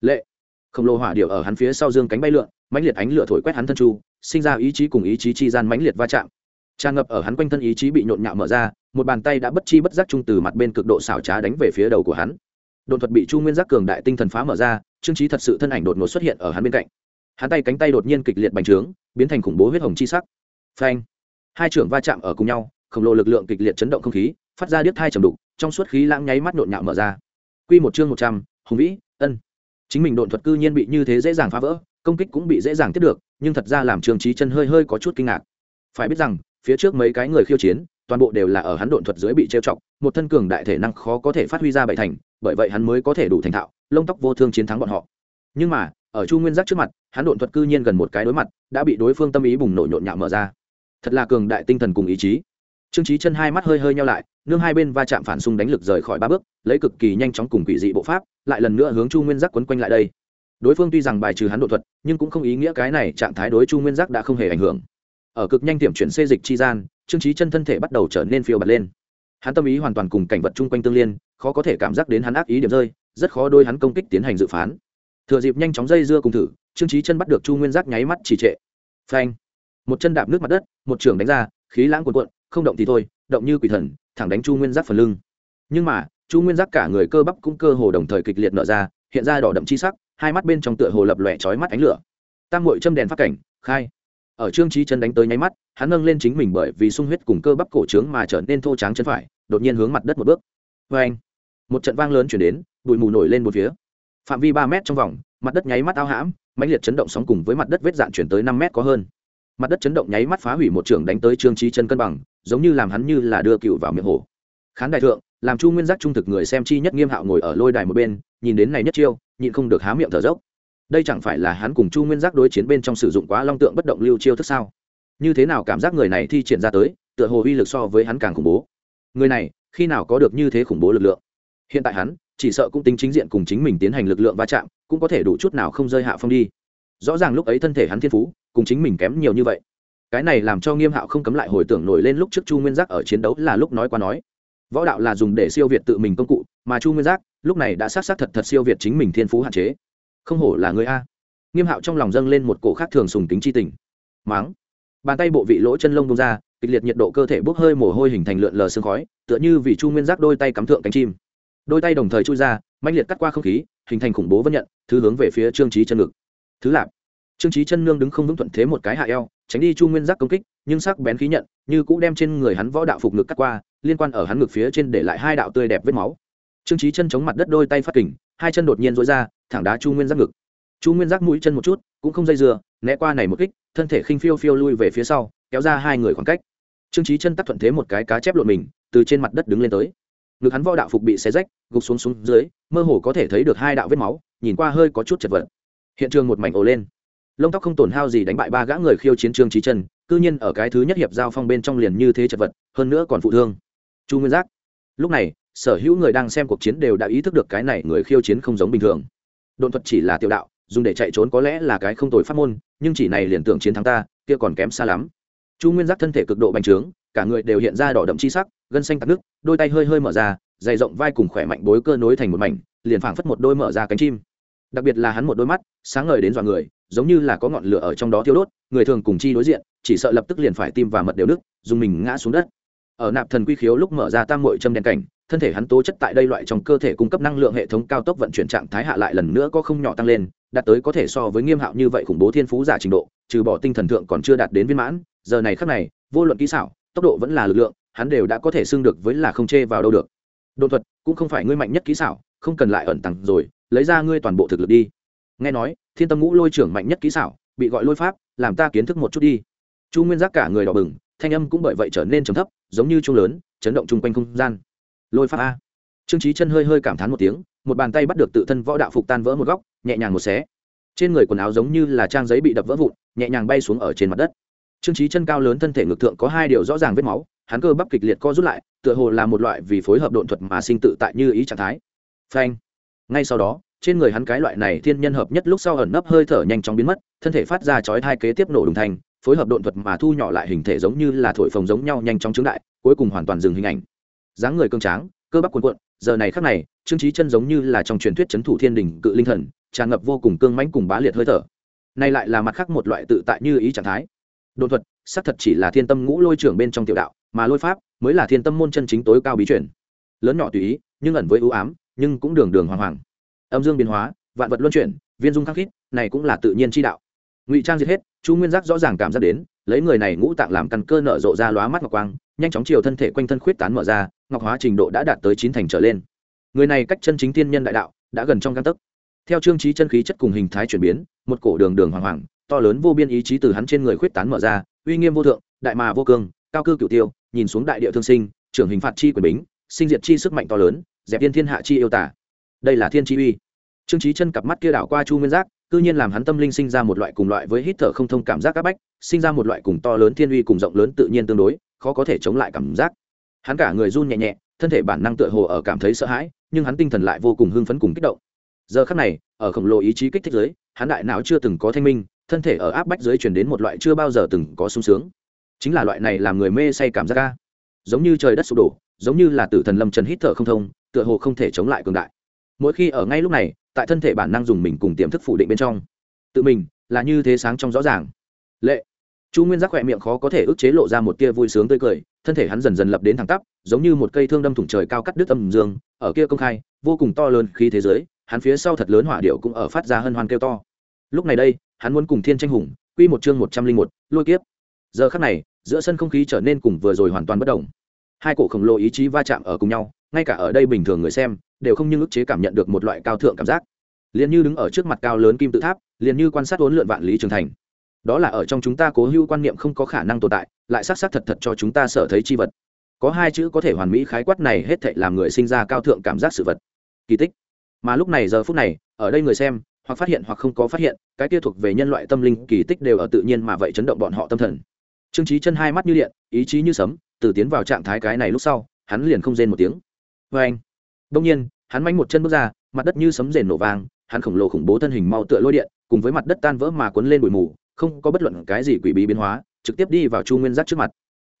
Speaker 1: Lệ. Khổng lồ hỏa điệu ở hắn phía sau dương cánh bay lượn, mãnh liệt ánh lửa thổi quét hắn thân chu sinh ra ý chí cùng ý chí chi gian mãnh liệt va chạm. Tràn ngập ở hắn quanh thân ý chí bị nhộn nhạo mở ra, một bàn tay đã bất chi bất giác trung từ mặt bên cực độ xảo trá đánh về phía đầu của hắn. Đột thuật bị chu nguyên giác cường đại tinh thần phá mở ra, trương trí thật sự thân ảnh đột ngột xuất hiện ở hắn bên cạnh. Hắn tay cánh tay đột nhiên kịch liệt bành trướng, biến thành khủng bố huyết hồng chi sắc. Phanh. Hai trưởng va chạm ở cùng nhau, khổng lồ lực lượng kịch liệt chấn động không khí, phát ra điếc thai trầm đục trong suốt khí lãng nháy mắt nhộn nhạo mở ra. Quy một chương một trăm, hùng vĩ, ân. Chính mình độn thuật cư nhiên bị như thế dễ dàng phá vỡ, công kích cũng bị dễ dàng tiếp được, nhưng thật ra làm trường trí chân hơi hơi có chút kinh ngạc. Phải biết rằng, phía trước mấy cái người khiêu chiến, toàn bộ đều là ở hắn độn thuật dưới bị trêu chọc, một thân cường đại thể năng khó có thể phát huy ra bảy thành, bởi vậy hắn mới có thể đủ thành thạo, lông tóc vô thương chiến thắng bọn họ. Nhưng mà, ở chu nguyên giác trước mặt, hắn độn thuật cư nhiên gần một cái đối mặt, đã bị đối phương tâm ý bùng nổ nhộn nhạo mở ra. Thật là cường đại tinh thần cùng ý chí trương trí chân hai mắt hơi hơi nhau lại, nương hai bên va chạm phản xung đánh lực rời khỏi ba bước, lấy cực kỳ nhanh chóng cùng quỷ dị bộ pháp, lại lần nữa hướng chu nguyên giác quấn quanh lại đây. Đối phương tuy rằng bài trừ hắn độ thuật, nhưng cũng không ý nghĩa cái này trạng thái đối chu nguyên giác đã không hề ảnh hưởng. Ở cực nhanh tiệm chuyển xê dịch chi gian, trương trí chân thân thể bắt đầu trở nên phiêu bật lên. Hắn tâm ý hoàn toàn cùng cảnh vật chung quanh tương liên, khó có thể cảm giác đến hắn ác ý điểm rơi, rất khó đôi hắn công kích tiến hành dự phán. Thừa dịp nhanh chóng dây dưa cùng thử, trương trí chân bắt được chu nguyên giác nháy mắt trì trệ. Phanh! Một chân đạp nước mặt đất, một trường đánh ra, khí lãng cuộn cuộn không động thì thôi, động như quỷ thần, thẳng đánh chu nguyên giác phần lưng. Nhưng mà, chu nguyên giác cả người cơ bắp cũng cơ hồ đồng thời kịch liệt nở ra, hiện ra đỏ đậm chi sắc, hai mắt bên trong tựa hồ lập lòe chói mắt ánh lửa. Tam mội châm đèn phát cảnh, khai. Ở trương trí chân đánh tới nháy mắt, hắn nâng lên chính mình bởi vì sung huyết cùng cơ bắp cổ trướng mà trở nên thô tráng chân phải, đột nhiên hướng mặt đất một bước. Vê anh một trận vang lớn chuyển đến, bụi mù nổi lên một phía. Phạm vi ba mét trong vòng, mặt đất nháy mắt ao hãm, mãnh liệt chấn động sóng cùng với mặt đất vết dạn chuyển tới năm mét có hơn mặt đất chấn động nháy mắt phá hủy một trường đánh tới trương trí chân cân bằng, giống như làm hắn như là đưa cựu vào miệng hồ khán đại thượng, làm chu nguyên giác trung thực người xem chi nhất nghiêm hạo ngồi ở lôi đài một bên, nhìn đến này nhất chiêu, nhịn không được há miệng thở dốc. Đây chẳng phải là hắn cùng chu nguyên giác đối chiến bên trong sử dụng quá long tượng bất động lưu chiêu thức sao? Như thế nào cảm giác người này thi triển ra tới, tựa hồ uy lực so với hắn càng khủng bố? Người này, khi nào có được như thế khủng bố lực lượng? Hiện tại hắn, chỉ sợ cũng tính chính diện cùng chính mình tiến hành lực lượng va chạm, cũng có thể đủ chút nào không rơi hạ phong đi. Rõ ràng lúc ấy thân thể hắn thiên phú cùng chính mình kém nhiều như vậy. Cái này làm cho nghiêm hạo không cấm lại hồi tưởng nổi lên lúc trước chu nguyên giác ở chiến đấu là lúc nói qua nói. Võ đạo là dùng để siêu việt tự mình công cụ, mà chu nguyên giác lúc này đã sát sát thật thật siêu việt chính mình thiên phú hạn chế. Không hổ là người a. Nghiêm hạo trong lòng dâng lên một cổ khác thường sùng kính c h i tình. Máng. Bàn tay bộ vị lỗ chân lông bông ra, kịch liệt nhiệt độ cơ thể bốc hơi mồ hôi hình thành lượn lờ sương khói, tựa như vì chu nguyên giác đôi tay cắm thượng cánh chim. Đôi tay đồng thời chui ra mạnh liệt cắt qua không khí, hình thành khủng bố vân nhận, thứ hướng về phía trương trí chân ngực. Thứ lạp trương trí chân nương đứng không vững thuận thế một cái hạ eo, tránh đi chu nguyên giác công kích, nhưng sắc bén khí nhận, như cũ đem trên người hắn võ đạo phục ngực cắt qua, liên quan ở hắn ngực phía trên để lại hai đạo tươi đẹp vết máu. Trương trí chân chống mặt đất đôi tay phát kình, hai chân đột nhiên dối ra, thẳng đá chu nguyên giác ngực. Chu nguyên giác mũi chân một chút, cũng không dây dưa né qua này một kích, thân thể khinh phiêu phiêu lui về phía sau, kéo ra hai người khoảng cách. Trương trí chân tắt thuận thế một cái cá chép lộn mình, từ trên mặt đất đứng lên tới. Ngực hắn võ đạo phục bị xé rách, gục xuống xuống dưới, mơ hồ có thể thấy được hai đạo vết máu, nhìn qua hơi có chút chật vật. Hiện trường một mảnh ồ lên lông tóc không tổn hao gì đánh bại ba gã người khiêu chiến trương trí chân, cư nhiên ở cái thứ nhất hiệp giao phong bên trong liền như thế chật vật, hơn nữa còn phụ thương. Chu nguyên giác, lúc này, sở hữu người đang xem cuộc chiến đều đã ý thức được cái này người khiêu chiến không giống bình thường. Đột thuật chỉ là tiểu đạo, dùng để chạy trốn có lẽ là cái không tồi pháp môn, nhưng chỉ này liền tưởng chiến thắng ta, kia còn kém xa lắm. Chu nguyên giác thân thể cực độ bành trướng, cả người đều hiện ra đỏ đậm chi sắc, gân xanh tắc nước đôi tay hơi hơi mở ra, dày rộng vai cùng khỏe mạnh bối cơ nối thành một mảnh, liền phảng phất một đôi mở ra cánh chim. Đặc biệt là hắn một đôi mắt, sáng ngời đến dọa người giống như là có ngọn lửa ở trong đó thiêu đốt, người thường cùng chi đối diện, chỉ sợ lập tức liền phải tim và mật đều đức dùng mình ngã xuống đất. Ở nạp thần quy khiếu lúc mở ra tam mội châm đèn cảnh, thân thể hắn tố chất tại đây loại trong cơ thể cung cấp năng lượng hệ thống cao tốc vận chuyển trạng thái hạ lại lần nữa có không nhỏ tăng lên, đạt tới có thể so với nghiêm hạo như vậy khủng bố thiên phú giả trình độ, trừ bỏ tinh thần thượng còn chưa đạt đến viên mãn, giờ này khắc này, vô luận kỹ xảo, tốc độ vẫn là lực lượng, hắn đều đã có thể xưng được với là không chê vào đâu được. Đột thuật, cũng không phải ngươi mạnh nhất kỹ xảo, không cần lại ẩn tàng rồi, lấy ra ngươi toàn bộ thực lực đi nghe nói, thiên tâm ngũ lôi trưởng mạnh nhất kỹ xảo, bị gọi lôi pháp, làm ta kiến thức một chút đi. Chu nguyên giác cả người đỏ bừng, thanh âm cũng bởi vậy trở nên trầm thấp, giống như trung lớn, chấn động chung quanh không gian. Lôi pháp a. Trương trí chân hơi hơi cảm thán một tiếng, một bàn tay bắt được tự thân võ đạo phục tan vỡ một góc, nhẹ nhàng một xé. Trên người quần áo giống như là trang giấy bị đập vỡ vụn, nhẹ nhàng bay xuống ở trên mặt đất. Trương trí chân cao lớn thân thể ngực thượng có hai điều rõ ràng vết máu, hắn cơ bắp kịch liệt co rút lại, tựa hồ là một loại vì phối hợp độn thuật mà sinh tự tại như ý trạng thái. Phanh. Ngay sau đó trên người hắn cái loại này thiên nhân hợp nhất lúc sau ẩn nấp hơi thở nhanh chóng biến mất, thân thể phát ra chói hai kế tiếp nổ đùng thành, phối hợp độn thuật mà thu nhỏ lại hình thể giống như là thổi phồng giống nhau nhanh chóng trứng đại, cuối cùng hoàn toàn dừng hình ảnh. Dáng người cương tráng, cơ bắp cuồn cuộn, giờ này khắc này, trương trí chân giống như là trong truyền thuyết c h ấ n thủ thiên đình cự linh thần, tràn ngập vô cùng cương mãnh cùng bá liệt hơi thở. Này lại là mặt khác một loại tự tại như ý trạng thái. Đột thuật, xác thật chỉ là thiên tâm ngũ lôi trưởng bên trong tiểu đạo, mà lôi pháp mới là thiên tâm môn chân chính tối cao bí chuyển lớn nhỏ tùy ý, nhưng ẩn với ưu ám, nhưng cũng đường đường hoàng hoàng âm dương biến hóa, vạn vật luân chuyển, viên dung khắc khít, này cũng là tự nhiên chi đạo. Ngụy trang diệt hết, chu nguyên giác rõ ràng cảm giác đến, lấy người này ngũ tạng làm căn cơ nở rộ ra lóa mắt ngọc quang, nhanh chóng chiều thân thể quanh thân khuyết tán mở ra, ngọc hóa trình độ đã đạt tới chín thành trở lên. Người này cách chân chính tiên nhân đại đạo, đã gần trong căn tấc. Theo trương trí chân khí chất cùng hình thái chuyển biến, một cổ đường đường hoàng hoàng, to lớn vô biên ý chí từ hắn trên người khuyết tán mở ra, uy nghiêm vô thượng, đại mà vô cương, cao cư cửu tiêu, nhìn xuống đại địa thương sinh, trưởng hình phạt chi quyền bính, sinh diệt chi sức mạnh to lớn, dẹp tiên thiên hạ chi yêu tả. Đây là thiên chi uy trương trí chân cặp mắt kia đảo qua chu nguyên giác, cư nhiên làm hắn tâm linh sinh ra một loại cùng loại với hít thở không thông cảm giác áp bách, sinh ra một loại cùng to lớn thiên uy cùng rộng lớn tự nhiên tương đối, khó có thể chống lại cảm giác. Hắn cả người run nhẹ nhẹ, thân thể bản năng tựa hồ ở cảm thấy sợ hãi, nhưng hắn tinh thần lại vô cùng hưng phấn cùng kích động. Giờ khắc này, ở khổng lồ ý chí kích thích giới hắn đại não chưa từng có thanh minh, thân thể ở áp bách giới chuyển đến một loại chưa bao giờ từng có sung sướng. Chính là loại này làm người mê say cảm giác ca giống như trời đất sụp đổ, giống như là tử thần lâm trần hít thở không thông, tựa hồ không thể chống lại cường đại. Mỗi khi ở ngay lúc này tại thân thể bản năng dùng mình cùng tiềm thức phủ định bên trong. Tự mình, là như thế sáng trong rõ ràng. Lệ. Chu nguyên giác khỏe miệng khó có thể ức chế lộ ra một tia vui sướng tươi cười, thân thể hắn dần dần lập đến thẳng tắp, giống như một cây thương đâm thủng trời cao cắt đứt âm dương, ở kia công khai, vô cùng to lớn khí thế giới, hắn phía sau thật lớn hỏa điệu cũng ở phát ra hân hoan kêu to. Lúc này đây, hắn muốn cùng thiên tranh hùng, quy một chương một trăm linh một, lôi kiếp. Giờ khắc này, giữa sân không khí trở nên cùng vừa rồi hoàn toàn bất động hai cổ khổng lồ ý chí va chạm ở cùng nhau ngay cả ở đây bình thường người xem đều không như ức chế cảm nhận được một loại cao thượng cảm giác. Liền như đứng ở trước mặt cao lớn kim tự tháp, liền như quan sát huấn lượn vạn lý trường thành. Đó là ở trong chúng ta cố hữu quan niệm không có khả năng tồn tại, lại xác xác thật thật cho chúng ta sở thấy chi vật. Có hai chữ có thể hoàn mỹ khái quát này hết thệ làm người sinh ra cao thượng cảm giác sự vật. Kỳ tích. Mà lúc này giờ phút này, ở đây người xem, hoặc phát hiện hoặc không có phát hiện, cái kia thuộc về nhân loại tâm linh kỳ tích đều ở tự nhiên mà vậy chấn động bọn họ tâm thần. Trương trí chân hai mắt như điện, ý chí như sấm, từ tiến vào trạng thái cái này lúc sau, hắn liền không rên một tiếng vê anh. Đông nhiên, hắn manh một chân bước ra, mặt đất như sấm rền nổ vang, hắn khổng lồ khủng bố thân hình mau tựa lôi điện, cùng với mặt đất tan vỡ mà cuốn lên bụi mù, không có bất luận cái gì quỷ bí biến hóa, trực tiếp đi vào chu nguyên giác trước mặt.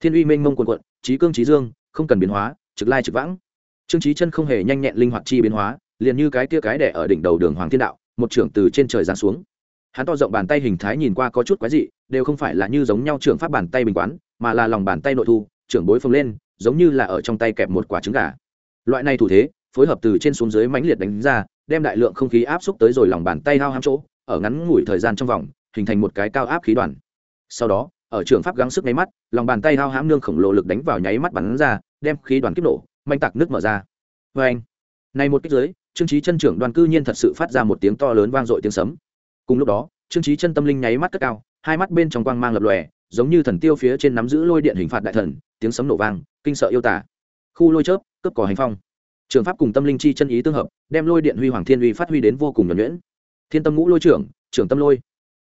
Speaker 1: Thiên uy mênh mông quần quận trí cương trí dương, không cần biến hóa, trực lai trực vãng. Trương trí chân không hề nhanh nhẹn linh hoạt chi biến hóa, liền như cái tia cái đẻ ở đỉnh đầu đường hoàng thiên đạo, một trưởng từ trên trời giáng xuống. Hắn to rộng bàn tay hình thái nhìn qua có chút quái dị, đều không phải là như giống nhau trưởng pháp bàn tay bình quán, mà là lòng bàn tay nội thu, trưởng bối phồng lên, giống như là ở trong tay kẹp một quả trứng gà loại này thủ thế, phối hợp từ trên xuống dưới mãnh liệt đánh ra, đem đại lượng không khí áp xúc tới rồi lòng bàn tay hao hám chỗ, ở ngắn ngủi thời gian trong vòng, hình thành một cái cao áp khí đoàn. Sau đó, ở trường pháp gắng sức nháy mắt, lòng bàn tay hao hám nương khổng lồ lực đánh vào nháy mắt bắn ra, đem khí đoàn kích nổ, manh tạc nước mở ra. Vê anh này một kích dưới, trương trí chân trưởng đoàn cư nhiên thật sự phát ra một tiếng to lớn vang dội tiếng sấm. Cùng lúc đó, trương trí chân tâm linh nháy mắt cất cao, hai mắt bên trong quang mang lập lòe, giống như thần tiêu phía trên nắm giữ lôi điện hình phạt đại thần, tiếng sấm nổ vang, kinh sợ yêu tả khu lôi chớp cướp cỏ hành phong. Trường pháp cùng tâm linh chi chân ý tương hợp đem lôi điện huy hoàng thiên uy phát huy đến vô cùng nhuẩn nhuyễn. Thiên tâm ngũ lôi trưởng trưởng tâm lôi.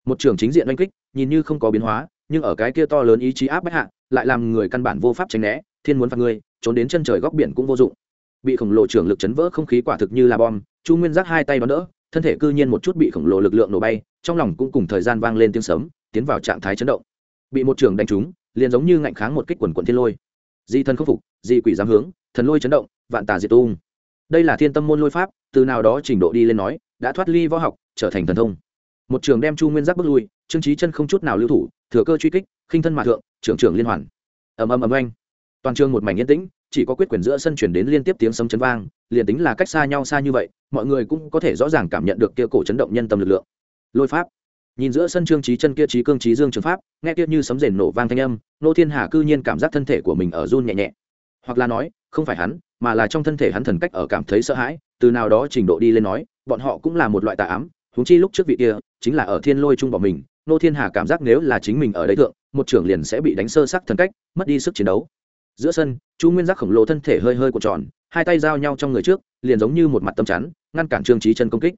Speaker 1: Một trưởng chính diện oanh kích nhìn như không có biến hóa nhưng ở cái kia to lớn ý chí áp bách hạ lại làm người căn bản vô pháp tránh né thiên muốn phạt người, trốn đến chân trời góc biển cũng vô dụng. Bị khổng lồ trưởng lực chấn vỡ không khí quả thực như là bom chu nguyên giác hai tay đón đỡ thân thể cư nhiên một chút bị khổng lồ lực lượng nổ bay trong lòng cũng cùng thời gian vang lên tiếng sớm tiến vào trạng thái chấn động. Bị một trưởng đánh trúng liền giống như ngạnh kháng một kích quần quần thiên lôi di thân khắc phục, di quỷ giám hướng, thần lôi chấn động, vạn tà diệt tung. Đây là thiên tâm môn lôi pháp, từ nào đó trình độ đi lên nói, đã thoát ly võ học, trở thành thần thông. Một trường đem chu nguyên giác bước lui, trương trí chân không chút nào lưu thủ, thừa cơ truy kích, khinh thân mạ thượng, trưởng trưởng liên hoàn. Ầm ầm ầm anh toàn trường một mảnh yên tĩnh, chỉ có quyết quyền giữa sân chuyển đến liên tiếp tiếng sấm chấn vang, liền tính là cách xa nhau xa như vậy, mọi người cũng có thể rõ ràng cảm nhận được kia cổ chấn động nhân tâm lực lượng. Lôi pháp nhìn giữa sân trương trí chân kia trí cương trí dương trường pháp, nghe kia như sấm rền nổ vang thanh âm, nô thiên hà cư nhiên cảm giác thân thể của mình ở run nhẹ nhẹ. Hoặc là nói, không phải hắn, mà là trong thân thể hắn thần cách ở cảm thấy sợ hãi, từ nào đó trình độ đi lên nói, bọn họ cũng là một loại tà ám, huống chi lúc trước vị kia, chính là ở thiên lôi chung bỏ mình, nô thiên hà cảm giác nếu là chính mình ở đấy thượng, một trưởng liền sẽ bị đánh sơ sắc thần cách, mất đi sức chiến đấu. Giữa sân, chu nguyên giác khổng lồ thân thể hơi hơi cuộn tròn, hai tay giao nhau trong người trước, liền giống như một mặt tâm chắn, ngăn cản trương trí chân công kích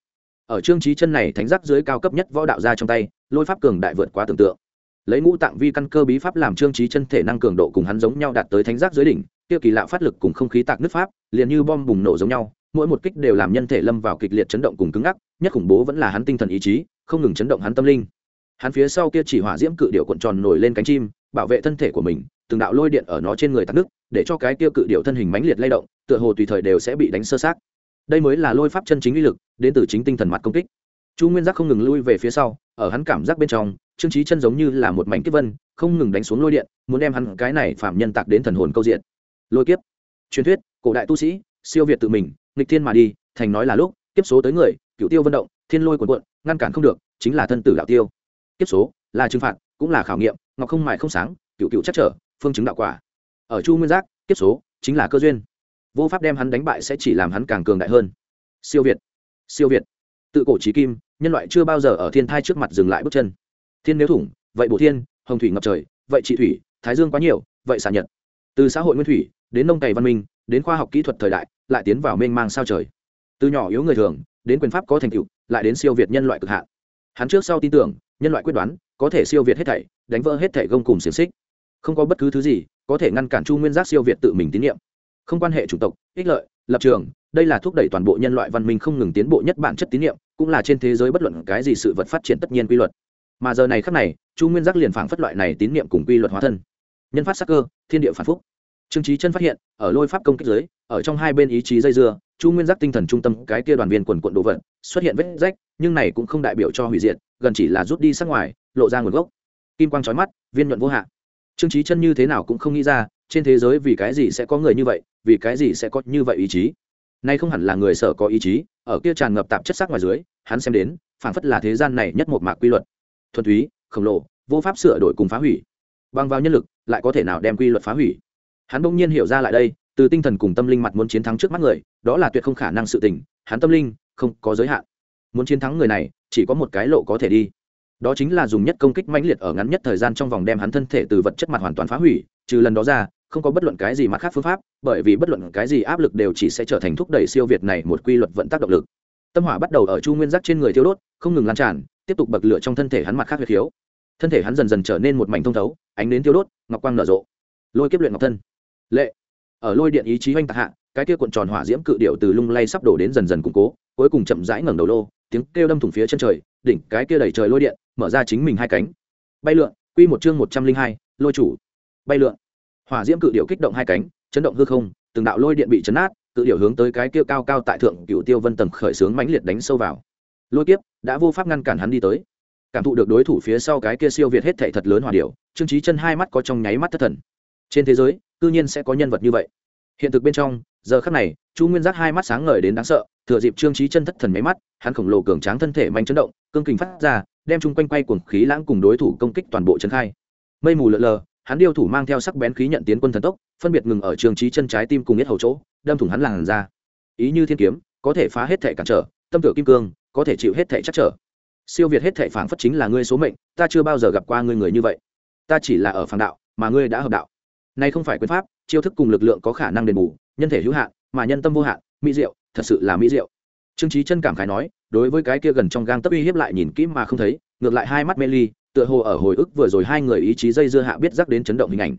Speaker 1: ở trương trí chân này thánh giác dưới cao cấp nhất võ đạo ra trong tay, lôi pháp cường đại vượt quá tưởng tượng. Lấy ngũ tạng vi căn cơ bí pháp làm trương trí chân thể năng cường độ cùng hắn giống nhau đạt tới thánh giác dưới đỉnh tiêu kỳ lạ phát lực cùng không khí tạc nước pháp, liền như bom bùng nổ giống nhau, mỗi một kích đều làm nhân thể lâm vào kịch liệt chấn động cùng cứng ngắc, nhất khủng bố vẫn là hắn tinh thần ý chí, không ngừng chấn động hắn tâm linh. Hắn phía sau kia chỉ hỏa diễm cự điệu cuộn tròn nổi lên cánh chim, bảo vệ thân thể của mình, từng đạo lôi điện ở nó trên người tắc nước để cho cái kia cự điệu thân hình mãnh liệt lay động, tựa hồ tùy thời đều sẽ bị đánh sơ sát đây mới là lôi pháp chân chính uy lực, đến từ chính tinh thần mặt công kích. Chu nguyên giác không ngừng lui về phía sau, ở hắn cảm giác bên trong, trương trí chân giống như là một mảnh kiếp vân, không ngừng đánh xuống lôi điện, muốn đem hắn cái này phạm nhân tạc đến thần hồn câu diện. Lôi kiếp. Truyền thuyết, cổ đại tu sĩ, siêu việt tự mình, nghịch thiên mà đi, thành nói là lúc, kiếp số tới người cựu tiêu vận động, thiên lôi cuộn cuộn, ngăn cản không được, chính là thân tử đạo tiêu. Kiếp số, là trừng phạt, cũng là khảo nghiệm, ngọc không mài không sáng cựu cựu chắc trở, phương chứng đạo quả. Ở chu nguyên giác, kiếp số, chính là cơ duyên vô pháp đem hắn đánh bại sẽ chỉ làm hắn càng cường đại hơn. Siêu việt siêu việt. Tự cổ trí kim, nhân loại chưa bao giờ ở thiên thai trước mặt dừng lại bước chân. Thiên nếu thủng, vậy bổ thiên, hồng thủy ngập trời, vậy trị thủy, thái dương quá nhiều, vậy xả nhật. Từ xã hội nguyên thủy, đến nông cày văn minh, đến khoa học kỹ thuật thời đại, lại tiến vào mênh mang sao trời. Từ nhỏ yếu người thường, đến quyền pháp có thành tựu, lại đến siêu việt nhân loại cực hạn. Hắn trước sau tin tưởng, nhân loại quyết đoán, có thể siêu việt hết thảy, đánh vỡ hết thảy gông cùng xiềng xích. Không có bất cứ thứ gì có thể ngăn cản chu nguyên giác siêu việt tự mình tín nhiệm không quan hệ chủng tộc, ích lợi, lập trường, đây là thúc đẩy toàn bộ nhân loại văn minh không ngừng tiến bộ nhất bản chất tín nhiệm cũng là trên thế giới bất luận cái gì sự vật phát triển tất nhiên quy luật. Mà giờ này khắc này, chu nguyên giác liền phảng phất loại này tín nhiệm cùng quy luật hóa thân. Nhân phát sắc cơ, thiên địa phản phúc. Trương trí chân phát hiện, ở lôi pháp công kích giới ở trong hai bên ý chí dây dưa, chu nguyên giác tinh thần trung tâm cái kia đoàn viên quần quận đồ vật, xuất hiện vết rách, nhưng này cũng không đại biểu cho hủy diệt, gần chỉ là rút đi sát ngoài, lộ ra nguồn gốc. Kim quang trói mắt, viên nhuận vô hạn trương trí chân như thế nào cũng không nghĩ ra trên thế giới vì cái gì sẽ có người như vậy, vì cái gì sẽ có như vậy ý chí? Nay không hẳn là người sở có ý chí, ở kia tràn ngập tạp chất sắc ngoài dưới, hắn xem đến, phảng phất là thế gian này nhất một mạc quy luật. Thuần túy, khổng lồ, vô pháp sửa đổi cùng phá hủy. Bằng vào nhân lực, lại có thể nào đem quy luật phá hủy? Hắn bỗng nhiên hiểu ra lại đây, từ tinh thần cùng tâm linh mặt muốn chiến thắng trước mắt người, đó là tuyệt không khả năng sự tình, hắn tâm linh, không có giới hạn. Muốn chiến thắng người này, chỉ có một cái lộ có thể đi. Đó chính là dùng nhất công kích mãnh liệt ở ngắn nhất thời gian trong vòng đem hắn thân thể từ vật chất mặt hoàn toàn phá hủy, trừ lần đó ra không có bất luận cái gì mặt khác phương pháp, bởi vì bất luận cái gì áp lực đều chỉ sẽ trở thành thúc đẩy siêu việt này một quy luật vận tác động lực. Tâm hỏa bắt đầu ở chu nguyên giác trên người thiếu đốt, không ngừng lan tràn, tiếp tục bậc lửa trong thân thể hắn mặt khác huyệt khiếu. Thân thể hắn dần dần trở nên một mảnh thông thấu, ánh đến thiếu đốt, ngọc quang nở rộ. Lôi kiếp luyện ngọc thân. Lệ. Ở lôi điện ý chí oanh tạc hạ, cái kia cuộn tròn hỏa diễm cự điệu từ lung lay sắp đổ đến dần dần củng cố, cuối cùng chậm rãi ngẩng đầu lô, tiếng kêu đâm thủng phía chân trời, đỉnh cái kia đẩy trời lôi điện, mở ra chính mình hai cánh. Bay lượn, quy một chương một trăm linh hai, lôi chủ. Bay lượn hỏa diễm cự điệu kích động hai cánh, chấn động hư không, từng đạo lôi điện bị chấn nát, cự điệu hướng tới cái kia cao cao tại thượng cựu tiêu vân tầng khởi sướng mãnh liệt đánh sâu vào. Lôi kiếp đã vô pháp ngăn cản hắn đi tới. Cảm thụ được đối thủ phía sau cái kia siêu việt hết thảy thật lớn hỏa điệu trương trí chân hai mắt có trong nháy mắt thất thần. Trên thế giới, cư nhiên sẽ có nhân vật như vậy. Hiện thực bên trong, giờ khắc này, chu nguyên giác hai mắt sáng ngời đến đáng sợ, thừa dịp trương trí chân thất thần máy mắt, hắn khổng lồ cường tráng thân thể manh chấn động, cương kình phát ra, đem chung quanh quay cuồng khí lãng cùng đối thủ công kích toàn bộ trấn khai. Mây mù lợn lờ hắn điêu thủ mang theo sắc bén khí nhận tiến quân thần tốc, phân biệt ngừng ở trường trí chân trái tim cùng nhất hầu chỗ, đâm thủng hắn làn ra ý như thiên kiếm, có thể phá hết thể cản trở, tâm tựa kim cương, có thể chịu hết thể chắc trở. Siêu việt hết thể phản phất chính là ngươi số mệnh, ta chưa bao giờ gặp qua ngươi người như vậy. Ta chỉ là ở phản đạo, mà ngươi đã hợp đạo. Này không phải quyền pháp, chiêu thức cùng lực lượng có khả năng đền bù, nhân thể hữu hạn, mà nhân tâm vô hạn, mỹ diệu, thật sự là mỹ diệu. Trương trí chân cảm khái nói, đối với cái kia gần trong gang tấp uy hiếp lại nhìn kỹ mà không thấy, ngược lại hai mắt mê ly tựa hồ ở hồi ức vừa rồi hai người ý chí dây dưa hạ biết rắc đến chấn động hình ảnh.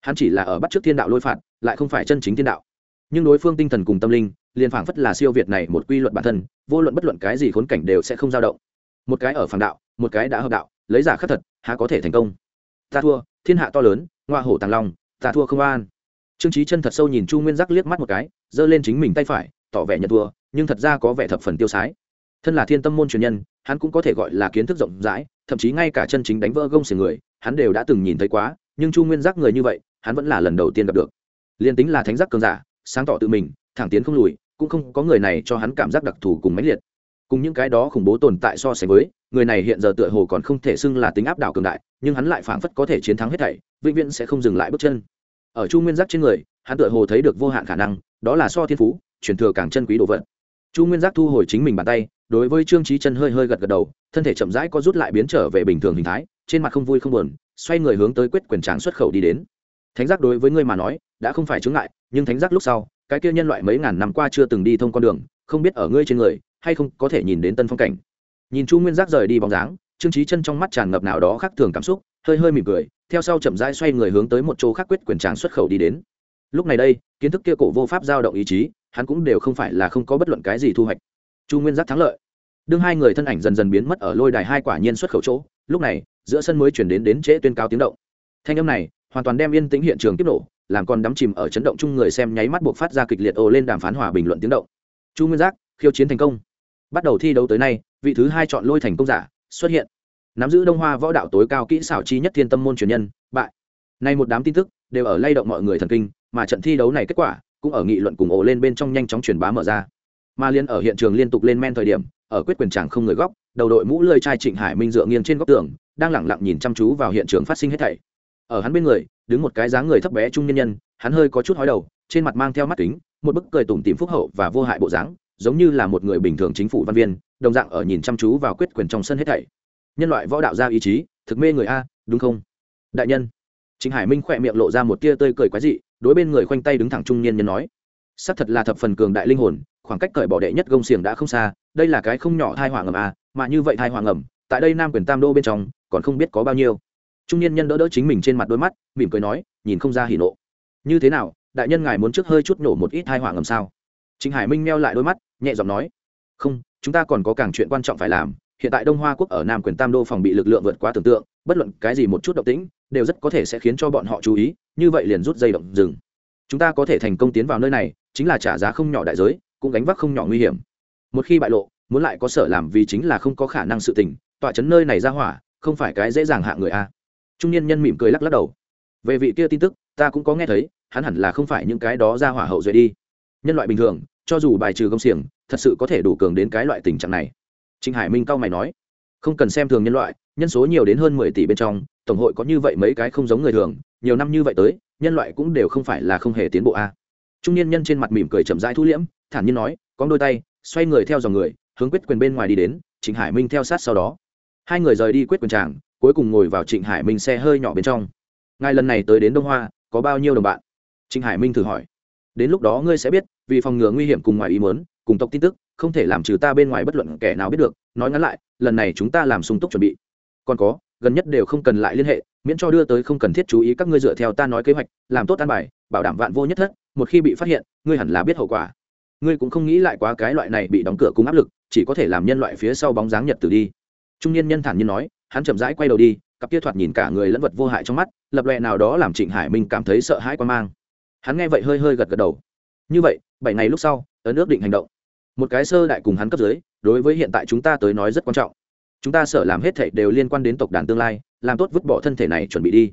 Speaker 1: Hắn chỉ là ở bắt trước thiên đạo lôi phạt, lại không phải chân chính thiên đạo. Nhưng đối phương tinh thần cùng tâm linh, liền phảng phất là siêu việt này một quy luật bản thân, vô luận bất luận cái gì khốn cảnh đều sẽ không dao động. Một cái ở phản đạo, một cái đã hợp đạo, lấy giả khắc thật, há có thể thành công? Ta thua, thiên hạ to lớn ngoa hổ tàng long, ta thua không an. Trương trí chân thật sâu nhìn chu nguyên giác liếc mắt một cái, giơ lên chính mình tay phải, tỏ vẻ nhận thua, nhưng thật ra có vẻ thập phần tiêu sái thân là thiên tâm môn truyền nhân, hắn cũng có thể gọi là kiến thức rộng rãi, thậm chí ngay cả chân chính đánh vỡ gông xiềng người, hắn đều đã từng nhìn thấy quá, nhưng chu nguyên giác người như vậy, hắn vẫn là lần đầu tiên gặp được. Liên tính là thánh giác cường giả, sáng tỏ tự mình, thẳng tiến không lùi, cũng không có người này cho hắn cảm giác đặc thù cùng mãnh liệt. Cùng những cái đó khủng bố tồn tại so sánh với, người này hiện giờ tựa hồ còn không thể xưng là tính áp đảo cường đại, nhưng hắn lại phảng phất có thể chiến thắng hết thảy, vĩnh viễn sẽ không dừng lại bước chân. Ở chu nguyên giác trên người, hắn tựa hồ thấy được vô hạn khả năng, đó là so thiên phú, truyền thừa càng chân quý đồ vật chu nguyên giác thu hồi chính mình bàn tay, đối với trương trí chân hơi hơi gật gật đầu, thân thể chậm rãi có rút lại biến trở về bình thường hình thái, trên mặt không vui không buồn, xoay người hướng tới quyết quyền tráng xuất khẩu đi đến. Thánh giác đối với ngươi mà nói, đã không phải chướng ngại, nhưng thánh giác lúc sau, cái kia nhân loại mấy ngàn năm qua chưa từng đi thông con đường, không biết ở ngươi trên người, hay không có thể nhìn đến tân phong cảnh. Nhìn chu nguyên giác rời đi bóng dáng, trương trí chân trong mắt tràn ngập nào đó khác thường cảm xúc, hơi hơi mỉm cười, theo sau chậm rãi xoay người hướng tới một chỗ khác quyết quyền tráng xuất khẩu đi đến. Lúc này đây, kiến thức kia cổ vô pháp giao động ý chí hắn cũng đều không phải là không có bất luận cái gì thu hoạch. Chu nguyên giác thắng lợi. Đương hai người thân ảnh dần dần biến mất ở lôi đài hai quả nhiên xuất khẩu chỗ, lúc này, giữa sân mới chuyển đến đến trễ tuyên cao tiếng động. Thanh âm này, hoàn toàn đem yên tĩnh hiện trường tiếp nổ, làm còn đắm chìm ở chấn động chung người xem nháy mắt buộc phát ra kịch liệt ồ lên đàm phán hòa bình luận tiếng động. Chu nguyên giác, khiêu chiến thành công. Bắt đầu thi đấu tới nay, vị thứ hai chọn lôi thành công giả, xuất hiện. Nắm giữ đông hoa võ đạo tối cao kỹ xảo chi nhất thiên tâm môn truyền nhân, bại. Nay một đám tin tức, đều ở lay động mọi người thần kinh, mà trận thi đấu này kết quả cũng ở nghị luận cùng ồ lên bên trong nhanh chóng truyền bá mở ra. Mà liên ở hiện trường liên tục lên men thời điểm, ở quyết quyền tràng không người góc, đầu đội mũ lơi trai trịnh hải minh dựa nghiêng trên góc tường, đang lẳng lặng nhìn chăm chú vào hiện trường phát sinh hết thảy. Ở hắn bên người, đứng một cái dáng người thấp bé trung nhân nhân, hắn hơi có chút hói đầu, trên mặt mang theo mắt kính, một bức cười tủm tìm phúc hậu và vô hại bộ dáng, giống như là một người bình thường chính phủ văn viên, đồng dạng ở nhìn chăm chú vào quyết quyền trong sân hết thảy. Nhân loại võ đạo gia ý chí, thực mê người a, đúng không? Đại nhân. Trịnh hải minh khỏe miệng lộ ra một tia tơi cười quái dị đối bên người khoanh tay đứng thẳng trung niên nhân nói, xác thật là thập phần cường đại linh hồn, khoảng cách cởi bỏ đệ nhất gông xiềng đã không xa, đây là cái không nhỏ thai hoàng ngầm à? mà như vậy thai hoàng ngầm, tại đây nam quyền tam đô bên trong, còn không biết có bao nhiêu. Trung niên nhân đỡ đỡ chính mình trên mặt đôi mắt, mỉm cười nói, nhìn không ra hỉ nộ. Như thế nào, đại nhân ngài muốn trước hơi chút nổ một ít thai hoàng ngầm sao? Trịnh hải minh meo lại đôi mắt, nhẹ giọng nói, không, chúng ta còn có càng chuyện quan trọng phải làm. Hiện tại đông hoa quốc ở nam quyền tam đô phòng bị lực lượng vượt quá tưởng tượng, bất luận cái gì một chút động tĩnh, đều rất có thể sẽ khiến cho bọn họ chú ý như vậy liền rút dây động dừng chúng ta có thể thành công tiến vào nơi này, chính là trả giá không nhỏ đại giới, cũng gánh vác không nhỏ nguy hiểm. Một khi bại lộ, muốn lại có sở làm vì chính là không có khả năng sự tình, tọa chấn nơi này ra hỏa, không phải cái dễ dàng hạ người a. Trung niên nhân mỉm cười lắc lắc đầu. Về vị kia tin tức, ta cũng có nghe thấy, hắn hẳn là không phải những cái đó ra hỏa hậu duệ đi. Nhân loại bình thường, cho dù bài trừ công xiềng, thật sự có thể đủ cường đến cái loại tình trạng này. Trịnh hải minh cao mày nói không cần xem thường nhân loại, nhân số nhiều đến hơn mười tỷ bên trong, tổng hội có như vậy mấy cái không giống người thường, nhiều năm như vậy tới, nhân loại cũng đều không phải là không hề tiến bộ a. Trung niên nhân trên mặt mỉm cười chậm rãi thu liễm, thản nhiên nói, có đôi tay, xoay người theo dòng người, hướng quyết quyền bên ngoài đi đến, trịnh hải minh theo sát sau đó. Hai người rời đi quyết quyền tràng, cuối cùng ngồi vào trịnh hải minh xe hơi nhỏ bên trong. Ngài lần này tới đến đông hoa, có bao nhiêu đồng bạn? Trịnh hải minh thử hỏi. Đến lúc đó ngươi sẽ biết, vì phòng ngừa nguy hiểm cùng ngoài ý muốn cùng tộc tin tức, không thể làm trừ ta bên ngoài bất luận kẻ nào biết được, nói ngắn lại, lần này chúng ta làm sung túc chuẩn bị. Còn có, gần nhất đều không cần lại liên hệ, miễn cho đưa tới không cần thiết chú ý các ngươi dựa theo ta nói kế hoạch, làm tốt an bài, bảo đảm vạn vô nhất thất, một khi bị phát hiện, ngươi hẳn là biết hậu quả. Ngươi cũng không nghĩ lại quá cái loại này bị đóng cửa cùng áp lực, chỉ có thể làm nhân loại phía sau bóng dáng nhật tử đi. Trung niên nhân thản nhiên nói, hắn chậm rãi quay đầu đi, cặp kia thoạt nhìn cả người lẫn vật vô hại trong mắt, lập lệ nào đó làm trịnh hải minh cảm thấy sợ hãi quan mang. Hắn nghe vậy hơi hơi gật gật đầu. Như vậy, bảy ngày lúc sau, ấn ước định hành động một cái sơ đại cùng hắn cấp dưới, đối với hiện tại chúng ta tới nói rất quan trọng. Chúng ta sợ làm hết thảy đều liên quan đến tộc đàn tương lai, làm tốt vứt bỏ thân thể này chuẩn bị đi.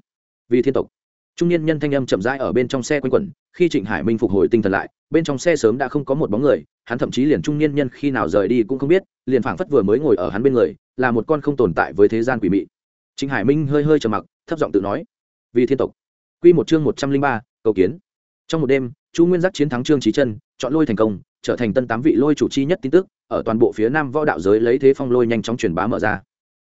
Speaker 1: Vì thiên tộc. Trung niên nhân thanh âm chậm rãi ở bên trong xe quanh quẩn, khi trịnh hải minh phục hồi tinh thần lại, bên trong xe sớm đã không có một bóng người, hắn thậm chí liền trung niên nhân khi nào rời đi cũng không biết, liền phảng phất vừa mới ngồi ở hắn bên người, là một con không tồn tại với thế gian quỷ mị. Trịnh hải minh hơi hơi trầm mặc, thấp giọng tự nói, vì thiên tộc. Quy một chương một trăm linh ba, cầu kiến. Trong một đêm, chu nguyên giác chiến thắng trương trí chân, chọn lôi thành công trở thành tân tám vị lôi chủ chi nhất tin tức, ở toàn bộ phía nam võ đạo giới lấy thế phong lôi nhanh chóng truyền bá mở ra.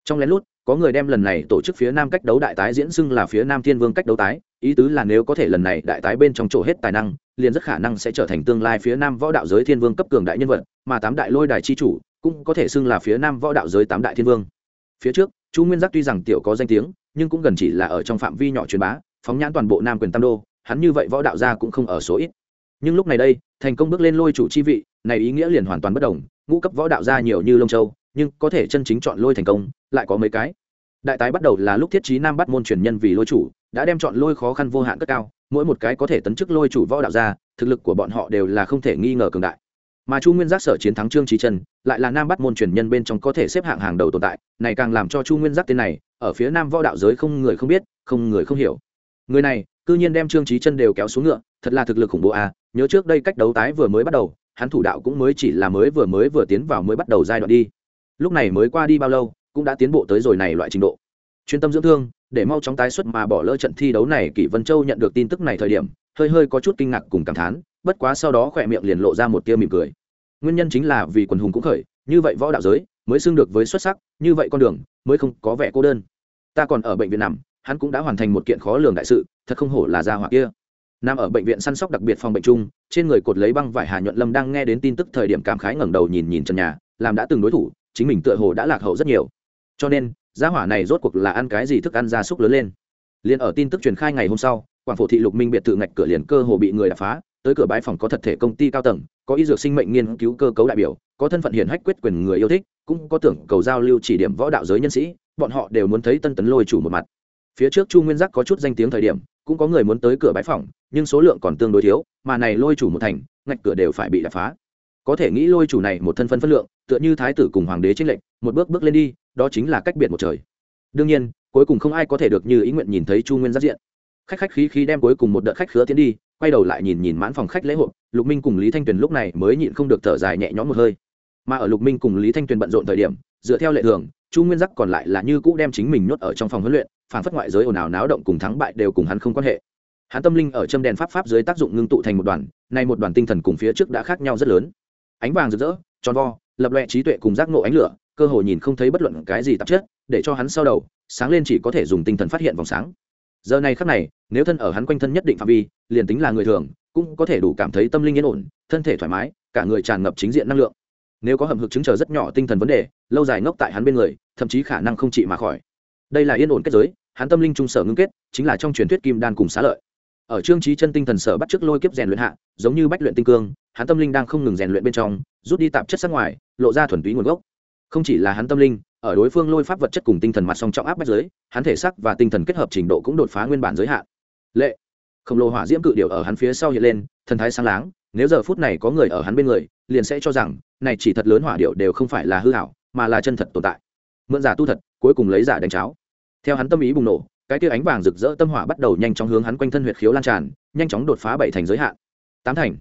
Speaker 1: Trong lén lút, có người đem lần này tổ chức phía nam cách đấu đại tái diễn xưng là phía nam thiên vương cách đấu tái, ý tứ là nếu có thể lần này đại tái bên trong chỗ hết tài năng, liền rất khả năng sẽ trở thành tương lai phía nam võ đạo giới thiên vương cấp cường đại nhân vật, mà tám đại lôi đài chi chủ cũng có thể xưng là phía nam võ đạo giới tám đại thiên vương. Phía trước, chu nguyên giác tuy rằng tiểu có danh tiếng, nhưng cũng gần chỉ là ở trong phạm vi nhỏ truyền bá, phóng nhãn toàn bộ nam quyền tam đô, hắn như vậy võ đạo gia cũng không ở số ít nhưng lúc này đây, thành công bước lên lôi chủ chi vị, này ý nghĩa liền hoàn toàn bất đồng. Ngũ cấp võ đạo gia nhiều như lông châu, nhưng có thể chân chính chọn lôi thành công, lại có mấy cái. Đại tái bắt đầu là lúc thiết trí nam bắt môn truyền nhân vì lôi chủ, đã đem chọn lôi khó khăn vô hạn cất cao, mỗi một cái có thể tấn chức lôi chủ võ đạo gia thực lực của bọn họ đều là không thể nghi ngờ cường đại. Mà chu nguyên giác sở chiến thắng trương trí trần lại là nam bắt môn truyền nhân bên trong có thể xếp hạng hàng đầu tồn tại, này càng làm cho chu nguyên giác tên này, ở phía nam võ đạo giới không người không biết, không người không hiểu. Người này, cư nhiên đem trương trí chân đều kéo xuống ngựa, thật là thực lực khủng bố à nhớ trước đây cách đấu tái vừa mới bắt đầu, hắn thủ đạo cũng mới chỉ là mới vừa mới vừa tiến vào mới bắt đầu giai đoạn đi. Lúc này mới qua đi bao lâu, cũng đã tiến bộ tới rồi này loại trình độ. Chuyên tâm dưỡng thương, để mau chóng tái xuất mà bỏ lỡ trận thi đấu này, kỷ vân châu nhận được tin tức này thời điểm, hơi hơi có chút kinh ngạc cùng cảm thán, bất quá sau đó khỏe miệng liền lộ ra một tia mỉm cười. Nguyên nhân chính là vì quần hùng cũng khởi, như vậy võ đạo giới, mới xưng được với xuất sắc, như vậy con đường, mới không có vẻ cô đơn. Ta còn ở bệnh viện nằm, hắn cũng đã hoàn thành một kiện khó lường đại sự, thật không hổ là gia hỏa kia nằm ở bệnh viện săn sóc đặc biệt phòng bệnh chung, trên người cột lấy băng vải hà nhuận lâm đang nghe đến tin tức thời điểm cảm khái ngẩng đầu nhìn nhìn trần nhà, làm đã từng đối thủ, chính mình tựa hồ đã lạc hậu rất nhiều. Cho nên, gia hỏa này rốt cuộc là ăn cái gì thức ăn gia súc lớn lên. Liền ở tin tức truyền khai ngày hôm sau, quảng phổ thị lục minh biệt thự ngạch cửa liền cơ hồ bị người đập phá, tới cửa bãi phòng có thật thể công ty cao tầng, có y dược sinh mệnh nghiên cứu cơ cấu đại biểu, có thân phận hiển hách quyết quyền người yêu thích, cũng có tưởng cầu giao lưu chỉ điểm võ đạo giới nhân sĩ, bọn họ đều muốn thấy tân tấn lôi chủ một mặt. Phía trước chu nguyên giác có chút danh tiếng thời điểm cũng có người muốn tới cửa bãi phòng nhưng số lượng còn tương đối thiếu, mà này lôi chủ một thành, ngạch cửa đều phải bị đập phá. Có thể nghĩ lôi chủ này một thân phân phân lượng, tựa như thái tử cùng hoàng đế trinh lệnh một bước bước lên đi, đó chính là cách biệt một trời. Đương nhiên, cuối cùng không ai có thể được như ý nguyện nhìn thấy chu nguyên giác diện. Khách khách khí khí đem cuối cùng một đợt khách khứa tiến đi, quay đầu lại nhìn nhìn mãn phòng khách lễ hội, lục minh cùng lý thanh tuyền lúc này mới nhịn không được thở dài nhẹ nhõm một hơi. Mà ở lục minh cùng lý thanh tuyền bận rộn thời điểm, dựa theo lệ thường, chu nguyên giác còn lại là như cũ đem chính mình nhốt ở trong phòng huấn luyện phản phất ngoại giới ồn ào náo động cùng thắng bại đều cùng hắn không quan hệ. Hắn tâm linh ở châm đèn pháp pháp dưới tác dụng ngưng tụ thành một đoàn, nay một đoàn tinh thần cùng phía trước đã khác nhau rất lớn. Ánh vàng rực rỡ, tròn vo, lập loẹ trí tuệ cùng giác ngộ ánh lửa, cơ hội nhìn không thấy bất luận cái gì tạp chất, để cho hắn sau đầu, sáng lên chỉ có thể dùng tinh thần phát hiện vòng sáng. Giờ này khắc này, nếu thân ở hắn quanh thân nhất định phạm vi, liền tính là người thường, cũng có thể đủ cảm thấy tâm linh yên ổn, thân thể thoải mái, cả người tràn ngập chính diện năng lượng. Nếu có hầm hực chứng chờ rất nhỏ tinh thần vấn đề, lâu dài ngốc tại hắn bên người, thậm chí khả năng không trị mà khỏi. Đây là yên ổn kết giới hắn tâm linh trung sở ngưng kết, chính là trong truyền thuyết kim đan cùng xá lợi. Ở trương trí chân tinh thần sở bắt chước lôi kiếp rèn luyện hạ, giống như bách luyện tinh cương, hắn tâm linh đang không ngừng rèn luyện bên trong, rút đi tạp chất sát ngoài, lộ ra thuần túy nguồn gốc. Không chỉ là hắn tâm linh, ở đối phương lôi pháp vật chất cùng tinh thần mặt song trọng áp bách giới, hắn thể sắc và tinh thần kết hợp trình độ cũng đột phá nguyên bản giới hạn. Lệ. Khổng lồ hỏa diễm cự điệu ở hắn phía sau hiện lên, thần thái sáng láng, nếu giờ phút này có người ở hắn bên người, liền sẽ cho rằng, này chỉ thật lớn hỏa điệu đều không phải là hư hảo mà là chân thật tồn tại. Mượn giả tu thật, cuối cùng lấy giả đánh cháo theo hắn tâm ý bùng nổ, cái tia ánh vàng rực rỡ tâm hỏa bắt đầu nhanh chóng hướng hắn quanh thân huyệt khiếu lan tràn, nhanh chóng đột phá bảy thành giới hạn. Tám thành,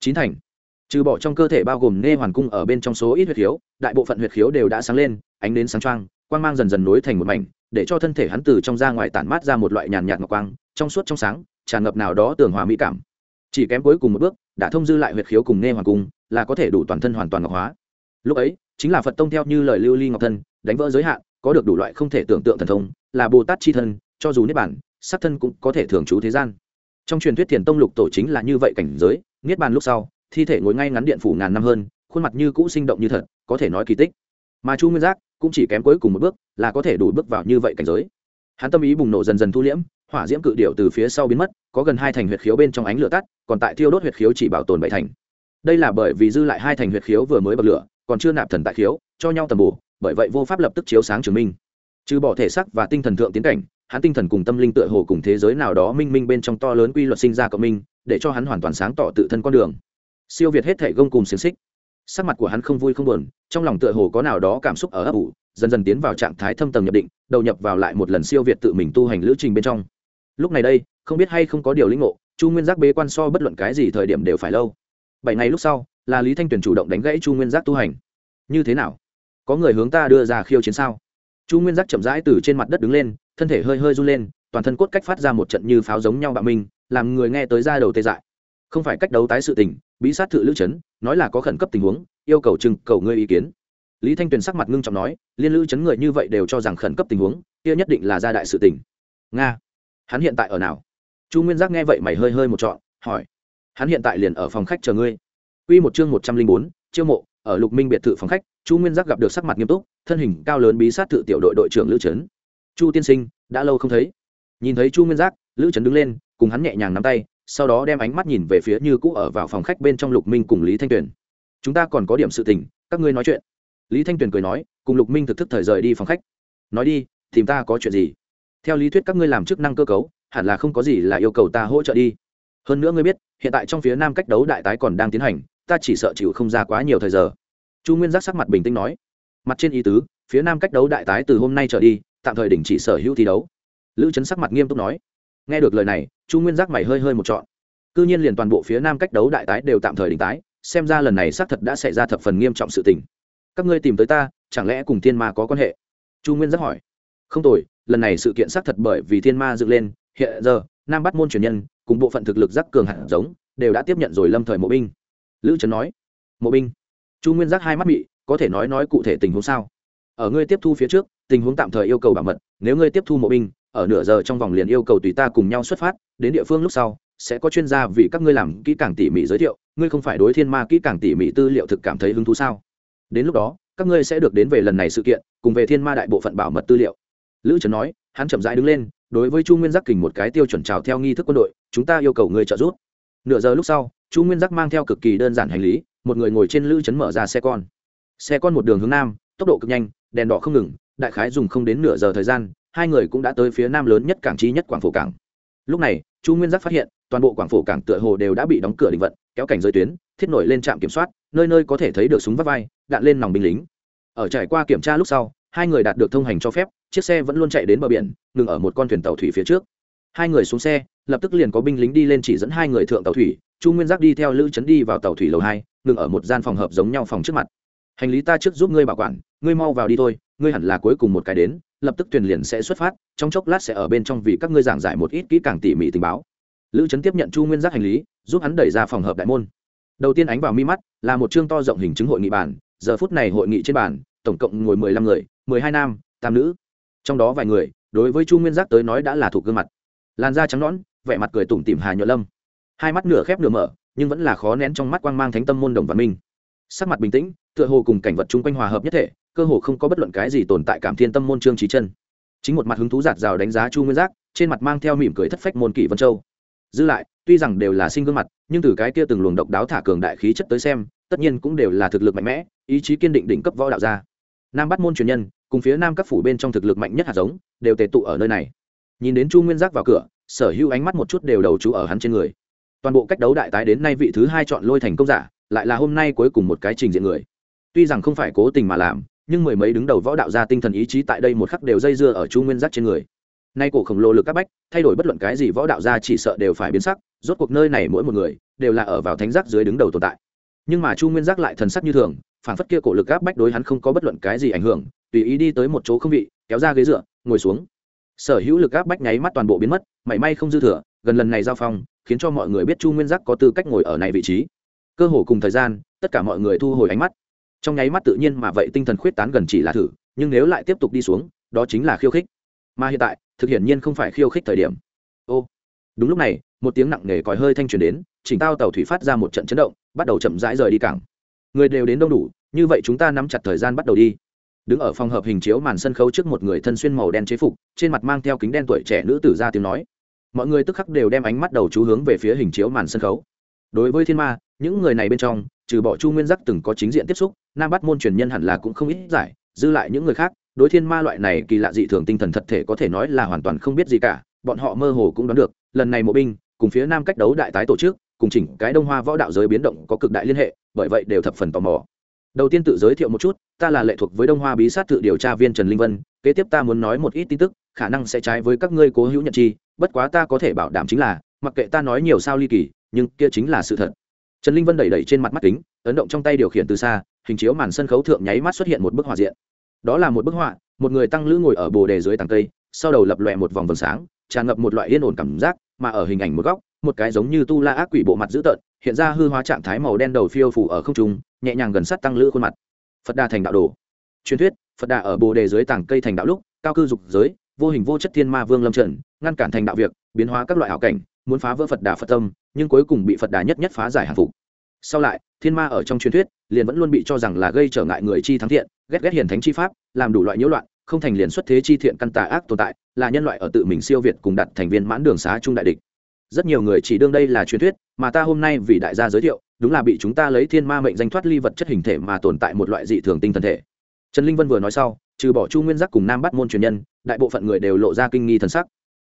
Speaker 1: chín thành. Trừ bỏ trong cơ thể bao gồm nê hoàn cung ở bên trong số ít huyệt khiếu, đại bộ phận huyệt khiếu đều đã sáng lên, ánh đến sáng trăng quang mang dần dần nối thành một mảnh, để cho thân thể hắn từ trong ra ngoài tản mát ra một loại nhàn nhạt ngọc quang, trong suốt trong sáng, tràn ngập nào đó tường hòa mỹ cảm. Chỉ kém cuối cùng một bước, đã thông dư lại huyệt khiếu cùng nê hoàn cung, là có thể đủ toàn thân hoàn toàn ngọc hóa. Lúc ấy, chính là phật tông theo như lời lưu ly ngọc thân, đánh vỡ giới hạn có được đủ loại không thể tưởng tượng thần thông, là bồ tát chi thân, cho dù niết bản sắc thân cũng có thể thường trú thế gian. Trong truyền thuyết thiền tông lục tổ chính là như vậy cảnh giới, niết bàn lúc sau, thi thể ngồi ngay ngắn điện phủ ngàn năm hơn, khuôn mặt như cũ sinh động như thật, có thể nói kỳ tích. Mà chu nguyên giác cũng chỉ kém cuối cùng một bước, là có thể đủ bước vào như vậy cảnh giới. Hắn tâm ý bùng nổ dần dần thu liễm, hỏa diễm cự điệu từ phía sau biến mất, có gần hai thành huyệt khiếu bên trong ánh lửa tắt, còn tại thiêu đốt huyệt khiếu chỉ bảo tồn bảy thành. Đây là bởi vì dư lại hai thành huyệt khiếu vừa mới bật lửa, còn chưa nạp thần tại khiếu, cho nhau tầm bổ bởi vậy vô pháp lập tức chiếu sáng chứng minh. Trừ bỏ thể sắc và tinh thần thượng tiến cảnh, hắn tinh thần cùng tâm linh tựa hồ cùng thế giới nào đó minh minh bên trong to lớn quy luật sinh ra cộng minh, để cho hắn hoàn toàn sáng tỏ tự thân con đường. Siêu việt hết thể gông cùng xiềng xích. Sắc mặt của hắn không vui không buồn, trong lòng tựa hồ có nào đó cảm xúc ở ấp ủ, dần dần tiến vào trạng thái thâm tầng nhập định, đầu nhập vào lại một lần siêu việt tự mình tu hành lữ trình bên trong. Lúc này đây, không biết hay không có điều lĩnh ngộ, chu nguyên giác bế quan so bất luận cái gì thời điểm đều phải lâu. Bảy ngày lúc sau, là lý thanh tuyền chủ động đánh gãy chu nguyên giác tu hành. Như thế nào? Có người hướng ta đưa ra khiêu chiến sao? Chu nguyên giác chậm rãi từ trên mặt đất đứng lên, thân thể hơi hơi run lên, toàn thân cốt cách phát ra một trận như pháo giống nhau bạo minh làm người nghe tới ra đầu tê dại. Không phải cách đấu tái sự tình, bí sát thự lữ trấn nói là có khẩn cấp tình huống, yêu cầu trưng cầu ngươi ý kiến. Lý thanh tuyền sắc mặt ngưng trọng nói, liên lữ chấn người như vậy đều cho rằng khẩn cấp tình huống, kia nhất định là gia đại sự tình. Nga, hắn hiện tại ở nào? Chu nguyên giác nghe vậy mày hơi hơi một trọn, hỏi, hắn hiện tại liền ở phòng khách chờ ngươi. Quy một chương một trăm linh bốn, chiêu mộ ở lục minh biệt thự phòng khách, chu nguyên giác gặp được sắc mặt nghiêm túc, thân hình cao lớn bí sát tự tiểu đội đội trưởng lữ trấn chu tiên sinh, đã lâu không thấy. Nhìn thấy chu nguyên giác, lữ trấn đứng lên, cùng hắn nhẹ nhàng nắm tay, sau đó đem ánh mắt nhìn về phía như cũ ở vào phòng khách bên trong lục minh cùng lý thanh tuyền. Chúng ta còn có điểm sự tình, các ngươi nói chuyện. Lý thanh tuyền cười nói, cùng lục minh thực thức thời rời đi phòng khách. Nói đi, tìm ta có chuyện gì? Theo lý thuyết các ngươi làm chức năng cơ cấu, hẳn là không có gì là yêu cầu ta hỗ trợ đi. Hơn nữa ngươi biết, hiện tại trong phía nam cách đấu đại tái còn đang tiến hành ta chỉ sợ chịu không ra quá nhiều thời giờ. Chu nguyên giác sắc mặt bình tĩnh nói. Mặt trên ý tứ, phía nam cách đấu đại tái từ hôm nay trở đi, tạm thời đình chỉ sở hữu thi đấu. Lữ chấn sắc mặt nghiêm túc nói. Nghe được lời này, chu nguyên giác mày hơi hơi một trọn. Cư nhiên liền toàn bộ phía nam cách đấu đại tái đều tạm thời đình tái, xem ra lần này xác thật đã xảy ra thập phần nghiêm trọng sự tình. Các ngươi tìm tới ta, chẳng lẽ cùng thiên ma có quan hệ? Chu nguyên giác hỏi. Không tồi, lần này sự kiện xác thật bởi vì thiên ma dựng lên, hiện giờ, nam bắt môn truyền nhân, cùng bộ phận thực lực giác cường hạt giống, đều đã tiếp nhận rồi lâm thời mộ binh lữ trấn nói, mộ binh, chu nguyên giác hai mắt mị, có thể nói nói cụ thể tình huống sao? Ở ngươi tiếp thu phía trước, tình huống tạm thời yêu cầu bảo mật, nếu ngươi tiếp thu mộ binh, ở nửa giờ trong vòng liền yêu cầu tùy ta cùng nhau xuất phát, đến địa phương lúc sau, sẽ có chuyên gia vì các ngươi làm kỹ càng tỉ mỉ giới thiệu, ngươi không phải đối thiên ma kỹ càng tỉ mỉ tư liệu thực cảm thấy hứng thú sao? Đến lúc đó, các ngươi sẽ được đến về lần này sự kiện, cùng về thiên ma đại bộ phận bảo mật tư liệu. Lữ trần nói, hắn chậm rãi đứng lên, đối với chu nguyên giác kình một cái tiêu chuẩn trào theo nghi thức quân đội, chúng ta yêu cầu ngươi trợ giúp. Nửa giờ lúc sau chu nguyên giác mang theo cực kỳ đơn giản hành lý, một người ngồi trên lữ chấn mở ra xe con. Xe con một đường hướng nam, tốc độ cực nhanh, đèn đỏ không ngừng, đại khái dùng không đến nửa giờ thời gian, hai người cũng đã tới phía nam lớn nhất cảng trí nhất quảng phổ cảng. Lúc này, chu nguyên giác phát hiện, toàn bộ quảng phổ cảng tựa hồ đều đã bị đóng cửa định vận, kéo cảnh giới tuyến, thiết nổi lên trạm kiểm soát, nơi nơi có thể thấy được súng vắt vai, đạn lên nòng binh lính. Ở trải qua kiểm tra lúc sau, hai người đạt được thông hành cho phép, chiếc xe vẫn luôn chạy đến bờ biển, ngừng ở một con thuyền tàu thủy phía trước. Hai người xuống xe, lập tức liền có binh lính đi lên chỉ dẫn hai người thượng tàu thủy chu nguyên giác đi theo lữ trấn đi vào tàu thủy lầu hai, ngừng ở một gian phòng hợp giống nhau phòng trước mặt. Hành lý ta trước giúp ngươi bảo quản, ngươi mau vào đi thôi, ngươi hẳn là cuối cùng một cái đến, lập tức thuyền liền sẽ xuất phát, trong chốc lát sẽ ở bên trong vì các ngươi giảng giải một ít kỹ càng tỉ mỉ tình báo. Lữ trấn tiếp nhận chu nguyên giác hành lý, giúp hắn đẩy ra phòng hợp đại môn. Đầu tiên ánh vào mi mắt, là một chương to rộng hình chứng hội nghị bản giờ phút này hội nghị trên bản tổng cộng ngồi mười lăm người, mười hai nam tam nữ. Trong đó vài người, đối với chu nguyên giác tới nói đã là thuộc gương mặt. Làn da trắng nõn, vẻ mặt cười tủm tỉm hà nhuận lâm hai mắt nửa khép nửa mở, nhưng vẫn là khó nén trong mắt quang mang thánh tâm môn đồng văn minh. Sắc mặt bình tĩnh, tựa hồ cùng cảnh vật chung quanh hòa hợp nhất thể, cơ hồ không có bất luận cái gì tồn tại cảm thiên tâm môn trương trí chân. Chính một mặt hứng thú giạt rào đánh giá chu nguyên giác, trên mặt mang theo mỉm cười thất phách môn kỷ vân châu. Dư lại, tuy rằng đều là sinh gương mặt, nhưng từ cái kia từng luồng độc đáo thả cường đại khí chất tới xem, tất nhiên cũng đều là thực lực mạnh mẽ, ý chí kiên định đỉnh cấp võ đạo gia. Nam bắt môn truyền nhân, cùng phía nam các phủ bên trong thực lực mạnh nhất hạt giống, đều tề tụ ở nơi này. Nhìn đến chu nguyên giác vào cửa, sở hữu ánh mắt một chút đều đầu chú ở hắn trên người toàn bộ cách đấu đại tái đến nay vị thứ hai chọn lôi thành công giả, lại là hôm nay cuối cùng một cái trình diện người. Tuy rằng không phải cố tình mà làm, nhưng mười mấy đứng đầu võ đạo gia tinh thần ý chí tại đây một khắc đều dây dưa ở chu nguyên giác trên người. Nay cổ khổng lồ lực các bách, thay đổi bất luận cái gì võ đạo gia chỉ sợ đều phải biến sắc, rốt cuộc nơi này mỗi một người đều là ở vào thánh giác dưới đứng đầu tồn tại. Nhưng mà chu nguyên giác lại thần sắc như thường, phản phất kia cổ lực áp bách đối hắn không có bất luận cái gì ảnh hưởng, tùy ý đi tới một chỗ không vị, kéo ra ghế dựa, ngồi xuống. Sở hữu lực áp bách nháy mắt toàn bộ biến mất, mảy may không dư thừa, gần lần này giao phong khiến cho mọi người biết chu nguyên giác có tư cách ngồi ở này vị trí. Cơ hồ cùng thời gian, tất cả mọi người thu hồi ánh mắt. Trong nháy mắt tự nhiên mà vậy tinh thần khuyết tán gần chỉ là thử, nhưng nếu lại tiếp tục đi xuống, đó chính là khiêu khích. Mà hiện tại, thực hiện nhiên không phải khiêu khích thời điểm. Ô, đúng lúc này, một tiếng nặng nề còi hơi thanh truyền đến, chỉnh tao tàu thủy phát ra một trận chấn động, bắt đầu chậm rãi rời đi cảng. Người đều đến đông đủ, như vậy chúng ta nắm chặt thời gian bắt đầu đi. Đứng ở phòng hợp hình chiếu màn sân khấu trước một người thân xuyên màu đen chế phục, trên mặt mang theo kính đen tuổi trẻ nữ tử ra tiếng nói mọi người tức khắc đều đem ánh mắt đầu chú hướng về phía hình chiếu màn sân khấu. Đối với thiên ma, những người này bên trong, trừ bỏ chu nguyên giác từng có chính diện tiếp xúc, nam bắt môn truyền nhân hẳn là cũng không ít giải dư lại những người khác, đối thiên ma loại này kỳ lạ dị thường tinh thần thật thể có thể nói là hoàn toàn không biết gì cả, bọn họ mơ hồ cũng đoán được, lần này mộ binh, cùng phía nam cách đấu đại tái tổ chức, cùng chỉnh cái đông hoa võ đạo giới biến động có cực đại liên hệ, bởi vậy đều thập phần tò mò. Đầu tiên tự giới thiệu một chút, ta là lệ thuộc với đông hoa bí sát tự điều tra viên trần linh vân kế tiếp ta muốn nói một ít tin tức, khả năng sẽ trái với các ngươi cố hữu nhận chi, bất quá ta có thể bảo đảm chính là, mặc kệ ta nói nhiều sao ly kỳ, nhưng kia chính là sự thật. Trần linh vân đẩy đẩy trên mặt mắt kính, ấn động trong tay điều khiển từ xa, hình chiếu màn sân khấu thượng nháy mắt xuất hiện một bức họa diện. Đó là một bức họa, một người tăng lữ ngồi ở bồ đề dưới tàng cây, sau đầu lập lòe một vòng vầng sáng, tràn ngập một loại yên ổn cảm giác, mà ở hình ảnh một góc, một cái giống như tu la ác quỷ bộ mặt dữ tợn, hiện ra hư hóa trạng thái màu đen đầu phiêu phủ ở không trung, nhẹ nhàng gần sát tăng lữ khuôn mặt. Phật đà thành đạo đồ. Truyền thuyết phật đà ở bồ đề dưới tảng cây thành đạo lúc, cao cư dục giới, vô hình vô chất thiên ma vương lâm trần ngăn cản thành đạo việc, biến hóa các loại hảo cảnh, muốn phá vỡ phật đà phật tâm, nhưng cuối cùng bị phật đà nhất nhất phá giải hàng phục. Sau lại, thiên ma ở trong truyền thuyết, liền vẫn luôn bị cho rằng là gây trở ngại người chi thắng thiện, ghét ghét hiền thánh chi pháp, làm đủ loại nhiễu loạn, không thành liền xuất thế chi thiện căn tà ác tồn tại, là nhân loại ở tự mình siêu việt cùng đặt thành viên mãn đường xá trung đại địch. Rất nhiều người chỉ đương đây là truyền thuyết, mà ta hôm nay vì đại gia giới thiệu, đúng là bị chúng ta lấy thiên ma mệnh danh thoát ly vật chất hình thể mà tồn tại một loại dị thường tinh thần thể trần linh vân vừa nói sau, trừ bỏ chu nguyên giác cùng nam bắt môn truyền nhân, đại bộ phận người đều lộ ra kinh nghi thần sắc.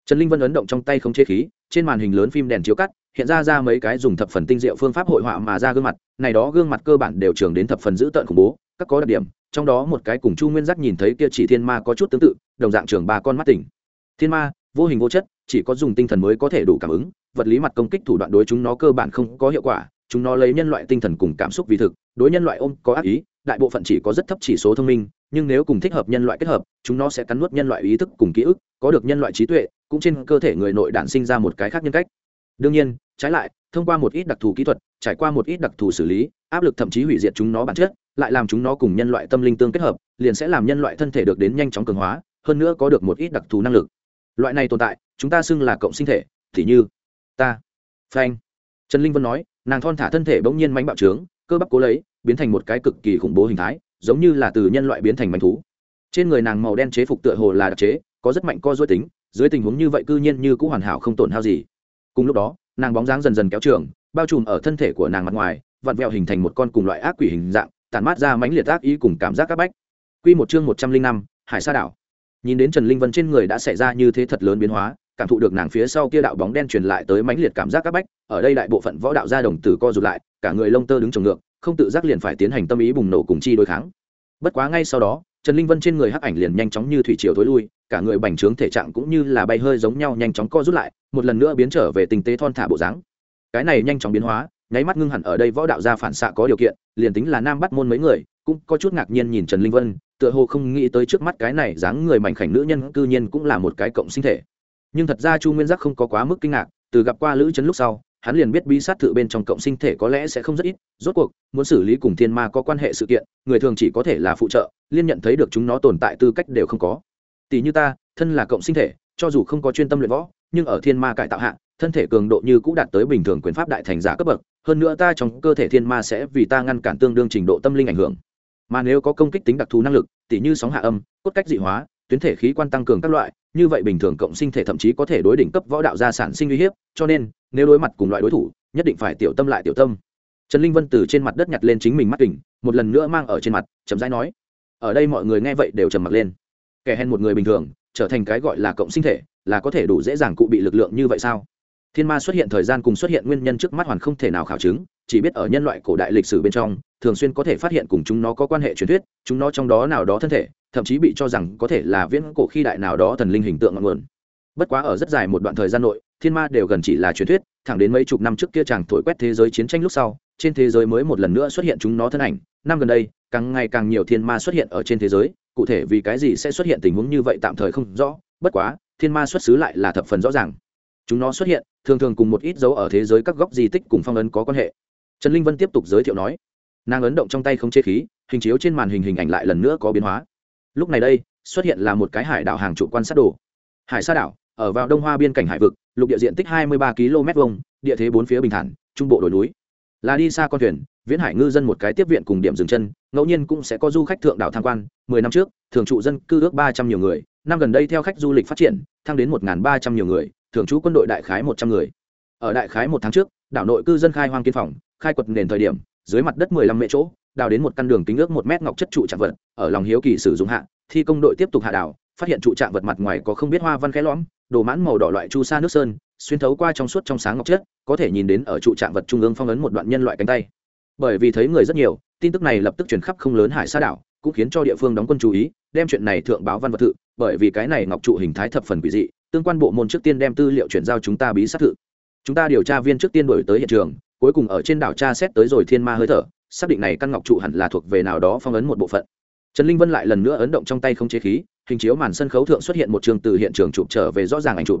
Speaker 1: Trần linh vân ấn động trong tay không chế khí, trên màn hình lớn phim đèn chiếu cắt, hiện ra ra mấy cái dùng thập phần tinh diệu phương pháp hội họa mà ra gương mặt, này đó gương mặt cơ bản đều trường đến thập phần dữ tợn khủng bố, các có đặc điểm, trong đó một cái cùng chu nguyên giác nhìn thấy kia chỉ thiên ma có chút tương tự, đồng dạng trường ba con mắt tỉnh. Thiên ma, vô hình vô chất, chỉ có dùng tinh thần mới có thể đủ cảm ứng, vật lý mặt công kích thủ đoạn đối chúng nó cơ bản không có hiệu quả, chúng nó lấy nhân loại tinh thần cùng cảm xúc vì thực, đối nhân loại ôm có ác ý đại bộ phận chỉ có rất thấp chỉ số thông minh, nhưng nếu cùng thích hợp nhân loại kết hợp, chúng nó sẽ cắn nuốt nhân loại ý thức cùng ký ức, có được nhân loại trí tuệ, cũng trên cơ thể người nội đản sinh ra một cái khác nhân cách. Đương nhiên, trái lại, thông qua một ít đặc thù kỹ thuật, trải qua một ít đặc thù xử lý, áp lực thậm chí hủy diệt chúng nó bản chất, lại làm chúng nó cùng nhân loại tâm linh tương kết hợp, liền sẽ làm nhân loại thân thể được đến nhanh chóng cường hóa, hơn nữa có được một ít đặc thù năng lực. Loại này tồn tại, chúng ta xưng là cộng sinh thể, thì như ta. Phanh. Trần linh vân nói, nàng thon thả thân thể bỗng nhiên mánh bạo trướng, cơ bắp cố lấy biến thành một cái cực kỳ khủng bố hình thái, giống như là từ nhân loại biến thành manh thú. Trên người nàng màu đen chế phục tựa hồ là đặc chế, có rất mạnh co dối tính, dưới tình huống như vậy cư nhiên như cũng hoàn hảo không tổn hao gì. Cùng lúc đó, nàng bóng dáng dần dần kéo trường, bao trùm ở thân thể của nàng mặt ngoài, vặn vẹo hình thành một con cùng loại ác quỷ hình dạng, tản mát ra mãnh liệt ác ý cùng cảm giác các bách. Quy một chương một trăm linh năm, hải sa đảo. Nhìn đến trần linh vân trên người đã xảy ra như thế thật lớn biến hóa, cảm thụ được nàng phía sau kia đạo bóng đen truyền lại tới mãnh liệt cảm giác các bách, ở đây đại bộ phận võ đạo gia đồng tử co rụt lại, cả người lông tơ đứng trồng ngược không tự giác liền phải tiến hành tâm ý bùng nổ cùng chi đối kháng. Bất quá ngay sau đó, trần linh vân trên người hắc ảnh liền nhanh chóng như thủy triều thối lui, cả người bành trướng thể trạng cũng như là bay hơi giống nhau nhanh chóng co rút lại, một lần nữa biến trở về tình tế thon thả bộ dáng. Cái này nhanh chóng biến hóa, nháy mắt ngưng hẳn ở đây võ đạo gia phản xạ có điều kiện, liền tính là nam bắt môn mấy người, cũng có chút ngạc nhiên nhìn trần linh vân, tựa hồ không nghĩ tới trước mắt cái này dáng người mảnh khảnh nữ nhân cư nhiên cũng là một cái cộng sinh thể. Nhưng thật ra chu nguyên giác không có quá mức kinh ngạc, từ gặp qua lữ trấn lúc sau hắn liền biết bí sát tự bên trong cộng sinh thể có lẽ sẽ không rất ít, rốt cuộc, muốn xử lý cùng thiên ma có quan hệ sự kiện, người thường chỉ có thể là phụ trợ, liên nhận thấy được chúng nó tồn tại tư cách đều không có. Tỷ như ta, thân là cộng sinh thể, cho dù không có chuyên tâm luyện võ, nhưng ở thiên ma cải tạo hạ, thân thể cường độ như cũng đạt tới bình thường quyền pháp đại thành giả cấp bậc, hơn nữa ta trong cơ thể thiên ma sẽ vì ta ngăn cản tương đương trình độ tâm linh ảnh hưởng. Mà nếu có công kích tính đặc thù năng lực, tỉ như sóng hạ âm, cốt cách dị hóa, tuyến thể khí quan tăng cường các loại như vậy bình thường cộng sinh thể thậm chí có thể đối đỉnh cấp võ đạo gia sản sinh uy hiếp, cho nên, nếu đối mặt cùng loại đối thủ, nhất định phải tiểu tâm lại tiểu tâm. Trần linh vân từ trên mặt đất nhặt lên chính mình mắt kình, một lần nữa mang ở trên mặt, chậm rãi nói, ở đây mọi người nghe vậy đều trầm mặt lên. Kẻ hèn một người bình thường, trở thành cái gọi là cộng sinh thể, là có thể đủ dễ dàng cụ bị lực lượng như vậy sao? Thiên ma xuất hiện thời gian cùng xuất hiện nguyên nhân trước mắt hoàn không thể nào khảo chứng, chỉ biết ở nhân loại cổ đại lịch sử bên trong, thường xuyên có thể phát hiện cùng chúng nó có quan hệ truyền thuyết, chúng nó trong đó nào đó thân thể, thậm chí bị cho rằng có thể là viễn cổ khi đại nào đó thần linh hình tượng ngọn nguồn. Bất quá ở rất dài một đoạn thời gian nội, thiên ma đều gần chỉ là truyền thuyết, thẳng đến mấy chục năm trước kia chàng thổi quét thế giới chiến tranh lúc sau, trên thế giới mới một lần nữa xuất hiện chúng nó thân ảnh. Năm gần đây, càng ngày càng nhiều thiên ma xuất hiện ở trên thế giới, cụ thể vì cái gì sẽ xuất hiện tình huống như vậy tạm thời không rõ, bất quá, thiên ma xuất xứ lại là thập phần rõ ràng chúng nó xuất hiện, thường thường cùng một ít dấu ở thế giới các góc di tích cùng phong ấn có quan hệ. Trần linh vân tiếp tục giới thiệu nói, nàng ấn động trong tay không chế khí, hình chiếu trên màn hình hình ảnh lại lần nữa có biến hóa. Lúc này đây, xuất hiện là một cái hải đảo hàng trụ quan sát đồ. Hải sa đảo, ở vào đông hoa biên cảnh hải vực, lục địa diện tích hai mươi ba km vông địa thế bốn phía bình thản, trung bộ đồi núi. Là đi xa con thuyền, viễn hải ngư dân một cái tiếp viện cùng điểm dừng chân, ngẫu nhiên cũng sẽ có du khách thượng đảo tham quan. Mười năm trước, thường trụ dân cư ước ba trăm nhiều người, năm gần đây theo khách du lịch phát triển, thăng đến một ba trăm nhiều người thường trú quân đội đại khái một trăm người. Ở đại khái một tháng trước, đảo nội cư dân khai hoang kiên phòng, khai quật nền thời điểm, dưới mặt đất mười lăm mễ chỗ, đào đến một căn đường kính ước một mét ngọc chất trụ trạng vật, ở lòng hiếu kỳ sử dụng hạ, thi công đội tiếp tục hạ đảo, phát hiện trụ trạng vật mặt ngoài có không biết hoa văn khẽ lõm, đồ mãn màu đỏ loại chu sa nước sơn, xuyên thấu qua trong suốt trong sáng ngọc chất, có thể nhìn đến ở trụ trạng vật trung ương phong ấn một đoạn nhân loại cánh tay. Bởi vì thấy người rất nhiều, tin tức này lập tức truyền khắp không lớn hải xa đảo, cũng khiến cho địa phương đóng quân chú ý, đem chuyện này thượng báo văn vật tự bởi vì cái này ngọc trụ hình thái thập phần quỷ dị tương quan bộ môn trước tiên đem tư liệu chuyển giao chúng ta bí sát thự. Chúng ta điều tra viên trước tiên đổi tới hiện trường, cuối cùng ở trên đảo tra xét tới rồi thiên ma hơi thở, xác định này căn ngọc trụ hẳn là thuộc về nào đó phong ấn một bộ phận. Trần linh vân lại lần nữa ấn động trong tay không chế khí, hình chiếu màn sân khấu thượng xuất hiện một trường từ hiện trường chụp trở về rõ ràng ảnh chụp.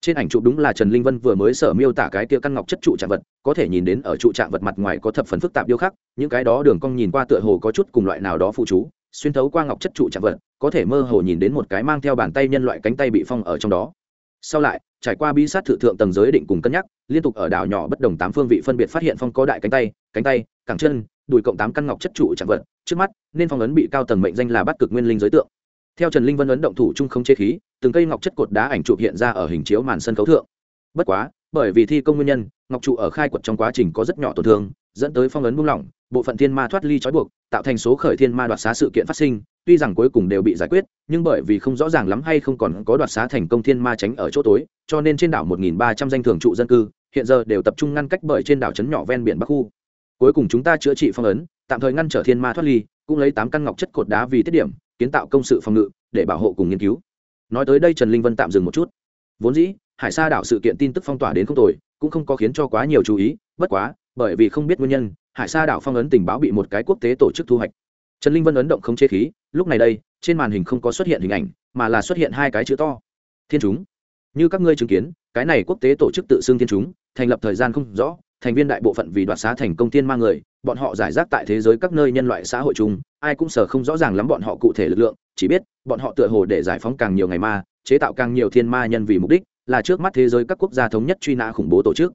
Speaker 1: Trên ảnh chụp đúng là trần linh vân vừa mới sở miêu tả cái tia căn ngọc chất trụ trạng vật, có thể nhìn đến ở trụ trạng vật mặt ngoài có thập phần phức tạp điêu khắc, những cái đó đường cong nhìn qua tựa hồ có chút cùng loại nào đó phụ chú xuyên thấu qua ngọc chất trụ trạng vật, có thể mơ hồ nhìn đến một cái mang theo bàn tay nhân loại cánh tay bị phong ở trong đó. Sau lại, trải qua bi sát thự thượng tầng giới định cùng cân nhắc, liên tục ở đảo nhỏ bất đồng tám phương vị phân biệt phát hiện phong có đại cánh tay cánh tay, cẳng chân, đùi cộng tám căn ngọc chất trụ trạng vật. Trước mắt, nên phong ấn bị cao tầng mệnh danh là bắt cực nguyên linh giới tượng. Theo trần linh vân ấn động thủ trung không chế khí, từng cây ngọc chất cột đá ảnh chụp hiện ra ở hình chiếu màn sân khấu thượng. Bất quá, bởi vì thi công nguyên nhân, ngọc trụ ở khai quật trong quá trình có rất nhỏ tổn thương dẫn tới phong ấn buông lỏng, bộ phận thiên ma thoát ly trói buộc, tạo thành số khởi thiên ma đoạt xá sự kiện phát sinh, tuy rằng cuối cùng đều bị giải quyết, nhưng bởi vì không rõ ràng lắm hay không còn có đoạt xá thành công thiên ma tránh ở chỗ tối, cho nên trên đảo 1.300 danh thường trụ dân cư, hiện giờ đều tập trung ngăn cách bởi trên đảo trấn nhỏ ven biển bắc khu. Cuối cùng chúng ta chữa trị phong ấn, tạm thời ngăn trở thiên ma thoát ly, cũng lấy tám căn ngọc chất cột đá vì tiết điểm, kiến tạo công sự phòng ngự, để bảo hộ cùng nghiên cứu. Nói tới đây trần linh vân tạm dừng một chút. Vốn dĩ, hải sa đảo sự kiện tin tức phong tỏa đến không tồi, cũng không có khiến cho quá nhiều chú ý, bất quá bởi vì không biết nguyên nhân, hải sa đảo phong ấn tình báo bị một cái quốc tế tổ chức thu hoạch. Trần linh vân ấn động không chế khí, lúc này đây, trên màn hình không có xuất hiện hình ảnh, mà là xuất hiện hai cái chữ to. Thiên chúng. Như các ngươi chứng kiến, cái này quốc tế tổ chức tự xưng thiên chúng, thành lập thời gian không rõ, thành viên đại bộ phận vì đoạt xá thành công thiên ma người, bọn họ giải rác tại thế giới các nơi nhân loại xã hội chung, ai cũng sở không rõ ràng lắm bọn họ cụ thể lực lượng, chỉ biết, bọn họ tựa hồ để giải phóng càng nhiều ngày ma, chế tạo càng nhiều thiên ma nhân vì mục đích, là trước mắt thế giới các quốc gia thống nhất truy nã khủng bố tổ chức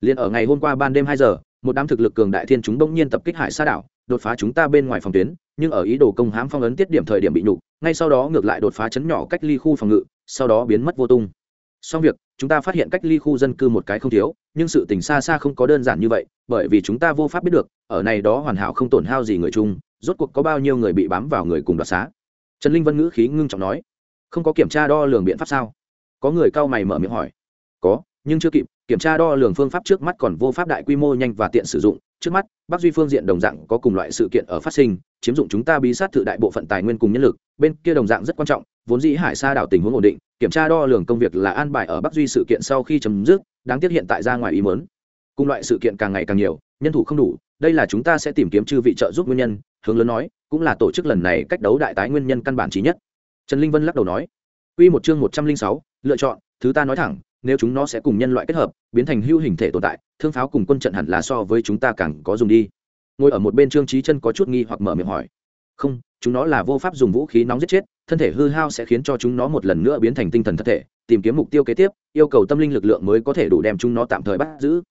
Speaker 1: liền ở ngày hôm qua ban đêm hai giờ, một đám thực lực cường đại thiên chúng đông nhiên tập kích hải xa đảo, đột phá chúng ta bên ngoài phòng tuyến, nhưng ở ý đồ công hãm phong ấn tiết điểm thời điểm bị nhục, ngay sau đó ngược lại đột phá chấn nhỏ cách ly khu phòng ngự, sau đó biến mất vô tung. Xong việc, chúng ta phát hiện cách ly khu dân cư một cái không thiếu, nhưng sự tình xa xa không có đơn giản như vậy, bởi vì chúng ta vô pháp biết được, ở này đó hoàn hảo không tổn hao gì người chung, rốt cuộc có bao nhiêu người bị bám vào người cùng đoạt xá. Trần linh vân ngữ khí ngưng trọng nói, không có kiểm tra đo lường biện pháp sao? Có người cao mày mở miệng hỏi, có nhưng chưa kịp kiểm tra đo lường phương pháp trước mắt còn vô pháp đại quy mô nhanh và tiện sử dụng. Trước mắt bắc duy phương diện đồng dạng có cùng loại sự kiện ở phát sinh chiếm dụng chúng ta bí sát thự đại bộ phận tài nguyên cùng nhân lực. Bên kia đồng dạng rất quan trọng vốn dĩ hải sa đảo tình huống ổn định kiểm tra đo lường công việc là an bài ở bắc duy sự kiện sau khi chấm dứt đáng tiếc hiện tại ra ngoài ý mớn cùng loại sự kiện càng ngày càng nhiều nhân thủ không đủ đây là chúng ta sẽ tìm kiếm chư vị trợ giúp nguyên nhân hướng lớn nói cũng là tổ chức lần này cách đấu đại tái nguyên nhân căn bản trí nhất. Trần linh vân lắc đầu nói Quy một chương một trăm linh sáu, lựa chọn, thứ ta nói thẳng, nếu chúng nó sẽ cùng nhân loại kết hợp, biến thành hữu hình thể tồn tại, thương pháo cùng quân trận hẳn là so với chúng ta càng có dùng đi. Ngồi ở một bên Trương trí Chân có chút nghi hoặc mở miệng hỏi. Không, chúng nó là vô pháp dùng vũ khí nóng giết chết, thân thể hư hao sẽ khiến cho chúng nó một lần nữa biến thành tinh thần thất thể, tìm kiếm mục tiêu kế tiếp, yêu cầu tâm linh lực lượng mới có thể đủ đem chúng nó tạm thời bắt giữ.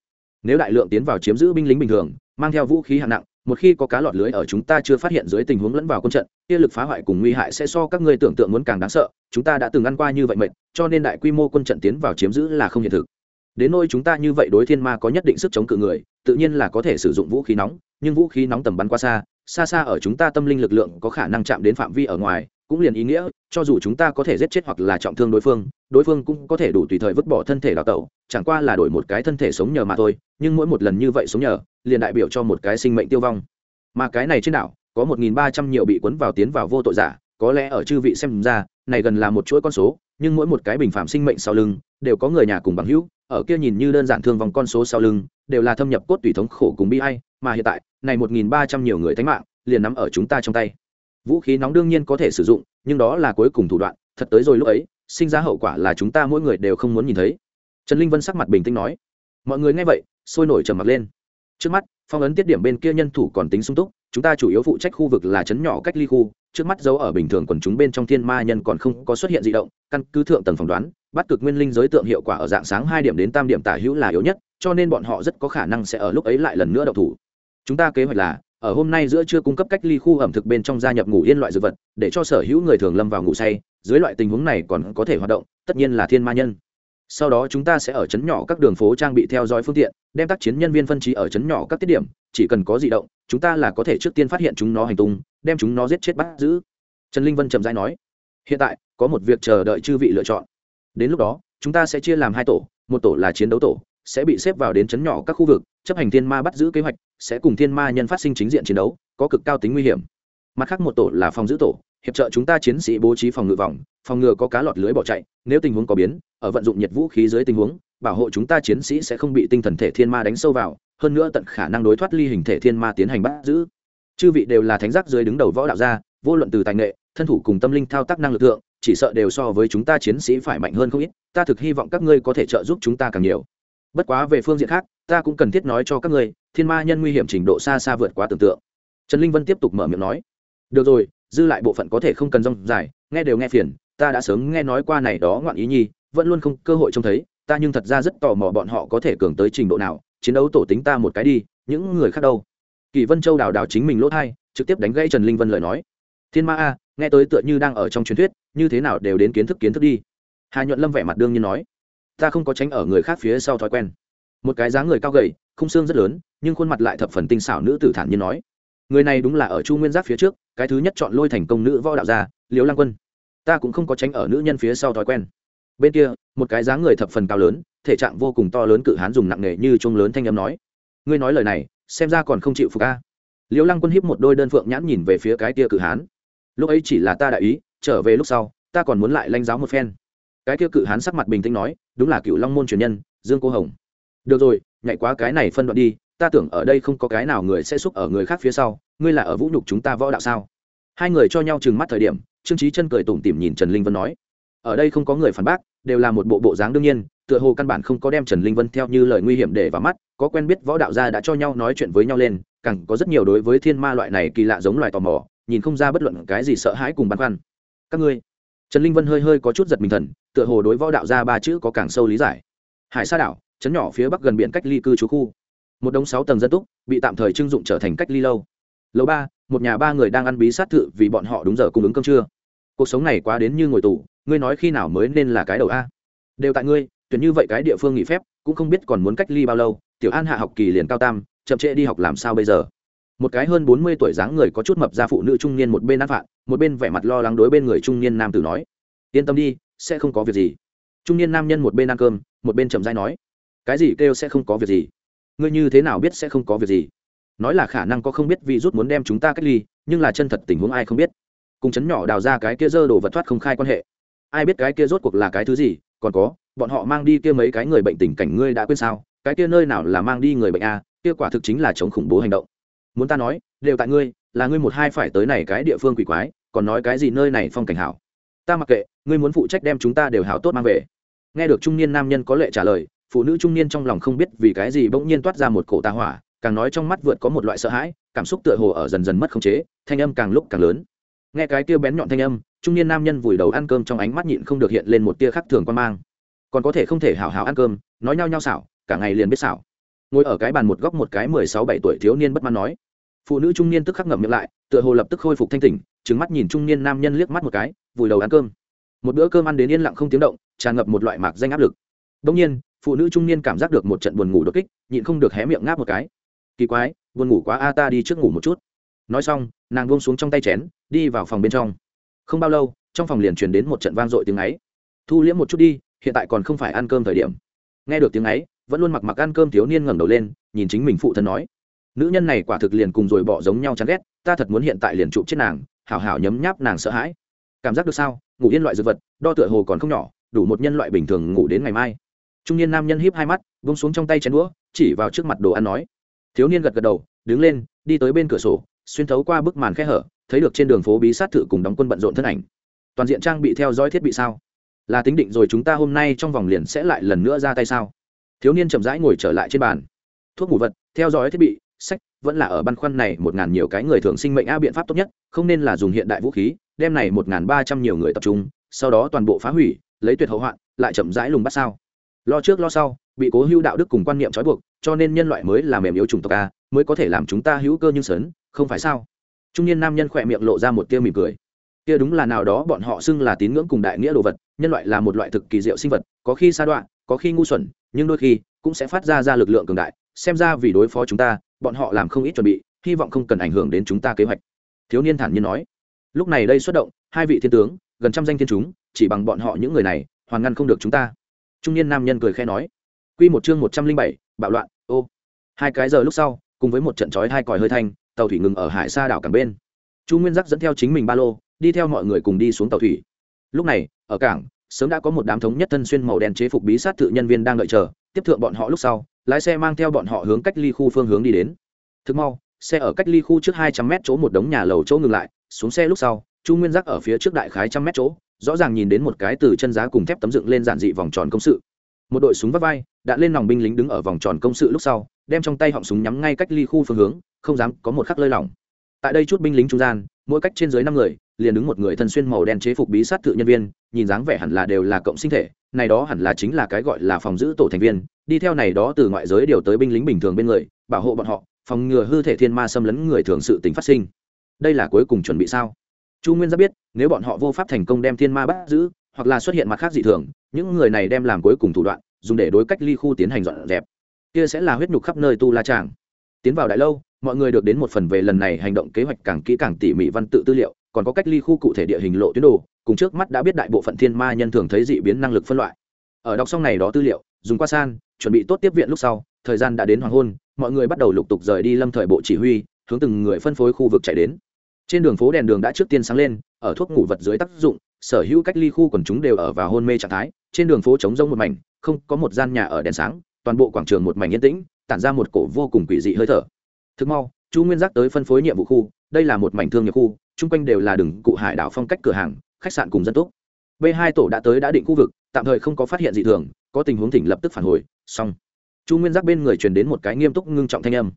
Speaker 1: Nếu đại lượng tiến vào chiếm giữ binh lính bình thường, mang theo vũ khí hạng nặng, một khi có cá lọt lưới ở chúng ta chưa phát hiện dưới tình huống lẫn vào quân trận, kia lực phá hoại cùng nguy hại sẽ so các ngươi tưởng tượng muốn càng đáng sợ, chúng ta đã từng ăn qua như vậy mệt, cho nên đại quy mô quân trận tiến vào chiếm giữ là không hiện thực. Đến nơi chúng ta như vậy đối thiên ma có nhất định sức chống cự người, tự nhiên là có thể sử dụng vũ khí nóng, nhưng vũ khí nóng tầm bắn qua xa xa xa ở chúng ta tâm linh lực lượng có khả năng chạm đến phạm vi ở ngoài, cũng liền ý nghĩa, cho dù chúng ta có thể giết chết hoặc là trọng thương đối phương đối phương cũng có thể đủ tùy thời vứt bỏ thân thể đào tẩu, chẳng qua là đổi một cái thân thể sống nhờ mà thôi, nhưng mỗi một lần như vậy sống nhờ liền đại biểu cho một cái sinh mệnh tiêu vong. Mà cái này trên đảo, có một nghìn ba trăm nhiều bị cuốn vào tiến vào vô tội giả, có lẽ ở chư vị xem ra, này gần là một chuỗi con số, nhưng mỗi một cái bình phạm sinh mệnh sau lưng, đều có người nhà cùng bằng hữu, ở kia nhìn như đơn giản thương vòng con số sau lưng, đều là thâm nhập cốt tùy thống khổ cùng bi ai, mà hiện tại, này một nghìn ba trăm nhiều người thánh mạng, liền nắm ở chúng ta trong tay. Vũ khí nóng đương nhiên có thể sử dụng, nhưng đó là cuối cùng thủ đoạn, thật tới rồi lúc ấy, sinh ra hậu quả là chúng ta mỗi người đều không muốn nhìn thấy. Trần linh vân sắc mặt bình tĩnh nói, mọi người nghe vậy, sôi nổi trầm mặt lên trước mắt, phong ấn tiết điểm bên kia nhân thủ còn tính sung túc, chúng ta chủ yếu phụ trách khu vực là chấn nhỏ cách ly khu, trước mắt giấu ở bình thường quần chúng bên trong thiên ma nhân còn không có xuất hiện di động, căn cứ thượng tầng phỏng đoán, bắt cực nguyên linh giới tượng hiệu quả ở dạng sáng hai điểm đến tam điểm tả hữu là yếu nhất, cho nên bọn họ rất có khả năng sẽ ở lúc ấy lại lần nữa đậu thủ. Chúng ta kế hoạch là, ở hôm nay giữa trưa cung cấp cách ly khu ẩm thực bên trong gia nhập ngủ yên loại dược vật, để cho sở hữu người thường lâm vào ngủ say, dưới loại tình huống này còn có thể hoạt động, tất nhiên là thiên ma nhân sau đó chúng ta sẽ ở chấn nhỏ các đường phố trang bị theo dõi phương tiện, đem tác chiến nhân viên phân trí ở chấn nhỏ các tiết điểm, chỉ cần có di động, chúng ta là có thể trước tiên phát hiện chúng nó hành tung, đem chúng nó giết chết bắt giữ. Trần linh vân trầm dai nói. Hiện tại, có một việc chờ đợi chư vị lựa chọn. Đến lúc đó, chúng ta sẽ chia làm hai tổ, một tổ là chiến đấu tổ, sẽ bị xếp vào đến chấn nhỏ các khu vực, chấp hành thiên ma bắt giữ kế hoạch, sẽ cùng thiên ma nhân phát sinh chính diện chiến đấu, có cực cao tính nguy hiểm. Mặt khác một tổ là phòng giữ tổ hiệp trợ chúng ta chiến sĩ bố trí phòng ngự vòng, phòng ngừa có cá lọt lưới bỏ chạy, nếu tình huống có biến, ở vận dụng nhiệt vũ khí dưới tình huống, bảo hộ chúng ta chiến sĩ sẽ không bị tinh thần thể thiên ma đánh sâu vào, hơn nữa tận khả năng đối thoát ly hình thể thiên ma tiến hành bắt giữ. Chư vị đều là thánh giác dưới đứng đầu võ đạo gia, vô luận từ tài nghệ, thân thủ cùng tâm linh thao tác năng lực lượng chỉ sợ đều so với chúng ta chiến sĩ phải mạnh hơn không ít, ta thực hy vọng các ngươi có thể trợ giúp chúng ta càng nhiều. Bất quá về phương diện khác, ta cũng cần thiết nói cho các ngươi, thiên ma nhân nguy hiểm trình độ xa xa vượt quá tưởng tượng. Trần linh vân tiếp tục mở miệng nói. Được rồi dư lại bộ phận có thể không cần rong dài, nghe đều nghe phiền, ta đã sớm nghe nói qua này đó ngoạn ý nhi, vẫn luôn không cơ hội trông thấy, ta nhưng thật ra rất tò mò bọn họ có thể cường tới trình độ nào, chiến đấu tổ tính ta một cái đi, những người khác đâu. Kỳ vân châu đào đào chính mình lỗ thai, trực tiếp đánh gãy trần linh vân lời nói. Thiên ma a, nghe tới tựa như đang ở trong truyền thuyết, như thế nào đều đến kiến thức kiến thức đi. Hà nhuận lâm vẻ mặt đương nhiên nói, ta không có tránh ở người khác phía sau thói quen. Một cái dáng người cao gầy không xương rất lớn, nhưng khuôn mặt lại thập phần tinh xảo nữ tử thản nhiên nói người này đúng là ở chu nguyên giác phía trước, cái thứ nhất chọn lôi thành công nữ võ đạo gia, liễu lang quân. Ta cũng không có tránh ở nữ nhân phía sau thói quen. Bên kia, một cái dáng người thập phần cao lớn, thể trạng vô cùng to lớn cự hán dùng nặng nề như trông lớn thanh âm nói. Ngươi nói lời này, xem ra còn không chịu phục a. Liễu lăng quân hiếp một đôi đơn phượng nhãn nhìn về phía cái kia cự hán. Lúc ấy chỉ là ta đại ý, trở về lúc sau, ta còn muốn lại lanh giáo một phen. Cái kia cự hán sắc mặt bình tĩnh nói, đúng là cựu long môn truyền nhân, dương cô hồng. Được rồi, nhảy quá cái này phân đoạn đi ta tưởng ở đây không có cái nào người sẽ xúc ở người khác phía sau, ngươi là ở vũ nhục chúng ta võ đạo sao? Hai người cho nhau chừng mắt thời điểm, trương trí chân cười tủm tỉm nhìn trần linh vân nói, ở đây không có người phản bác, đều là một bộ bộ dáng đương nhiên, tựa hồ căn bản không có đem trần linh vân theo như lời nguy hiểm để vào mắt, có quen biết võ đạo gia đã cho nhau nói chuyện với nhau lên, càng có rất nhiều đối với thiên ma loại này kỳ lạ giống loài tò mò, nhìn không ra bất luận cái gì sợ hãi cùng băn khoăn. Các ngươi, trần linh vân hơi hơi có chút giật mình thần, tựa hồ đối võ đạo gia ba chữ có càng sâu lý giải. Hải sa đảo chấn nhỏ phía bắc gần biển cách ly cư trú khu một đống sáu tầng dân túc bị tạm thời trưng dụng trở thành cách ly lâu. Lầu ba, một nhà ba người đang ăn bí sát thự vì bọn họ đúng giờ cung ứng cơm trưa. Cuộc sống này quá đến như ngồi tù, ngươi nói khi nào mới nên là cái đầu a? Đều tại ngươi, tuyển như vậy cái địa phương nghỉ phép, cũng không biết còn muốn cách ly bao lâu, tiểu an hạ học kỳ liền cao tam, chậm trễ đi học làm sao bây giờ? Một cái hơn bốn mươi tuổi dáng người có chút mập ra phụ nữ trung niên một bên ăn phạn một bên vẻ mặt lo lắng đối bên người trung niên nam tử nói, yên tâm đi, sẽ không có việc gì. Trung niên nam nhân một bên ăn cơm, một bên chậm dai nói, cái gì kêu sẽ không có việc gì? Ngươi như thế nào biết sẽ không có việc gì? Nói là khả năng có không biết vì rút muốn đem chúng ta cách ly, nhưng là chân thật tình huống ai không biết. Cùng chấn nhỏ đào ra cái kia dơ đồ vật thoát không khai quan hệ. Ai biết cái kia rốt cuộc là cái thứ gì? Còn có, bọn họ mang đi kia mấy cái người bệnh tình cảnh ngươi đã quên sao? Cái kia nơi nào là mang đi người bệnh a? Kia quả thực chính là chống khủng bố hành động. Muốn ta nói, đều tại ngươi, là ngươi một hai phải tới này cái địa phương quỷ quái, còn nói cái gì nơi này phong cảnh hảo? Ta mặc kệ, ngươi muốn phụ trách đem chúng ta đều hảo tốt mang về. Nghe được trung niên nam nhân có lệ trả lời phụ nữ trung niên trong lòng không biết vì cái gì bỗng nhiên toát ra một cổ tà hỏa, càng nói trong mắt vượt có một loại sợ hãi, cảm xúc tựa hồ ở dần dần mất khống chế, thanh âm càng lúc càng lớn. Nghe cái kia bén nhọn thanh âm, trung niên nam nhân vùi đầu ăn cơm trong ánh mắt nhịn không được hiện lên một tia khác thường quan mang. Còn có thể không thể hào hào ăn cơm, nói nhau nhau xảo, cả ngày liền biết xảo. Ngồi ở cái bàn một góc một cái mười sáu bảy tuổi thiếu niên bất mãn nói. Phụ nữ trung niên tức khắc ngậm miệng lại, tựa hồ lập tức khôi phục thanh tỉnh trứng mắt nhìn trung niên nam nhân liếc mắt một cái, vùi đầu ăn cơm. Một bữa cơm ăn đến yên lặng không tiếng động, tràn ngập một loại mạc danh áp lực. Đông nhiên phụ nữ trung niên cảm giác được một trận buồn ngủ đột kích, nhịn không được hé miệng ngáp một cái. Kỳ quái, buồn ngủ quá a, ta đi trước ngủ một chút. Nói xong, nàng buông xuống trong tay chén, đi vào phòng bên trong. Không bao lâu, trong phòng liền truyền đến một trận vang dội tiếng ấy. Thu liễm một chút đi, hiện tại còn không phải ăn cơm thời điểm. Nghe được tiếng ấy, vẫn luôn mặc mặc ăn cơm thiếu niên ngẩng đầu lên, nhìn chính mình phụ thân nói. Nữ nhân này quả thực liền cùng rồi bỏ giống nhau chán ghét, ta thật muốn hiện tại liền chụp chết nàng, hảo hảo nhấm nháp nàng sợ hãi. Cảm giác được sao? Ngủ yên loại dược vật, đo tựa hồ còn không nhỏ, đủ một nhân loại bình thường ngủ đến ngày mai trung niên nam nhân híp hai mắt vung xuống trong tay chén đũa, chỉ vào trước mặt đồ ăn nói. Thiếu niên gật gật đầu, đứng lên, đi tới bên cửa sổ, xuyên thấu qua bức màn khe hở, thấy được trên đường phố bí sát thự cùng đóng quân bận rộn thân ảnh. Toàn diện trang bị theo dõi thiết bị sao? Là tính định rồi chúng ta hôm nay trong vòng liền sẽ lại lần nữa ra tay sao? Thiếu niên chậm rãi ngồi trở lại trên bàn. Thuốc ngủ vật, theo dõi thiết bị, sách, vẫn là ở băn khoăn này một ngàn nhiều cái người thường sinh mệnh a biện pháp tốt nhất, không nên là dùng hiện đại vũ khí, đem này một ngàn ba trăm nhiều người tập trung, sau đó toàn bộ phá hủy, lấy tuyệt hậu hoạn, lại chậm rãi lùng bắt sao? Lo trước lo sau, bị cố hữu đạo đức cùng quan niệm trói buộc, cho nên nhân loại mới là mềm yếu chủng tộc a, mới có thể làm chúng ta hữu cơ như sớn, không phải sao? Trung niên nam nhân khỏe miệng lộ ra một tia mỉm cười. Kia đúng là nào đó bọn họ xưng là tín ngưỡng cùng đại nghĩa đồ vật, nhân loại là một loại thực kỳ diệu sinh vật, có khi sa đoạn có khi ngu xuẩn, nhưng đôi khi cũng sẽ phát ra ra lực lượng cường đại, xem ra vì đối phó chúng ta, bọn họ làm không ít chuẩn bị, hy vọng không cần ảnh hưởng đến chúng ta kế hoạch. Thiếu niên thản nhiên nói. Lúc này đây xuất động, hai vị thiên tướng, gần trăm danh thiên chúng, chỉ bằng bọn họ những người này, hoàn ngăn không được chúng ta trung niên nam nhân cười khẽ nói, quy một chương một trăm linh bảy, bạo loạn, ô. Hai cái giờ lúc sau, cùng với một trận chói hai còi hơi thanh, tàu thủy ngừng ở hải xa đảo cảng bên. Chu nguyên giác dẫn theo chính mình ba lô, đi theo mọi người cùng đi xuống tàu thủy. Lúc này, ở cảng, sớm đã có một đám thống nhất thân xuyên màu đen chế phục bí sát tự nhân viên đang đợi chờ, tiếp thượng bọn họ lúc sau, lái xe mang theo bọn họ hướng cách ly khu phương hướng đi đến. Thực mau, xe ở cách ly khu trước hai trăm mét chỗ một đống nhà lầu chỗ ngừng lại, xuống xe lúc sau, chu nguyên giác ở phía trước đại khái trăm mét chỗ rõ ràng nhìn đến một cái từ chân giá cùng thép tấm dựng lên giản dị vòng tròn công sự. Một đội súng vắt vai đạn lên nòng binh lính đứng ở vòng tròn công sự lúc sau, đem trong tay họng súng nhắm ngay cách ly khu phương hướng, không dám có một khắc lơi lỏng. Tại đây chút binh lính trung gian, mỗi cách trên dưới năm người, liền đứng một người thân xuyên màu đen chế phục bí sát tự nhân viên, nhìn dáng vẻ hẳn là đều là cộng sinh thể, này đó hẳn là chính là cái gọi là phòng giữ tổ thành viên, đi theo này đó từ ngoại giới điều tới binh lính bình thường bên người, bảo hộ bọn họ, phòng ngừa hư thể thiên ma xâm lấn người thường sự tính phát sinh. Đây là cuối cùng chuẩn bị sao? Chu nguyên giáp biết, nếu bọn họ vô pháp thành công đem thiên ma bắt giữ, hoặc là xuất hiện mặt khác dị thường, những người này đem làm cuối cùng thủ đoạn, dùng để đối cách ly khu tiến hành dọn dẹp. Kia sẽ là huyết nhục khắp nơi tu la tràng. Tiến vào đại lâu, mọi người được đến một phần về lần này hành động kế hoạch càng kỹ càng tỉ mỉ văn tự tư liệu, còn có cách ly khu cụ thể địa hình lộ tuyến đồ, cùng trước mắt đã biết đại bộ phận thiên ma nhân thường thấy dị biến năng lực phân loại. Ở đọc xong này đó tư liệu, dùng qua san, chuẩn bị tốt tiếp viện lúc sau, thời gian đã đến hoàng hôn, mọi người bắt đầu lục tục rời đi lâm thời bộ chỉ huy, hướng từng người phân phối khu vực chạy đến trên đường phố đèn đường đã trước tiên sáng lên, ở thuốc ngủ vật dưới tác dụng, sở hữu cách ly khu quần chúng đều ở vào hôn mê trạng thái, trên đường phố trống rông một mảnh, không có một gian nhà ở đèn sáng, toàn bộ quảng trường một mảnh yên tĩnh, tản ra một cổ vô cùng quỷ dị hơi thở. Thực mau, chu nguyên giác tới phân phối nhiệm vụ khu, đây là một mảnh thương nghiệp khu, chung quanh đều là đường cụ hải đảo phong cách cửa hàng, khách sạn cùng dân túc. B hai tổ đã tới đã định khu vực, tạm thời không có phát hiện gì thường, có tình huống thỉnh lập tức phản hồi, xong. Chu nguyên giác bên người truyền đến một cái nghiêm túc ngưng trọng thanh âm.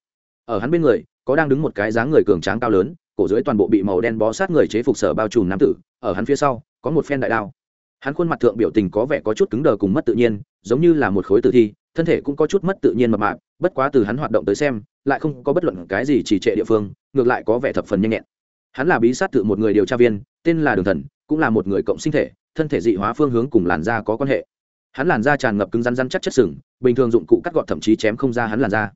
Speaker 1: Ở hắn bên người, có đang đứng một cái dáng người cường tráng cao lớn cổ dưới toàn bộ bị màu đen bó sát người chế phục sở bao trùm nam tử, ở hắn phía sau, có một phen đại đao. Hắn khuôn mặt thượng biểu tình có vẻ có chút cứng đờ cùng mất tự nhiên, giống như là một khối tử thi, thân thể cũng có chút mất tự nhiên mập mạp, bất quá từ hắn hoạt động tới xem, lại không có bất luận cái gì chỉ trệ địa phương, ngược lại có vẻ thập phần nhanh nhẹn. Hắn là bí sát tự một người điều tra viên, tên là đường thần, cũng là một người cộng sinh thể, thân thể dị hóa phương hướng cùng làn da có quan hệ. Hắn làn da tràn ngập cứng rắn rắn chắc chất sừng, bình thường dụng cụ cắt gọt thậm chí chém không ra hắn làn da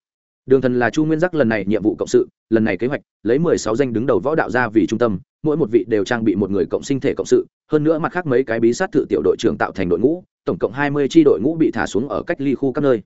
Speaker 1: đường thần là chu nguyên giác lần này nhiệm vụ cộng sự, lần này kế hoạch, lấy mười sáu danh đứng đầu võ đạo ra vì trung tâm, mỗi một vị đều trang bị một người cộng sinh thể cộng sự, hơn nữa mặt khác mấy cái bí sát tự tiểu đội trưởng tạo thành đội ngũ, tổng cộng hai mươi tri đội ngũ bị thả xuống ở cách ly khu các nơi.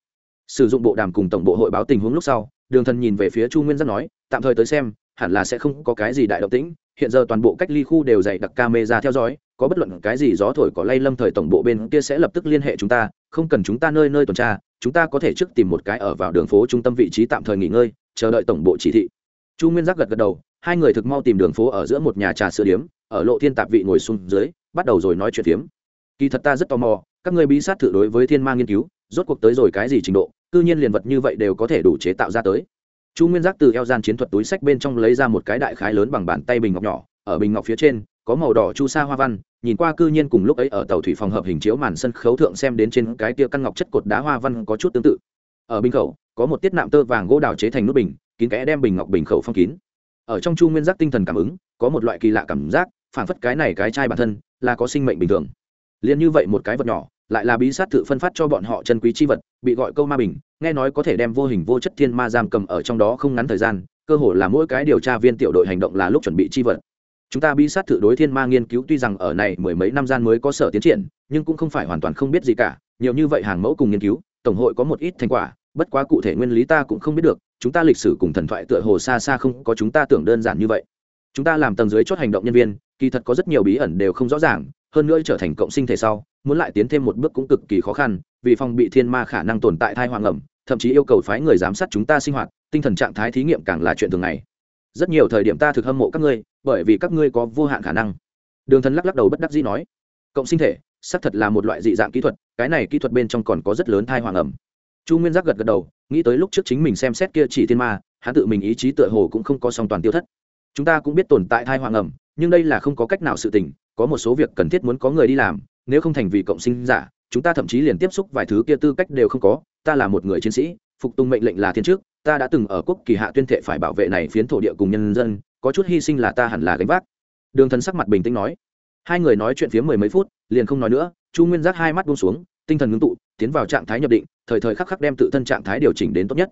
Speaker 1: Sử dụng bộ đàm cùng tổng bộ hội báo tình huống lúc sau, đường thần nhìn về phía chu nguyên giác nói, tạm thời tới xem, hẳn là sẽ không có cái gì đại động tĩnh, hiện giờ toàn bộ cách ly khu đều dày đặc camera theo dõi, có bất luận cái gì gió thổi có lay lâm thời tổng bộ bên kia sẽ lập tức liên hệ chúng ta, không cần chúng ta nơi nơi tuần tra chúng ta có thể trước tìm một cái ở vào đường phố trung tâm vị trí tạm thời nghỉ ngơi, chờ đợi tổng bộ chỉ thị. Chu nguyên giác gật gật đầu, hai người thực mau tìm đường phố ở giữa một nhà trà sữa điếm, ở lộ thiên tạp vị ngồi xuống dưới, bắt đầu rồi nói chuyện phiếm. Kỳ thật ta rất tò mò, các người bí sát thử đối với thiên ma nghiên cứu, rốt cuộc tới rồi cái gì trình độ, cư nhiên liền vật như vậy đều có thể đủ chế tạo ra tới. Chu nguyên giác từ eo gian chiến thuật túi sách bên trong lấy ra một cái đại khái lớn bằng bàn tay bình ngọc nhỏ, ở bình ngọc phía trên có màu đỏ chu sa hoa văn, nhìn qua cư nhiên cùng lúc ấy ở tàu thủy phòng hợp hình chiếu màn sân khấu thượng xem đến trên cái tia căn ngọc chất cột đá hoa văn có chút tương tự. Ở bình khẩu, có một tiết nạm tơ vàng gỗ đào chế thành nút bình, kín kẽ đem bình ngọc bình khẩu phong kín. Ở trong chu nguyên giác tinh thần cảm ứng, có một loại kỳ lạ cảm giác phản phất cái này cái trai bản thân, là có sinh mệnh bình thường. Liền như vậy một cái vật nhỏ, lại là bí sát tự phân phát cho bọn họ chân quý chi vật, bị gọi câu ma bình, nghe nói có thể đem vô hình vô chất thiên ma giam cầm ở trong đó không ngắn thời gian, cơ hồ là mỗi cái điều tra viên tiểu đội hành động là lúc chuẩn bị chi vật chúng ta bi sát tự đối thiên ma nghiên cứu tuy rằng ở này mười mấy năm gian mới có sở tiến triển, nhưng cũng không phải hoàn toàn không biết gì cả. Nhiều như vậy hàng mẫu cùng nghiên cứu, tổng hội có một ít thành quả, bất quá cụ thể nguyên lý ta cũng không biết được. Chúng ta lịch sử cùng thần thoại tựa hồ xa xa không có chúng ta tưởng đơn giản như vậy. Chúng ta làm tầng dưới chốt hành động nhân viên, kỳ thật có rất nhiều bí ẩn đều không rõ ràng, hơn nữa trở thành cộng sinh thể sau, muốn lại tiến thêm một bước cũng cực kỳ khó khăn, vì phòng bị thiên ma khả năng tồn tại thai hoàng ẩm, thậm chí yêu cầu phái người giám sát chúng ta sinh hoạt, tinh thần trạng thái thí nghiệm càng là chuyện thường ngày. Rất nhiều thời điểm ta thực hâm mộ các ngươi bởi vì các ngươi có vô hạn khả năng. Đường thần lắc lắc đầu bất đắc dĩ nói, cộng sinh thể, xác thật là một loại dị dạng kỹ thuật, cái này kỹ thuật bên trong còn có rất lớn thai hoàng ẩm. Chu nguyên giác gật gật đầu, nghĩ tới lúc trước chính mình xem xét kia chỉ thiên ma, hắn tự mình ý chí tựa hồ cũng không có song toàn tiêu thất. Chúng ta cũng biết tồn tại thai hoàng ẩm, nhưng đây là không có cách nào sự tình, có một số việc cần thiết muốn có người đi làm, nếu không thành vì cộng sinh giả, chúng ta thậm chí liền tiếp xúc vài thứ kia tư cách đều không có, ta là một người chiến sĩ, phục tùng mệnh lệnh là thiên trước, ta đã từng ở quốc kỳ hạ tuyên thệ phải bảo vệ này phiến thổ địa cùng nhân dân có chút hy sinh là ta hẳn là gánh vác. Đường thần sắc mặt bình tĩnh nói. Hai người nói chuyện phía mười mấy phút, liền không nói nữa, chu nguyên giác hai mắt buông xuống, tinh thần ngưng tụ, tiến vào trạng thái nhập định, thời thời khắc khắc đem tự thân trạng thái điều chỉnh đến tốt nhất.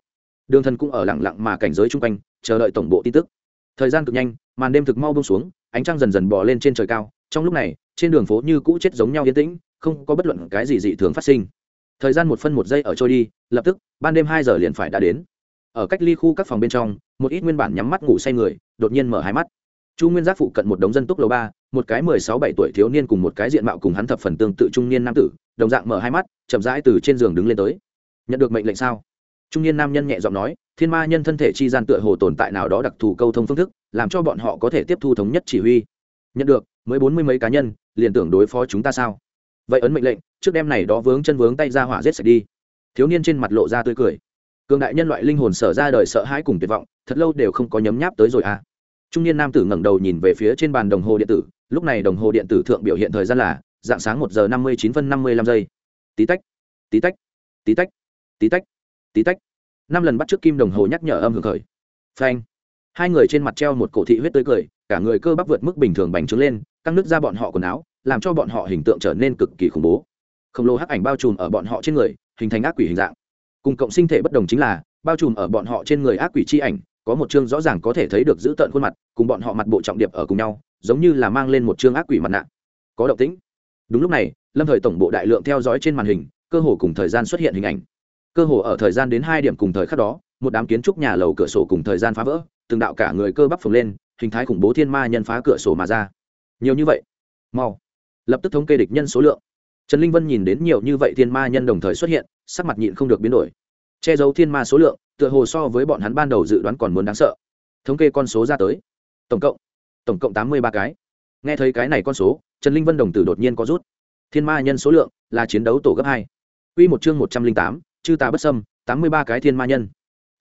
Speaker 1: Đường thần cũng ở lặng lặng mà cảnh giới chung quanh, chờ đợi tổng bộ tin tức. Thời gian cực nhanh, màn đêm thực mau buông xuống, ánh trăng dần dần bò lên trên trời cao. Trong lúc này, trên đường phố như cũ chết giống nhau yên tĩnh, không có bất luận cái gì dị thường phát sinh. Thời gian một phân một giây ở trôi đi, lập tức, ban đêm hai giờ liền phải đã đến ở cách ly khu các phòng bên trong, một ít nguyên bản nhắm mắt ngủ say người, đột nhiên mở hai mắt. Chu nguyên giác phụ cận một đống dân túc lầu ba, một cái mười sáu bảy tuổi thiếu niên cùng một cái diện mạo cùng hắn thập phần tương tự trung niên nam tử, đồng dạng mở hai mắt, chậm rãi từ trên giường đứng lên tới. Nhận được mệnh lệnh sao? Trung niên nam nhân nhẹ giọng nói, thiên ma nhân thân thể chi gian tựa hồ tồn tại nào đó đặc thù câu thông phương thức, làm cho bọn họ có thể tiếp thu thống nhất chỉ huy. Nhận được, mới bốn mươi mấy cá nhân, liền tưởng đối phó chúng ta sao? Vậy ấn mệnh lệnh, trước đêm này đó vướng chân vướng tay ra hỏa giết sạch đi. Thiếu niên trên mặt lộ ra tươi cười cường đại nhân loại linh hồn sở ra đời sợ hãi cùng tuyệt vọng, thật lâu đều không có nhấm nháp tới rồi à. Trung niên nam tử ngẩng đầu nhìn về phía trên bàn đồng hồ điện tử, lúc này đồng hồ điện tử thượng biểu hiện thời gian là dạng sáng một giờ năm mươi chín phân năm mươi lăm giây. Tí tách tí tách tí tách tí tách tí tách. Năm lần bắt trước kim đồng hồ nhắc nhở âm hưởng khởi. Phanh. Hai người trên mặt treo một cổ thị huyết tươi cười, cả người cơ bắp vượt mức bình thường bành trướng lên, căng nước ra bọn họ quần áo, làm cho bọn họ hình tượng trở nên cực kỳ khủng bố. Khổng lồ hắc ảnh bao trùm ở bọn họ trên người, hình thành ác quỷ hình dạng cùng cộng sinh thể bất đồng chính là, bao trùm ở bọn họ trên người ác quỷ chi ảnh, có một chương rõ ràng có thể thấy được giữ tợn khuôn mặt, cùng bọn họ mặt bộ trọng điệp ở cùng nhau, giống như là mang lên một chương ác quỷ mặt nạ. Có động tĩnh. Đúng lúc này, lâm thời tổng bộ đại lượng theo dõi trên màn hình, cơ hồ cùng thời gian xuất hiện hình ảnh. Cơ hồ ở thời gian đến hai điểm cùng thời khắc đó, một đám kiến trúc nhà lầu cửa sổ cùng thời gian phá vỡ, từng đạo cả người cơ bắp phồng lên, hình thái khủng bố thiên ma nhân phá cửa sổ mà ra. Nhiều như vậy. Mau. Lập tức thống kê địch nhân số lượng trần linh vân nhìn đến nhiều như vậy thiên ma nhân đồng thời xuất hiện, sắc mặt nhịn không được biến đổi. Che giấu thiên ma số lượng, tựa hồ so với bọn hắn ban đầu dự đoán còn muốn đáng sợ. Thống kê con số ra tới. Tổng cộng tổng cộng tám mươi ba cái. Nghe thấy cái này con số, trần linh vân đồng tử đột nhiên có rút. Thiên ma nhân số lượng là chiến đấu tổ gấp hai. Quy một chương một trăm linh tám, chư tà bất sâm tám mươi ba cái thiên ma nhân.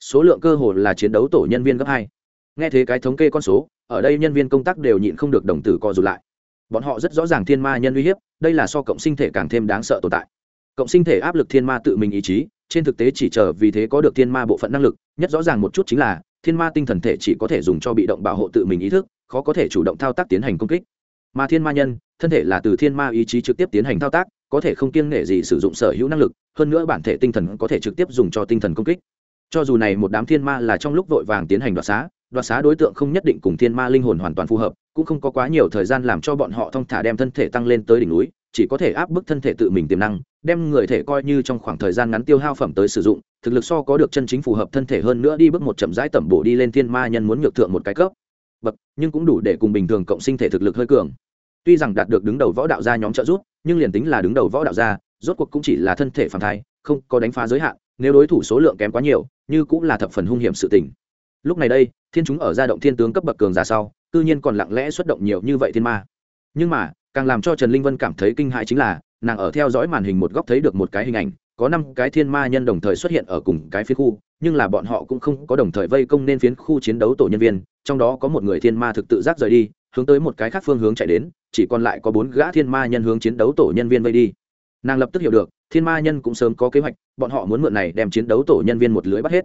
Speaker 1: Số lượng cơ hồ là chiến đấu tổ nhân viên gấp hai. Nghe thấy cái thống kê con số, ở đây nhân viên công tác đều nhịn không được đồng tử co rụt lại bọn họ rất rõ ràng thiên ma nhân uy hiếp, đây là so cộng sinh thể càng thêm đáng sợ tồn tại. Cộng sinh thể áp lực thiên ma tự mình ý chí, trên thực tế chỉ chờ vì thế có được thiên ma bộ phận năng lực, nhất rõ ràng một chút chính là, thiên ma tinh thần thể chỉ có thể dùng cho bị động bảo hộ tự mình ý thức, khó có thể chủ động thao tác tiến hành công kích. Mà thiên ma nhân, thân thể là từ thiên ma ý chí trực tiếp tiến hành thao tác, có thể không kiêng nể gì sử dụng sở hữu năng lực, hơn nữa bản thể tinh thần có thể trực tiếp dùng cho tinh thần công kích. Cho dù này một đám thiên ma là trong lúc vội vàng tiến hành đoạt xá đoạt xá đối tượng không nhất định cùng thiên ma linh hồn hoàn toàn phù hợp cũng không có quá nhiều thời gian làm cho bọn họ thong thả đem thân thể tăng lên tới đỉnh núi, chỉ có thể áp bức thân thể tự mình tiềm năng, đem người thể coi như trong khoảng thời gian ngắn tiêu hao phẩm tới sử dụng, thực lực so có được chân chính phù hợp thân thể hơn nữa đi bước một chậm rãi tẩm bổ đi lên thiên ma nhân muốn nhược thượng một cái cấp. Bậc, nhưng cũng đủ để cùng bình thường cộng sinh thể thực lực hơi cường. Tuy rằng đạt được đứng đầu võ đạo gia nhóm trợ giúp, nhưng liền tính là đứng đầu võ đạo gia, rốt cuộc cũng chỉ là thân thể phản thai, không có đánh phá giới hạn, nếu đối thủ số lượng kém quá nhiều, như cũng là thập phần hung hiểm sự tình. Lúc này đây, thiên chúng ở gia động thiên tướng cấp bậc cường giả sau cư nhiên còn lặng lẽ xuất động nhiều như vậy thiên ma. Nhưng mà, càng làm cho trần linh vân cảm thấy kinh hại chính là, nàng ở theo dõi màn hình một góc thấy được một cái hình ảnh, có năm cái thiên ma nhân đồng thời xuất hiện ở cùng cái phiến khu, nhưng là bọn họ cũng không có đồng thời vây công nên phiến khu chiến đấu tổ nhân viên, trong đó có một người thiên ma thực tự giác rời đi, hướng tới một cái khác phương hướng chạy đến, chỉ còn lại có bốn gã thiên ma nhân hướng chiến đấu tổ nhân viên vây đi. Nàng lập tức hiểu được, thiên ma nhân cũng sớm có kế hoạch, bọn họ muốn mượn này đem chiến đấu tổ nhân viên một lưới bắt hết.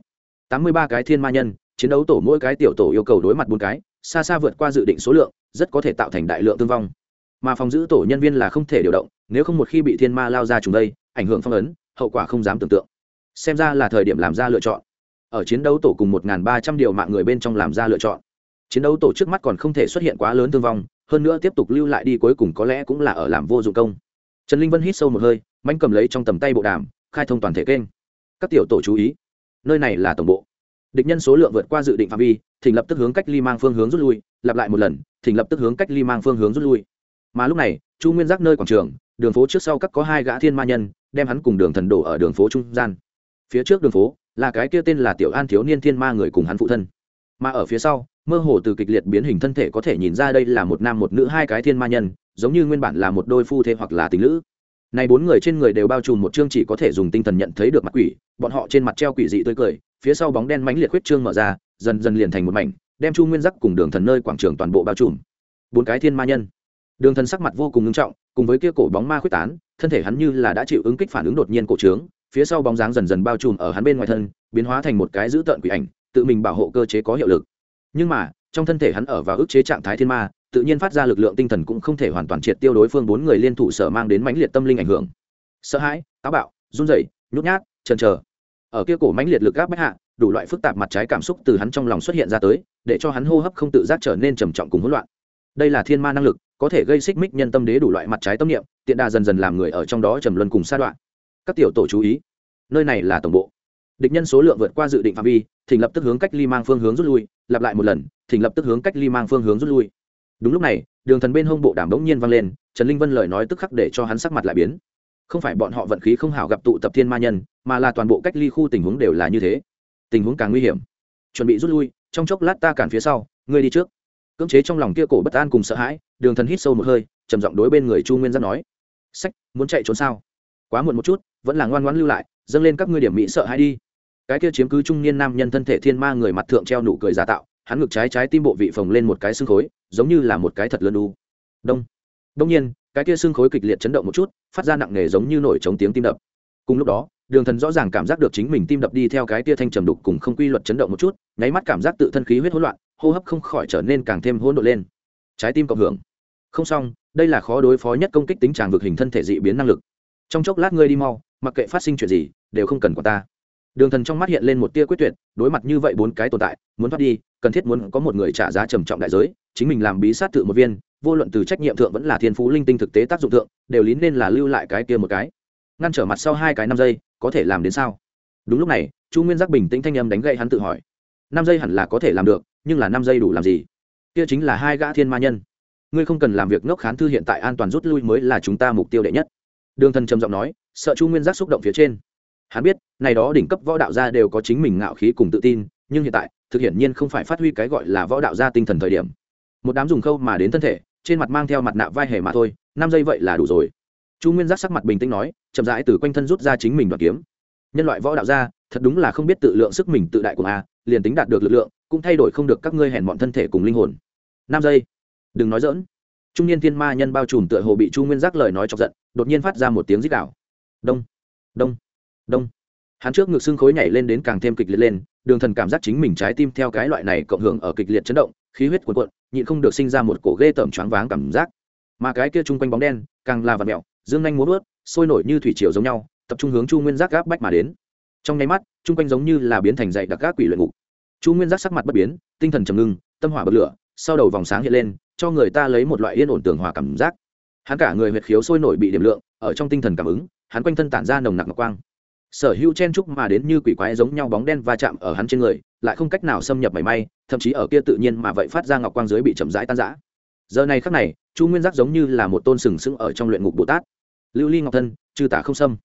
Speaker 1: Tám mươi ba cái thiên ma nhân, chiến đấu tổ mỗi cái tiểu tổ yêu cầu đối mặt bốn cái xa xa vượt qua dự định số lượng, rất có thể tạo thành đại lượng thương vong. Mà phòng giữ tổ nhân viên là không thể điều động, nếu không một khi bị thiên ma lao ra chúng đây, ảnh hưởng phong ấn, hậu quả không dám tưởng tượng. Xem ra là thời điểm làm ra lựa chọn. Ở chiến đấu tổ cùng một ba trăm điều mạng người bên trong làm ra lựa chọn. Chiến đấu tổ trước mắt còn không thể xuất hiện quá lớn thương vong, hơn nữa tiếp tục lưu lại đi cuối cùng có lẽ cũng là ở làm vô dụng công. Trần linh vân hít sâu một hơi mạnh cầm lấy trong tầm tay bộ đàm, khai thông toàn thể kênh. Các tiểu tổ chú ý. Nơi này là tổng bộ địch nhân số lượng vượt qua dự định phạm vi, thỉnh lập tức hướng cách ly mang phương hướng rút lui, lặp lại một lần, thỉnh lập tức hướng cách ly mang phương hướng rút lui. Mà lúc này, chu nguyên giác nơi quảng trường, đường phố trước sau các có hai gã thiên ma nhân, đem hắn cùng đường thần đổ ở đường phố trung gian. Phía trước đường phố là cái kia tên là tiểu an thiếu niên thiên ma người cùng hắn phụ thân. Mà ở phía sau, mơ hồ từ kịch liệt biến hình thân thể có thể nhìn ra đây là một nam một nữ hai cái thiên ma nhân, giống như nguyên bản là một đôi phu thê hoặc là tình nữ này bốn người trên người đều bao trùm một chương chỉ có thể dùng tinh thần nhận thấy được mặt quỷ, bọn họ trên mặt treo quỷ dị tươi cười phía sau bóng đen mãnh liệt huyết trương mở ra, dần dần liền thành một mảnh, đem chu nguyên giác cùng đường thần nơi quảng trường toàn bộ bao trùm. Bốn cái thiên ma nhân. Đường thần sắc mặt vô cùng nghiêm trọng, cùng với kia cổ bóng ma khuyết tán, thân thể hắn như là đã chịu ứng kích phản ứng đột nhiên cổ trướng, phía sau bóng dáng dần dần bao trùm ở hắn bên ngoài thân, biến hóa thành một cái dữ tợn quỷ ảnh, tự mình bảo hộ cơ chế có hiệu lực. Nhưng mà, trong thân thể hắn ở vào ức chế trạng thái thiên ma, tự nhiên phát ra lực lượng tinh thần cũng không thể hoàn toàn triệt tiêu đối phương bốn người liên thủ sở mang đến mãnh liệt tâm linh ảnh hưởng. Sợ hãi, táo bạo, run rẩy, nhút nhát, chần chờ ở kia cổ mãnh liệt lực gáp bách hạ, đủ loại phức tạp mặt trái cảm xúc từ hắn trong lòng xuất hiện ra tới, để cho hắn hô hấp không tự giác trở nên trầm trọng cùng hỗn loạn. Đây là thiên ma năng lực, có thể gây xích mích nhân tâm đế đủ loại mặt trái tâm niệm, tiện đà dần dần làm người ở trong đó trầm luân cùng sa đoạn. Các tiểu tổ chú ý, nơi này là tổng bộ. Địch nhân số lượng vượt qua dự định phạm vi, thỉnh lập tức hướng cách ly mang phương hướng rút lui, lặp lại một lần, thỉnh lập tức hướng cách ly mang phương hướng rút lui. Đúng lúc này, đường thần bên hông bộ đảm bỗng nhiên vang lên, trần linh vân lời nói tức khắc để cho hắn sắc mặt lại biến. Không phải bọn họ vận khí không hảo gặp tụ tập thiên ma nhân mà là toàn bộ cách ly khu tình huống đều là như thế. Tình huống càng nguy hiểm. Chuẩn bị rút lui, trong chốc lát ta cản phía sau, ngươi đi trước. Cưỡng chế trong lòng kia cổ bất an cùng sợ hãi, đường thần hít sâu một hơi, trầm giọng đối bên người chu nguyên giác nói. Sách, muốn chạy trốn sao? Quá muộn một chút, vẫn là ngoan ngoãn lưu lại, dâng lên các ngươi điểm mỹ sợ hãi đi. Cái kia chiếm cứ trung niên nam nhân thân thể thiên ma người mặt thượng treo nụ cười giả tạo, hắn ngực trái trái tim bộ vị phồng lên một cái xương khối, giống như là một cái thật lớn đu đông. Đông nhiên, cái kia xương khối kịch liệt chấn động một chút, phát ra nặng nề giống như nổi trống tiếng tim đập. Cùng lúc đó đường thần rõ ràng cảm giác được chính mình tim đập đi theo cái tia thanh trầm đục cùng không quy luật chấn động một chút, nháy mắt cảm giác tự thân khí huyết hỗn loạn, hô hấp không khỏi trở nên càng thêm hỗn độn lên. Trái tim cộng hưởng. Không xong, đây là khó đối phó nhất công kích tính tràng vực hình thân thể dị biến năng lực. Trong chốc lát ngươi đi mau, mặc kệ phát sinh chuyện gì, đều không cần của ta. Đường thần trong mắt hiện lên một tia quyết tuyệt, đối mặt như vậy bốn cái tồn tại, muốn thoát đi, cần thiết muốn có một người trả giá trầm trọng đại giới, chính mình làm bí sát tự một viên, vô luận từ trách nhiệm thượng vẫn là thiên phú linh tinh thực tế tác dụng thượng, đều lín nên là lưu lại cái kia một cái. Ngăn trở mặt sau hai cái năm giây có thể làm đến sao? Đúng lúc này, chu nguyên giác bình tĩnh thanh âm đánh gậy hắn tự hỏi. Năm giây hẳn là có thể làm được, nhưng là năm giây đủ làm gì? Kia chính là hai gã thiên ma nhân. Ngươi không cần làm việc ngốc khán thư hiện tại an toàn rút lui mới là chúng ta mục tiêu đệ nhất. Đường thần trầm giọng nói, sợ chu nguyên giác xúc động phía trên. Hắn biết, này đó đỉnh cấp võ đạo gia đều có chính mình ngạo khí cùng tự tin, nhưng hiện tại, thực hiện nhiên không phải phát huy cái gọi là võ đạo gia tinh thần thời điểm. Một đám dùng khâu mà đến thân thể, trên mặt mang theo mặt nạ vai hề mà thôi, năm giây vậy là đủ rồi chu nguyên giác sắc mặt bình tĩnh nói, chậm rãi từ quanh thân rút ra chính mình đoạn kiếm. Nhân loại võ đạo gia, thật đúng là không biết tự lượng sức mình tự đại của a, liền tính đạt được lực lượng, cũng thay đổi không được các ngươi hèn bọn thân thể cùng linh hồn. Năm giây. Đừng nói dỡn trung niên thiên ma nhân bao trùm tựa hồ bị chu nguyên giác lời nói chọc giận, đột nhiên phát ra một tiếng rít đảo đông. Đông. Đông. Hắn trước ngực xương khối nhảy lên đến càng thêm kịch liệt lên, đường thần cảm giác chính mình trái tim theo cái loại này cộng hưởng ở kịch liệt chấn động, khí huyết cuộn cuộn, nhịn không được sinh ra một cổ ghê tởm choáng váng cảm giác. Mà cái kia chung quanh bóng đen, càng là vật mẹo dương nhanh muốn vớt, sôi nổi như thủy triều giống nhau, tập trung hướng chu nguyên giác gáp bách mà đến. Trong nháy mắt, chung quanh giống như là biến thành dậy đặc gác quỷ luyện ngục. Chu nguyên giác sắc mặt bất biến, tinh thần trầm ngưng, tâm hỏa bật lửa, sau đầu vòng sáng hiện lên, cho người ta lấy một loại yên ổn tường hòa cảm giác. Hắn cả người huyệt khiếu sôi nổi bị điểm lượng, ở trong tinh thần cảm ứng, hắn quanh thân tản ra nồng nặc ngọc quang. Sở hữu chen trúc mà đến như quỷ quái giống nhau bóng đen va chạm ở hắn trên người, lại không cách nào xâm nhập mảy may, thậm chí ở kia tự nhiên mà vậy phát ra ngọc quang dưới bị chậm rãi tan rã. Giờ này khắc này, chu nguyên giác giống như là một tôn sừng sững ở trong luyện ngục bồ tát lưu ly ngọc thân chư tả không xâm.